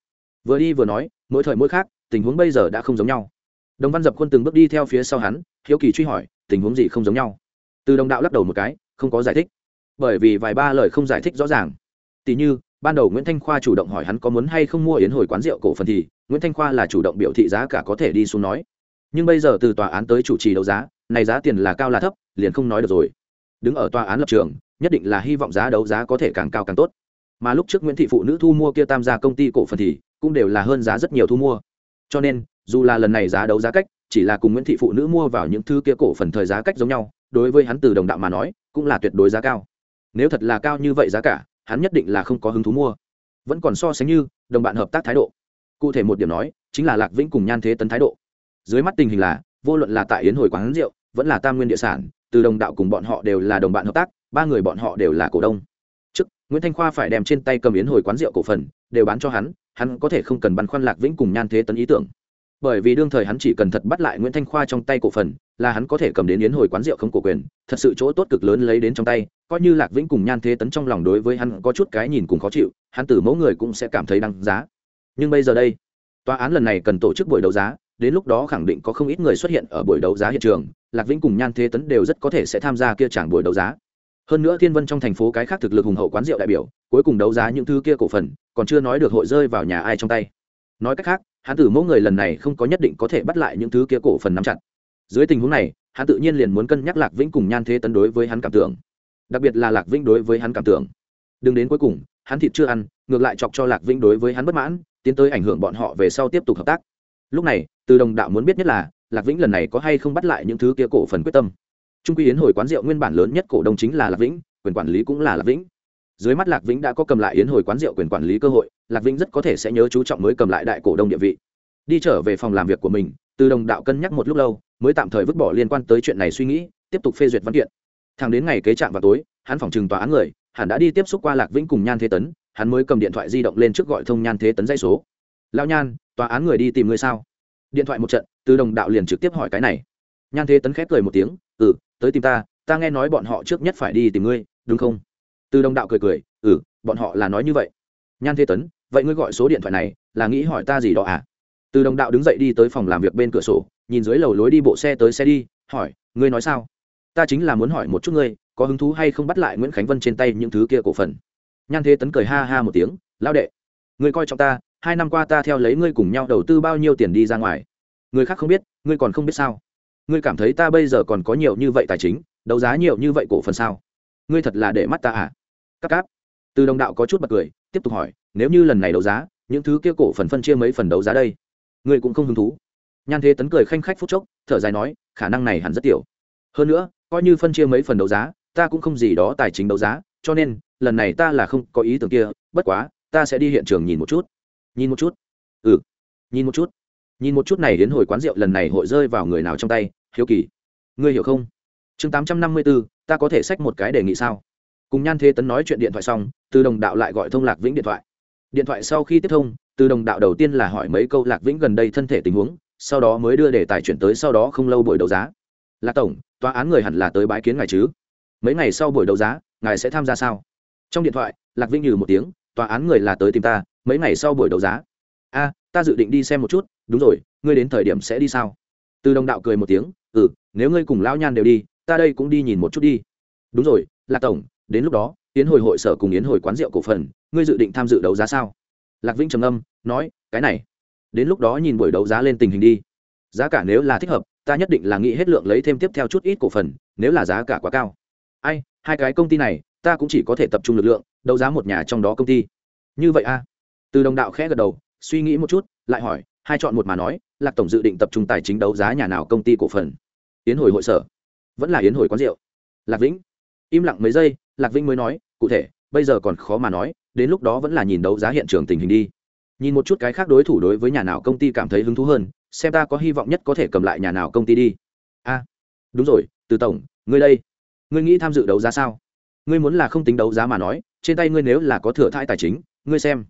Vừa đi vừa nói, mỗi thời mỗi khác tình huống bây giờ đã không giống nhau. Đồng văn dập khuôn từng bước đi theo phía sau hắn, hiếu kỳ truy hỏi, tình huống gì không giống nhau? Từ đồng đạo lắc đầu một cái, không có giải thích. Bởi vì vài ba lời không giải thích rõ ràng. Tỷ như, ban đầu nguyễn thanh khoa chủ động hỏi hắn có muốn hay không mua yến hồi quán rượu cổ phần thì, nguyễn thanh khoa là chủ động biểu thị giá cả có thể đi xuống nói. Nhưng bây giờ từ tòa án tới chủ trì đấu giá, này giá tiền là cao là thấp, liền không nói được rồi. Đứng ở tòa án lập trường, nhất định là hy vọng giá đấu giá có thể càng cao càng tốt. Mà lúc trước nguyễn thị phụ nữ thu mua kia tam gia công ty cổ phần thì, cũng đều là hơn giá rất nhiều thu mua cho nên, dù là lần này giá đấu giá cách, chỉ là cùng nguyễn thị phụ nữ mua vào những thứ kia cổ phần thời giá cách giống nhau, đối với hắn từ đồng đạo mà nói, cũng là tuyệt đối giá cao. Nếu thật là cao như vậy giá cả, hắn nhất định là không có hứng thú mua. Vẫn còn so sánh như đồng bạn hợp tác thái độ. Cụ thể một điểm nói, chính là lạc vĩnh cùng nhan thế tấn thái độ. Dưới mắt tình hình là, vô luận là tại yến hồi quán rượu, vẫn là tam nguyên địa sản, từ đồng đạo cùng bọn họ đều là đồng bạn hợp tác, ba người bọn họ đều là cổ đông. Trước, nguyễn thanh khoa phải đem trên tay cầm yến hồi quán rượu cổ phần, đều bán cho hắn hắn có thể không cần băn khoăn lạc vĩnh cùng nhan thế tấn ý tưởng. Bởi vì đương thời hắn chỉ cần thật bắt lại nguyễn thanh khoa trong tay cổ phần, là hắn có thể cầm đến yến hồi quán rượu không cổ quyền, thật sự chỗ tốt cực lớn lấy đến trong tay, coi như lạc vĩnh cùng nhan thế tấn trong lòng đối với hắn có chút cái nhìn cùng khó chịu, hắn từ mẫu người cũng sẽ cảm thấy đăng giá. Nhưng bây giờ đây, tòa án lần này cần tổ chức buổi đấu giá, đến lúc đó khẳng định có không ít người xuất hiện ở buổi đấu giá hiện trường, lạc vĩnh cùng nhan thế tấn đều rất có thể sẽ tham gia kia chẳng buổi đấu giá hơn nữa thiên vân trong thành phố cái khác thực lực hùng hậu quán rượu đại biểu, cuối cùng đấu giá những thứ kia cổ phần, còn chưa nói được hội rơi vào nhà ai trong tay. Nói cách khác, hắn tử mẫu người lần này không có nhất định có thể bắt lại những thứ kia cổ phần nắm chặt. Dưới tình huống này, hắn tự nhiên liền muốn cân nhắc lạc vĩnh cùng nhan thế tấn đối với hắn cảm tưởng. Đặc biệt là lạc vĩnh đối với hắn cảm tưởng. Đừng đến cuối cùng, hắn thịt chưa ăn, ngược lại chọc cho lạc vĩnh đối với hắn bất mãn, tiến tới ảnh hưởng bọn họ về sau tiếp tục hợp tác. Lúc này, từ đồng đạo muốn biết nhất là, lạc vĩnh lần này có hay không bắt lại những thứ kia cổ phần quyết tâm trung quy yến hồi quán rượu nguyên bản lớn nhất cổ đông chính là lạc vĩnh, quyền quản lý cũng là lạc vĩnh. Dưới mắt lạc vĩnh đã có cầm lại yến hồi quán rượu quyền quản lý cơ hội, lạc vĩnh rất có thể sẽ nhớ chú trọng mới cầm lại đại cổ đông địa vị. Đi trở về phòng làm việc của mình, từ đồng đạo cân nhắc một lúc lâu, mới tạm thời vứt bỏ liên quan tới chuyện này suy nghĩ, tiếp tục phê duyệt văn kiện. Thẳng đến ngày kế trạm vào tối, hắn phòng trừng tòa án người hắn đã đi tiếp xúc qua lạc vĩnh cùng nhan thế tấn, hắn mới cầm điện thoại di động lên trước gọi thông nhan thế tấn dây số. Lao nhan, tòa án người đi tìm người sao? Điện thoại một trận, từ đồng đạo liền trực tiếp hỏi cái này nhan thế tấn khép cười một tiếng ừ tới tìm ta ta nghe nói bọn họ trước nhất phải đi tìm ngươi, đúng không? Từ đồng đạo cười cười ừ bọn họ là nói như vậy. Nhan thế tấn, vậy ngươi gọi số điện thoại này, là nghĩ hỏi ta gì đó à? Từ đồng đạo đứng dậy đi tới phòng làm việc bên cửa sổ, nhìn dưới lầu lối đi bộ xe tới xe đi, hỏi, ngươi nói sao? Ta chính là muốn hỏi một chút ngươi, có hứng thú hay không bắt lại nguyễn khánh vân trên tay những thứ kia cổ phần? Nhan thế tấn cười ha ha một tiếng lao đệ, ngươi coi trọng ta, hai năm qua ta theo lấy ngươi cùng nhau đầu tư bao nhiêu tiền đi ra ngoài? Người khác không biết, ngươi còn không biết sao? Ngươi cảm thấy ta bây giờ còn có nhiều như vậy tài chính, đấu giá nhiều như vậy cổ phần sao? Ngươi thật là để mắt ta à? Cắt cáp. Từ đồng đạo có chút bật cười, tiếp tục hỏi, nếu như lần này đấu giá, những thứ kia cổ phần phân chia mấy phần đấu giá đây? Ngươi cũng không hứng thú. Nhan thế tấn cười khanh khách phút chốc, thở dài nói, khả năng này hẳn rất tiểu. Hơn nữa, coi như phân chia mấy phần đấu giá, ta cũng không gì đó tài chính đấu giá, cho nên, lần này ta là không có ý tưởng kia, bất quá, ta sẽ đi hiện trường nhìn một chút. Nhìn một chút. Ừ. Nhìn một chút. Nhìn một chút này đến hồi quán rượu lần này hội rơi vào người nào trong tay hiếu kỳ. Ngươi hiểu không? Chương tám trăm năm mươi bốn ta có thể xách một cái đề nghị sao? Cùng nhan thế tấn nói chuyện điện thoại xong, từ đồng đạo lại gọi thông lạc vĩnh điện thoại. Điện thoại sau khi tiếp thông, từ đồng đạo đầu tiên là hỏi mấy câu lạc vĩnh gần đây thân thể tình huống, sau đó mới đưa đề tài chuyển tới sau đó không lâu buổi đấu giá. Lạc tổng, tòa án người hẳn là tới bãi kiến ngài chứ? Mấy ngày sau buổi đấu giá, ngài sẽ tham gia sao? Trong điện thoại, lạc vĩnh nhừ một tiếng, tòa án người là tới tìm ta, mấy ngày sau buổi đấu giá. A, ta dự định đi xem một chút, đúng rồi, ngươi đến thời điểm sẽ đi sao? Từ đồng đạo cười một tiếng ừ nếu ngươi cùng lão nhan đều đi, ta đây cũng đi nhìn một chút đi. Đúng rồi, lạc tổng, đến lúc đó, yến hồi hội sở cùng yến hồi quán rượu cổ phần, ngươi dự định tham dự đấu giá sao? Lạc vĩnh trầm âm nói, cái này, đến lúc đó nhìn buổi đấu giá lên tình hình đi. Giá cả nếu là thích hợp, ta nhất định là nghĩ hết lượng lấy thêm tiếp theo chút ít cổ phần, nếu là giá cả quá cao. Ai, hai cái công ty này, ta cũng chỉ có thể tập trung lực lượng, đấu giá một nhà trong đó công ty. Như vậy a từ đồng đạo khẽ gật đầu, suy nghĩ một chút, lại hỏi, hai chọn một mà nói lạc tổng dự định tập trung tài chính đấu giá nhà nào công ty cổ phần. Yến hồi hội sở. Vẫn là yến hồi quán rượu. Lạc vĩnh. Im lặng mấy giây, lạc vĩnh mới nói, cụ thể, bây giờ còn khó mà nói, đến lúc đó vẫn là nhìn đấu giá hiện trường tình hình đi. Nhìn một chút cái khác đối thủ đối với nhà nào công ty cảm thấy hứng thú hơn, xem ta có hy vọng nhất có thể cầm lại nhà nào công ty đi. A, đúng rồi, từ tổng, ngươi đây. Ngươi nghĩ tham dự đấu giá sao? Ngươi muốn là không tính đấu giá mà nói, trên tay ngươi nếu là có thừa thãi tài chính, ngươi xem.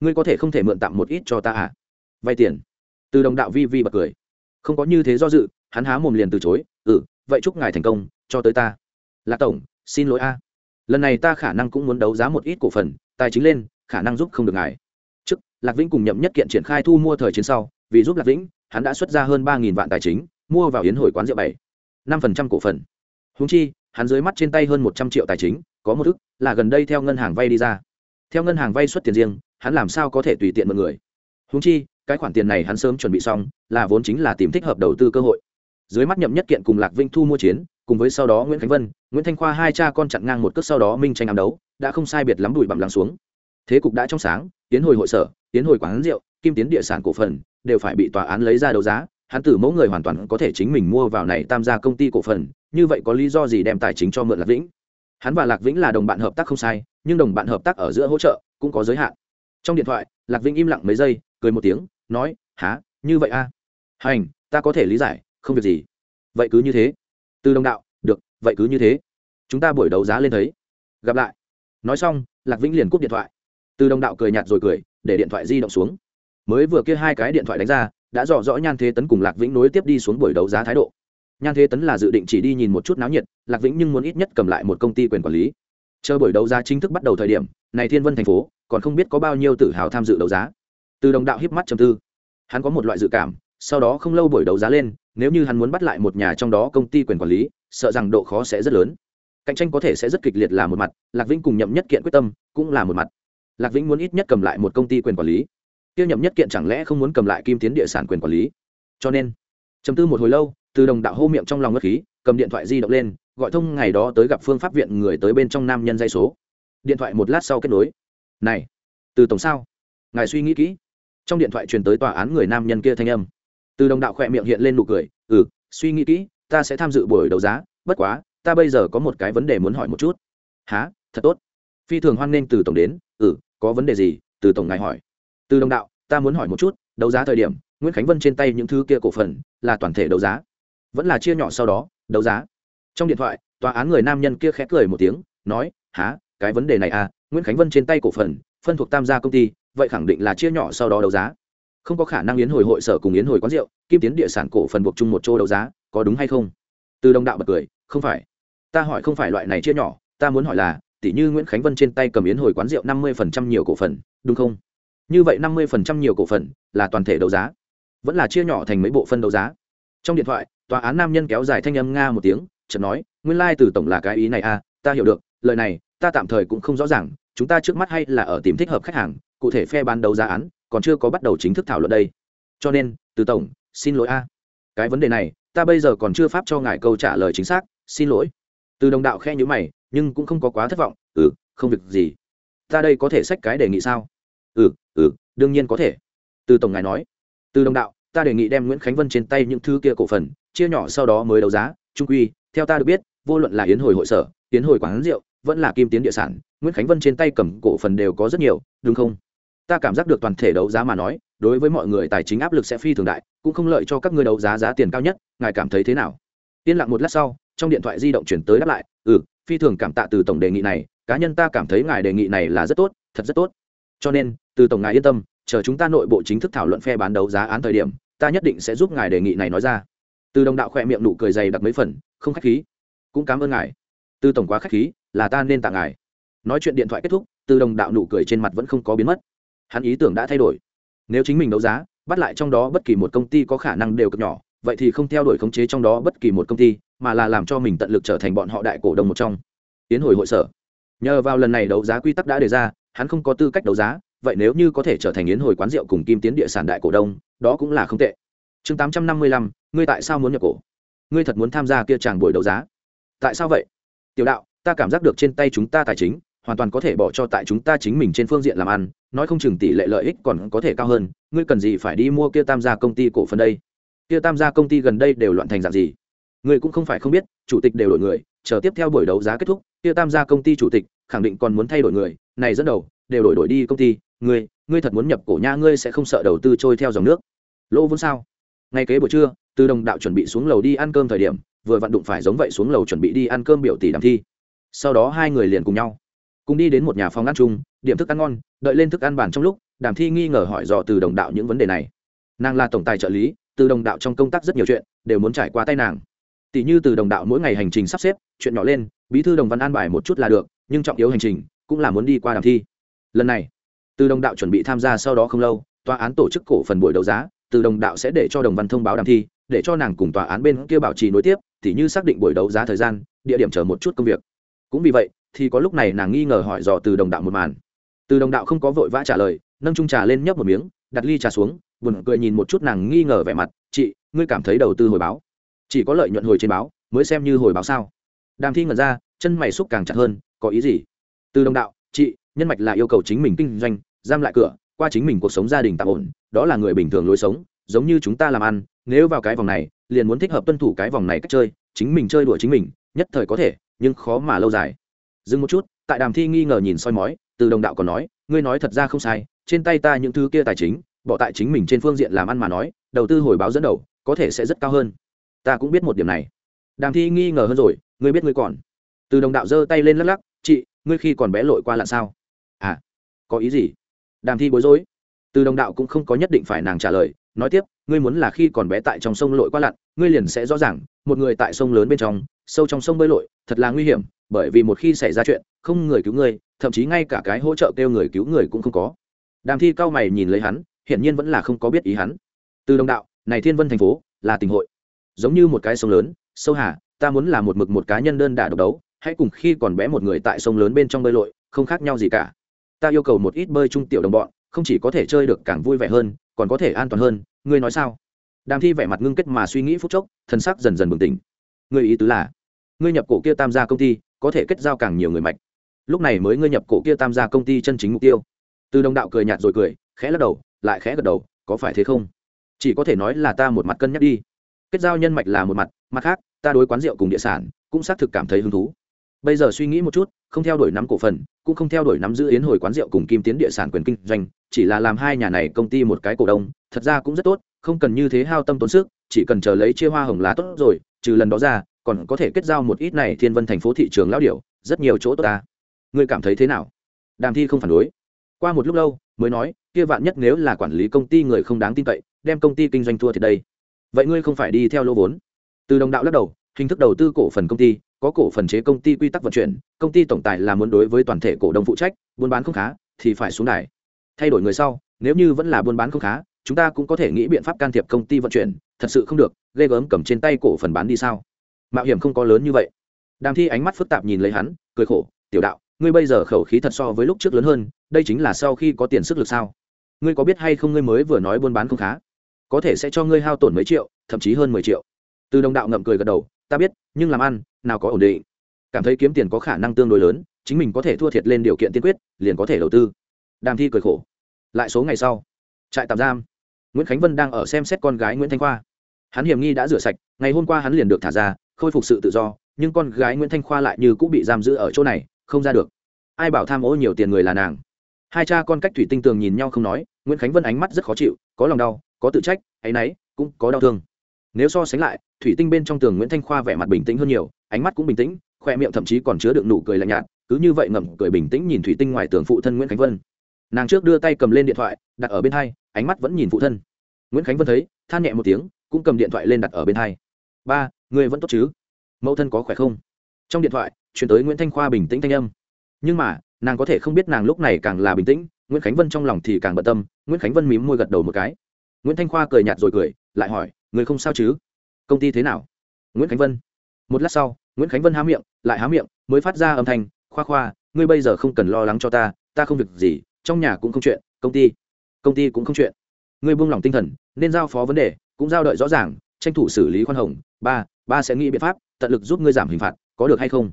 Ngươi có thể không thể mượn tạm một ít cho ta à? Vay tiền từ đồng đạo vi vi bật cười. Không có như thế do dự, hắn há mồm liền từ chối ừ vậy chúc ngài thành công, cho tới ta. Lạc tổng, xin lỗi a. Lần này ta khả năng cũng muốn đấu giá một ít cổ phần, tài chính lên, khả năng giúp không được ngài. Trước, lạc vĩnh cùng nhậm nhất kiện triển khai thu mua thời chiến sau, vì giúp lạc vĩnh, hắn đã xuất ra hơn ba vạn tài chính, mua vào yến hồi quán rượu bảy, năm phần trăm cổ phần. Húng chi, hắn dưới mắt trên tay hơn một trăm triệu tài chính, có một thức là gần đây theo ngân hàng vay đi ra. Theo ngân hàng vay xuất tiền riêng, hắn làm sao có thể tùy tiện mọi người? Húng chi cái khoản tiền này hắn sớm chuẩn bị xong, là vốn chính là tìm thích hợp đầu tư cơ hội. Dưới mắt nhậm nhất kiện cùng lạc vinh thu mua chiến, cùng với sau đó nguyễn khánh vân, nguyễn thanh khoa hai cha con chặn ngang một cước sau đó minh tranh ám đấu, đã không sai biệt lắm đùi bẩm lắng xuống. Thế cục đã trong sáng, tiến hồi hội sở, tiến hồi quán rượu, kim tiến địa sản cổ phần, đều phải bị tòa án lấy ra đấu giá, hắn tử mẫu người hoàn toàn có thể chính mình mua vào này tam gia công ty cổ phần, như vậy có lý do gì đem tài chính cho mượn lạc vĩnh? Hắn và lạc vĩnh là đồng bạn hợp tác không sai, nhưng đồng bạn hợp tác ở giữa hỗ trợ cũng có giới hạn. Trong điện thoại, lạc vĩnh im lặng mấy giây cười một tiếng, nói há như vậy a hành, ta có thể lý giải, không việc gì. Vậy cứ như thế. Từ đồng đạo, được, vậy cứ như thế. Chúng ta buổi đấu giá lên thấy. Gặp lại. Nói xong, lạc vĩnh liền cúp điện thoại. Từ đồng đạo cười nhạt rồi cười, để điện thoại di động xuống. Mới vừa kia hai cái điện thoại đánh ra, đã rõ rõ nhan thế tấn cùng lạc vĩnh nối tiếp đi xuống buổi đấu giá thái độ. Nhan thế tấn là dự định chỉ đi nhìn một chút náo nhiệt, lạc vĩnh nhưng muốn ít nhất cầm lại một công ty quyền quản lý. Chờ buổi đấu giá chính thức bắt đầu thời điểm, này thiên vân thành phố, còn không biết có bao nhiêu tự hào tham dự đấu giá từ đồng đạo híp mắt trầm tư. Hắn có một loại dự cảm, sau đó không lâu buổi đấu giá lên, nếu như hắn muốn bắt lại một nhà trong đó công ty quyền quản lý, sợ rằng độ khó sẽ rất lớn. Cạnh tranh có thể sẽ rất kịch liệt là một mặt, lạc vĩnh cùng nhậm nhất kiện quyết tâm cũng là một mặt. Lạc vĩnh muốn ít nhất cầm lại một công ty quyền quản lý. Tiêu nhậm nhất kiện chẳng lẽ không muốn cầm lại kim tiến địa sản quyền quản lý? Cho nên chầm tư một hồi lâu, từ đồng đạo hô miệng trong lòng ngất khí, cầm điện thoại di động lên, gọi thông ngày đó tới gặp phương pháp viện người tới bên trong nam nhân dây số. Điện thoại một lát sau kết nối. Này, từ tổng sao? Ngài suy nghĩ kỹ trong điện thoại truyền tới tòa án người nam nhân kia thanh âm. Từ đồng đạo khỏe miệng hiện lên nụ cười ừ suy nghĩ kỹ, ta sẽ tham dự buổi đấu giá, bất quá, ta bây giờ có một cái vấn đề muốn hỏi một chút. Há thật tốt. Phi thường hoan nghênh từ tổng đến ừ có vấn đề gì? Từ tổng ngài hỏi. Từ đồng đạo, ta muốn hỏi một chút, đấu giá thời điểm, nguyễn khánh vân trên tay những thứ kia cổ phần, là toàn thể đấu giá? Vẫn là chia nhỏ sau đó, đấu giá. Trong điện thoại, tòa án người nam nhân kia khẽ cười một tiếng, nói há cái vấn đề này à nguyễn khánh vân trên tay cổ phần, phân thuộc tam gia công ty vậy khẳng định là chia nhỏ sau đó đấu giá. Không có khả năng yến hồi hội sở cùng yến hồi quán rượu, kim tiến địa sản cổ phần buộc chung một chỗ đấu giá, có đúng hay không? Từ đồng đạo bật cười, không phải. Ta hỏi không phải loại này chia nhỏ, ta muốn hỏi là tỷ như nguyễn khánh vân trên tay cầm yến hồi quán rượu năm mươi phần trăm nhiều cổ phần, đúng không? Như vậy năm mươi phần trăm nhiều cổ phần là toàn thể đấu giá. Vẫn là chia nhỏ thành mấy bộ phân đấu giá. Trong điện thoại, tòa án nam nhân kéo dài thanh âm nga một tiếng, chợt nói, nguyên lai từ tổng là cái ý này à ta hiểu được, lời này, ta tạm thời cũng không rõ ràng, chúng ta trước mắt hay là ở tìm thích hợp khách hàng cụ thể phe bán đấu giá án còn chưa có bắt đầu chính thức thảo luận đây. Cho nên, từ tổng, xin lỗi a. Cái vấn đề này, ta bây giờ còn chưa pháp cho ngài câu trả lời chính xác, xin lỗi. Từ đồng đạo khe nhữ mày, nhưng cũng không có quá thất vọng. Ừ không việc gì. Ta đây có thể xách cái đề nghị sao? Ừ ừ đương nhiên có thể. Từ tổng ngài nói. Từ đồng đạo, ta đề nghị đem nguyễn khánh vân trên tay những thứ kia cổ phần, chia nhỏ sau đó mới đấu giá. Trung quy, theo ta được biết, vô luận là yến hồi hội sở, yến hồi quán rượu, vẫn là kim tiến địa sản, nguyễn khánh vân trên tay cầm cổ phần đều có rất nhiều, đúng không? Ta cảm giác được toàn thể đấu giá mà nói, đối với mọi người tài chính áp lực sẽ phi thường đại, cũng không lợi cho các người đấu giá giá tiền cao nhất, ngài cảm thấy thế nào? Yên lặng một lát sau, trong điện thoại di động chuyển tới đáp lại ừ phi thường cảm tạ từ tổng đề nghị này, cá nhân ta cảm thấy ngài đề nghị này là rất tốt, thật rất tốt. Cho nên, từ tổng ngài yên tâm, chờ chúng ta nội bộ chính thức thảo luận phe bán đấu giá án thời điểm, ta nhất định sẽ giúp ngài đề nghị này nói ra. Từ đồng đạo khỏe miệng nụ cười dày đặc mấy phần, không khách khí. Cũng cảm ơn ngài. Từ tổng quá khách khí, là ta nên tặng ngài. Nói chuyện điện thoại kết thúc, từ đồng đạo nụ cười trên mặt vẫn không có biến mất hắn ý tưởng đã thay đổi. Nếu chính mình đấu giá, bắt lại trong đó bất kỳ một công ty có khả năng đều cực nhỏ, vậy thì không theo đuổi khống chế trong đó bất kỳ một công ty, mà là làm cho mình tận lực trở thành bọn họ đại cổ đông một trong. Tiến hồi hội sở. Nhờ vào lần này đấu giá quy tắc đã đề ra, hắn không có tư cách đấu giá, vậy nếu như có thể trở thành yến hồi quán rượu cùng kim tiến địa sản đại cổ đông, đó cũng là không tệ. Chương tám trăm năm mươi lăm, ngươi tại sao muốn nhập cổ? Ngươi thật muốn tham gia kia tràng buổi đấu giá? Tại sao vậy? Tiểu đạo, ta cảm giác được trên tay chúng ta tài chính hoàn toàn có thể bỏ cho tại chúng ta chính mình trên phương diện làm ăn, nói không chừng tỷ lệ lợi ích còn có thể cao hơn, ngươi cần gì phải đi mua kia tam gia công ty cổ phần đây? Kia tam gia công ty gần đây đều loạn thành dạng gì? Ngươi cũng không phải không biết, chủ tịch đều đổi người, chờ tiếp theo buổi đấu giá kết thúc, kia tam gia công ty chủ tịch khẳng định còn muốn thay đổi người, này dẫn đầu, đều đổi đổi đi công ty, ngươi ngươi thật muốn nhập cổ nha, ngươi sẽ không sợ đầu tư trôi theo dòng nước. Lỗ vốn sao? Ngay kế buổi trưa, từ đồng đạo chuẩn bị xuống lầu đi ăn cơm thời điểm, vừa vặn đụng phải giống vậy xuống lầu chuẩn bị đi ăn cơm biểu tỷ đàm thi. Sau đó hai người liền cùng nhau cùng đi đến một nhà phòng ăn chung, điểm thức ăn ngon, đợi lên thức ăn bàn trong lúc, đàm thi nghi ngờ hỏi dò từ đồng đạo những vấn đề này. Nàng là tổng tài trợ lý, từ đồng đạo trong công tác rất nhiều chuyện, đều muốn trải qua tay nàng. Tỷ như từ đồng đạo mỗi ngày hành trình sắp xếp, chuyện nhỏ lên, bí thư đồng văn an bài một chút là được, nhưng trọng yếu hành trình cũng là muốn đi qua đàm thi. Lần này, từ đồng đạo chuẩn bị tham gia sau đó không lâu, tòa án tổ chức cổ phần buổi đấu giá, từ đồng đạo sẽ để cho đồng văn thông báo đàm thi, để cho nàng cùng tòa án bên kia bảo trì nối tiếp tỷ như xác định buổi đấu giá thời gian, địa điểm chờ một chút công việc. Cũng vì vậy thì có lúc này nàng nghi ngờ hỏi dò từ đồng đạo một màn. Từ đồng đạo không có vội vã trả lời, nâng trung trà lên nhấp một miếng, đặt ly trà xuống, buồn cười nhìn một chút nàng nghi ngờ vẻ mặt, chị, ngươi cảm thấy đầu tư hồi báo, chỉ có lợi nhuận hồi trên báo, mới xem như hồi báo sao? Đàm thi ngẩn ra, chân mày xúc càng chặt hơn, có ý gì? Từ đồng đạo, chị, nhân mạch là yêu cầu chính mình kinh doanh, giam lại cửa, qua chính mình cuộc sống gia đình tạm ổn, đó là người bình thường lối sống, giống như chúng ta làm ăn, nếu vào cái vòng này, liền muốn thích hợp tuân thủ cái vòng này cách chơi, chính mình chơi đùa chính mình, nhất thời có thể, nhưng khó mà lâu dài dừng một chút, tại đàm thi nghi ngờ nhìn soi mói, từ đồng đạo còn nói, ngươi nói thật ra không sai, trên tay ta những thứ kia tài chính, bỏ tại chính mình trên phương diện làm ăn mà nói, đầu tư hồi báo dẫn đầu, có thể sẽ rất cao hơn. Ta cũng biết một điểm này. Đàm thi nghi ngờ hơn rồi, ngươi biết ngươi còn. Từ đồng đạo giơ tay lên lắc lắc, chị, ngươi khi còn bé lội qua lặn sao? À có ý gì? Đàm thi bối rối. Từ đồng đạo cũng không có nhất định phải nàng trả lời, nói tiếp, ngươi muốn là khi còn bé tại trong sông lội qua lặn, ngươi liền sẽ rõ ràng, một người tại sông lớn bên trong, sâu trong sông bơi lội, thật là nguy hiểm bởi vì một khi xảy ra chuyện không người cứu người, thậm chí ngay cả cái hỗ trợ kêu người cứu người cũng không có. Đàm thi cao mày nhìn lấy hắn hiển nhiên vẫn là không có biết ý hắn. Từ đồng đạo này thiên vân thành phố là tình hội. Giống như một cái sông lớn sâu hà ta muốn là một mực một cá nhân đơn đả độc đấu hãy cùng khi còn bé một người tại sông lớn bên trong bơi lội không khác nhau gì cả. Ta yêu cầu một ít bơi trung tiểu đồng bọn không chỉ có thể chơi được càng vui vẻ hơn còn có thể an toàn hơn ngươi nói sao? Đàm thi vẻ mặt ngưng kết mà suy nghĩ phút chốc thân sắc dần dần bừng tỉnh. Ngươi ý tứ là ngươi nhập cổ kia tam gia công ty có thể kết giao càng nhiều người mạch. Lúc này mới ngươi nhập cổ kia tam gia công ty chân chính mục tiêu. Từ đồng đạo cười nhạt rồi cười, khẽ lắc đầu, lại khẽ gật đầu, có phải thế không? Chỉ có thể nói là ta một mặt cân nhắc đi. Kết giao nhân mạch là một mặt mặt khác, ta đối quán rượu cùng địa sản cũng xác thực cảm thấy hứng thú. Bây giờ suy nghĩ một chút, không theo đuổi nắm cổ phần, cũng không theo đuổi nắm giữ yến hồi quán rượu cùng kim tiến địa sản quyền kinh doanh, chỉ là làm hai nhà này công ty một cái cổ đông, thật ra cũng rất tốt, không cần như thế hao tâm tốn sức, chỉ cần chờ lấy chia hoa hồng lá tốt rồi, trừ lần đó ra còn có thể kết giao một ít này thiên vân thành phố thị trường lão điểu, rất nhiều chỗ tốt ta. Ngươi cảm thấy thế nào? Đàm thi không phản đối. Qua một lúc lâu, mới nói, kia vạn nhất nếu là quản lý công ty người không đáng tin cậy, đem công ty kinh doanh thua thì đây. Vậy ngươi không phải đi theo lỗ vốn? Từ đồng đạo lắc đầu, hình thức đầu tư cổ phần công ty, có cổ phần chế công ty quy tắc vận chuyển, công ty tổng tài là muốn đối với toàn thể cổ đông phụ trách, buôn bán không khá, thì phải xuống đài. Thay đổi người sau, nếu như vẫn là buôn bán không khá, chúng ta cũng có thể nghĩ biện pháp can thiệp công ty vận chuyển, thật sự không được, ghê gớm cầm trên tay cổ phần bán đi sao? Mạo hiểm không có lớn như vậy. Đàm thi ánh mắt phức tạp nhìn lấy hắn, cười khổ, tiểu đạo, ngươi bây giờ khẩu khí thật so với lúc trước lớn hơn, đây chính là sau khi có tiền sức lực sao? Ngươi có biết hay không ngươi mới vừa nói buôn bán không khá? Có thể sẽ cho ngươi hao tổn mấy triệu, thậm chí hơn mười triệu. Từ đồng đạo ngậm cười gật đầu, ta biết, nhưng làm ăn, nào có ổn định. Cảm thấy kiếm tiền có khả năng tương đối lớn, chính mình có thể thua thiệt lên điều kiện tiên quyết, liền có thể đầu tư. Đàm thi cười khổ, lại số ngày sau, trại tạm giam, nguyễn khánh vân đang ở xem xét con gái nguyễn thanh khoa. Hắn hiểm nghi đã rửa sạch, ngày hôm qua hắn liền được thả ra khôi phục sự tự do, nhưng con gái nguyễn thanh khoa lại như cũng bị giam giữ ở chỗ này, không ra được. Ai bảo tham ô nhiều tiền người là nàng. Hai cha con cách thủy tinh tường nhìn nhau không nói, nguyễn khánh vân ánh mắt rất khó chịu, có lòng đau, có tự trách, áy náy, cũng có đau thương. Nếu so sánh lại, thủy tinh bên trong tường nguyễn thanh khoa vẻ mặt bình tĩnh hơn nhiều, ánh mắt cũng bình tĩnh, khoe miệng thậm chí còn chứa đựng nụ cười lạnh nhạt, cứ như vậy ngậm cười bình tĩnh nhìn thủy tinh ngoài tường phụ thân nguyễn khánh vân. Nàng trước đưa tay cầm lên điện thoại, đặt ở bên hai, ánh mắt vẫn nhìn phụ thân. Nguyễn khánh vân thấy, than nhẹ một tiếng, cũng cầm điện thoại lên đặt ở bên hai. Ba người vẫn tốt chứ? Mẫu thân có khỏe không? Trong điện thoại chuyển tới nguyễn thanh khoa bình tĩnh thanh âm. Nhưng mà, nàng có thể không biết nàng lúc này càng là bình tĩnh, nguyễn khánh vân trong lòng thì càng bận tâm, nguyễn khánh vân mím môi gật đầu một cái. Nguyễn thanh khoa cười nhạt rồi cười, lại hỏi người không sao chứ? Công ty thế nào? Nguyễn khánh vân. Một lát sau, nguyễn khánh vân há miệng, lại há miệng, mới phát ra âm thanh, khoa khoa, ngươi bây giờ không cần lo lắng cho ta ta không việc gì, trong nhà cũng không chuyện, công ty công ty cũng không chuyện. Ngươi buông lỏng tinh thần, nên giao phó vấn đề, cũng giao đợi rõ ràng, tranh thủ xử lý khoan hồng. Ba ba sẽ nghĩ biện pháp, tận lực giúp ngươi giảm hình phạt, có được hay không?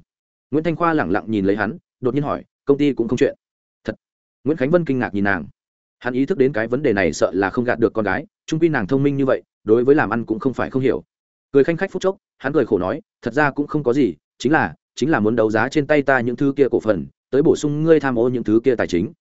Nguyễn thanh khoa lẳng lặng nhìn lấy hắn, đột nhiên hỏi, công ty cũng không chuyện. Thật. Nguyễn khánh vân kinh ngạc nhìn nàng. Hắn ý thức đến cái vấn đề này sợ là không gạt được con gái trung quy nàng thông minh như vậy, đối với làm ăn cũng không phải không hiểu. Cười khanh khách phúc chốc, hắn cười khổ nói, thật ra cũng không có gì, chính là chính là muốn đấu giá trên tay ta những thứ kia cổ phần, tới bổ sung ngươi tham ô những thứ kia tài chính.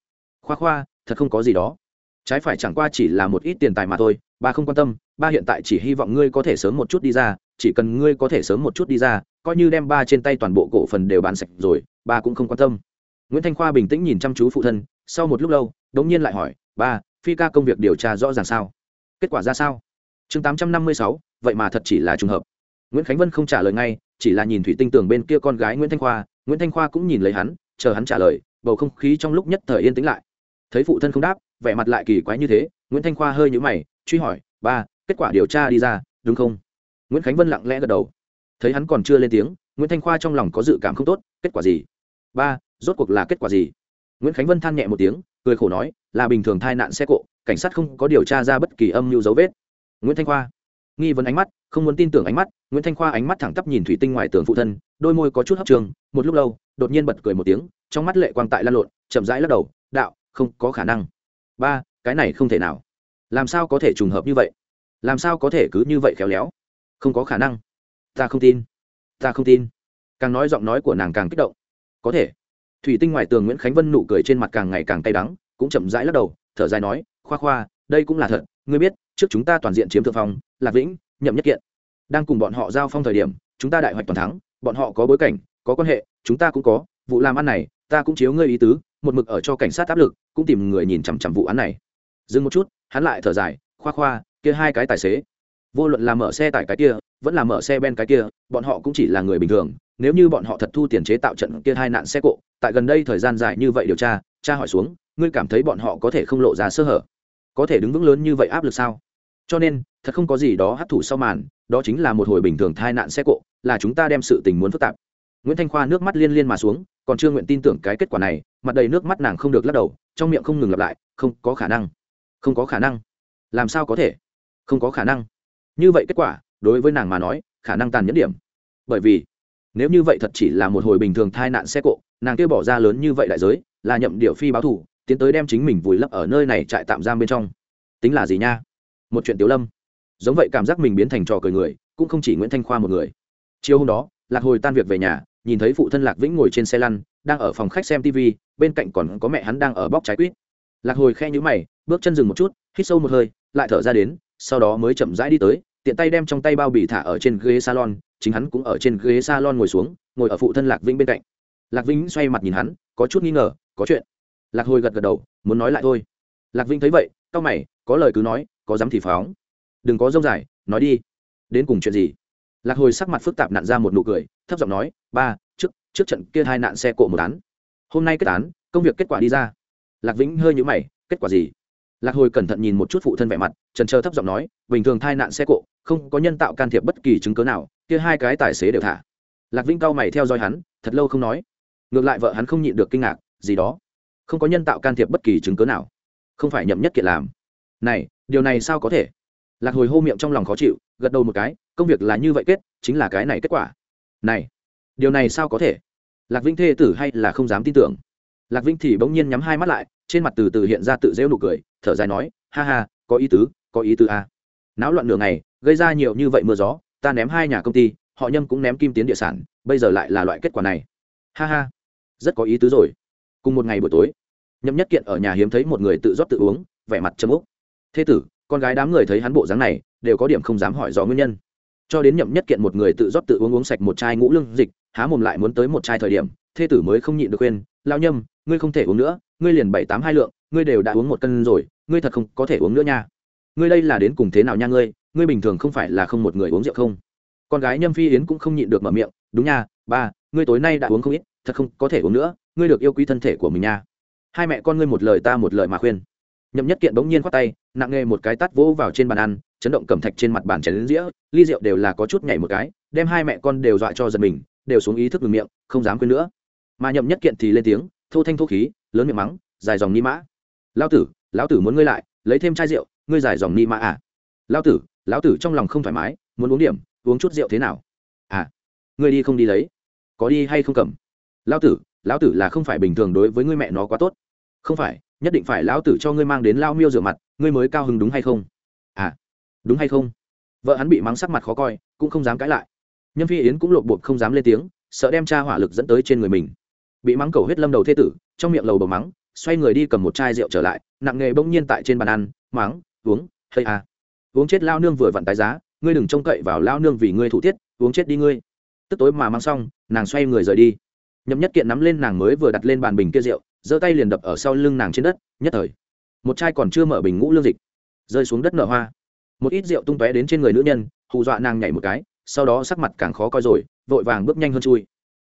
Khoa khoa, thật không có gì đó. Trái phải chẳng qua chỉ là một ít tiền tài mà thôi, ba không quan tâm, ba hiện tại chỉ hy vọng ngươi có thể sớm một chút đi ra chỉ cần ngươi có thể sớm một chút đi ra, coi như đem ba trên tay toàn bộ cổ phần đều bán sạch rồi, ba cũng không quan tâm. Nguyễn thanh khoa bình tĩnh nhìn chăm chú phụ thân, sau một lúc lâu, đống nhiên lại hỏi, ba, phi ca công việc điều tra rõ ràng sao? Kết quả ra sao? Chương tám trăm năm mươi sáu, vậy mà thật chỉ là trùng hợp. Nguyễn khánh vân không trả lời ngay, chỉ là nhìn thủy tinh tường bên kia con gái nguyễn thanh khoa, nguyễn thanh khoa cũng nhìn lấy hắn, chờ hắn trả lời, bầu không khí trong lúc nhất thời yên tĩnh lại. Thấy phụ thân không đáp, vẻ mặt lại kỳ quái như thế, nguyễn thanh khoa hơi nhũ mày, truy hỏi, ba, kết quả điều tra đi ra, đúng không? Nguyễn khánh vân lặng lẽ gật đầu. Thấy hắn còn chưa lên tiếng, nguyễn thanh khoa trong lòng có dự cảm không tốt, kết quả gì? Ba, rốt cuộc là kết quả gì? Nguyễn khánh vân than nhẹ một tiếng, cười khổ nói, là bình thường tai nạn xe cộ, cảnh sát không có điều tra ra bất kỳ âm mưu dấu vết. Nguyễn thanh khoa nghi vấn ánh mắt, không muốn tin tưởng ánh mắt, nguyễn thanh khoa ánh mắt thẳng tắp nhìn thủy tinh ngoài tường phụ thân, đôi môi có chút hấp trường một lúc lâu, đột nhiên bật cười một tiếng, trong mắt lệ quang tại lan lộn, chậm rãi lắc đầu, đạo, không có khả năng. Ba, cái này không thể nào. Làm sao có thể trùng hợp như vậy? Làm sao có thể cứ như vậy khéo léo? Không có khả năng. Ta không tin. Ta không tin. Càng nói giọng nói của nàng càng kích động. Có thể. Thủy tinh ngoài tường nguyễn khánh vân nụ cười trên mặt càng ngày càng cay đắng, cũng chậm rãi lắc đầu, thở dài nói, khoa khoa, đây cũng là thật. Ngươi biết, trước chúng ta toàn diện chiếm thượng phong, lạc vĩnh, nhậm nhất kiện, đang cùng bọn họ giao phong thời điểm, chúng ta đại hoạch toàn thắng, bọn họ có bối cảnh, có quan hệ, chúng ta cũng có. Vụ làm ăn này, ta cũng chiếu ngươi ý tứ, một mực ở cho cảnh sát áp lực, cũng tìm người nhìn chằm chằm vụ án này. Dừng một chút, hắn lại thở dài, khoa khoa, kia hai cái tài xế vô luận là mở xe tải cái kia, vẫn là mở xe ben cái kia, bọn họ cũng chỉ là người bình thường. Nếu như bọn họ thật thu tiền chế tạo trận kia hai nạn xe cộ, tại gần đây thời gian dài như vậy điều tra tra hỏi xuống, ngươi cảm thấy bọn họ có thể không lộ ra sơ hở? Có thể đứng vững lớn như vậy áp lực sao? Cho nên, thật không có gì đó hấp thụ sau màn, đó chính là một hồi bình thường thai nạn xe cộ, là chúng ta đem sự tình muốn phức tạp. Nguyễn thanh khoa nước mắt liên liên mà xuống, còn chưa nguyện tin tưởng cái kết quả này, mặt đầy nước mắt nàng không được lắc đầu, trong miệng không ngừng lặp lại, không có khả năng, không có khả năng. Làm sao có thể? Không có khả năng như vậy kết quả, đối với nàng mà nói, khả năng tàn nhẫn điểm. Bởi vì, nếu như vậy thật chỉ là một hồi bình thường thai nạn xe cộ, nàng kia bỏ ra lớn như vậy đại giới, là nhậm điệu phi báo thủ, tiến tới đem chính mình vùi lấp ở nơi này trại tạm giam bên trong. Tính là gì nha? Một chuyện tiểu lâm. Giống vậy cảm giác mình biến thành trò cười người, cũng không chỉ nguyễn thanh khoa một người. Chiều hôm đó, lạc hồi tan việc về nhà, nhìn thấy phụ thân lạc vĩnh ngồi trên xe lăn, đang ở phòng khách xem tv bên cạnh còn có mẹ hắn đang ở bóc trái quýt. Lạc hồi khe nhữ mày, bước chân dừng một chút, hít sâu một hơi, lại thở ra đến, sau đó mới chậm rãi đi tới tiện tay đem trong tay bao bì thả ở trên ghế salon, chính hắn cũng ở trên ghế salon ngồi xuống, ngồi ở phụ thân lạc vĩnh bên cạnh. Lạc vĩnh xoay mặt nhìn hắn, có chút nghi ngờ, có chuyện. Lạc hồi gật gật đầu, muốn nói lại thôi. Lạc vĩnh thấy vậy c mày, có lời cứ nói, có dám thì phóng. Đừng có dông dài, nói đi. Đến cùng chuyện gì? Lạc hồi sắc mặt phức tạp nặn ra một nụ cười, thấp giọng nói, ba, trước trước trận kia hai nạn xe cộ một án. Hôm nay kết án, công việc kết quả đi ra. Lạc vĩnh hơi nhũ mày, kết quả gì? Lạc hồi cẩn thận nhìn một chút phụ thân vẻ mặt, trần trơ thấp giọng nói, bình thường thai nạn xe cộ, không có nhân tạo can thiệp bất kỳ chứng cớ nào, kia hai cái tài xế đều thả. Lạc vĩnh cao mày theo dõi hắn, thật lâu không nói. Ngược lại vợ hắn không nhịn được kinh ngạc, gì đó? Không có nhân tạo can thiệp bất kỳ chứng cớ nào? Không phải nhậm nhất kiện làm? Này, điều này sao có thể? Lạc hồi hô miệng trong lòng khó chịu, gật đầu một cái, công việc là như vậy kết, chính là cái này kết quả. Này, điều này sao có thể? Lạc vĩnh thê tử hay là không dám tin tưởng? Lạc vĩnh thì bỗng nhiên nhắm hai mắt lại, trên mặt từ từ hiện ra tự rêu nụ cười, thở dài nói, ha ha, có ý tứ, có ý tứ a. À. náo loạn nửa ngày, gây ra nhiều như vậy mưa gió, ta ném hai nhà công ty, họ nhâm cũng ném kim tiến địa sản, bây giờ lại là loại kết quả này. Ha ha, rất có ý tứ rồi. Cùng một ngày buổi tối nhậm nhất kiện ở nhà hiếm thấy một người tự rót tự uống, vẻ mặt châm úc. Thế tử, con gái đám người thấy hắn bộ dáng này, đều có điểm không dám hỏi rõ nguyên nhân. Cho đến nhậm nhất kiện một người tự rót tự uống uống sạch một chai ngũ lương dịch, há mồm lại muốn tới một chai thời điểm thê tử mới không nhịn được khuyên lao nhâm ngươi không thể uống nữa, ngươi liền bảy tám hai lượng, ngươi đều đã uống một cân rồi, ngươi thật không có thể uống nữa nha. Ngươi đây là đến cùng thế nào nha ngươi ngươi bình thường không phải là không một người uống rượu không? Con gái nhâm phi yến cũng không nhịn được mở miệng, đúng nha, ba, ngươi tối nay đã uống không ít, thật không có thể uống nữa, ngươi được yêu quý thân thể của mình nha. Hai mẹ con ngươi một lời ta một lời mà khuyên. Nhậm nhất kiện bỗng nhiên khoát tay, nặng nghề một cái tát vỗ vào trên bàn ăn, chấn động cầm thạch trên mặt bàn chén đến dĩa, ly rượu đều là có chút nhảy một cái, đem hai mẹ con đều dọa cho giật mình, đều xuống ý thức ngừng miệng, không dám quên nữa. Mà nhậm nhất kiện thì lên tiếng thô thanh thô khí, lớn miệng mắng, dài dòng ni mã. Lao tử, lão tử muốn ngươi lại, lấy thêm chai rượu, ngươi dài dòng ni mã à? Lao tử, lão tử trong lòng không thoải mái, muốn uống điểm, uống chút rượu thế nào? À ngươi đi không đi lấy. Có đi hay không cầm? Lao tử, lão tử là không phải bình thường đối với ngươi mẹ nó quá tốt. Không phải, nhất định phải lão tử cho ngươi mang đến lao miêu rửa mặt, ngươi mới cao hứng đúng hay không? À đúng hay không? Vợ hắn bị mắng sắc mặt khó coi, cũng không dám cãi lại. Nhân phi yến cũng lộp bột không dám lên tiếng, sợ đem cha hỏa lực dẫn tới trên người mình bị mắng cầu huyết lâm đầu thê tử, trong miệng lầu bầu mắng, xoay người đi cầm một chai rượu trở lại, nặng nghề bỗng nhiên tại trên bàn ăn, mắng, uống hay à. Uống chết lao nương vừa vặn tái giá, ngươi đừng trông cậy vào lao nương vì ngươi thủ tiết, uống chết đi ngươi. Tức tối mà mang xong, nàng xoay người rời đi. Nhậm nhất kiện nắm lên nàng mới vừa đặt lên bàn bình kia rượu, giơ tay liền đập ở sau lưng nàng trên đất, nhất thời. Một chai còn chưa mở bình ngũ lương dịch, rơi xuống đất nở hoa. Một ít rượu tung tóe đến trên người nữ nhân, hù dọa nàng nhảy một cái, sau đó sắc mặt càng khó coi rồi, vội vàng bước nhanh hơn chui.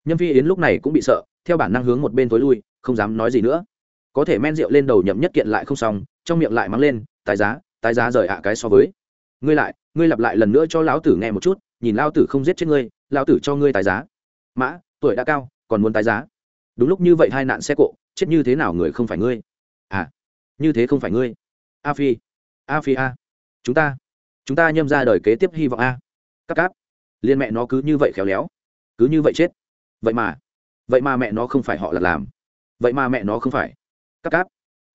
Nhâm phi yến lúc này cũng bị sợ theo bản năng hướng một bên tối lui, không dám nói gì nữa. Có thể men rượu lên đầu nhậm nhất kiện lại không xong, trong miệng lại mắng lên tái giá tái giá rời ạ, cái so với. Ngươi lại, ngươi lặp lại lần nữa cho lão tử nghe một chút, nhìn lão tử không giết chết ngươi, lão tử cho ngươi tái giá. Mã, tuổi đã cao, còn muốn tái giá? Đúng lúc như vậy hai nạn xe cộ, chết như thế nào người không phải ngươi? À như thế không phải ngươi. A phi a phi a, chúng ta chúng ta nhâm ra đời kế tiếp hy vọng a, các cáp. Liên mẹ nó cứ như vậy khéo léo, cứ như vậy chết. Vậy mà vậy mà mẹ nó không phải họ là làm. Vậy mà mẹ nó không phải. Cắp cáp.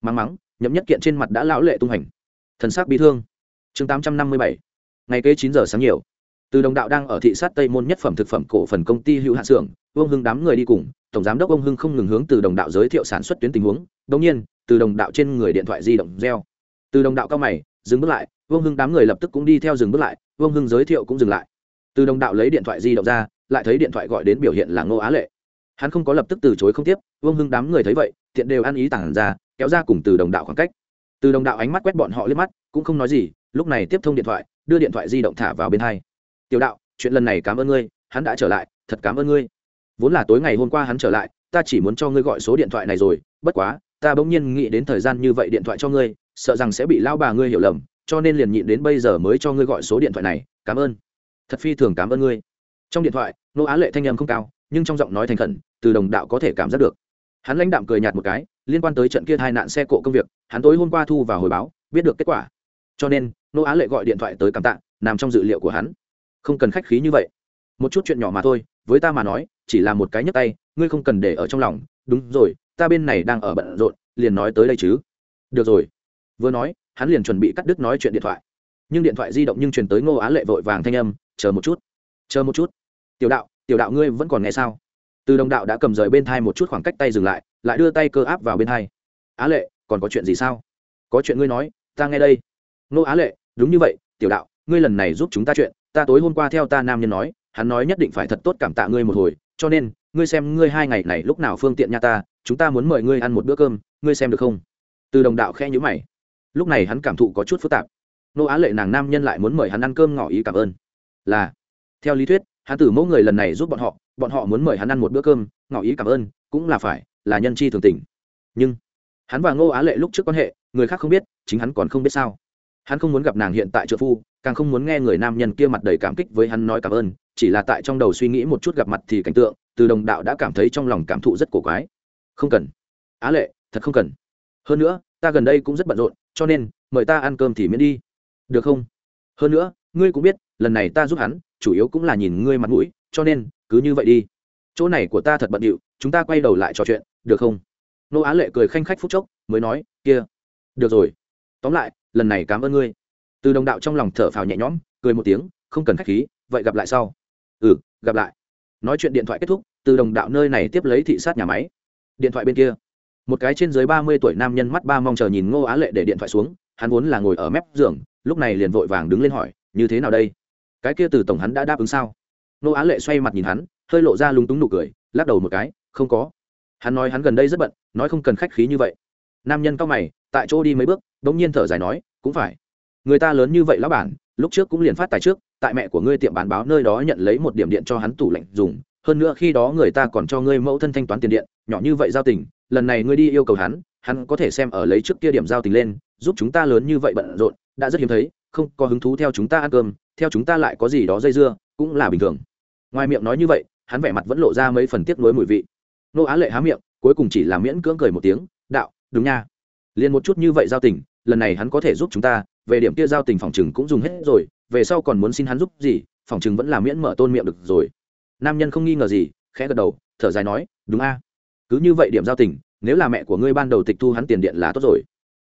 Mắng mắng, nhậm nhất kiện trên mặt đã lão lệ tung hành. Thần sắc bi thương. Chương tám trăm năm mươi bảy. Ngày kế chín giờ sáng nhiều. Từ đồng đạo đang ở thị sát tây môn nhất phẩm thực phẩm cổ phần công ty hữu hạ xưởng, vương hưng đám người đi cùng, tổng giám đốc ông hưng không ngừng hướng từ đồng đạo giới thiệu sản xuất tuyến tình huống. Đ nhiên, từ đồng đạo trên người điện thoại di động reo. Từ đồng đạo cao mày, dừng bước lại, vương hưng đám người lập tức cũng đi theo dừng bước lại, vương hưng giới thiệu cũng dừng lại. Từ đồng đạo lấy điện thoại di động ra, lại thấy điện thoại gọi đến biểu hiện là ngô á lệ hắn không có lập tức từ chối không tiếp, vương hưng đám người thấy vậy, thiện đều ăn ý tản ra, kéo ra cùng từ đồng đạo khoảng cách. Từ đồng đạo ánh mắt quét bọn họ lên mắt, cũng không nói gì, lúc này tiếp thông điện thoại, đưa điện thoại di động thả vào bên hai. Tiểu đạo, chuyện lần này cảm ơn ngươi, hắn đã trở lại, thật cảm ơn ngươi. Vốn là tối ngày hôm qua hắn trở lại, ta chỉ muốn cho ngươi gọi số điện thoại này rồi, bất quá, ta bỗng nhiên nghĩ đến thời gian như vậy điện thoại cho ngươi, sợ rằng sẽ bị lao bà ngươi hiểu lầm, cho nên liền nhịn đến bây giờ mới cho ngươi gọi số điện thoại này, cảm ơn. Thật phi thường cảm ơn ngươi. Trong điện thoại, nô á lệ thanh âm không cao nhưng trong giọng nói thành khẩn, từ đồng đạo có thể cảm giác được. Hắn lãnh đạm cười nhạt một cái, liên quan tới trận kia hai nạn xe cộ công việc, hắn tối hôm qua thu và hồi báo, biết được kết quả. Cho nên, nô á lệ gọi điện thoại tới cảm tạ, nằm trong dự liệu của hắn. Không cần khách khí như vậy. Một chút chuyện nhỏ mà thôi, với ta mà nói, chỉ là một cái nhấp tay, ngươi không cần để ở trong lòng. Đúng rồi, ta bên này đang ở bận rộn, liền nói tới đây chứ. Được rồi. Vừa nói, hắn liền chuẩn bị cắt đứt nói chuyện điện thoại. Nhưng điện thoại di động nhưng truyền tới ngô á lệ vội vàng thanh âm, chờ một chút, chờ một chút. Tiểu đạo tiểu đạo ngươi vẫn còn nghe sao? Từ đồng đạo đã cầm rời bên thai một chút khoảng cách tay dừng lại lại đưa tay cơ áp vào bên thai. Á lệ, còn có chuyện gì sao? Có chuyện ngươi nói, ta nghe đây. Nô á lệ, đúng như vậy, tiểu đạo, ngươi lần này giúp chúng ta chuyện, ta tối hôm qua theo ta nam nhân nói, hắn nói nhất định phải thật tốt cảm tạ ngươi một hồi, cho nên, ngươi xem ngươi hai ngày này lúc nào phương tiện nha ta, chúng ta muốn mời ngươi ăn một bữa cơm, ngươi xem được không? Từ đồng đạo khe nhữ mày. Lúc này hắn cảm thụ có chút phức tạp. Nô á lệ nàng nam nhân lại muốn mời hắn ăn cơm ngỏ ý cảm ơn. Là, theo lý thuyết hắn tử mẫu người lần này giúp bọn họ bọn họ muốn mời hắn ăn một bữa cơm, ngỏ ý cảm ơn, cũng là phải, là nhân chi thường tình. Nhưng, hắn và ngô á lệ lúc trước quan hệ, người khác không biết, chính hắn còn không biết sao. Hắn không muốn gặp nàng hiện tại trợ phu, càng không muốn nghe người nam nhân kia mặt đầy cảm kích với hắn nói cảm ơn, chỉ là tại trong đầu suy nghĩ một chút gặp mặt thì cảnh tượng, từ đồng đạo đã cảm thấy trong lòng cảm thụ rất cổ quái. Không cần. Á lệ, thật không cần. Hơn nữa, ta gần đây cũng rất bận rộn, cho nên, mời ta ăn cơm thì miễn đi. Được không? Hơn nữa, ngươi cũng biết, lần này ta giúp hắn chủ yếu cũng là nhìn ngươi mặt mũi, cho nên, cứ như vậy đi. Chỗ này của ta thật bận điệu, chúng ta quay đầu lại trò chuyện, được không? Nô á lệ cười khanh khách phúc chốc, mới nói, kia, được rồi. Tóm lại, lần này cảm ơn ngươi. Từ đồng đạo trong lòng thở phào nhẹ nhõm, cười một tiếng, không cần khách khí, vậy gặp lại sau. Ừ gặp lại. Nói chuyện điện thoại kết thúc, từ đồng đạo nơi này tiếp lấy thị sát nhà máy. Điện thoại bên kia. Một cái trên dưới ba mươi tuổi nam nhân mắt ba mong chờ nhìn ngô á lệ để điện thoại xuống, hắn vốn là ngồi ở mép giường, lúc này liền vội vàng đứng lên hỏi, như thế nào đây? Cái kia từ tổng hắn đã đáp ứng sao? Nô á lệ xoay mặt nhìn hắn, hơi lộ ra lúng túng nụ cười, lắc đầu một cái, không có. Hắn nói hắn gần đây rất bận, nói không cần khách khí như vậy. Nam nhân cao mày, tại chỗ đi mấy bước đ ỗ n g nhiên thở dài nói, cũng phải. Người ta lớn như vậy lão bản, lúc trước cũng liền phát tài trước, tại mẹ của ngươi tiệm bán báo nơi đó nhận lấy một điểm điện cho hắn tủ lạnh dùng, hơn nữa khi đó người ta còn cho ngươi mẫu thân thanh toán tiền điện, nhỏ như vậy giao tình, lần này ngươi đi yêu cầu hắn hắn có thể xem ở lấy trước kia điểm giao tình lên, giúp chúng ta lớn như vậy bận rộn, đã rất hiếm thấy, không có hứng thú theo chúng ta ăn cơm theo chúng ta lại có gì đó dây dưa, cũng là bình thường. Ngoài miệng nói như vậy, hắn vẻ mặt vẫn lộ ra mấy phần tiếc nuối mùi vị. Nô á lệ há miệng, cuối cùng chỉ là miễn cưỡng cười một tiếng, đạo, đúng nha. Liền một chút như vậy giao tình, lần này hắn có thể giúp chúng ta, về điểm kia giao tình phòng chừng cũng dùng hết rồi, về sau còn muốn xin hắn giúp gì, phòng chừng vẫn là miễn mở tôn miệng được rồi. Nam nhân không nghi ngờ gì, khẽ gật đầu, thở dài nói, đúng a. Cứ như vậy điểm giao tình, nếu là mẹ của ngươi ban đầu tịch thu hắn tiền điện là tốt rồi.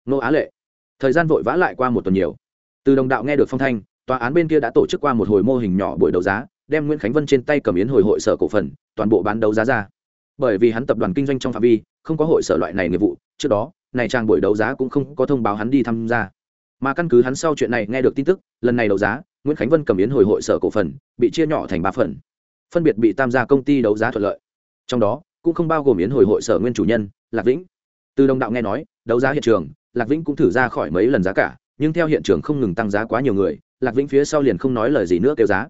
Nô á lệ. Thời gian vội vã lại qua một tuần nhiều. Từ đồng đạo nghe được phong thanh tòa án bên kia đã tổ chức qua một hồi mô hình nhỏ buổi đấu giá, đem nguyễn khánh vân trên tay cầm yến hồi hội sở cổ phần, toàn bộ bán đấu giá ra. Bởi vì hắn tập đoàn kinh doanh trong phạm vi, không có hội sở loại này nghiệp vụ, trước đó, này trang buổi đấu giá cũng không có thông báo hắn đi tham gia. Mà căn cứ hắn sau chuyện này nghe được tin tức, lần này đấu giá, nguyễn khánh vân cầm yến hồi hội sở cổ phần, bị chia nhỏ thành ba phần. Phân biệt bị tham gia công ty đấu giá thuận lợi. Trong đó, cũng không bao gồm yến hồi hội sở nguyên chủ nhân, lạc vĩnh. Từ đồng đạo nghe nói, đấu giá hiện trường, lạc vĩnh cũng thử ra khỏi mấy lần giá cả, nhưng theo hiện trường không ngừng tăng giá quá nhiều người lạc vĩnh phía sau liền không nói lời gì nữa kêu giá.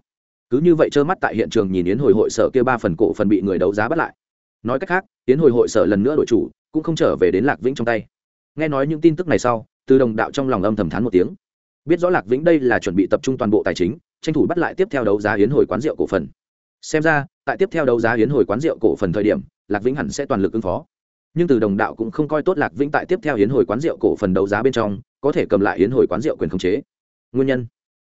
Cứ như vậy trơ mắt tại hiện trường nhìn yến hồi hội sở kia ba phần cổ phần bị người đấu giá bắt lại. Nói cách khác, yến hồi hội sở lần nữa đổi chủ, cũng không trở về đến lạc vĩnh trong tay. Nghe nói những tin tức này sau, từ đồng đạo trong lòng âm thầm thán một tiếng. Biết rõ lạc vĩnh đây là chuẩn bị tập trung toàn bộ tài chính, tranh thủ bắt lại tiếp theo đấu giá yến hồi quán rượu cổ phần. Xem ra, tại tiếp theo đấu giá yến hồi quán rượu cổ phần thời điểm, lạc vĩnh hẳn sẽ toàn lực ứng phó. Nhưng từ đồng đạo cũng không coi tốt lạc vĩnh tại tiếp theo yến hồi quán rượu cổ phần đấu giá bên trong, có thể cầm lại yến hồi quán rượu quyền khống chế. Nguyên nhân?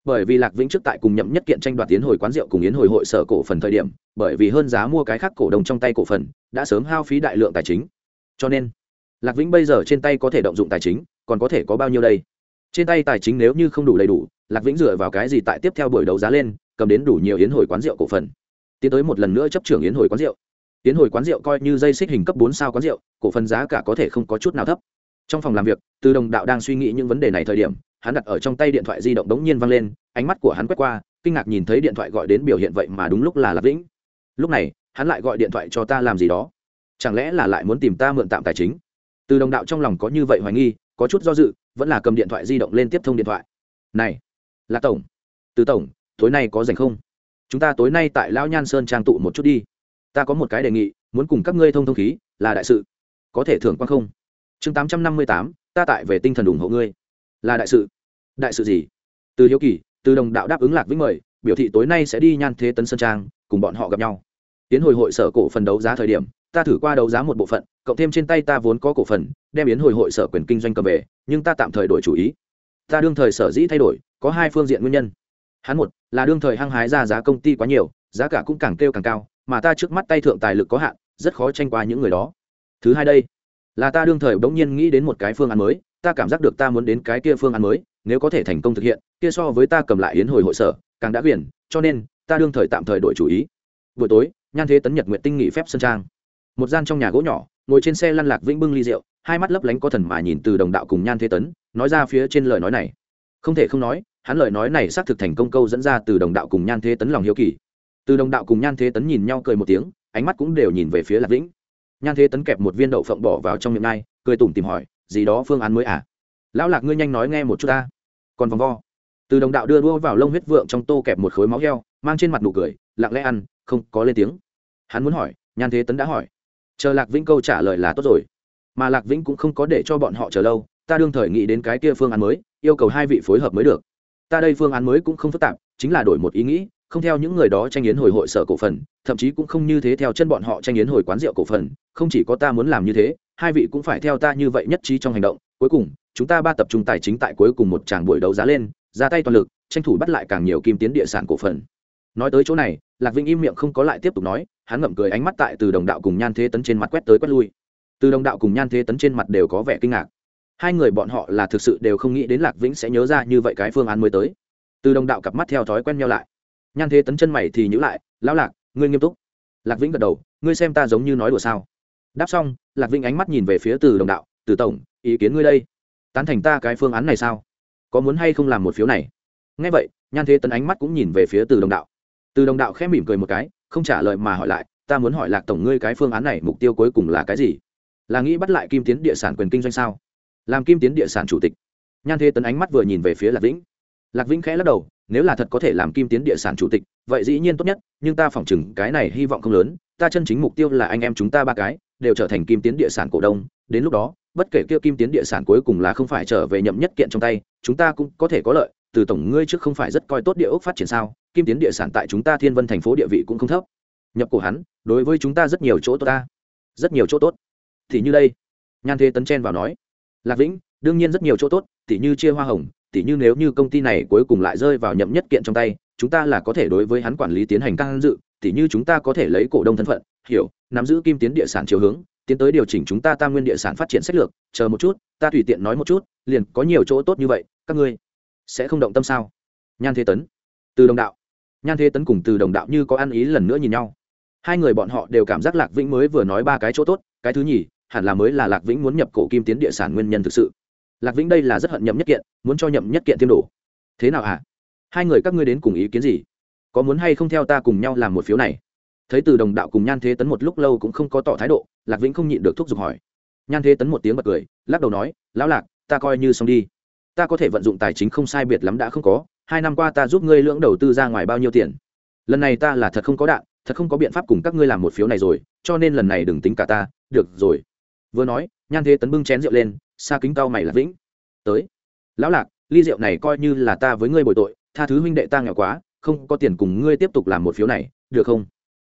Bởi vì lạc vĩnh trước tại cùng nhậm nhất kiện tranh đoạt tiến hồi quán rượu cùng yến hồi hội sở cổ phần thời điểm, bởi vì hơn giá mua cái khác cổ đồng trong tay cổ phần, đã sớm hao phí đại lượng tài chính. Cho nên, lạc vĩnh bây giờ trên tay có thể động dụng tài chính, còn có thể có bao nhiêu đây? Trên tay tài chính nếu như không đủ đầy đủ, lạc vĩnh dựa vào cái gì tại tiếp theo buổi đấu giá lên, cầm đến đủ nhiều yến hồi quán rượu cổ phần? Tiến tới một lần nữa chấp trưởng yến hồi quán rượu. Yến hồi quán rượu coi như dây xích hình cấp bốn sao quán rượu, cổ phần giá cả có thể không có chút nào thấp. Trong phòng làm việc, từ đồng đạo đang suy nghĩ những vấn đề này thời điểm hắn đặt ở trong tay điện thoại di động đống nhiên văng lên, ánh mắt của hắn quét qua, kinh ngạc nhìn thấy điện thoại gọi đến biểu hiện vậy mà đúng lúc là lạc vĩnh. Lúc này, hắn lại gọi điện thoại cho ta làm gì đó. Chẳng lẽ là lại muốn tìm ta mượn tạm tài chính? Từ đồng đạo trong lòng có như vậy hoài nghi, có chút do dự, vẫn là cầm điện thoại di động lên tiếp thông điện thoại. Này, là tổng. Từ tổng, tối nay có dành không? Chúng ta tối nay tại lão nhan sơn trang tụ một chút đi. Ta có một cái đề nghị, muốn cùng các ngươi thông thông khí, là đại sự. Có thể thưởng quan không? Chương tám trăm năm mươi tám, ta tại về tinh thần ủng hộ ngươi là đại sự. Đại sự gì? Từ hiếu kỳ, từ đồng đạo đáp ứng lạc vĩnh mời, biểu thị tối nay sẽ đi nhan thế tấn sơn trang, cùng bọn họ gặp nhau. Tiến hồi hội sở cổ phần đấu giá thời điểm, ta thử qua đấu giá một bộ phận, cộng thêm trên tay ta vốn có cổ phần, đem yến hồi hội sở quyền kinh doanh cầm về, nhưng ta tạm thời đổi chủ ý. Ta đương thời sở dĩ thay đổi, có hai phương diện nguyên nhân. Hắn một, là đương thời hăng hái ra giá công ty quá nhiều, giá cả cũng càng kêu càng cao, mà ta trước mắt tay thượng tài lực có hạn, rất khó tranh qua những người đó. Thứ hai đây, là ta đương thời bỗng nhiên nghĩ đến một cái phương án mới ta cảm giác được ta muốn đến cái kia phương án mới nếu có thể thành công thực hiện kia so với ta cầm lại yến hồi hội sở càng đã quyền cho nên ta đương thời tạm thời đổi chủ ý. Buổi tối nhan thế tấn nhật nguyện tinh nghỉ phép sân trang. Một gian trong nhà gỗ nhỏ ngồi trên xe lăn lạc vĩnh bưng ly rượu hai mắt lấp lánh có thần mà nhìn từ đồng đạo cùng nhan thế tấn nói ra phía trên lời nói này. Không thể không nói hắn lời nói này xác thực thành công câu dẫn ra từ đồng đạo cùng nhan thế tấn lòng hiếu kỳ. Từ đồng đạo cùng nhan thế tấn nhìn nhau cười một tiếng ánh mắt cũng đều nhìn về phía lạc vĩnh. Nhan thế tấn kẹp một viên đậu phộng bỏ vào trong miệng ngay, cười tủm tìm hỏi gì đó phương án mới à? Lão lạc ngươi nhanh nói nghe một chút ta. Còn vòng vo. Từ đồng đạo đưa đua vào lông huyết vượng trong tô kẹp một khối máu heo, mang trên mặt nụ cười, lặng lẽ ăn, không có lên tiếng. Hắn muốn hỏi, nhan thế tấn đã hỏi. Chờ lạc vĩnh câu trả lời là tốt rồi. Mà lạc vĩnh cũng không có để cho bọn họ chờ lâu, ta đương thời nghĩ đến cái kia phương án mới, yêu cầu hai vị phối hợp mới được. Ta đây phương án mới cũng không phức tạp, chính là đổi một ý nghĩ không theo những người đó tranh yến hồi hội sở cổ phần, thậm chí cũng không như thế theo chân bọn họ tranh yến hồi quán rượu cổ phần, không chỉ có ta muốn làm như thế, hai vị cũng phải theo ta như vậy nhất trí trong hành động. Cuối cùng, chúng ta ba tập trung tài chính tại cuối cùng một tràng buổi đấu giá lên, ra tay toàn lực, tranh thủ bắt lại càng nhiều kim tiến địa sản cổ phần. Nói tới chỗ này, lạc vĩnh im miệng không có lại tiếp tục nói, hắn ngậm cười ánh mắt tại từ đồng đạo cùng nhan thế tấn trên mặt quét tới quét lui. Từ đồng đạo cùng nhan thế tấn trên mặt đều có vẻ kinh ngạc. Hai người bọn họ là thực sự đều không nghĩ đến lạc vĩnh sẽ nhớ ra như vậy cái phương án mới tới. Từ đồng đạo cặp mắt theo thói quen nhau lại nhan thế tấn chân mày thì nhữ lại, lão lạc, ngươi nghiêm túc. Lạc vĩnh gật đầu, ngươi xem ta giống như nói đùa sao? Đáp xong, lạc vĩnh ánh mắt nhìn về phía từ đồng đạo, từ tổng, ý kiến ngươi đây, tán thành ta cái phương án này sao? Có muốn hay không làm một phiếu này? Ngay vậy, nhan thế tấn ánh mắt cũng nhìn về phía từ đồng đạo. Từ đồng đạo khẽ mỉm cười một cái, không trả lời mà hỏi lại, ta muốn hỏi lạc tổng ngươi cái phương án này mục tiêu cuối cùng là cái gì? Là nghĩ bắt lại kim tiến địa sản quyền kinh doanh sao? Làm kim tiến địa sản chủ tịch. Nhan thế tấn ánh mắt vừa nhìn về phía lạc vĩnh. Lạc vĩnh khẽ lắc đầu nếu là thật có thể làm kim tiến địa sản chủ tịch, vậy dĩ nhiên tốt nhất, nhưng ta phỏng chừng cái này hy vọng không lớn, ta chân chính mục tiêu là anh em chúng ta ba cái, đều trở thành kim tiến địa sản cổ đông, đến lúc đó, bất kể kia kim tiến địa sản cuối cùng là không phải trở về nhậm nhất kiện trong tay, chúng ta cũng có thể có lợi, từ tổng ngươi trước không phải rất coi tốt địa ốc phát triển sao, kim tiến địa sản tại chúng ta thiên vân thành phố địa vị cũng không thấp. Nhập của hắn, đối với chúng ta rất nhiều chỗ tốt ta, rất nhiều chỗ tốt. Thì như đây, nhan thế tấn chen vào nói, lạc vĩnh, đương nhiên rất nhiều chỗ tốt thì như chia hoa hồng tỉ như nếu như công ty này cuối cùng lại rơi vào nhậm nhất kiện trong tay, chúng ta là có thể đối với hắn quản lý tiến hành căng dự, tỉ như chúng ta có thể lấy cổ đông thân phận, hiểu, nắm giữ kim tiến địa sản chiều hướng, tiến tới điều chỉnh chúng ta tam nguyên địa sản phát triển sách lược, chờ một chút, ta tùy tiện nói một chút, liền có nhiều chỗ tốt như vậy, các ngươi sẽ không động tâm sao? Nhan thế tấn, từ đồng đạo. Nhan thế tấn cùng từ đồng đạo như có ăn ý lần nữa nhìn nhau. Hai người bọn họ đều cảm giác lạc vĩnh mới vừa nói ba cái chỗ tốt, cái thứ nhì, hẳn là mới là lạc vĩnh muốn nhập cổ kim tiến địa sản nguyên nhân thực sự lạc vĩnh đây là rất hận nhậm nhất kiện, muốn cho nhậm nhất kiện tiêm đủ. Thế nào hả? Hai người các ngươi đến cùng ý kiến gì? Có muốn hay không theo ta cùng nhau làm một phiếu này? Thấy từ đồng đạo cùng nhan thế tấn một lúc lâu cũng không có tỏ thái độ, lạc vĩnh không nhịn được thúc giục hỏi. Nhan thế tấn một tiếng bật cười, lắc đầu nói, lão lạc, ta coi như xong đi. Ta có thể vận dụng tài chính không sai biệt lắm đã không có, hai năm qua ta giúp ngươi lưỡng đầu tư ra ngoài bao nhiêu tiền? Lần này ta là thật không có đạn, thật không có biện pháp cùng các ngươi làm một phiếu này rồi, cho nên lần này đừng tính cả ta, được rồi. Vừa nói, nhan thế tấn bưng chén rượu lên xa kính cao mày lạc vĩnh. Tới. Lão lạc, ly rượu này coi như là ta với ngươi bồi tội, tha thứ huynh đệ ta nghèo quá, không có tiền cùng ngươi tiếp tục làm một phiếu này, được không?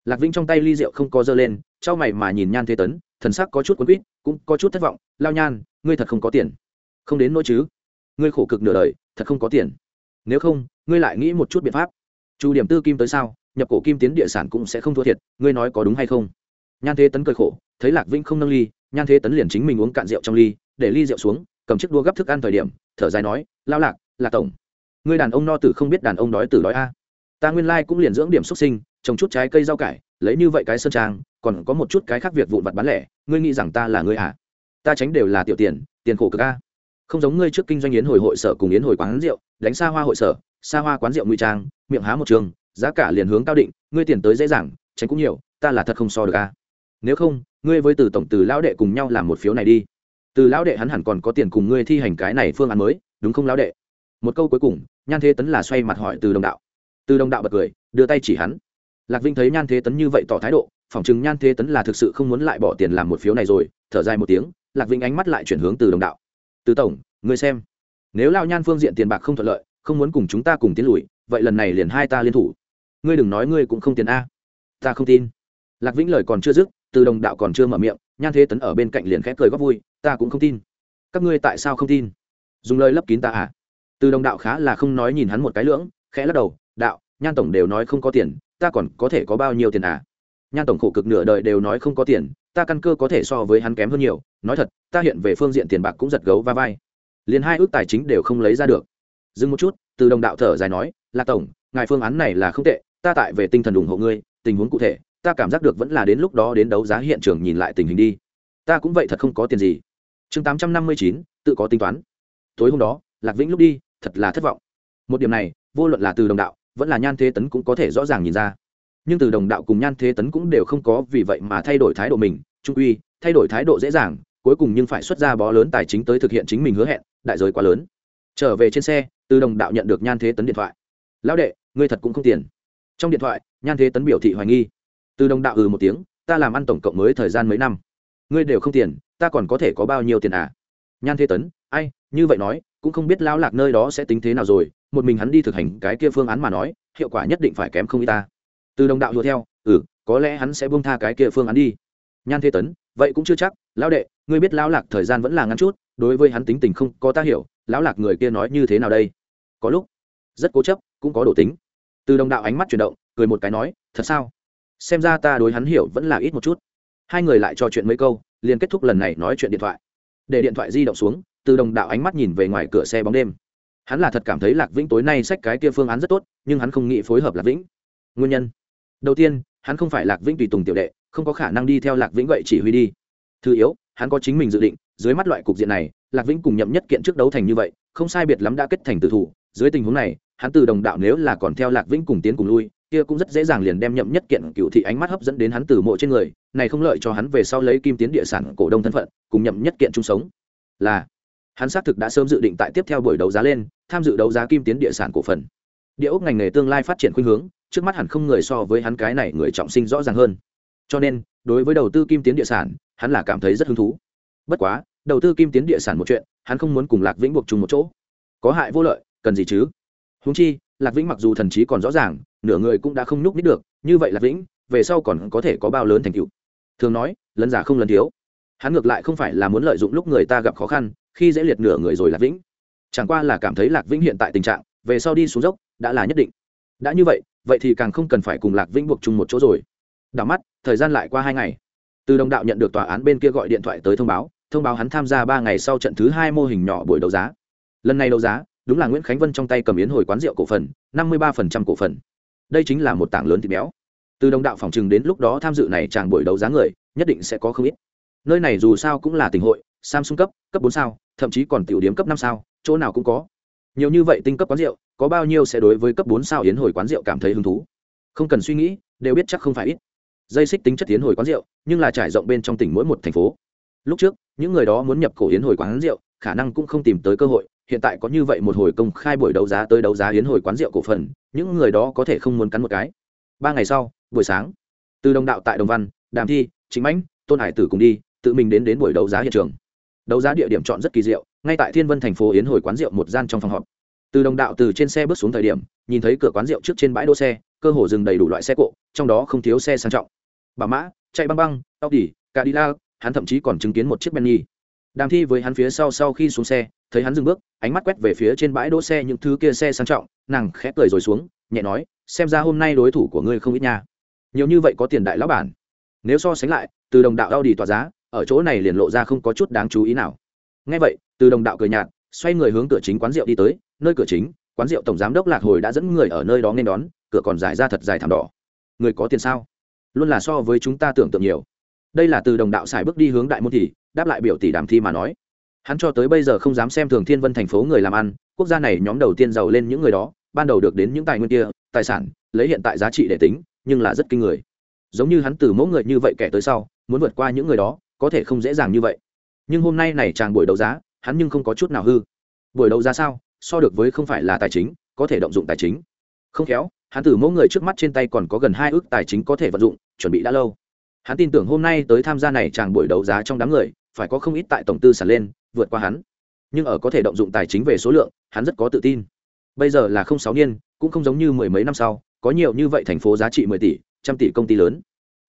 Lạc vĩnh trong tay ly rượu không có dơ lên trao mày mà nhìn nhan thế tấn, thần sắc có chút quấn quýt, cũng có chút thất vọng. Lao nhan, ngươi thật không có tiền. Không đến nỗi chứ? Ngươi khổ cực nửa đời, thật không có tiền. Nếu không, ngươi lại nghĩ một chút biện pháp. Chu điểm tư kim tới sao? Nhập cổ kim tiến địa sản cũng sẽ không thua thiệt, ngươi nói có đúng hay không? Nhan thế tấn cười khổ, thấy lạc vĩnh không nâng ly, nhan thế tấn liền chính mình uống cạn rượu trong ly để ly rượu xuống, cầm chiếc đua gấp thức ăn thời điểm, thở dài nói lao lạc, là tổng. Ngươi đàn ông no tử không biết đàn ông đói tử đói a. Ta nguyên lai cũng liền dưỡng điểm xuất sinh, trồng chút trái cây rau cải, lấy như vậy cái sơn trang, còn có một chút cái khác việc vụn vặt bán lẻ, ngươi nghĩ rằng ta là ngươi à? Ta tránh đều là tiểu tiền tiền khổ cực a. Không giống ngươi trước kinh doanh yến hồi hội sở cùng yến hồi quán rượu, đánh xa hoa hội sở, xa hoa quán rượu nguy trang, miệng há một trường, giá cả liền hướng cao định, ngươi tiền tới dễ dàng, tránh cũng nhiều, ta là thật không so được a. Nếu không, ngươi với từ tổng từ lão đệ cùng nhau làm một phiếu này đi từ lão đệ hắn hẳn còn có tiền cùng ngươi thi hành cái này phương án mới, đúng không lão đệ? Một câu cuối cùng, nhan thế tấn là xoay mặt hỏi từ đồng đạo. Từ đồng đạo bật cười, đưa tay chỉ hắn. Lạc vinh thấy nhan thế tấn như vậy tỏ thái độ, phỏng chừng nhan thế tấn là thực sự không muốn lại bỏ tiền làm một phiếu này rồi, thở dài một tiếng, lạc vinh ánh mắt lại chuyển hướng từ đồng đạo. Từ tổng, ngươi xem, nếu lao nhan phương diện tiền bạc không thuận lợi, không muốn cùng chúng ta cùng tiến lùi, vậy lần này liền hai ta liên thủ. Ngươi đừng nói ngươi cũng không tiền a. Ta không tin. Lạc vĩnh lời còn chưa dứt, từ đồng đạo còn chưa mở miệng, nhan thế tấn ở bên cạnh liền khẽ cười góp vui ta cũng không tin. Các ngươi tại sao không tin? Dùng lời lấp kín ta à? Từ đồng đạo khá là không nói nhìn hắn một cái lưỡng, khẽ lắc đầu, đạo, nhan tổng đều nói không có tiền, ta còn có thể có bao nhiêu tiền à? Nhan tổng khổ cực nửa đời đều nói không có tiền, ta căn cơ có thể so với hắn kém hơn nhiều, nói thật, ta hiện về phương diện tiền bạc cũng giật gấu va vai. Liền hai ước tài chính đều không lấy ra được. Dừng một chút, từ đồng đạo thở dài nói là tổng, ngài phương án này là không tệ, ta tại về tinh thần ủng hộ ngươi, tình huống cụ thể, ta cảm giác được vẫn là đến lúc đó đến đấu giá hiện trường nhìn lại tình hình đi. Ta cũng vậy thật không có tiền gì chương tám trăm năm mươi chín, tự có tính toán. Tối hôm đó, lạc vĩnh lúc đi, thật là thất vọng. Một điểm này, vô luận là từ đồng đạo, vẫn là nhan thế tấn cũng có thể rõ ràng nhìn ra. Nhưng từ đồng đạo cùng nhan thế tấn cũng đều không có vì vậy mà thay đổi thái độ mình, trung uy thay đổi thái độ dễ dàng, cuối cùng nhưng phải xuất ra bó lớn tài chính tới thực hiện chính mình hứa hẹn, đại giới quá lớn. Trở về trên xe, từ đồng đạo nhận được nhan thế tấn điện thoại. Lão đệ, ngươi thật cũng không tiền. Trong điện thoại, nhan thế tấn biểu thị hoài nghi. Từ đồng đạo ừ một tiếng, ta làm ăn tổng cộng mới thời gian mấy năm. Ngươi đều không tiền ta còn có thể có bao nhiêu tiền à? Nhan thế tấn, ai, như vậy nói, cũng không biết lão lạc nơi đó sẽ tính thế nào rồi, một mình hắn đi thực hành cái kia phương án mà nói, hiệu quả nhất định phải kém không y ta. Từ đồng đạo hùa theo ừ có lẽ hắn sẽ buông tha cái kia phương án đi. Nhan thế tấn, vậy cũng chưa chắc, lão đệ, ngươi biết lão lạc thời gian vẫn là ngắn chút, đối với hắn tính tình không có ta hiểu, lão lạc người kia nói như thế nào đây? Có lúc, rất cố chấp, cũng có đổ tính. Từ đồng đạo ánh mắt chuyển động, cười một cái nói, thật sao? Xem ra ta đối hắn hiểu vẫn là ít một chút. Hai người lại trò chuyện mấy câu liền kết thúc lần này nói chuyện điện thoại. Để điện thoại di động xuống, từ đồng đạo ánh mắt nhìn về ngoài cửa xe bóng đêm. Hắn là thật cảm thấy lạc vĩnh tối nay sách cái kia phương án rất tốt, nhưng hắn không nghĩ phối hợp lạc vĩnh. Nguyên nhân? Đầu tiên, hắn không phải lạc vĩnh tùy tùng tiểu đệ, không có khả năng đi theo lạc vĩnh vậy chỉ huy đi. Thứ yếu, hắn có chính mình dự định, dưới mắt loại cục diện này, lạc vĩnh cùng nhậm nhất kiện trước đấu thành như vậy, không sai biệt lắm đã kết thành từ thủ. Dưới tình huống này, hắn từ đồng đạo nếu là còn theo lạc vĩnh cùng tiến cùng lui kia cũng rất dễ dàng liền đem nhậm nhất kiện cựu thị ánh mắt hấp dẫn đến hắn từ mộ trên người, này không lợi cho hắn về sau lấy kim tiến địa sản cổ đông thân phận, cùng nhậm nhất kiện chung sống. Là, hắn xác thực đã sớm dự định tại tiếp theo buổi đấu giá lên, tham dự đấu giá kim tiến địa sản cổ phần. Địa ốc ngành nghề tương lai phát triển khuynh hướng, trước mắt hẳn không người so với hắn cái này người trọng sinh rõ ràng hơn. Cho nên, đối với đầu tư kim tiến địa sản, hắn là cảm thấy rất hứng thú. Bất quá, đầu tư kim tiến địa sản một chuyện, hắn không muốn cùng lạc vĩnh buộc chung một chỗ. Có hại vô lợi, cần gì chứ? Húng chi, lạc vĩnh mặc dù thần trí còn rõ ràng nửa người cũng đã không nhúc nít được, như vậy là vĩnh, về sau còn có thể có bao lớn thành tựu. Thường nói, lấn giả không lấn thiếu. Hắn ngược lại không phải là muốn lợi dụng lúc người ta gặp khó khăn, khi dễ liệt nửa người rồi lạc vĩnh. Chẳng qua là cảm thấy lạc vĩnh hiện tại tình trạng, về sau đi xuống dốc, đã là nhất định. Đã như vậy vậy thì càng không cần phải cùng lạc vĩnh buộc chung một chỗ rồi. Đảo mắt, thời gian lại qua hai ngày. Từ đồng đạo nhận được tòa án bên kia gọi điện thoại tới thông báo thông báo hắn tham gia ba ngày sau trận thứ hai mô hình nhỏ buổi đấu giá. Lần này đấu giá, đúng là nguyễn khánh vân trong tay cầm yến hồi quán rượu cổ phần, năm mươi ba cổ phần đây chính là một tảng lớn thịt béo. Từ đồng đạo phòng chừng đến lúc đó tham dự này chàng buổi đấu giá người, nhất định sẽ có không ít. Nơi này dù sao cũng là tỉnh hội, samsung cấp cấp bốn sao, thậm chí còn tiểu điếm cấp năm sao, chỗ nào cũng có. Nhiều như vậy tinh cấp quán rượu, có bao nhiêu sẽ đối với cấp bốn sao yến hồi quán rượu cảm thấy hứng thú? Không cần suy nghĩ, đều biết chắc không phải ít. Dây xích tính chất yến hồi quán rượu, nhưng là trải rộng bên trong tỉnh mỗi một thành phố. Lúc trước, những người đó muốn nhập cổ yến hồi quán rượu, khả năng cũng không tìm tới cơ hội hiện tại có như vậy một hồi công khai buổi đấu giá tới đấu giá yến hồi quán rượu cổ phần, những người đó có thể không muốn cắn một cái. Ba ngày sau, buổi sáng, từ đồng đạo tại đồng văn, đàm thi chính mãnh, tôn hải tử cùng đi, tự mình đến đến buổi đấu giá hiện trường. Đấu giá địa điểm chọn rất kỳ diệu, ngay tại thiên vân thành phố yến hồi quán rượu một gian trong phòng họp. Từ đồng đạo từ trên xe bước xuống thời điểm, nhìn thấy cửa quán rượu trước trên bãi đỗ xe, cơ hồ dừng đầy đủ loại xe cộ, trong đó không thiếu xe sang trọng. Bà mã, chạy băng băng tóc đỉ cadilla hắn thậm chí còn chứng kiến một chiếc benny đàm thi với hắn phía sau sau khi xuống xe thấy hắn dừng bước, ánh mắt quét về phía trên bãi đỗ xe những thứ kia xe sang trọng, nàng khẽ cười rồi xuống, nhẹ nói, xem ra hôm nay đối thủ của ngươi không ít nha. Nhiều như vậy có tiền đại lão bản. Nếu so sánh lại, từ đồng đạo đau đi tỏa giá, ở chỗ này liền lộ ra không có chút đáng chú ý nào. Ngay vậy, từ đồng đạo cười nhạt, xoay người hướng cửa chính quán rượu đi tới, nơi cửa chính, quán rượu tổng giám đốc lạc hồi đã dẫn người ở nơi đó nên đón, cửa còn dài ra thật dài thảm đỏ. Người có tiền sao? Luôn là so với chúng ta tưởng tượng nhiều. Đây là từ đồng đạo xài bước đi hướng đại môn thì, đáp lại biểu tỷ đàm thi mà nói hắn cho tới bây giờ không dám xem thường thiên vân thành phố người làm ăn, quốc gia này nhóm đầu tiên giàu lên những người đó, ban đầu được đến những tài nguyên kia, tài sản, lấy hiện tại giá trị để tính, nhưng là rất kinh người. Giống như hắn từ mẫu người như vậy kẻ tới sau, muốn vượt qua những người đó, có thể không dễ dàng như vậy. Nhưng hôm nay này chàng buổi đấu giá, hắn nhưng không có chút nào hư. Buổi đấu giá sao, so được với không phải là tài chính, có thể động dụng tài chính. Không khéo, hắn từ mẫu người trước mắt trên tay còn có gần hai ước tài chính có thể vận dụng, chuẩn bị đã lâu. Hắn tin tưởng hôm nay tới tham gia này chàng buổi đấu giá trong đám người, phải có không ít tại tổng tư sản lên vượt qua hắn. Nhưng ở có thể động dụng tài chính về số lượng, hắn rất có tự tin. Bây giờ là không sáu niên, cũng không giống như mười mấy năm sau, có nhiều như vậy thành phố giá trị mười tỷ, trăm tỷ công ty lớn.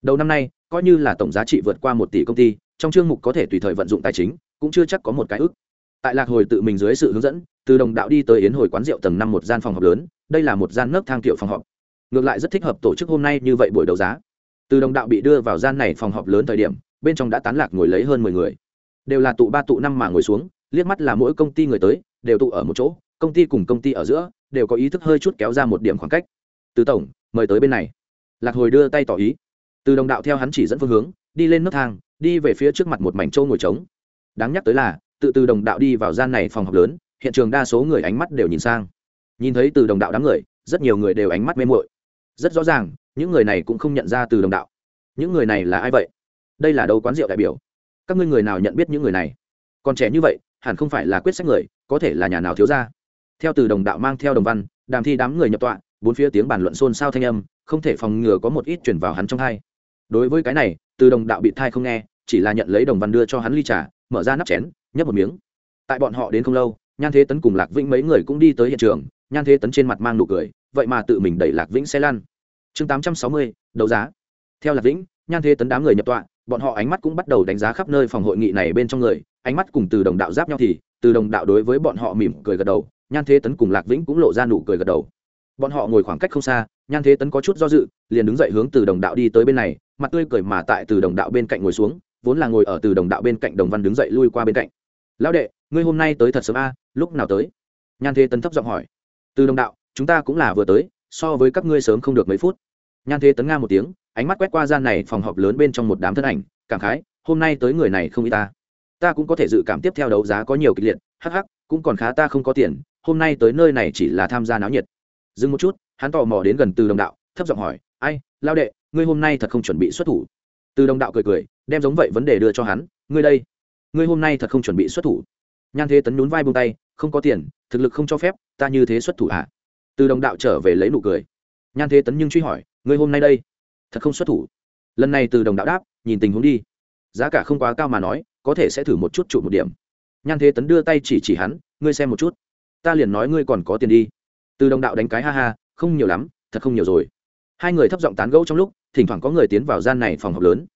Đầu năm nay, coi như là tổng giá trị vượt qua một tỷ công ty, trong chương mục có thể tùy thời vận dụng tài chính, cũng chưa chắc có một cái ước. Tại lạc hồi tự mình dưới sự hướng dẫn, từ đồng đạo đi tới yến hồi quán rượu tầng năm một gian phòng họp lớn, đây là một gian nấc thang kiểu phòng họp. Ngược lại rất thích hợp tổ chức hôm nay như vậy buổi đấu giá. Từ đồng đạo bị đưa vào gian này phòng họp lớn thời điểm, bên trong đã tán lạc ngồi lấy hơn mười người đều là tụ ba tụ năm mà ngồi xuống, liếc mắt là mỗi công ty người tới, đều tụ ở một chỗ, công ty cùng công ty ở giữa, đều có ý thức hơi chút kéo ra một điểm khoảng cách. Từ tổng, mời tới bên này. Lạc hồi đưa tay tỏ ý. Từ đồng đạo theo hắn chỉ dẫn phương hướng, đi lên nấc thang, đi về phía trước mặt một mảnh trâu ngồi trống. Đáng nhắc tới là, tự từ đồng đạo đi vào gian này phòng họp lớn, hiện trường đa số người ánh mắt đều nhìn sang. Nhìn thấy từ đồng đạo đám người, rất nhiều người đều ánh mắt mê mội rất rõ ràng, những người này cũng không nhận ra từ đồng đạo. Những người này là ai vậy? Đây là đâu quán rượu đại biểu? Các ngươi người nào nhận biết những người này? Còn trẻ như vậy, hẳn không phải là quyết sách người, có thể là nhà nào thiếu ra theo từ đồng đạo mang theo đồng văn, đàm thi đám người nhập tọa, bốn phía tiếng bàn luận xôn xao thanh âm, không thể phòng ngừa có một ít chuyển vào hắn trong thai đối với cái này, từ đồng đạo bị thai không nghe, chỉ là nhận lấy đồng văn đưa cho hắn ly trà, mở ra nắp chén, nhấp một miếng. Tại bọn họ đến không lâu, nhan thế tấn cùng lạc vĩnh mấy người cũng đi tới hiện trường, nhan thế tấn trên mặt mang nụ cười, vậy mà tự mình đẩy lạc vĩnh xe lăn. Chương tám trăm sáu mươi, đấu giá. Theo lạc vĩnh, nhan thế tấn đám người nhập tọa bọn họ ánh mắt cũng bắt đầu đánh giá khắp nơi phòng hội nghị này bên trong người, ánh mắt cùng từ đồng đạo giáp nhau thì, từ đồng đạo đối với bọn họ mỉm cười gật đầu, nhan thế tấn cùng lạc vĩnh cũng lộ ra nụ cười gật đầu. Bọn họ ngồi khoảng cách không xa, nhan thế tấn có chút do dự, liền đứng dậy hướng từ đồng đạo đi tới bên này, mặt tươi cười mà tại từ đồng đạo bên cạnh ngồi xuống, vốn là ngồi ở từ đồng đạo bên cạnh đồng văn đứng dậy lui qua bên cạnh. Lão đệ, ngươi hôm nay tới thật sớm a, lúc nào tới? Nhan thế tấn thấp giọng hỏi. Từ đồng đạo, chúng ta cũng là vừa tới, so với các ngươi sớm không được mấy phút. Nhan thế tấn nga một tiếng ánh mắt quét qua gian này phòng họp lớn bên trong một đám thân ảnh, cảm khái, hôm nay tới người này không y ta. Ta cũng có thể dự cảm tiếp theo đấu giá có nhiều kịch liệt, hắc hắc, cũng còn khá ta không có tiền, hôm nay tới nơi này chỉ là tham gia náo nhiệt. Dừng một chút, hắn tò mò đến gần từ đồng đạo, thấp giọng hỏi, ai, lao đệ, ngươi hôm nay thật không chuẩn bị xuất thủ? Từ đồng đạo cười cười, đem giống vậy vấn đề đưa cho hắn, ngươi đây, ngươi hôm nay thật không chuẩn bị xuất thủ. Nhan thế tấn nhún vai buông tay, không có tiền, thực lực không cho phép, ta như thế xuất thủ hả? Từ đồng đạo trở về lấy nụ cười. Nhan thế tấn nhưng truy hỏi, ngươi hôm nay đây thật không xuất thủ. Lần này từ đồng đạo đáp, nhìn tình huống đi. Giá cả không quá cao mà nói, có thể sẽ thử một chút trụ một điểm. Nhan thế tấn đưa tay chỉ chỉ hắn, ngươi xem một chút. Ta liền nói ngươi còn có tiền đi. Từ đồng đạo đánh cái ha ha, không nhiều lắm, thật không nhiều rồi. Hai người thấp giọng tán gẫu trong lúc, thỉnh thoảng có người tiến vào gian này phòng họp lớn.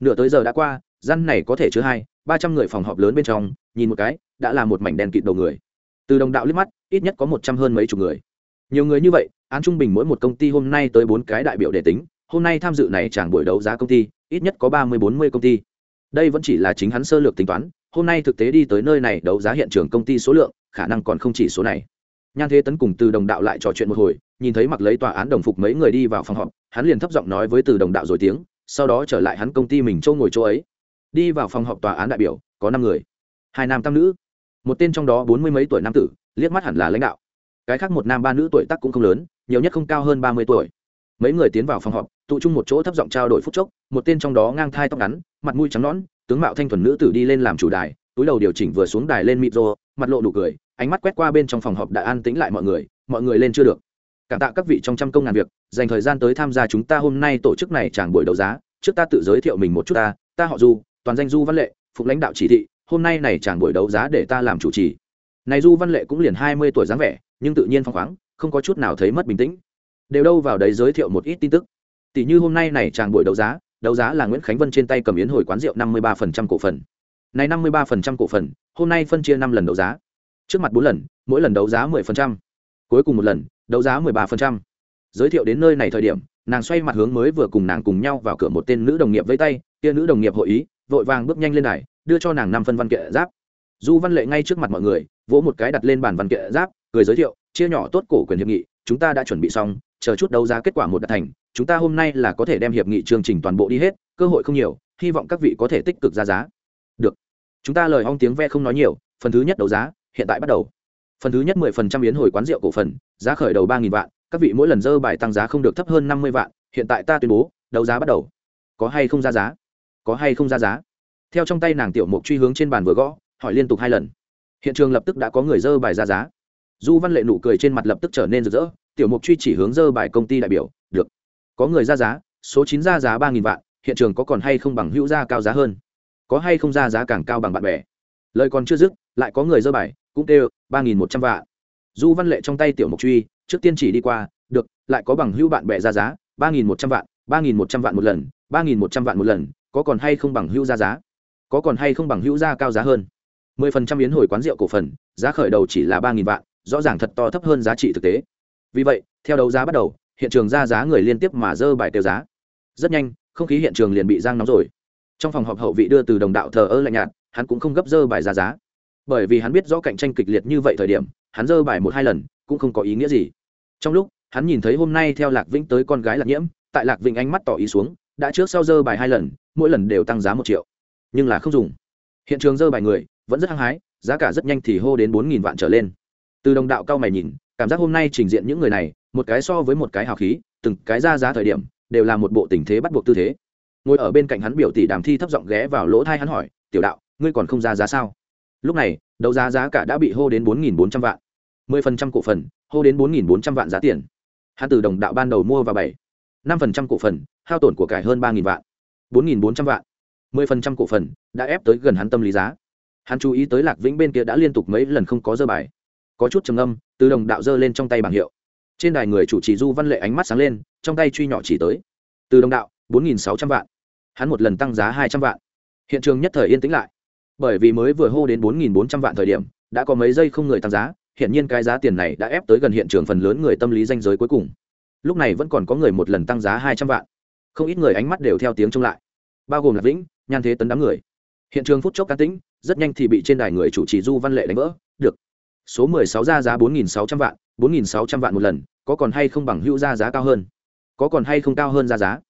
Nửa tới giờ đã qua, gian này có thể chứa hai, ba trăm người phòng họp lớn bên trong, nhìn một cái, đã là một mảnh đèn kịt đầu người. Từ đồng đạo liếc mắt, ít nhất có một trăm hơn mấy chục người. Nhiều người như vậy, án trung bình mỗi một công ty hôm nay tới bốn cái đại biểu để tính hôm nay tham dự này chẳng buổi đấu giá công ty, ít nhất có ba mươi bốn mươi công ty. Đây vẫn chỉ là chính hắn sơ lược tính toán, hôm nay thực tế đi tới nơi này đấu giá hiện trường công ty số lượng, khả năng còn không chỉ số này. Nhan thế tấn cùng từ đồng đạo lại trò chuyện một hồi, nhìn thấy mặc lấy tòa án đồng phục mấy người đi vào phòng họp, hắn liền thấp giọng nói với từ đồng đạo rồi tiếng, sau đó trở lại hắn công ty mình châu ngồi chỗ ấy. Đi vào phòng họp tòa án đại biểu, có năm người. Hai nam tam nữ. Một tên trong đó bốn mươi mấy tuổi nam tử, liếc mắt hẳn là lãnh đạo. Cái khác một nam ba nữ tuổi tác cũng không lớn, nhiều nhất không cao hơn ba mươi tuổi. Mấy người tiến vào phòng họp tụ chung một chỗ thấp giọng trao đổi phút chốc, một tên trong đó ngang thai tóc ngắn, mặt mũi trắng nõn, tướng mạo thanh thuần nữ tử đi lên làm chủ đài, túi đầu điều chỉnh vừa xuống đài lên micro mặt lộ nụ cười, ánh mắt quét qua bên trong phòng họp đã an tĩnh lại mọi người mọi người lên chưa được. Cảm tạ các vị trong trăm công ngàn việc, dành thời gian tới tham gia chúng ta hôm nay tổ chức này tràng buổi đấu giá, trước ta tự giới thiệu mình một chút ta ta họ du, toàn danh du văn lệ, phục lãnh đạo chỉ thị, hôm nay này tràng buổi đấu giá để ta làm chủ trì. Này du văn lệ cũng liền hai mươi tuổi dáng vẻ, nhưng tự nhiên phong khoáng, không có chút nào thấy mất bình tĩnh. Đều đâu vào đấy giới thiệu một ít tin tức tỷ như hôm nay này chàng buổi đấu giá đấu giá là nguyễn khánh vân trên tay cầm yến hồi quán rượu năm mươi ba cổ phần này năm mươi ba cổ phần, hôm nay phân chia năm lần đấu giá trước mặt bốn lần, mỗi lần đấu giá 10%. cuối cùng một lần, đấu giá 13%. giới thiệu đến nơi này thời điểm, nàng xoay mặt hướng mới vừa cùng nàng cùng nhau vào cửa một tên nữ đồng nghiệp với tay, kia nữ đồng nghiệp hội ý, vội vàng bước nhanh lên này đưa cho nàng năm phân văn kiện giáp du văn lệ ngay trước mặt mọi người, vỗ một cái đặt lên bàn văn kiện giáp, cười giới thiệu, chia nhỏ tốt cổ quyền hiệp nghị, chúng ta đã chuẩn bị xong, chờ chút đấu giá kết quả một đạt thành chúng ta hôm nay là có thể đem hiệp nghị chương trình toàn bộ đi hết, cơ hội không nhiều, hy vọng các vị có thể tích cực ra giá. Được. Chúng ta lời hong tiếng ve không nói nhiều, phần thứ nhất đấu giá, hiện tại bắt đầu. Phần thứ nhất mười phần trăm yến hồi quán rượu cổ phần, giá khởi đầu ba nghìn vạn, các vị mỗi lần dơ bài tăng giá không được thấp hơn năm mươi vạn, hiện tại ta tuyên bố, đấu giá bắt đầu. Có hay không ra giá? Có hay không ra giá? Theo trong tay nàng tiểu mục truy hướng trên bàn vừa gõ, hỏi liên tục hai lần. Hiện trường lập tức đã có người dơ bài ra giá. Du văn lệ nụ cười trên mặt lập tức trở nên rực rỡ, tiểu mục truy chỉ hướng dơ bài công ty đại biểu, được có người ra giá, số chín ra giá ba nghìn vạn, hiện trường có còn hay không bằng hữu ra cao giá hơn? Có hay không ra giá càng cao bằng bạn bè? Lời còn chưa dứt, lại có người dơ bài, cũng kêu, ba nghìn một trăm vạn. Du văn lệ trong tay tiểu mục truy, trước tiên chỉ đi qua, được, lại có bằng hữu bạn bè ra giá, ba nghìn một trăm vạn, ba nghìn một trăm vạn một lần, ba nghìn một trăm vạn một lần, có còn hay không bằng hữu ra giá? Có còn hay không bằng hữu ra cao giá hơn? mười phần trăm yến hồi quán rượu cổ phần, giá khởi đầu chỉ là ba nghìn vạn, rõ ràng thật to thấp hơn giá trị thực tế. Vì vậy, theo đấu giá bắt đầu hiện trường ra giá người liên tiếp mà dơ bài tiêu giá. Rất nhanh, không khí hiện trường liền bị giang nóng rồi. Trong phòng họp hậu vị đưa từ đồng đạo thờ ơ lạnh nhạt, hắn cũng không gấp dơ bài ra giá. Bởi vì hắn biết rõ cạnh tranh kịch liệt như vậy thời điểm, hắn dơ bài một hai lần, cũng không có ý nghĩa gì. Trong lúc, hắn nhìn thấy hôm nay theo lạc vĩnh tới con gái lạc nhiễm, tại lạc vĩnh ánh mắt tỏ ý xuống, đã trước sau dơ bài hai lần, mỗi lần đều tăng giá một triệu. Nhưng là không dùng. Hiện trường dơ bài người, vẫn rất hăng hái, giá cả rất nhanh thì hô đến bốn nghìn vạn trở lên. Từ đồng đạo cao mày nhìn, cảm giác hôm nay trình diện những người này một cái so với một cái hào khí, từng cái ra giá thời điểm, đều là một bộ tình thế bắt buộc tư thế. Ngồi ở bên cạnh hắn biểu tỷ đàm thi thấp giọng ghé vào lỗ thai hắn hỏi, tiểu đạo, ngươi còn không ra giá sao? Lúc này, đấu giá giá cả đã bị hô đến bốn nghìn bốn trăm vạn. mười phần trăm cổ phần, hô đến bốn nghìn bốn trăm vạn giá tiền. Hắn từ đồng đạo ban đầu mua vào bảy, năm phần trăm cổ phần, hao tổn của cải hơn ba nghìn vạn. bốn nghìn bốn trăm vạn. mười phần trăm cổ phần đã ép tới gần hắn tâm lý giá. Hắn chú ý tới lạc vĩnh bên kia đã liên tục mấy lần không có dơ bài. Có chút trầm âm từ đồng đạo dơ lên trong tay bảng hiệu trên đài người chủ trì du văn lệ ánh mắt sáng lên, trong tay truy nhỏ chỉ tới. Từ đồng đạo, bốn nghìn sáu trăm vạn. Hắn một lần tăng giá hai trăm vạn. Hiện trường nhất thời yên tĩnh lại. Bởi vì mới vừa hô đến bốn nghìn bốn trăm vạn thời điểm, đã có mấy giây không người tăng giá hiện nhiên cái giá tiền này đã ép tới gần hiện trường phần lớn người tâm lý danh giới cuối cùng. Lúc này vẫn còn có người một lần tăng giá hai trăm vạn. Không ít người ánh mắt đều theo tiếng trông lại. Bao gồm là vĩnh, nhan thế tấn đám người. Hiện trường phút chốc cá tĩnh, rất nhanh thì bị trên đài người chủ trì du văn lệ đánh vỡ. Được. Số mười sáu ra giá bốn nghìn sáu trăm vạn bốn nghìn sáu trăm vạn một lần, có còn hay không bằng hữu ra giá cao hơn? Có còn hay không cao hơn ra giá?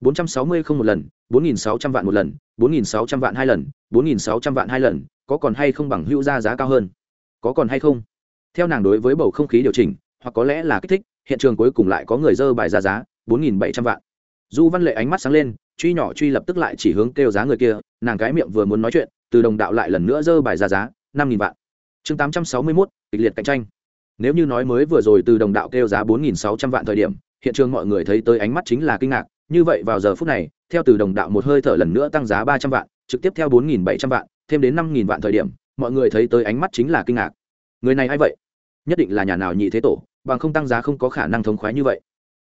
bốn trăm sáu mươi không một lần, bốn nghìn sáu trăm vạn một lần, bốn nghìn sáu trăm vạn hai lần, bốn nghìn sáu trăm vạn hai lần, có còn hay không bằng hữu ra giá cao hơn? Có còn hay không? Theo nàng đối với bầu không khí điều chỉnh, hoặc có lẽ là kích thích, hiện trường cuối cùng lại có người dơ bài ra giá, bốn nghìn bảy trăm vạn. Du văn lệ ánh mắt sáng lên, truy nhỏ truy lập tức lại chỉ hướng kêu giá người kia, nàng cái miệng vừa muốn nói chuyện, từ đồng đạo lại lần nữa dơ bài ra giá, năm nghìn vạn. Chương tám trăm sáu mươi mốt, kịch liệt cạnh tranh nếu như nói mới vừa rồi từ đồng đạo kêu giá bốn nghìn sáu trăm vạn thời điểm, hiện trường mọi người thấy tới ánh mắt chính là kinh ngạc. Như vậy vào giờ phút này, theo từ đồng đạo một hơi thở lần nữa tăng giá ba trăm vạn, trực tiếp theo bốn nghìn bảy trăm vạn, thêm đến năm nghìn vạn thời điểm, mọi người thấy tới ánh mắt chính là kinh ngạc. Người này ai vậy? Nhất định là nhà nào nhị thế tổ, bằng không tăng giá không có khả năng thống khoái như vậy.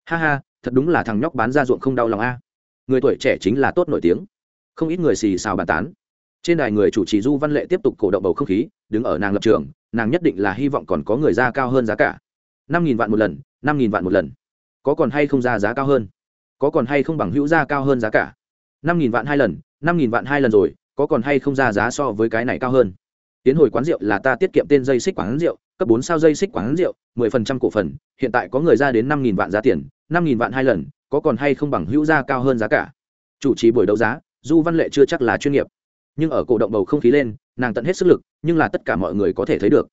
Ha ha, thật đúng là thằng nhóc bán ra ruộng không đau lòng a. Người tuổi trẻ chính là tốt nổi tiếng. Không ít người xì xào bàn tán. Trên đài người chủ trì du văn lệ tiếp tục cổ động bầu không khí, đứng ở nàng lập trường nàng nhất định là hy vọng còn có người ra cao hơn giá cả. Năm nghìn vạn một lần, năm nghìn vạn một lần. Có còn hay không ra giá cao hơn? Có còn hay không bằng hữu ra cao hơn giá cả? Năm nghìn vạn hai lần, năm nghìn vạn hai lần rồi, có còn hay không ra giá so với cái này cao hơn? Tiến hồi quán rượu là ta tiết kiệm tên dây xích quán rượu, cấp bốn sao dây xích quán rượu, mười phần trăm cổ phần, hiện tại có người ra đến năm nghìn vạn giá tiền, năm nghìn vạn hai lần, có còn hay không bằng hữu ra cao hơn giá cả? Chủ trì buổi đấu giá, du văn lệ chưa chắc là chuyên nghiệp. Nhưng ở cổ động bầu không khí lên nàng tận hết sức lực, nhưng là tất cả mọi người có thể thấy được.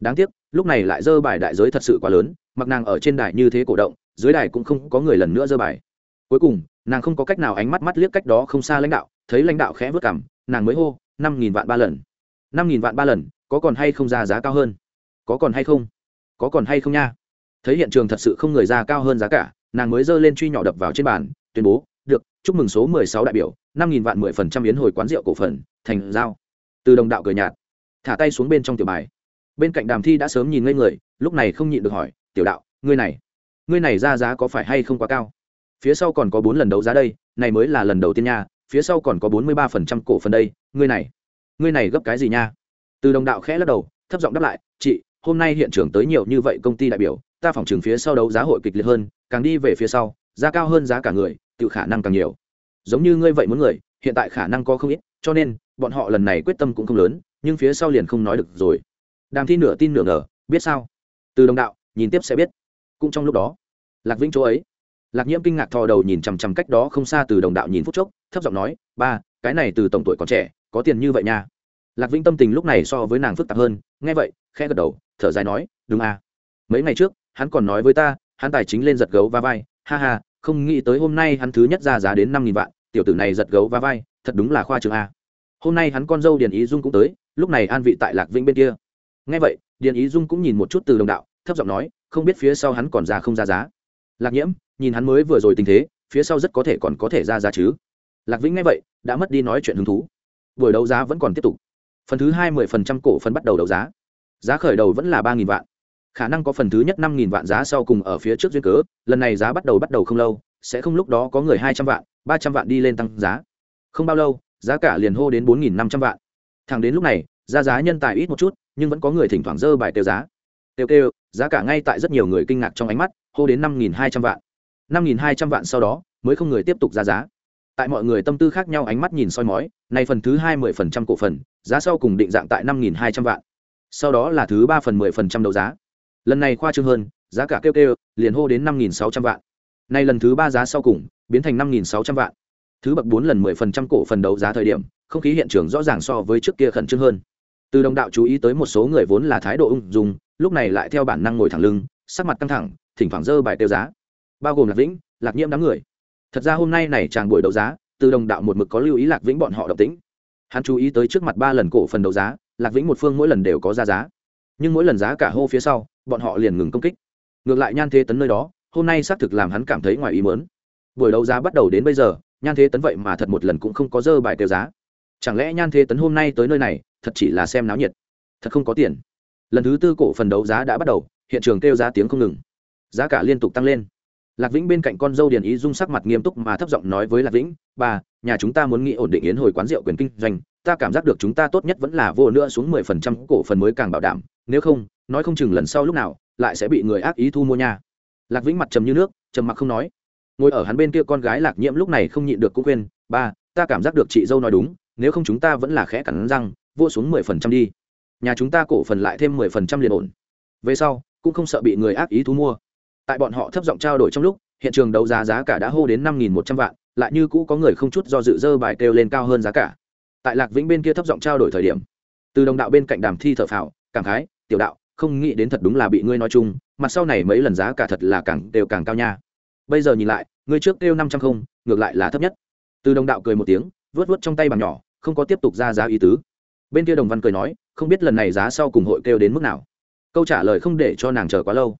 Đáng tiếc, lúc này lại dơ bài đại giới thật sự quá lớn, mặc nàng ở trên đài như thế cổ động, dưới đài cũng không có người lần nữa dơ bài. Cuối cùng, nàng không có cách nào ánh mắt mắt liếc cách đó không xa lãnh đạo, thấy lãnh đạo khẽ vớt cảm nàng mới hô, năm nghìn vạn ba lần. Năm nghìn vạn ba lần, có còn hay không ra giá cao hơn? Có còn hay không? Có còn hay không nha? Thấy hiện trường thật sự không người ra cao hơn giá cả, nàng mới dơ lên truy nhỏ đập vào trên bàn, tuyên bố, được, chúc mừng số mười sáu đại biểu, năm nghìn vạn mười phần trăm yến hồi quán rượu cổ phần, thành giao từ đồng đạo cười nhạt, thả tay xuống bên trong tiểu bài. Bên cạnh đàm thi đã sớm nhìn ngây người, lúc này không nhịn được hỏi, tiểu đạo, ngươi này ngươi này ra giá có phải hay không quá cao? Phía sau còn có bốn lần đấu giá đây, này mới là lần đầu tiên nha, phía sau còn có bốn mươi ba phần trăm cổ phần đây, ngươi này ngươi này gấp cái gì nha? Từ đồng đạo khẽ lắc đầu, thấp giọng đáp lại, chị, hôm nay hiện trường tới nhiều như vậy công ty đại biểu, ta phỏng chừng phía sau đấu giá hội kịch liệt hơn, càng đi về phía sau, giá cao hơn giá cả người tự khả năng càng nhiều. Giống như ngươi vậy muốn người, hiện tại khả năng có không ít cho nên, bọn họ lần này quyết tâm cũng không lớn, nhưng phía sau liền không nói được rồi. Đàm thi nửa tin nửa ngờ, biết sao? Từ đồng đạo, nhìn tiếp sẽ biết. Cũng trong lúc đó, lạc vĩnh chỗ ấy. Lạc nhiễm kinh ngạc thò đầu nhìn chằm chằm cách đó không xa từ đồng đạo nhìn phút chốc, thấp giọng nói, ba, cái này từ tổng tuổi còn trẻ, có tiền như vậy nha. Lạc vĩnh tâm tình lúc này so với nàng phức tạp hơn, nghe vậy, khẽ gật đầu, thở dài nói, đúng à. Mấy ngày trước, hắn còn nói với ta, hắn tài chính lên giật gấu va vai. Ha ha, không nghĩ tới hôm nay hắn thứ nhất ra giá đến năm nghìn vạn, tiểu tử này giật gấu va vai thật đúng là khoa trường a. Hôm nay hắn con dâu điền ý dung cũng tới, lúc này an vị tại lạc vĩnh bên kia. Nghe vậy, điền ý dung cũng nhìn một chút từ đồng đạo, thấp giọng nói, không biết phía sau hắn còn ra không ra giá. Lạc nhiễm, nhìn hắn mới vừa rồi tình thế, phía sau rất có thể còn có thể ra giá chứ. Lạc vĩnh nghe vậy, đã mất đi nói chuyện hứng thú. Buổi đấu giá vẫn còn tiếp tục. Phần thứ hai mươi phần trăm cổ phần bắt đầu đấu giá. Giá khởi đầu vẫn là ba nghìn vạn. Khả năng có phần thứ nhất năm nghìn vạn giá sau cùng ở phía trước duyên cớ, lần này giá bắt đầu bắt đầu không lâu, sẽ không lúc đó có người hai trăm vạn, ba trăm vạn đi lên tăng giá không bao lâu, giá cả liền hô đến bốn nghìn năm trăm vạn. Thẳng đến lúc này ra giá nhân tài ít một chút, nhưng vẫn có người thỉnh thoảng dơ bài tiêu giá. Tiêu kêu giá cả ngay tại rất nhiều người kinh ngạc trong ánh mắt, hô đến năm nghìn hai trăm vạn. năm nghìn hai trăm vạn sau đó, mới không người tiếp tục ra giá. Tại mọi người tâm tư khác nhau ánh mắt nhìn soi mói này phần thứ hai mươi phần trăm cổ phần, giá sau cùng định dạng tại năm nghìn hai trăm vạn. Sau đó là thứ ba phần mười phần trăm đấu giá. Lần này khoa trương hơn, giá cả kêu kêu, liền hô đến năm nghìn sáu trăm vạn. Nay lần thứ ba giá sau cùng, biến thành năm nghìn sáu trăm vạn thứ bậc bốn lần mười phần trăm cổ phần đấu giá thời điểm, không khí hiện trường rõ ràng so với trước kia khẩn trương hơn. Từ đồng đạo chú ý tới một số người vốn là thái độ ung dung, lúc này lại theo bản năng ngồi thẳng lưng, sắc mặt căng thẳng, thỉnh thoảng dơ bài tiêu giá. Bao gồm lạc vĩnh, lạc nhiễm đám người. Thật ra hôm nay này chàng buổi đấu giá, từ đồng đạo một mực có lưu ý lạc vĩnh bọn họ động tĩnh. Hắn chú ý tới trước mặt ba lần cổ phần đấu giá, lạc vĩnh một phương mỗi lần đều có ra giá. Nhưng mỗi lần giá cả hô phía sau, bọn họ liền ngừng công kích. Ngược lại nhan thế tấn nơi đó, hôm nay xác thực làm hắn cảm thấy ngoài ý mớn buổi đấu giá bắt đầu đến bây giờ nhan thế tấn vậy mà thật một lần cũng không có dơ bài tiêu giá. Chẳng lẽ nhan thế tấn hôm nay tới nơi này, thật chỉ là xem náo nhiệt? Thật không có tiền. Lần thứ tư cổ phần đấu giá đã bắt đầu, hiện trường kêu giá tiếng không ngừng. Giá cả liên tục tăng lên. Lạc vĩnh bên cạnh con dâu điền ý dung sắc mặt nghiêm túc mà thấp giọng nói với lạc vĩnh, bà, nhà chúng ta muốn nghĩ ổn định yến hồi quán rượu quyền kinh doanh, ta cảm giác được chúng ta tốt nhất vẫn là vô nữa xuống mười phần trăm cổ phần mới càng bảo đảm, nếu không, nói không chừng lần sau lúc nào, lại sẽ bị người ác ý thu mua nhà. lạc vĩnh mặt trầm như nước, trầm mặc không nói ngồi ở hắn bên kia con gái lạc nhiễm lúc này không nhịn được cũng khuyên, ba, ta cảm giác được chị dâu nói đúng, nếu không chúng ta vẫn là khẽ cắn răng, vô xuống mười phần trăm đi. Nhà chúng ta cổ phần lại thêm mười phần trăm liền ổn. Về sau, cũng không sợ bị người ác ý thu mua. Tại bọn họ thấp giọng trao đổi trong lúc, hiện trường đấu giá giá cả đã hô đến năm nghìn một trăm vạn, lại như cũ có người không chút do dự dơ bài kêu lên cao hơn giá cả. Tại lạc vĩnh bên kia thấp giọng trao đổi thời điểm, từ đồng đạo bên cạnh đàm thi thợ phào, cảm khái, tiểu đạo, không nghĩ đến thật đúng là bị ngươi nói chung, mặt sau này mấy lần giá cả thật là càng đều càng cao nha bây giờ nhìn lại, ngươi trước kêu năm trăm không, ngược lại là thấp nhất. Từ đồng đạo cười một tiếng vớt vớt trong tay bằng nhỏ, không có tiếp tục ra giá ý tứ. Bên kia đồng văn cười nói, không biết lần này giá sau cùng hội kêu đến mức nào. Câu trả lời không để cho nàng chờ quá lâu.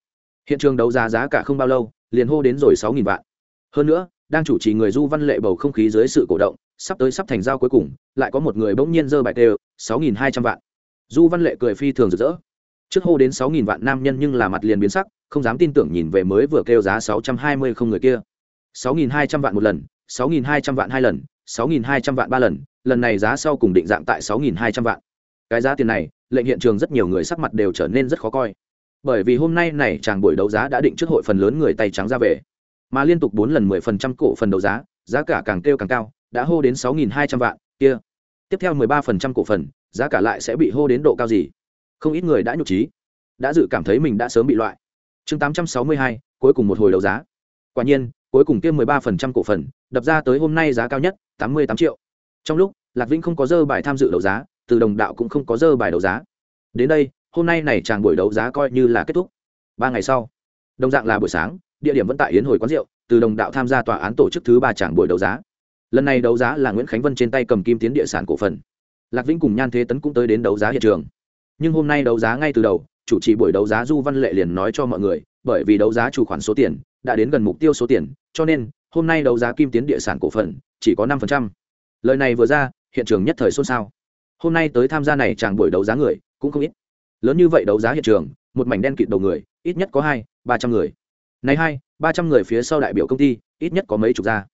Hiện trường đấu giá giá cả không bao lâu, liền hô đến rồi sáu nghìn vạn. Hơn nữa, đang chủ trì người du văn lệ bầu không khí dưới sự cổ động, sắp tới sắp thành giao cuối cùng, lại có một người bỗng nhiên dơ bài tê sáu nghìn hai trăm vạn. Du văn lệ cười phi thường rực rỡ trước hô đến sáu nghìn vạn nam nhân nhưng là mặt liền biến sắc, không dám tin tưởng nhìn về mới vừa kêu giá sáu trăm hai mươi không người kia. sáu nghìn hai trăm vạn một lần, sáu nghìn hai trăm vạn hai lần, sáu nghìn hai trăm vạn ba lần lần này giá sau cùng định dạng tại sáu nghìn hai trăm vạn. Cái giá tiền này, lệnh hiện trường rất nhiều người sắc mặt đều trở nên rất khó coi. Bởi vì hôm nay này chàng buổi đấu giá đã định trước hội phần lớn người tay trắng ra về. Mà liên tục bốn lần mười phần trăm cổ phần đấu giá giá cả càng kêu càng cao, đã hô đến sáu nghìn hai trăm vạn, kia. Tiếp theo mười ba phần trăm cổ phần, giá cả lại sẽ bị hô đến độ cao gì? Không ít người đã nhục trí, đã dự cảm thấy mình đã sớm bị loại. Chương tám trăm sáu mươi hai, cuối cùng một hồi đấu giá. Quả nhiên, cuối cùng kia mười ba phần trăm cổ phần, đập ra tới hôm nay giá cao nhất, tám mươi tám triệu. Trong lúc, lạc vĩnh không có dơ bài tham dự đấu giá, từ đồng đạo cũng không có dơ bài đấu giá. Đến đây, hôm nay này chàng buổi đấu giá coi như là kết thúc. Ba ngày sau, đồng dạng là buổi sáng, địa điểm vẫn tại yến hồi quán rượu, từ đồng đạo tham gia tòa án tổ chức thứ ba chàng buổi đấu giá. Lần này đấu giá là nguyễn khánh vân trên tay cầm kim tiến địa sản cổ phần. Lạc vĩnh cùng nhan thế tấn cũng tới đến đấu giá hiện trường nhưng hôm nay đấu giá ngay từ đầu, chủ trì buổi đấu giá du văn lệ liền nói cho mọi người, bởi vì đấu giá chủ khoản số tiền đã đến gần mục tiêu số tiền, cho nên hôm nay đấu giá kim tiến địa sản cổ phần chỉ có năm phần trăm. Lời này vừa ra, hiện trường nhất thời xôn xao. Hôm nay tới tham gia này chàng buổi đấu giá người cũng không ít. Lớn như vậy đấu giá hiện trường, một mảnh đen kịt đầu người, ít nhất có hai, ba trăm người. Này hai, ba trăm người phía sau đại biểu công ty, ít nhất có mấy chục gia.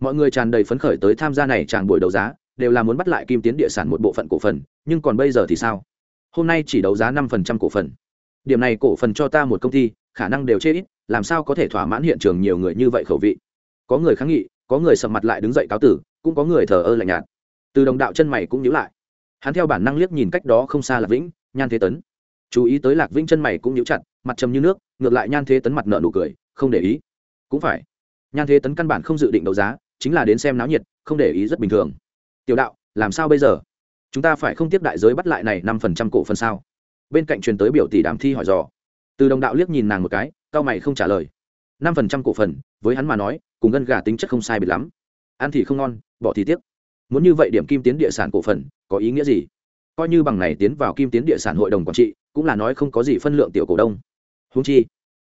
Mọi người tràn đầy phấn khởi tới tham gia này chàng buổi đấu giá, đều là muốn bắt lại kim tiến địa sản một bộ phận cổ phần, nhưng còn bây giờ thì sao? Hôm nay chỉ đấu giá năm phần trăm cổ phần. Điểm này cổ phần cho ta một công ty, khả năng đều chê ít, làm sao có thể thỏa mãn hiện trường nhiều người như vậy khẩu vị? Có người kháng nghị, có người sầm mặt lại đứng dậy cáo tử, cũng có người thờ ơ lạnh nhạt. Từ đồng đạo chân mày cũng nhíu lại. Hắn theo bản năng liếc nhìn cách đó không xa lạc vĩnh, nhan thế tấn. Chú ý tới lạc vĩnh chân mày cũng nhíu chặt, mặt trầm như nước, ngược lại nhan thế tấn mặt nợ nụ cười, không để ý. Cũng phải. Nhan thế tấn căn bản không dự định đấu giá, chính là đến xem náo nhiệt, không để ý rất bình thường. Tiểu đạo, làm sao bây giờ? Chúng ta phải không tiếp đại giới bắt lại này năm phần trăm cổ phần sao? Bên cạnh truyền tới biểu tỷ đàm thi hỏi dò. Từ đồng đạo liếc nhìn nàng một cái, cao mày không trả lời. Năm phần trăm cổ phần, với hắn mà nói, cùng gân gà tính chất không sai biệt lắm. Ăn thì không ngon, bỏ thì tiếc. Muốn như vậy điểm kim tiến địa sản cổ phần, có ý nghĩa gì? Coi như bằng này tiến vào kim tiến địa sản hội đồng quản trị, cũng là nói không có gì phân lượng tiểu cổ đông. Húng chi,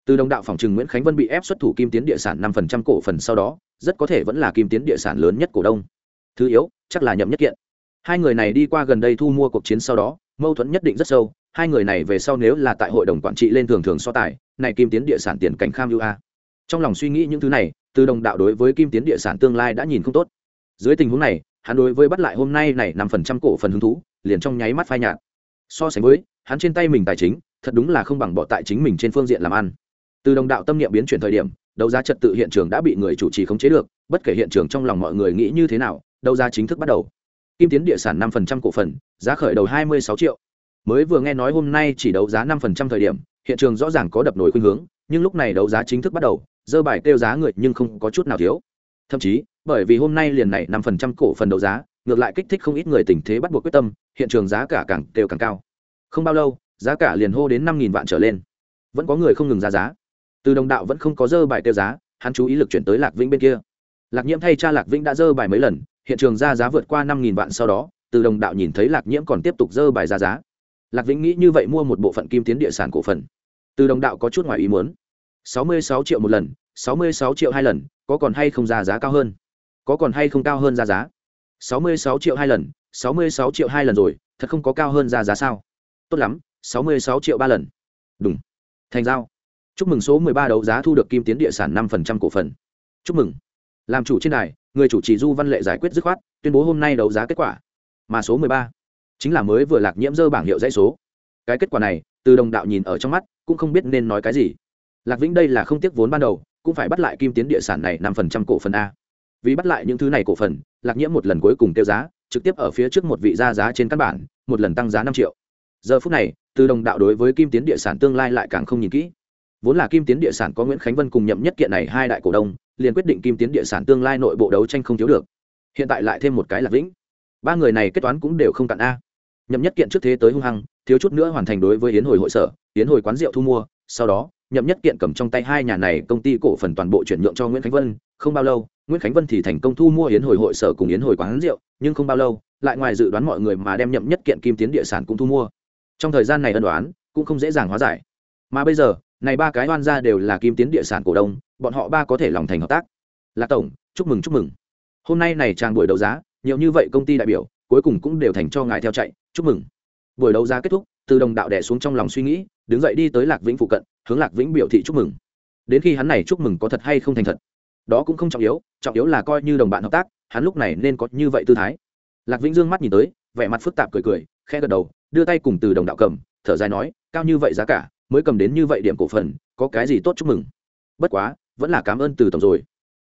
từ đồng đạo phòng trừng nguyễn khánh vân bị ép xuất thủ kim tiến địa sản năm phần trăm cổ phần sau đó, rất có thể vẫn là kim tiến địa sản lớn nhất cổ đông. Thứ yếu, chắc là nhậm nhất kiện hai người này đi qua gần đây thu mua cuộc chiến sau đó, mâu thuẫn nhất định rất sâu, hai người này về sau nếu là tại hội đồng quản trị lên thường thường so tài, này kim tiến địa sản tiền cảnh kham ưu a. Trong lòng suy nghĩ những thứ này, từ đồng đạo đối với kim tiến địa sản tương lai đã nhìn không tốt. Dưới tình huống này, hắn đối với bắt lại hôm nay này năm phần trăm cổ phần hứng thú, liền trong nháy mắt phai nhạt. So sánh với, hắn trên tay mình tài chính, thật đúng là không bằng bỏ tại chính mình trên phương diện làm ăn. Từ đồng đạo tâm niệm biến chuyển thời điểm, đấu giá trật tự hiện trường đã bị người chủ trì khống chế được, bất kể hiện trường trong lòng mọi người nghĩ như thế nào, đấu giá chính thức bắt đầu kim tiến địa sản năm phần trăm cổ phần, giá khởi đầu hai mươi sáu triệu. Mới vừa nghe nói hôm nay chỉ đấu giá năm phần trăm thời điểm, hiện trường rõ ràng có đập nổi khuynh hướng, nhưng lúc này đấu giá chính thức bắt đầu, dơ bài kêu giá người nhưng không có chút nào thiếu. Thậm chí, bởi vì hôm nay liền này năm phần trăm cổ phần đấu giá, ngược lại kích thích không ít người tình thế bắt buộc quyết tâm, hiện trường giá cả càng kêu càng cao. Không bao lâu, giá cả liền hô đến năm nghìn vạn trở lên. Vẫn có người không ngừng ra giá. Từ đồng đạo vẫn không có dơ bài kêu giá, hắn chú ý lực chuyển tới lạc vĩnh bên kia. Lạc nhiễm thay cha lạc vĩnh đã dơ bài mấy lần hiện trường ra giá vượt qua năm nghìn vạn sau đó, từ đồng đạo nhìn thấy lạc nhiễm còn tiếp tục dơ bài ra giá. Lạc vĩnh nghĩ như vậy mua một bộ phận kim tiến địa sản cổ phần. Từ đồng đạo có chút ngoài ý muốn. Sáu mươi sáu triệu một lần, sáu mươi sáu triệu hai lần, có còn hay không ra giá cao hơn? Có còn hay không cao hơn ra giá? Sáu mươi sáu triệu hai lần, sáu mươi sáu triệu hai lần rồi, thật không có cao hơn ra giá sao? Tốt lắm, sáu mươi sáu triệu ba lần. Đúng. Thành giao. Chúc mừng số mười ba đấu giá thu được kim tiến địa sản năm phần trăm cổ phần. Chúc mừng. Làm chủ trên này người chủ trì du văn lệ giải quyết dứt khoát, tuyên bố hôm nay đấu giá kết quả. Mà số mười ba chính là mới vừa lạc nhiễm dơ bảng hiệu dãy số. Cái kết quả này, từ đồng đạo nhìn ở trong mắt, cũng không biết nên nói cái gì. Lạc vĩnh đây là không tiếc vốn ban đầu, cũng phải bắt lại kim tiến địa sản này năm phần trăm cổ phần a. Vì bắt lại những thứ này cổ phần, lạc nhiễm một lần cuối cùng tiêu giá, trực tiếp ở phía trước một vị ra giá trên căn bản, một lần tăng giá năm triệu. Giờ phút này, từ đồng đạo đối với kim tiến địa sản tương lai lại càng không nhìn kỹ. Vốn là kim tiến địa sản có nguyễn khánh vân cùng nhậm nhất kiện này hai đại cổ đông liền quyết định kim tiến địa sản tương lai nội bộ đấu tranh không thiếu được. Hiện tại lại thêm một cái là vĩnh. Ba người này kết toán cũng đều không cạn a. Nhậm nhất kiện trước thế tới hung hăng, thiếu chút nữa hoàn thành đối với yến hồi hội sở, yến hồi quán rượu thu mua, sau đó, nhậm nhất kiện cầm trong tay hai nhà này công ty cổ phần toàn bộ chuyển nhượng cho nguyễn khánh vân, không bao lâu, nguyễn khánh vân thì thành công thu mua yến hồi hội sở cùng yến hồi quán rượu, nhưng không bao lâu, lại ngoài dự đoán mọi người mà đem nhậm nhất kiện kim tiến địa sản cũng thu mua. Trong thời gian này ân đoán cũng không dễ dàng hóa giải. Mà bây giờ, này ba cái oan ra đều là kim tiến địa sản cổ đông bọn họ ba có thể lòng thành hợp tác. Lạc tổng, chúc mừng chúc mừng. Hôm nay này trang buổi đấu giá, nhiều như vậy công ty đại biểu, cuối cùng cũng đều thành cho ngài theo chạy, chúc mừng. Buổi đấu giá kết thúc, từ đồng đạo đẻ xuống trong lòng suy nghĩ, đứng dậy đi tới lạc vĩnh phụ cận, hướng lạc vĩnh biểu thị chúc mừng. Đến khi hắn này chúc mừng có thật hay không thành thật, đó cũng không trọng yếu trọng yếu là coi như đồng bạn hợp tác, hắn lúc này nên có như vậy tư thái. Lạc vĩnh dương mắt nhìn tới, vẻ mặt phức tạp cười cười khe gật đầu, đưa tay cùng từ đồng đạo cầm, thở dài nói, cao như vậy giá cả, mới cầm đến như vậy điểm cổ phần, có cái gì tốt chúc mừng? Bất quá vẫn là cảm ơn từ tổng rồi.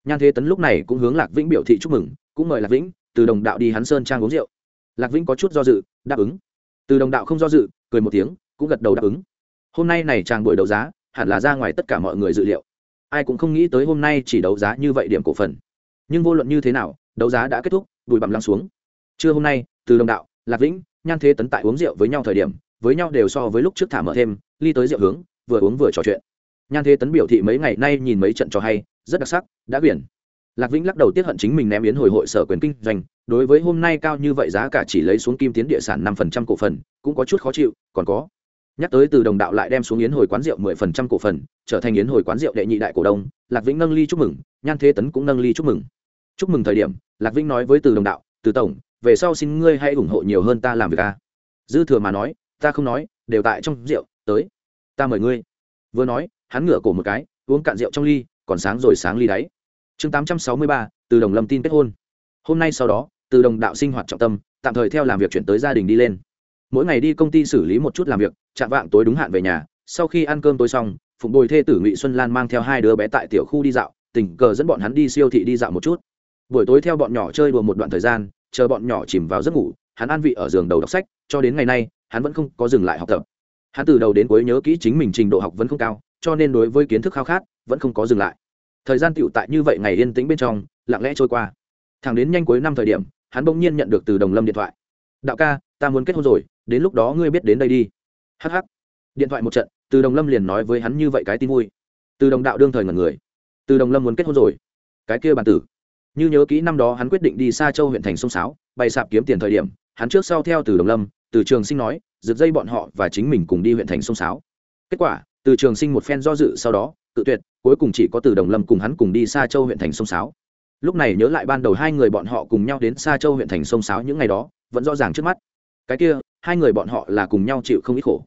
Nhan thế tấn lúc này cũng hướng lạc vĩnh biểu thị chúc mừng, cũng mời lạc vĩnh, từ đồng đạo đi hắn sơn trang uống rượu. Lạc vĩnh có chút do dự, đáp ứng. Từ đồng đạo không do dự, cười một tiếng, cũng gật đầu đáp ứng. Hôm nay này chàng buổi đấu giá, hẳn là ra ngoài tất cả mọi người dự liệu. Ai cũng không nghĩ tới hôm nay chỉ đấu giá như vậy điểm cổ phần. Nhưng vô luận như thế nào, đấu giá đã kết thúc, bụi bặm lắng xuống. Trưa hôm nay, từ đồng đạo, lạc vĩnh, nhan thế tấn tại uống rượu với nhau thời điểm, với nhau đều so với lúc trước thả mở thêm, ly tới rượu hướng, vừa uống vừa trò chuyện nhan thế tấn biểu thị mấy ngày nay nhìn mấy trận trò hay, rất đặc sắc, đã quyển lạc vĩnh lắc đầu tiết hận chính mình ném yến hồi hội sở quyền kinh doanh, đối với hôm nay cao như vậy giá cả chỉ lấy xuống kim tiến địa sản năm phần trăm cổ phần, cũng có chút khó chịu, còn có. Nhắc tới từ đồng đạo lại đem xuống yến hồi quán rượu mười phần trăm cổ phần, trở thành yến hồi quán rượu đệ nhị đại cổ đông, lạc vĩnh nâng ly chúc mừng, nhan thế tấn cũng nâng ly chúc mừng. Chúc mừng thời điểm, lạc vĩnh nói với từ đồng đạo, từ tổng, về sau xin ngươi hãy ủng hộ nhiều hơn ta làm việc a. Dư thừa mà nói, ta không nói, đều tại trong rượu, tới. Ta mời ngươi. Vừa nói hắn ngửa cổ một cái, uống cạn rượu trong ly, còn sáng rồi sáng ly đáy chương tám trăm sáu mươi ba, từ đồng lâm tin kết hôn. Hôm nay sau đó, từ đồng đạo sinh hoạt trọng tâm, tạm thời theo làm việc chuyển tới gia đình đi lên. Mỗi ngày đi công ty xử lý một chút làm việc, chạm vạng tối đúng hạn về nhà, sau khi ăn cơm tối xong, phụng bồi thê tử ngụy xuân lan mang theo hai đứa bé tại tiểu khu đi dạo, tình cờ dẫn bọn hắn đi siêu thị đi dạo một chút. Buổi tối theo bọn nhỏ chơi đùa một đoạn thời gian, chờ bọn nhỏ chìm vào giấc ngủ, hắn an vị ở giường đầu đọc sách, cho đến ngày nay, hắn vẫn không có dừng lại học tập. Hắn từ đầu đến cuối nhớ kỹ chính mình trình độ học vẫn không cao cho nên đối với kiến thức khao khát vẫn không có dừng lại. Thời gian tựu tại như vậy ngày yên tĩnh bên trong, lặng lẽ trôi qua. Thẳng đến nhanh cuối năm thời điểm, hắn bỗng nhiên nhận được từ đồng lâm điện thoại. Đạo ca, ta muốn kết hôn rồi, đến lúc đó ngươi biết đến đây đi. Hh điện thoại một trận, từ đồng lâm liền nói với hắn như vậy cái tin vui. Từ đồng đạo đương thời ngần người. Từ đồng lâm muốn kết hôn rồi. Cái kia bản tử. Như nhớ kỹ năm đó hắn quyết định đi xa châu huyện thành sông sáo, bày sạp kiếm tiền thời điểm, hắn trước sau theo từ đồng lâm, từ trường sinh nói, rực dây bọn họ và chính mình cùng đi huyện thành sông sáo. Kết quả từ trường sinh một phen do dự sau đó tự tuyệt, cuối cùng chỉ có từ đồng lâm cùng hắn cùng đi xa châu huyện thành sông sáo. Lúc này nhớ lại ban đầu hai người bọn họ cùng nhau đến xa châu huyện thành sông sáo những ngày đó, vẫn rõ ràng trước mắt. Cái kia, hai người bọn họ là cùng nhau chịu không ít khổ.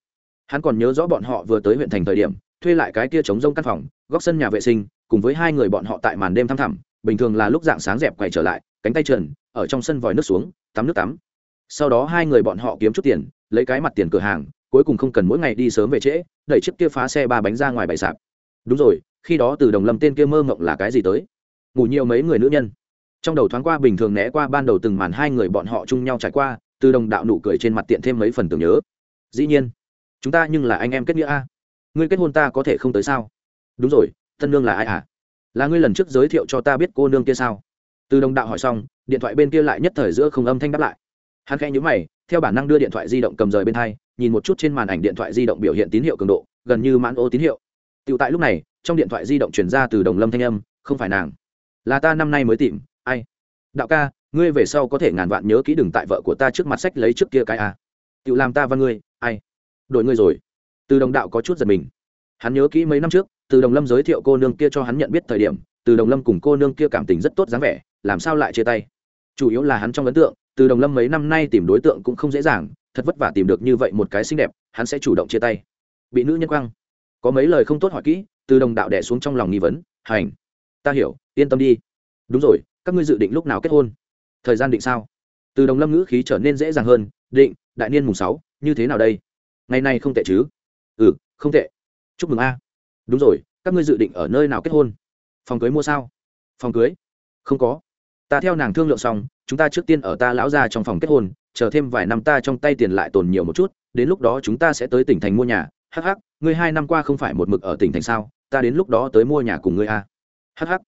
Hắn còn nhớ rõ bọn họ vừa tới huyện thành thời điểm, thuê lại cái kia chống rông căn phòng, góc sân nhà vệ sinh, cùng với hai người bọn họ tại màn đêm thăm thẳm, bình thường là lúc dạng sáng dẹp quay trở lại, cánh tay trần, ở trong sân vòi nước xuống, tắm nước tắm. Sau đó hai người bọn họ kiếm chút tiền, lấy cái mặt tiền cửa hàng cuối cùng không cần mỗi ngày đi sớm về trễ, đẩy chiếc kia phá xe ba bánh ra ngoài bãi sạp. Đúng rồi, khi đó từ đồng lâm tên kia mơ mộng là cái gì tới? Ngủ nhiều mấy người nữ nhân. Trong đầu thoáng qua bình thường né qua ban đầu từng màn hai người bọn họ chung nhau trải qua, từ đồng đạo nụ cười trên mặt tiện thêm mấy phần tưởng nhớ. Dĩ nhiên, chúng ta nhưng là anh em kết nghĩa a. Ngươi kết hôn ta có thể không tới sao? Đúng rồi, thân nương là ai à là ngươi lần trước giới thiệu cho ta biết cô nương kia sao? Từ đồng đạo hỏi xong, điện thoại bên kia lại nhất thời giữa không âm thanh đáp lại. Hắn khẽ nhữ mày, theo bản năng đưa điện thoại di động cầm rời bên thai nhìn một chút trên màn ảnh điện thoại di động biểu hiện tín hiệu cường độ, gần như mãn ô tín hiệu. Tựu tại lúc này, trong điện thoại di động chuyển ra từ đồng lâm thanh âm, không phải nàng, là ta năm nay mới tìm, ai? Đạo ca, ngươi về sau có thể ngàn vạn nhớ kỹ đừng tại vợ của ta trước mặt sách lấy trước kia cái à. tựu làm ta văn ngươi, ai? Đội ngươi rồi. Từ đồng đạo có chút giật mình. Hắn nhớ kỹ mấy năm trước, từ đồng lâm giới thiệu cô nương kia cho hắn nhận biết thời điểm, từ đồng lâm cùng cô nương kia cảm tình rất tốt dáng vẻ, làm sao lại chia tay? Chủ yếu là hắn trong ấn tượng, từ đồng lâm mấy năm nay tìm đối tượng cũng không dễ dàng thật vất vả tìm được như vậy một cái xinh đẹp, hắn sẽ chủ động chia tay. Bị nữ nhân quăng có mấy lời không tốt hỏi kỹ, từ đồng đạo đẻ xuống trong lòng nghi vấn, hành, ta hiểu, yên tâm đi. Đúng rồi, các ngươi dự định lúc nào kết hôn? Thời gian định sao? Từ đồng lâm ngữ khí trở nên dễ dàng hơn, định, đại niên mùng sáu, như thế nào đây? Ngày nay không tệ chứ? Ừ không tệ. Chúc mừng a. Đúng rồi, các ngươi dự định ở nơi nào kết hôn? Phòng cưới mua sao? Phòng cưới? Không có. Ta theo nàng thương lượng xong, chúng ta trước tiên ở ta lão ra trong phòng kết hôn chờ thêm vài năm ta trong tay tiền lại tồn nhiều một chút đến lúc đó chúng ta sẽ tới tỉnh thành mua nhà. Hắc hắc, ngươi hai năm qua không phải một mực ở tỉnh thành sao? Ta đến lúc đó tới mua nhà cùng ngươi à. a hắc,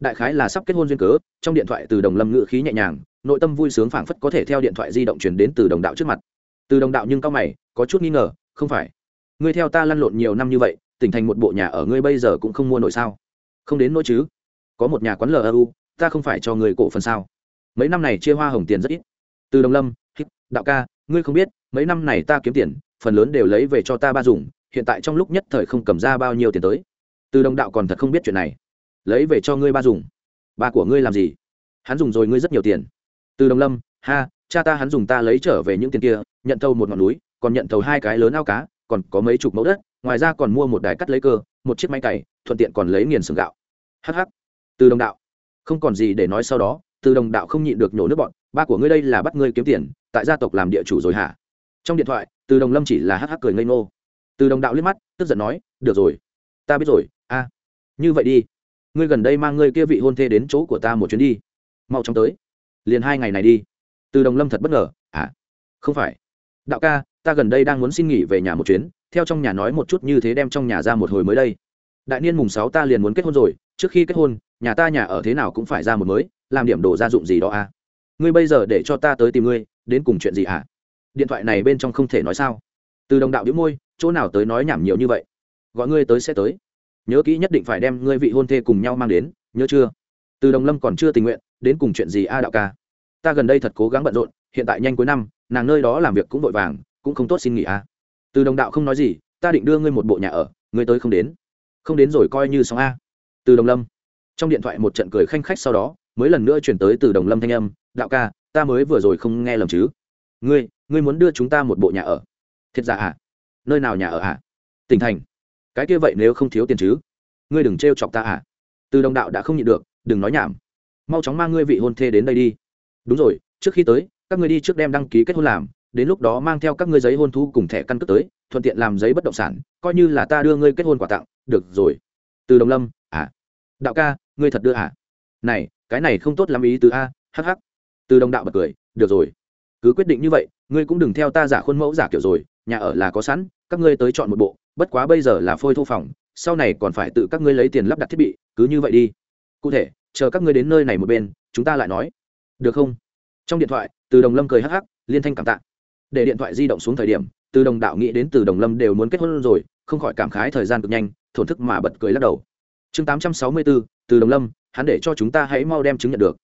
đại khái là sắp kết hôn duyên cớ trong điện thoại từ đồng lâm ngữ khí nhẹ nhàng nội tâm vui sướng phảng phất có thể theo điện thoại di động chuyển đến từ đồng đạo trước mặt. Từ đồng đạo nhưng cao mày có chút nghi ngờ không phải. Ngươi theo ta lăn lộn nhiều năm như vậy tỉnh thành một bộ nhà ở ngươi bây giờ cũng không mua nổi sao? Không đến nỗi chứ? Có một nhà quán lu ta không phải cho người cổ phần sao? Mấy năm này chia hoa hồng tiền rất ít. Từ đồng lâm đạo ca, ngươi không biết, mấy năm này ta kiếm tiền, phần lớn đều lấy về cho ta ba dùng, hiện tại trong lúc nhất thời không cầm ra bao nhiêu tiền tới. Từ đồng đạo còn thật không biết chuyện này. Lấy về cho ngươi ba dùng. Ba của ngươi làm gì? Hắn dùng rồi ngươi rất nhiều tiền. Từ đồng lâm, ha, cha ta hắn dùng ta lấy trở về những tiền kia, nhận thầu một ngọn núi, còn nhận thầu hai cái lớn ao cá, còn có mấy chục mẫu đất, ngoài ra còn mua một đài cắt lấy cơ, một chiếc máy cày, thuận tiện còn lấy nghiền sừng gạo. Hh từ đồng đạo, không còn gì để nói sau đó từ đồng đạo không nhịn được nhổ nước bọn, ba của ngươi đây là bắt ngươi kiếm tiền, tại gia tộc làm địa chủ rồi hả? Trong điện thoại, từ đồng lâm chỉ là hh cười ngây ngô. Từ đồng đạo liếc mắt, tức giận nói, được rồi, ta biết rồi, a, như vậy đi. Ngươi gần đây mang ngươi kia vị hôn thê đến chỗ của ta một chuyến đi. Mau chóng tới. Liền hai ngày này đi. Từ đồng lâm thật bất ngờ à không phải. Đạo ca, ta gần đây đang muốn xin nghỉ về nhà một chuyến, theo trong nhà nói một chút như thế đem trong nhà ra một hồi mới đây. Đại niên mùng sáu ta liền muốn kết hôn rồi, trước khi kết hôn, nhà ta nhà ở thế nào cũng phải ra một mới làm điểm đồ gia dụng gì đó à? Ngươi bây giờ để cho ta tới tìm ngươi, đến cùng chuyện gì hả? À? điện thoại này bên trong không thể nói sao. Từ đồng đạo đĩu môi, chỗ nào tới nói nhảm nhiều như vậy? Gọi ngươi tới sẽ tới. Nhớ kỹ nhất định phải đem ngươi vị hôn thê cùng nhau mang đến, nhớ chưa? Từ đồng lâm còn chưa tình nguyện, đến cùng chuyện gì a đạo ca? Ta gần đây thật cố gắng bận rộn, hiện tại nhanh cuối năm, nàng nơi đó làm việc cũng vội vàng, cũng không tốt xin nghỉ a. Từ đồng đạo không nói gì, ta định đưa ngươi một bộ nhà ở, ngươi tới không đến. Không đến rồi coi như xong a. Từ đồng lâm. Trong điện thoại một trận cười khanh khách sau đó mới lần nữa chuyển tới từ đồng lâm thanh âm, đạo ca, ta mới vừa rồi không nghe lầm chứ. Ngươi ngươi muốn đưa chúng ta một bộ nhà ở. Thiệt giả à? Nơi nào nhà ở à? Tỉnh thành. Cái kia vậy nếu không thiếu tiền chứ? Ngươi đừng trêu chọc ta à? Từ đồng đạo đã không nhịn được, đừng nói nhảm. Mau chóng mang ngươi vị hôn thê đến đây đi. Đúng rồi, trước khi tới, các ngươi đi trước đem đăng ký kết hôn làm, đến lúc đó mang theo các ngươi giấy hôn thú cùng thẻ căn cước tới, thuận tiện làm giấy bất động sản, coi như là ta đưa ngươi kết hôn quà tặng, được rồi. Từ đồng lâm à đạo ca, ngươi thật đưa à? Này cái này không tốt lắm ý từ a hh từ đồng đạo bật cười, được rồi, cứ quyết định như vậy, ngươi cũng đừng theo ta giả khuôn mẫu giả kiểu rồi, nhà ở là có sẵn, các ngươi tới chọn một bộ, bất quá bây giờ là phôi thô phòng, sau này còn phải tự các ngươi lấy tiền lắp đặt thiết bị, cứ như vậy đi. Cụ thể, chờ các ngươi đến nơi này một bên, chúng ta lại nói. Được không? Trong điện thoại, từ đồng lâm cười hắc hắc, liên thanh cảm tạ. Để điện thoại di động xuống thời điểm, từ đồng đạo nghĩ đến từ đồng lâm đều muốn kết hôn rồi, không khỏi cảm khái thời gian cực nhanh, thổn thức mà bật cười lắc đầu. Chương tám trăm sáu mươi bốn, từ đồng lâm hắn để cho chúng ta hãy mau đem chứng nhận được.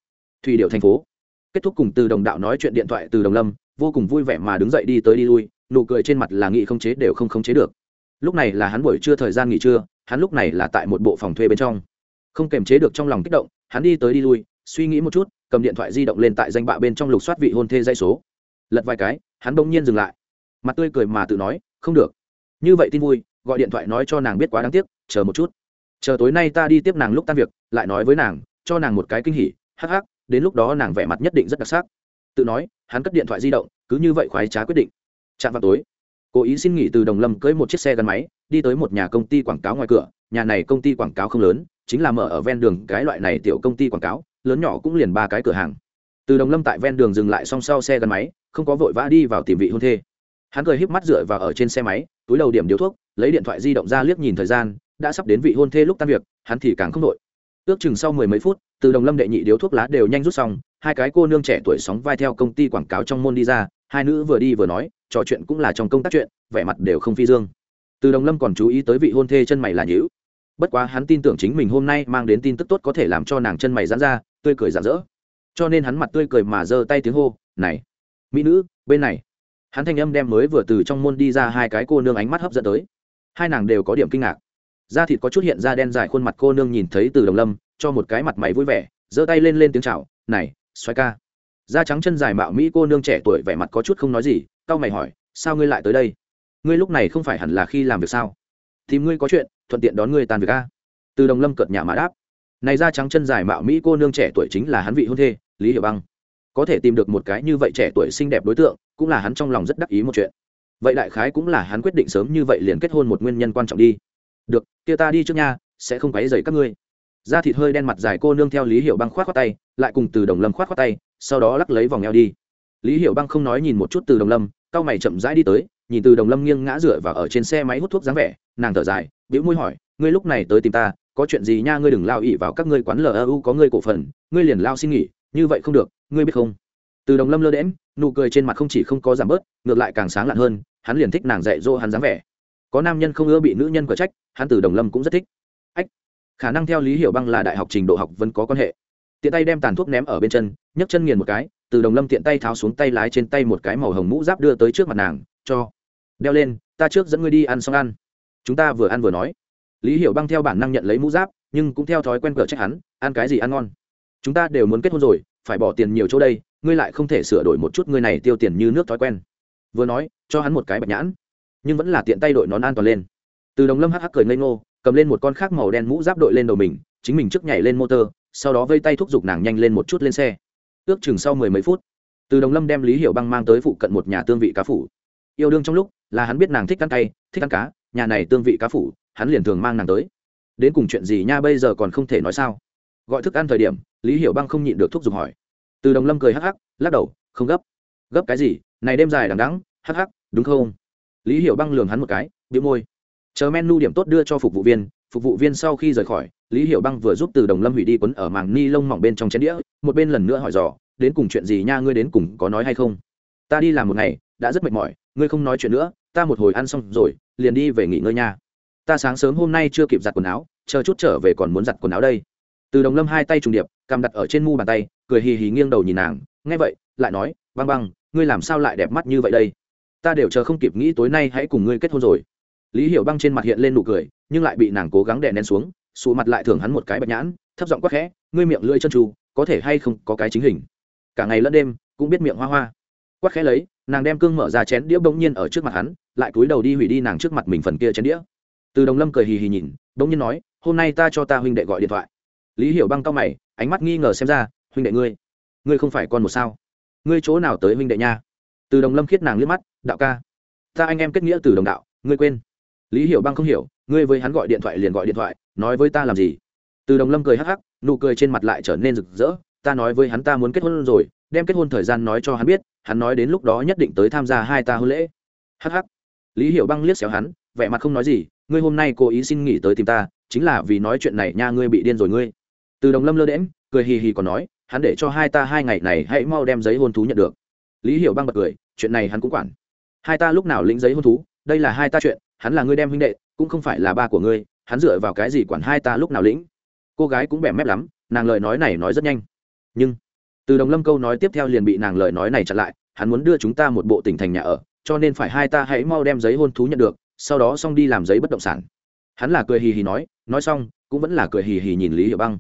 Thủy điệu thành phố. Kết thúc cùng từ đồng đạo nói chuyện điện thoại từ đồng lâm, vô cùng vui vẻ mà đứng dậy đi tới đi lui, nụ cười trên mặt là nghị không chế đều không khống chế được. Lúc này là hắn buổi trưa thời gian nghỉ trưa, hắn lúc này là tại một bộ phòng thuê bên trong. Không kềm chế được trong lòng kích động, hắn đi tới đi lui, suy nghĩ một chút, cầm điện thoại di động lên tại danh bạ bên trong lục soát vị hôn thê dây số. Lật vài cái, hắn bỗng nhiên dừng lại. Mặt tươi cười mà tự nói, không được. Như vậy tin vui, gọi điện thoại nói cho nàng biết quá đáng tiếc, chờ một chút chờ tối nay ta đi tiếp nàng lúc tan việc, lại nói với nàng, cho nàng một cái kinh hỉ, hắc hắc, đến lúc đó nàng vẻ mặt nhất định rất đặc sắc. Tự nói, hắn cất điện thoại di động, cứ như vậy khoái trá quyết định. Chạm vào tối, cố ý xin nghỉ từ đồng lâm cưới một chiếc xe gắn máy, đi tới một nhà công ty quảng cáo ngoài cửa. Nhà này công ty quảng cáo không lớn, chính là mở ở ven đường, cái loại này tiểu công ty quảng cáo, lớn nhỏ cũng liền ba cái cửa hàng. Từ đồng lâm tại ven đường dừng lại song sau xe gắn máy, không có vội vã đi vào tìm vị hôn thê. Hắn cười híp mắt dựa vào ở trên xe máy, túi đầu điểm điếu thuốc, lấy điện thoại di động ra liếc nhìn thời gian đã sắp đến vị hôn thê lúc tan việc, hắn thì càng không đội. Ước chừng sau mười mấy phút, từ đồng lâm đệ nhị điếu thuốc lá đều nhanh rút xong, hai cái cô nương trẻ tuổi sóng vai theo công ty quảng cáo trong môn đi ra, hai nữ vừa đi vừa nói, trò chuyện cũng là trong công tác chuyện, vẻ mặt đều không phi dương. Từ đồng lâm còn chú ý tới vị hôn thê chân mày là nhữ bất quá hắn tin tưởng chính mình hôm nay mang đến tin tức tốt có thể làm cho nàng chân mày giãn ra, tươi cười rạng rỡ. Cho nên hắn mặt tươi cười mà giơ tay tiếng hô, này, mỹ nữ, bên này. Hắn thanh âm đem mới vừa từ trong môn đi ra hai cái cô nương ánh mắt hấp dẫn tới. Hai nàng đều có điểm kinh ngạc da thịt có chút hiện ra đen dài khuôn mặt cô nương nhìn thấy từ đồng lâm, cho một cái mặt mày vui vẻ, giơ tay lên lên tiếng chào, này xoay ca. Da trắng chân dài mạo mỹ cô nương trẻ tuổi vẻ mặt có chút không nói gì tao mày hỏi, sao ngươi lại tới đây? Ngươi lúc này không phải hẳn là khi làm việc sao? Thì ngươi có chuyện, thuận tiện đón ngươi tàn việc a. Từ đồng lâm cợt nhà mà đáp, này da trắng chân dài mạo mỹ cô nương trẻ tuổi chính là hắn vị hôn thê, lý hiểu băng. Có thể tìm được một cái như vậy trẻ tuổi xinh đẹp đối tượng, cũng là hắn trong lòng rất đắc ý một chuyện. Vậy đại khái cũng là hắn quyết định sớm như vậy liền kết hôn một nguyên nhân quan trọng đi được, kia ta đi trước nha, sẽ không quấy dày các ngươi. Da thịt hơi đen mặt dài cô nương theo lý hiệu băng khoát khoát tay, lại cùng từ đồng lâm khoát khoát tay, sau đó lắc lấy vòng eo đi. Lý hiệu băng không nói nhìn một chút từ đồng lâm cao mày chậm rãi đi tới, nhìn từ đồng lâm nghiêng ngã rửa và ở trên xe máy hút thuốc dáng vẻ, nàng thở dài, bĩu môi hỏi, ngươi lúc này tới tìm ta, có chuyện gì nha? Ngươi đừng lao ị vào các ngươi quán lu có ngươi cổ phần, ngươi liền lao xin nghỉ, như vậy không được, ngươi biết không? Từ đồng lâm lơ đễm nụ cười trên mặt không chỉ không có giảm bớt, ngược lại càng sáng lạn hơn, hắn liền thích nàng dạy dỗ hắn dáng vẻ có nam nhân không ưa bị nữ nhân có trách, hắn từ đồng lâm cũng rất thích. Ách, khả năng theo lý hiểu băng là đại học trình độ học vẫn có quan hệ. Tiện tay đem tàn thuốc ném ở bên chân, nhấc chân nghiền một cái, từ đồng lâm tiện tay tháo xuống tay lái trên tay một cái màu hồng mũ giáp đưa tới trước mặt nàng, cho, đeo lên, ta trước dẫn ngươi đi ăn xong ăn. Chúng ta vừa ăn vừa nói. Lý hiểu băng theo bản năng nhận lấy mũ giáp, nhưng cũng theo thói quen cờ trách hắn, ăn cái gì ăn ngon? Chúng ta đều muốn kết hôn rồi, phải bỏ tiền nhiều chỗ đây, ngươi lại không thể sửa đổi một chút ngươi này tiêu tiền như nước thói quen. Vừa nói, cho hắn một cái bạch nhãn nhưng vẫn là tiện tay đội nón an toàn lên. Từ đồng lâm hắc hắc cười ngây ngô, cầm lên một con khác màu đen mũ giáp đội lên đầu mình, chính mình trước nhảy lên motor, sau đó vây tay thúc giục nàng nhanh lên một chút lên xe. Ước chừng sau mười mấy phút, từ đồng lâm đem lý hiểu băng mang tới phụ cận một nhà tương vị cá phủ. Yêu đương trong lúc là hắn biết nàng thích ăn cay, thích ăn cá, nhà này tương vị cá phủ, hắn liền thường mang nàng tới. Đến cùng chuyện gì nha bây giờ còn không thể nói sao. Gọi thức ăn thời điểm, lý hiểu băng không nhịn được thúc giục hỏi. Từ đồng lâm cười hắc hắc, lắc đầu, không gấp. Gấp cái gì, này đêm dài đằng đắng hắc hắc, đúng không? Lý hiểu băng lường hắn một cái bị môi. Chờ menu điểm tốt đưa cho phục vụ viên, phục vụ viên sau khi rời khỏi, lý hiểu băng vừa giúp từ đồng lâm hủy đi quấn ở màng ni lông mỏng bên trong chén đĩa, một bên lần nữa hỏi dò, đến cùng chuyện gì nha, ngươi đến cùng có nói hay không? Ta đi làm một ngày, đã rất mệt mỏi, ngươi không nói chuyện nữa, ta một hồi ăn xong rồi, liền đi về nghỉ ngơi nha. Ta sáng sớm hôm nay chưa kịp giặt quần áo, chờ chút trở về còn muốn giặt quần áo đây. Từ đồng lâm hai tay trùng điệp, cầm đặt ở trên mu bàn tay, cười hì hì nghiêng đầu nhìn nàng, nghe vậy, lại nói, băng băng, ngươi làm sao lại đẹp mắt như vậy đây? Ta đều chờ không kịp nghĩ tối nay hãy cùng ngươi kết hôn rồi. Lý hiểu băng trên mặt hiện lên nụ cười, nhưng lại bị nàng cố gắng đè nén xuống, sụ mặt lại thưởng hắn một cái bạch nhãn, thấp giọng quắc khẽ, ngươi miệng lưỡi chân tru, có thể hay không có cái chính hình? Cả ngày lẫn đêm, cũng biết miệng hoa hoa. Quắc khẽ lấy, nàng đem cương mở ra chén đĩa bỗng nhiên ở trước mặt hắn, lại cúi đầu đi hủy đi nàng trước mặt mình phần kia chén đĩa. Từ đồng lâm cười hì hì nhìn, bỗng nhiên nói, hôm nay ta cho ta huynh đệ gọi điện thoại. Lý hiểu băng cao mày, ánh mắt nghi ngờ xem ra, huynh đệ ngươi ngươi không phải con một sao? Ngươi chỗ nào tới huynh đệ nha? Từ đồng lâm khiết nàng liếc mắt, đạo ca, ta anh em kết nghĩa từ đồng đạo, ngươi quên. Lý hiểu băng không hiểu, ngươi với hắn gọi điện thoại liền gọi điện thoại, nói với ta làm gì? Từ đồng lâm cười hắc hắc, nụ cười trên mặt lại trở nên rực rỡ, ta nói với hắn ta muốn kết hôn rồi, đem kết hôn thời gian nói cho hắn biết, hắn nói đến lúc đó nhất định tới tham gia hai ta hôn lễ. Hắc hắc. Lý hiểu băng liếc xéo hắn, vẻ mặt không nói gì, ngươi hôm nay cố ý xin nghỉ tới tìm ta, chính là vì nói chuyện này nha, ngươi bị điên rồi ngươi. Từ đồng lâm lơ đễm cười hì hì còn nói, hắn để cho hai ta hai ngày này hãy mau đem giấy hôn thú nhận được lý hiểu băng bật cười, chuyện này hắn cũng quản. Hai ta lúc nào lĩnh giấy hôn thú, đây là hai ta chuyện, hắn là ngươi đem huynh đệ, cũng không phải là ba của ngươi, hắn dựa vào cái gì quản hai ta lúc nào lĩnh? Cô gái cũng bẻ mép lắm, nàng lời nói này nói rất nhanh. Nhưng, từ đồng lâm câu nói tiếp theo liền bị nàng lời nói này chặn lại, hắn muốn đưa chúng ta một bộ tỉnh thành nhà ở, cho nên phải hai ta hãy mau đem giấy hôn thú nhận được, sau đó xong đi làm giấy bất động sản. Hắn là cười hì hì nói nói xong, cũng vẫn là cười hì hì nhìn lý hiểu băng.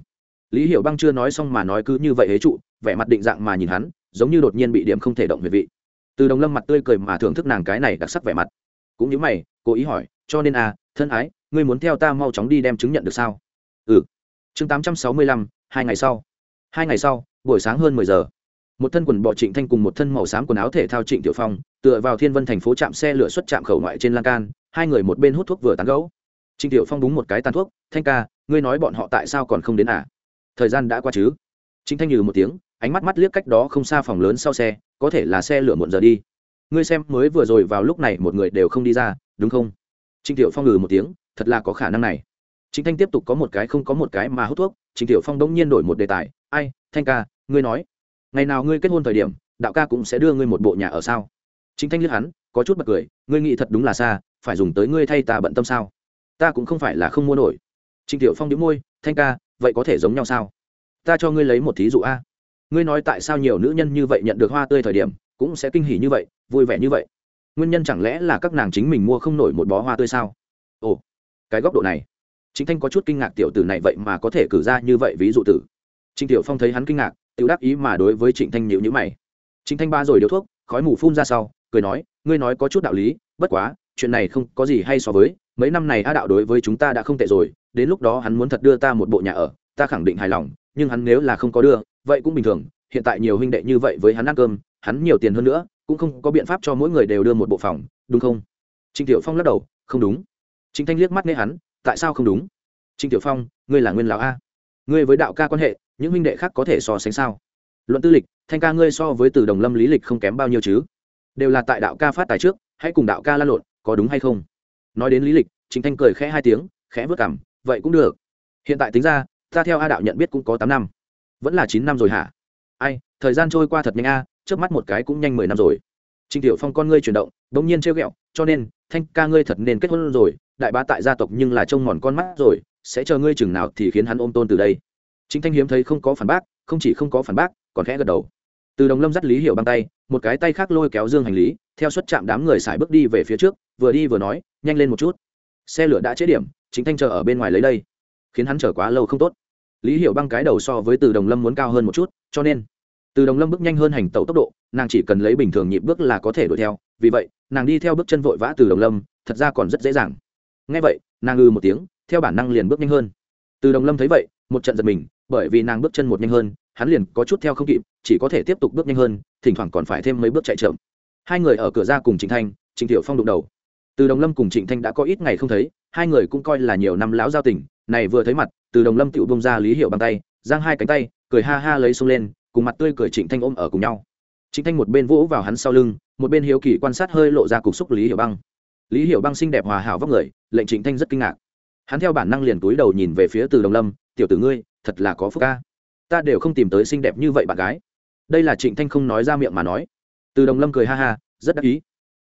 Lý hiểu băng chưa nói xong mà nói cứ như vậy hế trụ, vẻ mặt định dạng mà nhìn hắn giống như đột nhiên bị điểm không thể động về vị. Từ đồng lâm mặt tươi cười mà thưởng thức nàng cái này đặc sắc vẻ mặt. Cũng như mày, cố ý hỏi, cho nên à thân ái, ngươi muốn theo ta mau chóng đi đem chứng nhận được sao? Ừ. Chương tám trăm sáu mươi lăm, hai ngày sau. Hai ngày sau, buổi sáng hơn mười giờ. Một thân quần bọ trịnh thanh cùng một thân màu xám quần áo thể thao trịnh tiểu phong, tựa vào thiên vân thành phố chạm xe lửa xuất trạm khẩu ngoại trên lan can, hai người một bên hút thuốc vừa tán gẫu. Trịnh tiểu phong đúng một cái tàn thuốc, thanh ca, ngươi nói bọn họ tại sao còn không đến à? Thời gian đã qua chứ? Trịnh thanh nhừ một tiếng ánh mắt mắt liếc cách đó không xa phòng lớn sau xe, có thể là xe lửa muộn giờ đi. Ngươi xem, mới vừa rồi vào lúc này một người đều không đi ra, đúng không? Trịnh tiểu phong ngừ một tiếng, thật là có khả năng này. Chính thanh tiếp tục có một cái không có một cái mà hút thuốc, trịnh tiểu phong đông nhiên đổi một đề tài, ai, thanh ca, ngươi nói, ngày nào ngươi kết hôn thời điểm, đạo ca cũng sẽ đưa ngươi một bộ nhà ở sao? Chính thanh liếc hắn, có chút bật cười, ngươi nghĩ thật đúng là xa, phải dùng tới ngươi thay ta bận tâm sao? Ta cũng không phải là không mua nổi. Trịnh tiểu phong đĩu môi, thanh ca, vậy có thể giống nhau sao? Ta cho ngươi lấy một thí dụ a ngươi nói tại sao nhiều nữ nhân như vậy nhận được hoa tươi thời điểm, cũng sẽ kinh hỉ như vậy, vui vẻ như vậy? Nguyên nhân chẳng lẽ là các nàng chính mình mua không nổi một bó hoa tươi sao? Ồ, cái góc độ này. Chính thanh có chút kinh ngạc tiểu tử này vậy mà có thể cử ra như vậy ví dụ tử. Trịnh tiểu phong thấy hắn kinh ngạc, Tiểu đáp ý mà đối với trịnh thanh nhịu nhữ mày. Trịnh thanh ba rồi điếu thuốc, khói mù phun ra sau, cười nói, ngươi nói có chút đạo lý, bất quá, chuyện này không có gì hay so với, mấy năm này a đạo đối với chúng ta đã không tệ rồi, đến lúc đó hắn muốn thật đưa ta một bộ nhà ở, ta khẳng định hài lòng, nhưng hắn nếu là không có đưa vậy cũng bình thường, hiện tại nhiều huynh đệ như vậy với hắn ăn cơm, hắn nhiều tiền hơn nữa, cũng không có biện pháp cho mỗi người đều đưa một bộ phòng, đúng không? Trịnh tiểu phong lắc đầu, không đúng. Trịnh thanh liếc mắt nghe hắn, tại sao không đúng? Trịnh tiểu phong, ngươi là nguyên lão a. Ngươi với đạo ca quan hệ, những huynh đệ khác có thể so sánh sao? Luận tư lịch, thanh ca ngươi so với từ đồng lâm lý lịch không kém bao nhiêu chứ? Đều là tại đạo ca phát tài trước, hãy cùng đạo ca lan lộn, có đúng hay không? Nói đến lý lịch trịnh thanh cười khẽ hai tiếng, khẽ vớt cảm vậy cũng được. Hiện tại tính ra, ta theo a đạo nhận biết cũng có tám năm vẫn là chín năm rồi hả? Ai, thời gian trôi qua thật nhanh a trước mắt một cái cũng nhanh mười năm rồi. Trịnh tiểu phong con ngươi chuyển động đ ỗ n g nhiên trêu ghẹo, cho nên, thanh ca ngươi thật nên kết hôn rồi, đại bá tại gia tộc nhưng là trông mòn con mắt rồi, sẽ chờ ngươi chừng nào thì khiến hắn ôm tôn từ đây. Chính thanh hiếm thấy không có phản bác, không chỉ không có phản bác, còn khẽ gật đầu. Từ đồng lâm dắt lý hiểu băng tay, một cái tay khác lôi kéo dương hành lý, theo suất chạm đám người xài bước đi về phía trước, vừa đi vừa nói, nhanh lên một chút. Xe lửa đã chế điểm chính thanh chờ ở bên ngoài lấy đây, khiến hắn chờ quá lâu không tốt lý hiểu băng cái đầu so với từ đồng lâm muốn cao hơn một chút, cho nên, từ đồng lâm bước nhanh hơn hành tẩu tốc độ, nàng chỉ cần lấy bình thường nhịp bước là có thể đuổi theo, vì vậy, nàng đi theo bước chân vội vã từ đồng lâm, thật ra còn rất dễ dàng. Ngay vậy, nàng ư một tiếng, theo bản năng liền bước nhanh hơn. Từ đồng lâm thấy vậy, một trận giật mình, bởi vì nàng bước chân một nhanh hơn, hắn liền có chút theo không kịp, chỉ có thể tiếp tục bước nhanh hơn, thỉnh thoảng còn phải thêm mấy bước chạy chậm. Hai người ở cửa ra cùng trịnh thanh, trịnh thiệu phong đụng đầu. Từ đồng lâm cùng trịnh thanh đã có ít ngày không thấy hai người cũng coi là nhiều năm lão giao tình, này vừa thấy mặt, từ đồng lâm tựu bông ra lý hiệu bằng tay, giang hai cánh tay, cười ha ha lấy xuống lên, cùng mặt tươi cười trịnh thanh ôm ở cùng nhau. Trịnh thanh một bên vỗ vào hắn sau lưng, một bên hiếu kỳ quan sát hơi lộ ra cục xúc lý hiệu băng. Lý hiệu băng xinh đẹp hòa hảo vóc người, lệnh trịnh thanh rất kinh ngạc. Hắn theo bản năng liền túi đầu nhìn về phía từ đồng lâm, tiểu tử ngươi, thật là có phúc ca. Ta đều không tìm tới xinh đẹp như vậy bạn gái. Đây là trịnh thanh không nói ra miệng mà nói. Từ đồng lâm cười ha ha, rất đắc ý.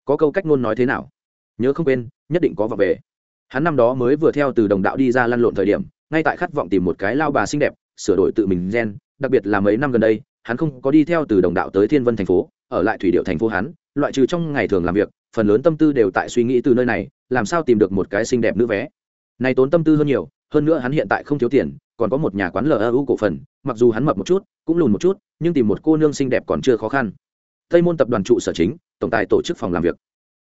Có câu cách ngôn nói thế nào? Nhớ không quên, nhất định có vào về hắn năm đó mới vừa theo từ đồng đạo đi ra lăn lộn thời điểm, ngay tại khát vọng tìm một cái lao bà xinh đẹp, sửa đổi tự mình gen, đặc biệt là mấy năm gần đây, hắn không có đi theo từ đồng đạo tới thiên vân thành phố, ở lại thủy điệu thành phố hắn, loại trừ trong ngày thường làm việc, phần lớn tâm tư đều tại suy nghĩ từ nơi này, làm sao tìm được một cái xinh đẹp nữ vé. Này tốn tâm tư hơn nhiều, hơn nữa hắn hiện tại không thiếu tiền, còn có một nhà quán lu cổ phần, mặc dù hắn mập một chút, cũng lùn một chút, nhưng tìm một cô nương xinh đẹp còn chưa khó khăn. Tây môn tập đoàn trụ sở chính, tổng tài tổ chức phòng làm việc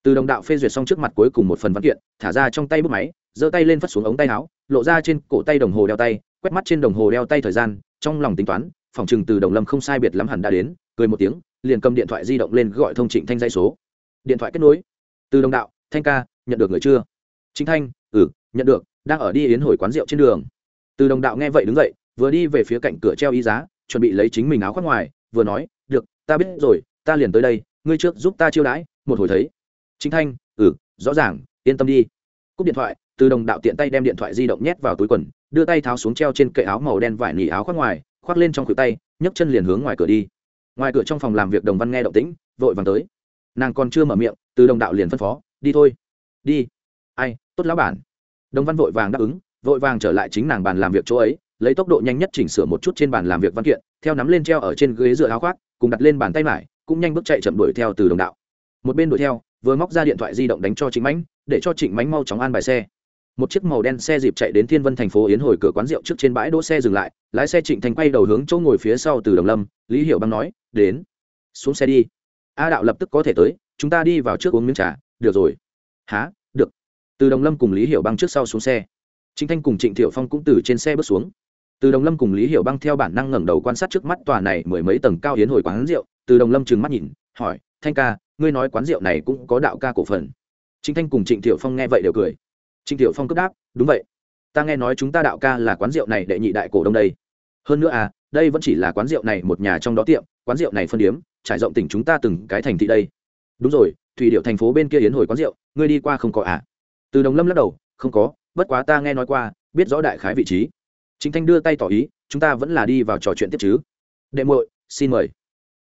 từ đồng đạo phê duyệt xong trước mặt cuối cùng một phần văn kiện, thả ra trong tay bút máy, giơ tay lên phất xuống ống tay áo, lộ ra trên cổ tay đồng hồ đeo tay, quét mắt trên đồng hồ đeo tay thời gian, trong lòng tính toán, phòng chừng từ đồng lâm không sai biệt lắm hẳn đã đến, cười một tiếng, liền cầm điện thoại di động lên gọi thông trịnh thanh dây số. Điện thoại kết nối. Từ đồng đạo, thanh ca, nhận được người chưa? Chính thanh ừ nhận được, đang ở đi yến hồi quán rượu trên đường. Từ đồng đạo nghe vậy đứng dậy, vừa đi về phía cạnh cửa treo y giá, chuẩn bị lấy chính mình áo khoác ngoài, vừa nói, được, ta biết rồi, ta liền tới đây, ngươi trước giúp ta chiêu đãi, một hồi thấy chính thanh ừ rõ ràng, yên tâm đi. Cúp điện thoại, từ đồng đạo tiện tay đem điện thoại di động nhét vào túi quần, đưa tay tháo xuống treo trên cậy áo màu đen vải nỉ áo khoác ngoài, khoác lên trong khuỷu tay, nhấc chân liền hướng ngoài cửa đi. Ngoài cửa trong phòng làm việc đồng văn nghe động tĩnh, vội vàng tới. Nàng còn chưa mở miệng, từ đồng đạo liền phân phó, đi thôi. Đi. Ai, tốt lão bản. Đồng văn vội vàng đáp ứng, vội vàng trở lại chính nàng bàn làm việc chỗ ấy, lấy tốc độ nhanh nhất chỉnh sửa một chút trên bàn làm việc văn kiện, theo nắm lên treo ở trên ghế dựa áo khoác, cùng đặt lên bàn tay mải, cũng nhanh bước chạy chậm đuổi theo từ đồng đạo. Một bên đuổi theo vừa móc ra điện thoại di động đánh cho trịnh mãnh để cho trịnh mãnh mau chóng an bài xe. Một chiếc màu đen xe dịp chạy đến thiên vân thành phố yến hồi cửa quán rượu trước trên bãi đỗ xe dừng lại lái xe trịnh thành quay đầu hướng chỗ ngồi phía sau từ đồng lâm lý hiểu băng nói đến xuống xe đi. A đạo lập tức có thể tới chúng ta đi vào trước uống miếng trà được rồi. Hả, được. Từ đồng lâm cùng lý hiểu băng trước sau xuống xe. Trịnh thanh cùng trịnh thiệu phong cũng từ trên xe bước xuống. Từ đồng lâm cùng lý hiểu băng theo bản năng ngẩng đầu quan sát trước mắt tòa này mười mấy tầng cao yến hồi quán rượu từ đồng lâm trừng mắt nhìn hỏi thanh ca ngươi nói quán rượu này cũng có đạo ca cổ phần. Trịnh thanh cùng trịnh thiệu phong nghe vậy đều cười. Trịnh thiệu phong cướp đáp, đúng vậy. Ta nghe nói chúng ta đạo ca là quán rượu này đệ nhị đại cổ đông đây. Hơn nữa à đây vẫn chỉ là quán rượu này một nhà trong đó tiệm, quán rượu này phân điếm, trải rộng tỉnh chúng ta từng cái thành thị đây. Đúng rồi, thủy điệu thành phố bên kia yến hồi quán rượu, ngươi đi qua không có à? Từ đồng lâm lắc đầu, không có, bất quá ta nghe nói qua, biết rõ đại khái vị trí. Chính thanh đưa tay tỏ ý, chúng ta vẫn là đi vào trò chuyện tiếp chứ. Đệ muội, xin mời.